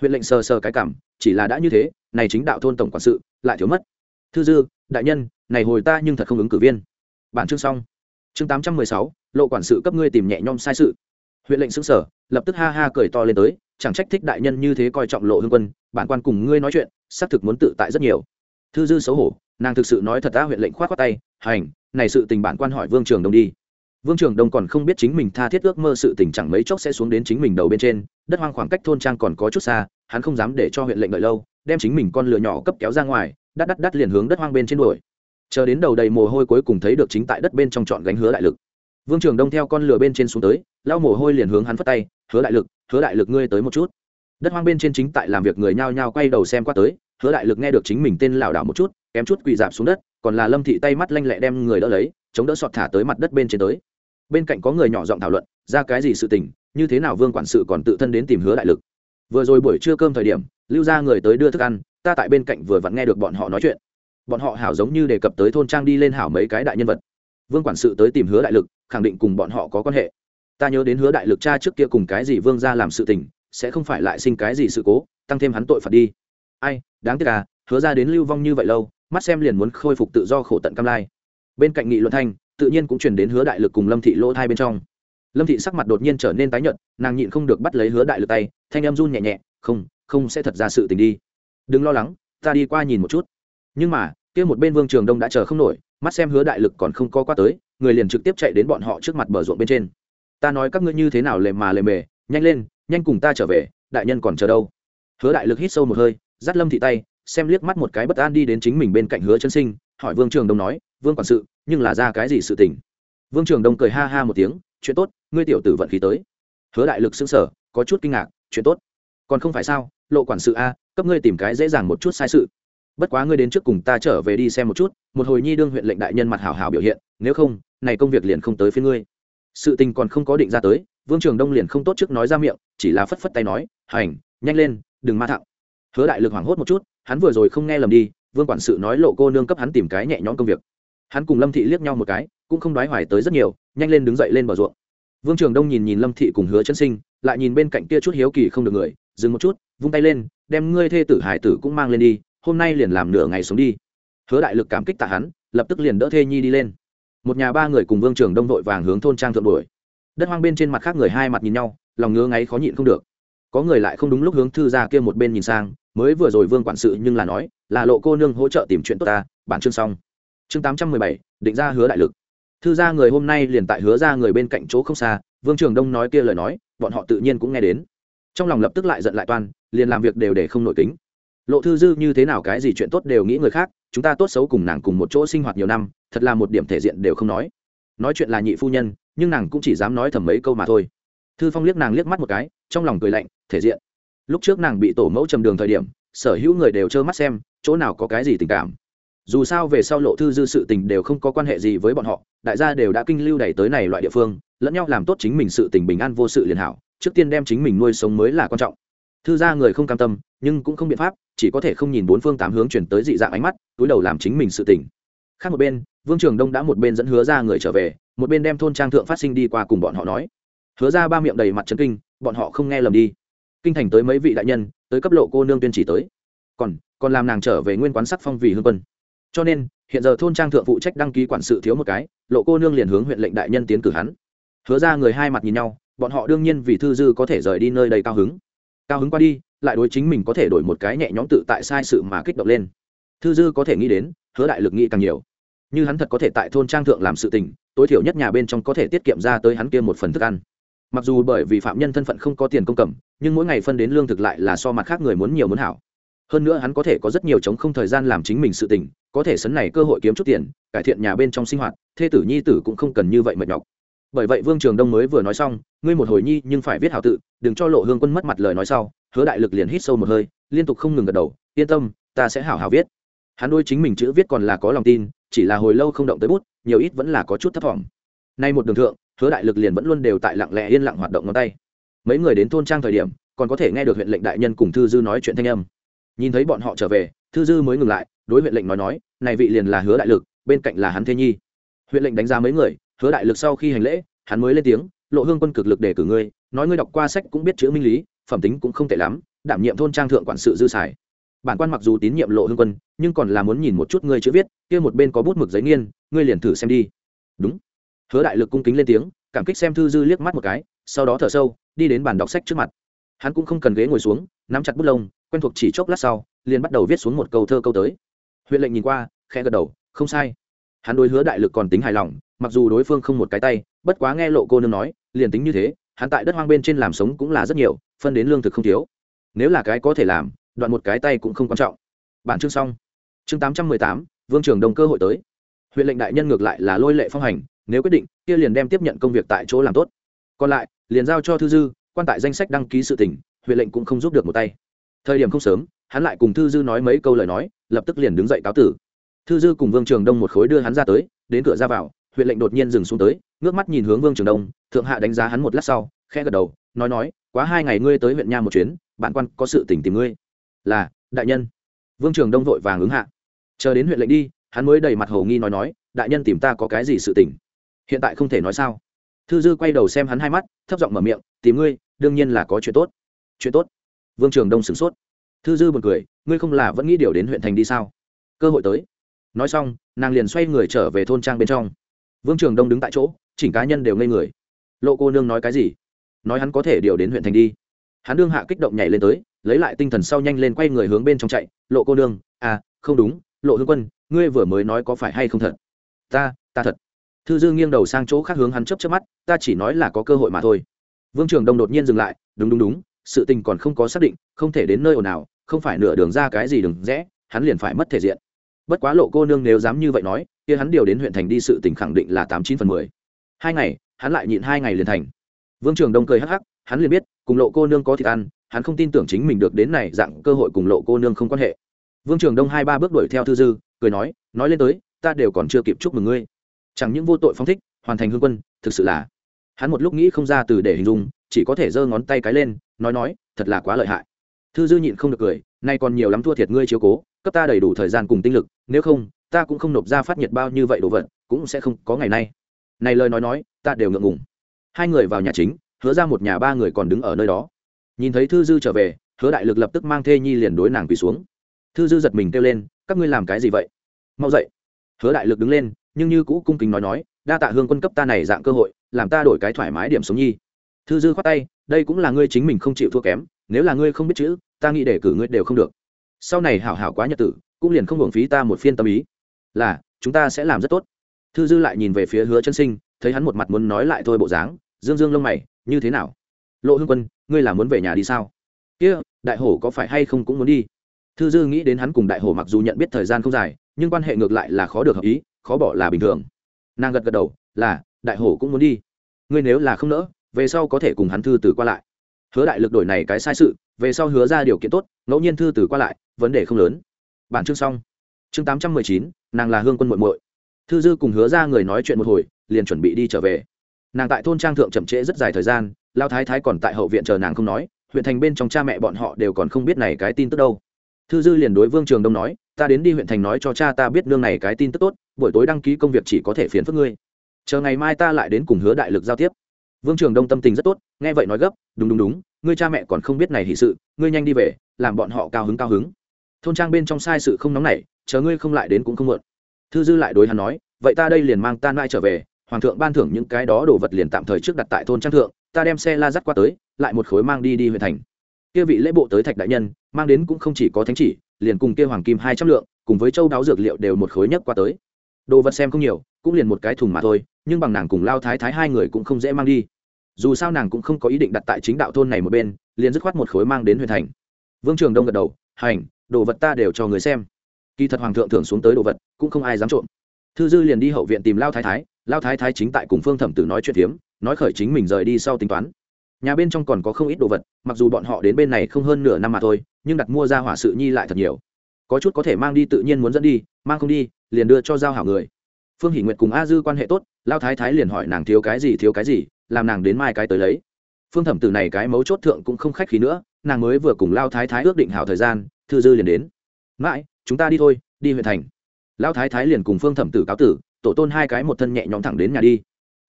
Huyện lệnh sờ sờ cái cảm, chỉ là đã như thế, này chính đạo thôn tổng quản sự, lại thiếu mất. Thư dư, đại nhân, này hồi ta nhưng thật không ứng cử viên. Bản chương xong. Chương tám trăm mười sáu lộ quản sự cấp ngươi tìm nhẹ nhõm sai sự. Huyện lệnh xứng sở lập tức ha ha cười to lên tới, chẳng trách thích đại nhân như thế coi trọng lộ hương quân, bản quan cùng ngươi nói chuyện, xác thực muốn tự tại rất nhiều. Thư dư xấu hổ, nàng thực sự nói thật ta huyện lệnh khoát khoát tay, hành, này sự tình bản quan hỏi vương trường đông đi. Vương trường đông còn không biết chính mình tha thiết ước mơ sự tình chẳng mấy chốc sẽ xuống đến chính mình đầu bên trên, đất hoang khoảng cách thôn trang còn có chút xa, hắn không dám để cho huyện lệnh đợi lâu, đem chính mình con lửa nhỏ cấp kéo ra ngoài, đắt đắt đắt liền hướng đất hoang bên trên đuổi. Chờ đến đầu đầy mồ hôi cuối cùng thấy được chính tại đất bên trong trọn gánh hứa đại lực vương trường đông theo con lửa bên trên xuống tới, lau mồ hôi liền hướng hắn phất tay, hứa đại lực, hứa đại lực ngươi tới một chút. Đất hoang bên trên chính tại làm việc người nhao nhao quay đầu xem qua tới, hứa đại lực nghe được chính mình tên lảo đảo một chút, kém chút quỳ dạp xuống đất, còn là lâm thị tay mắt lanh lẹ đem người đỡ lấy, chống đỡ sọt thả tới mặt đất bên trên tới. Bên cạnh có người nhỏ giọng thảo luận, ra cái gì sự tình, như thế nào vương quản sự còn tự thân đến tìm hứa đại lực? Vừa rồi buổi trưa cơm thời điểm, lưu ra người tới đưa thức ăn, ta tại bên cạnh vừa vặn nghe được bọn họ nói chuyện. Bọn họ hảo giống như đề cập tới thôn trang đi lên hảo mấy cái đại nhân vật vương quản sự tới tìm hứa đại lực, khẳng định cùng bọn họ có quan hệ. Ta nhớ đến hứa đại lực cha trước kia cùng cái gì vương ra làm sự tình, sẽ không phải lại sinh cái gì sự cố, tăng thêm hắn tội phạt đi. Ai, đáng tiếc à hứa ra đến lưu vong như vậy lâu, mắt xem liền muốn khôi phục tự do khổ tận cam lai. Bên cạnh nghị luận thanh, tự nhiên cũng chuyển đến hứa đại lực cùng lâm thị lỗ thai bên trong. Lâm thị sắc mặt đột nhiên trở nên tái nhợt, nàng nhịn không được bắt lấy hứa đại lực tay, thanh em run nhẹ nhẹ, không không sẽ thật ra sự tình đi. Đừng lo lắng, ta đi qua nhìn một chút. Nhưng mà kia một bên vương trường đông đã chờ không nổi, mắt xem hứa đại lực còn không có qua tới, người liền trực tiếp chạy đến bọn họ trước mặt bờ ruộng bên trên. Ta nói các ngươi như thế nào lề mà lề mề, nhanh lên, nhanh cùng ta trở về, đại nhân còn chờ đâu? Hứa đại lực hít sâu một hơi, dắt lâm thị tay, xem liếc mắt một cái bất an đi đến chính mình bên cạnh hứa chân sinh, hỏi vương trường đông nói, vương quản sự, nhưng là ra cái gì sự tình? Vương trường đông cười ha ha một tiếng, chuyện tốt, ngươi tiểu tử vận khí tới. Hứa đại lực sững sở có chút kinh ngạc, chuyện tốt? Còn không phải sao? Lộ quản sự a, cấp ngươi tìm cái dễ dàng một chút sai sự bất quá ngươi đến trước cùng ta trở về đi xem một chút, một hồi nhi đương huyện lệnh đại nhân mặt hảo hảo biểu hiện, nếu không, này công việc liền không tới phía ngươi. Sự tình còn không có định ra tới, vương trường đông liền không tốt trước nói ra miệng, chỉ là phất phất tay nói, hành, nhanh lên, đừng ma thạo hứa đại lực hoảng hốt một chút, hắn vừa rồi không nghe lầm đi, vương quản sự nói lộ cô nương cấp hắn tìm cái nhẹ nhõm công việc. Hắn cùng lâm thị liếc nhau một cái, cũng không đoái hoài tới rất nhiều, nhanh lên đứng dậy lên bờ ruộng. Vương trường đông nhìn nhìn lâm thị cùng hứa chân sinh, lại nhìn bên cạnh kia chút hiếu kỳ không được người, dừng một chút, vung tay lên, đem ngươi thê tử hải tử cũng mang lên đi hôm nay liền làm nửa ngày sống đi. Hứa đại lực cảm kích tạ hắn, lập tức liền đỡ thê nhi đi lên. Một nhà ba người cùng vương trường đông vội vàng hướng thôn trang thượng đuổi. Đất hoang bên trên mặt khác người hai mặt nhìn nhau, lòng ngứa ngáy khó nhịn không được. Có người lại không đúng lúc hướng thư ra kia một bên nhìn sang, mới vừa rồi vương quản sự nhưng là nói, là lộ cô nương hỗ trợ tìm chuyện tốt ta, bản chương xong. Chương tám trăm mười bảy, định ra hứa đại lực. Thư gia người hôm nay liền tại hứa ra người bên cạnh chỗ không xa, vương trường đông nói kia lời nói, bọn họ tự nhiên cũng nghe đến. Trong lòng lập tức lại giận lại toan, liền làm việc đều để không nổi kính lộ thư dư như thế nào, cái gì chuyện tốt đều nghĩ người khác, chúng ta tốt xấu cùng nàng cùng một chỗ sinh hoạt nhiều năm, thật là một điểm thể diện đều không nói. Nói chuyện là nhị phu nhân, nhưng nàng cũng chỉ dám nói thầm mấy câu mà thôi. Thư phong liếc nàng liếc mắt một cái, trong lòng cười lạnh, thể diện. Lúc trước nàng bị tổ mẫu trầm đường thời điểm, sở hữu người đều trơ mắt xem, chỗ nào có cái gì tình cảm. Dù sao về sau lộ thư dư sự tình đều không có quan hệ gì với bọn họ, đại gia đều đã kinh lưu đẩy tới này loại địa phương, lẫn nhau làm tốt chính mình sự tình bình an vô sự liền hảo, trước tiên đem chính mình nuôi sống mới là quan trọng. Thư gia người không cam tâm, nhưng cũng không biện pháp chỉ có thể không nhìn bốn phương tám hướng chuyển tới dị dạng ánh mắt, túi đầu làm chính mình sự tỉnh. khác một bên, vương trường đông đã một bên dẫn hứa ra người trở về, một bên đem thôn trang thượng phát sinh đi qua cùng bọn họ nói. Hứa ra ba miệng đầy mặt trấn kinh, bọn họ không nghe lầm đi. Kinh thành tới mấy vị đại nhân, tới cấp lộ cô nương tuyên chỉ tới. Còn còn làm nàng trở về nguyên quán sắc phong vì hương quân. Cho nên, hiện giờ thôn trang thượng phụ trách đăng ký quản sự thiếu một cái, lộ cô nương liền hướng huyện lệnh đại nhân tiến cử hắn. Hứa ra người hai mặt nhìn nhau, bọn họ đương nhiên vì thư dư có thể rời đi nơi đầy cao hứng. Cao hứng qua đi lại đối chính mình có thể đổi một cái nhẹ nhõm tự tại sai sự mà kích động lên. Thư dư có thể nghĩ đến, hứa đại lực nghĩ càng nhiều. Như hắn thật có thể tại thôn trang thượng làm sự tình, tối thiểu nhất nhà bên trong có thể tiết kiệm ra tới hắn kia một phần thức ăn. Mặc dù bởi vì phạm nhân thân phận không có tiền công cầm, nhưng mỗi ngày phân đến lương thực lại là so mặt khác người muốn nhiều muốn hảo. Hơn nữa hắn có thể có rất nhiều chống không thời gian làm chính mình sự tình, có thể sấn này cơ hội kiếm chút tiền, cải thiện nhà bên trong sinh hoạt, thê tử nhi tử cũng không cần như vậy mệt nhọc bởi vậy vương trường đông mới vừa nói xong, ngươi một hồi nhi nhưng phải viết hào tự, đừng cho lộ hương quân mất mặt lời nói sau. Hứa đại lực liền hít sâu một hơi, liên tục không ngừng gật đầu, yên tâm, ta sẽ hảo hảo viết. Hắn đôi chính mình chữ viết còn là có lòng tin, chỉ là hồi lâu không động tới bút, nhiều ít vẫn là có chút thất vọng. Nay một đường thượng, hứa đại lực liền vẫn luôn đều tại lặng lẽ yên lặng hoạt động ngón tay. Mấy người đến thôn trang thời điểm, còn có thể nghe được huyện lệnh đại nhân cùng thư dư nói chuyện thanh âm. Nhìn thấy bọn họ trở về, thư dư mới ngừng lại, đối huyện lệnh nói nói, này vị liền là hứa đại lực, bên cạnh là hắn thế nhi. Huyện lệnh đánh giá mấy người hứa đại lực sau khi hành lễ, hắn mới lên tiếng, lộ hương quân cực lực để cử ngươi, nói ngươi đọc qua sách cũng biết chữ minh lý, phẩm tính cũng không tệ lắm, đảm nhiệm thôn trang thượng quản sự dư xài. Bản quan mặc dù tín nhiệm lộ hương quân, nhưng còn là muốn nhìn một chút ngươi chữ viết, kia một bên có bút mực giấy nghiên, ngươi liền thử xem đi. Đúng. Hứa đại lực cung kính lên tiếng, cảm kích xem thư dư liếc mắt một cái, sau đó thở sâu, đi đến bàn đọc sách trước mặt. Hắn cũng không cần ghế ngồi xuống, nắm chặt bút lông, quen thuộc chỉ chốc lát sau, liền bắt đầu viết xuống một câu thơ câu tới. Huyện lệnh nhìn qua, khẽ gật đầu, không sai. Hắn đối hứa đại lực còn tính hài lòng mặc dù đối phương không một cái tay, bất quá nghe lộ cô nương nói, liền tính như thế, hắn tại đất hoang bên trên làm sống cũng là rất nhiều, phân đến lương thực không thiếu. Nếu là cái có thể làm, đoạn một cái tay cũng không quan trọng. Bản chương xong. Chương tám trăm mười tám, vương trường đông cơ hội tới. Huyện lệnh đại nhân ngược lại là lôi lệ phong hành, nếu quyết định, kia liền đem tiếp nhận công việc tại chỗ làm tốt. Còn lại, liền giao cho thư dư, quan tại danh sách đăng ký sự tỉnh huyện lệnh cũng không giúp được một tay. Thời điểm không sớm, hắn lại cùng thư dư nói mấy câu lời nói, lập tức liền đứng dậy cáo tử. Thư dư cùng vương trường đông một khối đưa hắn ra tới, đến cửa ra vào huyện lệnh đột nhiên dừng xuống tới, ngước mắt nhìn hướng vương trường đông, thượng hạ đánh giá hắn một lát sau khe gật đầu, nói nói, quá hai ngày ngươi tới huyện nha một chuyến, bạn quan có sự tỉnh tìm ngươi. Là, đại nhân. Vương trường đông vội vàng ứng hạ. Chờ đến huyện lệnh đi, hắn mới đầy mặt hồ nghi nói nói, đại nhân tìm ta có cái gì sự tỉnh hiện tại không thể nói sao. Thư dư quay đầu xem hắn hai mắt, thấp giọng mở miệng, tìm ngươi, đương nhiên là có chuyện tốt. Chuyện tốt? Vương trường đông sửng sốt. Thư dư b u ồ n cười, ngươi không là vẫn nghĩ điều đến huyện thành đi sao? Cơ hội tới. Nói xong, nàng liền xoay người trở về thôn trang bên trong vương trường đông đứng tại chỗ, chỉnh cá nhân đều ngây người. Lộ cô nương nói cái gì? Nói hắn có thể điều đến huyện thành đi. Hắn đương hạ kích động nhảy lên tới, lấy lại tinh thần sau nhanh lên quay người hướng bên trong chạy. Lộ cô nương à không đúng, lộ hương quân, ngươi vừa mới nói có phải hay không thật? Ta ta thật. Thư dư nghiêng đầu sang chỗ khác hướng hắn chấp chấp mắt, ta chỉ nói là có cơ hội mà thôi. Vương trường đông đột nhiên dừng lại, đúng đúng đúng, sự tình còn không có xác định, không thể đến nơi ồn nào không phải nửa đường ra cái gì đừng rẽ, hắn liền phải mất thể diện bất quá lộ cô nương nếu dám như vậy nói, kia hắn điều đến huyện thành đi sự tình khẳng định là tám chín phần mười. Hai ngày, hắn lại nhịn hai ngày liền thành. Vương trường đông cười hắc hắc, hắn liền biết, cùng lộ cô nương có thịt ăn, hắn không tin tưởng chính mình được đến này dạng cơ hội cùng lộ cô nương không quan hệ. Vương trường đông hai ba bước đuổi theo thư dư, cười nói nói lên tới, ta đều còn chưa kịp chúc mừng ngươi. Chẳng những vô tội phong thích, hoàn thành hương quân, thực sự là. Hắn một lúc nghĩ không ra từ để hình dung, chỉ có thể giơ ngón tay cái lên, nói nói, thật là quá lợi hại. Thư dư nhịn không được cười, nay còn nhiều lắm thua thiệt ngươi chiếu cố, cấp ta đầy đủ thời gian cùng tinh lực nếu không, ta cũng không nộp ra phát nhiệt bao như vậy đồ vật, cũng sẽ không có ngày nay. Này lời nói nói, ta đều ngượng ngùng. Hai người vào nhà chính, hứa ra một nhà ba người còn đứng ở nơi đó. Nhìn thấy thư dư trở về, hứa đại lực lập tức mang thê nhi liền đối nàng quỳ xuống. Thư dư giật mình kêu lên, các ngươi làm cái gì vậy? Mau dậy. Hứa đại lực đứng lên, nhưng như cũ cung kính nói nói, đa tạ hương quân cấp ta này dạng cơ hội, làm ta đổi cái thoải mái điểm sống nhi. Thư dư khoát tay, đây cũng là ngươi chính mình không chịu thua kém, nếu là ngươi không biết chữ, ta nghĩ để cử ngươi đều không được. Sau này hảo hảo quá nhật tử cũng liền không hưởng phí ta một phiên tâm ý. Là, chúng ta sẽ làm rất tốt. Thư dư lại nhìn về phía hứa chân sinh, thấy hắn một mặt muốn nói lại thôi bộ dáng, dương dương lông mày, như thế nào? Lộ hương quân, ngươi là muốn về nhà đi sao? Kia, đại hổ có phải hay không cũng muốn đi. Thư dư nghĩ đến hắn cùng đại hổ mặc dù nhận biết thời gian không dài, nhưng quan hệ ngược lại là khó được hợp ý, khó bỏ là bình thường. Nàng gật gật đầu, là, đại hổ cũng muốn đi. Ngươi nếu là không nỡ, về sau có thể cùng hắn thư từ qua lại. Hứa đại lực đổi này cái sai sự, về sau hứa ra điều kiện tốt, ngẫu nhiên thư từ qua lại, vấn đề không lớn bản chương xong. Chương tám trăm mười chín, nàng là hương quân muội muội. Thư dư cùng hứa ra người nói chuyện một hồi, liền chuẩn bị đi trở về. Nàng tại thôn trang thượng chậm trễ rất dài thời gian, lao thái thái còn tại hậu viện chờ nàng không nói, huyện thành bên trong cha mẹ bọn họ đều còn không biết này cái tin tức đâu. Thư dư liền đối vương trường đông nói, ta đến đi huyện thành nói cho cha ta biết nương này cái tin tức tốt, buổi tối đăng ký công việc chỉ có thể phiền phức ngươi. Chờ ngày mai ta lại đến cùng hứa đại lực giao tiếp. Vương trường đông tâm tình rất tốt, nghe vậy nói gấp, đúng đúng đúng, ngươi cha mẹ còn không biết này thì sự, ngươi nhanh đi về, làm bọn họ cao hứng cao hứng thôn trang bên trong sai sự không nóng nảy, chờ ngươi không lại đến cũng không muộn. Thư dư lại đối hắn nói, vậy ta đây liền mang tan mai trở về, hoàng thượng ban thưởng những cái đó đồ vật liền tạm thời trước đặt tại thôn trang thượng, ta đem xe la dắt qua tới, lại một khối mang đi đi huyện thành. Kia vị lễ bộ tới thạch đại nhân, mang đến cũng không chỉ có thánh chỉ, liền cùng kia hoàng kim hai trăm lượng, cùng với châu đáo dược liệu đều một khối nhất qua tới. Đồ vật xem không nhiều, cũng liền một cái thùng mà thôi, nhưng bằng nàng cùng lao thái thái hai người cũng không dễ mang đi. Dù sao nàng cũng không có ý định đặt tại chính đạo thôn này một bên, liền dứt khoát một khối mang đến huyện thành. Vương trường đông gật đầu, hành đồ vật ta đều cho người xem. Kỳ thật hoàng thượng thưởng xuống tới đồ vật, cũng không ai dám trộm. Thư dư liền đi hậu viện tìm lao thái thái, lao thái thái chính tại cùng phương thẩm tử nói chuyện phiếm, nói khởi chính mình rời đi sau tính toán. Nhà bên trong còn có không ít đồ vật, mặc dù bọn họ đến bên này không hơn nửa năm mà thôi, nhưng đặt mua ra hỏa sự nhi lại thật nhiều. Có chút có thể mang đi tự nhiên muốn dẫn đi, mang không đi, liền đưa cho giao hảo người. Phương hỷ nguyệt cùng a dư quan hệ tốt, lao thái thái liền hỏi nàng thiếu cái gì, thiếu cái gì, làm nàng đến mai cái tới lấy. Phương thẩm tử này cái mấu chốt thượng cũng không khách khí nữa, nàng mới vừa cùng lao thái thái ước định hảo thời gian thư dư liền đến. Mãi, chúng ta đi thôi, đi huyện thành. Lão thái thái liền cùng phương thẩm tử cáo tử, tổ tôn hai cái một thân nhẹ nhõm thẳng đến nhà đi.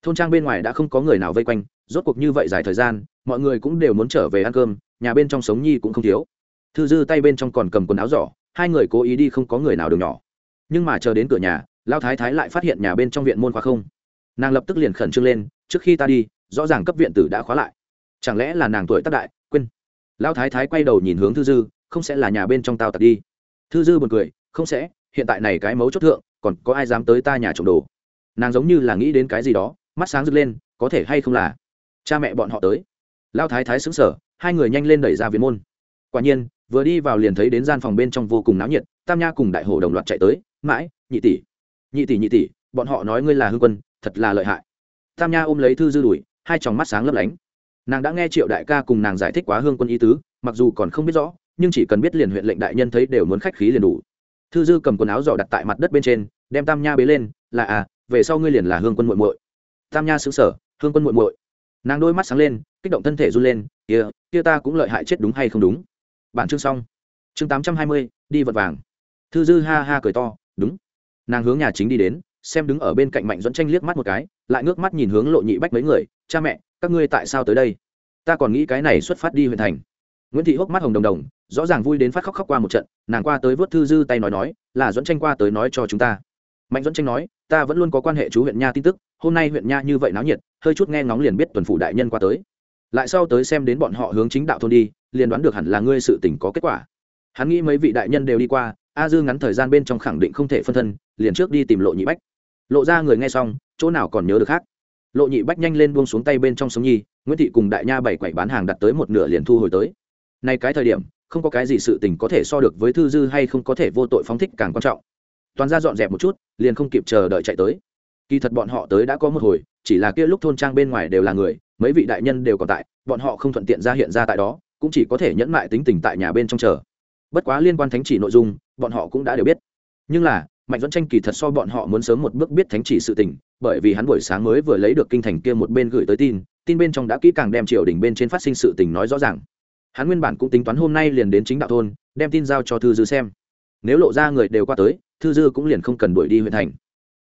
Thôn trang bên ngoài đã không có người nào vây quanh, rốt cuộc như vậy dài thời gian, mọi người cũng đều muốn trở về ăn cơm, nhà bên trong sống nhi cũng không thiếu. Thư dư tay bên trong còn cầm quần áo giỏ, hai người cố ý đi không có người nào đường nhỏ. Nhưng mà chờ đến cửa nhà lao thái thái lại phát hiện nhà bên trong viện môn khóa không. Nàng lập tức liền khẩn trương lên, trước khi ta đi, rõ ràng cấp viện tử đã khóa lại. Chẳng lẽ là nàng tuổi tác đại, quên. Lao thái thái quay đầu nhìn hướng thư dư không sẽ là nhà bên trong tao tặc đi. Thư dư b u ồ n cười, không sẽ, hiện tại này cái mấu chốt thượng, còn có ai dám tới ta nhà trộm đồ? Nàng giống như là nghĩ đến cái gì đó, mắt sáng rực lên, có thể hay không là cha mẹ bọn họ tới. Lao thái thái xứng sở hai người nhanh lên đẩy ra viện môn. Quả nhiên, vừa đi vào liền thấy đến gian phòng bên trong vô cùng náo nhiệt, tam nha cùng đại hồ đồng loạt chạy tới, mãi, nhị tỷ nhị tỷ nhị tỷ, bọn họ nói ngươi là hư quân, thật là lợi hại. Tam nha ôm lấy thư dư đuổi, hai tròng mắt sáng lấp lánh. Nàng đã nghe triệu đại ca cùng nàng giải thích quá hương quân ý tứ, mặc dù còn không biết rõ nhưng chỉ cần biết liền huyện lệnh đại nhân thấy đều muốn khách khí liền đủ. Thư dư cầm quần áo giỏ đặt tại mặt đất bên trên, đem tam nha bế lên, là à về sau ngươi liền là hương quân muội muội. Tam nha xứng sở hương quân muội muội. Nàng đôi mắt sáng lên, kích động thân thể run lên, kia kia ta cũng lợi hại chết đúng hay không đúng? Bản chương xong. Chương tám trăm hai mươi, đi vật vàng. Thư dư ha ha cười to, đúng. Nàng hướng nhà chính đi đến, xem đứng ở bên cạnh mạnh dẫn tranh liếc mắt một cái, lại ngước mắt nhìn hướng lộ nhị bách mấy người, cha mẹ, các ngươi tại sao tới đây? Ta còn nghĩ cái này xuất phát đi huyện thành nguyễn thị hốc mắt hồng đồng đồng rõ ràng vui đến phát khóc khóc qua một trận nàng qua tới vớt thư dư tay nói nói là dẫn tranh qua tới nói cho chúng ta mạnh dẫn tranh nói ta vẫn luôn có quan hệ chú huyện nha tin tức hôm nay huyện nha như vậy náo nhiệt hơi chút nghe ngóng liền biết tuần phủ đại nhân qua tới lại sau tới xem đến bọn họ hướng chính đạo thôn đi liền đoán được hẳn là ngươi sự tình có kết quả hắn nghĩ mấy vị đại nhân đều đi qua a dư ngắn thời gian bên trong khẳng định không thể phân thân liền trước đi tìm lộ nhị bách lộ ra người nghe xong chỗ nào còn nhớ được khác lộ nhị bách nhanh lên buông xuống tay bên trong sống nhi nguyễn thị cùng đại nha bảy quậy bán hàng đặt tới một nửa liền thu hồi tới nay cái thời điểm, không có cái gì sự tình có thể so được với thư dư hay không có thể vô tội phóng thích càng quan trọng. Toàn ra dọn dẹp một chút, liền không kịp chờ đợi chạy tới. Kỳ thật bọn họ tới đã có một hồi, chỉ là kia lúc thôn trang bên ngoài đều là người, mấy vị đại nhân đều còn tại, bọn họ không thuận tiện ra hiện ra tại đó, cũng chỉ có thể nhẫn mại tính tình tại nhà bên trong chờ. Bất quá liên quan thánh chỉ nội dung, bọn họ cũng đã đều biết. Nhưng là, mạnh dẫn tranh kỳ thật so bọn họ muốn sớm một bước biết thánh chỉ sự tình, bởi vì hắn buổi sáng mới vừa lấy được kinh thành kia một bên gửi tới tin tin bên trong đã kỹ càng đem triều đình bên trên phát sinh sự tình nói rõ ràng hắn nguyên bản cũng tính toán hôm nay liền đến chính đạo thôn, đem tin giao cho thư dư xem. Nếu lộ ra người đều qua tới, thư dư cũng liền không cần đuổi đi huyện thành.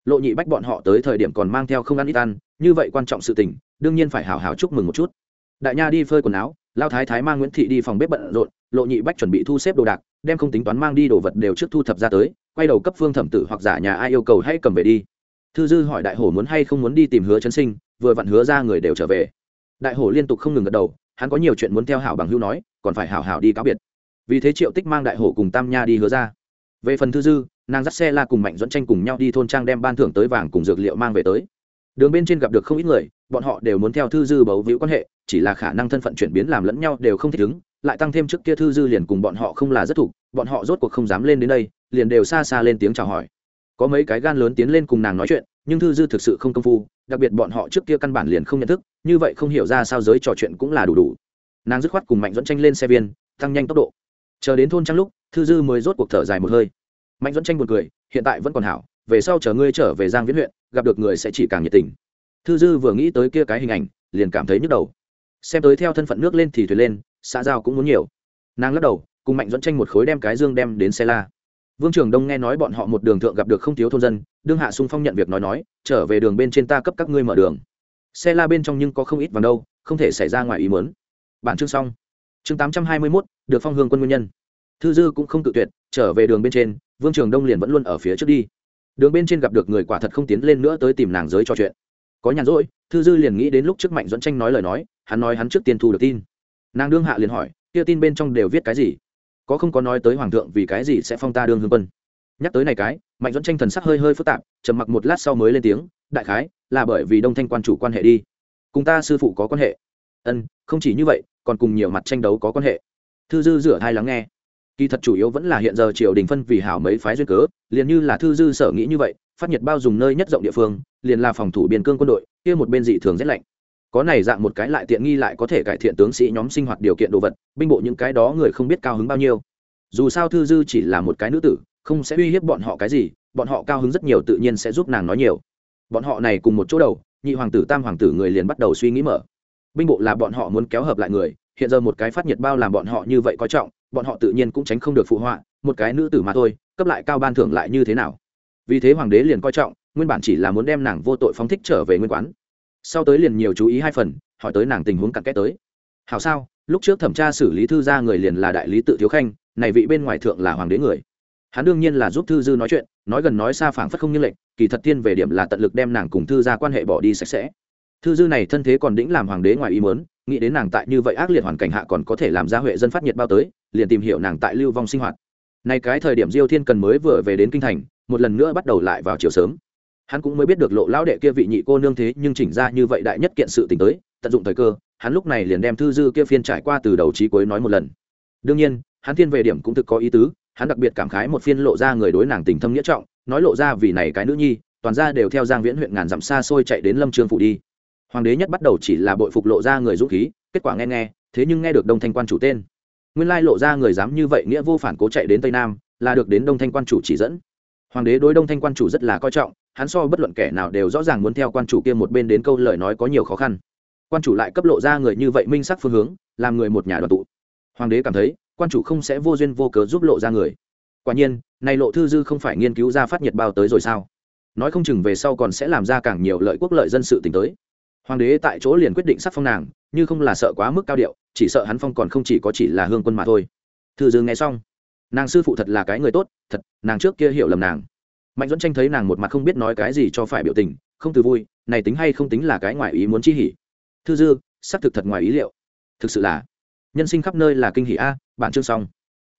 Lộ nhị bách bọn họ tới thời điểm còn mang theo không ăn ít ăn, như vậy quan trọng sự tình, đương nhiên phải hào hào chúc mừng một chút. Đại nha đi phơi quần áo, lao thái thái mang nguyễn thị đi phòng bếp bận rộn, lộ nhị bách chuẩn bị thu xếp đồ đạc, đem không tính toán mang đi đồ vật đều trước thu thập ra tới, quay đầu cấp phương thẩm tử hoặc giả nhà ai yêu cầu hãy cầm về đi. Thư dư hỏi đại hổ muốn hay không muốn đi tìm hứa chấn sinh, vừa vặn hứa ra người đều trở về. Đại hổ liên tục không ngừng gật đầu hắn có nhiều chuyện muốn theo hảo bằng hưu nói, còn phải hảo hảo đi cáo biệt. Vì thế triệu tích mang đại hổ cùng tam nha đi hứa ra. Về phần thư dư, nàng dắt xe la cùng mạnh dẫn tranh cùng nhau đi thôn trang đem ban thưởng tới vàng cùng dược liệu mang về tới. Đường bên trên gặp được không ít người, bọn họ đều muốn theo thư dư bấu víu quan hệ, chỉ là khả năng thân phận chuyển biến làm lẫn nhau đều không thích ứng, lại tăng thêm trước kia thư dư liền cùng bọn họ không là rất thục bọn họ rốt cuộc không dám lên đến đây, liền đều xa xa lên tiếng chào hỏi. Có mấy cái gan lớn tiến lên cùng nàng nói chuyện, nhưng thư dư thực sự không công phu đặc biệt bọn họ trước kia căn bản liền không nhận thức, như vậy không hiểu ra sao giới trò chuyện cũng là đủ đủ. Nàng dứt khoát cùng mạnh dẫn tranh lên xe viên, tăng nhanh tốc độ. Chờ đến thôn trăng lúc, thư dư mới rốt cuộc thở dài một hơi. Mạnh dẫn tranh buồn cười, hiện tại vẫn còn hảo, về sau chờ ngươi trở về giang viễn huyện, gặp được người sẽ chỉ càng nhiệt tình. Thư dư vừa nghĩ tới kia cái hình ảnh, liền cảm thấy nhức đầu. Xem tới theo thân phận nước lên thì thuyền lên, xã giao cũng muốn nhiều. Nàng lắc đầu, cùng mạnh dẫn tranh một khối đem cái dương đem đến xe la vương trường đông nghe nói bọn họ một đường thượng gặp được không thiếu thôn dân, đương hạ sung phong nhận việc nói nói, trở về đường bên trên ta cấp các ngươi mở đường. Xe la bên trong nhưng có không ít vàng đâu, không thể xảy ra ngoài ý muốn. Bản chương xong. Chương tám trăm hai mươi mốt, được phong hương quân nguyên nhân. Thư dư cũng không tự tuyệt, trở về đường bên trên, vương trường đông liền vẫn luôn ở phía trước đi. Đường bên trên gặp được người quả thật không tiến lên nữa tới tìm nàng giới trò chuyện. Có nhàn rỗi, thư dư liền nghĩ đến lúc trước mạnh dẫn tranh nói lời nói, hắn nói hắn trước tiên thu được tin. Nàng đương hạ liền hỏi, kia tin bên trong đều viết cái gì? Có không có nói tới hoàng thượng vì cái gì sẽ phong ta đương hương quân. Nhắc tới này cái, mạnh dẫn tranh thần sắc hơi hơi phức tạp, trầm mặc một lát sau mới lên tiếng, đại khái là bởi vì đông thanh quan chủ quan hệ đi. Cùng ta sư phụ có quan hệ. Ân, không chỉ như vậy, còn cùng nhiều mặt tranh đấu có quan hệ. Thư dư rửa hai lắng nghe. Kỳ thật chủ yếu vẫn là hiện giờ triều đình phân vì hảo mấy phái duyên cớ, liền như là thư dư sở nghĩ như vậy, phát nhiệt bao dùng nơi nhất rộng địa phương, liền là phòng thủ biên cương quân đội, kia một bên dị thường rét lạnh có này dạng một cái lại tiện nghi lại có thể cải thiện tướng sĩ nhóm sinh hoạt điều kiện đồ vật, binh bộ những cái đó người không biết cao hứng bao nhiêu. Dù sao thư dư chỉ là một cái nữ tử, không sẽ uy hiếp bọn họ cái gì, bọn họ cao hứng rất nhiều tự nhiên sẽ giúp nàng nói nhiều. Bọn họ này cùng một chỗ đầu, nhị hoàng tử tam hoàng tử người liền bắt đầu suy nghĩ mở. Binh bộ là bọn họ muốn kéo hợp lại người, hiện giờ một cái phát nhiệt bao làm bọn họ như vậy coi trọng, bọn họ tự nhiên cũng tránh không được phụ họa, một cái nữ tử mà thôi, cấp lại cao ban thưởng lại như thế nào? Vì thế hoàng đế liền coi trọng, nguyên bản chỉ là muốn đem nàng vô tội phóng thích trở về nguyên quán sau tới liền nhiều chú ý hai phần, hỏi tới nàng tình huống cặn kẽ tới. Hảo sao, lúc trước thẩm tra xử lý thư ra người liền là đại lý tự thiếu khanh, này vị bên ngoài thượng là hoàng đế người. Hắn đương nhiên là giúp thư dư nói chuyện, nói gần nói xa phảng phất không như lệnh kỳ thật tiên về điểm là tận lực đem nàng cùng thư ra quan hệ bỏ đi sạch sẽ. Thư dư này thân thế còn đĩnh làm hoàng đế ngoài ý mớn nghĩ đến nàng tại như vậy ác liệt hoàn cảnh hạ còn có thể làm ra huệ dân phát nhiệt bao tới, liền tìm hiểu nàng tại lưu vong sinh hoạt. Nay cái thời điểm diêu thiên cần mới vừa về đến kinh thành, một lần nữa bắt đầu lại vào chiều sớm hắn cũng mới biết được lộ lão đệ kia vị nhị cô nương thế nhưng chỉnh ra như vậy đại nhất kiện sự tình tới, tận dụng thời cơ, hắn lúc này liền đem thư dư kia phiên trải qua từ đầu chí cuối nói một lần. Đương nhiên, hắn thiên về điểm cũng thực có ý tứ, hắn đặc biệt cảm khái một phiên lộ ra người đối nàng tình thâm nghĩa trọng, nói lộ ra vì này cái nữ nhi, toàn ra đều theo giang viễn huyện ngàn dặm xa xôi chạy đến lâm trương phủ đi. Hoàng đế nhất bắt đầu chỉ là bội phục lộ ra người dũng khí, kết quả nghe nghe, thế nhưng nghe được đông thanh quan chủ tên. Nguyên lai lộ ra người dám như vậy nghĩa vô phản cố chạy đến tây nam, là được đến đông thanh quan chủ chỉ dẫn hoàng đế đối đông thanh quan chủ rất là coi trọng, hắn so bất luận kẻ nào đều rõ ràng muốn theo quan chủ kia một bên đến câu lời nói có nhiều khó khăn. Quan chủ lại cấp lộ ra người như vậy minh sắc phương hướng, làm người một nhà đoàn tụ. Hoàng đế cảm thấy, quan chủ không sẽ vô duyên vô cớ giúp lộ ra người. Quả nhiên, này lộ thư dư không phải nghiên cứu ra phát nhiệt bao tới rồi sao? Nói không chừng về sau còn sẽ làm ra càng nhiều lợi quốc lợi dân sự t tới. Hoàng đế tại chỗ liền quyết định sắc phong nàng, như không là sợ quá mức cao điệu, chỉ sợ hắn phong còn không chỉ có chỉ là hương quân mà thôi. Thư dư nghe xong nàng sư phụ thật là cái người tốt, thật, nàng trước kia hiểu lầm nàng. Mạnh dẫn tranh thấy nàng một mặt không biết nói cái gì cho phải biểu tình, không từ vui, này tính hay không tính là cái ngoài ý muốn chi hỉ. Thư dư, xác thực thật ngoài ý liệu. Thực sự là, nhân sinh khắp nơi là kinh hỷ a bản chương xong.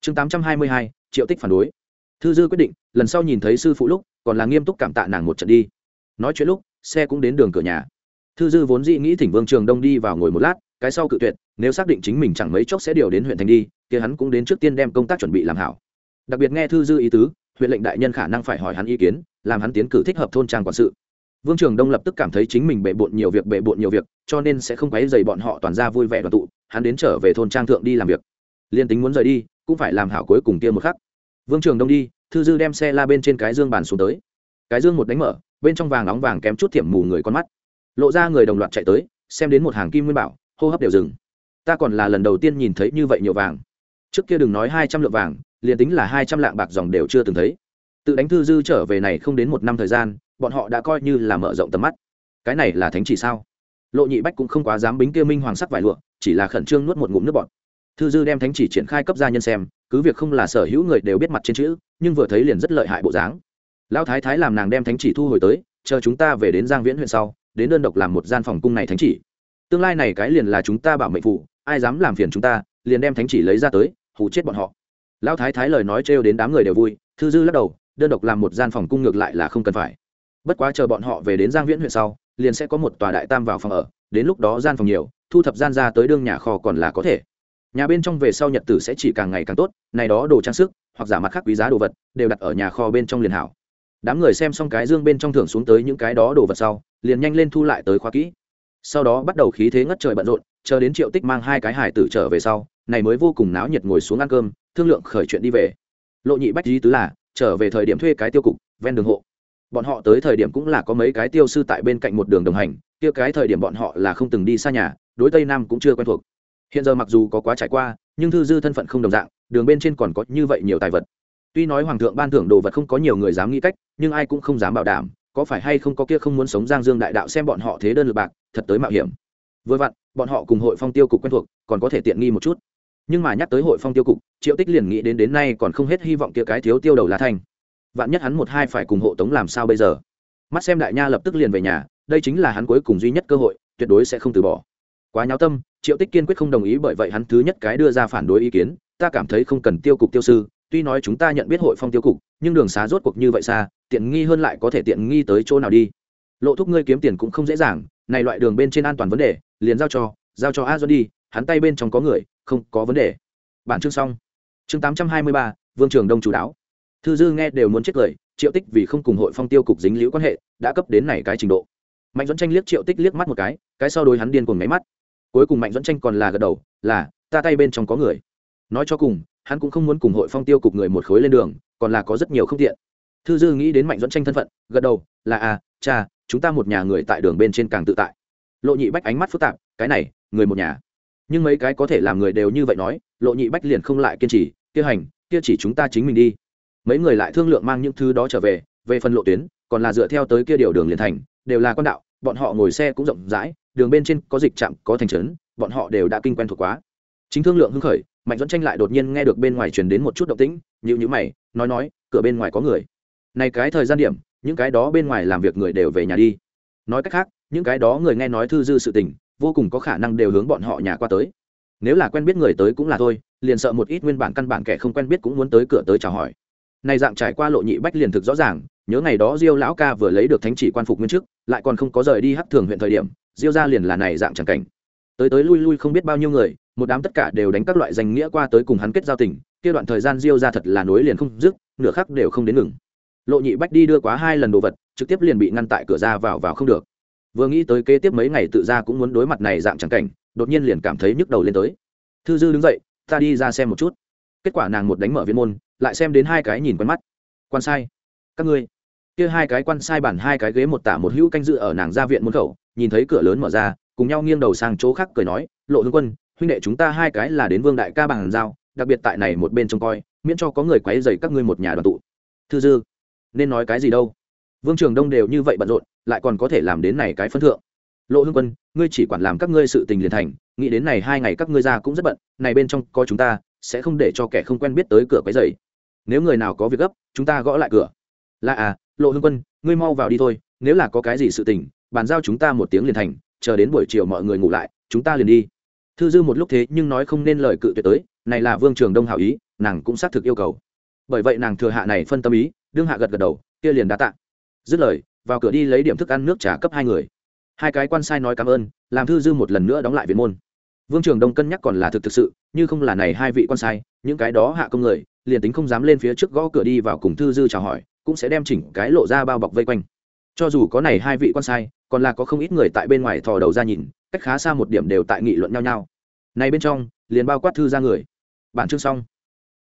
Chương tám trăm hai mươi hai, triệu tích phản đối. Thư dư quyết định, lần sau nhìn thấy sư phụ lúc, còn là nghiêm túc cảm tạ nàng một trận đi. Nói chuyện lúc, xe cũng đến đường cửa nhà. Thư dư vốn dĩ nghĩ thỉnh vương trường đông đi vào ngồi một lát cái sau cự tuyệt, nếu xác định chính mình chẳng mấy chốc sẽ điều đến huyện thành đi, kia hắn cũng đến trước tiên đem công tác chuẩn bị làm hảo. Đặc biệt nghe thư dư ý tứ, huyện lệnh đại nhân khả năng phải hỏi hắn ý kiến, làm hắn tiến cử thích hợp thôn trang quản sự. Vương trường đông lập tức cảm thấy chính mình bệ bộn nhiều việc bệ bộn nhiều việc, cho nên sẽ không quấy dày bọn họ toàn ra vui vẻ đoàn tụ, hắn đến trở về thôn trang thượng đi làm việc. Liên tính muốn rời đi, cũng phải làm hảo cuối cùng kia một khắc. Vương trường đông đi, thư dư đem xe la bên trên cái dương bàn xuống tới. Cái dương một đánh mở, bên trong vàng nóng vàng kém chút thiểm mù người con mắt. Lộ ra người đồng loạt chạy tới, xem đến một hàng kim nguyên bảo hô hấp đều dừng. Ta còn là lần đầu tiên nhìn thấy như vậy nhiều vàng. Trước kia đừng nói hai trăm lượng vàng, liền tính là hai trăm lạng bạc dòng đều chưa từng thấy. Tự đánh thư dư trở về này không đến một năm thời gian, bọn họ đã coi như là mở rộng tầm mắt. Cái này là thánh chỉ sao? Lộ nhị bách cũng không quá dám bính kia minh hoàng sắc vải lụa, chỉ là khẩn trương nuốt một ngụm nước bọt. Thư dư đem thánh chỉ triển khai cấp gia nhân xem, cứ việc không là sở hữu người đều biết mặt trên chữ, nhưng vừa thấy liền rất lợi hại bộ dáng. Lão thái thái làm nàng đem thánh chỉ thu hồi tới, chờ chúng ta về đến giang viễn huyện sau, đến đơn độc làm một gian phòng cung này thánh chỉ tương lai này cái liền là chúng ta bảo mệnh phụ, ai dám làm phiền chúng ta, liền đem thánh chỉ lấy ra tới, hù chết bọn họ. Lão thái thái lời nói trêu đến đám người đều vui, thư dư lắc đầu, đơn độc làm một gian phòng cung ngược lại là không cần phải. Bất quá chờ bọn họ về đến giang viễn huyện sau, liền sẽ có một tòa đại tam vào phòng ở, đến lúc đó gian phòng nhiều, thu thập gian ra tới đương nhà kho còn là có thể. Nhà bên trong về sau nhật tử sẽ chỉ càng ngày càng tốt, này đó đồ trang sức, hoặc giả mặt khác quý giá đồ vật, đều đặt ở nhà kho bên trong liền hảo. Đám người xem xong cái dương bên trong thưởng xuống tới những cái đó đồ vật sau, liền nhanh lên thu lại tới khóa kỹ sau đó bắt đầu khí thế ngất trời bận rộn, chờ đến triệu tích mang hai cái hải tử trở về sau, này mới vô cùng náo nhiệt ngồi xuống ăn cơm, thương lượng khởi chuyện đi về. Lộ nhị bách di tứ là, trở về thời điểm thuê cái tiêu cục, ven đường hộ. Bọn họ tới thời điểm cũng là có mấy cái tiêu sư tại bên cạnh một đường đồng hành, kia cái thời điểm bọn họ là không từng đi xa nhà, đối tây nam cũng chưa quen thuộc. Hiện giờ mặc dù có quá trải qua, nhưng thư dư thân phận không đồng dạng, đường bên trên còn có như vậy nhiều tài vật. Tuy nói hoàng thượng ban thưởng đồ vật không có nhiều người dám nghĩ cách, nhưng ai cũng không dám bảo đảm có phải hay không có kia không muốn sống giang dương đại đạo xem bọn họ thế đơn lượt bạc, thật tới mạo hiểm. Vừa vặn, bọn họ cùng hội phong tiêu cục quen thuộc, còn có thể tiện nghi một chút. Nhưng mà nhắc tới hội phong tiêu cục, triệu tích liền nghĩ đến đến nay còn không hết hy vọng kia cái thiếu tiêu đầu lá thanh vạn nhất hắn một hai phải cùng hộ tống làm sao bây giờ? Mắt xem đại nha lập tức liền về nhà, đây chính là hắn cuối cùng duy nhất cơ hội, tuyệt đối sẽ không từ bỏ. Quá nháo tâm, triệu tích kiên quyết không đồng ý bởi vậy hắn thứ nhất cái đưa ra phản đối ý kiến, ta cảm thấy không cần tiêu cục tiêu sư tuy nói chúng ta nhận biết hội phong tiêu cục, nhưng đường xá rốt cuộc như vậy xa, tiện nghi hơn lại có thể tiện nghi tới chỗ nào đi. Lộ thúc ngươi kiếm tiền cũng không dễ dàng, này loại đường bên trên an toàn vấn đề, liền giao cho giao cho a do đi, hắn tay bên trong có người, không có vấn đề. Bản chương xong. Chương tám trăm hai mươi ba, vương trường đông chủ đáo thư dư nghe đều muốn chết cười, triệu tích vì không cùng hội phong tiêu cục dính liễu quan hệ, đã cấp đến này cái trình độ. Mạnh dẫn tranh liếc triệu tích liếc mắt một cái cái sau đối hắn điên cùng máy mắt. Cuối cùng mạnh dẫn tranh còn là gật đầu, là, ta tay bên trong có người. Nói cho cùng hắn cũng không muốn cùng hội phong tiêu cục người một khối lên đường, còn là có rất nhiều không tiện. Thư dư nghĩ đến mạnh dẫn tranh thân phận, gật đầu, là à cha, chúng ta một nhà người tại đường bên trên càng tự tại. Lộ nhị bách ánh mắt phức tạp, cái này, người một nhà. Nhưng mấy cái có thể làm người đều như vậy nói, lộ nhị bách liền không lại kiên trì, kia hành, kia chỉ chúng ta chính mình đi. Mấy người lại thương lượng mang những thứ đó trở về về phần lộ tuyến, còn là dựa theo tới kia điều đường liền thành, đều là con đạo, bọn họ ngồi xe cũng rộng rãi, đường bên trên có dịch trạm, có thành trấn, bọn họ đều đã kinh quen thuộc quá. Chính thương lượng hưng khởi mạnh dẫn tranh lại đột nhiên nghe được bên ngoài truyền đến một chút động tĩnh như nhữ mày, nói nói, cửa bên ngoài có người. Này cái thời gian điểm, những cái đó bên ngoài làm việc người đều về nhà đi. Nói cách khác, những cái đó người nghe nói thư dư sự tình, vô cùng có khả năng đều hướng bọn họ nhà qua tới. Nếu là quen biết người tới cũng là thôi, liền sợ một ít nguyên bản căn bản kẻ không quen biết cũng muốn tới cửa tới chào hỏi. Này dạng trải qua lộ nhị bách liền thực rõ ràng, nhớ ngày đó diêu lão ca vừa lấy được thánh chỉ quan phục nguyên chức, lại còn không có rời đi hắc thường huyện thời điểm, diêu ra liền là này dạng chẳng cảnh. Tới tới lui lui không biết bao nhiêu người một đám tất cả đều đánh các loại danh nghĩa qua tới cùng hắn kết giao tình, kia đoạn thời gian diêu ra thật là nối liền không dứt, nửa khắc đều không đến ngừng. Lộ nhị bách đi đưa quá hai lần đồ vật, trực tiếp liền bị ngăn tại cửa ra vào vào không được. Vừa nghĩ tới kế tiếp mấy ngày tự ra cũng muốn đối mặt này dạng chẳng cảnh, đột nhiên liền cảm thấy nhức đầu lên tới. Thư dư đứng dậy, ta đi ra xem một chút. Kết quả nàng một đánh mở viên môn, lại xem đến hai cái nhìn quen mắt. Quan sai, các ngươi. Kia hai cái quan sai bản hai cái ghế một tả một hữu canh dự ở nàng ra viện môn khẩu, nhìn thấy cửa lớn mở ra, cùng nhau nghiêng đầu sang chỗ khác cười nói, lộ hương quân huynh đệ chúng ta hai cái là đến vương đại ca bằng giao, đặc biệt tại này một bên trông coi, miễn cho có người quấy dày các ngươi một nhà đoàn tụ. Thư dư, nên nói cái gì đâu? Vương trường đông đều như vậy bận rộn, lại còn có thể làm đến này cái phân thượng. Lộ hương quân, ngươi chỉ quản làm các ngươi sự tình liền thành, nghĩ đến này hai ngày các ngươi ra cũng rất bận, này bên trong có chúng ta, sẽ không để cho kẻ không quen biết tới cửa quấy dày nếu người nào có việc gấp, chúng ta gõ lại cửa. Là à lộ hương quân, ngươi mau vào đi thôi, nếu là có cái gì sự tình, bàn giao chúng ta một tiếng liền thành, chờ đến buổi chiều mọi người ngủ lại, chúng ta liền đi thư dư một lúc thế nhưng nói không nên lời cự tuyệt tới, này là vương trường đông hảo ý, nàng cũng xác thực yêu cầu. Bởi vậy nàng thừa hạ này phân tâm ý, đương hạ gật gật đầu, kia liền đã tạ. Dứt lời, vào cửa đi lấy điểm thức ăn nước trà cấp hai người. Hai cái quan sai nói cảm ơn, làm thư dư một lần nữa đóng lại viện môn. Vương trường đông cân nhắc còn là thực thực sự, như không là này hai vị quan sai, những cái đó hạ công người, liền tính không dám lên phía trước gõ cửa đi vào cùng thư dư chào hỏi, cũng sẽ đem chỉnh cái lộ ra bao bọc vây quanh cho dù có này hai vị quan sai, còn là có không ít người tại bên ngoài thò đầu ra nhìn, cách khá xa một điểm đều tại nghị luận nhau nhau. Này bên trong, liền bao quát thư ra người. Bản chương xong.